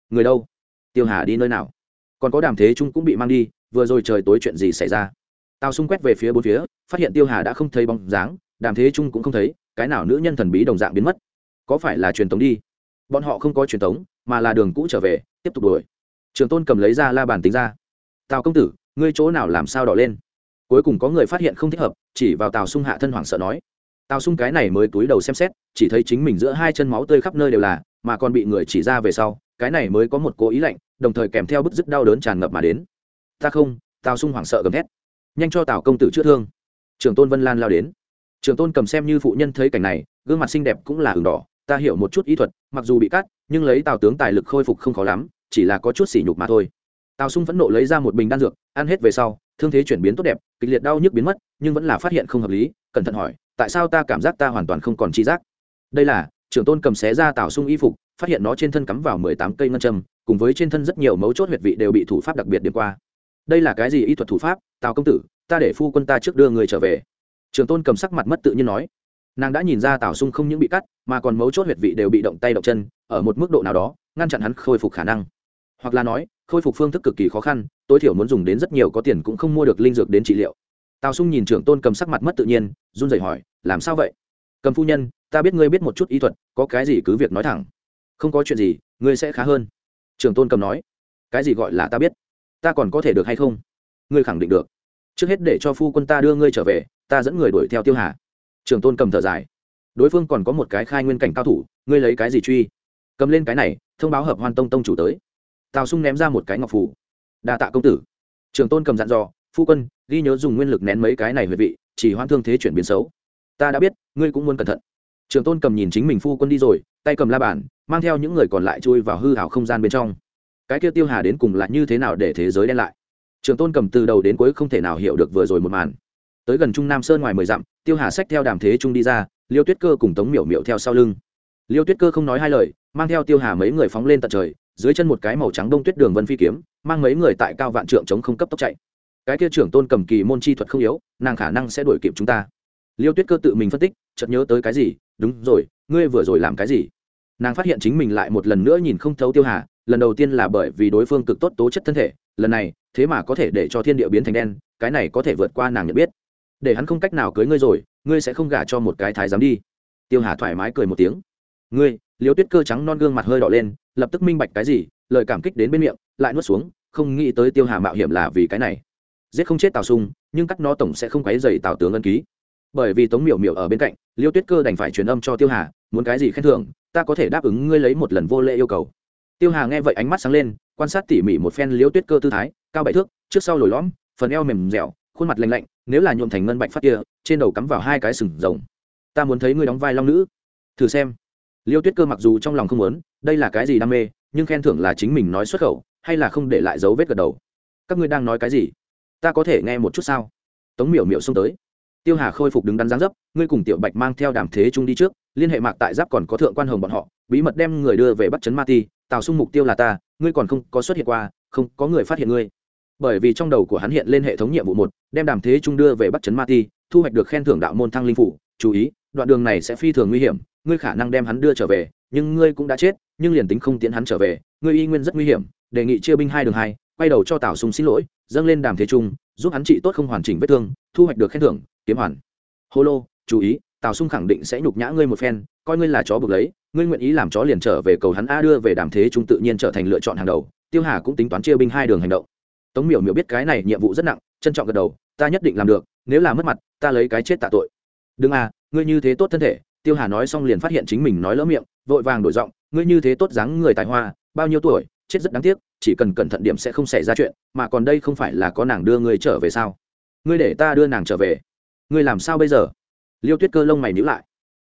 Người đâu? Tiêu hà đi nơi nào? Còn có đàm thế trung cũng bị mang đi vừa rồi trời tối chuyện gì xảy ra? Tào xung quét về phía bốn phía, phát hiện tiêu hà đã không thấy bóng dáng, đàm thế trung cũng không thấy, cái nào nữ nhân thần bí đồng dạng biến mất? Có phải là truyền tống đi? Bọn họ không có truyền tống, mà là đường cũ trở về, tiếp tục đuổi. Trường tôn cầm lấy ra la bàn tính ra. Tào công tử, ngươi chỗ nào làm sao đỏ lên? Cuối cùng có người phát hiện không thích hợp, chỉ vào tào sung hạ thân hoảng sợ nói. Tào sung cái này mới túi đầu xem xét, chỉ thấy chính mình giữa hai chân máu tươi khắp nơi đều là, mà còn bị người chỉ ra về sau, cái này mới có một cố ý lạnh, đồng thời kèm theo bức dứt đau đớn tràn ngập mà đến ta không, tào sung hoảng sợ gầm thét. Nhanh cho tào công tử chữa thương. Trường tôn vân lan lao đến. Trường tôn cầm xem như phụ nhân thấy cảnh này, gương mặt xinh đẹp cũng là ửng đỏ, ta hiểu một chút y thuật, mặc dù bị cắt, nhưng lấy tào tướng tài lực khôi phục không khó lắm, chỉ là có chút sỉ nhục mà thôi. Tào sung phẫn nộ lấy ra một bình đan dược, ăn hết về sau, thương thế chuyển biến tốt đẹp, kịch liệt đau nhức biến mất, nhưng vẫn là phát hiện không hợp lý, cẩn thận hỏi, tại sao ta cảm giác ta hoàn toàn không còn tri giác? Đây là, trưởng tôn cầm xé ra tào sung y phục, phát hiện nó trên thân cắm vào mười tám cây ngân châm, cùng với trên thân rất nhiều mấu chốt huyệt vị đều bị thủ pháp đặc biệt điểm qua đây là cái gì y thuật thủ pháp? Tào công tử, ta để phu quân ta trước đưa người trở về. Trường tôn cầm sắc mặt mất tự nhiên nói. Nàng đã nhìn ra tào sung không những bị cắt, mà còn mấu chốt huyệt vị đều bị động tay động chân, ở một mức độ nào đó, ngăn chặn hắn khôi phục khả năng. Hoặc là nói, khôi phục phương thức cực kỳ khó khăn, tối thiểu muốn dùng đến rất nhiều, có tiền cũng không mua được linh dược đến trị liệu. Tào sung nhìn trưởng tôn cầm sắc mặt mất tự nhiên, run rẩy hỏi, làm sao vậy? Cầm phu nhân, ta biết ngươi biết một chút y thuật, có cái gì cứ việc nói thẳng. Không có chuyện gì, ngươi sẽ khá hơn. Trưởng tôn cầm nói, cái gì gọi là ta biết? Ta còn có thể được hay không? Ngươi khẳng định được. Trước hết để cho phu quân ta đưa ngươi trở về, ta dẫn người đuổi theo tiêu hà. Trường tôn cầm thở dài. Đối phương còn có một cái khai nguyên cảnh cao thủ, ngươi lấy cái gì truy? Cầm lên cái này, thông báo hợp hoan tông tông chủ tới. Tào sung ném ra một cái ngọc phủ đa tạ công tử. Trường tôn cầm dặn dò, phu quân, ghi nhớ dùng nguyên lực nén mấy cái này huệ vị, chỉ hoan thương thế chuyển biến xấu. Ta đã biết, ngươi cũng muốn cẩn thận. Trường tôn cầm nhìn chính mình phu quân đi rồi, tay cầm la bàn, mang theo những người còn lại chui vào hư hảo không gian bên trong cái kia tiêu hà đến cùng là như thế nào để thế giới đen lại? Trường tôn cầm từ đầu đến cuối không thể nào hiểu được vừa rồi một màn. Tới gần trung nam sơn ngoài mười dặm, tiêu hà sách theo đàm thế trung đi ra, liêu tuyết cơ cùng tống miểu miểu theo sau lưng. Liêu tuyết cơ không nói hai lời, mang theo tiêu hà mấy người phóng lên tận trời, dưới chân một cái màu trắng đông tuyết đường vân phi kiếm, mang mấy người tại cao vạn trượng chống không cấp tốc chạy. Cái kia trưởng tôn cầm kỳ môn chi thuật không yếu, nàng khả năng sẽ đuổi kịp chúng ta. Liêu tuyết cơ tự mình phân tích, chợt nhớ tới cái gì? Đúng rồi, ngươi vừa rồi làm cái gì? Nàng phát hiện chính mình lại một lần nữa nhìn không thấu tiêu hà lần đầu tiên là bởi vì đối phương cực tốt tố chất thân thể, lần này, thế mà có thể để cho thiên địa biến thành đen, cái này có thể vượt qua nàng nhận biết. Để hắn không cách nào cưới ngươi rồi, ngươi sẽ không gả cho một cái thái giám đi. Tiêu hà thoải mái cười một tiếng. Ngươi, liêu tuyết cơ trắng non gương mặt hơi đỏ lên, lập tức minh bạch cái gì, lời cảm kích đến bên miệng, lại nuốt xuống, không nghĩ tới tiêu hà mạo hiểm là vì cái này. Giết không chết tào sung, nhưng cắt nó tổng sẽ không quấy dày tào tướng ân ký. Bởi vì tống miểu miểu ở bên cạnh, liêu tuyết cơ đành phải truyền âm cho tiêu hà, muốn cái gì khen thưởng, ta có thể đáp ứng ngươi lấy một lần vô lễ yêu cầu tiêu hà nghe vậy ánh mắt sáng lên, quan sát tỉ mỉ một phen liễu tuyết cơ tư thái, cao bảy thước, trước sau lồi lõm, phần eo mềm dẻo, khuôn mặt lành lạnh, nếu là nhuộm thành ngân bạch phát kia, trên đầu cắm vào hai cái sừng rồng. Ta muốn thấy ngươi đóng vai long nữ. Thử xem. Liêu tuyết cơ mặc dù trong lòng không muốn, đây là cái gì đam mê, nhưng khen thưởng là chính mình nói xuất khẩu, hay là không để lại dấu vết gật đầu. Các ngươi đang nói cái gì? Ta có thể nghe một chút sao? Tống miểu miểu xông tới. Tiêu hà khôi phục đứng đắn dáng dấp, ngươi cùng tiểu bạch mang theo đàm thế trung đi trước, liên hệ mạc tại giáp còn có thượng quan hồng bọn họ, bí mật đem người đưa về bắt chấn ma ti tào sung mục tiêu là ta, ngươi còn không có xuất hiện qua, không có người phát hiện ngươi. Bởi vì trong đầu của hắn hiện lên hệ thống nhiệm vụ một, đem đàm thế trung đưa về bắt chấn ma ti, thu hoạch được khen thưởng đạo môn thăng linh phủ. Chú ý, đoạn đường này sẽ phi thường nguy hiểm, ngươi khả năng đem hắn đưa trở về, nhưng ngươi cũng đã chết, nhưng liền tính không tiến hắn trở về, ngươi y nguyên rất nguy hiểm. Đề nghị chia binh hai đường hai, quay đầu cho tào sung xin lỗi, dâng lên đàm thế trung giúp hắn trị tốt không hoàn chỉnh vết thương, thu hoạch được khen thưởng, kiếm hoàn. Hô lô, chú ý tào sung khẳng định sẽ nhục nhã ngươi một phen, coi ngươi là chó bực lấy, ngươi nguyện ý làm chó liền trở về cầu hắn a đưa về đàm thế trung tự nhiên trở thành lựa chọn hàng đầu, tiêu hà cũng tính toán chia binh hai đường hành động. Tống miểu miểu biết cái này nhiệm vụ rất nặng, trân trọng gật đầu, ta nhất định làm được, nếu là mất mặt, ta lấy cái chết tạ tội. Đừng à ngươi như thế tốt thân thể. Tiêu hà nói xong liền phát hiện chính mình nói lỡ miệng, vội vàng đổi giọng, ngươi như thế tốt dáng người tài hoa, bao nhiêu tuổi, chết rất đáng tiếc, chỉ cần cẩn thận điểm sẽ không xảy ra chuyện, mà còn đây không phải là có nàng đưa ngươi trở về sao? Ngươi để ta đưa nàng trở về. Ngươi làm sao bây giờ? Liêu tuyết cơ lông mày nhữ lại.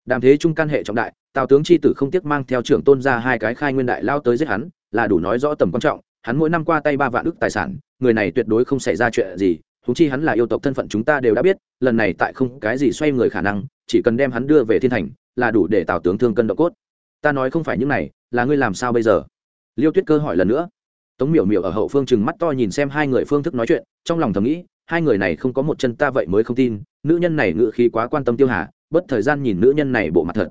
Đàm thế trung căn hệ trọng đại, tào tướng c h i tử không tiếc mang theo trưởng tôn ra hai cái khai nguyên đại lao tới giết hắn, là đủ nói rõ tầm quan trọng, hắn mỗi năm qua tay ba vạn đức tài sản, người này tuyệt đối không xảy ra chuyện gì thú chi hắn là yêu tộc thân phận chúng ta đều đã biết, lần này tại không cái gì xoay người khả năng, chỉ cần đem hắn đưa về thiên thành, là đủ để tào tướng thương cân độ cốt. Ta nói không phải những này, là ngươi làm sao bây giờ? Liêu tuyết cơ hỏi lần nữa. Tống miểu miểu ở hậu phương chừng mắt to nhìn xem hai người phương thức nói chuyện, trong lòng thầm nghĩ hai người này không có một chân ta vậy mới không tin, nữ nhân này ngự khí quá quan tâm tiêu hà, bất thời gian nhìn nữ nhân này bộ mặt thật.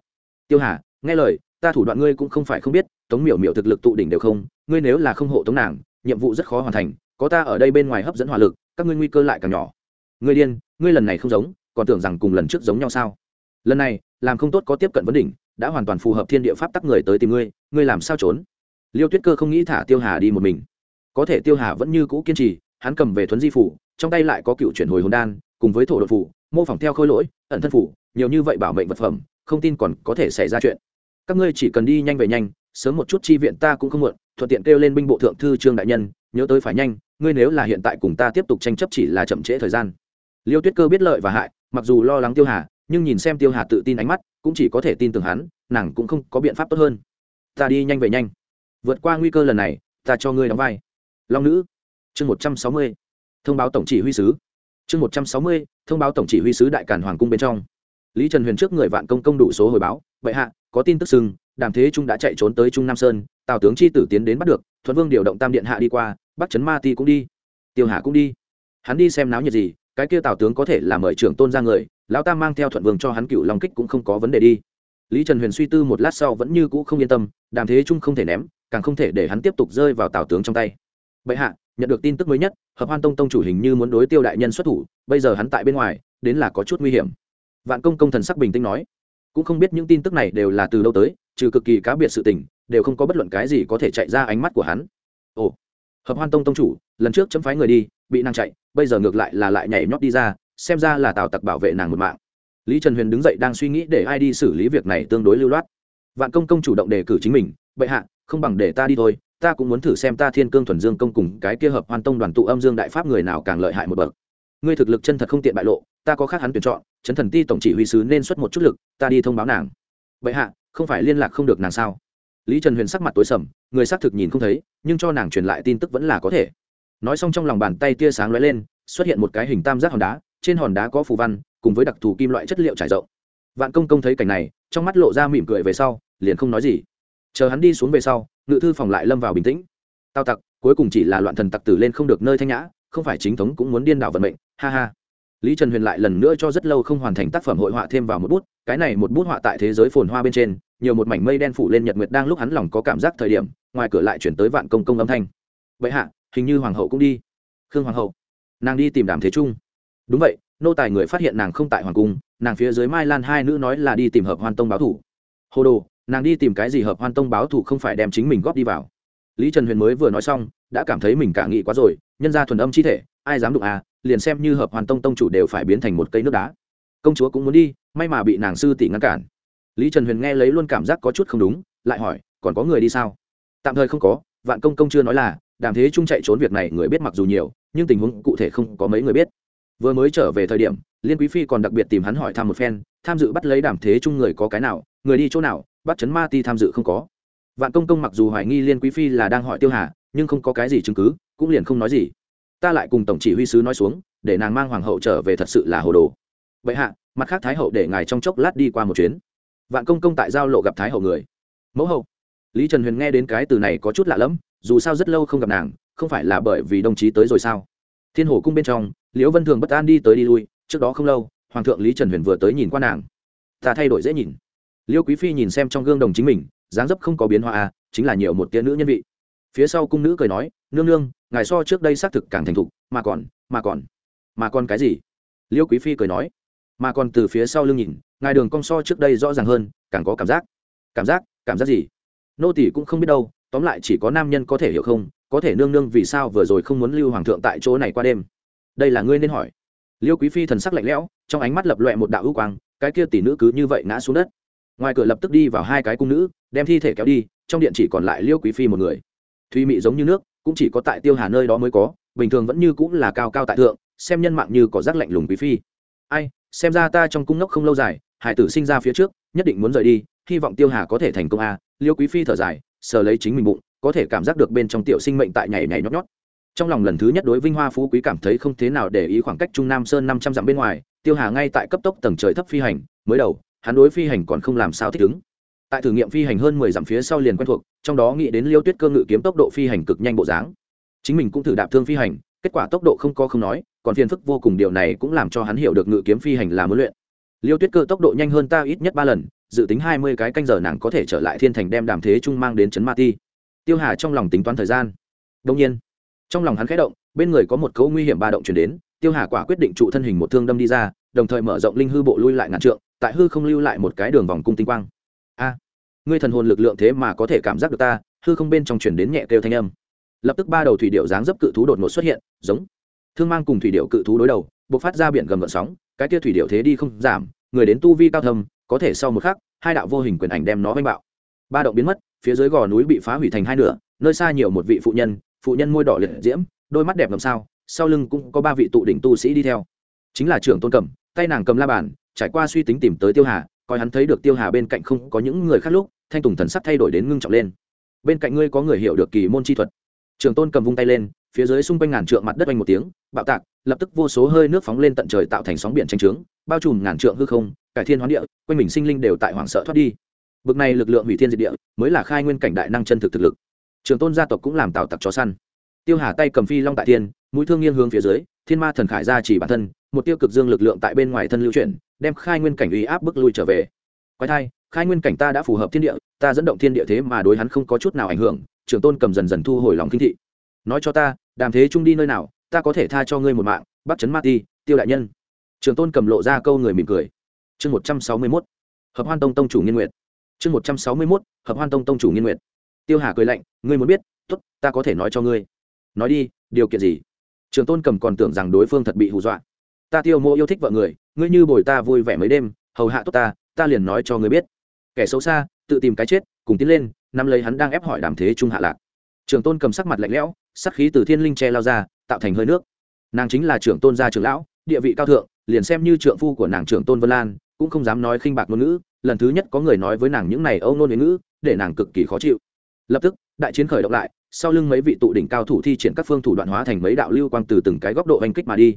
Tiêu hà, nghe lời, ta thủ đoạn ngươi cũng không phải không biết, tống miểu miểu thực lực tụ đỉnh đều không, ngươi nếu là không hộ tống nàng, nhiệm vụ rất khó hoàn thành, có ta ở đây bên ngoài hấp dẫn hỏa lực, các ngươi nguy cơ lại càng nhỏ. Ngươi điên, ngươi lần này không giống, còn tưởng rằng cùng lần trước giống nhau sao? Lần này, làm không tốt có tiếp cận vấn đỉnh, đã hoàn toàn phù hợp thiên địa pháp tắc người tới tìm ngươi ngươi làm sao trốn? Liêu tuyết cơ không nghĩ thả tiêu hà đi một mình. Có thể tiêu hà vẫn như cũ kiên trì, hắn cầm về thuấn di phủ trong tay lại có cựu chuyển hồi hồn đan, cùng với thổ đột phủ, mô phỏng theo khôi lỗi, ẩn thân phủ, nhiều như vậy bảo mệnh vật phẩm, không tin còn có thể xảy ra chuyện. Các ngươi chỉ cần đi nhanh về nhanh, sớm một chút chi viện ta cũng không muộn, thuận tiện kêu lên binh bộ thượng thư trương đại nhân, nhớ tới phải nhanh, ngươi nếu là hiện tại cùng ta tiếp tục tranh chấp chỉ là chậm trễ thời gian. Liêu tuyết cơ biết lợi và hại, mặc dù lo lắng tiêu hà, nhưng nhìn xem tiêu hà tự tin ánh mắt, cũng chỉ có thể tin tưởng hắn, nàng cũng không có biện pháp tốt hơn. Ta đi nhanh về nhanh. Vượt qua nguy cơ lần này, ta cho ngươi đóng vai. Long nữ, chương một trăm sáu mươi thông báo tổng chỉ huy sứ. Chương một trăm sáu mươi, thông báo tổng chỉ huy sứ đại cản hoàng cung bên trong. Lý trần huyền trước người vạn công công đủ số hồi báo vậy hạ, có tin tức sưng đàm thế trung đã chạy trốn tới trung nam sơn, tào tướng chi tử tiến đến bắt được, thuận vương điều động tam điện hạ đi qua Bắc Trấn ma ti cũng đi, tiêu hà cũng đi. Hắn đi xem náo nhiệt gì, cái kia tào tướng có thể là mời trưởng tôn ra người, lão ta mang theo thuận vương cho hắn cựu long kích cũng không có vấn đề đi. Lý trần huyền suy tư một lát sau vẫn như cũ không yên tâm, đàm thế trung không thể ném, càng không thể để hắn tiếp tục rơi vào tào tướng trong tay. Bệ hạ nhận được tin tức mới nhất, hợp hoan tông tông chủ hình như muốn đối tiêu đại nhân xuất thủ, bây giờ hắn tại bên ngoài, đến là có chút nguy hiểm. Vạn công công thần sắc bình tĩnh nói, cũng không biết những tin tức này đều là từ đâu tới, trừ cực kỳ cá biệt sự tình, đều không có bất luận cái gì có thể chạy ra ánh mắt của hắn. Ồ, hợp hoan tông tông chủ, lần trước chấm phái người đi, bị nàng chạy, bây giờ ngược lại là lại nhảy nhót đi ra, xem ra là tào tặc bảo vệ nàng một mạng. Lý trần huyền đứng dậy đang suy nghĩ để ai đi xử lý việc này tương đối lưu loát. Vạn công công chủ động đề cử chính mình, bệ hạ, không bằng để ta đi thôi ta cũng muốn thử xem ta thiên cương thuần dương công cùng cái kia hợp hoan tông đoàn tụ âm dương đại pháp người nào càng lợi hại một bậc. Ngươi thực lực chân thật không tiện bại lộ, ta có khác hắn tuyển chọn, chấn thần ti tổng chỉ huy sứ nên xuất một chút lực, ta đi thông báo nàng. Vậy hạ, không phải liên lạc không được nàng sao? Lý trần huyền sắc mặt tối sầm, người xác thực nhìn không thấy, nhưng cho nàng truyền lại tin tức vẫn là có thể. Nói xong trong lòng bàn tay tia sáng lóe lên, xuất hiện một cái hình tam giác hòn đá, trên hòn đá có phù văn, cùng với đặc thù kim loại chất liệu trải rộng. Vạn công công thấy cảnh này, trong mắt lộ ra mỉm cười về sau, liền không nói gì chờ hắn đi xuống về sau, ngự thư phòng lại lâm vào bình tĩnh. Tao tặc, cuối cùng chỉ là loạn thần tặc tử lên không được nơi thanh nhã, không phải chính thống cũng muốn điên đảo vận mệnh, ha ha. Lý trần huyền lại lần nữa cho rất lâu không hoàn thành tác phẩm hội họa thêm vào một bút, cái này một bút họa tại thế giới phồn hoa bên trên, nhiều một mảnh mây đen phủ lên nhật nguyệt đang lúc hắn lòng có cảm giác thời điểm, ngoài cửa lại chuyển tới vạn công công âm thanh. Vậy hạ, hình như hoàng hậu cũng đi. Khương hoàng hậu, nàng đi tìm đàm thế trung. Đúng vậy, nô tài người phát hiện nàng không tại hoàng cung, nàng phía dưới mai lan hai nữ nói là đi tìm hợp hoan tông báo thủ. Hồ đồ nàng đi tìm cái gì hợp hoan tông báo thủ không phải đem chính mình góp đi vào. Lý trần huyền mới vừa nói xong, đã cảm thấy mình cả nghị quá rồi, nhân ra thuần âm chi thể, ai dám đụng à liền xem như hợp hoàn tông tông chủ đều phải biến thành một cây nước đá. Công chúa cũng muốn đi, may mà bị nàng sư tỷ ngăn cản. Lý trần huyền nghe lấy luôn cảm giác có chút không đúng, lại hỏi, còn có người đi sao? Tạm thời không có, vạn công công chưa nói là, đàm thế trung chạy trốn việc này người biết mặc dù nhiều, nhưng tình huống cụ thể không có mấy người biết. Vừa mới trở về thời điểm, liên quý phi còn đặc biệt tìm hắn hỏi thăm một phen, tham dự bắt lấy đàm thế trung người có cái nào, người đi chỗ nào bắt chấn ma ti tham dự không có. Vạn công công mặc dù hoài nghi liên quý phi là đang hỏi tiêu hà, nhưng không có cái gì chứng cứ, cũng liền không nói gì. Ta lại cùng tổng chỉ huy sứ nói xuống, để nàng mang hoàng hậu trở về thật sự là hồ đồ. Vậy hạ, mặt khác thái hậu để ngài trong chốc lát đi qua một chuyến. Vạn công công tại giao lộ gặp thái hậu người. Mẫu hậu, lý trần huyền nghe đến cái từ này có chút lạ lẫm, dù sao rất lâu không gặp nàng, không phải là bởi vì đồng chí tới rồi sao? Thiên hồ cung bên trong, liễu vân thường bất an đi tới đi lui, trước đó không lâu, hoàng thượng lý trần huyền vừa tới nhìn qua nàng. Ta thay đổi dễ nhìn. Liêu quý phi nhìn xem trong gương đồng chính mình, dáng dấp không có biến hóa à chính là nhiều một tia nữ nhân vị. Phía sau cung nữ cười nói, nương nương, ngài so trước đây xác thực càng thành thục, mà còn mà còn mà còn cái gì? Liêu quý phi cười nói, mà còn từ phía sau lưng nhìn, ngài đường cong so trước đây rõ ràng hơn, càng có cảm giác. Cảm giác? Cảm giác gì? Nô tỷ cũng không biết đâu, tóm lại chỉ có nam nhân có thể hiểu không, có thể nương nương vì sao vừa rồi không muốn lưu hoàng thượng tại chỗ này qua đêm. Đây là ngươi nên hỏi. Liêu quý phi thần sắc lạnh lẽo, trong ánh mắt lập loẹ một đạo ưu quang, cái kia tỷ nữ cứ như vậy ngã xuống đất ngoài cửa lập tức đi vào hai cái cung nữ, đem thi thể kéo đi, trong điện chỉ còn lại liêu quý phi một người. Thùy mị giống như nước, cũng chỉ có tại tiêu hà nơi đó mới có, bình thường vẫn như cũng là cao cao tại thượng, xem nhân mạng như có rác lạnh lùng quý phi. Ai, xem ra ta trong cung nốc không lâu dài, hải tử sinh ra phía trước, nhất định muốn rời đi, hy vọng tiêu hà có thể thành công a. Liêu quý phi thở dài, sờ lấy chính mình bụng, có thể cảm giác được bên trong tiểu sinh mệnh tại nhảy nhảy nhót nhót. Trong lòng lần thứ nhất đối vinh hoa phú quý cảm thấy không thế nào để ý khoảng cách trung nam sơn năm trăm dặm bên ngoài, tiêu hà ngay tại cấp tốc tầng trời thấp phi hành, mới đầu hắn đối phi hành còn không làm sao thích ứng. Tại thử nghiệm phi hành hơn mười dặm phía sau liền quen thuộc, trong đó nghĩ đến liêu tuyết cơ ngự kiếm tốc độ phi hành cực nhanh bộ dáng. Chính mình cũng thử đạp thương phi hành, kết quả tốc độ không có không nói, còn phiền phức vô cùng điều này cũng làm cho hắn hiểu được ngự kiếm phi hành là muốn luyện. Liêu tuyết cơ tốc độ nhanh hơn ta ít nhất ba lần, dự tính hai mươi cái canh giờ nàng có thể trở lại thiên thành đem đàm thế trung mang đến trấn ma ti. Tiêu hà trong lòng tính toán thời gian. Đông nhiên, trong lòng hắn khẽ động, bên người có một cấu nguy hiểm ba động chuyển đến, tiêu hà quả quyết định trụ thân hình một thương đâm đi ra, đồng thời mở rộng linh hư bộ lui lại ngàn trượng tại hư không lưu lại một cái đường vòng cung tinh quang. A ngươi thần hồn lực lượng thế mà có thể cảm giác được ta hư không bên trong chuyển đến nhẹ kêu thanh âm. Lập tức ba đầu thủy điệu dáng dấp cự thú đột ngột xuất hiện giống thương mang cùng thủy điệu cự thú đối đầu b ộ c phát ra biển gầm gợn sóng cái kia thủy điệu thế đi không giảm người đến tu vi cao thâm có thể sau một khắc hai đạo vô hình quyền ảnh đem nó oanh bạo. Ba động biến mất phía dưới gò núi bị phá hủy thành hai nửa nơi xa nhiều một vị phụ nhân phụ nhân môi đỏ liệt diễm đôi mắt đẹp làm sao sau lưng cũng có ba vị tụ đỉnh tu sĩ đi theo. Chính là trưởng tôn cẩm, tay nàng cầm la bàn trải qua suy tính tìm tới tiêu hà, coi hắn thấy được tiêu hà bên cạnh không có những người khác lúc, thanh tùng thần sắc thay đổi đến ngưng trọng lên. Bên cạnh ngươi có người hiểu được kỳ môn chi thuật. Trường tôn cầm vung tay lên, phía dưới xung quanh ngàn trượng mặt đất oanh một tiếng, bạo tạc, lập tức vô số hơi nước phóng lên tận trời tạo thành sóng biển tranh trướng, bao trùm ngàn trượng hư không, cải thiên hoán địa, quanh mình sinh linh đều tại hoảng sợ thoát đi. Bực này lực lượng hủy thiên diệt địa, mới là khai nguyên cảnh đại năng chân thực thực lực. Trường tôn gia tộc cũng làm tạo tặc chó săn. Tiêu hà tay cầm phi long tại thiên, mũi thương nghiêng hướng phía dưới thiên ma thần khải ra chỉ bản thân, một tiêu cực dương lực lượng tại bên ngoài thân lưu chuyển, đem khai nguyên cảnh uy áp bức lui trở về. Quái thai, khai nguyên cảnh ta đã phù hợp thiên địa, ta dẫn động thiên địa thế mà đối hắn không có chút nào ảnh hưởng, trưởng tôn cầm dần dần thu hồi lòng kinh thị. Nói cho ta, đàm thế trung đi nơi nào, ta có thể tha cho ngươi một mạng, bắt chấn ma ti, tiêu đại nhân. Trưởng tôn cầm lộ ra câu người mỉm cười. Chương một trăm sáu mươi mốt. Hợp hoan tông tông chủ nghiên nguyệt. Chương một trăm sáu mươi mốt. Hợp hoan tông tông chủ nghiên nguyệt. Tiêu hà cười lạnh, ngươi muốn biết t ố t ta có thể nói cho ngươi. Nói đi, điều kiện gì? Trường tôn cầm còn tưởng rằng đối phương thật bị hù dọa. Ta tiêu mô yêu thích vợ người, ngươi như bồi ta vui vẻ mấy đêm, hầu hạ tốt ta ta liền nói cho ngươi biết. Kẻ xấu xa, tự tìm cái chết, cùng tiến lên, nắm lấy hắn đang ép hỏi đàm thế trung hạ lạc. Trường tôn cầm sắc mặt lạnh lẽo, sắc khí từ thiên linh che lao ra, tạo thành hơi nước. Nàng chính là trưởng tôn gia trưởng lão, địa vị cao thượng, liền xem như trượng phu của nàng trưởng tôn vân lan, cũng không dám nói khinh bạc ngôn ngữ, lần thứ nhất có người nói với nàng những này âu nôn ngữ, để nàng cực kỳ khó chịu. Lập tức, đại chiến khởi động lại sau lưng mấy vị tụ đỉnh cao thủ thi triển các phương thủ đoạn hóa thành mấy đạo lưu quang từ từng cái góc độ hành kích mà đi.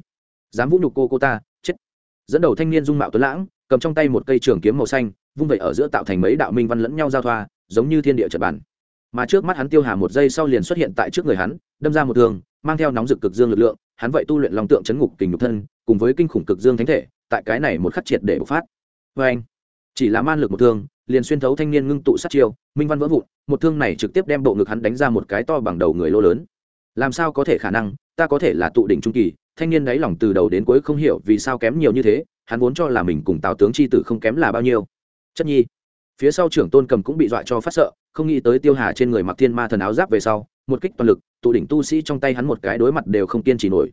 Dám vũ nhục cô cô ta, chết. Dẫn đầu thanh niên dung mạo tuấn lãng, cầm trong tay một cây trường kiếm màu xanh, vung vẩy ở giữa tạo thành mấy đạo minh văn lẫn nhau giao thoa, giống như thiên địa trật bản mà trước mắt hắn tiêu hà một giây sau liền xuất hiện tại trước người hắn, đâm ra một thương mang theo nóng rực cực dương lực lượng, hắn vậy tu luyện lòng tượng chấn ngục kình nhục thân, cùng với kinh khủng cực dương thánh thể, tại cái này một khắc triệt để bộc phát. Vê anh chỉ là man lực một thương liền xuyên thấu thanh niên ngưng tụ sát chiêu, minh văn vỡ vụn, một thương này trực tiếp đem bộ ngực hắn đánh ra một cái to bằng đầu người lô lớn. Làm sao có thể khả năng, ta có thể là tụ đỉnh trung kỳ, thanh niên đáy lòng từ đầu đến cuối không hiểu vì sao kém nhiều như thế, hắn vốn cho là mình cùng tào tướng c h i tử không kém là bao nhiêu. Chất nhi, phía sau trưởng tôn cầm cũng bị dọa cho phát sợ, không nghĩ tới tiêu hà trên người mặc thiên ma thần áo giáp về sau, một kích toàn lực, tụ đỉnh tu sĩ trong tay hắn một cái đối mặt đều không kiên trì nổi.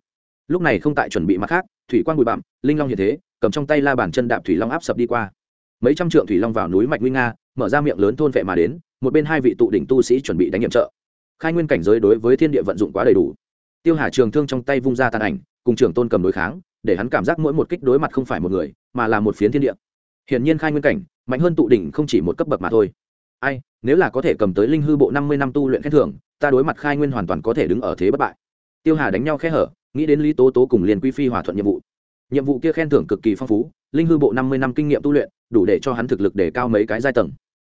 Lúc này không tại chuẩn bị mặt khác, thủy quan bụi bặm, linh long như thế, cầm trong tay la bàn chân đạp thủy long áp sập đi qua mấy trăm trượng thủy long vào núi mạch nguy nga, mở ra miệng lớn thôn vệ mà đến, một bên hai vị tụ đỉnh tu sĩ chuẩn bị đánh nhiệm trợ. Khai nguyên cảnh giới đối với thiên địa vận dụng quá đầy đủ. Tiêu hà trường thương trong tay vung ra tàn ảnh, cùng trưởng tôn cầm đối kháng, để hắn cảm giác mỗi một kích đối mặt không phải một người, mà là một phiến thiên địa. Hiển nhiên khai nguyên cảnh, mạnh hơn tụ đỉnh không chỉ một cấp bậc mà thôi. Ai, nếu là có thể cầm tới linh hư bộ năm mươi năm tu luyện khen thưởng, ta đối mặt khai nguyên hoàn toàn có thể đứng ở thế bất bại. Tiêu hà đánh nhau khe hở, nghĩ đến lý tố tố cùng liền quy phi hòa thuận nhiệm vụ. Nhiệm vụ kia khen thưởng cực kỳ phong phú linh hư bộ năm mươi năm kinh nghiệm tu luyện, đủ để cho hắn thực lực để cao mấy cái giai tầng.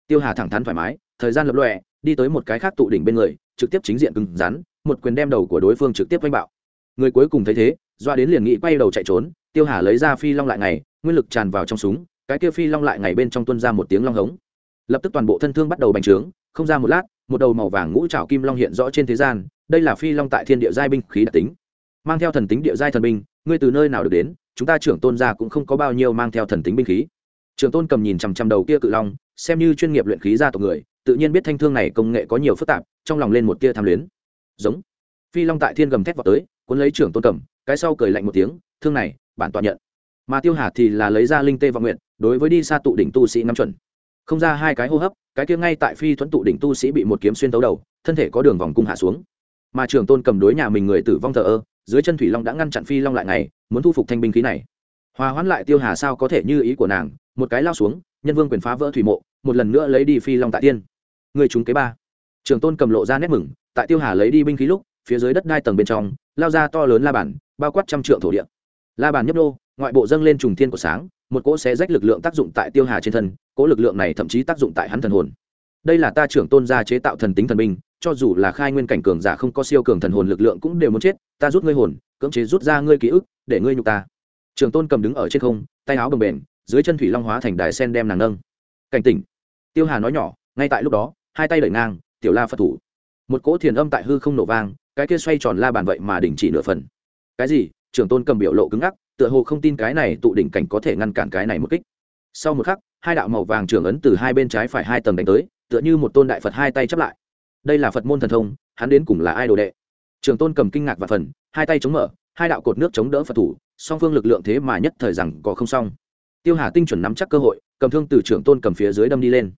Tiêu hà thẳng thắn thoải mái, thời gian lập lọe đi tới một cái khác tụ đỉnh bên người, trực tiếp chính diện cứng rắn, một quyền đem đầu của đối phương trực tiếp oanh bạo. Người cuối cùng thấy thế, doa đến liền nghĩ quay đầu chạy trốn, tiêu hà lấy ra phi long lại ngày, nguyên lực tràn vào trong súng, cái kia phi long lại ngày bên trong tuân ra một tiếng long hống. Lập tức toàn bộ thân thương bắt đầu bành trướng, không ra một lát, một đầu màu vàng ngũ trảo kim long hiện rõ trên thế gian, đây là phi long tại thiên địa giai binh khí đặc tính. Mang theo thần tính địa giai thần binh, ngươi từ nơi nào được đến chúng ta trưởng tôn gia cũng không có bao nhiêu mang theo thần tính binh khí. Trưởng tôn cầm nhìn chằm chằm đầu kia cự long, xem như chuyên nghiệp luyện khí gia tộc người, tự nhiên biết thanh thương này công nghệ có nhiều phức tạp, trong lòng lên một tia tham luyến. Giống. Phi long tại thiên gầm thét vào tới, cuốn lấy trưởng tôn cầm, cái sau cười lạnh một tiếng, thương này, bản tọa nhận. Mà tiêu hà thì là lấy ra linh tê và nguyện đối với đi xa tụ đỉnh tu sĩ năm chuẩn. Không ra hai cái hô hấp, cái kia ngay tại phi thuẫn tụ đỉnh tu sĩ bị một kiếm xuyên tấu đầu, thân thể có đường vòng cung hạ xuống. Mà trường tôn cầm đối nhà mình người tử vong thờ ơ dưới chân thủy long đã ngăn chặn phi long lại ngày, muốn thu phục thanh binh khí này. Hòa hoãn lại tiêu hà sao có thể như ý của nàng, một cái lao xuống, nhân vương quyền phá vỡ thủy mộ, một lần nữa lấy đi phi long tại tiên. Người chúng kế ba. Trường tôn cầm lộ ra nét mừng, tại tiêu hà lấy đi binh khí lúc, phía dưới đất đai tầng bên trong, lao ra to lớn la bản bao quát trăm trượng thổ địa. La bàn nhấp đô ngoại bộ dâng lên trùng thiên của sáng, một cỗ xé rách lực lượng tác dụng tại tiêu hà trên thân, cỗ lực lượng này thậm chí tác dụng tại hắn thần hồn. Đây là ta trưởng tôn gia chế tạo thần tính thần binh cho dù là khai nguyên cảnh cường giả không có siêu cường thần hồn lực lượng cũng đều muốn chết, ta rút ngươi hồn, cưỡng chế rút ra ngươi ký ức, để ngươi nhục ta. Trường tôn cầm đứng ở trên không, tay áo bồng bềnh, dưới chân thủy long hóa thành đài sen đem nàng nâng. Cảnh tỉnh. Tiêu hà nói nhỏ, ngay tại lúc đó, hai tay đẩy ngang, tiểu la phật thủ. Một cỗ thiền âm tại hư không nổ vang, cái kia xoay tròn la bàn vậy mà đình chỉ nửa phần. Cái gì? Trường tôn cầm biểu lộ cứng ngắc, tựa hồ không tin cái này tụ đỉnh cảnh có thể ngăn cản cái này một kích. Sau một khắc, hai đạo màu vàng trưởng ấn từ hai bên trái phải hai tầng đánh tới, tựa như một tôn đại phật hai tay chắp lại đây là phật môn thần thông, hắn đến cùng là ai đồ đệ? Trường tôn cầm kinh ngạc và phần, hai tay chống mở, hai đạo cột nước chống đỡ phật thủ, song phương lực lượng thế mà nhất thời rằng có không xong. Tiêu hà tinh chuẩn nắm chắc cơ hội, cầm thương từ trường tôn cầm phía dưới đâm đi lên.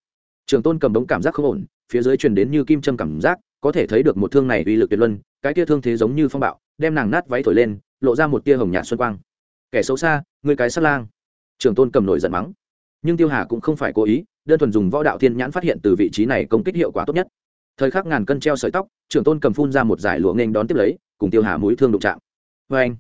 Trường tôn cầm đống cảm giác không ổn, phía dưới truyền đến như kim châm cảm giác, có thể thấy được một thương này uy lực tuyệt luân, cái tia thương thế giống như phong bạo, đem nàng nát váy thổi lên, lộ ra một tia hồng nhạt xuân quang. Kẻ xấu xa người cái sát lang. Trường tôn cầm nổi giận mắng. Nhưng tiêu hà cũng không phải cố ý, đơn thuần dùng võ đạo thiên nhãn phát hiện từ vị trí này công kích hiệu quả tốt nhất thời khắc ngàn cân treo sợi tóc, trưởng tôn cầm phun ra một giải lụa nghênh đón tiếp lấy, cùng tiêu hà mũi thương đụng chạm. Vê anh,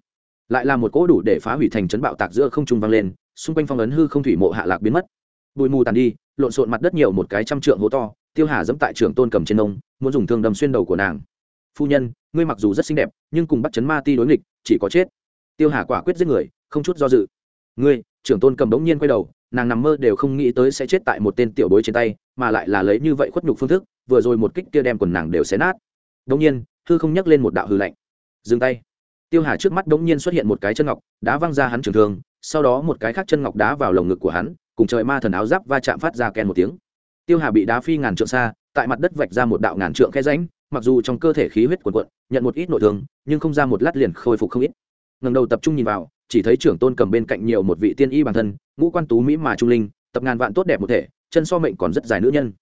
lại là một cỗ đủ để phá hủy thành trấn bạo tạc giữa không trung vang lên, xung quanh phong ấn hư không thủy mộ hạ lạc biến mất. Bụi mù tàn đi, lộn xộn mặt đất nhiều một cái trăm trượng hố to, tiêu hà dẫm tại trưởng tôn cầm trên nông muốn dùng thương đâm xuyên đầu của nàng. Phu nhân, ngươi mặc dù rất xinh đẹp, nhưng cùng bắt chấn ma ti đối nghịch, chỉ có chết. Tiêu hà quả quyết giết người, không chút do dự. Ngươi, trưởng tôn cầm đống nhiên quay đầu, nàng nằm mơ đều không nghĩ tới sẽ chết tại một tên tiểu bối trên tay, mà lại là lấy như vậy khuất nhục phương thức vừa rồi một kích kia đem quần nàng đều xé nát. Đống nhiên, hư không nhắc lên một đạo hư lạnh. Dừng tay. Tiêu hà trước mắt đống nhiên xuất hiện một cái chân ngọc, đá văng ra hắn trường thương, sau đó một cái khác chân ngọc đá vào lồng ngực của hắn, cùng trời ma thần áo giáp va chạm phát ra ken một tiếng. Tiêu hà bị đá phi ngàn trượng xa, tại mặt đất vạch ra một đạo ngàn trượng khe ránh mặc dù trong cơ thể khí huyết cuồn cuộn, nhận một ít nội thương, nhưng không ra một lát liền khôi phục không ít. Ngẩng đầu tập trung nhìn vào, chỉ thấy trưởng tôn cầm bên cạnh nhiều một vị tiên y bản thân, ngũ quan tú mỹ mà trung linh, tập ngàn vạn tốt đẹp một thể, chân so mệnh còn rất dài nữ nhân.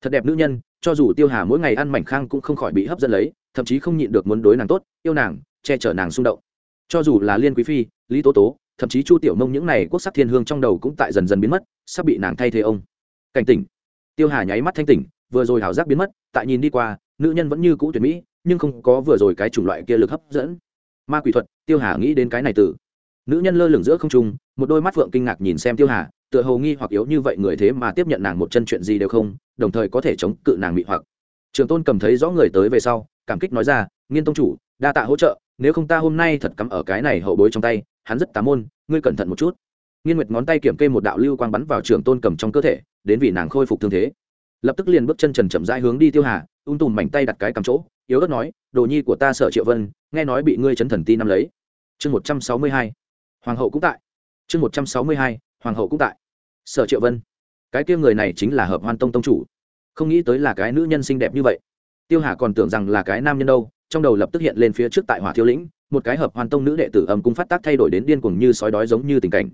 Thật đẹp nữ nhân cho dù tiêu hà mỗi ngày ăn mảnh khang cũng không khỏi bị hấp dẫn lấy, thậm chí không nhịn được muốn đối nàng tốt, yêu nàng, che chở nàng xung động. Cho dù là liên quý phi, lý tố tố, thậm chí chu tiểu mông những này quốc sắc thiên hương trong đầu cũng tại dần dần biến mất, sắp bị nàng thay thế ông. Cảnh tỉnh. Tiêu hà nháy mắt thanh tỉnh, vừa rồi hảo giác biến mất, tại nhìn đi qua, nữ nhân vẫn như cũ tuyệt mỹ, nhưng không có vừa rồi cái chủng loại kia lực hấp dẫn. Ma quỷ thuật, tiêu hà nghĩ đến cái này từ. Nữ nhân lơ lửng giữa không trung, một đôi mắt phượng kinh ngạc nhìn xem tiêu hà tựa hồ nghi hoặc yếu như vậy người thế mà tiếp nhận nàng một chân chuyện gì đều không, đồng thời có thể chống cự nàng mị hoặc. Trường tôn cầm thấy rõ người tới về sau, cảm kích nói ra, nghiên tông chủ, đa tạ hỗ trợ, nếu không ta hôm nay thật cắm ở cái này hậu bối trong tay, hắn rất tám môn, ngươi cẩn thận một chút. Nghiên nguyệt ngón tay kiểm kê một đạo lưu quang bắn vào trường tôn cầm trong cơ thể, đến vì nàng khôi phục thương thế. Lập tức liền bước chân trần chậm rãi hướng đi tiêu hà, ung tùm mảnh tay đặt cái cầm chỗ, yếu ớt nói, đồ nhi của ta sợ triệu vân, nghe nói bị ngươi chấn thần ti năm lấy. Chương một trăm sáu mươi hai, hoàng hậu cũng tại. Chương một trăm sáu mươi hai hoàng hậu cũng tại. Sở triệu vân, cái kia người này chính là hợp hoan tông tông chủ. Không nghĩ tới là cái nữ nhân xinh đẹp như vậy. Tiêu hà còn tưởng rằng là cái nam nhân đâu, trong đầu lập tức hiện lên phía trước tại hỏa thiếu lĩnh, một cái hợp hoàn tông nữ đệ tử âm cung phát tác thay đổi đến điên cuồng như sói đói giống như tình cảnh.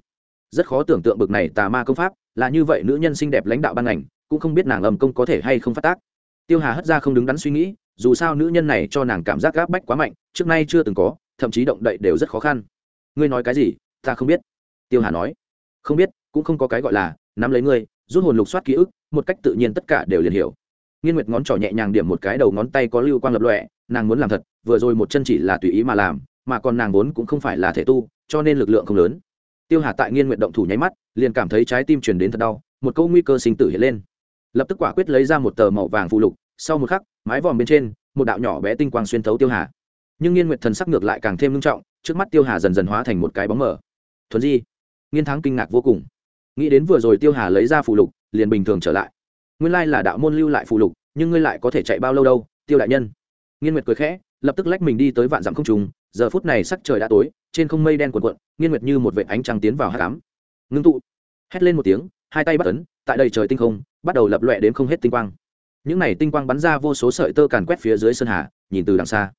Rất khó tưởng tượng bực này tà ma công pháp, là như vậy nữ nhân xinh đẹp lãnh đạo ban ngành, cũng không biết nàng âm công có thể hay không phát tác. Tiêu hà hất ra không đứng đắn suy nghĩ, dù sao nữ nhân này cho nàng cảm giác gáp bách quá mạnh, trước nay chưa từng có, thậm chí động đậy đều rất khó khăn. Ngươi nói cái gì, ta không biết. Tiêu hà nói không biết, cũng không có cái gọi là, nắm lấy ngươi, rút hồn lục soát ký ức, một cách tự nhiên tất cả đều liền hiểu. Nghiên nguyệt ngón trỏ nhẹ nhàng điểm một cái đầu ngón tay có lưu quang lập lọe nàng muốn làm thật, vừa rồi một chân chỉ là tùy ý mà làm, mà còn nàng vốn cũng không phải là thể tu, cho nên lực lượng không lớn. Tiêu hà tại nghiên Nguyệt động thủ nháy mắt, liền cảm thấy trái tim truyền đến thật đau, một câu nguy cơ sinh tử hiện lên. Lập tức quả quyết lấy ra một tờ màu vàng phụ lục, sau một khắc, mái vòm bên trên, một đạo nhỏ bé tinh quang xuyên thấu tiêu hà. Nhưng nghiên Nguyệt thần sắc ngược lại càng thêm nghiêm trọng, trước mắt tiêu hà dần dần hóa thành một cái bóng mờ. Thuần di nghiên thắng kinh ngạc vô cùng. Nghĩ đến vừa rồi tiêu hà lấy ra phụ lục, liền bình thường trở lại. Nguyên lai là đạo môn lưu lại phụ lục, nhưng ngươi lại có thể chạy bao lâu đâu, tiêu đại nhân? Nghiên nguyệt cười khẽ, lập tức lách mình đi tới vạn dặm không trùng giờ phút này sắc trời đã tối, trên không mây đen cuộn cuộn, nghiên nguyệt như một vệ ánh trăng tiến vào hát cám ngưng tụ. Hét lên một tiếng, hai tay bắt ấn, tại đầy trời tinh không, bắt đầu lập lọe đến không hết tinh quang. Những này tinh quang bắn ra vô số sợi tơ càn quét phía dưới sơn hà, nhìn từ đằng xa.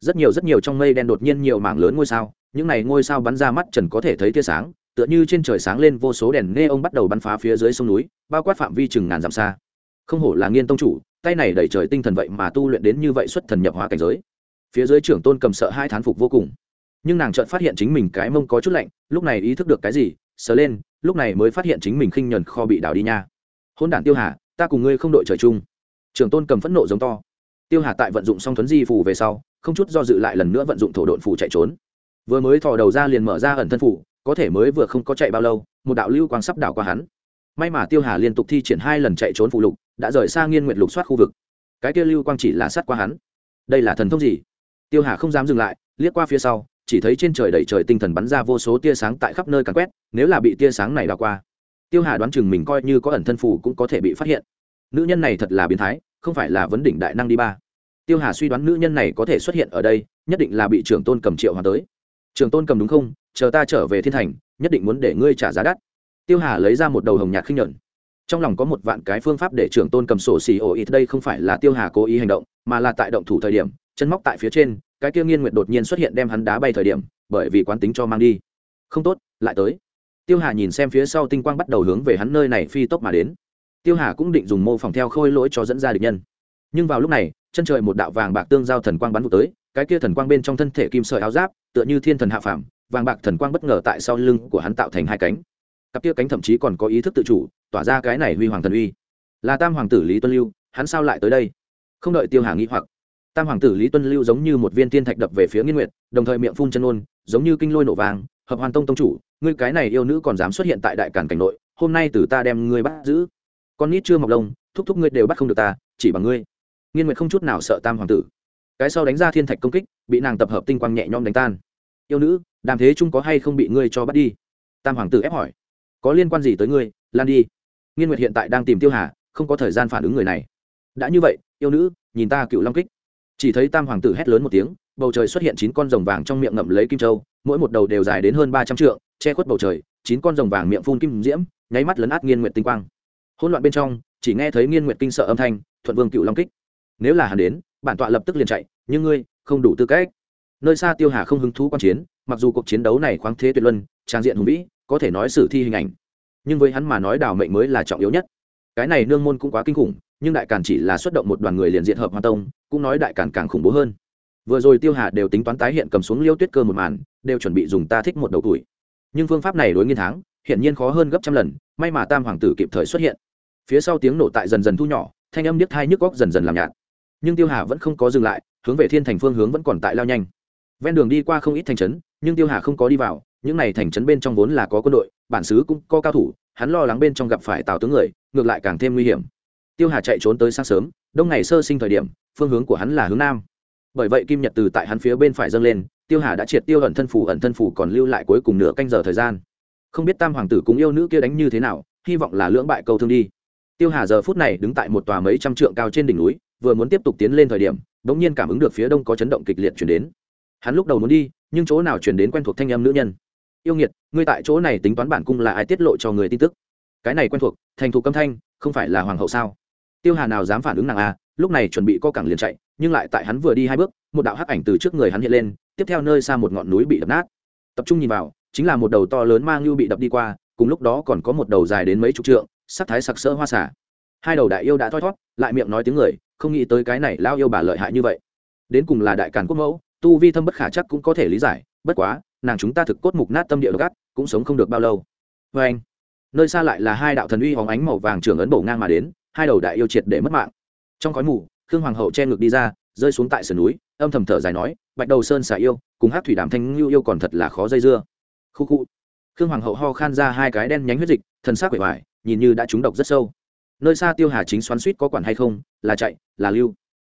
Rất nhiều rất nhiều trong mây đen đột nhiên nhiều mảng lớn ngôi sao, những này ngôi sao bắn ra mắt trần có thể thấy tia sáng tựa như trên trời sáng lên vô số đèn nghe ông bắt đầu bắn phá phía dưới sông núi, bao quát phạm vi chừng ngàn dặm xa. Không hổ là nghiên tông chủ, tay này đẩy trời tinh thần vậy mà tu luyện đến như vậy xuất thần nhập hóa cảnh giới. Phía dưới trưởng tôn cầm sợ hai thán phục vô cùng. Nhưng nàng chợt phát hiện chính mình cái mông có chút lạnh, lúc này ý thức được cái gì, sờ lên, lúc này mới phát hiện chính mình khinh nhuần kho bị đào đi nha. Hôn đản tiêu hà, ta cùng ngươi không đội trời chung. Trưởng tôn cầm phẫn nộ giống to. Tiêu hà tại vận dụng song thuấn di phủ về sau, không chút do dự lại lần nữa vận dụng thổ độn phủ chạy trốn. Vừa mới thò đầu ra liền mở ra ẩn thân phủ có thể mới vừa không có chạy bao lâu, một đạo lưu quang sắp đảo qua hắn. May mà tiêu hà liên tục thi triển hai lần chạy trốn phụ lục, đã rời xa nghiên nguyện lục soát khu vực. Cái kia lưu quang chỉ là sát qua hắn. Đây là thần thông gì? Tiêu hà không dám dừng lại, liếc qua phía sau, chỉ thấy trên trời đầy trời tinh thần bắn ra vô số tia sáng tại khắp nơi càn quét, nếu là bị tia sáng này đào qua, tiêu hà đoán chừng mình coi như có ẩn thân phủ cũng có thể bị phát hiện. Nữ nhân này thật là biến thái, không phải là vấn đỉnh đại năng đi ba. Tiêu hà suy đoán nữ nhân này có thể xuất hiện ở đây, nhất định là bị trưởng tôn cầm triệu hòa tới. Trường tôn cầm đúng không? Chờ ta trở về thiên thành, nhất định muốn để ngươi trả giá đắt. Tiêu hà lấy ra một đầu hồng nhạt khinh nhuận. Trong lòng có một vạn cái phương pháp để trưởng tôn cầm sổ xì ổ ít đây không phải là tiêu hà cố ý hành động, mà là tại động thủ thời điểm, chân móc tại phía trên, cái kia nghiên nguyệt đột nhiên xuất hiện đem hắn đá bay thời điểm, bởi vì quán tính cho mang đi. Không tốt, lại tới. Tiêu hà nhìn xem phía sau tinh quang bắt đầu hướng về hắn nơi này phi tốc mà đến. Tiêu hà cũng định dùng mô phỏng theo khôi lỗi cho dẫn ra địch nhân. Nhưng vào lúc này, chân trời một đạo vàng bạc tương giao thần quang bắn vụ tới, cái kia thần quang bên trong thân thể kim sợi áo giáp, tựa như thiên thần hạ phàm vàng bạc thần quang bất ngờ tại sau lưng của hắn tạo thành hai cánh. Cặp kia cánh thậm chí còn có ý thức tự chủ, tỏa ra cái này huy hoàng thần uy. Là tam hoàng tử lý tuân lưu, hắn sao lại tới đây? Không đợi tiêu hà nghĩ hoặc, tam hoàng tử lý tuân lưu giống như một viên tiên thạch đập về phía nghiên nguyệt, đồng thời miệng phun chân ôn, giống như kinh lôi nổ vàng, hợp hoàn tông tông chủ, ngươi cái này yêu nữ còn dám xuất hiện tại đại cản cảnh nội, hôm nay từ ta đem ngươi bắt giữ. Con nít chưa mọc lông, thúc thúc ngươi đều bắt không được ta, chỉ bằng ngươi. Nghiên nguyệt không chút nào sợ tam hoàng tử. Cái sau đánh ra thiên thạch công kích, bị nàng tập hợp tinh quang nhẹ nhõm đánh tan. Yêu nữ đàm thế trung có hay không bị ngươi cho bắt đi? Tam hoàng tử ép hỏi. Có liên quan gì tới ngươi? Lan đi. Nghiên nguyệt hiện tại đang tìm tiêu hà, không có thời gian phản ứng người này. Đã như vậy, yêu nữ, nhìn ta cựu long kích. Chỉ thấy tam hoàng tử hét lớn một tiếng, bầu trời xuất hiện chín con rồng vàng trong miệng ngậm lấy kim châu, mỗi một đầu đều dài đến hơn ba trăm trượng, che khuất bầu trời, chín con rồng vàng miệng phun kim diễm, nháy mắt lấn át nghiên nguyệt tinh quang. Hỗn loạn bên trong, chỉ nghe thấy nghiên nguyệt kinh sợ âm thanh, thuận vương cựu long kích, nếu là hắn đến, bản tọa lập tức liền chạy, nhưng ngươi không đủ tư cách. Nơi xa tiêu hà không hứng thú quan chiến mặc dù cuộc chiến đấu này khoáng thế tuyệt luân, trang diện hùng vĩ, có thể nói sử thi hình ảnh, nhưng với hắn mà nói đào mệnh mới là trọng yếu nhất. Cái này nương môn cũng quá kinh khủng, nhưng đại càn chỉ là xuất động một đoàn người liền diện hợp hoa tông, cũng nói đại càn càng khủng bố hơn. Vừa rồi tiêu hà đều tính toán tái hiện cầm xuống liêu tuyết cơ một màn, đều chuẩn bị dùng ta thích một đầu tuổi. Nhưng phương pháp này đối nghiên tháng hiển nhiên khó hơn gấp trăm lần, may mà tam hoàng tử kịp thời xuất hiện. Phía sau tiếng nổ tại dần dần thu nhỏ, thanh âm điếc thai nhức góc dần dần làm nhạt. Nhưng tiêu hà vẫn không có dừng lại, hướng về thiên thành phương hướng vẫn còn tại lao nhanh. Ven đường đi qua không ít thành trấn nhưng tiêu hà không có đi vào, những n à y thành trấn bên trong vốn là có quân đội, bản xứ cũng có cao thủ, hắn lo lắng bên trong gặp phải tào tướng người, ngược lại càng thêm nguy hiểm. Tiêu hà chạy trốn tới sáng sớm, đông ngày sơ sinh thời điểm, phương hướng của hắn là hướng nam. Bởi vậy kim nhật từ tại hắn phía bên phải dâng lên, tiêu hà đã triệt tiêu ẩn thân phủ, ẩn thân phủ còn lưu lại cuối cùng nửa canh giờ thời gian. Không biết tam hoàng tử cùng yêu nữ kia đánh như thế nào, hy vọng là lưỡng bại câu thương đi. Tiêu hà giờ phút này đứng tại một tòa mấy trăm trượng cao trên đỉnh núi, vừa muốn tiếp tục tiến lên thời điểm đ ỗ n g nhiên cảm ứng được phía đông có chấn động kịch liệt chuyển đến. Hắn lúc đầu muốn đi nhưng chỗ nào chuyển đến quen thuộc thanh âm nữ nhân? Yêu nghiệt, ngươi tại chỗ này tính toán bản cung là ai tiết lộ cho người tin tức? Cái này quen thuộc, thành thục âm thanh, không phải là hoàng hậu sao? Tiêu hà nào dám phản ứng nàng a lúc này chuẩn bị co cẳng liền chạy, nhưng lại tại hắn vừa đi hai bước, một đạo hắc ảnh từ trước người hắn hiện lên, tiếp theo nơi xa một ngọn núi bị đập nát. Tập trung nhìn vào, chính là một đầu to lớn mang lưu bị đập đi qua, cùng lúc đó còn có một đầu dài đến mấy chục trượng, sắc thái sặc sỡ hoa xả. Hai đầu đại yêu đã thoi thót, lại miệng nói tiếng người, không nghĩ tới cái này lao yêu bà lợi hại như vậy. Đến cùng là đại càn quốc mẫu tu vi thâm bất khả chắc cũng có thể lý giải, bất quá, nàng chúng ta thực cốt mục nát tâm địa gắt cũng sống không được bao lâu. Vê anh, nơi xa lại là hai đạo thần uy hóng ánh màu vàng trưởng ấn bổ ngang mà đến, hai đầu đại yêu triệt để mất mạng. Trong khói mù, khương hoàng hậu che ngực đi ra, rơi xuống tại sườn núi, âm thầm thở dài nói, bạch đầu sơn xà yêu, cùng hát thủy đàm thanh ngưu yêu còn thật là khó dây dưa. Khu khu. Khương hoàng hậu ho khan ra hai cái đen nhánh huyết dịch thân xác quệ hoài, nhìn như đã trúng độc rất sâu. Nơi xa tiêu hà chính xoắn suýt có quản hay không, là chạy, là lưu.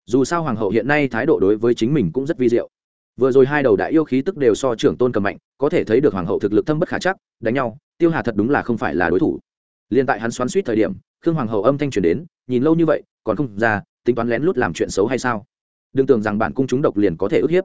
Dù sao hoàng hậu hiện nay thái độ đối với chính mình cũng rất vi diệu vừa rồi hai đầu đại yêu khí tức đều so trưởng tôn cầm mạnh, có thể thấy được hoàng hậu thực lực thâm bất khả chắc, đánh nhau, tiêu hà thật đúng là không phải là đối thủ. Liên tại hắn xoắn suýt thời điểm, khương hoàng hậu âm thanh truyền đến, nhìn lâu như vậy, còn không ra, tính toán lén lút làm chuyện xấu hay sao? Đừng tưởng rằng bản cung chúng độc liền có thể ức hiếp.